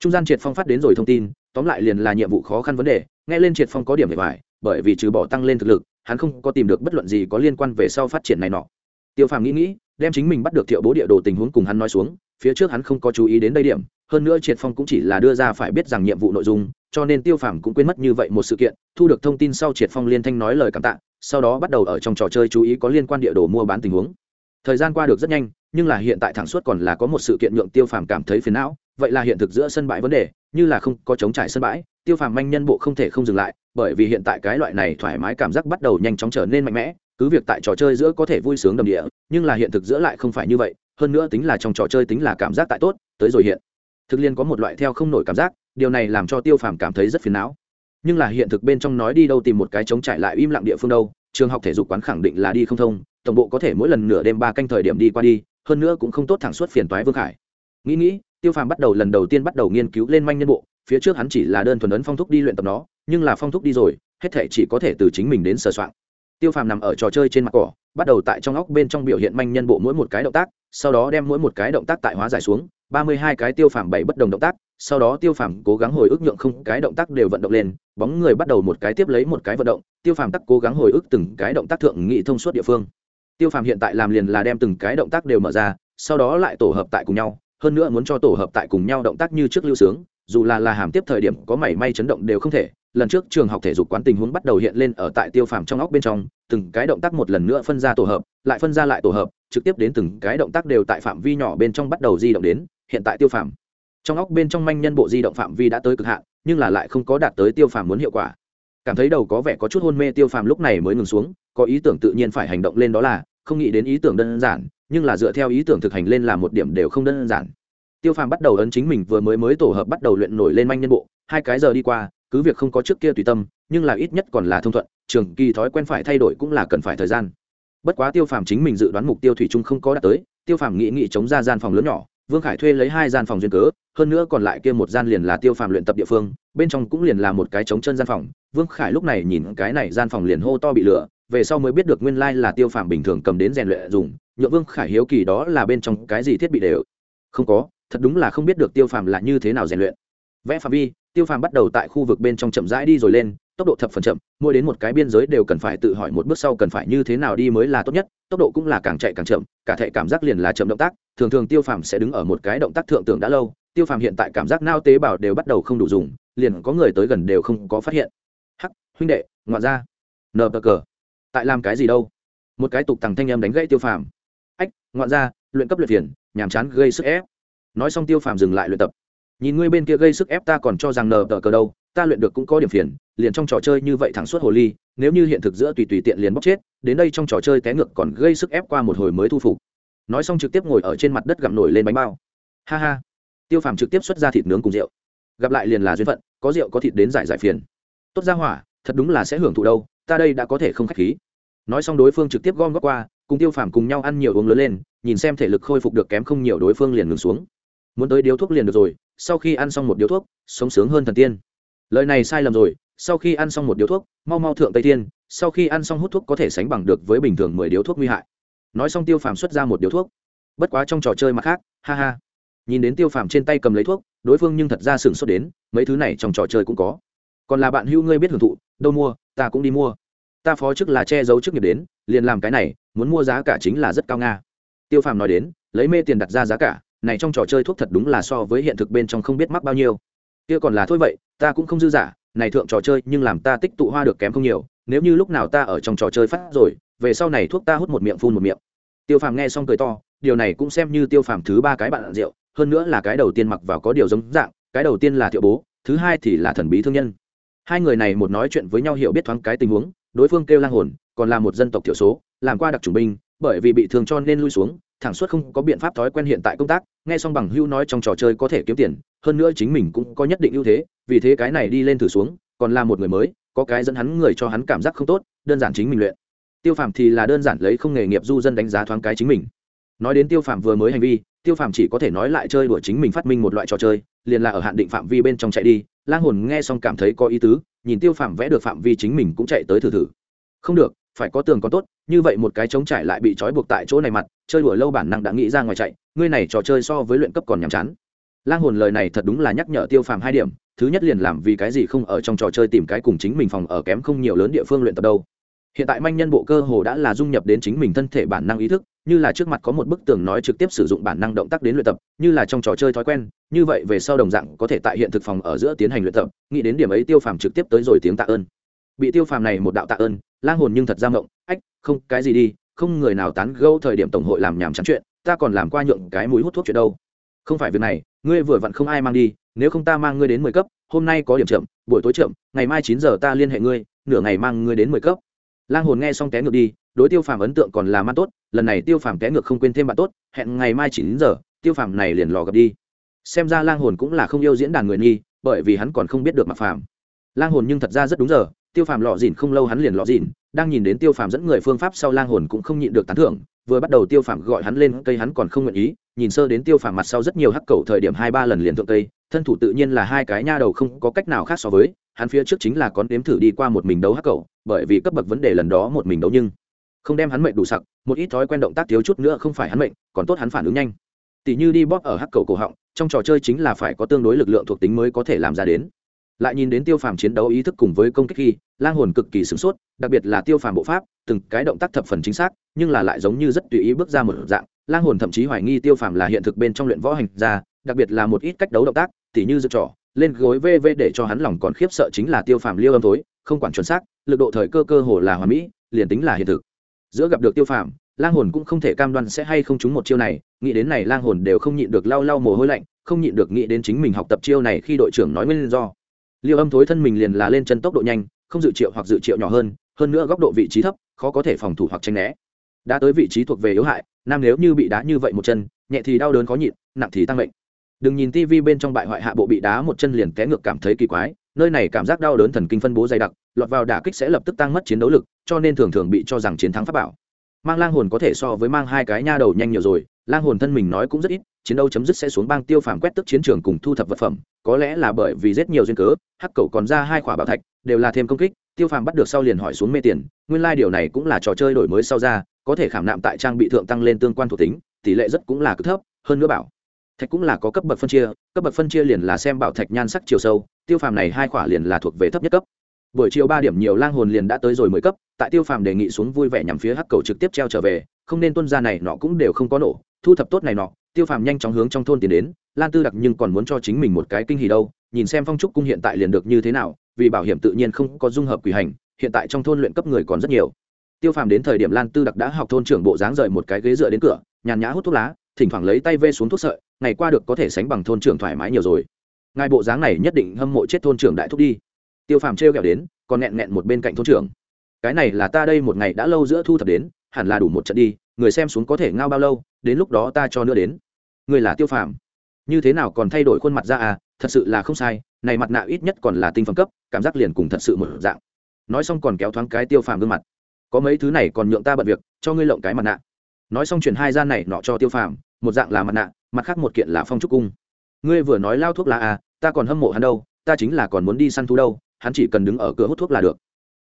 Trung gian triệt phong phát đến rồi thông tin, tóm lại liền là nhiệm vụ khó khăn vấn đề, nghe lên triệt phong có điểm để bài bởi vì trừ bỏ tăng lên thực lực, hắn không có tìm được bất luận gì có liên quan về sau phát triển này nọ. Tiêu phàm nghĩ nghĩ, đem chính mình bắt được thiệu bố địa đồ tình huống cùng hắn nói xuống, phía trước hắn không có chú ý đến đây điểm hơn nữa triệt phong cũng chỉ là đưa ra phải biết rằng nhiệm vụ nội dung, cho nên tiêu phàm cũng quên mất như vậy một sự kiện, thu được thông tin sau triệt phong liên thanh nói lời cảm tạ, sau đó bắt đầu ở trong trò chơi chú ý có liên quan địa đồ mua bán tình huống. Thời gian qua được rất nhanh, nhưng là hiện tại thẳng suốt còn là có một sự kiện nhượng tiêu phàm cảm thấy phiền não, vậy là hiện thực giữa sân bãi vấn đề, như là không có chống trải sân bãi, tiêu phàm manh nhân bộ không thể không dừng lại, bởi vì hiện tại cái loại này thoải mái cảm giác bắt đầu nhanh chóng trở nên mạnh mẽ, cứ việc tại trò chơi giữa có thể vui sướng đầm địa, nhưng là hiện thực giữa lại không phải như vậy, hơn nữa tính là trong trò chơi tính là cảm giác tại tốt, tới rồi hiện thực liên có một loại theo không nổi cảm giác, điều này làm cho tiêu phàm cảm thấy rất phiền não. Nhưng là hiện thực bên trong nói đi đâu tìm một cái chống trải lại im lặng địa phương đâu, trường học thể dục quán khẳng định là đi không thông, tổng bộ có thể mỗi lần nửa đêm ba canh thời điểm đi qua đi, hơn nữa cũng không tốt thẳng suốt phiền toái vương khải. Nghĩ nghĩ, tiêu phàm bắt đầu lần đầu tiên bắt đầu nghiên cứu lên manh nhân bộ, phía trước hắn chỉ là đơn thuần ấn phong thúc đi luyện tập nó, nhưng là phong thúc đi rồi, hết thể chỉ có thể từ chính mình đến sờ soạn. Tiêu phàm nằm ở trò chơi trên mặt cỏ, bắt đầu tại trong óc bên trong biểu hiện manh nhân bộ mỗi một cái động tác, sau đó đem mỗi một cái động tác tại hóa giải xuống ba mươi hai cái tiêu phàm bảy bất đồng động tác, sau đó tiêu phàm cố gắng hồi ức nhượng không cái động tác đều vận động lên, bóng người bắt đầu một cái tiếp lấy một cái vận động, tiêu phàm tắc cố gắng hồi ức từng cái động tác thượng nghị thông suốt địa phương. Tiêu phàm hiện tại làm liền là đem từng cái động tác đều mở ra, sau đó lại tổ hợp tại cùng nhau, hơn nữa muốn cho tổ hợp tại cùng nhau động tác như trước lưu sướng, dù là là hàm tiếp thời điểm có mảy may chấn động đều không thể. Lần trước trường học thể dục quán tình huống bắt đầu hiện lên ở tại tiêu phàm trong óc bên trong, từng cái động tác một lần nữa phân ra tổ hợp, lại phân ra lại tổ hợp, trực tiếp đến từng cái động tác đều tại phạm vi nhỏ bên trong bắt đầu di động đến hiện tại tiêu phàm. Trong óc bên trong manh nhân bộ di động phạm vi đã tới cực hạn, nhưng là lại không có đạt tới tiêu phàm muốn hiệu quả. Cảm thấy đầu có vẻ có chút hôn mê tiêu phàm lúc này mới ngừng xuống, có ý tưởng tự nhiên phải hành động lên đó là, không nghĩ đến ý tưởng đơn giản, nhưng là dựa theo ý tưởng thực hành lên là một điểm đều không đơn giản. Tiêu phàm bắt đầu ấn chính mình vừa mới mới tổ hợp bắt đầu luyện nổi lên manh nhân bộ, hai cái giờ đi qua, cứ việc không có trước kia tùy tâm, nhưng là ít nhất còn là thông thuận, trường kỳ thói quen phải thay đổi cũng là cần phải thời gian. Bất quá tiêu phàm chính mình dự đoán mục tiêu thủy chung không có đạt tới, tiêu phàm nghĩ nghĩ chống ra gian phòng lớn nhỏ vương khải thuê lấy hai gian phòng duyên cớ, hơn nữa còn lại kia một gian liền là tiêu phàm luyện tập địa phương, bên trong cũng liền là một cái chống chân gian phòng. Vương khải lúc này nhìn cái này gian phòng liền hô to bị lửa, về sau mới biết được nguyên lai là tiêu phàm bình thường cầm đến rèn luyện dùng, nhượng vương khải hiếu kỳ đó là bên trong cái gì thiết bị đều. Không có, thật đúng là không biết được tiêu phàm là như thế nào rèn luyện. Vẽ phạm vi, tiêu phàm bắt đầu tại khu vực bên trong chậm rãi đi rồi lên tốc độ thập phần chậm, mỗi đến một cái biên giới đều cần phải tự hỏi một bước sau cần phải như thế nào đi mới là tốt nhất, tốc độ cũng là càng chạy càng chậm, cả thể cảm giác liền là chậm động tác, thường thường tiêu phàm sẽ đứng ở một cái động tác thượng tưởng đã lâu, tiêu phàm hiện tại cảm giác nao tế bào đều bắt đầu không đủ dùng, liền có người tới gần đều không có phát hiện. Hắc, huynh đệ, ngoạn ra nờ bờ cờ. Tại làm cái gì đâu? Một cái tục tằng thanh em đánh gãy tiêu phàm. Ách, ngoạn ra luyện cấp luyện phiền nhàm chán, gây sức ép. Nói xong tiêu phàm dừng lại luyện tập nhìn ngươi bên kia gây sức ép ta còn cho rằng nờ tờ cờ đâu, ta luyện được cũng có điểm phiền, liền trong trò chơi như vậy thẳng suốt hồ ly, nếu như hiện thực giữa tùy tùy tiện liền bóc chết, đến đây trong trò chơi té ngược còn gây sức ép qua một hồi mới thu phục. Nói xong trực tiếp ngồi ở trên mặt đất gặm nổi lên bánh bao. Ha ha. Tiêu phàm trực tiếp xuất ra thịt nướng cùng rượu. Gặp lại liền là duyên phận, có rượu có thịt đến giải giải phiền. Tốt ra hỏa, thật đúng là sẽ hưởng thụ đâu, ta đây đã có thể không k h á c h khí. Nói xong đối phương trực tiếp gom góp qua, cùng tiêu phàm cùng nhau ăn nhiều uống lớn lên, nhìn xem thể lực khôi phục được kém không nhiều đối phương liền ngừng xuống. Muốn tới điếu thuốc liền được rồi sau khi ăn xong một điếu thuốc, sống sướng hơn thần tiên. Lời này sai lầm rồi, sau khi ăn xong một điếu thuốc, mau mau thượng tây tiên sau khi ăn xong hút thuốc có thể sánh bằng được với bình thường mười điếu thuốc nguy hại. Nói xong tiêu phàm xuất ra một điếu thuốc. Bất quá trong trò chơi mặt khác, ha ha. Nhìn đến tiêu phàm trên tay cầm lấy thuốc, đối phương nhưng thật ra sửng sốt đến, mấy thứ này trong trò chơi cũng có. Còn là bạn hữu ngươi biết hưởng thụ, đâu mua, ta cũng đi mua. Ta phó chức là che giấu chức nghiệp đến, liền làm cái này, muốn mua giá cả chính là rất cao nga. Tiêu phàm nói đến, lấy mê tiền đặt ra giá cả này trong trò chơi thuốc thật đúng là so với hiện thực bên trong không biết mắc bao nhiêu. Kia còn là thôi vậy, ta cũng không dư giả, này thượng trò chơi nhưng làm ta tích tụ hoa được kém không nhiều, nếu như lúc nào ta ở trong trò chơi phát rồi, về sau này thuốc ta hút một miệng phun một miệng. Tiêu phàm nghe xong cười to, điều này cũng xem như tiêu phàm thứ ba cái bạn rượu, hơn nữa là cái đầu tiên mặc vào có điều giống dạng, cái đầu tiên là thiệu bố, thứ hai thì là thần bí thương nhân. Hai người này một nói chuyện với nhau hiểu biết thoáng cái tình huống, đối phương kêu lang hồn, còn là một dân tộc thiểu số, làm qua đặc chủng binh, bởi vì bị thương cho nên lui xuống thẳng suốt không có biện pháp thói quen hiện tại công tác, nghe xong bằng hưu nói trong trò chơi có thể kiếm tiền, hơn nữa chính mình cũng có nhất định ưu thế, vì thế cái này đi lên thử xuống, còn là một người mới, có cái dẫn hắn người cho hắn cảm giác không tốt, đơn giản chính mình luyện. Tiêu phàm thì là đơn giản lấy không nghề nghiệp du dân đánh giá thoáng cái chính mình. Nói đến tiêu phàm vừa mới hành vi, tiêu phàm chỉ có thể nói lại chơi đùa chính mình phát minh một loại trò chơi, liền là ở hạn định phạm vi bên trong chạy đi, lang hồn nghe xong cảm thấy có ý tứ, nhìn tiêu phàm vẽ được phạm vi chính mình cũng chạy tới thử thử. Không được phải có tường có tốt, như vậy một cái trống trải lại bị trói buộc tại chỗ này mặt, chơi đùa lâu bản năng đã nghĩ ra ngoài chạy, ngươi này trò chơi so với luyện cấp còn nhàm chán. Lang hồn lời này thật đúng là nhắc nhở tiêu phàm hai điểm, thứ nhất liền làm vì cái gì không ở trong trò chơi tìm cái cùng chính mình phòng ở kém không nhiều lớn địa phương luyện tập đâu. Hiện tại manh nhân bộ cơ hồ đã là dung nhập đến chính mình thân thể bản năng ý thức, như là trước mặt có một bức tường nói trực tiếp sử dụng bản năng động tác đến luyện tập, như là trong trò chơi thói quen, như vậy về sau đồng dạng có thể tại hiện thực phòng ở giữa tiến hành luyện tập, nghĩ đến điểm ấy tiêu phàm trực tiếp tới rồi tiếng tạ ơn. Bị tiêu phàm này một đạo tạ ơn lang hồn nhưng thật ra mộng, ách, không, cái gì đi, không người nào tán gẫu thời điểm tổng hội làm nhảm chán chuyện, ta còn làm qua nhượng cái mũi hút thuốc chuyện đâu. Không phải việc này, ngươi vừa vặn không ai mang đi, nếu không ta mang ngươi đến mười cấp, hôm nay có điểm chậm, buổi tối chậm, ngày mai chín giờ ta liên hệ ngươi, nửa ngày mang ngươi đến mười cấp. Lang hồn nghe xong té ngược đi, đối tiêu phàm ấn tượng còn là man tốt, lần này tiêu phàm té ngược không quên thêm bạn tốt, hẹn ngày mai chín giờ, tiêu phàm này liền lò gặp đi. Xem ra lang hồn cũng là không yêu diễn đàn người nghi, bởi vì hắn còn không biết được mặc phàm. Lang hồn nhưng thật ra rất đúng giờ tiêu phàm lọ dìn không lâu hắn liền lọ dìn, đang nhìn đến tiêu phàm dẫn người phương pháp sau lang hồn cũng không nhịn được tán thưởng, vừa bắt đầu tiêu phàm gọi hắn lên cây hắn còn không nguyện ý, nhìn sơ đến tiêu phàm mặt sau rất nhiều hắc cầu thời điểm hai ba lần liền thượng cây, thân thủ tự nhiên là hai cái nha đầu không có cách nào khác so với, hắn phía trước chính là con đếm thử đi qua một mình đấu hắc cầu, bởi vì cấp bậc vấn đề lần đó một mình đấu nhưng không đem hắn mệnh đủ sặc, một ít thói quen động tác thiếu chút nữa không phải hắn mệnh, còn tốt hắn phản ứng nhanh. Tỷ như đi bóp ở hắc cầu cổ họng, trong trò chơi chính là phải có tương đối lực lượng thuộc tính mới có thể làm ra đến lại nhìn đến tiêu phàm chiến đấu ý thức cùng với công kích khi, lang hồn cực kỳ sửng sốt, đặc biệt là tiêu phàm bộ pháp, từng cái động tác thập phần chính xác, nhưng là lại giống như rất tùy ý bước ra một dạng. Lang hồn thậm chí hoài nghi tiêu phàm là hiện thực bên trong luyện võ hành ra đặc biệt là một ít cách đấu động tác, tỉ như giật trỏ, lên gối vv để cho hắn lòng còn khiếp sợ chính là tiêu phàm liêu âm tối không quản chuẩn xác, lực độ thời cơ cơ hồ là hoàn mỹ, liền tính là hiện thực. Giữa gặp được tiêu phàm, lang hồn cũng không thể cam đoan sẽ hay không trúng một chiêu này, nghĩ đến này lang hồn đều không nhịn được lau lau mồ hôi lạnh, không nhịn được nghĩ đến chính mình học tập chiêu này khi đội trưởng nói nguyên do liêu âm thối thân mình liền là lên chân tốc độ nhanh, không dự triệu hoặc dự triệu nhỏ hơn hơn nữa góc độ vị trí thấp, khó có thể phòng thủ hoặc tranh né. Đã tới vị trí thuộc về yếu hại, nam nếu như bị đá như vậy một chân, nhẹ thì đau đớn khó nhịn, nặng thì tăng bệnh đừng nhìn tivi bên trong bại hoại hạ bộ bị đá một chân liền té ngược cảm thấy kỳ quái, nơi này cảm giác đau đớn thần kinh phân bố dày đặc, lọt vào đả kích sẽ lập tức tăng mất chiến đấu lực, cho nên thường thường bị cho rằng chiến thắng pháp bảo. Mang lang hồn có thể so với mang hai cái nha đầu nhanh nhiều rồi, lang hồn thân mình nói cũng rất ít chiến đấu chấm dứt sẽ xuống bang tiêu phàm quét tức chiến trường cùng thu thập vật phẩm, có lẽ là bởi vì rất nhiều duyên cớ, hắc cầu còn ra hai khỏa bảo thạch, đều là thêm công kích, tiêu phàm bắt được sau liền hỏi xuống mê tiền, nguyên lai、like、điều này cũng là trò chơi đổi mới sau ra, có thể khảm nạm tại trang bị thượng tăng lên tương quan thuộc tính, tỷ lệ rất cũng là cực thấp, hơn nữa bảo thạch cũng là có cấp bậc phân chia, cấp bậc phân chia liền là xem bảo thạch nhan sắc chiều sâu, tiêu phàm này hai khỏa liền là thuộc về thấp nhất cấp. Buổi chiều ba điểm nhiều lang hồn liền đã tới rồi mười cấp, tại tiêu phàm đề nghị xuống vui vẻ nhằm phía hắc cầu trực tiếp treo trở về, không nên tuân ra này nọ cũng đều không có nổ thu thập tốt này nọ, tiêu phàm nhanh chóng hướng trong thôn tiến đến, lan tư đặc nhưng còn muốn cho chính mình một cái kinh hỉ đâu, nhìn xem phong trúc cung hiện tại liền được như thế nào, vì bảo hiểm tự nhiên không có dung hợp quỷ hành, hiện tại trong thôn luyện cấp người còn rất nhiều. Tiêu phàm đến thời điểm lan tư đặc đã học thôn trưởng bộ dáng rời một cái ghế dựa đến cửa, nhàn nhã hút thuốc lá, thỉnh thoảng lấy tay vê xuống thuốc sợi, ngày qua được có thể sánh bằng thôn trưởng thoải mái nhiều rồi. Ngài bộ dáng này nhất định hâm mộ chết thôn trưởng đại thúc đi. Tiêu phàm trêu kẹo đến, còn nghẹn nghẹn một bên cạnh thôn trưởng. Cái này là ta đây một ngày đã lâu giữa thu thập đến, hẳn là đủ một trận đi, người xem xuống có thể ngao bao lâu đến lúc đó ta cho nữa đến. Người là tiêu phàm. Như thế nào còn thay đổi khuôn mặt ra à? Thật sự là không sai, này mặt nạ ít nhất còn là tinh phẩm cấp, cảm giác liền cùng thật sự một dạng. Nói xong còn kéo thoáng cái tiêu phàm gương mặt. Có mấy thứ này còn nhượng ta bật việc, cho ngươi lộng cái mặt nạ. Nói xong chuyển hai gian này nọ cho tiêu phàm, một dạng là mặt nạ, mặt khác một kiện là phong trúc cung. Ngươi vừa nói lao thuốc là à ta còn hâm mộ hắn đâu, ta chính là còn muốn đi săn thú đâu, hắn chỉ cần đứng ở cửa hút thuốc là được.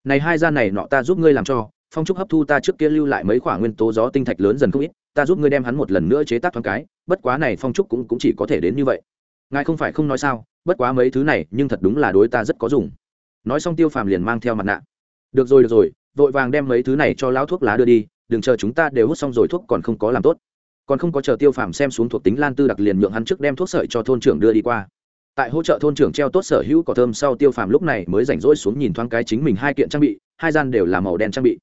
Này hai gian này nọ ta giúp ngươi làm cho, phong trúc hấp thu ta trước kia lưu lại mấy khoả nguyên tố gió tinh thạch lớn dần không ít ta giúp ngươi đem hắn một lần nữa chế tác thoáng cái bất quá này phong trúc cũng, cũng chỉ có thể đến như vậy. Ngài không phải không nói sao bất quá mấy thứ này nhưng thật đúng là đối ta rất có dùng. Nói xong tiêu phàm liền mang theo mặt nạ. Được rồi được rồi vội vàng đem mấy thứ này cho lão thuốc lá đưa đi đừng chờ chúng ta đều hút xong rồi thuốc còn không có làm tốt. Còn không có chờ tiêu phàm xem xuống thuộc tính lan tư đặc liền nhượng hắn trước đem thuốc sợi cho thôn trưởng đưa đi qua. Tại hỗ trợ thôn trưởng treo tốt sở hữu cỏ thơm sau tiêu phàm lúc này mới rảnh rỗi xuống nhìn thoáng cái chính mình hai kiện trang bị hai gian đều là màu đen trang bị.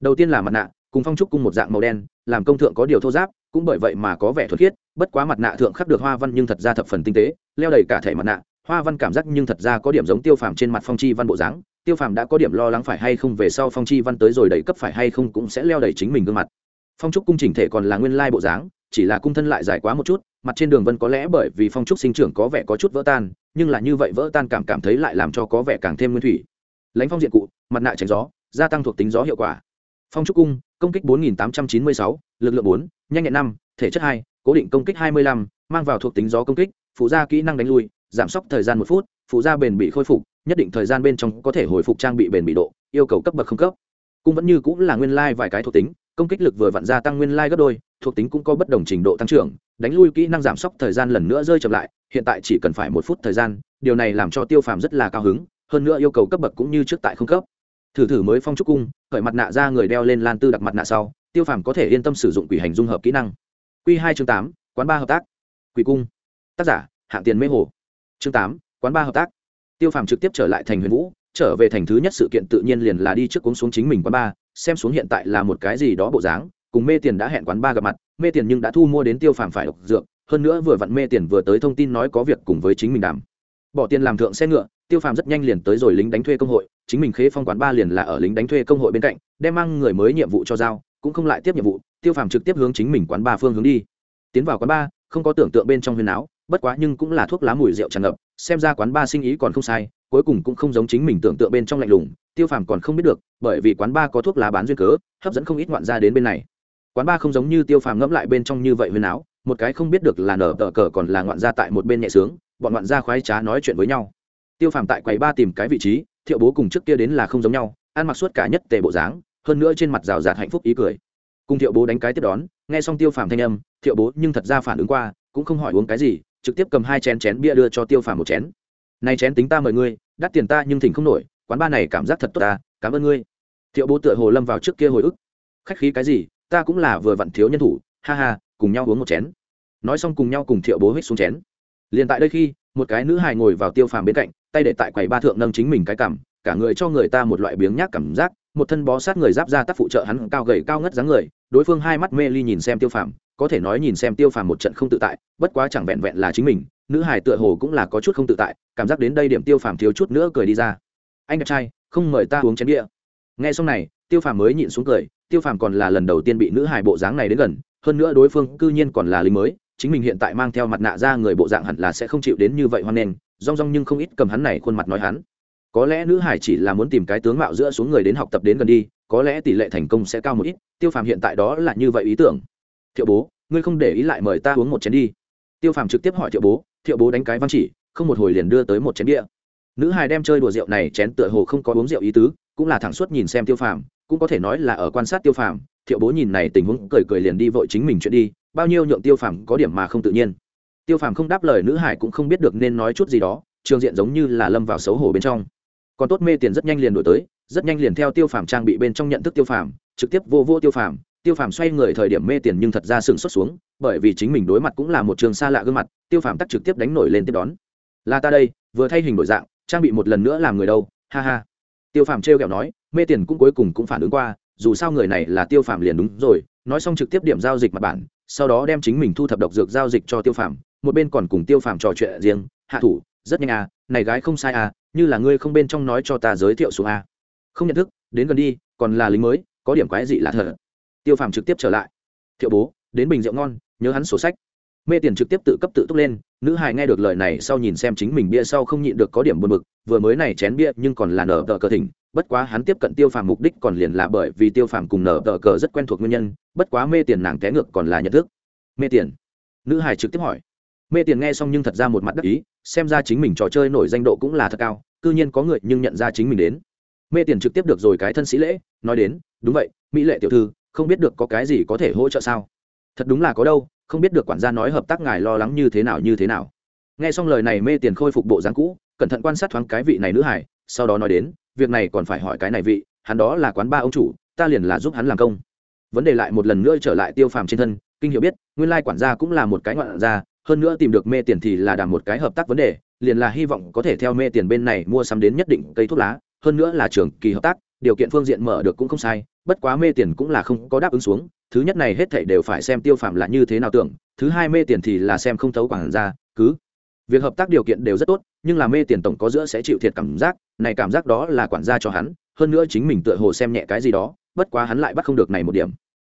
Đầu tiên là mặt nạ cùng phong trúc cung một dạng màu đen, làm công thượng có điều thô giáp, cũng bởi vậy mà có vẻ thuật khiết, bất quá mặt nạ thượng khắc được hoa văn nhưng thật ra thập phần tinh tế, leo đầy cả thể mặt nạ, hoa văn cảm giác nhưng thật ra có điểm giống tiêu phàm trên mặt phong chi văn bộ dáng, tiêu phàm đã có điểm lo lắng phải hay không về sau phong chi văn tới rồi đầy cấp phải hay không cũng sẽ leo đầy chính mình gương mặt. Phong trúc cung chỉnh thể còn là nguyên lai bộ dáng, chỉ là cung thân lại dài quá một chút, mặt trên đường vân có lẽ bởi vì phong trúc sinh trưởng có vẻ có chút vỡ tan, nhưng là như vậy vỡ tan cảm cảm thấy lại làm cho có vẻ càng thêm nguyên thủy. Lãnh phong diện cụ, mặt nạ tránh gió, gia tăng thuộc tính gió hiệu quả. Phong trúc cung công kích 4896, lực lượng 4, nhanh nhẹn 5, thể chất 2, cố định công kích 25, mang vào thuộc tính gió công kích phụ gia kỹ năng đánh lui giảm sốc thời gian 1 phút phụ gia bền bị khôi phục nhất định thời gian bên trong có thể hồi phục trang bị bền bị độ yêu cầu cấp bậc không cấp. Cung vẫn như cũng là nguyên lai vài cái thuộc tính công kích lực vừa vặn gia tăng nguyên lai gấp đôi thuộc tính cũng có bất đồng trình độ tăng trưởng đánh lui kỹ năng giảm sốc thời gian lần nữa rơi chậm lại hiện tại chỉ cần phải một phút thời gian điều này làm cho tiêu phàm rất là cao hứng hơn nữa yêu cầu cấp bậc cũng như trước tại không cấp thử thử mới phong trúc cung, khởi mặt nạ ra người đeo lên lan tư đặt mặt nạ sau, tiêu phàm có thể yên tâm sử dụng quỷ hành dung hợp kỹ năng. Q hai chương tám, quán ba hợp tác. Quỷ cung. Tác giả, hạng tiền mê hồ. Chương tám, quán ba hợp tác. Tiêu phàm trực tiếp trở lại thành huyền vũ, trở về thành thứ nhất sự kiện tự nhiên liền là đi trước cuống xuống chính mình quán ba, xem xuống hiện tại là một cái gì đó bộ dáng. Cùng mê tiền đã hẹn quán ba gặp mặt, mê tiền nhưng đã thu mua đến tiêu phàm phải độc dược, hơn nữa vừa vặn mê tiền vừa tới thông tin nói có việc cùng với chính mình đàm bỏ tiền làm thượng xe ngựa, tiêu phàm rất nhanh liền tới rồi lính đánh thuê công hội, chính mình khế phong quán ba liền là ở lính đánh thuê công hội bên cạnh, đem mang người mới nhiệm vụ cho giao, cũng không lại tiếp nhiệm vụ, tiêu phàm trực tiếp hướng chính mình quán ba phương hướng đi. Tiến vào quán ba, không có tưởng tượng bên trong huyền áo, bất quá nhưng cũng là thuốc lá mùi rượu tràn ngập, xem ra quán ba sinh ý còn không sai, cuối cùng cũng không giống chính mình tưởng tượng bên trong lạnh lùng, tiêu phàm còn không biết được, bởi vì quán ba có thuốc lá bán duyên cớ, hấp dẫn không ít ngoạn ra đến bên này. Quán ba không giống như tiêu phàm ngẫm lại bên trong như vậy huyền áo, một cái không biết được là nở tờ cờ còn là ngoạn ra tại một bên nhẹ sướng bọn ngoạn ra khoái trá nói chuyện với nhau. Tiêu phàm tại quầy ba tìm cái vị trí, thiệu bố cùng trước kia đến là không giống nhau, ăn mặc suốt cả nhất tề bộ dáng, hơn nữa trên mặt rào rạt hạnh phúc ý cười. Cùng thiệu bố đánh cái tiếp đón, nghe xong tiêu phàm thanh âm, thiệu bố nhưng thật ra phản ứng qua, cũng không hỏi uống cái gì, trực tiếp cầm hai chén chén bia đưa cho tiêu phàm một chén. Này chén tính ta mời ngươi, đắt tiền ta nhưng thỉnh không nổi, quán ba này cảm giác thật tốt ta, cảm ơn ngươi. Thiệu bố tựa hồ lâm vào trước kia hồi ức. Khách khí cái gì, ta cũng là vừa vặn thiếu nhân thủ, ha ha, cùng nhau uống một chén. Nói xong cùng nhau cùng thiệu bố hít xuống chén liền tại đây khi, một cái nữ hài ngồi vào tiêu phàm bên cạnh, tay để tại quầy ba thượng nâng chính mình cái cảm cả người cho người ta một loại biếng nhác cảm giác, một thân bó sát người giáp ra tác phụ trợ hắn cao gầy cao ngất dáng người, đối phương hai mắt mê ly nhìn xem tiêu phàm, có thể nói nhìn xem tiêu phàm một trận không tự tại, bất quá chẳng vẹn vẹn là chính mình, nữ hài tựa hồ cũng là có chút không tự tại, cảm giác đến đây điểm tiêu phàm thiếu chút nữa cười đi ra. Anh đẹp trai, không mời ta uống chén địa nghe xong này, tiêu phàm mới nhịn xuống cười, tiêu phàm còn là lần đầu tiên bị nữ hài bộ dáng này đến gần, hơn nữa đối phương cư nhiên còn là lính mới chính mình hiện tại mang theo mặt nạ ra người bộ dạng hẳn là sẽ không chịu đến như vậy hoan nghênh, rong rong nhưng không ít cầm hắn này khuôn mặt nói hắn. Có lẽ nữ hải chỉ là muốn tìm cái tướng mạo giữa xuống người đến học tập đến gần đi, có lẽ tỷ lệ thành công sẽ cao một ít, tiêu phàm hiện tại đó là như vậy ý tưởng. Thiệu bố, ngươi không để ý lại mời ta uống một chén đi. Tiêu phàm trực tiếp hỏi thiệu bố thiệu bố đánh cái văn chỉ, không một hồi liền đưa tới một chén địa nữ hài đem chơi đùa rượu này chén tựa hồ không có uống rượu ý tứ, cũng là thẳng suốt nhìn xem tiêu phàm, cũng có thể nói là ở quan sát tiêu phàm. Thiệu bố nhìn này tình huống cười cười liền đi vội chính mình chuyện đi bao nhiêu nhượng tiêu phàm có điểm mà không tự nhiên. Tiêu phàm không đáp lời nữ hải cũng không biết được nên nói chút gì đó, trường diện giống như là lâm vào xấu hổ bên trong. Còn tốt mê tiền rất nhanh liền đổi tới, rất nhanh liền theo tiêu phàm trang bị bên trong nhận thức tiêu phàm, trực tiếp vô vô tiêu phàm. Tiêu phàm xoay người thời điểm mê tiền nhưng thật ra sừng xuất xuống, bởi vì chính mình đối mặt cũng là một trường xa lạ gương mặt, tiêu phàm tắt trực tiếp đánh nổi lên tiếp đón. Là ta đây, vừa thay hình đổi dạng, trang bị một lần nữa làm người đâu, ha ha. Tiêu phàm trêu kẹo nói, mê tiền cũng cuối cùng cũng phản ứng qua, dù sao người này là tiêu phàm liền đúng rồi nói xong trực tiếp điểm giao dịch mặt bản, sau đó đem chính mình thu thập độc dược giao dịch cho tiêu phàm, một bên còn cùng tiêu phàm trò chuyện riêng, hạ thủ, rất nhanh à này gái không sai à như là ngươi không bên trong nói cho ta giới thiệu xuống à. không nhận thức, đến gần đi, còn là lính mới, có điểm quái dị là thật. Tiêu phàm trực tiếp trở lại. Thiệu bố, đến bình rượu ngon, nhớ hắn sổ sách. Mê tiền trực tiếp tự cấp tự túc lên nữ hài nghe được lời này sau nhìn xem chính mình bia sau không nhịn được có điểm buồn bực, vừa mới này chén bia nhưng còn là nở tờ cờ thỉnh, bất quá hắn tiếp cận tiêu phàm mục đích còn liền là bởi vì tiêu phàm cùng nở tờ cờ rất quen thuộc nguyên nhân, bất quá mê tiền nàng té ngược còn là nhận thức. Mê tiền? Nữ hài trực tiếp hỏi. Mê tiền nghe xong nhưng thật ra một mặt đắc ý, xem ra chính mình trò chơi nổi danh độ cũng là thật cao, cư nhiên có người nhưng nhận ra chính mình đến. Mê tiền trực tiếp được rồi cái thân sĩ lễ, nói đến, đúng vậy, mỹ lệ tiểu thư, không biết được có cái gì có thể hỗ trợ sao? Thật đúng là có đâu không biết được quản gia nói hợp tác ngài lo lắng như thế nào như thế nào. Nghe xong lời này mê tiền khôi phục bộ dáng cũ, cẩn thận quan sát thoáng cái vị này nữ hải sau đó nói đến, việc này còn phải hỏi cái này vị, hắn đó là quán ba ông chủ, ta liền là giúp hắn làm công. Vấn đề lại một lần nữa trở lại tiêu phàm trên thân, kinh hiểu biết, nguyên lai quản gia cũng là một cái ngoạn gia, hơn nữa tìm được mê tiền thì là đảm một cái hợp tác vấn đề, liền là hy vọng có thể theo mê tiền bên này mua sắm đến nhất định cây thuốc lá, hơn nữa là trường kỳ hợp tác điều kiện phương diện mở được cũng không sai, bất quá mê tiền cũng là không có đáp ứng xuống, thứ nhất này hết thảy đều phải xem tiêu phạm là như thế nào tưởng, thứ hai mê tiền thì là xem không thấu quản ra cứ. Việc hợp tác điều kiện đều rất tốt, nhưng là mê tiền tổng có giữa sẽ chịu thiệt cảm giác, này cảm giác đó là quản gia cho hắn, hơn nữa chính mình tựa hồ xem nhẹ cái gì đó, bất quá hắn lại bắt không được này một điểm.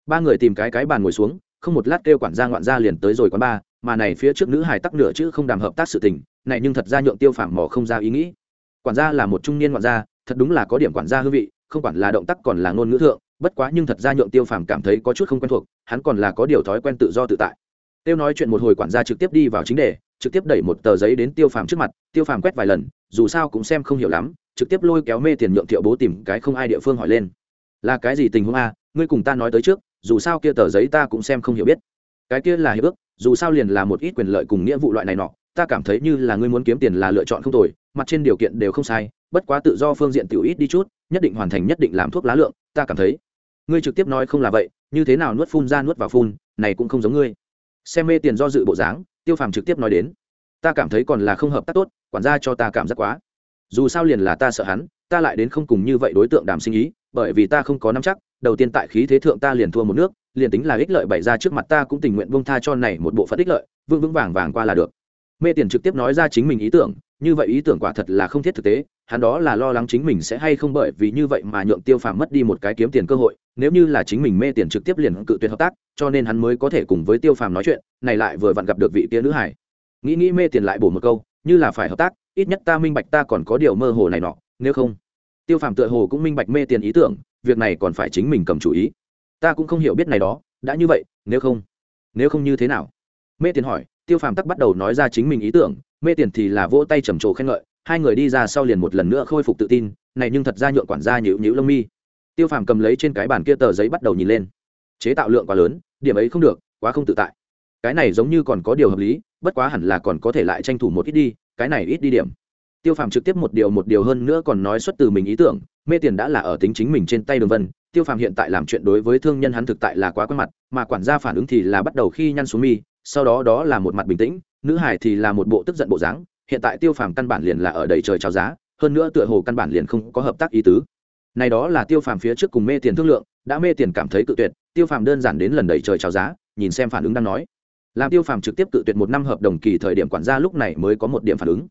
Ba người tìm cái cái bàn ngồi xuống, không một lát kêu quản gia ngoạn gia liền tới rồi quán ba, mà này phía trước nữ hài tắc nửa chứ không đàm hợp tác sự tình, này nhưng thật ra nhượng tiêu phạm mỏ không ra ý nghĩ. Quản gia là một trung niên ngoạn gia thật đúng là có điểm quản gia hương vị, không quản là động tác còn là ngôn ngữ thượng, bất quá nhưng thật ra nhượng tiêu phàm cảm thấy có chút không quen thuộc, hắn còn là có điều thói quen tự do tự tại. Tiêu nói chuyện một hồi quản gia trực tiếp đi vào chính đề, trực tiếp đẩy một tờ giấy đến tiêu phàm trước mặt, tiêu phàm quét vài lần, dù sao cũng xem không hiểu lắm, trực tiếp lôi kéo mê tiền nhượng thiệu bố tìm cái không ai địa phương hỏi lên. Là cái gì tình huống a? Ngươi cùng ta nói tới trước, dù sao kia tờ giấy ta cũng xem không hiểu biết. Cái kia là hiệp ước, dù sao liền là một ít quyền lợi cùng nghĩa vụ loại này nọ, ta cảm thấy như là ngươi muốn kiếm tiền là lựa chọn không tồi, mặt trên điều kiện đều không sai bất quá tự do phương diện tiểu ít đi chút, nhất định hoàn thành nhất định làm thuốc lá lượng, ta cảm thấy. Ngươi trực tiếp nói không là vậy, như thế nào nuốt phun ra nuốt vào phun, này cũng không giống ngươi. Xem mê tiền do dự bộ dáng, tiêu phàm trực tiếp nói đến. Ta cảm thấy còn là không hợp tác tốt, quản gia cho ta cảm giác quá. Dù sao liền là ta sợ hắn, ta lại đến không cùng như vậy đối tượng đàm sinh ý, bởi vì ta không có nắm chắc, đầu tiên tại khí thế thượng ta liền thua một nước, liền tính là ích lợi bày ra trước mặt ta cũng tình nguyện bông tha cho này một bộ phận ích lợi, vững vững vàng vàng qua là được. Mê tiền trực tiếp nói ra chính mình ý tưởng, như vậy ý tưởng quả thật là không thiết thực tế hắn đó là lo lắng chính mình sẽ hay không bởi vì như vậy mà nhượng tiêu phàm mất đi một cái kiếm tiền cơ hội, nếu như là chính mình mê tiền trực tiếp liền cự tuyệt hợp tác, cho nên hắn mới có thể cùng với tiêu phàm nói chuyện, này lại vừa vặn gặp được vị tia nữ hải nghĩ nghĩ mê tiền lại bổ một câu, như là phải hợp tác, ít nhất ta minh bạch ta còn có điều mơ hồ này nọ, nếu không. Tiêu phàm tựa hồ cũng minh bạch mê tiền ý tưởng, việc này còn phải chính mình cầm chủ ý. Ta cũng không hiểu biết này đó, đã như vậy, nếu không nếu không như thế nào? Mê tiền hỏi, tiêu phàm tắc bắt đầu nói ra chính mình ý tưởng, mê tiền thì là vỗ tay trầm trồ khen ngợi hai người đi ra sau liền một lần nữa khôi phục tự tin, này nhưng thật ra nhượng quản gia nhữ nhữ lông mi. Tiêu phàm cầm lấy trên cái bàn kia tờ giấy bắt đầu nhìn lên. Chế tạo lượng quá lớn, điểm ấy không được, quá không tự tại. Cái này giống như còn có điều hợp lý, bất quá hẳn là còn có thể lại tranh thủ một ít đi, cái này ít đi điểm. Tiêu phàm trực tiếp một điều một điều hơn nữa còn nói xuất từ mình ý tưởng, mê tiền đã là ở tính chính mình trên tay đường vân. Tiêu phàm hiện tại làm chuyện đối với thương nhân hắn thực tại là quá quen mặt, mà quản gia phản ứng thì là bắt đầu khi nhăn xuống mi, sau đó đó là một mặt bình tĩnh, nữ hải thì là một bộ tức giận bộ dáng hiện tại tiêu phàm căn bản liền là ở đầy trời trào giá, hơn nữa tựa hồ căn bản liền không có hợp tác ý tứ. Này đó là tiêu phàm phía trước cùng mê tiền thương lượng, đã mê tiền cảm thấy cự tuyệt, tiêu phàm đơn giản đến lần đầy trời trào giá, nhìn xem phản ứng đang nói. Làm tiêu phàm trực tiếp cự tuyệt một năm hợp đồng kỳ thời điểm quản gia lúc này mới có một điểm phản ứng.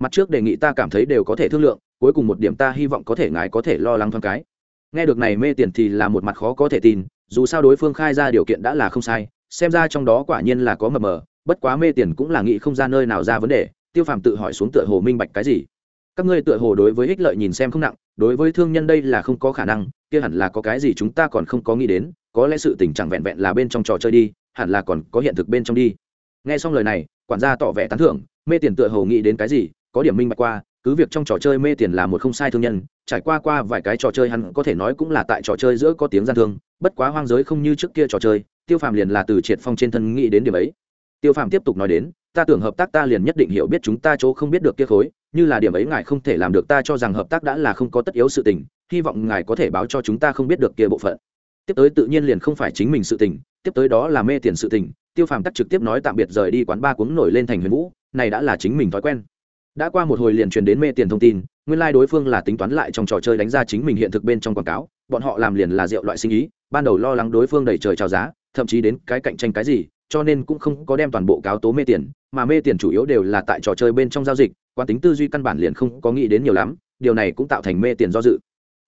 Mặt trước đề nghị ta cảm thấy đều có thể thương lượng, cuối cùng một điểm ta hy vọng có thể ngài có thể lo lắng thoáng cái. Nghe được này mê tiền thì là một mặt khó có thể tin, dù sao đối phương khai ra điều kiện đã là không sai, xem ra trong đó quả nhiên là có mờ mờ, bất quá mê tiền cũng là nghĩ không ra nơi nào ra vấn đề tiêu phàm tự hỏi xuống tựa hồ minh bạch cái gì. Các ngươi tựa hồ đối với ích lợi nhìn xem không nặng, đối với thương nhân đây là không có khả năng, kia hẳn là có cái gì chúng ta còn không có nghĩ đến, có lẽ sự tình chẳng vẹn vẹn là bên trong trò chơi đi, hẳn là còn có hiện thực bên trong đi. Nghe xong lời này, quản gia tỏ vẻ tán thưởng, mê tiền tựa hồ nghĩ đến cái gì, có điểm minh bạch qua, cứ việc trong trò chơi mê tiền là một không sai thương nhân, trải qua qua vài cái trò chơi hắn có thể nói cũng là tại trò chơi giữa có tiếng gian thương, bất quá hoang giới không như trước kia trò chơi, tiêu phàm liền là từ triệt phong trên thân nghĩ đến điểm ấy. Tiêu phàm tiếp tục nói đến ta tưởng hợp tác ta liền nhất định hiểu biết chúng ta chỗ không biết được kia khối, như là điểm ấy ngài không thể làm được ta cho rằng hợp tác đã là không có tất yếu sự tình, hy vọng ngài có thể báo cho chúng ta không biết được kia bộ phận. Tiếp tới tự nhiên liền không phải chính mình sự tình, tiếp tới đó là mê tiền sự tình, tiêu phàm tắt trực tiếp nói tạm biệt rời đi quán ba cuống nổi lên thành huyền vũ, này đã là chính mình thói quen. Đã qua một hồi liền truyền đến mê tiền thông tin, nguyên lai、like、đối phương là tính toán lại trong trò chơi đánh ra chính mình hiện thực bên trong quảng cáo, bọn họ làm liền là rượu loại sinh ý, ban đầu lo lắng đối phương đẩy trời trào giá, thậm chí đến cái cạnh tranh cái gì cho nên cũng không có đem toàn bộ cáo tố mê tiền, mà mê tiền chủ yếu đều là tại trò chơi bên trong giao dịch quan tính tư duy căn bản liền không có nghĩ đến nhiều lắm, điều này cũng tạo thành mê tiền do dự.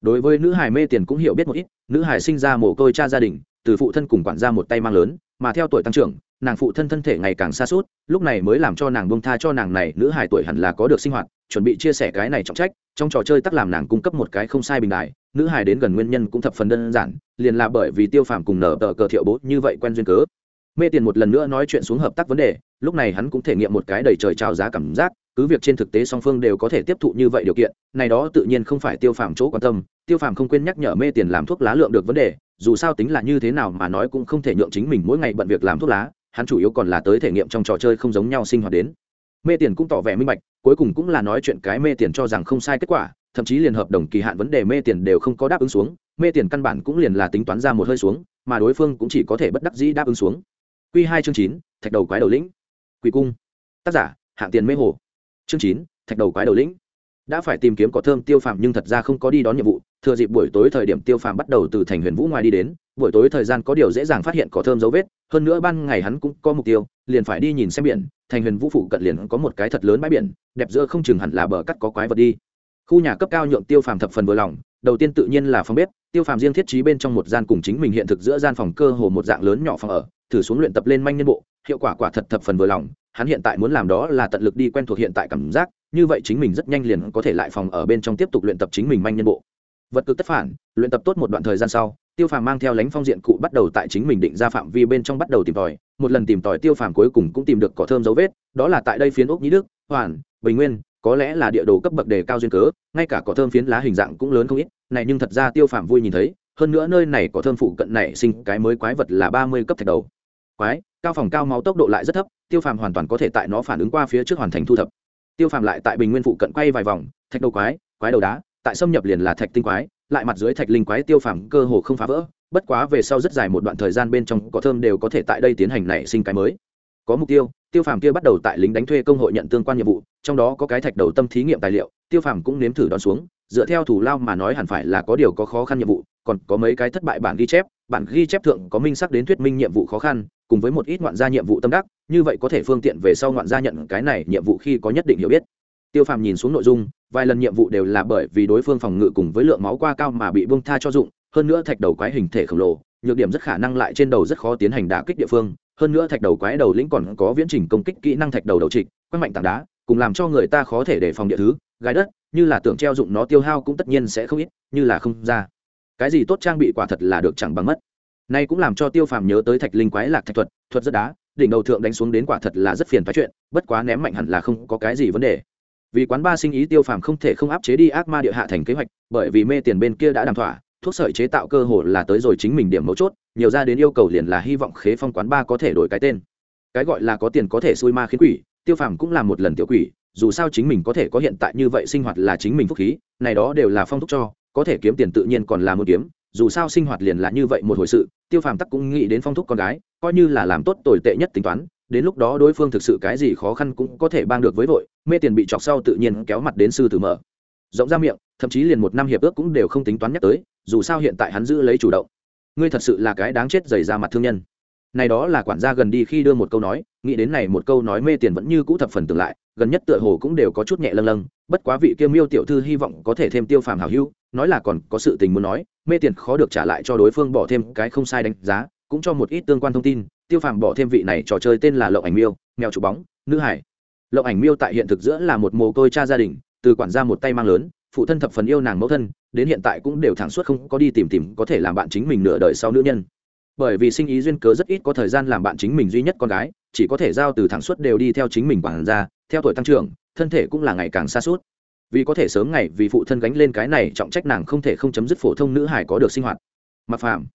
Đối với nữ hải mê tiền cũng hiểu biết một ít, nữ hải sinh ra mồ côi cha gia đình, từ phụ thân cùng quản gia một tay mang lớn, mà theo tuổi tăng trưởng, nàng phụ thân thân thể ngày càng xa suốt lúc này mới làm cho nàng bông tha cho nàng này, nữ hải tuổi hẳn là có được sinh hoạt, chuẩn bị chia sẻ cái này trọng trách, trong trò chơi tắc làm nàng cung cấp một cái không sai bình đại nữ hải đến gần nguyên nhân cũng thập phần đơn giản, liền là bởi vì tiêu phàm cùng nở tờ cờ thiệu bố như vậy quen duyên cớ mê tiền một lần nữa nói chuyện xuống hợp tác vấn đề, lúc này hắn cũng thể nghiệm một cái đầy trời trào giá cảm giác, cứ việc trên thực tế song phương đều có thể tiếp thụ như vậy điều kiện, này đó tự nhiên không phải tiêu phàm chỗ quan tâm, tiêu phàm không quên nhắc nhở mê tiền làm thuốc lá lượng được vấn đề, dù sao tính là như thế nào mà nói cũng không thể nhượng chính mình mỗi ngày bận việc làm thuốc lá, hắn chủ yếu còn là tới thể nghiệm trong trò chơi không giống nhau sinh hoạt đến. Mê tiền cũng tỏ vẻ minh bạch, cuối cùng cũng là nói chuyện cái mê tiền cho rằng không sai kết quả, thậm chí liền hợp đồng kỳ hạn vấn đề mê tiền đều không có đáp ứng xuống, mê tiền căn bản cũng liền là tính toán ra một hơi xuống, mà đối phương cũng chỉ có thể bất đắc dĩ đáp ứng xuống. Quy hai chương chín, thạch đầu quái đầu lĩnh. Quỷ cung. Tác giả, hạng tiền mê hồ. Chương chín, thạch đầu quái đầu lĩnh. Đã phải tìm kiếm cỏ thơm tiêu phàm nhưng thật ra không có đi đón nhiệm vụ. Thừa dịp buổi tối thời điểm tiêu phàm bắt đầu từ thành huyền vũ ngoài đi đến, buổi tối thời gian có điều dễ dàng phát hiện cỏ thơm dấu vết. Hơn nữa ban ngày hắn cũng có mục tiêu, liền phải đi nhìn xem biển. Thành huyền vũ phụ cận liền có một cái thật lớn bãi biển, đẹp giữa không chừng hẳn là bờ cắt có quái vật đi. Khu nhà cấp cao nhượng tiêu phàm thập phần vừa lòng, đầu tiên tự nhiên là phòng bếp. Tiêu phàm riêng thiết trí bên trong một gian cùng chính mình hiện thực giữa gian phòng cơ hồ một dạng lớn nhỏ phòng ở thử xuống luyện tập lên manh nhân bộ, hiệu quả quả thật thập phần vừa lòng, hắn hiện tại muốn làm đó là tận lực đi quen thuộc hiện tại cảm giác, như vậy chính mình rất nhanh liền có thể lại phòng ở bên trong tiếp tục luyện tập chính mình manh nhân bộ. Vật cực tất phản, luyện tập tốt một đoạn thời gian sau, tiêu phàm mang theo lánh phong diện cụ bắt đầu tại chính mình định ra phạm vi bên trong bắt đầu tìm tòi, một lần tìm tòi tiêu phàm cuối cùng cũng tìm được cỏ thơm dấu vết, đó là tại đây phiến ốc nhĩ đức, hoàn, bình nguyên, có lẽ là địa đồ cấp bậc đề cao duyên cớ, ngay cả cỏ thơm phiến lá hình dạng cũng lớn không ít, này nhưng thật ra tiêu phàm vui nhìn thấy hơn nữa nơi này có thơm phụ cận này sinh cái mới quái vật là ba mươi cấp thạch đầu. Quái, cao phòng cao máu tốc độ lại rất thấp, tiêu phàm hoàn toàn có thể tại nó phản ứng qua phía trước hoàn thành thu thập. Tiêu phàm lại tại bình nguyên phụ cận quay vài vòng, thạch đầu quái quái đầu đá, tại xâm nhập liền là thạch tinh quái, lại mặt dưới thạch linh quái tiêu phàm cơ hồ không phá vỡ, bất quá về sau rất dài một đoạn thời gian bên trong có thơm đều có thể tại đây tiến hành nảy sinh cái mới. Có mục tiêu tiêu phàm kia bắt đầu tại lính đánh thuê công hội nhận tương quan nhiệm vụ, trong đó có cái thạch đầu tâm thí nghiệm tài liệu, tiêu phàm cũng nếm thử đón xuống, dựa theo thủ lao mà nói hẳn phải là có điều có khó khăn nhiệm vụ còn có mấy cái thất bại bản ghi chép, bản ghi chép thượng có minh sắc đến thuyết minh nhiệm vụ khó khăn, cùng với một ít ngoạn gia nhiệm vụ tâm đắc, như vậy có thể phương tiện về sau ngoạn gia nhận cái này nhiệm vụ khi có nhất định hiểu biết. Tiêu phàm nhìn xuống nội dung, vài lần nhiệm vụ đều là bởi vì đối phương phòng ngự cùng với lượng máu qua cao mà bị bông tha cho dụng, hơn nữa thạch đầu quái hình thể khổng lồ, nhược điểm rất khả năng lại trên đầu rất khó tiến hành đả kích địa phương, hơn nữa thạch đầu quái đầu lĩnh còn có viễn trình công kích kỹ năng thạch đầu đầu trịch, quét mạnh tảng đá, cùng làm cho người ta khó thể đề phòng địa thứ gai đất, như là tưởng treo dụng nó tiêu hao cũng tất nhiên sẽ không ít, như là không ra cái gì tốt trang bị quả thật là được chẳng bằng mất. Nay cũng làm cho tiêu phàm nhớ tới thạch linh quái lạc thạch thuật thuật rất đá, đỉnh đầu thượng đánh xuống đến quả thật là rất phiền phái chuyện, bất quá ném mạnh hẳn là không có cái gì vấn đề. Vì quán ba sinh ý, tiêu phàm không thể không áp chế đi ác ma địa hạ thành kế hoạch, bởi vì mê tiền bên kia đã đàm thỏa, thuốc sợi chế tạo cơ hội là tới rồi chính mình điểm mấu chốt, nhiều ra đến yêu cầu liền là hy vọng khế phong quán ba có thể đổi cái tên. Cái gọi là có tiền có thể xui ma khiến quỷ, tiêu phàm cũng là một lần tiểu quỷ, dù sao chính mình có thể có hiện tại như vậy sinh hoạt là chính mình phúc khí, này đó đều là phong thúc cho có thể kiếm tiền tự nhiên còn là một kiếm, dù sao sinh hoạt liền là như vậy một hồi sự, tiêu phàm tắc cũng nghĩ đến phong thúc con gái, coi như là làm tốt tồi tệ nhất tính toán, đến lúc đó đối phương thực sự cái gì khó khăn cũng có thể bang được với vội, mê tiền bị chọc sau tự nhiên kéo mặt đến sư tử mở. Rộng ra miệng, thậm chí liền một năm hiệp ước cũng đều không tính toán nhắc tới, dù sao hiện tại hắn giữ lấy chủ động. Ngươi thật sự là cái đáng chết dày ra mặt thương nhân. Này đó là quản gia gần đi khi đưa một câu nói, nghĩ đến này một câu nói mê tiền vẫn như cũ thập phần tương lại, gần nhất tựa hồ cũng đều có chút nhẹ lâng lâng, bất quá vị kia miêu tiểu thư hy vọng có thể thêm tiêu phàm hảo hữu nói là còn có sự tình muốn nói, mê tiền khó được trả lại cho đối phương bỏ thêm cái không sai đánh giá, cũng cho một ít tương quan thông tin, tiêu phàm bỏ thêm vị này trò chơi tên là lộng ảnh miêu, mèo chủ bóng, nữ hải. Lộng ảnh miêu tại hiện thực giữa là một mồ côi cha gia đình, từ quản gia một tay mang lớn, phụ thân thập phần yêu nàng mẫu thân, đến hiện tại cũng đều thẳng suốt không có đi tìm tìm có thể làm bạn chính mình nửa đời sau nữ nhân. Bởi vì sinh ý duyên cớ rất ít có thời gian làm bạn chính mình duy nhất con gái, chỉ có thể giao từ thẳng suốt đều đi theo chính mình quản gia, theo tuổi tăng trưởng, thân thể cũng là ngày càng xa suốt vì có thể sớm ngày vì phụ thân gánh lên cái này trọng trách nàng không thể không chấm dứt phổ thông nữ hải có được sinh hoạt. Mặc phạm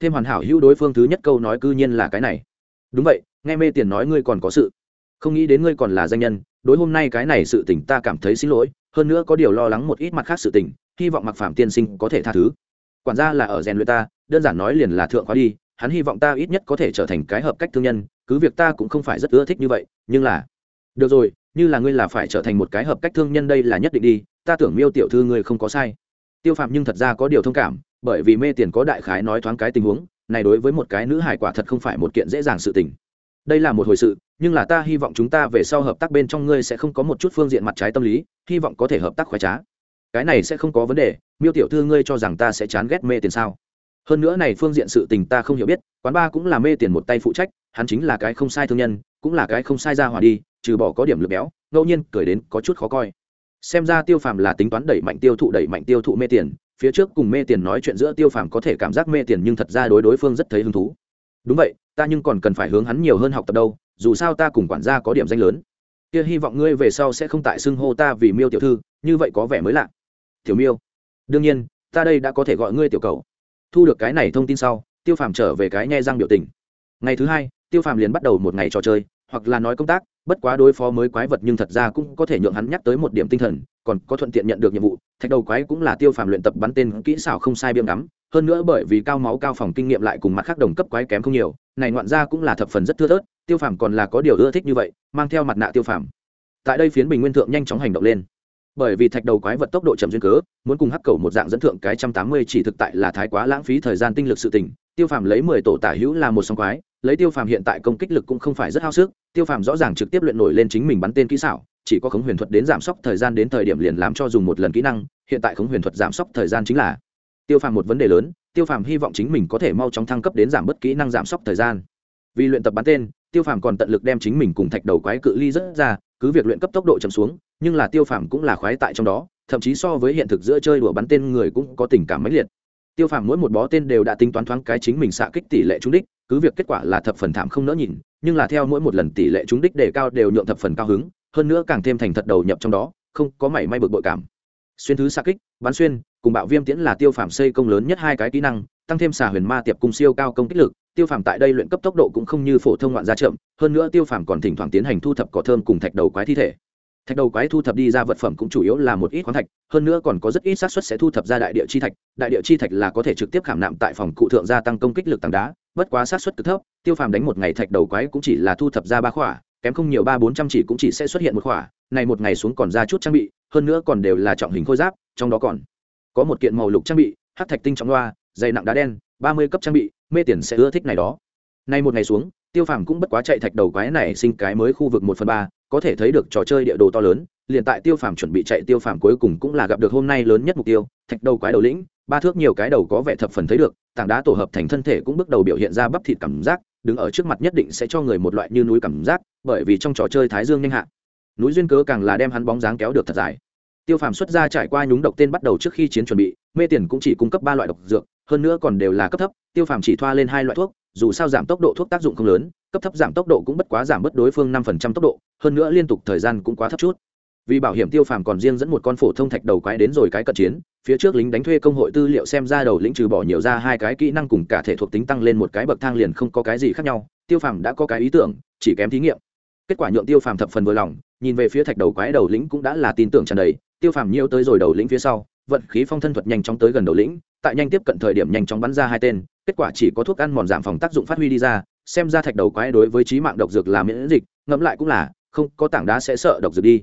thêm hoàn hảo hữu đối phương thứ nhất câu nói cư nhiên là cái này. Đúng vậy, nghe mê tiền nói ngươi còn có sự. Không nghĩ đến ngươi còn là danh nhân, đối hôm nay cái này sự tình ta cảm thấy xin lỗi, hơn nữa có điều lo lắng một ít mặt khác sự tình, hy vọng mặc phạm tiên sinh có thể tha thứ. Quản gia là ở rèn luyện ta, đơn giản nói liền là thượng khóa đi, hắn hy vọng ta ít nhất có thể trở thành cái hợp cách thương nhân, cứ việc ta cũng không phải rất ưa thích như vậy, nhưng là, được rồi như là ngươi là phải trở thành một cái hợp cách thương nhân đây là nhất định đi, ta tưởng miêu tiểu thư ngươi không có sai. Tiêu phạm nhưng thật ra có điều thông cảm, bởi vì mê tiền có đại khái nói thoáng cái tình huống, này đối với một cái nữ hải quả thật không phải một kiện dễ dàng sự tình. Đây là một hồi sự, nhưng là ta hy vọng chúng ta về sau hợp tác bên trong ngươi sẽ không có một chút phương diện mặt trái tâm lý, hy vọng có thể hợp tác khoái trá. Cái này sẽ không có vấn đề, miêu tiểu thư ngươi cho rằng ta sẽ chán ghét mê tiền sao? Hơn nữa này phương diện sự tình ta không hiểu biết, quán ba cũng là mê tiền một tay phụ trách, hắn chính là cái không sai thương nhân, cũng là cái không sai ra hỏa đi trừ bỏ có điểm lực béo, ngẫu nhiên cười đến có chút khó coi. Xem ra tiêu phàm là tính toán đẩy mạnh tiêu thụ, đẩy mạnh tiêu thụ mê tiền, phía trước cùng mê tiền nói chuyện giữa tiêu phàm có thể cảm giác mê tiền nhưng thật ra đối đối phương rất thấy hứng thú. Đúng vậy, ta nhưng còn cần phải hướng hắn nhiều hơn học tập đâu, dù sao ta cùng quản gia có điểm danh lớn. Kia hy vọng ngươi về sau sẽ không tại xưng hô ta vì miêu tiểu thư, như vậy có vẻ mới lạ. Tiểu miêu, đương nhiên, ta đây đã có thể gọi ngươi tiểu cầu. Thu được cái này thông tin sau, tiêu phàm trở về cái nhe răng biểu tình. Ngày thứ hai, tiêu phàm liền bắt đầu một ngày trò chơi, hoặc là nói công tác bất quá đối phó mới quái vật nhưng thật ra cũng có thể nhượng hắn nhắc tới một điểm tinh thần, còn có thuận tiện nhận được nhiệm vụ, thạch đầu quái cũng là tiêu phàm luyện tập bắn tên kỹ xảo không sai biếm ngắm, hơn nữa bởi vì cao máu cao phòng kinh nghiệm lại cùng mặt khác đồng cấp quái kém không nhiều, này ngoạn ra cũng là thập phần rất thưa thớt, tiêu phàm còn là có điều ưa thích như vậy, mang theo mặt nạ tiêu phàm. Tại đây phiến bình nguyên thượng nhanh chóng hành động lên. Bởi vì thạch đầu quái vật tốc độ chậm duyên cớ, muốn cùng hắc cầu một dạng dẫn thượng cái trăm tám mươi chỉ thực tại là thái quá lãng phí thời gian tinh lực sự tỉnh tiêu phàm lấy mười tổ tả hữu là một song quái, lấy tiêu phàm hiện tại công kích lực cũng không phải rất hao sức, tiêu phàm rõ ràng trực tiếp luyện nổi lên chính mình bắn tên kỹ xảo, chỉ có khống huyền thuật đến giảm sốc thời gian đến thời điểm liền làm cho dùng một lần kỹ năng, hiện tại khống huyền thuật giảm sốc thời gian chính là tiêu phàm một vấn đề lớn, tiêu phàm hy vọng chính mình có thể mau chóng thăng cấp đến giảm bất kỹ năng giảm sốc thời gian. Vì luyện tập bắn tên, tiêu phàm còn tận lực đem chính mình cùng thạch đầu quái cự ly rất ra, cứ việc luyện cấp tốc độ chậm xuống, nhưng là tiêu phàm cũng là khoái tại trong đó, thậm chí so với hiện thực giữa chơi đùa bắn tên người cũng có tình cảm mãnh liệt tiêu phàm mỗi một bó tên đều đã tính toán thoáng cái chính mình xạ kích tỷ lệ trúng đích, cứ việc kết quả là thập phần thảm không nỡ nhìn, nhưng là theo mỗi một lần tỷ lệ trúng đích đề cao đều nhượng thập phần cao hứng, hơn nữa càng thêm thành thật đầu nhập trong đó, không có mảy may bực bội cảm. Xuyên thứ xạ kích, bắn xuyên, cùng bạo viêm tiễn là tiêu phàm xây công lớn nhất hai cái kỹ năng, tăng thêm xà huyền ma tiệp cùng siêu cao công kích lực, tiêu phàm tại đây luyện cấp tốc độ cũng không như phổ thông ngoạn gia chậm, hơn nữa tiêu phàm còn thỉnh thoảng tiến hành thu thập cỏ thơm cùng thạch đầu quái thi thể thạch đầu quái thu thập đi ra vật phẩm cũng chủ yếu là một ít khoáng thạch, hơn nữa còn có rất ít xác suất sẽ thu thập ra đại địa chi thạch. Đại địa chi thạch là có thể trực tiếp khảm nạm tại phòng cụ thượng gia tăng công kích lực tảng đá, bất quá xác suất cực thấp, tiêu phàm đánh một ngày thạch đầu quái cũng chỉ là thu thập ra ba khỏa, kém không nhiều ba bốn trăm chỉ cũng chỉ sẽ xuất hiện một khỏa. Này một ngày xuống còn ra chút trang bị, hơn nữa còn đều là trọng hình khôi giáp, trong đó còn có một kiện màu lục trang bị, hắc thạch tinh trọng loa, dày nặng đá đen, ba mươi cấp trang bị, mê tiền sẽ ưa thích này đó. Nay một ngày xuống, tiêu phàm cũng bất quá chạy thạch đầu quái này sinh cái mới khu vực một phần ba có thể thấy được trò chơi địa đồ to lớn, liền tại tiêu phàm chuẩn bị chạy tiêu phàm cuối cùng cũng là gặp được hôm nay lớn nhất mục tiêu, thạch đầu quái đầu lĩnh, ba thước nhiều cái đầu có vẻ thập phần thấy được, tảng đá tổ hợp thành thân thể cũng bước đầu biểu hiện ra bắp thịt cảm giác, đứng ở trước mặt nhất định sẽ cho người một loại như núi cảm giác, bởi vì trong trò chơi thái dương nhanh hạ. Núi duyên cớ càng là đem hắn bóng dáng kéo được thật dài. Tiêu phàm xuất ra trải qua nhúng độc tên bắt đầu trước khi chiến chuẩn bị, mê tiền cũng chỉ cung cấp ba loại độc dược, hơn nữa còn đều là cấp thấp, tiêu phàm chỉ thoa lên hai loại thuốc, dù sao giảm tốc độ thuốc tác dụng không lớn cấp thấp giảm tốc độ cũng bất quá giảm bớt đối phương năm phần trăm tốc độ, hơn nữa liên tục thời gian cũng quá thấp chút. Vì bảo hiểm tiêu phàm còn riêng dẫn một con phổ thông thạch đầu quái đến rồi cái cận chiến, phía trước lính đánh thuê công hội tư liệu xem ra đầu lĩnh trừ bỏ nhiều ra hai cái kỹ năng cùng cả thể thuộc tính tăng lên một cái bậc thang liền không có cái gì khác nhau, tiêu phàm đã có cái ý tưởng, chỉ kém thí nghiệm. Kết quả nhượng tiêu phàm thập phần vừa lòng, nhìn về phía thạch đầu quái đầu lĩnh cũng đã là tin tưởng tràn đầy, tiêu phàm nhiễu tới rồi đầu lĩnh phía sau, vận khí phong thân thuật nhanh chóng tới gần đầu lĩnh, tại nhanh tiếp cận thời điểm nhanh chóng bắn ra hai tên, kết quả chỉ có thuốc ăn mòn giảm phòng tác dụng phát huy đi ra xem ra thạch đầu quái đối với trí mạng độc dược là miễn dịch, ngẫm lại cũng là, không, có tảng đá sẽ sợ độc dược đi.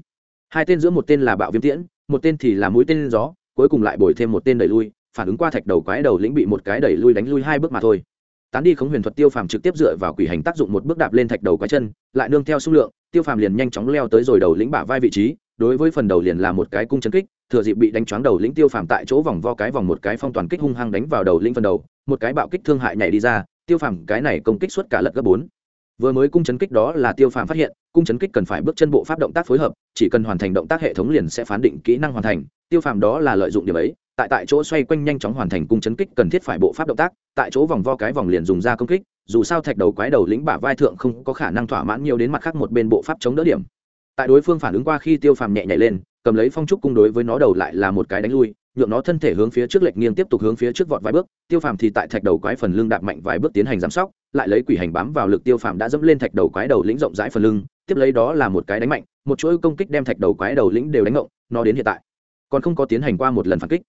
Hai tên giữa một tên là bạo viêm tiễn, một tên thì là mũi tên gió, cuối cùng lại bồi thêm một tên đẩy lui, phản ứng qua thạch đầu quái đầu lĩnh bị một cái đẩy lui đánh lui hai bước mà thôi. Tán đi khống huyền thuật tiêu phàm trực tiếp dựa vào quỷ hành tác dụng một bước đạp lên thạch đầu quái chân, lại nương theo số lượng, tiêu phàm liền nhanh chóng leo tới rồi đầu lĩnh bả vai vị trí, đối với phần đầu liền là một cái cung chấn kích, thừa dịp bị đánh choáng đầu lĩnh tiêu phàm tại chỗ vòng vo cái vòng một cái phong toàn kích hung hăng đánh vào đầu lĩnh phần đầu, một cái bạo kích thương hại nhảy đi ra tiêu phàm, cái này công kích suốt cả lật gấp bốn. Vừa mới cung chấn kích đó là tiêu phàm phát hiện, cung chấn kích cần phải bước chân bộ pháp động tác phối hợp, chỉ cần hoàn thành động tác hệ thống liền sẽ phán định kỹ năng hoàn thành. Tiêu phàm đó là lợi dụng điểm ấy, tại tại chỗ xoay quanh nhanh chóng hoàn thành cung chấn kích cần thiết phải bộ pháp động tác, tại chỗ vòng vo cái vòng liền dùng ra công kích, dù sao thạch đầu quái đầu lĩnh bả vai thượng không có khả năng thỏa mãn nhiều đến mặt khác một bên bộ pháp chống đỡ điểm. Tại đối phương phản ứng qua khi tiêu phàm nhẹ nhảy lên, cầm lấy phong trúc cung đối với nó đầu lại là một cái đánh lui nhượng nó thân thể hướng phía trước lệch nghiêng tiếp tục hướng phía trước vọt vài bước, tiêu phàm thì tại thạch đầu quái phần lưng đạp mạnh vài bước tiến hành giám sóc, lại lấy quỷ hành bám vào lực tiêu phàm đã dẫm lên thạch đầu quái đầu lĩnh rộng rãi phần lưng, tiếp lấy đó là một cái đánh mạnh, một chuỗi công kích đem thạch đầu quái đầu lĩnh đều đánh ngộng, nó đến hiện tại, còn không có tiến hành qua một lần phản kích.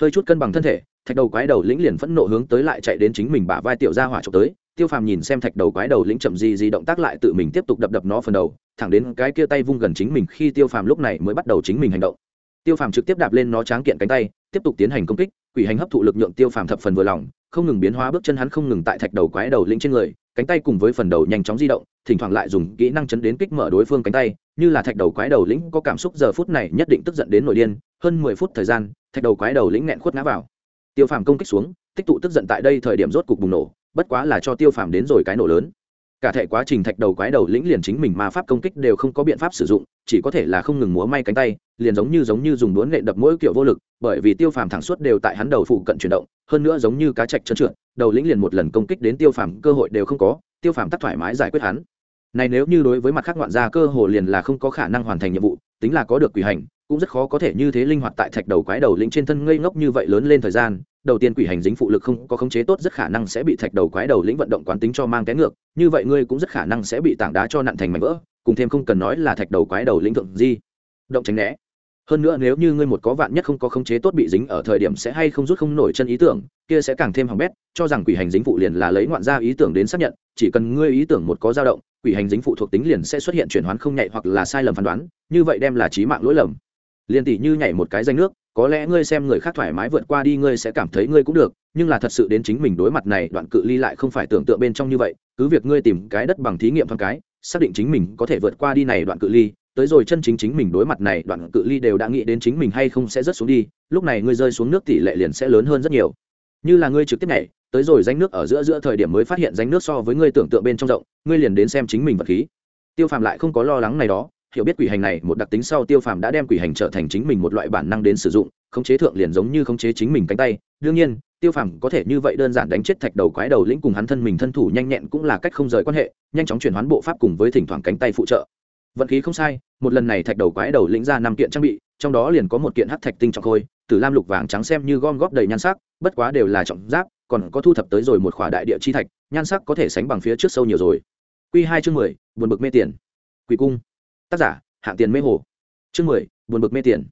Hơi chút cân bằng thân thể, thạch đầu quái đầu lĩnh liền phẫn nộ hướng tới lại chạy đến chính mình bả vai tiểu ra hỏa trộm tới, tiêu phàm nhìn xem thạch đầu quái đầu lĩnh chậm gì gì động tác lại tự mình tiếp tục đập đập nó phần đầu, thẳng đến cái kia tay vung gần chính mình khi tiêu phàm lúc này mới bắt đầu chính mình hành động tiêu phàm trực tiếp đạp lên nó tráng kiện cánh tay, tiếp tục tiến hành công kích, quỷ hành hấp thụ lực lượng tiêu phàm thập phần vừa lòng, không ngừng biến hóa bước chân hắn không ngừng tại thạch đầu quái đầu lĩnh trên người, cánh tay cùng với phần đầu nhanh chóng di động, thỉnh thoảng lại dùng kỹ năng chấn đến kích mở đối phương cánh tay, như là thạch đầu quái đầu lĩnh có cảm xúc giờ phút này nhất định tức giận đến nổi điên, hơn mười phút thời gian, thạch đầu quái đầu lĩnh nghẹn khuất ngã vào. Tiêu phàm công kích xuống, tích tụ tức giận tại đây thời điểm rốt cục bùng nổ, bất quá là cho tiêu phàm đến rồi cái nổ lớn. Cả thể quá trình thạch đầu quái đầu lĩnh liền chính mình ma pháp công kích đều không có biện pháp sử dụng chỉ có thể là không ngừng múa may cánh tay, liền giống như giống như dùng đuốn nghệ đập mỗi kiểu vô lực, bởi vì tiêu phàm thẳng suốt đều tại hắn đầu phụ cận chuyển động, hơn nữa giống như cá chạch trơn trượt, đầu lĩnh liền một lần công kích đến tiêu phàm, cơ hội đều không có, tiêu phàm tắt thoải mái giải quyết hắn. Này nếu như đối với mặt khác ngoạn gia cơ hồ liền là không có khả năng hoàn thành nhiệm vụ, tính là có được quỷ hành, cũng rất khó có thể như thế linh hoạt tại thạch đầu quái đầu lĩnh trên thân ngây ngốc như vậy lớn lên thời gian, đầu tiên quỷ hành dính phụ lực không có khống chế tốt rất khả năng sẽ bị thạch đầu quái đầu lĩnh vận động quán tính cho mang té ngược, như vậy ngươi cũng rất khả năng sẽ bị tảng đá cho nặn thành mảnh vỡ cùng thêm không cần nói là thạch đầu quái đầu lĩnh thượng di. Động tránh né. Hơn nữa nếu như ngươi một có vạn nhất không có khống chế tốt bị dính ở thời điểm sẽ hay không rút không nổi chân ý tưởng, kia sẽ càng thêm hỏng bét, cho rằng quỷ hành dính phụ liền là lấy ngoạn ra ý tưởng đến xác nhận, chỉ cần ngươi ý tưởng một có dao động, quỷ hành dính phụ thuộc tính liền sẽ xuất hiện chuyển hoán không nhạy hoặc là sai lầm phán đoán, như vậy đem là trí mạng lỗi lầm. Liền tỷ như nhảy một cái danh nước, có lẽ ngươi xem người khác thoải mái vượt qua đi ngươi sẽ cảm thấy ngươi cũng được, nhưng là thật sự đến chính mình đối mặt này, đoạn cự ly lại không phải tưởng tượng bên trong như vậy, cứ việc ngươi tìm cái đất bằng thí nghiệm thoáng cái xác định chính mình có thể vượt qua đi này đoạn cự ly, tới rồi chân chính chính mình đối mặt này đoạn cự ly đều đã nghĩ đến chính mình hay không sẽ rớt xuống đi, lúc này ngươi rơi xuống nước tỷ lệ liền sẽ lớn hơn rất nhiều. Như là ngươi trực tiếp nhảy, tới rồi danh nước ở giữa giữa thời điểm mới phát hiện danh nước so với ngươi tưởng tượng bên trong rộng, ngươi liền đến xem chính mình vật khí. Tiêu phàm lại không có lo lắng này đó, hiểu biết quỷ hành này một đặc tính sau tiêu phàm đã đem quỷ hành trở thành chính mình một loại bản năng đến sử dụng, khống chế thượng liền giống như khống chế chính mình cánh tay. Đương nhiên tiêu phàm có thể như vậy đơn giản đánh chết thạch đầu quái đầu lĩnh cùng hắn thân mình thân thủ nhanh nhẹn cũng là cách không rời quan hệ, nhanh chóng chuyển hoán bộ pháp cùng với thỉnh thoảng cánh tay phụ trợ. Vận khí không sai, một lần này thạch đầu quái đầu lĩnh ra năm kiện trang bị, trong đó liền có một kiện hắc thạch tinh trọng khôi, từ lam lục vàng trắng xem như gom góp đầy nhan sắc, bất quá đều là trọng giáp, còn có thu thập tới rồi một khỏa đại địa chi thạch, nhan sắc có thể sánh bằng phía trước sâu nhiều rồi. Q hai chương mười, buồn bực mê tiền. Quỷ cung. Tác giả, hạng tiền mê hồ. Chương mười, buồn bực mê tiền.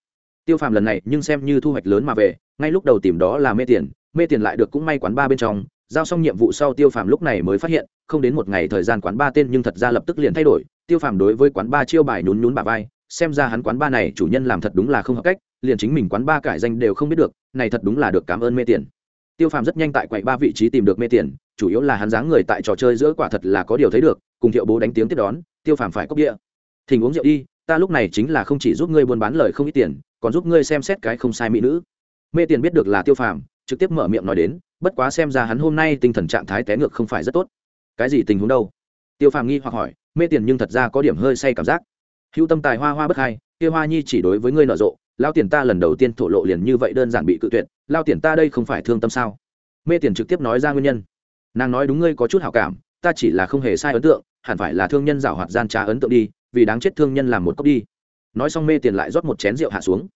Tiêu phàm lần này nhưng xem như thu hoạch lớn mà về, ngay lúc đầu tìm đó là mê tiền mê tiền lại được cũng may quán ba bên trong, giao xong nhiệm vụ sau tiêu phàm lúc này mới phát hiện, không đến một ngày thời gian quán ba tên nhưng thật ra lập tức liền thay đổi, tiêu phàm đối với quán ba chiêu bài nhún nhún bà vai, xem ra hắn quán ba này chủ nhân làm thật đúng là không hợp cách, liền chính mình quán ba cải danh đều không biết được, này thật đúng là được cảm ơn mê tiền. Tiêu phàm rất nhanh tại quậy ba vị trí tìm được mê tiền, chủ yếu là hắn dáng người tại trò chơi giữa quả thật là có điều thấy được, cùng thiệu bố đánh tiếng tiếp đón, tiêu phàm phải cốc địa. Thỉnh uống rượu đi, ta lúc này chính là không chỉ giúp ngươi buôn bán lời không ít tiền, còn giúp ngươi xem xét cái không sai mỹ nữ. Mê tiền biết được là tiêu phàm trực tiếp mở miệng nói đến, bất quá xem ra hắn hôm nay tinh thần trạng thái té ngược không phải rất tốt. Cái gì tình huống đâu? Tiêu phàm nghi hoặc hỏi, mê tiền nhưng thật ra có điểm hơi say cảm giác. Hữu tâm tài hoa hoa bất hai kia hoa nhi chỉ đối với ngươi nở rộ, lao tiền ta lần đầu tiên thổ lộ liền như vậy đơn giản bị cự tuyệt, lao tiền ta đây không phải thương tâm sao? Mê tiền trực tiếp nói ra nguyên nhân. Nàng nói đúng ngươi có chút hảo cảm, ta chỉ là không hề sai ấn tượng, hẳn phải là thương nhân giảo hoạt gian trá ấn tượng đi, vì đáng chết thương nhân làm một cốc đi. Nói xong mê tiền lại rót một chén rượu hạ xuống.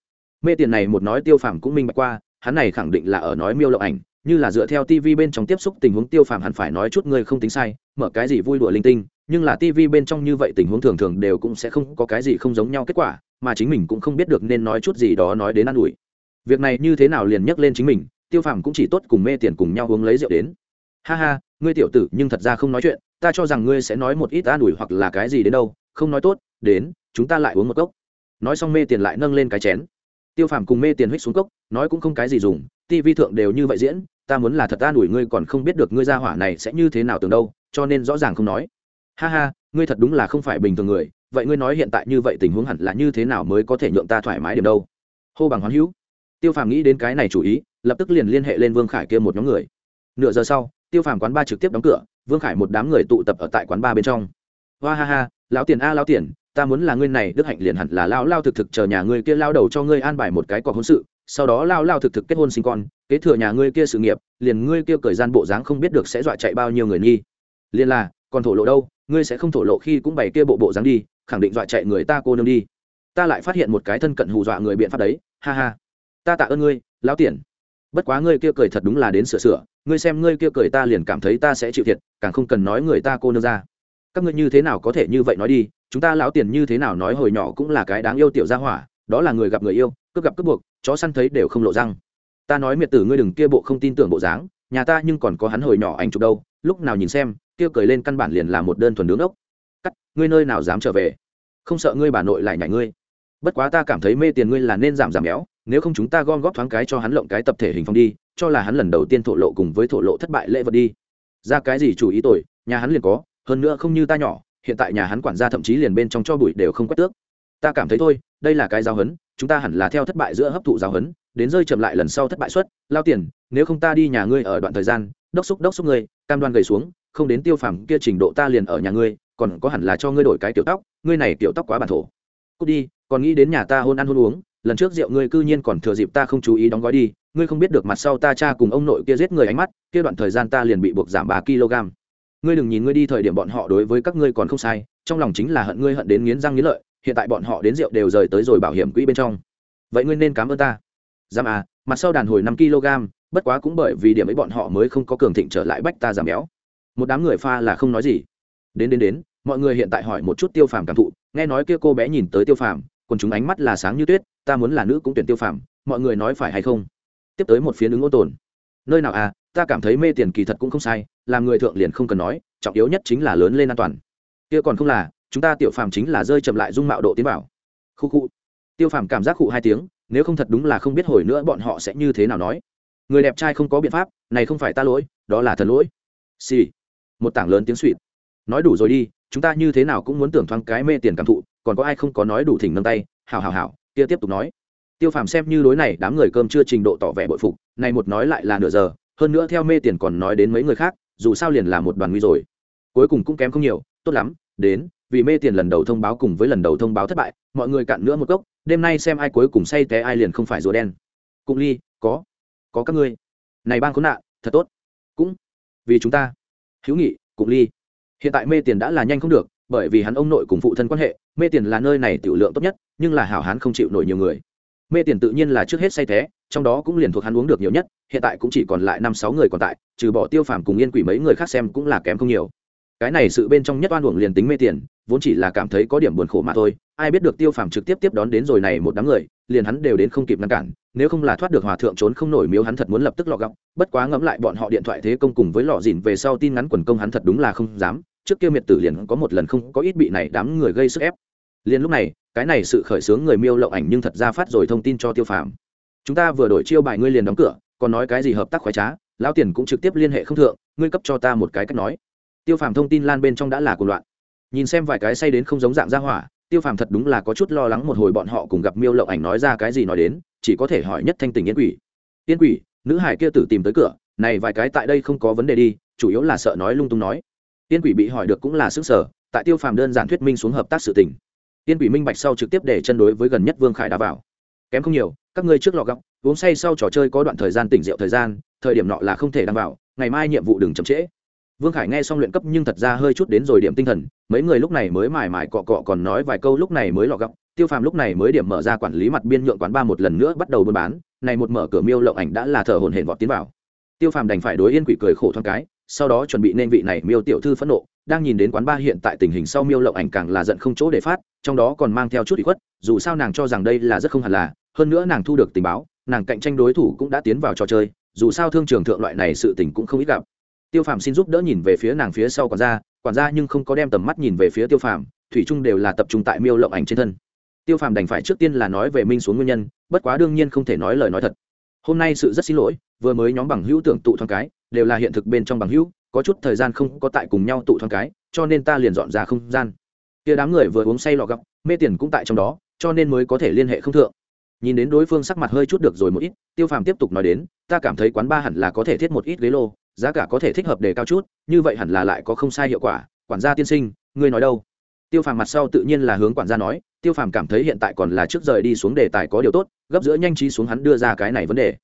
Mê tiền này một nói tiêu phàm cũng minh bạch qua hắn này khẳng định là ở nói miêu lộng ảnh, như là dựa theo tv bên trong tiếp xúc tình huống tiêu phàm hẳn phải nói chút ngươi không tính sai, mở cái gì vui đùa linh tinh, nhưng là tv bên trong như vậy tình huống thường thường đều cũng sẽ không có cái gì không giống nhau kết quả, mà chính mình cũng không biết được nên nói chút gì đó nói đến an ủi. Việc này như thế nào liền nhắc lên chính mình, tiêu phàm cũng chỉ tốt cùng mê tiền cùng nhau uống lấy rượu đến. Ha ha, ngươi tiểu tử, nhưng thật ra không nói chuyện, ta cho rằng ngươi sẽ nói một ít an ủi hoặc là cái gì đến đâu, không nói tốt, đến, chúng ta lại uống một cốc. Nói xong mê tiền lại nâng lên cái chén tiêu phàm cùng mê tiền hích xuống cốc, nói cũng không cái gì dùng tivi thượng đều như vậy diễn, ta muốn là thật ta đuổi ngươi còn không biết được ngươi ra hỏa này sẽ như thế nào tưởng đâu, cho nên rõ ràng không nói. Ha ha, ngươi thật đúng là không phải bình thường người, vậy ngươi nói hiện tại như vậy tình huống hẳn là như thế nào mới có thể nhượng ta thoải mái điểm đâu? Hô bằng hoán hữu. Tiêu phàm nghĩ đến cái này chủ ý, lập tức liền liên hệ lên vương khải kia một nhóm người. Nửa giờ sau, tiêu phàm quán ba trực tiếp đóng cửa, vương khải một đám người tụ tập ở tại quán ba bên trong. Hoa ha ha, lão tiền a, lão tiền ta muốn là ngươi này, đức hạnh liền hẳn là lao lao thực thực chờ nhà ngươi kia lao đầu cho ngươi an bài một cái cọc hôn sự, sau đó lao lao thực thực kết hôn sinh con, kế thừa nhà ngươi kia sự nghiệp, liền ngươi kia cởi gian bộ dáng không biết được sẽ dọa chạy bao nhiêu người nghi. Liền là, còn thổ lộ đâu, ngươi sẽ không thổ lộ khi cũng bày kia bộ bộ dáng đi, khẳng định dọa chạy người ta cô nương đi. Ta lại phát hiện một cái thân cận hù dọa người biện pháp đấy, ha ha. Ta tạ ơn ngươi, lão tiền bất quá ngươi kia cười thật đúng là đến sửa sửa, ngươi xem ngươi kia cười ta liền cảm thấy ta sẽ chịu thiệt, càng không cần nói người ta cô nương ra. Các ngươi như thế nào có thể như vậy nói đi chúng ta lão tiền như thế nào nói hồi nhỏ cũng là cái đáng yêu tiểu gia hỏa, đó là người gặp người yêu, cướp gặp cướp buộc, chó săn thấy đều không lộ răng. Ta nói miệt tử ngươi đừng kia bộ không tin tưởng bộ dáng, nhà ta nhưng còn có hắn hồi nhỏ ảnh chụp đâu, lúc nào nhìn xem, kia cười lên căn bản liền là một đơn thuần đứng ốc. Cắt, ngươi nơi nào dám trở về? Không sợ ngươi bà nội lại nhảy ngươi. Bất quá ta cảm thấy mê tiền ngươi là nên giảm giảm béo, nếu không chúng ta gom góp thoáng cái cho hắn lộng cái tập thể hình phong đi, cho là hắn lần đầu tiên thổ lộ cùng với thổ lộ thất bại lễ vật đi. Ra cái gì chủ ý tội nhà hắn liền có, hơn nữa không như ta nhỏ hiện tại nhà hắn quản gia thậm chí liền bên trong cho bụi đều không quét tước. Ta cảm thấy thôi, đây là cái giáo hấn chúng ta hẳn là theo thất bại giữa hấp thụ giáo hấn đến rơi chậm lại lần sau thất bại suất, lao tiền, nếu không ta đi nhà ngươi ở đoạn thời gian, đốc xúc đốc xúc ngươi, cam đoan gầy xuống, không đến tiêu phàm kia trình độ ta liền ở nhà ngươi, còn có hẳn là cho ngươi đổi cái tiểu tóc, ngươi này tiểu tóc quá bản thổ. Cút đi, còn nghĩ đến nhà ta hôn ăn hôn uống, lần trước rượu ngươi cư nhiên còn thừa dịp ta không chú ý đóng gói đi, ngươi không biết được mặt sau ta cha cùng ông nội kia giết người ánh mắt, kia đoạn thời gian ta liền bị buộc giảm ba kg ngươi đừng nhìn ngươi đi thời điểm bọn họ đối với các ngươi còn không sai, trong lòng chính là hận ngươi hận đến nghiến răng nghiến lợi, hiện tại bọn họ đến rượu đều rời tới rồi bảo hiểm quỹ bên trong. Vậy ngươi nên cảm ơn ta. Giam à mặt sau đàn hồi năm kg, bất quá cũng bởi vì điểm ấy bọn họ mới không có cường thịnh trở lại bách ta giảm béo. Một đám người pha là không nói gì. Đến đến đến, mọi người hiện tại hỏi một chút tiêu phàm cảm thụ, nghe nói kia cô bé nhìn tới tiêu phàm còn chúng ánh mắt là sáng như tuyết, ta muốn là nữ cũng tuyển tiêu phàm, mọi người nói phải hay không? Tiếp tới một phía ứng ô tồn. Nơi nào à ta cảm thấy mê tiền kỳ thật cũng không sai, làm người thượng liền không cần nói, trọng yếu nhất chính là lớn lên an toàn. Kia còn không là, chúng ta tiểu phàm chính là rơi chậm lại dung mạo độ tiến bảo khu khu. Tiêu phàm cảm giác khụ hai tiếng, nếu không thật đúng là không biết hồi nữa bọn họ sẽ như thế nào nói. Người đẹp trai không có biện pháp, này không phải ta lỗi, đó là thần lỗi. Xì、sì. một tảng lớn tiếng suỵt nói đủ rồi đi, chúng ta như thế nào cũng muốn tưởng thoáng cái mê tiền cảm thụ, còn có ai không có nói đủ thỉnh nâng tay hào hào hào kia tiếp tục nói. Tiêu phàm xem như đối này, đám người cơm chưa trình độ tỏ vẻ bội phục, này một nói lại là nửa giờ hơn nữa theo mê tiền còn nói đến mấy người khác, dù sao liền là một đoàn nguy rồi. Cuối cùng cũng kém không nhiều, tốt lắm, đến, vì mê tiền lần đầu thông báo cùng với lần đầu thông báo thất bại, mọi người cạn nữa một cốc, đêm nay xem ai cuối cùng say té ai liền không phải rùa đen. Cũng ly, có có các ngươi. Này bang khốn nạn, thật tốt. Cũng, vì chúng ta. Hữu nghị, cũng ly. Hiện tại mê tiền đã là nhanh không được, bởi vì hắn ông nội cùng phụ thân quan hệ, mê tiền là nơi này tiểu lượng tốt nhất, nhưng là hảo hán không chịu nổi nhiều người. Mê tiền tự nhiên là trước hết say té trong đó cũng liền thuộc hắn uống được nhiều nhất, hiện tại cũng chỉ còn lại năm sáu người còn tại, trừ bỏ tiêu phàm cùng yên quỷ mấy người khác xem cũng là kém không nhiều. Cái này sự bên trong nhất oan uổng liền tính mê tiền, vốn chỉ là cảm thấy có điểm buồn khổ mà thôi, ai biết được tiêu phàm trực tiếp tiếp đón đến rồi này một đám người, liền hắn đều đến không kịp ngăn cản, nếu không là thoát được hòa thượng trốn không nổi miếu hắn thật muốn lập tức lọ gọng, bất quá ngẫm lại bọn họ điện thoại thế công cùng với lọ dìn về sau tin ngắn quần công hắn thật đúng là không dám, trước kia miệt tử liền có một lần không có ít bị này đám người gây sức ép. Liền lúc này, cái này sự khởi xướng người miêu lậu ảnh nhưng thật ra phát rồi thông tin cho tiêu phàm chúng ta vừa đổi chiêu bài ngươi liền đóng cửa, còn nói cái gì hợp tác khoái trá, lão tiền cũng trực tiếp liên hệ không thượng, ngươi cấp cho ta một cái cách nói. Tiêu phàm thông tin lan bên trong đã là cuộc loạn. Nhìn xem vài cái say đến không giống dạng ra hỏa, tiêu phàm thật đúng là có chút lo lắng một hồi bọn họ cùng gặp miêu lậu ảnh nói ra cái gì nói đến, chỉ có thể hỏi nhất thanh tình yên quỷ. Yên quỷ, nữ hải kia tử tìm tới cửa, này vài cái tại đây không có vấn đề đi, chủ yếu là sợ nói lung tung nói. Yên quỷ bị hỏi được cũng là sức sở, tại tiêu phàm đơn giản thuyết minh xuống hợp tác sự tình. Yên quỷ minh bạch sau trực tiếp để chân đối với gần nhất vương khải đá vào. Kém không nhiều các ngươi trước lọ gọng, uống say sau trò chơi có đoạn thời gian tỉnh rượu thời gian thời điểm nọ là không thể đăng vào ngày mai nhiệm vụ đừng chậm trễ vương khải nghe xong luyện cấp nhưng thật ra hơi chút đến rồi điểm tinh thần mấy người lúc này mới mải mải cọ cọ còn nói vài câu lúc này mới lọ gọng. tiêu phàm lúc này mới điểm mở ra quản lý mặt biên nhượng quán ba một lần nữa bắt đầu buôn bán này một mở cửa miêu lộng ảnh đã là thở hồn hển vọt tiến vào tiêu phàm đành phải đối yên quỷ cười khổ thoáng cái sau đó chuẩn bị nên vị này miêu tiểu thư phẫn nộ đang nhìn đến quán ba hiện tại tình hình sau miêu lộng ảnh càng là giận không chỗ để phát trong đó còn mang theo chút ủy khuất dù sao nàng cho rằng đây là rất không hẳn là hơn nữa nàng thu được tình báo, nàng cạnh tranh đối thủ cũng đã tiến vào trò chơi, dù sao thương trường thượng loại này sự tình cũng không ít gặp. Tiêu phàm xin giúp đỡ nhìn về phía nàng phía sau quản gia quản gia nhưng không có đem tầm mắt nhìn về phía tiêu phàm, thủy chung đều là tập trung tại miêu lộng ảnh trên thân. Tiêu phàm đành phải trước tiên là nói về minh xuống nguyên nhân, bất quá đương nhiên không thể nói lời nói thật. Hôm nay sự rất xin lỗi, vừa mới nhóm bằng hữu tưởng tụ thoáng cái, đều là hiện thực bên trong bằng hữu, có chút thời gian không có tại cùng nhau tụ thoáng cái, cho nên ta liền dọn ra không gian. Kia đám người vừa uống say lọ gặp, mê tiền cũng tại trong đó, cho nên mới có thể liên hệ không thượng nhìn đến đối phương sắc mặt hơi chút được rồi một ít, tiêu phàm tiếp tục nói đến, ta cảm thấy quán ba hẳn là có thể thiết một ít ghế lô, giá cả có thể thích hợp đề cao chút, như vậy hẳn là lại có không sai hiệu quả, quản gia tiên sinh, ngươi nói đâu? Tiêu phàm mặt sau tự nhiên là hướng quản gia nói, tiêu phàm cảm thấy hiện tại còn là trước rời đi xuống đề tài có điều tốt, gấp giữa nhanh trí xuống hắn đưa ra cái này vấn đề.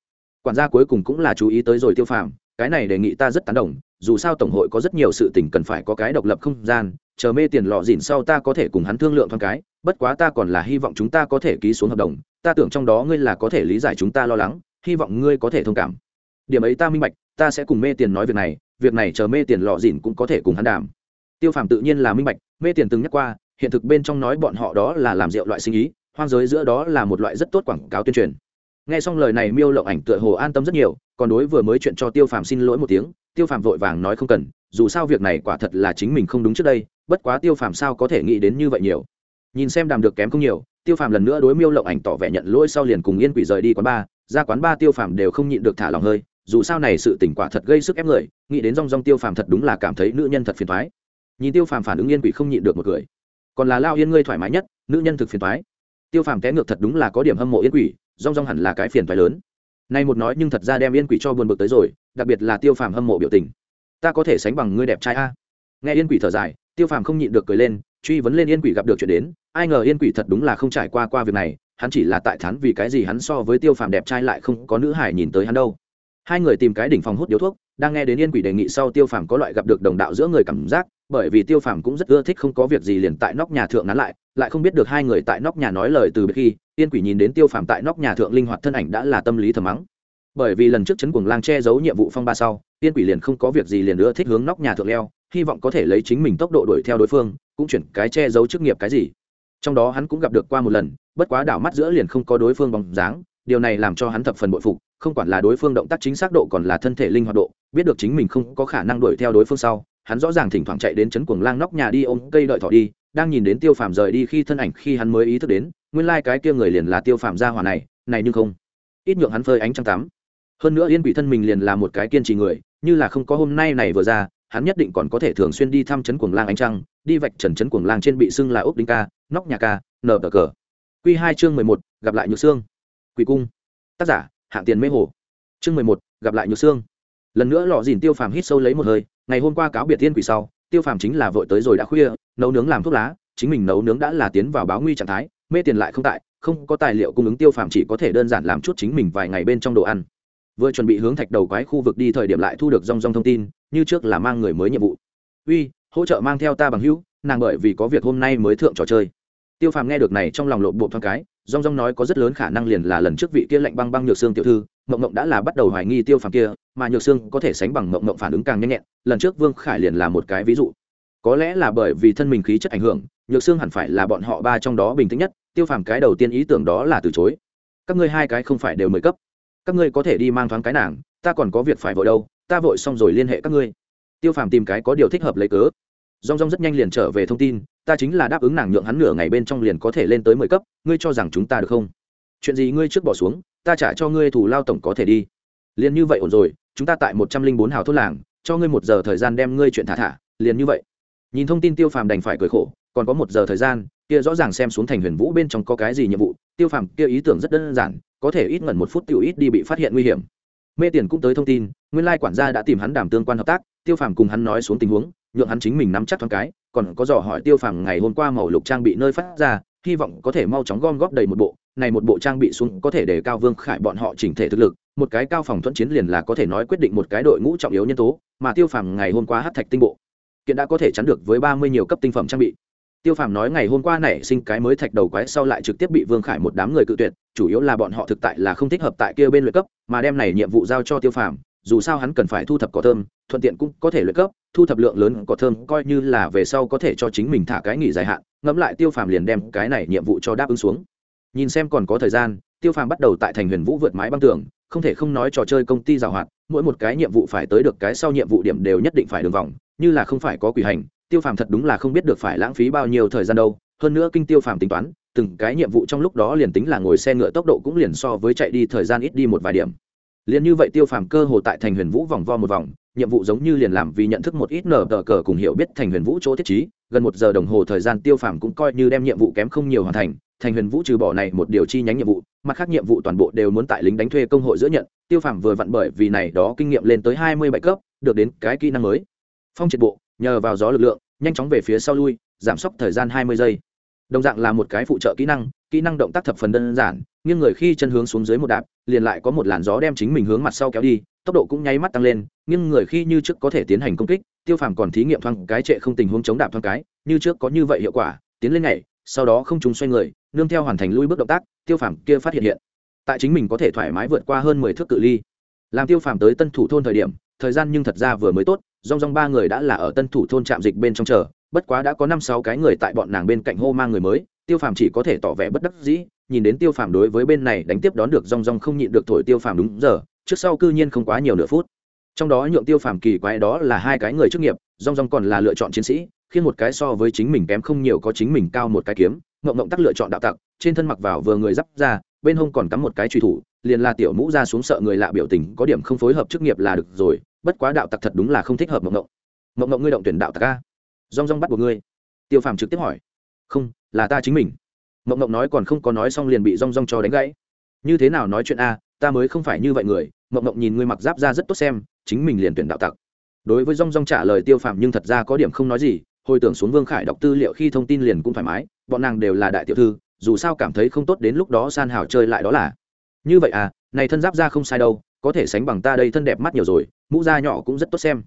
Quản gia cuối cùng cũng là chú ý tới rồi tiêu phàm, cái này đề nghị ta rất tán đồng dù sao tổng hội có rất nhiều sự tình cần phải có cái độc lập không gian, chờ mê tiền lọ dỉn sau ta có thể cùng hắn thương lượng thoáng cái, bất quá ta còn là hy vọng chúng ta có thể ký xuống hợp đồng, ta tưởng trong đó ngươi là có thể lý giải chúng ta lo lắng, hy vọng ngươi có thể thông cảm. Điểm ấy ta minh bạch, ta sẽ cùng mê tiền nói việc này việc này chờ mê tiền lọ dỉn cũng có thể cùng hắn đàm. Tiêu phàm tự nhiên là minh bạch, mê tiền từng nhắc qua, hiện thực bên trong nói bọn họ đó là làm rượu loại sinh ý, hoang giới giữa đó là một loại rất tốt quảng cáo tuyên truyền nghe xong lời này miêu lộng ảnh tựa hồ an tâm rất nhiều, còn đối vừa mới chuyện cho tiêu phàm xin lỗi một tiếng, tiêu phàm vội vàng nói không cần, dù sao việc này quả thật là chính mình không đúng trước đây, bất quá tiêu phàm sao có thể nghĩ đến như vậy nhiều. Nhìn xem đàm được kém không nhiều, tiêu phàm lần nữa đối miêu lộng ảnh tỏ vẻ nhận lỗi sau liền cùng yên quỷ rời đi quán ba, ra quán ba tiêu phàm đều không nhịn được thả lòng hơi, dù sao này sự tỉnh quả thật gây sức ép người, nghĩ đến rong rong tiêu phàm thật đúng là cảm thấy nữ nhân thật phiền thoái nhìn tiêu phàm phản ứng yên quỷ không nhịn được một cười. Còn là lao yên ngươi thoải mái nhất, nữ nhân thực phiền thoái tiêu phàm té ngược thật đúng là có điểm hâm mộ yên quỷ rong rong hẳn là cái phiền phải lớn. Nay một nói nhưng thật ra đem yên quỷ cho buồn bực tới rồi, đặc biệt là tiêu phàm hâm mộ biểu tình. Ta có thể sánh bằng ngươi đẹp trai a. Nghe yên quỷ thở dài, tiêu phàm không nhịn được cười lên, truy vấn lên yên quỷ gặp được chuyện đến, ai ngờ yên quỷ thật đúng là không trải qua qua việc này, hắn chỉ là tại thắn vì cái gì hắn so với tiêu phàm đẹp trai lại không có nữ hải nhìn tới hắn đâu. Hai người tìm cái đỉnh phòng hút điếu thuốc, đang nghe đến yên quỷ đề nghị sau tiêu phàm có loại gặp được đồng đạo giữa người cảm giác bởi vì tiêu phàm cũng rất ưa thích không có việc gì liền tại nóc nhà thượng nán lại lại không biết được hai người tại nóc nhà nói lời từ biệt khi, yên quỷ nhìn đến tiêu phàm tại nóc nhà thượng linh hoạt thân ảnh đã là tâm lý thầm mắng. Bởi vì lần trước chấn cuồng lang che giấu nhiệm vụ phong ba sau, yên quỷ liền không có việc gì liền ưa thích hướng nóc nhà thượng leo, hy vọng có thể lấy chính mình tốc độ đuổi theo đối phương, cũng chuyển cái che giấu chức nghiệp cái gì. Trong đó hắn cũng gặp được qua một lần, bất quá đảo mắt giữa liền không có đối phương bóng dáng, điều này làm cho hắn thập phần bội phục, không quản là đối phương động tác chính xác độ còn là thân thể linh hoạt độ, biết được chính mình không có khả năng đuổi theo đối phương sau hắn rõ ràng thỉnh thoảng chạy đến chấn cuồng lang nóc nhà đi ôm cây đợi thỏ đi, đang nhìn đến tiêu phàm rời đi khi thân ảnh khi hắn mới ý thức đến, nguyên lai、like、cái kia người liền là tiêu phạm gia hỏa này này nhưng không. Ít nhượng hắn phơi ánh trăng tắm. Hơn nữa yên quỷ thân mình liền là một cái kiên trì người, như là không có hôm nay này vừa ra, hắn nhất định còn có thể thường xuyên đi thăm chấn cuồng lang ánh trăng, đi vạch trần chấn cuồng lang trên bị xưng là ốc đinh ca, nóc nhà ca nờ cờ cờ q hai chương mười một, gặp lại nhược xương quỷ cung. Tác giả, hạng tiền mê hồ. Chương mười một, gặp lại nhược xương lần nữa lọ dìn tiêu phàm hít sâu lấy một hơi ngày hôm qua cáo biệt tiên quỷ sau, tiêu phàm chính là vội tới rồi đã khuya, nấu nướng làm thuốc lá, chính mình nấu nướng đã là tiến vào báo nguy trạng thái, mê tiền lại không tại, không có tài liệu cung ứng tiêu phàm chỉ có thể đơn giản làm chút chính mình vài ngày bên trong đồ ăn. Vừa chuẩn bị hướng thạch đầu quái khu vực đi thời điểm lại thu được rong rong thông tin, như trước là mang người mới nhiệm vụ. Uy, hỗ trợ mang theo ta bằng hữu, nàng bởi vì có việc hôm nay mới thượng trò chơi. Tiêu phàm nghe được này trong lòng lộ bộ thoáng cái, rong rong nói có rất lớn khả năng liền là lần trước vị kia lạnh băng băng nhược xương tiểu thư mộng mộng đã là bắt đầu hoài nghi tiêu phàm kia, mà nhược xương có thể sánh bằng mộng mộng phản ứng càng nhanh nhẹn, lần trước vương khải liền là một cái ví dụ. Có lẽ là bởi vì thân mình khí chất ảnh hưởng, nhược xương hẳn phải là bọn họ ba trong đó bình tĩnh nhất, tiêu phàm cái đầu tiên ý tưởng đó là từ chối. Các ngươi hai cái không phải đều mười cấp. Các ngươi có thể đi mang thoáng cái nàng, ta còn có việc phải vội đâu, ta vội xong rồi liên hệ các ngươi. Tiêu phàm tìm cái có điều thích hợp lấy cớ. Rong rong rất nhanh liền trở về thông tin, ta chính là đáp ứng nàng nhượng hắn nửa ngày bên trong liền có thể lên tới mười cấp, ngươi cho rằng chúng ta được không? Chuyện gì ngươi trước bỏ xuống ta trả cho ngươi thủ lao tổng có thể đi. Liền như vậy ổn rồi, chúng ta tại một trăm linh bốn hào thôn làng, cho ngươi một giờ thời gian đem ngươi chuyện thả thả, liền như vậy. Nhìn thông tin tiêu phàm đành phải cười khổ, còn có một giờ thời gian, kia rõ ràng xem xuống thành huyền vũ bên trong có cái gì nhiệm vụ, tiêu phàm kia ý tưởng rất đơn giản, có thể ít ngẩn một phút tiêu ít đi bị phát hiện nguy hiểm. Mê tiền cũng tới thông tin, nguyên lai quản gia đã tìm hắn đảm tương quan hợp tác, tiêu phàm cùng hắn nói xuống tình huống, nhượng hắn chính mình nắm chắc thoáng cái, còn có dò hỏi tiêu phàm ngày hôm qua màu lục trang bị nơi phát ra, hy vọng có thể mau chóng gom góp đầy một bộ này một bộ trang bị xuống có thể để cao vương khải bọn họ chỉnh thể thực lực, một cái cao phòng thuận chiến liền là có thể nói quyết định một cái đội ngũ trọng yếu nhân tố, mà tiêu phàm ngày hôm qua hát thạch tinh bộ, kiện đã có thể chắn được với ba mươi nhiều cấp tinh phẩm trang bị. Tiêu phàm nói ngày hôm qua nảy sinh cái mới thạch đầu quái sau lại trực tiếp bị vương khải một đám người cự tuyệt, chủ yếu là bọn họ thực tại là không thích hợp tại kia bên luyện cấp, mà đem này nhiệm vụ giao cho tiêu phàm, dù sao hắn cần phải thu thập cỏ thơm, thuận tiện cũng có thể luyện cấp, thu thập lượng lớn cỏ thơm coi như là về sau có thể cho chính mình thả cái nghỉ dài hạn, ngẫm lại tiêu phàm liền đem cái này nhiệm vụ cho đáp ứng xuống nhìn xem còn có thời gian, tiêu phàm bắt đầu tại thành huyền vũ vượt mái băng tường, không thể không nói trò chơi công ty giàu hoạt, mỗi một cái nhiệm vụ phải tới được cái sau nhiệm vụ điểm đều nhất định phải đường vòng, như là không phải có quỷ hành, tiêu phàm thật đúng là không biết được phải lãng phí bao nhiêu thời gian đâu, hơn nữa kinh tiêu phàm tính toán, từng cái nhiệm vụ trong lúc đó liền tính là ngồi xe ngựa tốc độ cũng liền so với chạy đi thời gian ít đi một vài điểm. Liền như vậy tiêu phàm cơ hồ tại thành huyền vũ vòng vo một vòng nhiệm vụ giống như liền làm vì nhận thức một ít nở tờ cờ cùng hiểu biết thành huyền vũ chỗ thiết trí, gần một giờ đồng hồ thời gian tiêu phàm cũng coi như đem nhiệm vụ kém không nhiều hoàn thành thành huyền vũ trừ bỏ này một điều chi nhánh nhiệm vụ, mặt khác nhiệm vụ toàn bộ đều muốn tại lính đánh thuê công hội giữa nhận, tiêu phàm vừa vặn bởi vì này đó kinh nghiệm lên tới hai mươi bảy cấp, được đến cái kỹ năng mới. Phong triệt bộ, nhờ vào gió lực lượng, nhanh chóng về phía sau lui, giảm sốc thời gian hai mươi giây. Đồng dạng là một cái phụ trợ kỹ năng kỹ năng động tác thập phần đơn giản nhưng người khi chân hướng xuống dưới một đạp, liền lại có một làn gió đem chính mình hướng mặt sau kéo đi tốc độ cũng nháy mắt tăng lên, nhưng người khi như trước có thể tiến hành công kích, tiêu phàm còn thí nghiệm thoáng cái trệ không tình huống chống đạp thoáng cái, như trước có như vậy hiệu quả, tiến lên nhảy, sau đó không trúng xoay người, nương theo hoàn thành lui bước động tác, tiêu phàm kia phát hiện hiện. Tại chính mình có thể thoải mái vượt qua hơn mười thước cự ly. Làm tiêu phàm tới tân thủ thôn thời điểm, thời gian nhưng thật ra vừa mới tốt, rong rong ba người đã là ở tân thủ thôn trạm dịch bên trong chờ, bất quá đã có năm sáu cái người tại bọn nàng bên cạnh hô mang người mới, tiêu phàm chỉ có thể tỏ vẻ bất đắc dĩ, nhìn đến tiêu phàm đối với bên này đánh tiếp đón được rong rong không nhịn được thổi tiêu phàm đúng giờ trước sau cư nhiên không quá nhiều nửa phút. Trong đó nhượng tiêu phàm kỳ quái đó là hai cái người chức nghiệp, rong rong còn là lựa chọn chiến sĩ, khiến một cái so với chính mình kém không nhiều có chính mình cao một cái kiếm, ngộng ngộng tắc lựa chọn đạo tặc, trên thân mặc vào vừa người d ra, bên hông còn cắm một cái truy thủ, liền là tiểu mũ ra xuống sợ người lạ biểu tình, có điểm không phối hợp chức nghiệp là được rồi, bất quá đạo tặc thật đúng là không thích hợp mộng ngộng. Mộng ngộng ngươi động tuyển đạo tặc a? Rong rong bắt buộc ngươi. Tiêu phàm trực tiếp hỏi. Không, là ta chính mình. Mộng ngộng nói còn không có nói xong liền bị rong rong cho đánh gãy. Như thế nào nói chuyện a? Ta mới không phải như vậy người, mộng mộng nhìn ngươi mặc giáp ra rất tốt xem, chính mình liền tuyển đạo tặc. Đối với rong rong trả lời tiêu phàm nhưng thật ra có điểm không nói gì, hồi tưởng xuống vương khải đọc tư liệu khi thông tin liền cũng thoải mái, bọn nàng đều là đại tiểu thư, dù sao cảm thấy không tốt đến lúc đó san hào chơi lại đó là. Như vậy à này thân giáp ra không sai đâu, có thể sánh bằng ta đây thân đẹp mắt nhiều rồi, mũ da nhỏ cũng rất tốt xem.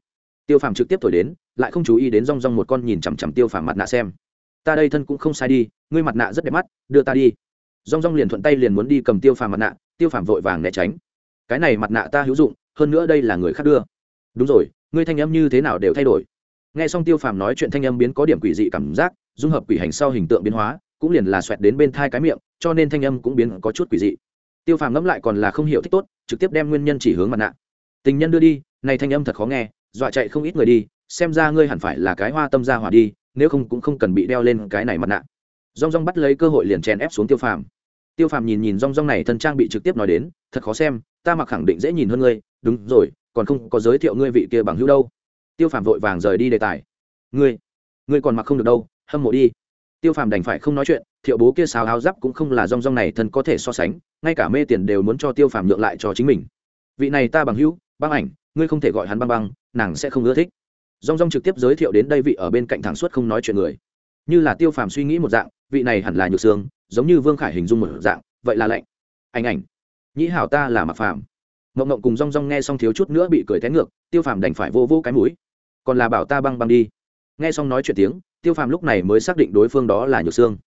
Tiêu phàm trực tiếp thổi đến, lại không chú ý đến rong rong một con nhìn chằm chằm tiêu phàm mặt nạ xem. Ta đây thân cũng không sai đi, ngươi mặt nạ rất đẹp mắt, đưa ta đi. Rong rong liền thuận tay liền muốn đi cầm tiêu phàm mặt nạ tiêu phàm vội vàng né tránh. Cái này mặt nạ ta hữu dụng, hơn nữa đây là người khác đưa. Đúng rồi, ngươi thanh âm như thế nào đều thay đổi. Nghe xong tiêu phàm nói chuyện thanh âm biến có điểm quỷ dị cảm giác, dung hợp quỷ hành sau hình tượng biến hóa, cũng liền là xoẹt đến bên thai cái miệng, cho nên thanh âm cũng biến có chút quỷ dị. Tiêu phàm ngẫm lại còn là không hiểu thích tốt, trực tiếp đem nguyên nhân chỉ hướng mặt nạ. Tình nhân đưa đi, này thanh âm thật khó nghe, dọa chạy không ít người đi, xem ra ngươi hẳn phải là cái hoa tâm gia hỏa đi, nếu không cũng không cần bị đeo lên cái này mặt nạ. Rong rong bắt lấy cơ hội liền chèn ép xuống tiêu phàm tiêu phàm nhìn nhìn rong rong này thân trang bị trực tiếp nói đến, thật khó xem, ta mặc khẳng định dễ nhìn hơn ngươi, đúng rồi, còn không có giới thiệu ngươi vị kia bằng hữu đâu. Tiêu phàm vội vàng rời đi đề tài. Ngươi ngươi còn mặc không được đâu, hâm mộ đi. Tiêu phàm đành phải không nói chuyện, thiệu bố kia xào áo giáp cũng không là rong rong này thân có thể so sánh, ngay cả mê tiền đều muốn cho tiêu phàm nhượng lại cho chính mình. Vị này ta bằng hữu, băng ảnh, ngươi không thể gọi hắn băng băng, nàng sẽ không ưa thích. Rong rong trực tiếp giới thiệu đến đây vị ở bên cạnh thẳng suốt không nói chuyện người. Như là tiêu phàm suy nghĩ một dạng vị này hẳn là nhược xương giống như vương khải hình dung một dạng, vậy là lạnh. Ảnh ảnh, nhĩ hảo ta là mặc phàm. Mộng mộng cùng rong rong nghe xong thiếu chút nữa bị cười té ngược, tiêu phàm đành phải vô vô cái mũi. Còn là bảo ta băng băng đi. Nghe xong nói chuyện tiếng, tiêu phàm lúc này mới xác định đối phương đó là nhược xương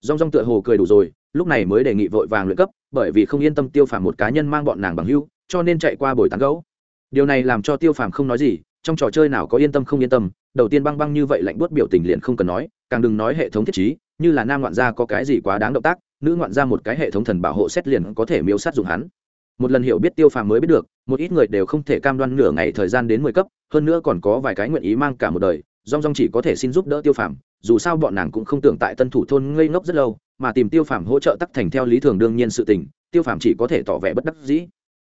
rong rong tựa hồ cười đủ rồi, lúc này mới đề nghị vội vàng luyện cấp, bởi vì không yên tâm tiêu phàm một cá nhân mang bọn nàng bằng hưu, cho nên chạy qua buổi tán gấu điều này làm cho tiêu phàm không nói gì, trong trò chơi nào có yên tâm không yên tâm, đầu tiên băng băng như vậy lạnh buốt biểu tình liền không cần nói, càng đừng nói hệ thống thiết trí như là nam ngoạn gia có cái gì quá đáng động tác, nữ ngoạn gia một cái hệ thống thần bảo hộ xét liền có thể miêu sát dùng hắn. Một lần hiểu biết tiêu phàm mới biết được, một ít người đều không thể cam đoan nửa ngày thời gian đến mười cấp, hơn nữa còn có vài cái nguyện ý mang cả một đời, rong rong chỉ có thể xin giúp đỡ tiêu phàm, dù sao bọn nàng cũng không tưởng tại tân thủ thôn ngây ngốc rất lâu, mà tìm tiêu phàm hỗ trợ tắc thành theo lý thường đương nhiên sự tình, tiêu phàm chỉ có thể tỏ vẻ bất đắc dĩ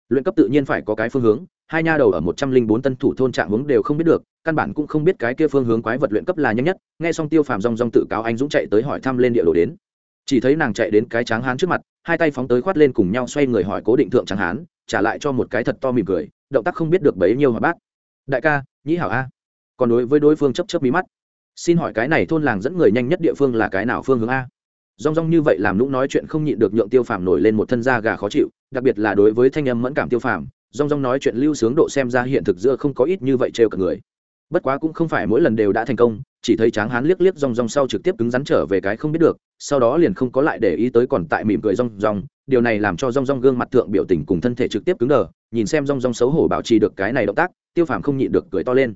luyện cấp tự nhiên phải có cái phương hướng, hai nha đầu ở một trăm linh bốn tân thủ thôn trạng hướng đều không biết được, căn bản cũng không biết cái kia phương hướng quái vật luyện cấp là nhanh nhất, nghe xong tiêu phàm rong rong tự cáo anh dũng chạy tới hỏi thăm lên địa đồ đến. Chỉ thấy nàng chạy đến cái tráng hán trước mặt, hai tay phóng tới khoát lên cùng nhau xoay người hỏi cố định thượng tráng hán, trả lại cho một cái thật to mỉm cười, động tác không biết được bấy nhiêu mà bác. Đại ca, nhĩ hảo a. Còn đối với đối phương chấp chấp mí mắt. Xin hỏi cái này thôn làng dẫn người nhanh nhất địa phương là cái nào phương hướng a? Rong rong như vậy làm lũng nói chuyện không nhịn được nhượng tiêu phàm nổi lên một thân da gà khó chịu đặc biệt là đối với thanh âm mẫn cảm tiêu phàm, rong rong nói chuyện lưu sướng độ xem ra hiện thực giữa không có ít như vậy trêu cả người. Bất quá cũng không phải mỗi lần đều đã thành công, chỉ thấy tráng hán liếc liếc rong rong sau trực tiếp cứng rắn trở về cái không biết được, sau đó liền không có lại để ý tới còn tại mỉm cười rong rong, điều này làm cho rong rong gương mặt thượng biểu tình cùng thân thể trực tiếp cứng đờ, nhìn xem rong rong xấu hổ bảo trì được cái này động tác, tiêu phàm không nhịn được cười to lên.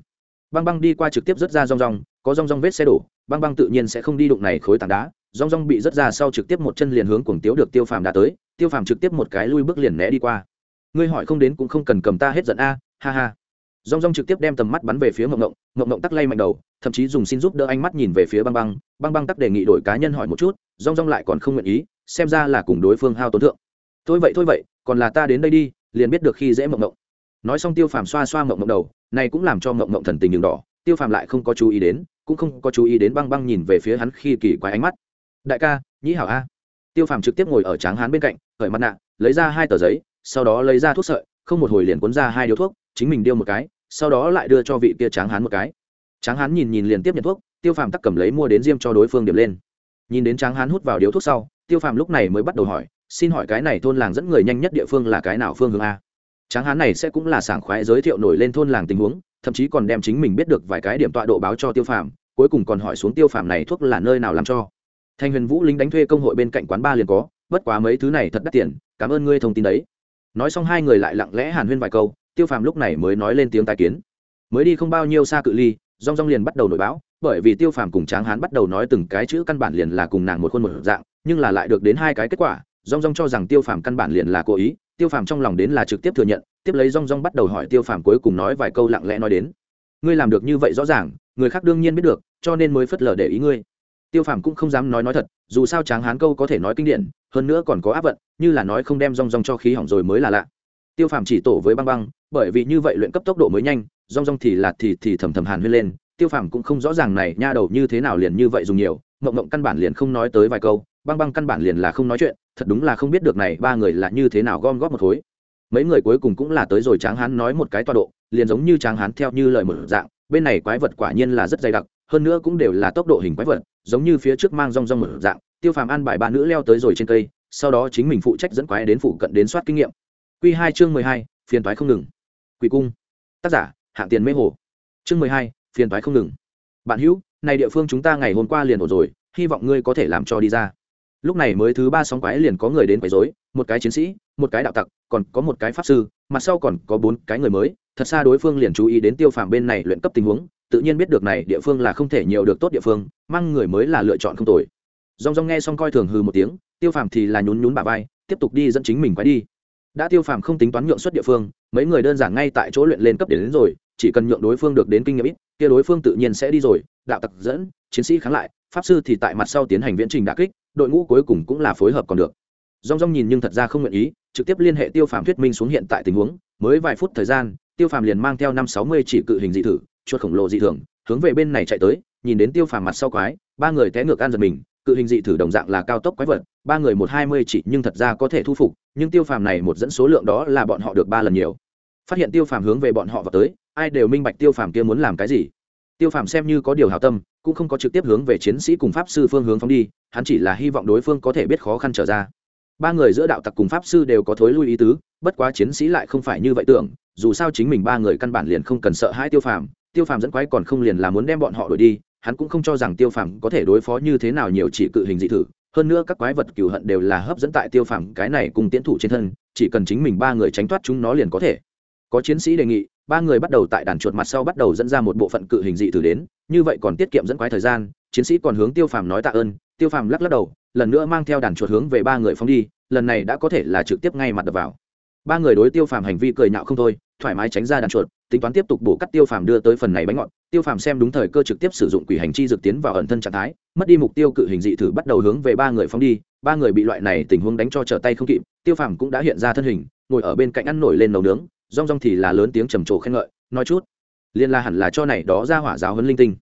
Băng băng đi qua trực tiếp rớt ra rong rong, có rong rong vết xe đổ, băng băng tự nhiên sẽ không đi đụng này khối tảng đá rong rong bị rớt ra sau trực tiếp một chân liền hướng cuồng tiếu được tiêu phàm đã tới, tiêu phàm trực tiếp một cái lui bước liền né đi qua. Ngươi hỏi không đến cũng không cần cầm ta hết giận a, ha ha. Rong rong trực tiếp đem tầm mắt bắn về phía mộng mộng mộng mộng tắc lay mạnh đầu, thậm chí dùng xin giúp đỡ ánh mắt nhìn về phía băng băng băng băng tắc đề nghị đổi cá nhân hỏi một chút, rong rong lại còn không nguyện ý, xem ra là cùng đối phương hao tổn thượng. Thôi vậy thôi vậy, còn là ta đến đây đi, liền biết được khi dễ mộng mộng. Nói xong tiêu phàm xoa xoa mộng mộng đầu, này cũng làm cho mộng mộng thần tình đường đỏ, tiêu phàm lại không có chú ý đến, cũng không có chú ý đến băng băng nhìn về phía hắn khi kỳ quái ánh mắt đại ca, nhĩ hảo a. Tiêu phàm trực tiếp ngồi ở tráng hán bên cạnh khởi mặt nạ, lấy ra hai tờ giấy, sau đó lấy ra thuốc sợi, không một hồi liền cuốn ra hai điếu thuốc, chính mình điêu một cái, sau đó lại đưa cho vị kia tráng hán một cái. Tráng hán nhìn nhìn liền tiếp nhận thuốc, tiêu phàm tắc cầm lấy mua đến diêm cho đối phương điểm lên. Nhìn đến tráng hán hút vào điếu thuốc sau, tiêu phàm lúc này mới bắt đầu hỏi, xin hỏi cái này thôn làng dẫn người nhanh nhất địa phương là cái nào phương hướng a? Tráng hán này sẽ cũng là sảng khoái giới thiệu nổi lên thôn làng tình huống, thậm chí còn đem chính mình biết được vài cái điểm tọa độ báo cho tiêu phàm, cuối cùng còn hỏi xuống tiêu phàm này thuốc là nơi nào làm cho thanh huyền vũ lính đánh thuê công hội bên cạnh quán ba liền có, bất quá mấy thứ này thật đắt tiền, cảm ơn ngươi thông tin đấy. Nói xong hai người lại lặng lẽ hàn huyên vài câu, tiêu phàm lúc này mới nói lên tiếng tai kiến. Mới đi không bao nhiêu xa cự ly, rong rong liền bắt đầu nổi báo bởi vì tiêu phàm cùng tráng hán bắt đầu nói từng cái chữ căn bản liền là cùng nàng một khuôn một dạng, nhưng là lại được đến hai cái kết quả, rong rong cho rằng tiêu phàm căn bản liền là cố ý, tiêu phàm trong lòng đến là trực tiếp thừa nhận, tiếp lấy rong rong bắt đầu hỏi tiêu phàm cuối cùng nói vài câu lặng lẽ nói đến. Ngươi làm được như vậy rõ ràng, người khác đương nhiên biết được, cho nên mới phất lờ để ý ngươi tiêu phàm cũng không dám nói nói thật, dù sao tráng hán câu có thể nói kinh điển, hơn nữa còn có áp vận, như là nói không đem rong rong cho khí hỏng rồi mới là lạ. Tiêu phàm chỉ tổ với băng băng, bởi vì như vậy luyện cấp tốc độ mới nhanh, rong rong thì lạt thì thì thầm thầm hàn huyên lên. Tiêu phàm cũng không rõ ràng này nha đầu như thế nào liền như vậy dùng nhiều mộng mộng căn bản liền không nói tới vài câu, băng băng căn bản liền là không nói chuyện, thật đúng là không biết được này ba người là như thế nào gom góp một khối. Mấy người cuối cùng cũng là tới rồi tráng hán nói một cái tọa độ, liền giống như tráng hán theo như lời một dạng, bên này quái vật quả nhiên là rất dày đặc, hơn nữa cũng đều là tốc độ hình quái vật giống như phía trước mang rong rong một dạng, tiêu phàm an bài ba nữ leo tới rồi trên cây, sau đó chính mình phụ trách dẫn quái đến phụ cận đến soát kinh nghiệm. Q hai chương mười hai, phiền toái không ngừng. Quỷ cung. Tác giả, hạng tiền mê hồ. Chương mười hai, phiền toái không ngừng. Bạn hữu, này địa phương chúng ta ngày hôm qua liền ổn rồi, hy vọng ngươi có thể làm cho đi ra. Lúc này mới thứ ba sóng quái liền có người đến quấy rối, một cái chiến sĩ, một cái đạo tặc, còn có một cái pháp sư mặt sau còn có bốn cái người mới, thật xa đối phương liền chú ý đến tiêu phàm bên này luyện cấp tình huống tự nhiên biết được này địa phương là không thể nhiều được tốt địa phương, mang người mới là lựa chọn không tồi. Rong rong nghe xong coi thường hừ một tiếng, tiêu phàm thì là nhún nhún bà vai, tiếp tục đi dẫn chính mình quái đi. Đã tiêu phàm không tính toán nhượng xuất địa phương, mấy người đơn giản ngay tại chỗ luyện lên cấp để đến rồi, chỉ cần nhượng đối phương được đến kinh nghiệm ít, kia đối phương tự nhiên sẽ đi rồi, đạo tặc dẫn, chiến sĩ kháng lại, pháp sư thì tại mặt sau tiến hành viễn trình đà kích, đội ngũ cuối cùng cũng là phối hợp còn được. Rong rong nhìn nhưng thật ra không nguyện ý, trực tiếp liên hệ tiêu phàm thuyết minh xuống hiện tại tình huống, mới vài phút thời gian, tiêu phàm liền mang theo năm sáu mươi chỉ cự hình dị thử chuột khổng lồ dị thường, hướng về bên này chạy tới, nhìn đến tiêu phàm mặt sau quái, ba người té ngược ăn giật mình, cự hình dị thử đồng dạng là cao tốc quái vật, ba người một hai mươi chỉ nhưng thật ra có thể thu phục, nhưng tiêu phàm này một dẫn số lượng đó là bọn họ được ba lần nhiều. Phát hiện tiêu phàm hướng về bọn họ vào tới, ai đều minh bạch tiêu phàm kia muốn làm cái gì. Tiêu phàm xem như có điều hảo tâm, cũng không có trực tiếp hướng về chiến sĩ cùng pháp sư phương hướng phóng đi, hắn chỉ là hy vọng đối phương có thể biết khó khăn trở ra. Ba người giữa đạo tặc cùng pháp sư đều có thối lui ý tứ, bất quá chiến sĩ lại không phải như vậy tưởng, dù sao chính mình ba người căn bản liền không cần sợ hãi tiêu phàm tiêu phàm dẫn quái còn không liền là muốn đem bọn họ đuổi đi, hắn cũng không cho rằng tiêu phàm có thể đối phó như thế nào nhiều chỉ cự hình dị thử. Hơn nữa các quái vật cừu hận đều là hấp dẫn tại tiêu phàm cái này cùng tiến thủ trên thân, chỉ cần chính mình ba người tránh thoát chúng nó liền có thể. Có chiến sĩ đề nghị, ba người bắt đầu tại đàn chuột mặt sau bắt đầu dẫn ra một bộ phận cự hình dị thử đến, như vậy còn tiết kiệm dẫn quái thời gian, chiến sĩ còn hướng tiêu phàm nói tạ ơn, tiêu phàm lắc lắc đầu, lần nữa mang theo đàn chuột hướng về ba người phóng đi, lần này đã có thể là trực tiếp ngay mặt đập vào. Ba người đối tiêu phàm hành vi cười nhạo không thôi thoải mái tránh ra đàn chuột, tính toán tiếp tục bổ cắt tiêu phàm đưa tới phần này bánh ngọt. Tiêu phàm xem đúng thời cơ trực tiếp sử dụng quỷ hành chi dược tiến vào ẩn thân trạng thái, mất đi mục tiêu cự hình dị thử bắt đầu hướng về ba người phóng đi, ba người bị loại này tình huống đánh cho trở tay không kịp, tiêu phàm cũng đã hiện ra thân hình, ngồi ở bên cạnh ăn nổi lên nấu nướng, rong rong thì là lớn tiếng trầm trồ khen ngợi, nói chút, liên la hẳn là cho này đó ra hỏa giáo huấn linh tinh.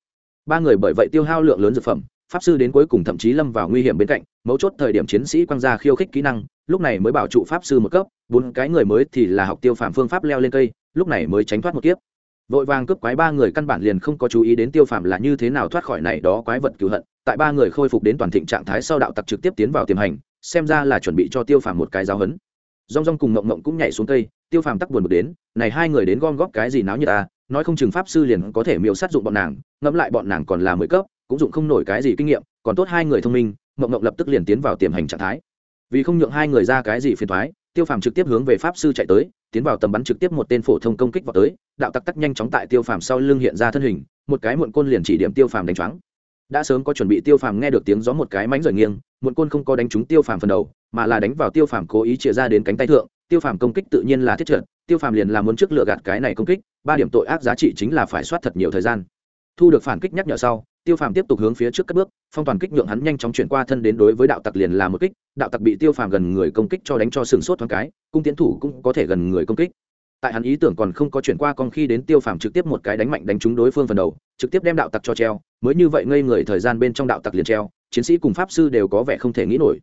Ba người bởi vậy tiêu hao lượng lớn dược phẩm pháp sư đến cuối cùng thậm chí lâm vào nguy hiểm bên cạnh, mấu chốt thời điểm chiến sĩ quăng ra khiêu khích kỹ năng, lúc này mới bảo trụ pháp sư một cấp, bốn cái người mới thì là học tiêu phạm phương pháp leo lên cây, lúc này mới tránh thoát một kiếp. Vội vàng cướp quái ba người căn bản liền không có chú ý đến tiêu phạm là như thế nào thoát khỏi này đó quái vật cứu hận, tại ba người khôi phục đến toàn thịnh trạng thái sau đạo tặc trực tiếp tiến vào tiềm hành, xem ra là chuẩn bị cho tiêu phạm một cái giáo hấn rong rong cùng ngộng ngộng cũng nhảy xuống cây, tiêu phàm tắc buồn bực đến, này hai người đến gom góp cái gì náo như ta à, nói không chừng pháp sư liền có thể miêu sát dụng bọn nàng, ngẫm lại bọn nàng còn là mười cấp cũng dụng không nổi cái gì kinh nghiệm, còn tốt hai người thông minh, mộng mộng lập tức liền tiến vào tiềm hành trạng thái. Vì không nhượng hai người ra cái gì phiền thoái tiêu phàm trực tiếp hướng về pháp sư chạy tới, tiến vào tầm bắn trực tiếp một tên phổ thông công kích vào tới, đạo tắc tắc nhanh chóng tại tiêu phàm sau lưng hiện ra thân hình, một cái muộn côn liền chỉ điểm tiêu phàm đánh choáng. Đã sớm có chuẩn bị, tiêu phàm nghe được tiếng gió một cái mánh rời nghiêng, muộn côn không có đánh trúng tiêu phàm phần đầu, mà là đánh vào tiêu phàm cố ý chia ra đến cánh tay thượng. Tiêu phàm công kích tự nhiên là thiết trượt tiêu phàm liền làm muốn trước lựa gạt cái này công kích, ba điểm tội ác giá trị chính là phải soát thật nhiều thời gian. Thu được phản kích nhắc nhở sau tiêu phàm tiếp tục hướng phía trước cất bước, phong toàn kích nhượng hắn nhanh chóng chuyển qua thân đến đối với đạo tặc liền là một kích, đạo tặc bị tiêu phàm gần người công kích cho đánh cho sừng sốt thoáng cái, cung tiến thủ cũng có thể gần người công kích. Tại hắn ý tưởng còn không có chuyển qua con khi đến tiêu phàm trực tiếp một cái đánh mạnh đánh trúng đối phương phần đầu, trực tiếp đem đạo tặc cho treo, mới như vậy ngây người thời gian bên trong đạo tặc liền treo, chiến sĩ cùng pháp sư đều có vẻ không thể nghĩ nổi.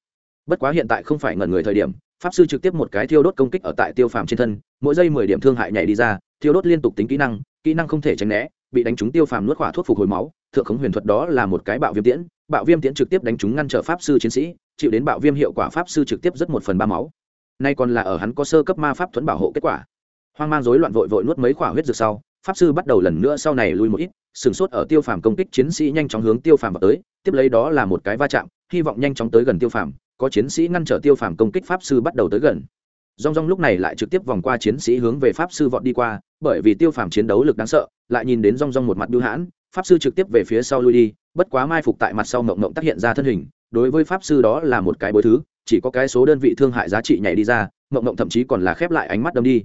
Bất quá hiện tại không phải ngẩn người thời điểm, pháp sư trực tiếp một cái thiêu đốt công kích ở tại tiêu phàm trên thân, mỗi giây mười điểm thương hại nhảy đi ra, thiêu đốt liên tục tính kỹ năng kỹ năng không thể tránh né, bị đánh trúng tiêu phàm nuốt khỏa thuốc phục hồi máu thượng khống huyền thuật đó là một cái bạo viêm tiễn, bạo viêm tiễn trực tiếp đánh trúng ngăn trở pháp sư chiến sĩ, chịu đến bạo viêm hiệu quả pháp sư trực tiếp rất một phần ba máu. Nay còn là ở hắn có sơ cấp ma pháp thuẫn bảo hộ kết quả. Hoang mang rối loạn vội vội nuốt mấy khỏa huyết dược sau, pháp sư bắt đầu lần nữa sau này lui một ít, sừng sốt ở tiêu phàm công kích chiến sĩ nhanh chóng hướng tiêu phàm vào tới, tiếp lấy đó là một cái va chạm, hy vọng nhanh chóng tới gần tiêu phàm, có chiến sĩ ngăn trở tiêu phàm công kích pháp sư bắt đầu tới gần. Rong rong lúc này lại trực tiếp vòng qua chiến sĩ hướng về pháp sư vọt đi qua, bởi vì tiêu phàm chiến đấu lực đáng sợ, lại nhìn đến rong rong một mặt bưu hãn pháp sư trực tiếp về phía sau lui đi bất quá mai phục tại mặt sau mộng mộng tác hiện ra thân hình đối với pháp sư đó là một cái bối thứ chỉ có cái số đơn vị thương hại giá trị nhảy đi ra mộng mộng thậm chí còn là khép lại ánh mắt đâm đi.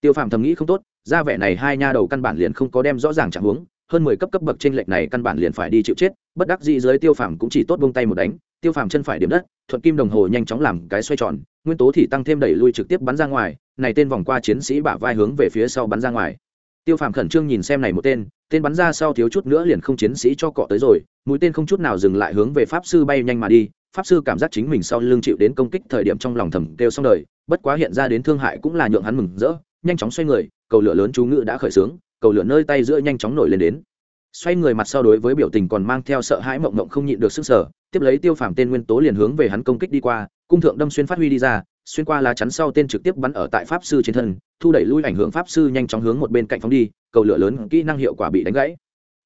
Tiêu phàm thầm nghĩ không tốt ra vẻ này hai nha đầu căn bản liền không có đem rõ ràng trạng hướng, hơn mười cấp cấp bậc trên lệch này căn bản liền phải đi chịu chết bất đắc dĩ dưới tiêu phàm cũng chỉ tốt buông tay một đánh tiêu phàm chân phải điểm đất thuận kim đồng hồ nhanh chóng làm cái xoay tròn nguyên tố thì tăng thêm đẩy lui trực tiếp bắn ra ngoài này tên vòng qua chiến sĩ bả vai hướng về phía sau bắn ra ngoài. Tiêu phàm khẩn trương nhìn xem này một tên tên bắn ra sau thiếu chút nữa liền không chiến sĩ cho cọ tới rồi, mũi tên không chút nào dừng lại hướng về pháp sư bay nhanh mà đi, pháp sư cảm giác chính mình sau lưng chịu đến công kích thời điểm trong lòng thầm kêu xong đời, bất quá hiện ra đến thương hại cũng là nhượng hắn mừng rỡ, nhanh chóng xoay người, cầu lửa lớn chú ngự đã khởi xướng, cầu lửa nơi tay giữa nhanh chóng nổi lên đến. Xoay người mặt sau đối với biểu tình còn mang theo sợ hãi mộng mộng không nhịn được sức sở tiếp lấy tiêu phàm tên nguyên tố liền hướng về hắn công kích đi qua, cung thượng đâm xuyên phát huy đi ra xuyên qua lá chắn sau tên trực tiếp bắn ở tại pháp sư trên thân, thu đẩy lui ảnh hưởng pháp sư nhanh chóng hướng một bên cạnh phóng đi, cầu lửa lớn kỹ năng hiệu quả bị đánh gãy.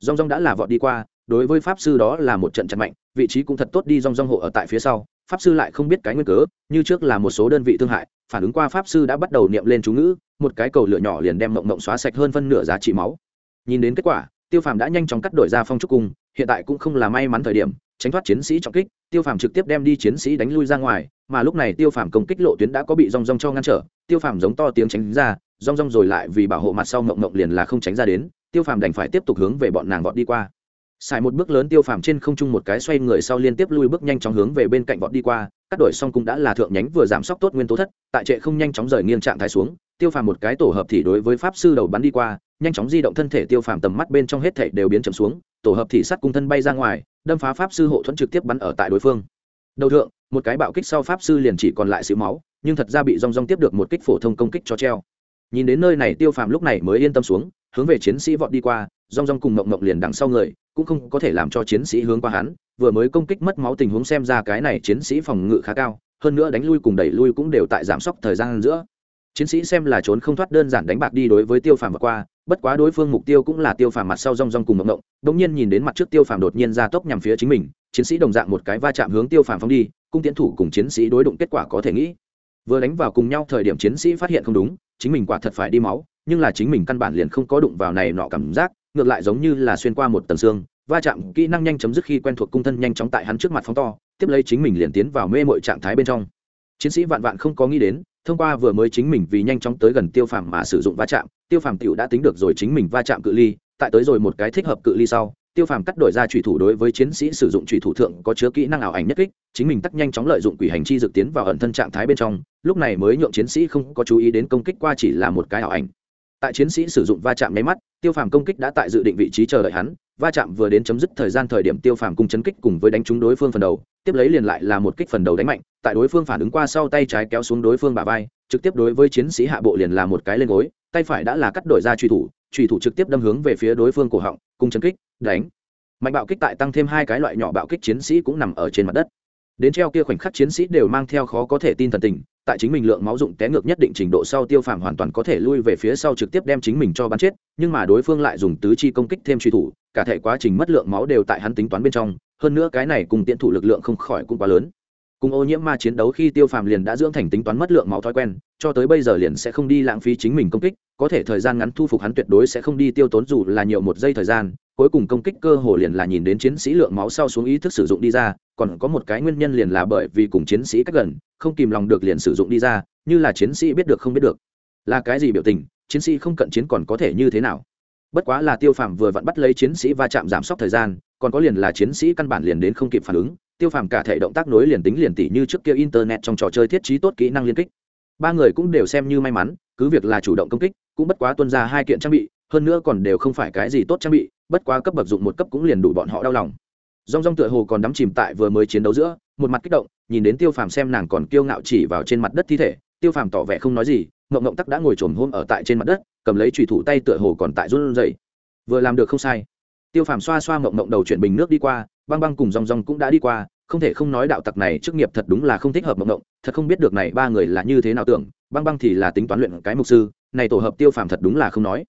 Rong rong đã là vọt đi qua, đối với pháp sư đó là một trận chặt mạnh, vị trí cũng thật tốt đi rong rong hộ ở tại phía sau, pháp sư lại không biết cái nguyên cớ, như trước là một số đơn vị thương hại, phản ứng qua pháp sư đã bắt đầu niệm lên chú ngữ, một cái cầu lửa nhỏ liền đem mộng mộng xóa sạch hơn phân nửa giá trị máu. Nhìn đến kết quả, tiêu phàm đã nhanh chóng cắt đổi ra phong trúc cung, hiện tại cũng không là may mắn thời điểm tránh thoát chiến sĩ trọng kích, tiêu phàm trực tiếp đem đi chiến sĩ đánh lui ra ngoài, mà lúc này tiêu phàm công kích lộ tuyến đã có bị rong rong cho ngăn trở, tiêu phàm giống to tiếng tránh ra, rong rong rồi lại vì bảo hộ mặt sau mộng mộng liền là không tránh ra đến, tiêu phàm đành phải tiếp tục hướng về bọn nàng vọt đi qua. Xài một bước lớn tiêu phàm trên không trung một cái xoay người sau liên tiếp lui bước nhanh chóng hướng về bên cạnh vọt đi qua, cắt đổi xong cũng đã là thượng nhánh vừa giảm sốc tốt nguyên tố thất, tại trệ không nhanh chóng rời nghiêng trạng thái xuống, tiêu phàm một cái tổ hợp thì đối với pháp sư đầu bắn đi qua, nhanh chóng di động thân thể tiêu phàm tầm mắt bên trong hết thể đều biến chậm xuống tổ hợp thị sắt cung thân bay ra ngoài, đâm phá pháp sư hộ thuẫn trực tiếp bắn ở tại đối phương. Đầu thượng, một cái bạo kích sau pháp sư liền chỉ còn lại xíu máu, nhưng thật ra bị rong rong tiếp được một kích phổ thông công kích cho treo. Nhìn đến nơi này tiêu phàm lúc này mới yên tâm xuống, hướng về chiến sĩ vọt đi qua, rong rong cùng mộng mộng liền đằng sau người, cũng không có thể làm cho chiến sĩ hướng qua hắn, vừa mới công kích mất máu tình huống xem ra cái này chiến sĩ phòng ngự khá cao, hơn nữa đánh lui cùng đẩy lui cũng đều tại giảm sốc thời gian giữa chiến sĩ xem là trốn không thoát đơn giản đánh bạc đi đối với tiêu phàm vượt qua, bất quá đối phương mục tiêu cũng là tiêu phàm mặt sau rong rong cùng mộng mộng đ ỗ n g nhiên nhìn đến mặt trước tiêu phàm đột nhiên ra tốc nhằm phía chính mình, chiến sĩ đồng dạng một cái va chạm hướng tiêu phàm phóng đi, cung tiến thủ cùng chiến sĩ đối đụng kết quả có thể nghĩ. Vừa đánh vào cùng nhau thời điểm chiến sĩ phát hiện không đúng, chính mình quả thật phải đi máu, nhưng là chính mình căn bản liền không có đụng vào này nọ cảm giác, ngược lại giống như là xuyên qua một tầng xương, va chạm kỹ năng nhanh chấm dứt khi quen thuộc cung thân nhanh chóng tại hắn trước mặt phóng to, tiếp lấy chính mình liền tiến vào mê mội trạng thái bên trong. Chiến sĩ vạn vạn không có nghĩ đến thông qua vừa mới chính mình vì nhanh chóng tới gần tiêu phàm mà sử dụng va chạm, tiêu phàm tựu đã tính được rồi chính mình va chạm cự ly, tại tới rồi một cái thích hợp cự ly sau, tiêu phàm cắt đổi ra trùy thủ đối với chiến sĩ sử dụng trùy thủ thượng có chứa kỹ năng ảo ảnh nhất kích, chính mình tắt nhanh chóng lợi dụng quỷ hành chi dược tiến vào ẩn thân trạng thái bên trong, lúc này mới nhượng chiến sĩ không có chú ý đến công kích qua chỉ là một cái ảo ảnh. Tại chiến sĩ sử dụng va chạm nháy mắt tiêu phàm công kích đã tại dự định vị trí chờ đợi hắn, va chạm vừa đến chấm dứt thời gian thời điểm tiêu phàm cung chấn kích cùng với đánh trúng đối phương phần đầu, tiếp lấy liền lại là một kích phần đầu đánh mạnh, tại đối phương phản ứng qua sau tay trái kéo xuống đối phương bả vai, trực tiếp đối với chiến sĩ hạ bộ liền là một cái lên gối, tay phải đã là cắt đổi ra truy thủ truy thủ trực tiếp đâm hướng về phía đối phương cổ họng cung chấn kích, đánh. Mạnh bạo kích tại tăng thêm hai cái loại nhỏ bạo kích chiến sĩ cũng nằm ở trên mặt đất. Đến treo kia khoảnh khắc chiến sĩ đều mang theo khó có thể tin thần tình tại chính mình lượng máu dụng té ngược nhất định trình độ sau tiêu phàm hoàn toàn có thể lui về phía sau trực tiếp đem chính mình cho bắn chết, nhưng mà đối phương lại dùng tứ chi công kích thêm truy thủ, cả thể quá trình mất lượng máu đều tại hắn tính toán bên trong, hơn nữa cái này cùng tiện thủ lực lượng không khỏi cũng quá lớn. Cùng ô nhiễm ma chiến đấu khi tiêu phàm liền đã dưỡng thành tính toán mất lượng máu thói quen, cho tới bây giờ liền sẽ không đi lãng phí chính mình công kích, có thể thời gian ngắn thu phục hắn tuyệt đối sẽ không đi tiêu tốn dù là nhiều một giây thời gian, cuối cùng công kích cơ hồ liền là nhìn đến chiến sĩ lượng máu sau xuống ý thức sử dụng đi ra còn có một cái nguyên nhân liền là bởi vì cùng chiến sĩ cách gần, không kìm lòng được liền sử dụng đi ra, như là chiến sĩ biết được không biết được. Là cái gì biểu tình, chiến sĩ không cận chiến còn có thể như thế nào? Bất quá là tiêu phàm vừa vặn bắt lấy chiến sĩ va chạm giảm sốc thời gian, còn có liền là chiến sĩ căn bản liền đến không kịp phản ứng, tiêu phàm cả thể động tác nối liền tính liền tỷ như trước kia internet trong trò chơi thiết trí tốt kỹ năng liên kích. Ba người cũng đều xem như may mắn, cứ việc là chủ động công kích, cũng bất quá tuân ra hai kiện trang bị, hơn nữa còn đều không phải cái gì tốt trang bị, bất quá cấp bậc dụng một cấp cũng liền đủ bọn họ đau lòng rong rong tựa hồ còn đắm chìm tại vừa mới chiến đấu giữa, một mặt kích động, nhìn đến tiêu phàm xem nàng còn kiêu ngạo chỉ vào trên mặt đất thi thể, tiêu phàm tỏ vẻ không nói gì, ngộng ngộng tắc đã ngồi trồm hôm ở tại trên mặt đất, cầm lấy trùy thủ tay tựa hồ còn tại run rẩy. Vừa làm được không sai. Tiêu phàm xoa xoa ngộng ngộng đầu chuyển bình nước đi qua, băng băng cùng rong rong cũng đã đi qua, không thể không nói đạo tặc này chức nghiệp thật đúng là không thích hợp ngộng ngộng, thật không biết được này ba người là như thế nào tưởng, băng băng thì là tính toán luyện cái mục sư, này tổ hợp tiêu phàm thật đúng là không nói.